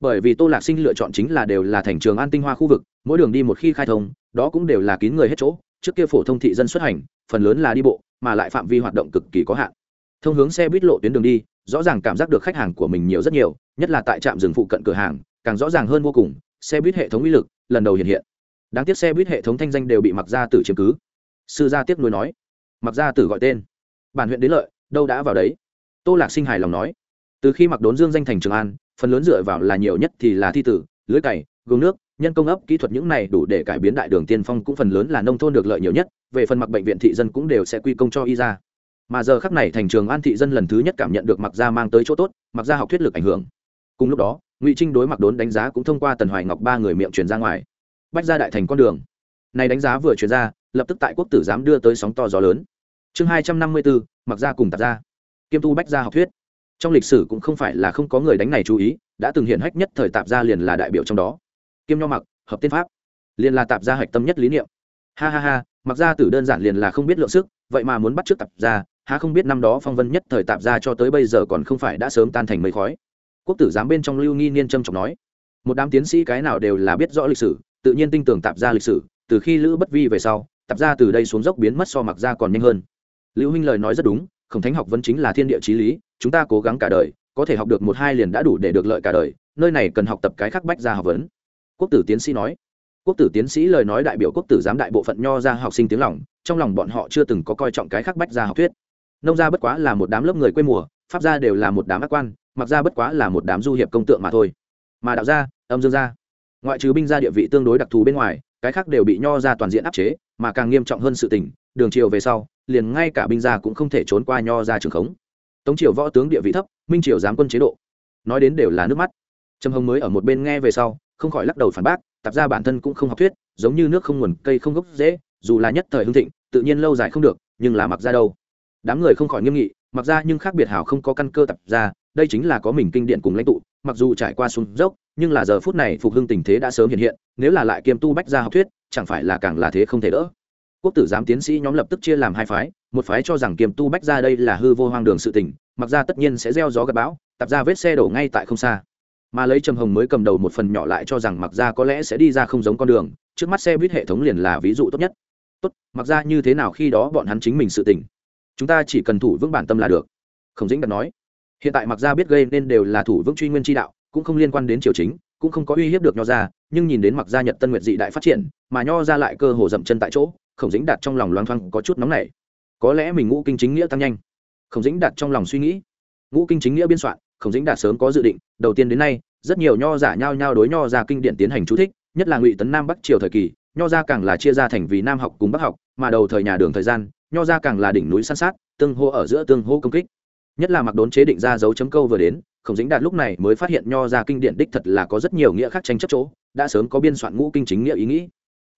S1: Bởi vì tô lạc sinh lựa chọn chính là đều là thành trường an tinh hoa khu vực, mỗi đường đi một khi khai thông, đó cũng đều là kín người hết chỗ, trước kia phổ thông thị dân xuất hành, phần lớn là đi bộ, mà lại phạm vi hoạt động cực kỳ có hạn. Thông hướng xe buýt lộ tuyến đường đi, rõ ràng cảm giác được khách hàng của mình nhiều rất nhiều, nhất là tại trạm dừng phụ cận cửa hàng càng rõ ràng hơn vô cùng, xe buýt hệ thống uy lực lần đầu hiện hiện. Đáng tiếc xe buýt hệ thống thanh danh đều bị mặc gia tử chiếm cứ. Sư gia tiếp nối nói. Mặc gia tử gọi tên. Bản huyện đến lợi, đâu đã vào đấy. Tô lạc sinh hài lòng nói. Từ khi mặc đốn dương danh thành trường an, phần lớn dựa vào là nhiều nhất thì là thi tử, lưới cày, gương nước, nhân công ấp, kỹ thuật những này đủ để cải biến đại đường tiên phong cũng phần lớn là nông thôn được lợi nhiều nhất, về phần mặc bệnh viện thị dân cũng đều sẽ quy công cho y ra mà giờ khắc này thành trường an thị dân lần thứ nhất cảm nhận được mặc gia mang tới chỗ tốt mặc gia học thuyết lực ảnh hưởng. Cùng lúc đó ngụy trinh đối mặc đốn đánh giá cũng thông qua tần hoài ngọc ba người miệng truyền ra ngoài bách ra đại thành con đường này đánh giá vừa truyền ra lập tức tại quốc tử giám đưa tới sóng to gió lớn chương hai trăm năm mươi bốn mặc ra cùng tạp ra kiêm tu bách gia học thuyết trong lịch sử cũng không phải là không có người đánh này chú ý đã từng hiện hách nhất thời tạp gia liền là đại biểu trong đó kiêm nho mặc hợp tiên pháp liền là tạp gia hạch tâm nhất lý niệm ha ha ha mặc ra tử đơn giản liền là không biết lượng sức vậy mà muốn bắt trước tạp gia ha không biết năm đó phong vân nhất thời tạp gia cho tới bây giờ còn không phải đã sớm tan thành mây khói quốc tử giám bên trong lưu nghi niên trâm trọng nói, một đám tiến sĩ cái nào đều là biết rõ lịch sử, tự nhiên tin tưởng tạp gia lịch sử, từ khi lữ bất vi về sau, tạp gia từ đây xuống dốc biến mất so mặc ra còn nhanh hơn. Lưu huynh lời nói rất đúng, khổng thánh học vẫn chính là thiên địa trí lý, chúng ta cố gắng cả đời, có thể học được một hai liền đã đủ để được lợi cả đời, nơi này cần học tập cái khắc bách gia học vấn. Quốc tử tiến sĩ nói. Quốc tử tiến sĩ lời nói đại biểu quốc tử giám đại bộ phận nho ra học sinh tiếng lòng, trong lòng bọn họ chưa từng có coi trọng cái khắc bách gia học thuyết. Nông gia bất quá là một đám lớp người quê mùa, pháp gia đều là một đám ác quan mặc ra bất quá là một đám du hiệp công tượng mà thôi. Mà đạo gia, âm dương gia, ngoại trừ binh gia địa vị tương đối đặc thù bên ngoài, cái khác đều bị nho ra toàn diện áp chế, mà càng nghiêm trọng hơn sự tình, đường triều về sau, liền ngay cả binh gia cũng không thể trốn qua nho ra trường khống. Tống triều võ tướng địa vị thấp, minh triều giám quân chế độ. Nói đến đều là nước mắt. Trầm hồng mới ở một bên nghe về sau, không khỏi lắc đầu phản bác, tạp ra bản thân cũng không học thuyết, giống như nước không nguồn, cây không gốc dễ, dù là nhất thời hưng thịnh, tự nhiên lâu dài không được, nhưng là mặc ra đâu. Đám người không khỏi nghiêm nghị, mặc ra nhưng khác biệt hảo không có căn cơ tập ra đây chính là có mình kinh điển cùng lãnh tụ, mặc dù trải qua xuống dốc, nhưng là giờ phút này phục hưng tình thế đã sớm hiện hiện, nếu là lại kiêm tu bách gia học thuyết, chẳng phải là càng là thế không thể đỡ. Quốc tử giám tiến sĩ nhóm lập tức chia làm hai phái, một phái cho rằng kiềm tu bách ra đây là hư vô hoang đường sự tình, mặc ra tất nhiên sẽ gieo gió gặp bão tập ra vết xe đổ ngay tại không xa. Mà lấy trầm hồng mới cầm đầu một phần nhỏ lại cho rằng mặc ra có lẽ sẽ đi ra không giống con đường, trước mắt xe buýt hệ thống liền là ví dụ tốt nhất. Tốt, mặc ra như thế nào khi đó bọn hắn chính mình sự tình? Chúng ta chỉ cần thủ vững bản tâm là được. Khổng dĩnh đặt nói hiện tại mặc ra biết gây nên đều là thủ vững truy nguyên tri đạo, cũng không liên quan đến triều chính, cũng không có uy hiếp được nho ra, nhưng nhìn đến mặc gia nhật tân nguyệt dị đại phát triển, mà nho ra lại cơ hồ dậm chân tại chỗ, khổng dĩnh đạt trong lòng loang thoang có chút nóng nảy. Có lẽ mình ngũ kinh chính nghĩa tăng nhanh. Khổng dĩnh đạt trong lòng suy nghĩ. Ngũ kinh chính nghĩa biên soạn, khổng dĩnh đạt sớm có dự định, đầu tiên đến nay, rất nhiều nho giả nhao nhao đối nho ra kinh điển tiến hành chú thích, nhất là ngụy tấn nam bắc triều thời kỳ, nho ra càng là chia ra thành vì nam học cùng bắc học, mà đầu thời nhà đường thời gian, nho ra càng là đỉnh núi san sát, tương hô ở giữa tương hô công kích nhất là mặc đốn chế định ra dấu chấm câu vừa đến, khổng dính đạt lúc này mới phát hiện nho ra kinh điển đích thật là có rất nhiều nghĩa khác tranh chấp chỗ, đã sớm có biên soạn ngũ kinh chính nghĩa ý nghĩ.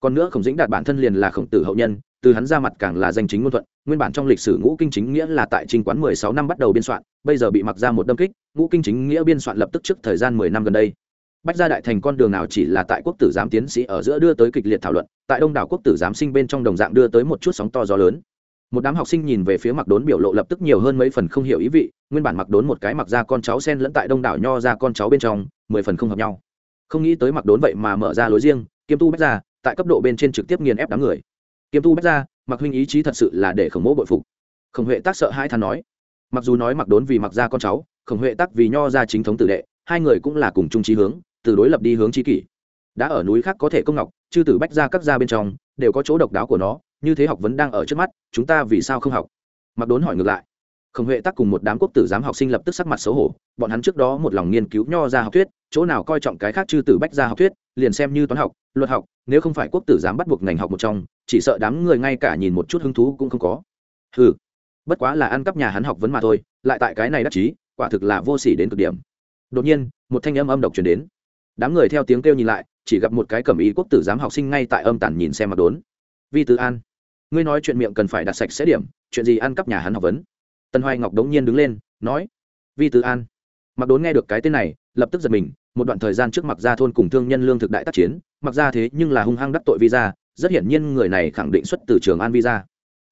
S1: Còn nữa khổng dính đạt bản thân liền là khổng tử hậu nhân, từ hắn ra mặt càng là danh chính ngôn thuận, nguyên bản trong lịch sử ngũ kinh chính nghĩa là tại trình quán mười sáu năm bắt đầu biên soạn, bây giờ bị mặc ra một đâm kích, ngũ kinh chính nghĩa biên soạn lập tức trước thời gian mười năm gần đây. Bách gia đại thành con đường nào chỉ là tại quốc tử giám tiến sĩ ở giữa đưa tới kịch liệt thảo luận, tại đông đảo quốc tử giám sinh bên trong đồng dạng đưa tới một chút sóng to gió lớn một đám học sinh nhìn về phía mặc đốn biểu lộ lập tức nhiều hơn mấy phần không hiểu ý vị, nguyên bản mặc đốn một cái mặc ra con cháu sen lẫn tại đông đảo nho ra con cháu bên trong, mười phần không hợp nhau. Không nghĩ tới mặc đốn vậy mà mở ra lối riêng, kiêm tu bách ra tại cấp độ bên trên trực tiếp nghiền ép đám người. Kiêm tu bách ra mặc huynh ý chí thật sự là để khổng mỗ bội phục. Khổng huệ tác sợ hai than nói. Mặc dù nói mặc đốn vì mặc ra con cháu, khổng huệ tác vì nho ra chính thống tử đệ, hai người cũng là cùng chung trí hướng, từ đối lập đi hướng trí kỷ. Đã ở núi khác có thể công ngọc, chư tử bách ra các gia bên trong, đều có chỗ độc đáo của nó như thế học vấn đang ở trước mắt, chúng ta vì sao không học? Mặc đốn hỏi ngược lại. Khổng huệ tắc cùng một đám quốc tử giám học sinh lập tức sắc mặt xấu hổ, bọn hắn trước đó một lòng nghiên cứu nho ra học thuyết, chỗ nào coi trọng cái khác chư tử bách ra học thuyết, liền xem như toán học, luật học, nếu không phải quốc tử giám bắt buộc ngành học một trong, chỉ sợ đám người ngay cả nhìn một chút hứng thú cũng không có. Ừ bất quá là ăn cắp nhà hắn học vấn mà thôi, lại tại cái này đắc chí, quả thực là vô sỉ đến cực điểm. Đột nhiên, một thanh âm âm độc truyền đến. Đám người theo tiếng kêu nhìn lại, chỉ gặp một cái cẩm ý quốc tử giám học sinh ngay tại âm tản nhìn xem mặc đốn. Vi tứ an ngươi nói chuyện miệng cần phải đặt sạch sẽ điểm, chuyện gì ăn cắp nhà hắn học vấn. Tân hoài ngọc đống nhiên đứng lên, nói, vi tứ an. Mặc đốn nghe được cái tên này, lập tức giật mình, một đoạn thời gian trước mặc gia thôn cùng thương nhân lương thực đại tác chiến mặc ra thế nhưng là hung hăng đắc tội visa rất hiển nhiên người này khẳng định xuất từ trường an visa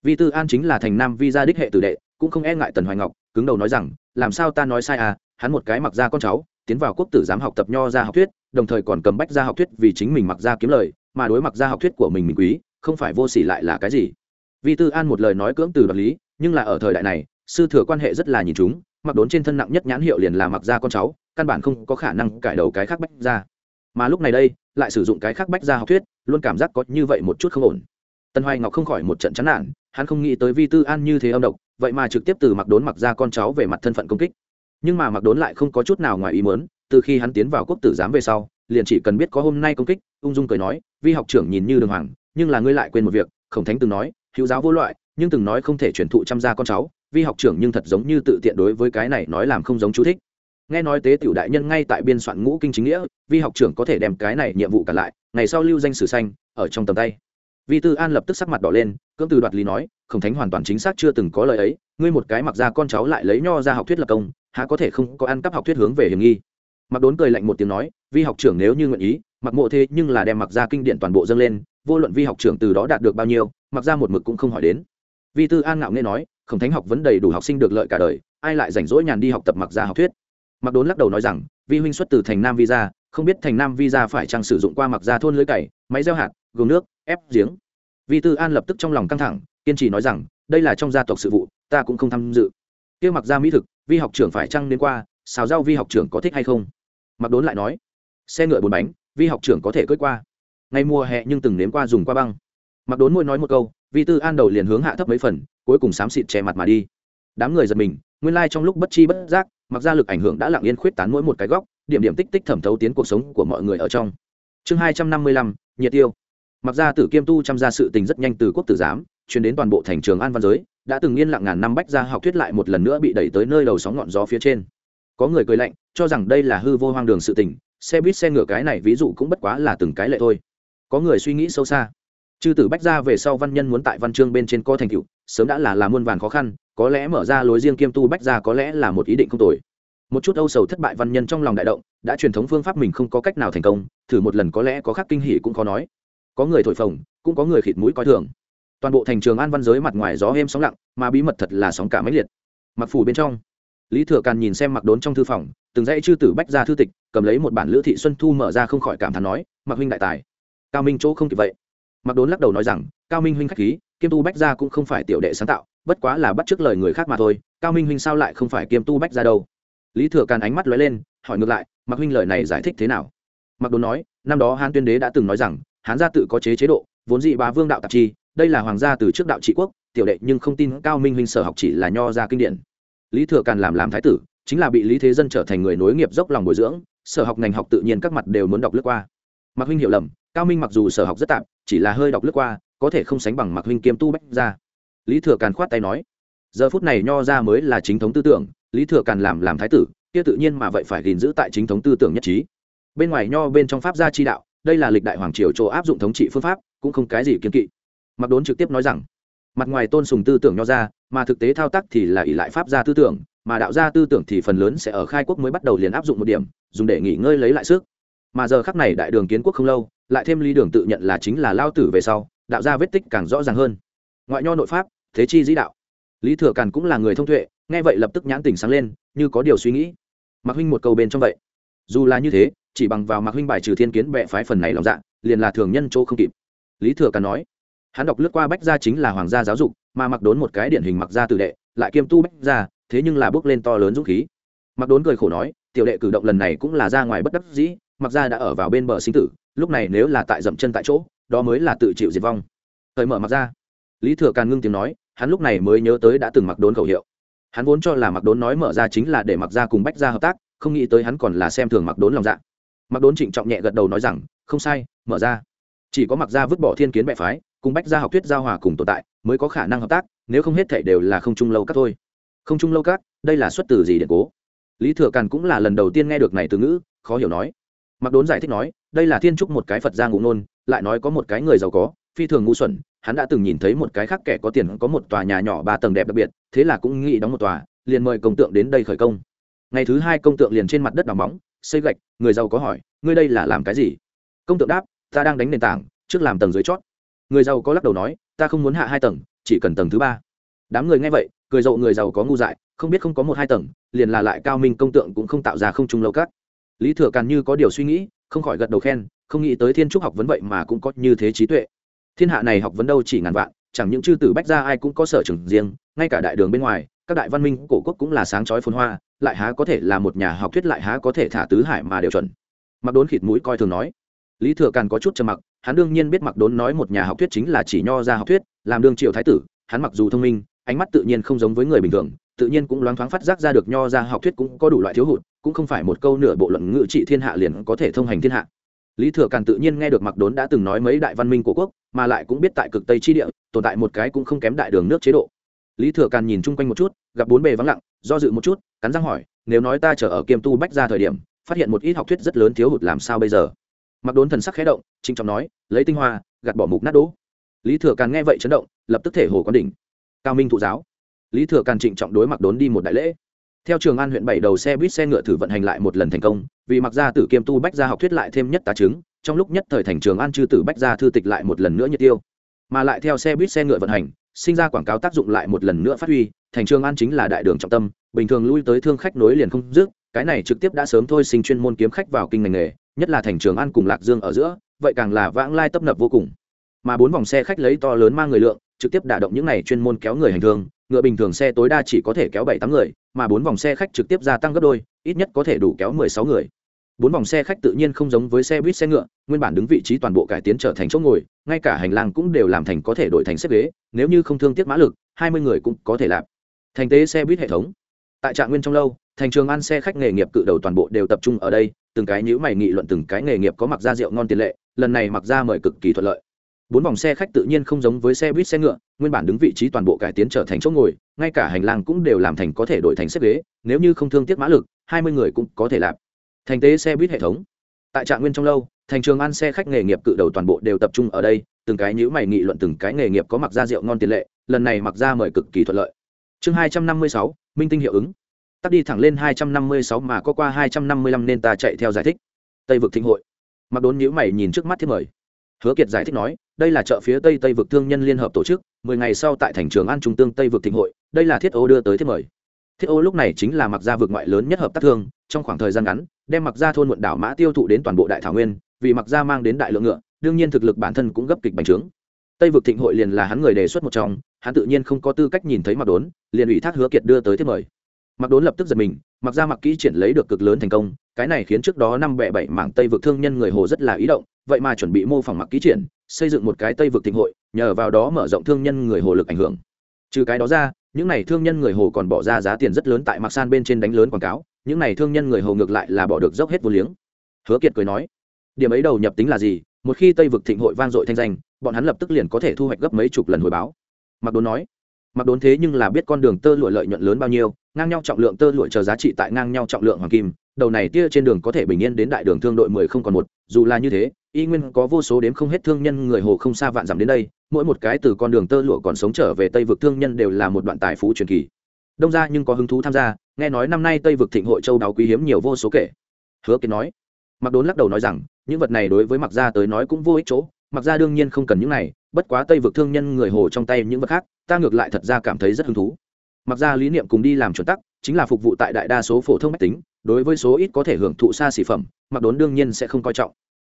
S1: vi tư an chính là thành nam visa đích hệ tử đệ, cũng không e ngại tần hoài ngọc, cứng đầu nói rằng, làm sao ta nói sai à hắn một cái mặc ra con cháu, tiến vào quốc tử giám học tập nho ra học thuyết, đồng thời còn cầm bách ra học thuyết vì chính mình mặc ra kiếm lời, mà đối mặc ra học thuyết của mình mình quý không phải vô sỉ lại là cái gì? Vi tư an một lời nói cưỡng từ đoạt lý, nhưng là ở thời đại này, sư thừa quan hệ rất là nhìn chúng, mặc đốn trên thân nặng nhất nhãn hiệu liền là mặc ra con cháu, căn bản không có khả năng cải đầu cái khác bách ra mà lúc này đây, lại sử dụng cái khác bách ra học thuyết, luôn cảm giác có như vậy một chút không ổn. Tân hoài ngọc không khỏi một trận chán nản, hắn không nghĩ tới vi tư an như thế âm độc, vậy mà trực tiếp từ mặc đốn mặc ra con cháu về mặt thân phận công kích. Nhưng mà mặc đốn lại không có chút nào ngoài ý muốn, từ khi hắn tiến vào quốc tử giám về sau, liền chỉ cần biết có hôm nay công kích, ung dung cười nói, vi học trưởng nhìn như đường hoàng nhưng là ngươi lại quên một việc, khổng thánh từng nói, hữu giáo vô loại, nhưng từng nói không thể truyền thụ chăm gia con cháu, vi học trưởng nhưng thật giống như tự tiện đối với cái này nói làm không giống chú thích. Nghe nói tế tiểu đại nhân ngay tại biên soạn ngũ kinh chính nghĩa, vi học trưởng có thể đem cái này nhiệm vụ cả lại, ngày sau lưu danh sử xanh ở trong tầm tay. Vi tư an lập tức sắc mặt đỏ lên, cưỡng từ đoạt lý nói, khổng thánh hoàn toàn chính xác chưa từng có lời ấy, ngươi một cái mặc ra con cháu lại lấy nho ra học thuyết lập công, há có thể không có ăn cắp học thuyết hướng về hiểm nghi. Mặc đốn cười lạnh một tiếng nói, vi học trưởng nếu như nguyện ý mặc mộ thế nhưng là đem mặc ra kinh điển toàn bộ dâng lên vô luận vi học trưởng từ đó đạt được bao nhiêu, mặc ra một mực cũng không hỏi đến. Vi tư an ngạo nghe nói, khổng thánh học vấn đầy đủ học sinh được lợi cả đời, ai lại rảnh rỗi nhàn đi học tập mặc ra học thuyết? Mặc đốn lắc đầu nói rằng, vi huynh xuất từ thành nam visa không biết thành nam visa phải chăng sử dụng qua mặc ra thôn lưới cày, máy gieo hạt gồm nước, ép giếng. Vi tư an lập tức trong lòng căng thẳng, kiên trì nói rằng, đây là trong gia tộc sự vụ, ta cũng không tham dự. Kia mặc ra mỹ thực, vi học trưởng phải chăng đến qua, xào rau vi học trưởng có thích hay không? Mặc đốn lại nói, xe ngựa bốn bánh, vi học trưởng có thể cưỡi qua ngay mùa hè nhưng từng nếm qua dùng qua băng. Mặc đốn môi nói một câu, vi tư an đầu liền hướng hạ thấp mấy phần, cuối cùng xám xịt che mặt mà đi. Đám người giật mình, nguyên lai trong lúc bất chi bất giác, mặc ra lực ảnh hưởng đã lặng yên khuyết tán mỗi một cái góc, điểm điểm tích tích thẩm thấu tiến cuộc sống của mọi người ở trong. Chương hai trăm năm mươi lăm, nhiệt tiêu. Mặc ra tử kiêm tu chăm ra sự tình rất nhanh từ quốc tử giám, chuyển đến toàn bộ thành trường an văn giới, đã từng yên lặng ngàn năm bách ra học thuyết lại một lần nữa bị đẩy tới nơi đầu sóng ngọn gió phía trên. Có người cười lạnh, cho rằng đây là hư vô hoang đường sự tình, xe buýt, xe ngựa cái này ví dụ cũng bất quá là từng cái lệ thôi có người suy nghĩ sâu xa. Chư tử bách ra về sau văn nhân muốn tại văn chương bên trên co thành tựu, sớm đã là làm muôn vàn khó khăn, có lẽ mở ra lối riêng kiêm tu bách ra có lẽ là một ý định không tồi. Một chút âu sầu thất bại văn nhân trong lòng đại động, đã truyền thống phương pháp mình không có cách nào thành công, thử một lần có lẽ có khác kinh hỷ cũng khó nói. Có người thổi phồng, cũng có người khịt mũi coi thường. Toàn bộ thành trường an văn giới mặt ngoài gió êm sóng lặng, mà bí mật thật là sóng cả máy liệt. Mặc phủ bên trong, lý thừa càn nhìn xem mặc đốn trong thư phòng, từng dãy chư tử bách ra thư tịch, cầm lấy một bản lữ thị xuân thu mở ra không khỏi cảm thán nói, mặc huynh đại tài cao minh chỗ không kịp vậy. Mặc đốn lắc đầu nói rằng, cao minh huynh khách khí, kiêm tu bách gia cũng không phải tiểu đệ sáng tạo, bất quá là bắt chước lời người khác mà thôi, cao minh huynh sao lại không phải kiêm tu bách gia đâu? Lý thừa càn ánh mắt lóe lên, hỏi ngược lại, mặc huynh lời này giải thích thế nào? Mặc đốn nói, năm đó hán tuyên đế đã từng nói rằng, hán gia tự có chế chế độ, vốn dị bá vương đạo tạp chi đây là hoàng gia từ trước đạo trị quốc, tiểu đệ nhưng không tin cao minh huynh sở học chỉ là nho gia kinh điển. Lý thừa càn làm làm thái tử, chính là bị lý thế dân trở thành người nối nghiệp dốc lòng bồi dưỡng, sở học ngành học tự nhiên các mặt đều muốn đọc lướt qua mạc huynh hiểu lầm, cao minh mặc dù sở học rất tạm, chỉ là hơi đọc lướt qua, có thể không sánh bằng mạc huynh kiêm tu bách ra lý thừa càn khoát tay nói, giờ phút này nho ra mới là chính thống tư tưởng, lý thừa càn làm làm thái tử, kia tự nhiên mà vậy phải gìn giữ tại chính thống tư tưởng nhất trí. Bên ngoài nho bên trong pháp gia chi đạo, đây là lịch đại hoàng triều chỗ áp dụng thống trị phương pháp, cũng không cái gì kiên kỵ. Mặc đốn trực tiếp nói rằng, mặt ngoài tôn sùng tư tưởng nho ra, mà thực tế thao tác thì là ỷ lại pháp gia tư tưởng, mà đạo gia tư tưởng thì phần lớn sẽ ở khai quốc mới bắt đầu liền áp dụng một điểm, dùng để nghỉ ngơi lấy lại sức mà giờ khắc này đại đường kiến quốc không lâu, lại thêm lý đường tự nhận là chính là lao tử về sau, đạo ra vết tích càng rõ ràng hơn. Ngoại nho nội pháp, thế chi dĩ đạo. Lý thừa càn cũng là người thông tuệ, nghe vậy lập tức nhãn tỉnh sáng lên, như có điều suy nghĩ. Mạc huynh một câu bên trong vậy. Dù là như thế, chỉ bằng vào mạc huynh bài trừ thiên kiến bệ phái phần này lòng dạ liền là thường nhân chỗ không kịp. Lý thừa càn nói, hắn đọc lướt qua bách gia chính là hoàng gia giáo dục, mà mặc đốn một cái điển hình mặc gia tử đệ, lại kiêm tu bách gia, thế nhưng là bước lên to lớn dũng khí. Mặc đốn cười khổ nói, tiểu đệ cử động lần này cũng là ra ngoài bất đắc dĩ mặc gia đã ở vào bên bờ sinh tử, lúc này nếu là tại dậm chân tại chỗ, đó mới là tự chịu diệt vong. Thời mở mặc ra. Lý thừa càn ngưng tiếng nói, hắn lúc này mới nhớ tới đã từng mặc đốn khẩu hiệu. Hắn vốn cho là mặc đốn nói mở ra chính là để mặc ra cùng bách ra hợp tác, không nghĩ tới hắn còn là xem thường mặc đốn lòng dạ. Mặc đốn trịnh trọng nhẹ gật đầu nói rằng, không sai, mở ra. Chỉ có mặc ra vứt bỏ thiên kiến bệ phái, cùng bách ra học thuyết giao hòa cùng tồn tại, mới có khả năng hợp tác, nếu không hết thể đều là không trung lâu các thôi. Không trung lâu các, đây là xuất từ gì điện cố? Lý thừa càn cũng là lần đầu tiên nghe được này từ ngữ, khó hiểu nói mặc đốn giải thích nói, đây là thiên trúc một cái phật gia ngụ nôn lại nói có một cái người giàu có, phi thường ngu xuẩn, hắn đã từng nhìn thấy một cái khác kẻ có tiền, có một tòa nhà nhỏ ba tầng đẹp đặc biệt, thế là cũng nghĩ đóng một tòa, liền mời công tượng đến đây khởi công. Ngày thứ hai công tượng liền trên mặt đất đào móng, xây gạch, người giàu có hỏi, ngươi đây là làm cái gì? Công tượng đáp, ta đang đánh nền tảng, trước làm tầng dưới chót. Người giàu có lắc đầu nói, ta không muốn hạ hai tầng, chỉ cần tầng thứ ba. Đám người nghe vậy, cười dậu người giàu có ngu dại, không biết không có một hai tầng, liền là lại cao minh công tượng cũng không tạo ra không trung lâu cát lý thừa càn như có điều suy nghĩ, không khỏi gật đầu khen, không nghĩ tới thiên trúc học vấn vậy mà cũng có như thế trí tuệ. Thiên hạ này học vấn đâu chỉ ngàn vạn, chẳng những chư tử bách ra ai cũng có sở trường riêng, ngay cả đại đường bên ngoài, các đại văn minh cổ quốc cũng là sáng chói phồn hoa, lại há có thể là một nhà học thuyết lại há có thể thả tứ hải mà đều chuẩn. Mặc đốn khịt mũi coi thường nói. Lý thừa càn có chút trầm mặc, hắn đương nhiên biết mặc đốn nói một nhà học thuyết chính là chỉ nho ra học thuyết, làm đương triều thái tử, hắn mặc dù thông minh, ánh mắt tự nhiên không giống với người bình thường, tự nhiên cũng loáng thoáng phát giác ra được nho ra học thuyết cũng có đủ loại thiếu hụt cũng không phải một câu nửa bộ luận ngữ trị thiên hạ liền có thể thông hành thiên hạ. Lý thừa càn tự nhiên nghe được mặc đốn đã từng nói mấy đại văn minh của quốc, mà lại cũng biết tại cực tây chi địa, tồn tại một cái cũng không kém đại đường nước chế độ. Lý thừa càn nhìn chung quanh một chút, gặp bốn bề vắng lặng, do dự một chút, cắn răng hỏi, nếu nói ta chờ ở kiêm tu bách ra thời điểm, phát hiện một ít học thuyết rất lớn thiếu hụt làm sao bây giờ? Mặc đốn thần sắc khẽ động trinh trọng nói, lấy tinh hoa, gạt bỏ mục nát đỗ lý thừa càn nghe vậy chấn động, lập tức thể hồ quán đỉnh. Cao minh thụ giáo. Lý thừa càn trịnh trọng đối mặc đốn đi một đại lễ theo trường an huyện bảy đầu xe buýt xe ngựa thử vận hành lại một lần thành công, vì mặc gia tử kiêm tu bách gia học thuyết lại thêm nhất tá chứng, trong lúc nhất thời thành trường an chư tử bách gia thư tịch lại một lần nữa nhiệt tiêu. Mà lại theo xe buýt xe ngựa vận hành, sinh ra quảng cáo tác dụng lại một lần nữa phát huy, thành trường an chính là đại đường trọng tâm, bình thường lui tới thương khách nối liền không dứt, cái này trực tiếp đã sớm thôi sinh chuyên môn kiếm khách vào kinh ngành nghề, nhất là thành trường an cùng lạc dương ở giữa, vậy càng là vãng lai tấp nập vô cùng. Mà bốn vòng xe khách lấy to lớn mang người lượng, trực tiếp đả động những này chuyên môn kéo người hành thương ngựa bình thường xe tối đa chỉ có thể kéo bảy tám người, mà bốn vòng xe khách trực tiếp gia tăng gấp đôi, ít nhất có thể đủ kéo mười sáu người. Bốn vòng xe khách tự nhiên không giống với xe buýt, xe ngựa, nguyên bản đứng vị trí toàn bộ cải tiến trở thành chỗ ngồi, ngay cả hành lang cũng đều làm thành có thể đổi thành xếp ghế, nếu như không thương tiếc mã lực, hai mươi người cũng có thể làm. Thành tế xe buýt hệ thống. Tại trạng nguyên trong lâu, thành trường ăn xe khách nghề nghiệp cự đầu toàn bộ đều tập trung ở đây, từng cái nhữ mày nghị luận, từng cái nghề nghiệp có mặc ra rượu ngon tiền lệ, lần này mặc ra mời cực kỳ thuận lợi bốn vòng xe khách tự nhiên không giống với xe buýt xe ngựa, nguyên bản đứng vị trí toàn bộ cải tiến trở thành chỗ ngồi, ngay cả hành lang cũng đều làm thành có thể đổi thành xếp ghế, nếu như không thương tiếc mã lực, hai mươi người cũng có thể làm. Thành tế xe buýt hệ thống. Tại trạng nguyên trong lâu, thành trường ăn xe khách nghề nghiệp cự đầu toàn bộ đều tập trung ở đây, từng cái nhữ mày nghị luận từng cái nghề nghiệp có mặc da rượu ngon tiền lệ, lần này mặc ra mời cực kỳ thuận lợi. Chương hai trăm năm mươi sáu, minh tinh hiệu ứng. Tắt đi thẳng lên hai trăm năm mươi sáu mà có qua hai trăm năm mươi lăm nên ta chạy theo giải thích. Tây vực thịnh hội. Mặc đốn nhữ mày nhìn trước mắt thiết mời hứa kiệt giải thích nói, đây là chợ phía tây tây vực thương nhân liên hợp tổ chức, mười ngày sau tại thành trường an trung tương tây vực thịnh hội, đây là thiết ô đưa tới thiết mời. Thiết ô lúc này chính là mặc gia vực ngoại lớn nhất hợp tác thương, trong khoảng thời gian ngắn, đem mặc gia thôn muộn đảo mã tiêu thụ đến toàn bộ đại thảo nguyên, vì mặc gia mang đến đại lượng ngựa, đương nhiên thực lực bản thân cũng gấp kịch bành trướng. Tây vực thịnh hội liền là hắn người đề xuất một trong, hắn tự nhiên không có tư cách nhìn thấy mặc đốn, liền ủy thác hứa kiệt đưa tới thiết mời mặc đốn lập tức giật mình mặc ra mặc kỹ triển lấy được cực lớn thành công, cái này khiến trước đó năm bẻ bảy mảng tây vực thương nhân người hồ rất là ý động, vậy mà chuẩn bị mô phỏng mặc kỹ triển, xây dựng một cái tây vực thịnh hội, nhờ vào đó mở rộng thương nhân người hồ lực ảnh hưởng. Trừ cái đó ra, những n à y thương nhân người hồ còn bỏ ra giá tiền rất lớn tại mặc san bên trên đánh lớn quảng cáo, những n à y thương nhân người hồ ngược lại là bỏ được dốc hết vô liếng. Hứa kiệt cười nói, điểm ấy đầu nhập tính là gì? Một khi tây vực thịnh hội vang dội thanh danh, bọn hắn lập tức liền có thể thu hoạch gấp mấy chục lần hồi báo. Mặc đốn nói mặc đốn thế nhưng là biết con đường tơ lụa lợi nhuận lớn bao nhiêu ngang nhau trọng lượng tơ lụa chờ giá trị tại ngang nhau trọng lượng hoàng kim, đầu này tia trên đường có thể bình yên đến đại đường thương đội mười không còn một, dù là như thế, y nguyên có vô số đếm không hết thương nhân người hồ không xa vạn dặm đến đây, mỗi một cái từ con đường tơ lụa còn sống trở về tây vực thương nhân đều là một đoạn tài phú truyền kỳ. Đông ra nhưng có hứng thú tham gia, nghe nói năm nay tây vực thịnh hội châu đáo quý hiếm nhiều vô số kể. Hứa kiến nói. Mặc đốn lắc đầu nói rằng, những vật này đối với mặc gia tới nói cũng vô ích chỗ mặc gia đương nhiên không cần những này, bất quá tây vực thương nhân người hồ trong tay những vật khác, ta ngược lại thật ra cảm thấy rất hứng thú mặc ra lý niệm cùng đi làm chuẩn tắc, chính là phục vụ tại đại đa số phổ thông máy tính, đối với số ít có thể hưởng thụ xa xỉ phẩm, mặc đốn đương nhiên sẽ không coi trọng.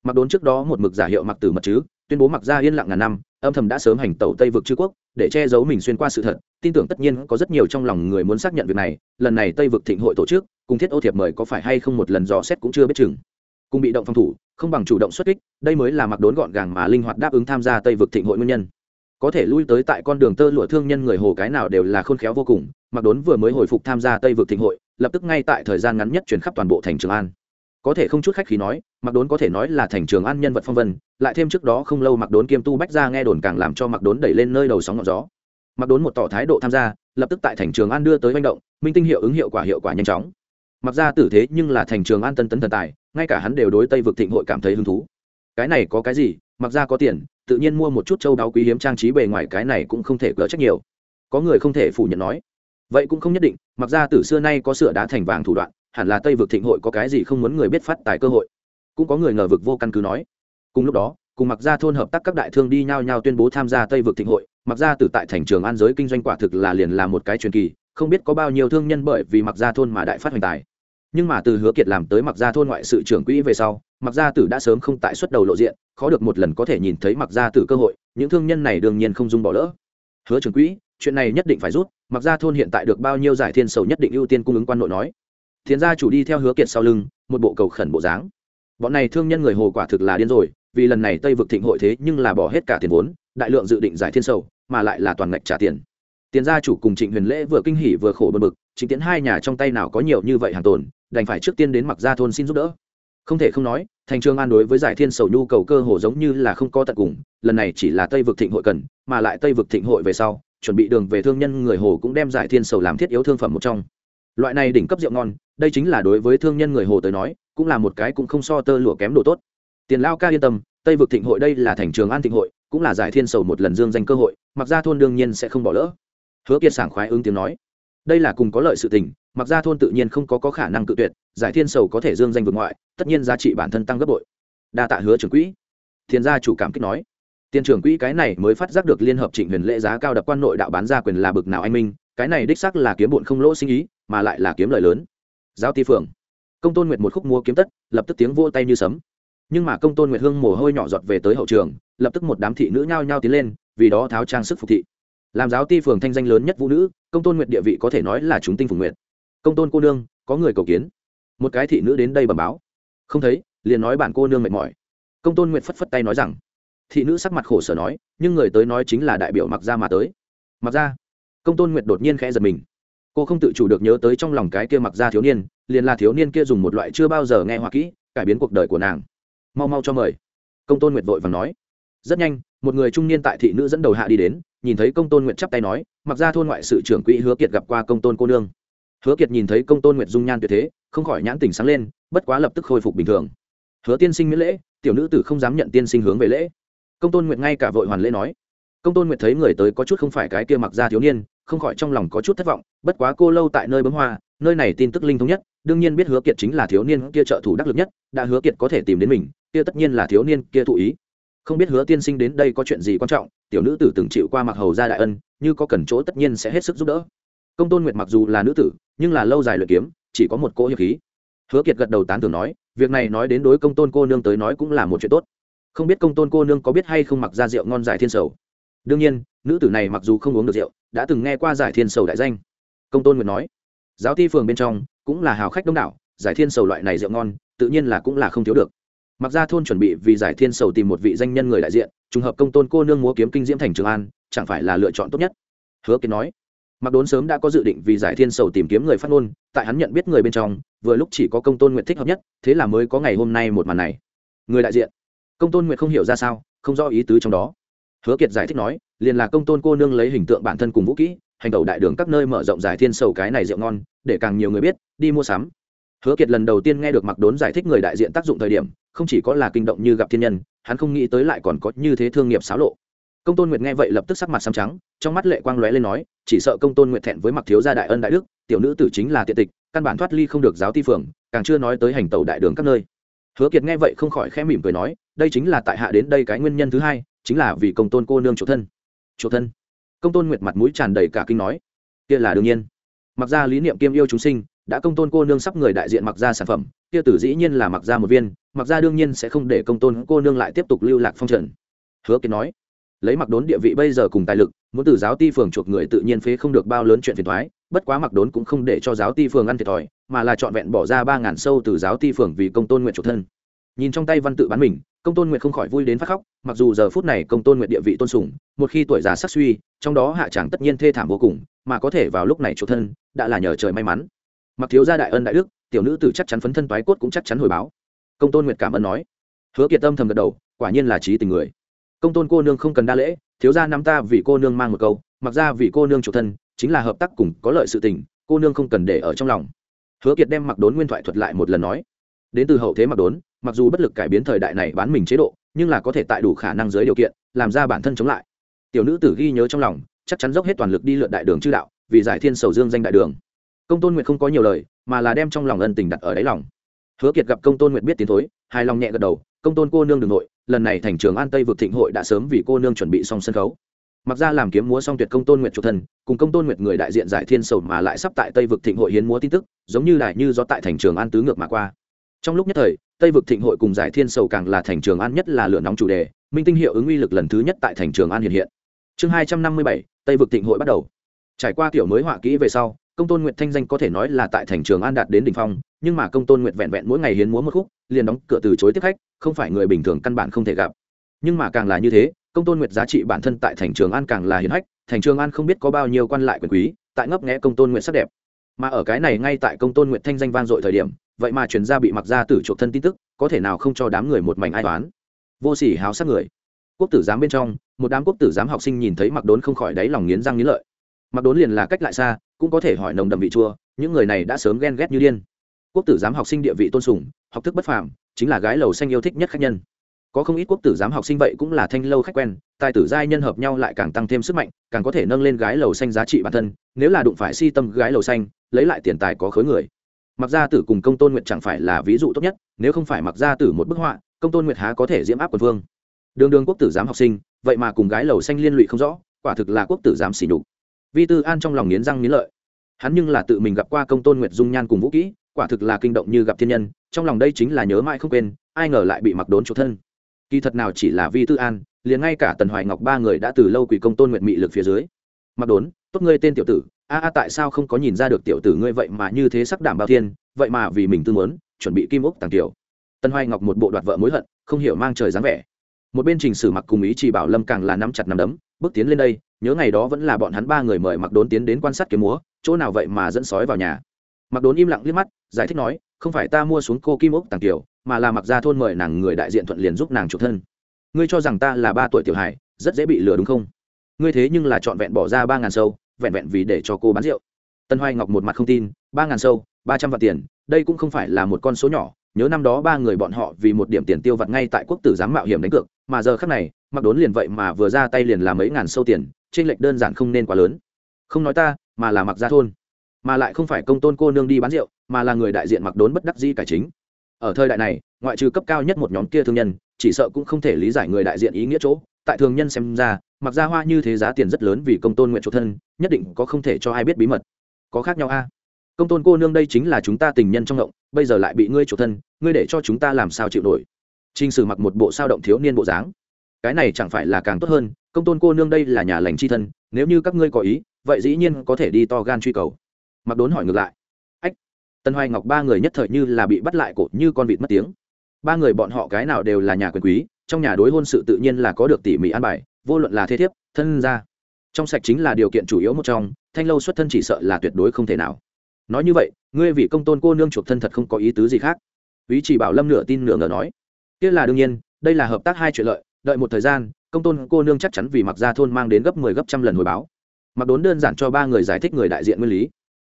S1: Mặc đốn trước đó một mực giả hiệu mặc tử mật chứ, tuyên bố mặc ra yên lặng ngàn năm, âm thầm đã sớm hành tẩu tây vực chư quốc, để che giấu mình xuyên qua sự thật, tin tưởng tất nhiên có rất nhiều trong lòng người muốn xác nhận việc này, lần này tây vực thịnh hội tổ chức, cùng thiết ô thiệp mời có phải hay không một lần dò xét cũng chưa biết chừng. Cùng bị động phòng thủ, không bằng chủ động xuất kích, đây mới là mặc đốn gọn gàng mà linh hoạt đáp ứng tham gia tây vực thịnh hội nguyên nhân có thể lui tới tại con đường tơ lụa thương nhân người hồ cái nào đều là khôn khéo vô cùng mặc đốn vừa mới hồi phục tham gia tây vực thịnh hội, lập tức ngay tại thời gian ngắn nhất chuyển khắp toàn bộ thành trường an. Có thể không chút khách khí nói mặc đốn có thể nói là thành trường an nhân vật phong vân, lại thêm trước đó không lâu mặc đốn kiêm tu bách ra nghe đồn càng làm cho mặc đốn đẩy lên nơi đầu sóng ngọn gió. Mặc đốn một tỏ thái độ tham gia, lập tức tại thành trường an đưa tới manh động, minh tinh hiệu ứng hiệu quả hiệu quả nhanh chóng. Mặc ra tử thế nhưng là thành trường an tân tấn thần tài, ngay cả hắn đều đối tây vực thịnh hội cảm thấy hứng thú. Cái này có cái gì mặc ra có tiền, tự nhiên mua một chút châu đáo quý hiếm trang trí bề ngoài cái này cũng không thể gỡ trách nhiều. Có người không thể phủ nhận nói. Vậy cũng không nhất định, mặc ra từ xưa nay có sửa đá thành vàng thủ đoạn, hẳn là tây vực thịnh hội có cái gì không muốn người biết phát tài cơ hội. Cũng có người ngờ vực vô căn cứ nói. Cùng lúc đó, cùng mặc ra thôn hợp tác các đại thương đi nhau nhau tuyên bố tham gia tây vực thịnh hội, mặc ra từ tại thành trường an giới kinh doanh quả thực là liền là một cái truyền kỳ, không biết có bao nhiêu thương nhân bởi vì mặc ra thôn mà đại phát hoành tài. Nhưng mà từ hứa kiệt làm tới mặc ra thôn ngoại sự trưởng quỹ về sau mặc gia tử đã sớm không tại xuất đầu lộ diện, khó được một lần có thể nhìn thấy mặc gia tử cơ hội, những thương nhân này đương nhiên không dung bỏ lỡ. Hứa trưởng quỹ, chuyện này nhất định phải rút, mặc gia thôn hiện tại được bao nhiêu giải thiên sầu nhất định ưu tiên cung ứng quan nội nói. Thiền gia chủ đi theo hứa kiệt sau lưng, một bộ cầu khẩn bộ dáng. Bọn này thương nhân người hồ quả thực là điên rồi, vì lần này tây vực thịnh hội thế nhưng là bỏ hết cả tiền vốn, đại lượng dự định giải thiên sầu, mà lại là toàn ngạch trả tiền. Tiền gia chủ cùng trịnh huyền lễ vừa kinh hỉ vừa khổ bật bực chính tiến hai nhà trong tay nào có nhiều như vậy hàng tồn, đành phải trước tiên đến mặc gia thôn xin giúp đỡ không thể không nói thành trường an đối với giải thiên sầu nhu cầu cơ hồ giống như là không có tận cùng lần này chỉ là tây vực thịnh hội cần mà lại tây vực thịnh hội về sau chuẩn bị đường về thương nhân người hồ cũng đem giải thiên sầu làm thiết yếu thương phẩm một trong. Loại này đỉnh cấp rượu ngon đây chính là đối với thương nhân người hồ tới nói cũng là một cái cũng không so tơ lụa kém đồ tốt. Tiền lao ca yên tâm tây vực thịnh hội đây là thành trường an thịnh hội cũng là giải thiên sầu một lần dương danh cơ hội mặc ra thôn đương nhiên sẽ không bỏ lỡ. Hứa kiệt sảng khoái ứng tiếng nói. Đây là cùng có lợi sự tình mặc ra thôn tự nhiên không có, có khả năng cự tuyệt giải thiên sầu có thể dương danh vượt ngoại, tất nhiên giá trị bản thân tăng gấp bội. Đa tạ hứa trưởng quỹ. Thiên gia chủ cảm kích nói. Tiền trưởng quỹ cái này mới phát giác được liên hợp trịnh huyền lễ giá cao đập quan nội đạo bán ra quyền là bực nào anh minh, cái này đích sắc là kiếm bụn không lỗ sinh ý, mà lại là kiếm lời lớn. Giao ti phượng. Công tôn nguyệt một khúc mua kiếm tất, lập tức tiếng vô tay như sấm. Nhưng mà công tôn nguyệt hương mồ hôi nhỏ giọt về tới hậu trường, lập tức một đám thị nữ nhao nhao tiến lên, vì đó tháo trang sức phục thị. Làm giáo ti phường thanh danh lớn nhất vũ nữ, công tôn nguyệt địa vị có thể nói là chúng tinh phục nguyệt. Công tôn cô nương, có người cầu kiến một cái thị nữ đến đây bẩm báo. Không thấy, liền nói bản cô nương mệt mỏi. Công tôn nguyệt phất phất tay nói rằng, thị nữ sắc mặt khổ sở nói, nhưng người tới nói chính là đại biểu mặc ra mà tới. Mặc ra công tôn nguyệt đột nhiên khẽ giật mình. Cô không tự chủ được nhớ tới trong lòng cái kia mặc ra thiếu niên, liền là thiếu niên kia dùng một loại chưa bao giờ nghe hoa kỹ, cải biến cuộc đời của nàng. Mau mau cho mời. Công tôn nguyệt vội và nói. Rất nhanh, một người trung niên tại thị nữ dẫn đầu hạ đi đến, nhìn thấy công tôn nguyệt chắp tay nói mặc ra thôn ngoại sự trưởng quỹ hứa kiệt gặp qua công tôn cô nương hứa kiệt nhìn thấy công tôn nguyệt dung nhan tuyệt thế, không khỏi nhãn tình sáng lên, bất quá lập tức khôi phục bình thường. Hứa tiên sinh miễn lễ, tiểu nữ tử không dám nhận tiên sinh hướng về lễ. Công tôn nguyệt ngay cả vội hoàn lễ nói. Công tôn nguyệt thấy người tới có chút không phải cái kia mặc ra thiếu niên, không khỏi trong lòng có chút thất vọng, bất quá cô lâu tại nơi bấm hoa, nơi này tin tức linh thống nhất, đương nhiên biết hứa kiệt chính là thiếu niên kia trợ thủ đắc lực nhất, đã hứa kiệt có thể tìm đến mình, kia tất nhiên là thiếu niên kia thụ ý. Không biết hứa tiên sinh đến đây có chuyện gì quan trọng, tiểu nữ tử từng chịu qua mặc hầu gia đại ân, như có cần chỗ tất nhiên sẽ hết sức giúp đỡ. Công tôn nguyệt mặc dù là nữ tử nhưng là lâu dài luyện kiếm, chỉ có một cỗ hiệp khí. Hứa kiệt gật đầu tán thường nói, việc này nói đến đối công tôn cô nương tới nói cũng là một chuyện tốt. Không biết công tôn cô nương có biết hay không mặc ra rượu ngon giải thiên sầu. Đương nhiên, nữ tử này mặc dù không uống được rượu, đã từng nghe qua giải thiên sầu đại danh. Công tôn nguyệt nói, giáo thi phường bên trong cũng là hào khách đông đảo, giải thiên sầu loại này rượu ngon, tự nhiên là cũng là không thiếu được. Mặc ra thôn chuẩn bị vì giải thiên sầu tìm một vị danh nhân người đại diện, trùng hợp công tôn cô nương múa kiếm kinh diễm thành trường an, chẳng phải là lựa chọn tốt nhất? Hứa kiệt nói mặc đốn sớm đã có dự định vì giải thiên sầu tìm kiếm người phát ngôn, tại hắn nhận biết người bên trong, vừa lúc chỉ có công tôn nguyện thích hợp nhất, thế là mới có ngày hôm nay một màn này. Người đại diện. Công tôn nguyện không hiểu ra sao, không rõ ý tứ trong đó. Hứa kiệt giải thích nói, liền là công tôn cô nương lấy hình tượng bản thân cùng vũ kỹ, hành tẩu đại đường các nơi mở rộng giải thiên sầu cái này rượu ngon, để càng nhiều người biết, đi mua sắm. Hứa kiệt lần đầu tiên nghe được mặc đốn giải thích người đại diện tác dụng thời điểm, không chỉ có là kinh động như gặp thiên nhân, hắn không nghĩ tới lại còn có như thế thương nghiệp xáo lộ công tôn nguyệt nghe vậy lập tức sắc mặt xám trắng, trong mắt lệ quang lóe lên nói, chỉ sợ công tôn nguyệt thẹn với mặc thiếu gia đại ân đại đức, tiểu nữ tử chính là tiện tịch, căn bản thoát ly không được giáo ti phường, càng chưa nói tới hành tàu đại đường các nơi. Hứa kiệt nghe vậy không khỏi khẽ mỉm cười nói, đây chính là tại hạ đến đây cái nguyên nhân thứ hai, chính là vì công tôn cô nương chủ thân. Chủ thân? Công tôn nguyệt mặt mũi tràn đầy cả kinh nói, kia là đương nhiên. Mặc ra lý niệm kiêm yêu chúng sinh, đã công tôn cô nương sắp người đại diện mặc ra sản phẩm, kia tử dĩ nhiên là mặc ra một viên, mặc ra đương nhiên sẽ không để công tôn cô nương lại tiếp tục lưu lạc phong trần. Hứa kiệt nói lấy mặc đốn địa vị bây giờ cùng tài lực, muốn từ giáo ti phường chuộc người tự nhiên phế không được bao lớn chuyện phiền thoái bất quá mặc đốn cũng không để cho giáo ti phường ăn thiệt thòi, mà là trọn vẹn bỏ ra ba ngàn sâu từ giáo ti phường vì công tôn nguyện chuộc thân. Nhìn trong tay văn tự bán mình, công tôn nguyện không khỏi vui đến phát khóc, mặc dù giờ phút này công tôn nguyện địa vị tôn sùng, một khi tuổi già sắc suy, trong đó hạ tràng tất nhiên thê thảm vô cùng, mà có thể vào lúc này chuộc thân, đã là nhờ trời may mắn. Mặc thiếu gia đại ân đại đức, tiểu nữ tử chắc chắn phấn thân toái cốt cũng chắc chắn hồi báo. Công tôn nguyện cảm ơn nói. Hứa kiệt tâm thầm gật đầu, quả nhiên là trí tình người công tôn cô nương không cần đa lễ, thiếu gia năm ta vì cô nương mang một câu, mặc ra vì cô nương chủ thân, chính là hợp tác cùng có lợi sự tình, cô nương không cần để ở trong lòng. Hứa kiệt đem mặc đốn nguyên thoại thuật lại một lần nói. Đến từ hậu thế mặc đốn, mặc dù bất lực cải biến thời đại này bán mình chế độ, nhưng là có thể tại đủ khả năng dưới điều kiện, làm ra bản thân chống lại. Tiểu nữ tử ghi nhớ trong lòng, chắc chắn dốc hết toàn lực đi lượn đại đường chư đạo, vì giải thiên sầu dương danh đại đường. Công tôn nguyệt không có nhiều lời, mà là đem trong lòng ân tình đặt ở đáy lòng. Hứa kiệt gặp công tôn nguyệt biết tiến thối, hài lòng nhẹ gật đầu, công tôn cô nương đường nội lần này thành trường an tây vực thịnh hội đã sớm vì cô nương chuẩn bị xong sân khấu. Mặc ra làm kiếm múa xong tuyệt công tôn nguyệt chủ thần cùng công tôn nguyệt người đại diện giải thiên sầu mà lại sắp tại tây vực thịnh hội hiến múa tin tức, giống như đại như do tại thành trường an tứ ngược mà qua. Trong lúc nhất thời, tây vực thịnh hội cùng giải thiên sầu càng là thành trường an nhất là lửa nóng chủ đề, minh tinh hiệu ứng uy lực lần thứ nhất tại thành trường an hiện hiện. Chương hai trăm năm mươi bảy, tây vực thịnh hội bắt đầu. Trải qua kiểu mới họa kỹ về sau, công tôn nguyệt thanh danh có thể nói là tại thành trường an đạt đến đỉnh phong nhưng mà công tôn nguyện vẹn vẹn mỗi ngày hiến múa một khúc, liền đóng cửa từ chối tiếp khách, không phải người bình thường căn bản không thể gặp. Nhưng mà càng là như thế, công tôn nguyện giá trị bản thân tại thành trường an càng là hiến hách, thành trường an không biết có bao nhiêu quan lại quyền quý, tại ngấp nghẽ công tôn nguyện sắc đẹp. Mà ở cái này ngay tại công tôn nguyện thanh danh vang dội thời điểm, vậy mà truyền ra bị mặc ra tử chuộc thân tin tức, có thể nào không cho đám người một mảnh ai toán vô sỉ háo sắc người. Quốc tử giám bên trong, một đám quốc tử giám học sinh nhìn thấy mặc đốn không khỏi đáy lòng nghiến răng nghiến lợi. Mặc đốn liền là cách lại xa, cũng có thể hỏi nồng đậm vị chua, những người này đã sớm ghen ghét như điên quốc tử giám học sinh địa vị tôn sùng, học thức bất phàm, chính là gái lầu xanh yêu thích nhất khách nhân. Có không ít quốc tử giám học sinh vậy cũng là thanh lâu khách quen, tài tử giai nhân hợp nhau lại càng tăng thêm sức mạnh, càng có thể nâng lên gái lầu xanh giá trị bản thân, nếu là đụng phải si tâm gái lầu xanh, lấy lại tiền tài có khối người. Mặc gia tử cùng công tôn nguyệt chẳng phải là ví dụ tốt nhất, nếu không phải mặc gia tử một bức họa, công tôn nguyệt há có thể diễm áp quần vương. Đường đường quốc tử giám học sinh, vậy mà cùng gái lầu xanh liên lụy không rõ, quả thực là quốc tử giám xỉ nhục. Vi tư an trong lòng nghiến răng nghiến lợi. Hắn nhưng là tự mình gặp qua công tôn nguyệt dung nhan cùng vũ kỹ quả thực là kinh động như gặp thiên nhân, trong lòng đây chính là nhớ mãi không quên, ai ngờ lại bị mặc đốn chủ thân. Kỳ thật nào chỉ là vi tư an, liền ngay cả tần hoài ngọc ba người đã từ lâu quỷ công tôn nguyện mị lực phía dưới. Mặc đốn, tốt ngươi tên tiểu tử, a a tại sao không có nhìn ra được tiểu tử ngươi vậy mà như thế sắc đảm bao thiên, vậy mà vì mình tư muốn, chuẩn bị kim ốc tàng tiểu. Tần hoài ngọc một bộ đoạt vợ mối hận, không hiểu mang trời dáng vẻ. Một bên trình sử mặc cùng ý chỉ bảo lâm càng là nắm chặt nắm đấm, bước tiến lên đây, nhớ ngày đó vẫn là bọn hắn ba người mời mặc đốn tiến đến quan sát kiếm múa, chỗ nào vậy mà dẫn sói vào nhà mặc đốn im lặng liếc mắt, giải thích nói, không phải ta mua xuống cô kim ốc tàng tiểu mà là mặc ra thôn mời nàng người đại diện thuận liền giúp nàng chụp thân. Ngươi cho rằng ta là ba tuổi tiểu hải rất dễ bị lừa đúng không? Ngươi thế nhưng là trọn vẹn bỏ ra ba ngàn sâu, vẹn vẹn vì để cho cô bán rượu. Tân hoài ngọc một mặt không tin, ba ngàn sâu, ba trăm vạn tiền, đây cũng không phải là một con số nhỏ, nhớ năm đó ba người bọn họ vì một điểm tiền tiêu vặt ngay tại quốc tử giám mạo hiểm đánh cược, mà giờ khác này, mặc đốn liền vậy mà vừa ra tay liền là mấy ngàn sâu tiền, trên lệch đơn giản không nên quá lớn. Không nói ta, mà là mặc gia thôn mà lại không phải công tôn cô nương đi bán rượu mà là người đại diện mặc đốn bất đắc di cải chính. Ở thời đại này ngoại trừ cấp cao nhất một nhóm kia thương nhân chỉ sợ cũng không thể lý giải người đại diện ý nghĩa chỗ. Tại thường nhân xem ra mặc ra hoa như thế giá tiền rất lớn vì công tôn nguyện chủ thân nhất định có không thể cho ai biết bí mật. Có khác nhau a? Công tôn cô nương đây chính là chúng ta tình nhân trong động bây giờ lại bị ngươi chủ thân ngươi để cho chúng ta làm sao chịu nổi? Trình Sử mặc một bộ sao động thiếu niên bộ dáng. Cái này chẳng phải là càng tốt hơn, công tôn cô nương đây là nhà lành chi thân, nếu như các ngươi có ý, vậy dĩ nhiên có thể đi to gan truy cầu. Mặc Đốn hỏi ngược lại. Ách. Tân Hoài Ngọc ba người nhất thời như là bị bắt lại cổ như con vịt mất tiếng. Ba người bọn họ cái nào đều là nhà quyền quý, trong nhà đối hôn sự tự nhiên là có được tỉ mỉ an bài, vô luận là thế thiếp, thân gia. Trong sạch chính là điều kiện chủ yếu một trong, thanh lâu xuất thân chỉ sợ là tuyệt đối không thể nào. Nói như vậy, ngươi vì công tôn cô nương chuộc thân thật không có ý tứ gì khác. ý Chỉ Bảo Lâm nửa tin nửa ngờ nói kia là đương nhiên đây là hợp tác hai chuyện lợi đợi một thời gian công tôn cô nương chắc chắn vì mặc ra thôn mang đến gấp mười 10 gấp trăm lần hồi báo mặc đốn đơn giản cho ba người giải thích người đại diện nguyên lý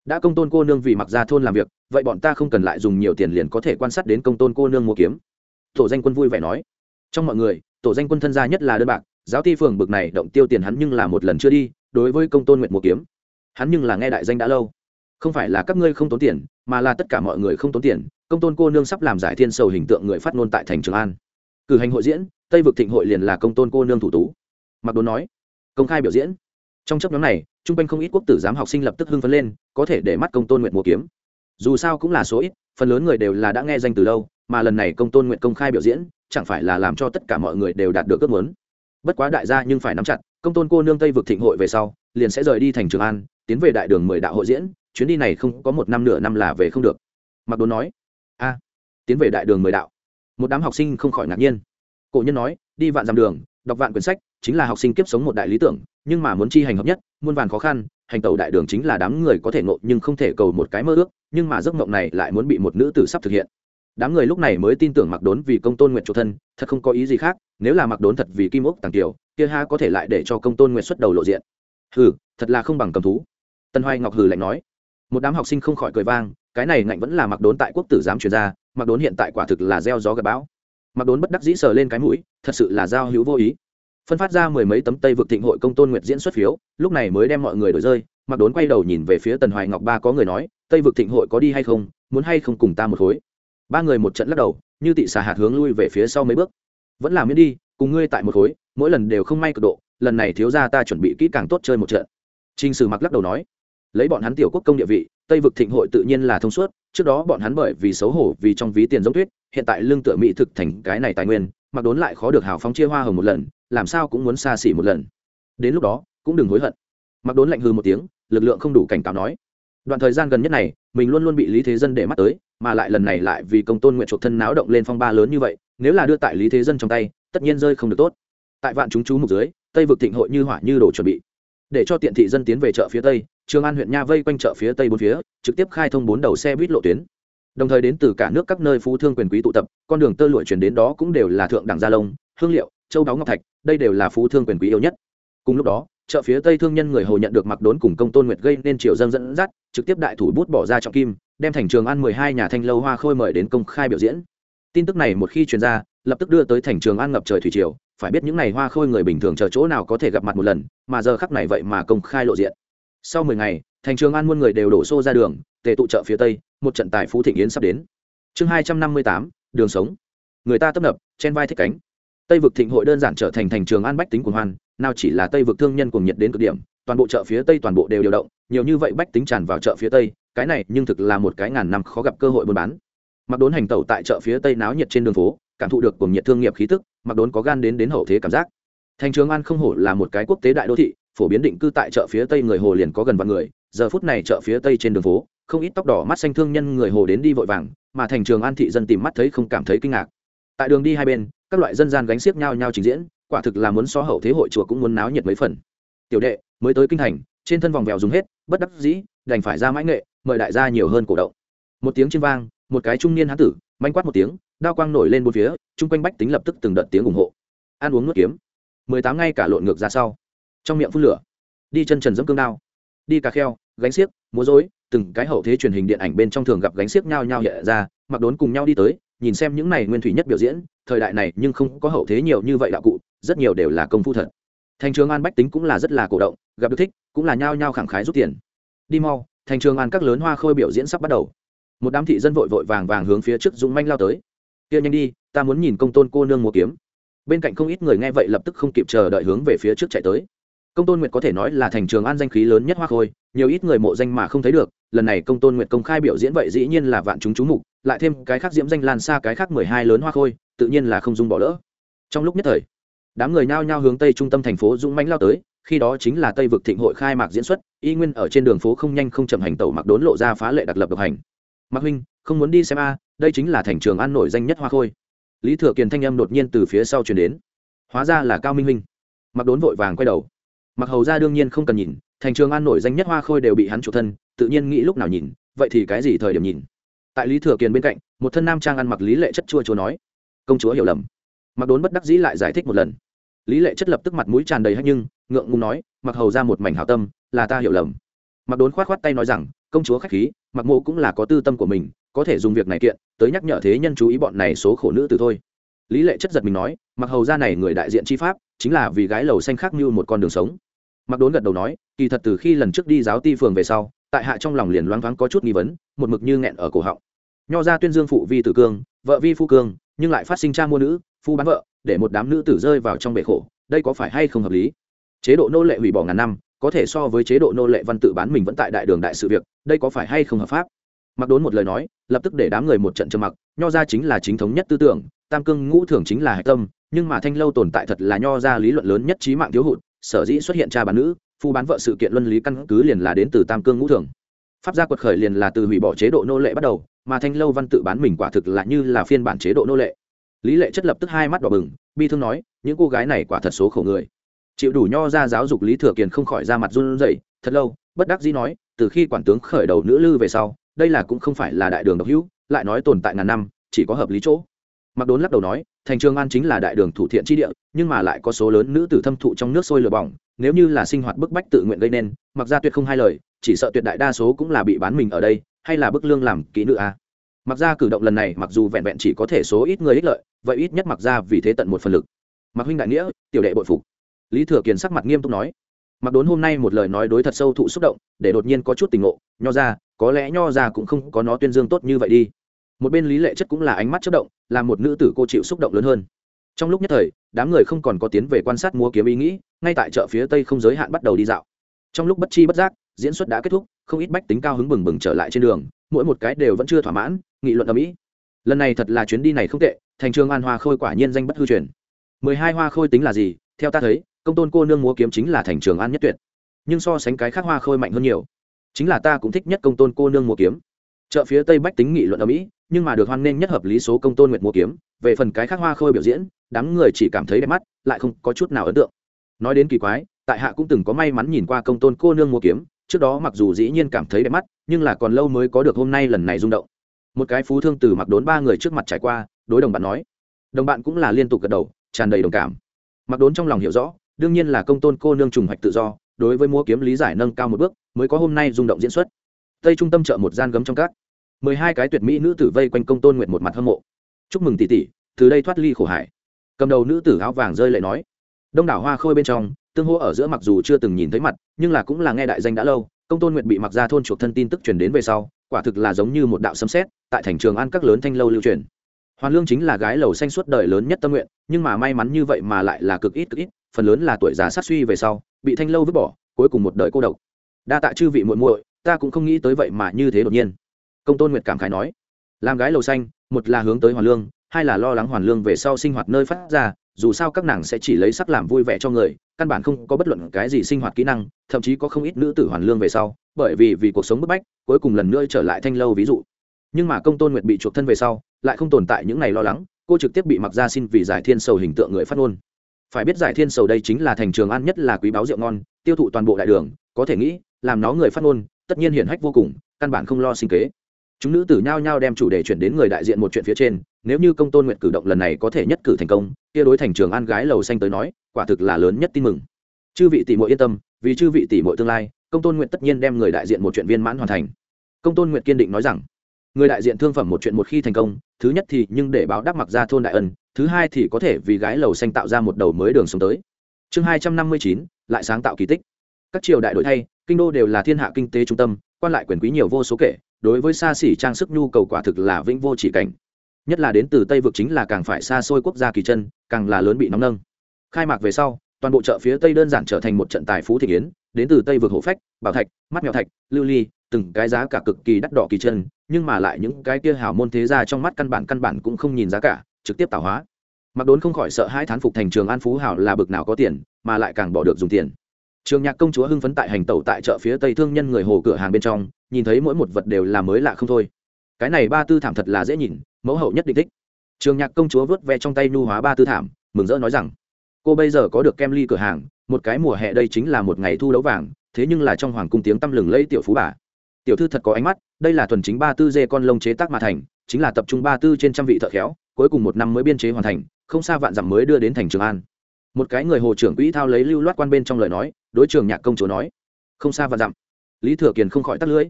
S1: đã công tôn cô nương vì mặc ra thôn làm việc, vậy bọn ta không cần lại dùng nhiều tiền liền có thể quan sát đến công tôn cô nương mua kiếm. Tổ danh quân vui vẻ nói. Trong mọi người, tổ danh quân thân gia nhất là đơn bạc, giáo ti phường bực này động tiêu tiền hắn nhưng là một lần chưa đi, đối với công tôn nguyện mua kiếm. Hắn nhưng là nghe đại danh đã lâu. Không phải là các ngươi không tốn tiền, mà là tất cả mọi người không tốn tiền, công tôn cô nương sắp làm giải thiên sầu hình tượng người phát ngôn tại thành trường an. Cử hành hội diễn, tây vực thịnh hội liền là công tôn cô nương thủ tú. Mặc đồn nói. Công khai biểu diễn. Trong chấp nhóm này t r u n g quanh không ít quốc tử giám học sinh lập tức hưng phấn lên có thể để mắt công tôn nguyện mùa kiếm. Dù sao cũng là số ít, phần lớn người đều là đã nghe danh từ lâu, mà lần này công tôn nguyện công khai biểu diễn, chẳng phải là làm cho tất cả mọi người đều đạt được ước muốn. Bất quá đại gia nhưng phải nắm chặt, công tôn cô nương tây vực thịnh hội về sau, liền sẽ rời đi thành trường an, tiến về đại đường mười đạo hội diễn, chuyến đi này không có một năm nửa năm là về không được. Mặc đồn nói, a, tiến về đại đường mười đạo. Một đám học sinh không khỏi ngạc nhiên. Cổ nhân nói, đi vạn dặm đường, đọc vạn quyển sách, chính là học sinh kiếp sống một đại lý tưởng, nhưng mà muốn chi hành hợp nhất muôn vàn khó khăn, hành tẩu đại đường chính là đám người có thể ngộ nhưng không thể cầu một cái mơ ước, nhưng mà giấc mộng này lại muốn bị một nữ tử sắp thực hiện. Đám người lúc này mới tin tưởng mặc đốn vì công tôn nguyện chủ thân, thật không có ý gì khác, nếu là mặc đốn thật vì kim ốc tàng kiều kia ha có thể lại để cho công tôn nguyện xuất đầu lộ diện. Hừ, thật là không bằng cầm thú. Tân hoài ngọc hừ lạnh nói. Một đám học sinh không khỏi cười vang, cái này ngạnh vẫn là mặc đốn tại quốc tử giám chuyên ra mặc đốn hiện tại quả thực là gieo gió gặp bão. Mặc đốn bất đắc dĩ sờ lên cái mũi, thật sự là giao hữu vô ý phân phát ra mười mấy tấm tây vực thịnh hội công tôn nguyệt diễn xuất phiếu, lúc này mới đem mọi người đổi rơi, mặc đốn quay đầu nhìn về phía tần hoài ngọc ba có người nói, tây vực thịnh hội có đi hay không, muốn hay không cùng ta một khối? Ba người một trận lắc đầu, như tị xà hạt hướng lui về phía sau mấy bước. Vẫn làm miễn đi, cùng ngươi tại một khối, mỗi lần đều không may cực độ, lần này thiếu ra ta chuẩn bị kỹ càng tốt chơi một trận. T r n h sử mặc lắc đầu nói, lấy bọn hắn tiểu quốc công địa vị, tây vực thịnh hội tự nhiên là thông suốt, trước đó bọn hắn bởi vì xấu hổ, vì trong ví tiền giống tuyết, hiện tại lương tựa mỹ thực thành cái này tài nguyên, mặc đốn lại khó được hào phóng chia hoa hồng một lần làm sao cũng muốn xa xỉ một lần. Đến lúc đó, cũng đừng hối hận. Mặc đốn lạnh hư một tiếng, lực lượng không đủ cảnh cáo nói. Đoạn thời gian gần nhất này, mình luôn luôn bị lý thế dân để mắt tới, mà lại lần này lại vì công tôn nguyện chuộc thân náo động lên phong ba lớn như vậy, nếu là đưa tại lý thế dân trong tay, tất nhiên rơi không được tốt. Tại vạn chúng chú mục dưới, tây vực thịnh hội như hỏa như đồ chuẩn bị. Để cho tiện thị dân tiến về chợ phía tây, trường an huyện nha vây quanh chợ phía tây bốn phía, trực tiếp khai thông bốn đầu xe buýt lộ tuyến. Đồng thời đến từ cả nước các nơi phú thương quyền quý tụ tập, con đường tơ lụa chuyển đến đó cũng đều là thượng đẳng gia lông, hương liệu châu đáo ngọc thạch, đây đều là phú thương quyền quý yêu nhất. Cùng lúc đó, chợ phía tây thương nhân người hồ nhận được mặc đốn cùng công tôn nguyệt gây nên triều dân dẫn dắt, trực tiếp đại thủ bút bỏ ra trọng kim, đem thành trường an mười hai nhà thanh lâu hoa khôi mời đến công khai biểu diễn. Tin tức này một khi truyền ra, lập tức đưa tới thành trường an ngập trời thủy triều, phải biết những ngày hoa khôi người bình thường chờ chỗ nào có thể gặp mặt một lần, mà giờ khắc này vậy mà công khai lộ diện. Sau mười ngày, thành trường an muôn người đều đổ xô ra đường, tề tụ chợ phía tây, một trận tài phú thịnh yến sắp đến. Chương hai trăm năm mươi tám, đường sống. Người ta tấp nập, chen vai thích cánh tây vực thịnh hội đơn giản trở thành thành trường an bách tính của hoan, nào chỉ là tây vực thương nhân cùng nhiệt đến cực điểm, toàn bộ chợ phía tây toàn bộ đều điều động, nhiều như vậy bách tính tràn vào chợ phía tây, cái này nhưng thực là một cái ngàn năm khó gặp cơ hội buôn bán. Mặc đốn hành tẩu tại chợ phía tây náo nhiệt trên đường phố, cảm thụ được cùng nhiệt thương nghiệp khí tức, mặc đốn có gan đến đến hậu thế cảm giác. Thành trường an không hổ là một cái quốc tế đại đô thị, phổ biến định cư tại chợ phía tây người hồ liền có gần vạn người, giờ phút này chợ phía tây trên đường phố, không ít tóc đỏ mắt xanh thương nhân người hồ đến đi vội vàng, mà thành trường an thị dân tìm mắt thấy không cảm thấy kinh ngạc. Tại đường đi hai bên các loại dân gian gánh xiếc nhau nhau trình diễn, quả thực là muốn so hậu thế hội chùa cũng muốn náo nhiệt mấy phần. Tiểu đệ, mới tới kinh thành, trên thân vòng vèo dùng hết, bất đắc dĩ, đành phải ra mãi nghệ, mời đại gia nhiều hơn cổ động. Một tiếng trên vang, một cái trung niên hán tử, manh quát một tiếng, đao quang nổi lên bốn phía, chung quanh bách tính lập tức từng đợt tiếng ủng hộ. Ăn uống nuốt kiếm. Mười tám ngay cả lộn ngược ra sau. Trong miệng phun lửa. Đi chân trần dẫm cương đao. Đi cà kheo, gánh xiếc, múa dối từng cái hậu thế truyền hình điện ảnh bên trong thường gặp gánh xiếc nhau nhau hiện ra, mặc đốn cùng nhau đi tới nhìn xem những này nguyên thủy nhất biểu diễn, thời đại này nhưng không có hậu thế nhiều như vậy đạo cụ, rất nhiều đều là công phu thật. Thành trường an bách tính cũng là rất là cổ động, gặp được thích, cũng là nhao nhao khẳng khái rút tiền. Đi mau, thành trường an các lớn hoa khôi biểu diễn sắp bắt đầu. Một đám thị dân vội vội vàng vàng hướng phía trước dũng manh lao tới. Kia nhanh đi, ta muốn nhìn công tôn cô nương mua kiếm. Bên cạnh không ít người nghe vậy lập tức không kịp chờ đợi hướng về phía trước chạy tới. Công tôn nguyệt có thể nói là thành trường an danh khí lớn nhất hoa khôi, nhiều ít người mộ danh mà không thấy được, lần này công tôn nguyệt công khai biểu diễn vậy dĩ nhiên là vạn chúng chú mục lại thêm cái khác diễm danh lan xa cái khác mười hai lớn hoa khôi, tự nhiên là không dung bỏ lỡ. Trong lúc nhất thời, đám người nhao nhao hướng tây trung tâm thành phố dũng mãnh lao tới, khi đó chính là tây vực thịnh hội khai mạc diễn xuất, y nguyên ở trên đường phố không nhanh không chậm hành tẩu mặc đốn lộ ra phá lệ đặc lập độc hành. Mạc huynh, không muốn đi xem a à, đây chính là thành trường an nổi danh nhất hoa khôi. Lý thừa kiền thanh âm đột nhiên từ phía sau chuyển đến. Hóa ra là cao minh huynh. Mặc đốn vội vàng quay đầu. Mặc hầu ra đương nhiên không cần nhìn, thành trường an nổi danh nhất hoa khôi đều bị hắn chủ thân, tự nhiên nghĩ lúc nào nhìn, vậy thì cái gì thời điểm nhìn? Tại lý thừa kiền bên cạnh, một thân nam trang ăn mặc lý lệ chất chua chua nói, công chúa hiểu lầm. Mặc đốn bất đắc dĩ lại giải thích một lần. Lý lệ chất lập tức mặt mũi tràn đầy hay nhưng, ngượng ngùng nói, mặc hầu ra một mảnh hảo tâm, là ta hiểu lầm. Mặc đốn khoát khoát tay nói rằng, công chúa khách khí, mặc mộ cũng là có tư tâm của mình, có thể dùng việc này kiện, tới nhắc nhở thế nhân chú ý bọn này số khổ nữ từ thôi. Lý lệ chất giật mình nói, mặc hầu ra này người đại diện chi pháp, chính là vì gái lầu xanh khác như một con đường sống. Mặc đốn gật đầu nói, kỳ thật từ khi lần trước đi giáo ti phường về sau, tại hạ trong lòng liền loáng thoáng có chút nghi vấn, một mực như nghẹn ở cổ họng nho ra tuyên dương phụ vi tử cương, vợ vi phu cương, nhưng lại phát sinh cha mua nữ, phu bán vợ, để một đám nữ tử rơi vào trong bể khổ, đây có phải hay không hợp lý? Chế độ nô lệ hủy bỏ ngàn năm, có thể so với chế độ nô lệ văn tự bán mình vẫn tại đại đường đại sự việc, đây có phải hay không hợp pháp? Mặc đốn một lời nói, lập tức để đám người một trận trầm mặc, nho ra chính là chính thống nhất tư tưởng, tam cương ngũ thường chính là hạch tâm, nhưng mà thanh lâu tồn tại thật là nho ra lý luận lớn nhất trí mạng thiếu hụt, sở dĩ xuất hiện cha bán nữ, phu bán vợ sự kiện luân lý căn cứ liền là đến từ tam cương ngũ thường pháp gia quật khởi liền là từ hủy bỏ chế độ nô lệ bắt đầu, mà thanh lâu văn tự bán mình quả thực là như là phiên bản chế độ nô lệ. Lý lệ chất lập tức hai mắt đỏ bừng, bi thương nói, những cô gái này quả thật số khổ người. Chịu đủ nho ra giáo dục lý thừa kiền không khỏi ra mặt run rẩy, thật lâu, bất đắc dĩ nói, từ khi quản tướng khởi đầu nữ lư về sau, đây là cũng không phải là đại đường độc hữu, lại nói tồn tại ngàn năm, chỉ có hợp lý chỗ. Mặc đốn lắc đầu nói, thành trường an chính là đại đường thủ thiện tri địa, nhưng mà lại có số lớn nữ tử thâm thụ trong nước sôi lửa bỏng, nếu như là sinh hoạt bức bách tự nguyện gây nên mặc ra tuyệt không hai lời chỉ sợ tuyệt đại đa số cũng là bị bán mình ở đây, hay là bức lương làm kỹ nữ a. À. mặc ra cử động lần này mặc dù vẹn vẹn chỉ có thể số ít người ích lợi, vậy ít nhất mặc ra vì thế tận một phần lực. Mặc huynh đại nghĩa, tiểu đệ bội phục. Lý thừa kiền sắc mặt nghiêm túc nói. Mặc đốn hôm nay một lời nói đối thật sâu thụ xúc động, để đột nhiên có chút tình ngộ, nho ra có lẽ nho ra cũng không có nó tuyên dương tốt như vậy đi. Một bên lý lệ chất cũng là ánh mắt chất động, làm một nữ tử cô chịu xúc động lớn hơn. Trong lúc nhất thời, đám người không còn có tiến về quan sát mua kiếm ý nghĩ, ngay tại chợ phía tây không giới hạn bắt đầu đi dạo. Trong lúc bất chi bất giác diễn xuất đã kết thúc, không ít bách tính cao hứng bừng bừng trở lại trên đường, mỗi một cái đều vẫn chưa thỏa mãn, nghị luận ở mỹ. Lần này thật là chuyến đi này không tệ, thành trường an hoa khôi quả nhiên danh bất hư truyền. Mười hai hoa khôi tính là gì, theo ta thấy, công tôn cô nương múa kiếm chính là thành trường an nhất tuyệt. Nhưng so sánh cái khác hoa khôi mạnh hơn nhiều. Chính là ta cũng thích nhất công tôn cô nương múa kiếm. Chợ phía tây bách tính nghị luận ở mỹ, nhưng mà được hoan nghênh nhất hợp lý số công tôn nguyệt múa kiếm, về phần cái khác hoa khôi biểu diễn, đám người chỉ cảm thấy đẹp mắt, lại không có chút nào ấn tượng. Nói đến kỳ quái, tại hạ cũng từng có may mắn nhìn qua công tôn cô nương múa kiếm trước đó mặc dù dĩ nhiên cảm thấy đẹp mắt, nhưng là còn lâu mới có được hôm nay lần này rung động. Một cái phú thương từ mặc đốn ba người trước mặt trải qua, đối đồng bạn nói. Đồng bạn cũng là liên tục gật đầu, tràn đầy đồng cảm. Mặc đốn trong lòng hiểu rõ, đương nhiên là công tôn cô nương trùng hoạch tự do, đối với múa kiếm lý giải nâng cao một bước, mới có hôm nay rung động diễn xuất. Tây trung tâm chợ một gian gấm trong các. Mười hai cái tuyệt mỹ nữ tử vây quanh công tôn nguyệt một mặt hâm mộ. Chúc mừng tỷ tỷ, từ đây thoát ly khổ hải. Cầm đầu nữ tử áo vàng rơi lại nói. Đông đảo hoa khôi bên trong tương hô ở giữa mặc dù chưa từng nhìn thấy mặt, nhưng là cũng là nghe đại danh đã lâu, công tôn nguyệt bị mặc ra thôn chuộc thân tin tức truyền đến về sau, quả thực là giống như một đạo sấm xét tại thành trường an các lớn thanh lâu lưu truyền. Hoàn lương chính là gái lầu xanh suốt đời lớn nhất tâm nguyện, nhưng mà may mắn như vậy mà lại là cực ít cực ít, phần lớn là tuổi già sát suy về sau, bị thanh lâu vứt bỏ, cuối cùng một đời cô độc. Đa tạ chư vị muội muội, ta cũng không nghĩ tới vậy mà như thế đột nhiên. Công tôn nguyệt cảm khái nói, làm gái lầu xanh, một là hướng tới hoàn lương, hai là lo lắng hoàn lương về sau sinh hoạt nơi phát ra, dù sao các nàng sẽ chỉ lấy sắc làm vui vẻ cho người căn bản không có bất luận cái gì sinh hoạt kỹ năng, thậm chí có không ít nữ tử hoàn lương về sau, bởi vì vì cuộc sống bức bách, cuối cùng lần nữa trở lại thanh lâu ví dụ. Nhưng mà công tôn nguyệt bị chuộc thân về sau, lại không tồn tại những ngày lo lắng, cô trực tiếp bị mặc ra xin vì giải thiên sầu hình tượng người phát ngôn. Phải biết giải thiên sầu đây chính là thành trường ăn nhất là quý báo rượu ngon, tiêu thụ toàn bộ đại đường, có thể nghĩ, làm nó người phát ngôn, tất nhiên hiển hách vô cùng, căn bản không lo sinh kế chúng nữ tử nhao nhao đem chủ đề chuyển đến người đại diện một chuyện phía trên, nếu như công tôn nguyện cử động lần này có thể nhất cử thành công, kia đối thành trường an gái lầu xanh tới nói, quả thực là lớn nhất tin mừng. Chư vị tỷ muội yên tâm, vì chư vị tỷ muội tương lai, công tôn nguyện tất nhiên đem người đại diện một chuyện viên mãn hoàn thành. Công tôn nguyện kiên định nói rằng, người đại diện thương phẩm một chuyện một khi thành công, thứ nhất thì nhưng để báo đáp mặc ra thôn đại ân, thứ hai thì có thể vì gái lầu xanh tạo ra một đầu mới đường xuống tới. Chương hai trăm năm mươi chín, lại sáng tạo kỳ tích. Các triều đại đổi thay, kinh đô đều là thiên hạ kinh tế trung tâm, quan lại quyền quý nhiều vô số kể đối với xa xỉ trang sức nhu cầu quả thực là vĩnh vô chỉ cảnh. Nhất là đến từ tây vực chính là càng phải xa xôi quốc gia kỳ chân, càng là lớn bị nóng nâng. Khai mạc về sau, toàn bộ chợ phía tây đơn giản trở thành một trận tài phú thị yến đến từ tây vực hổ phách, bảo thạch, mắt mèo thạch, lưu ly, từng cái giá cả cực kỳ đắt đỏ kỳ chân, nhưng mà lại những cái kia hào môn thế gia trong mắt căn bản căn bản cũng không nhìn giá cả, trực tiếp tạo hóa. Mặc đốn không khỏi sợ hai thán phục thành trường an phú hảo là bực nào có tiền, mà lại càng bỏ được dùng tiền trường nhạc công chúa hưng phấn tại hành tẩu tại chợ phía tây thương nhân người hồ cửa hàng bên trong, nhìn thấy mỗi một vật đều là mới lạ không thôi. Cái này ba tư thảm thật là dễ nhìn, mẫu hậu nhất định thích. Trường nhạc công chúa vớt ve trong tay nu hóa ba tư thảm, mừng rỡ nói rằng, cô bây giờ có được kem ly cửa hàng, một cái mùa hè đây chính là một ngày thu đấu vàng, thế nhưng là trong hoàng cung tiếng tăm lừng lẫy tiểu phú bà. Tiểu thư thật có ánh mắt, đây là thuần chính ba tư dê con lông chế tác mà thành, chính là tập trung ba tư trên trăm vị thợ khéo, cuối cùng một năm mới biên chế hoàn thành, không xa vạn dặm mới đưa đến thành trường an. Một cái người hồ trưởng quỹ thao lấy lưu loát quan bên trong lời nói đối trường nhạc công chúa nói, không xa và dặm. Lý thừa kiền không khỏi tắt lưỡi.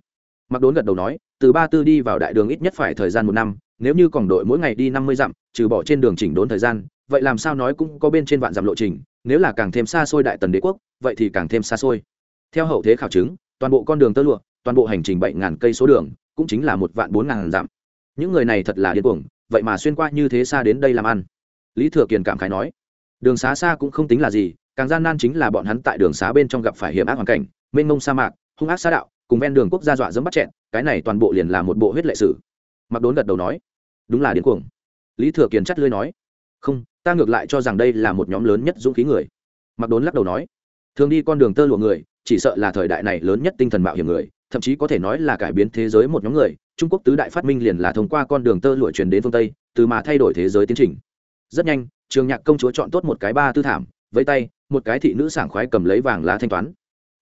S1: Mặc đốn gật đầu nói, từ ba tư đi vào đại đường ít nhất phải thời gian một năm, nếu như còn đội mỗi ngày đi năm mươi dặm, trừ bỏ trên đường chỉnh đốn thời gian, vậy làm sao nói cũng có bên trên vạn dặm lộ trình, nếu là càng thêm xa xôi đại tần đế quốc, vậy thì càng thêm xa xôi. Theo hậu thế khảo chứng, toàn bộ con đường tơ lụa, toàn bộ hành trình bảy ngàn cây số đường, cũng chính là một vạn bốn ngàn dặm. Những người này thật là điên cuồng, vậy mà xuyên qua như thế xa đến đây làm ăn. Lý thừa kiền cảm khái nói, đường xá xa cũng không tính là gì càng gian nan chính là bọn hắn tại đường xá bên trong gặp phải hiểm ác hoàn cảnh, mênh mông sa mạc, hung ác xa đạo, cùng ven đường quốc gia dọa dẫm bắt chẹn, cái này toàn bộ liền là một bộ huyết lệ sử. Mặc đốn gật đầu nói, đúng là điên cuồng. Lý thừa kiền chắt lưới nói, không, ta ngược lại cho rằng đây là một nhóm lớn nhất dũng khí người. Mặc đốn lắc đầu nói, thường đi con đường tơ lụa người, chỉ sợ là thời đại này lớn nhất tinh thần mạo hiểm người, thậm chí có thể nói là cải biến thế giới một nhóm người, trung quốc tứ đại phát minh liền là thông qua con đường tơ lụa truyền đến phương tây, từ mà thay đổi thế giới tiến trình. Rất nhanh, trường nhạc công chúa chọn tốt một cái ba tư thảm với tay một cái thị nữ sảng khoái cầm lấy vàng lá thanh toán.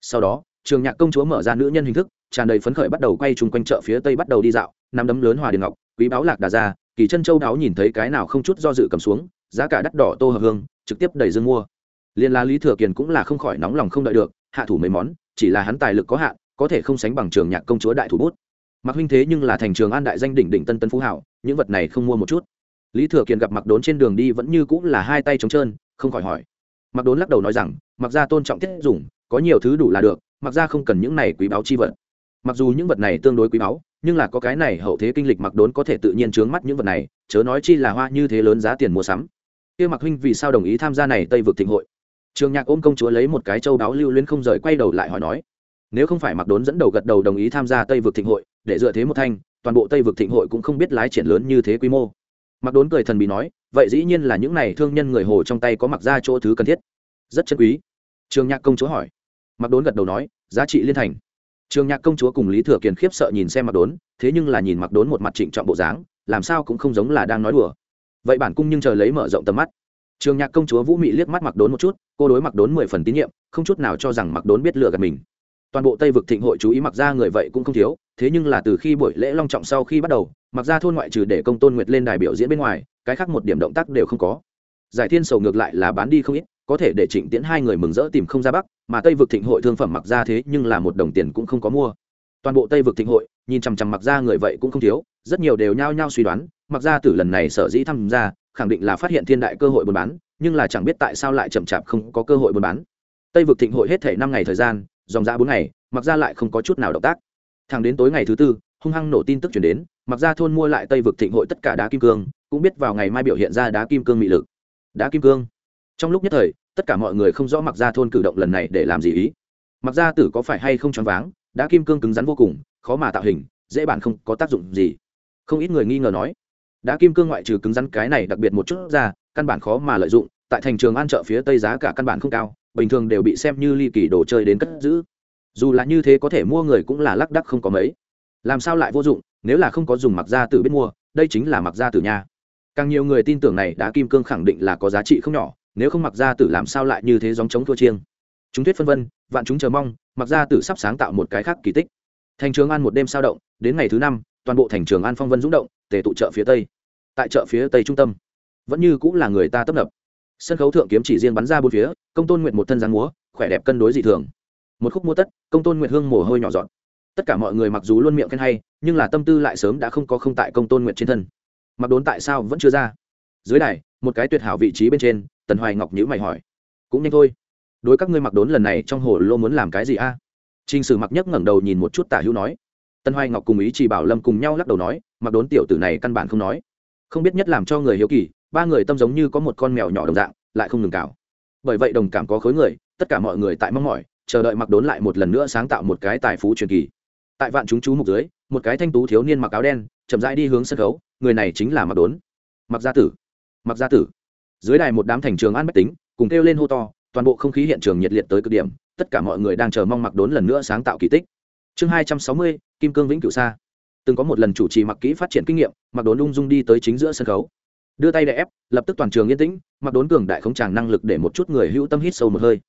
S1: Sau đó, trường nhạc công chúa mở ra nữ nhân hình thức, tràn đầy phấn khởi bắt đầu quay chung quanh chợ phía tây bắt đầu đi dạo, nắm đấm lớn hòa điền ngọc, quý báo lạc đà ra, kỳ chân châu đáo nhìn thấy cái nào không chút do dự cầm xuống, giá cả đắt đỏ tô hợp hương, trực tiếp đẩy dương mua. Liên la lý thừa kiền cũng là không khỏi nóng lòng không đợi được, hạ thủ mấy món, chỉ là hắn tài lực có hạn, có thể không sánh bằng trường nhạc công chúa đại thủ bút. Mặc huynh thế nhưng là thành trường an đại danh đỉnh đỉnh tân tân phú hảo, những vật này không mua một chút. Lý thừa kiền gặp mặc đốn trên đường đi vẫn như cũng là hai tay trống trơn, không khỏi hỏi mặc đốn lắc đầu nói rằng mặc ra tôn trọng tiết dùng, có nhiều thứ đủ là được mặc ra không cần những này quý báu chi vật. Mặc dù những vật này tương đối quý báu, nhưng là có cái này hậu thế kinh lịch mặc đốn có thể tự nhiên trướng mắt những vật này, chớ nói chi là hoa như thế lớn giá tiền mua sắm. Kia mặc huynh vì sao đồng ý tham gia này tây vực thịnh hội? Trường nhạc ôm công chúa lấy một cái châu đáo lưu luyến không rời quay đầu lại hỏi nói, nếu không phải mặc đốn dẫn đầu gật đầu đồng ý tham gia tây vực thịnh hội, để dựa thế một thanh, toàn bộ tây vực thịnh hội cũng không biết lái triển lớn như thế quy mô. Mặc đốn cười thần bị nói vậy dĩ nhiên là những này thương nhân người hồ trong tay có mặc ra chỗ thứ cần thiết. Rất chân quý. Trường nhạc công chúa hỏi. Mặc đốn gật đầu nói, giá trị liên thành. Trường nhạc công chúa cùng lý thừa kiền khiếp sợ nhìn xem mặc đốn, thế nhưng là nhìn mặc đốn một mặt trịnh trọng bộ dáng, làm sao cũng không giống là đang nói đùa. Vậy bản cung nhưng chờ lấy mở rộng tầm mắt. Trường nhạc công chúa vũ mị liếc mắt mặc đốn một chút, cô đối mặc đốn mười phần tín nhiệm, không chút nào cho rằng mặc đốn biết lựa gạt mình. Toàn bộ tây vực thịnh hội chú ý mặc ra người vậy cũng không thiếu, thế nhưng là từ khi buổi lễ long trọng sau khi bắt đầu mặc ra thôn ngoại trừ để công tôn nguyệt lên đài biểu diễn bên ngoài, cái khác một điểm động tác đều không có. Giải thiên sầu ngược lại là bán đi không ít, có thể để trịnh tiễn hai người mừng rỡ tìm không ra bắc, mà tây vực thịnh hội thương phẩm mặc ra thế nhưng là một đồng tiền cũng không có mua. Toàn bộ tây vực thịnh hội, nhìn chằm chằm mặc ra người vậy cũng không thiếu, rất nhiều đều nhao nhao suy đoán, mặc ra từ lần này sở dĩ tham gia, khẳng định là phát hiện thiên đại cơ hội buôn bán, nhưng là chẳng biết tại sao lại chậm chạp không có cơ hội buôn bán. Tây vực thịnh hội hết thể năm ngày thời gian, dòng ra bốn ngày, mặc ra lại không có chút nào động tác. Thẳng đến tối ngày thứ tư hung hăng nổ tin tức chuyển đến, mặc ra thôn mua lại tây vực thịnh hội tất cả đá kim cương, cũng biết vào ngày mai biểu hiện ra đá kim cương mị lực. Đá kim cương? Trong lúc nhất thời, tất cả mọi người không rõ mặc ra thôn cử động lần này để làm gì ý. Mặc ra tử có phải hay không choáng váng, đá kim cương cứng rắn vô cùng, khó mà tạo hình, dễ bản không có tác dụng gì. Không ít người nghi ngờ nói, đá kim cương ngoại trừ cứng rắn cái này đặc biệt một chút ra, căn bản khó mà lợi dụng, tại thành trường an chợ phía tây giá cả căn bản không cao, bình thường đều bị xem như ly kỳ đồ chơi đến cất giữ. Dù là như thế có thể mua người cũng là lắc đắc không có mấy làm sao lại vô dụng, nếu là không có dùng mặc gia tử biết mua, đây chính là mặc gia tử nha. Càng nhiều người tin tưởng này, đá kim cương khẳng định là có giá trị không nhỏ, nếu không mặc gia tử làm sao lại như thế dòng chống thua chiêng. Chúng thuyết phân vân, vạn chúng chờ mong, mặc gia tử sắp sáng tạo một cái khác kỳ tích. Thành trường an một đêm sao động, đến ngày thứ năm, toàn bộ thành trường an phong vân rúng động, tề tụ chợ phía tây. Tại chợ phía tây trung tâm, vẫn như cũng là người ta tấp nập. Sân khấu thượng kiếm chỉ riêng bắn ra bốn phía, công tôn nguyện một thân giang múa, khỏe đẹp cân đối dị thường. Một khúc mua tất, công tôn nguyện hương mồ hôi nhỏ dọn tất cả mọi người mặc dù luôn miệng khen hay, nhưng là tâm tư lại sớm đã không có không tại công tôn nguyện trên thân. Mặc đốn tại sao vẫn chưa ra? Dưới đài, một cái tuyệt hảo vị trí bên trên, tần hoài ngọc nhữ mày hỏi. Cũng nhanh thôi. Đối các ngươi mặc đốn lần này trong hồ lô muốn làm cái gì a? À? t r ì n h sử mặc nhấc ngẩng đầu nhìn một chút tả hữu nói. Tân hoài ngọc cùng ý chỉ bảo lâm cùng nhau lắc đầu nói, mặc đốn tiểu tử này căn bản không nói. Không biết nhất làm cho người hiếu kỳ, ba người tâm giống như có một con mèo nhỏ đồng dạng, lại không ngừng cào. Bởi vậy đồng cảm có khối người, tất cả mọi người tại mong mỏi, chờ đợi mặc đốn lại một lần nữa sáng tạo một cái tài phú truyền kỳ tại vạn chúng chú mục dưới, một cái thanh tú thiếu niên mặc áo đen, chậm rãi đi hướng sân khấu, người này chính là mặc đốn. Mặc gia tử. Mặc gia tử. Dưới đài một đám thành trường an bách tính, cùng kêu lên hô to, toàn bộ không khí hiện trường nhiệt liệt tới cực điểm, tất cả mọi người đang chờ mong mặc đốn lần nữa sáng tạo kỳ tích. Chương hai trăm sáu mươi, kim cương vĩnh cửu sa. Từng có một lần chủ trì mặc kỹ phát triển kinh nghiệm mặc đốn ung dung đi tới chính giữa sân khấu. Đưa tay đè ép, lập tức toàn trường yên tĩnh mặc đốn cường đại không tràng năng lực để một chút người hữu tâm hít sâu một hơi.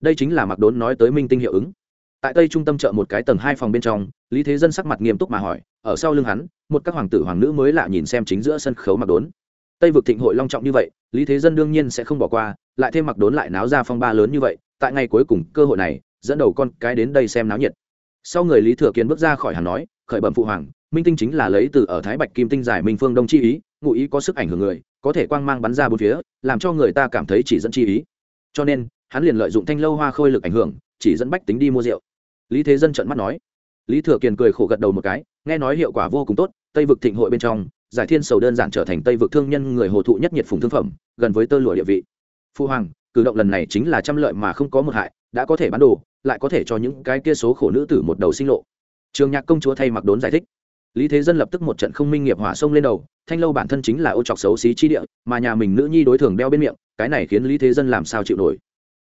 S1: Đây chính là mặc đốn nói tới minh tinh hiệu ứng tại tây trung tâm chợ một cái tầng hai phòng bên trong, lý thế dân sắc mặt nghiêm túc mà hỏi, ở sau lưng hắn, một các hoàng tử hoàng nữ mới lạ nhìn xem chính giữa sân khấu mặc đốn. Tây vực thịnh hội long trọng như vậy, lý thế dân đương nhiên sẽ không bỏ qua, lại thêm mặc đốn lại náo ra phong ba lớn như vậy, tại ngày cuối cùng, cơ hội này, dẫn đầu con cái đến đây xem náo nhiệt. Sau người lý thừa kiến bước ra khỏi hàn nói, khởi bẩm phụ hoàng, minh tinh chính là lấy từ ở thái bạch kim tinh giải minh phương đông chi ý, ngụ ý có sức ảnh hưởng người, có thể quang mang bắn ra bốn phía, làm cho người ta cảm thấy chỉ dẫn chi ý. Cho nên, hắn liền lợi dụng thanh lâu hoa khôi lực ảnh hưởng chỉ dẫn bách tính đi mua rượu. Lý thế dân trợn mắt nói. Lý thừa kiền cười khổ gật đầu một cái, nghe nói hiệu quả vô cùng tốt, tây vực thịnh hội bên trong, giải thiên sầu đơn giản trở thành tây vực thương nhân người hồ thụ nhất nhiệt phùng thương phẩm, gần với tơ lụa địa vị. Phu hoàng, cử động lần này chính là trăm lợi mà không có một hại, đã có thể bán đồ, lại có thể cho những cái kia số khổ nữ tử một đầu sinh lộ. Trường nhạc công chúa thay mặc đốn giải thích. Lý thế dân lập tức một trận không minh nghiệp hỏa sông lên đầu, thanh lâu bản thân chính là ô trọc xấu xí chi địa, mà nhà mình nữ nhi đối thường đeo bên miệng, cái này khiến lý thế dân làm sao chịu nổi.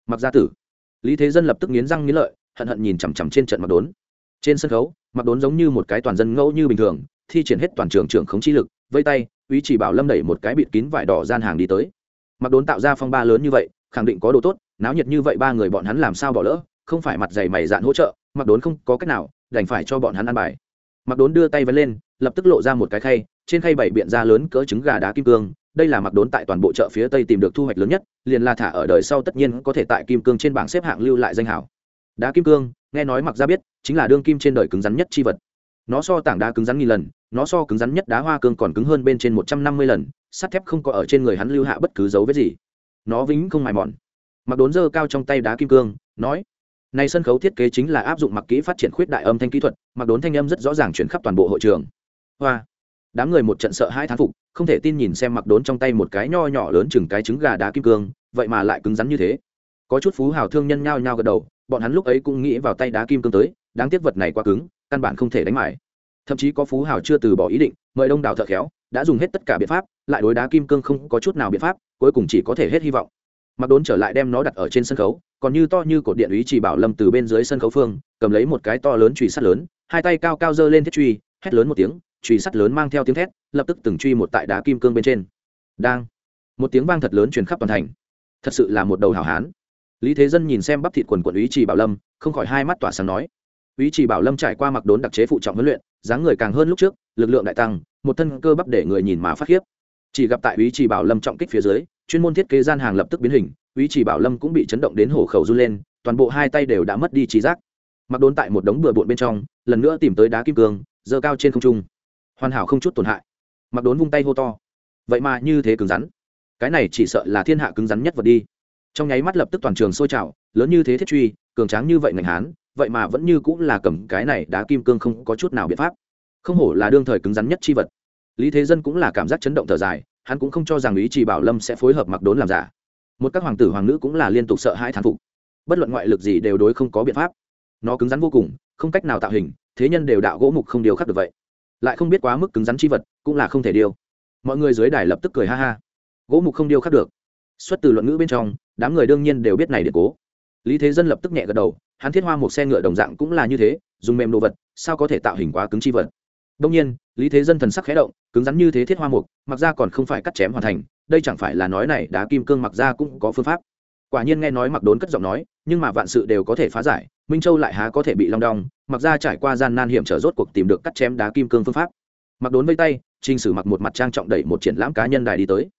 S1: Mặc gia tử lý thế dân lập tức nghiến răng nghiến lợi, hận hận nhìn chằm chằm trên trận mặc đốn. Trên sân khấu mặc đốn giống như một cái toàn dân ngẫu như bình thường, thi triển hết toàn trường trưởng khống chi lực, vây tay, ý chỉ bảo lâm đẩy một cái bịt kín vải đỏ gian hàng đi tới. Mặc đốn tạo ra phong ba lớn như vậy, khẳng định có đồ tốt, náo nhiệt như vậy ba người bọn hắn làm sao bỏ lỡ, không phải mặt dày mày dạn hỗ trợ mặc đốn không có cách nào, đành phải cho bọn hắn ăn bài. Mặc đốn đưa tay vấn lên, lập tức lộ ra một cái khay, trên khay bảy biện ra lớn cỡ trứng gà đá kim cương đây là mặc đốn tại toàn bộ chợ phía tây tìm được thu hoạch lớn nhất, liền là thả ở đời sau tất nhiên có thể tại kim cương trên bảng xếp hạng lưu lại danh hảo đá kim cương, nghe nói mặc ra biết, chính là đương kim trên đời cứng rắn nhất chi vật. Nó so tảng đá cứng rắn nghìn lần, nó so cứng rắn nhất đá hoa cương còn cứng hơn bên trên một trăm năm mươi lần, sắt thép không có ở trên người hắn lưu hạ bất cứ dấu vết gì. Nó vĩnh không mài mòn. Mặc đốn dơ cao trong tay đá kim cương, nói, này sân khấu thiết kế chính là áp dụng mặc kỹ phát triển khuyết đại âm thanh kỹ thuật, mặc đốn thanh âm rất rõ ràng chuyển khắp toàn bộ hội trường. Hoa đám người một trận sợ hai thán phục, không thể tin nhìn xem mặc đốn trong tay một cái nho nhỏ lớn chừng cái trứng gà đá kim cương, vậy mà lại cứng rắn như thế. Có chút phú hào thương nhân nhao nhao gật đầu, bọn hắn lúc ấy cũng nghĩ vào tay đá kim cương tới, đáng tiếc vật này quá cứng, căn bản không thể đánh mãi thậm chí có phú hào chưa từ bỏ ý định, mời đông đảo thợ khéo, đã dùng hết tất cả biện pháp, lại đối đá kim cương không có chút nào biện pháp, cuối cùng chỉ có thể hết hy vọng. Mặc đốn trở lại đem nó đặt ở trên sân khấu, còn như to như cột điện ý chỉ bảo lâm từ bên dưới sân khấu phương, cầm lấy một cái to lớn trùy sắt lớn, hai tay cao cao giơ lên thiết truy, hét lớn một tiếng truy sắt lớn mang theo tiếng thét, lập tức từng truy một tại đá kim cương bên trên. Đang. Một tiếng vang thật lớn truyền khắp toàn thành. Thật sự là một đầu hảo hán. Lý thế dân nhìn xem bắp thịt quần quận ý chỉ bảo lâm, không khỏi hai mắt tỏa sáng nói. Ý chỉ bảo lâm trải qua mặc đốn đặc chế phụ trọng huấn luyện, dáng người càng hơn lúc trước, lực lượng đại tăng, một thân cơ bắp để người nhìn mà phát khiếp. Chỉ gặp tại ý chỉ bảo lâm trọng kích phía dưới, chuyên môn thiết kế gian hàng lập tức biến hình ý chỉ bảo lâm cũng bị chấn động đến hổ khẩu run lên, toàn bộ hai tay đều đã mất đi trí giác. Mặc đốn tại một đống bừa bộn bên trong, lần nữa tìm tới đá kim cương, giơ cao trên không trung hoàn hảo không chút tổn hại mặc đốn vung tay hô to vậy mà như thế cứng rắn cái này chỉ sợ là thiên hạ cứng rắn nhất vật đi trong nháy mắt lập tức toàn trường sôi trào lớn như thế thiết truy cường tráng như vậy ngành hán vậy mà vẫn như cũng là cầm cái này đá kim cương không có chút nào biện pháp không hổ là đương thời cứng rắn nhất chi vật lý thế dân cũng là cảm giác chấn động thở dài hắn cũng không cho rằng ý chỉ bảo lâm sẽ phối hợp mặc đốn làm giả một các hoàng tử hoàng nữ cũng là liên tục sợ hãi thán phục bất luận ngoại lực gì đều đối không có biện pháp nó cứng rắn vô cùng không cách nào tạo hình thế nhân đều đạo gỗ mục không điều khắc được vậy lại không biết quá mức cứng rắn chi vật, cũng là không thể điêu. Mọi người dưới đài lập tức cười ha ha. Gỗ mục không điêu khắc được. Xuất từ luận ngữ bên trong, đám người đương nhiên đều biết này để cố. Lý thế dân lập tức nhẹ gật đầu, hắn thiết hoa một xe ngựa đồng dạng cũng là như thế, dùng mềm đồ vật, sao có thể tạo hình quá cứng chi vật? Đông nhiên, lý thế dân thần sắc khẽ động, cứng rắn như thế thiết hoa mục, mặc ra còn không phải cắt chém hoàn thành, đây chẳng phải là nói này, đá kim cương mặc ra cũng có phương pháp. Quả nhiên nghe nói mặc đốn cất giọng nói, nhưng mà vạn sự đều có thể phá giải minh châu lại há có thể bị long đong, mặc ra trải qua gian nan hiểm trở rốt cuộc tìm được cắt chém đá kim cương phương pháp. Mặc đốn vây tay, trình sử mặc một mặt trang trọng đẩy một triển lãm cá nhân đài đi tới.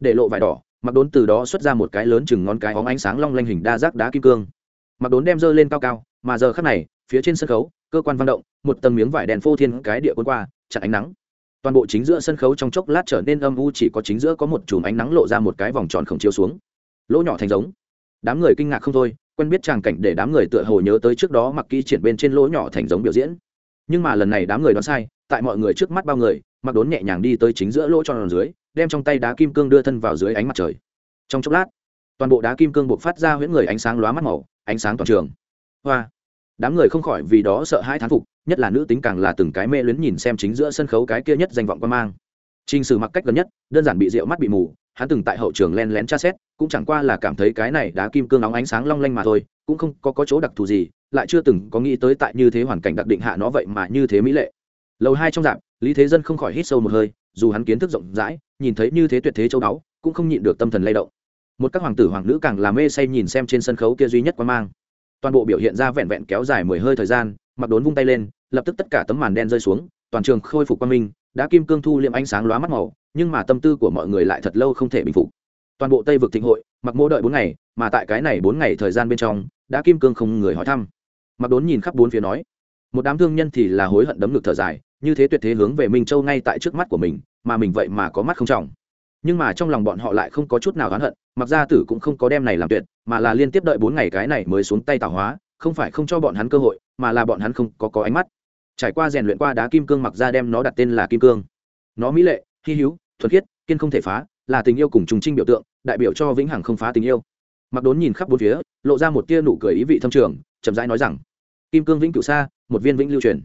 S1: Để lộ vải đỏ, mặc đốn từ đó xuất ra một cái lớn chừng ngón cái óng ánh sáng long lanh hình đa giác đá kim cương. Mặc đốn đem dơ lên cao cao, mà giờ khắc này, phía trên sân khấu, cơ quan văn động, một tầng miếng vải đèn phô thiên cái địa quân qua, chặn ánh nắng. Toàn bộ chính giữa sân khấu trong chốc lát trở nên âm u, chỉ có chính giữa có một chùm ánh nắng lộ ra một cái vòng tròn khổng chiếu xuống. Lỗ nhỏ thành giống. Đám người kinh ngạc không thôi quen biết tràng cảnh để đám người tựa hồ nhớ tới trước đó mặc kỹ triển bên trên lỗ nhỏ thành giống biểu diễn. Nhưng mà lần này đám người đoán sai tại mọi người trước mắt bao người mặc đốn nhẹ nhàng đi tới chính giữa lỗ tròn dưới đem trong tay đá kim cương đưa thân vào dưới ánh mặt trời. Trong chốc lát toàn bộ đá kim cương buộc phát ra huyễn người ánh sáng lóa mắt màu ánh sáng toàn trường. Hoa! Đám người không khỏi vì đó sợ hãi thán phục nhất là nữ tính càng là từng cái mê luyến nhìn xem chính giữa sân khấu cái kia nhất danh vọng quan mang. Trình Sử mặc cách gần nhất, đơn giản bị rượu mắt bị mù, hắn từng tại hậu trường len lén tra xét, cũng chẳng qua là cảm thấy cái này đá kim cương nóng ánh sáng long lanh mà thôi, cũng không có có chỗ đặc thù gì, lại chưa từng có nghĩ tới tại như thế hoàn cảnh đặc định hạ nó vậy mà như thế mỹ lệ. Lầu hai trong dạp, Lý Thế Dân không khỏi hít sâu một hơi, dù hắn kiến thức rộng rãi, nhìn thấy như thế tuyệt thế châu đáo, cũng không nhịn được tâm thần lay động. Một các hoàng tử hoàng nữ càng làm mê say nhìn xem trên sân khấu kia duy nhất quan mang. Toàn bộ biểu hiện ra vẹn vẹn kéo dài mười hơi thời gian, mặc đốn vung tay lên, lập tức tất cả tấm màn đen rơi xuống, toàn trường khôi phục quang minh, đã kim cương thu liệm ánh sáng lóa mắt màu, nhưng mà tâm tư của mọi người lại thật lâu không thể bình phục. Toàn bộ tây vực thịnh hội, mặc mô đợi bốn ngày, mà tại cái này bốn ngày thời gian bên trong, đã kim cương không người hỏi thăm. Mặc đốn nhìn khắp bốn phía nói, một đám thương nhân thì là hối hận đấm ngực thở dài, như thế tuyệt thế hướng về minh châu ngay tại trước mắt của mình, mà mình vậy mà có mắt không trọng. Nhưng mà trong lòng bọn họ lại không có chút nào oán hận, mặc gia tử cũng không có đem này làm tuyệt, mà là liên tiếp đợi bốn ngày cái này mới xuống tay tạo hóa, không phải không cho bọn hắn cơ hội, mà là bọn hắn không có có ánh mắt trải qua rèn luyện qua đá kim cương mặc ra đem nó đặt tên là kim cương. Nó mỹ lệ, hy hữu, thuần khiết, kiên không thể phá, là tình yêu cùng trùng trinh biểu tượng, đại biểu cho vĩnh hằng không phá tình yêu. Mặc đốn nhìn khắp bốn phía, lộ ra một tia nụ cười ý vị thâm trường, chậm rãi nói rằng, kim cương vĩnh cửu xa, một viên vĩnh lưu truyền.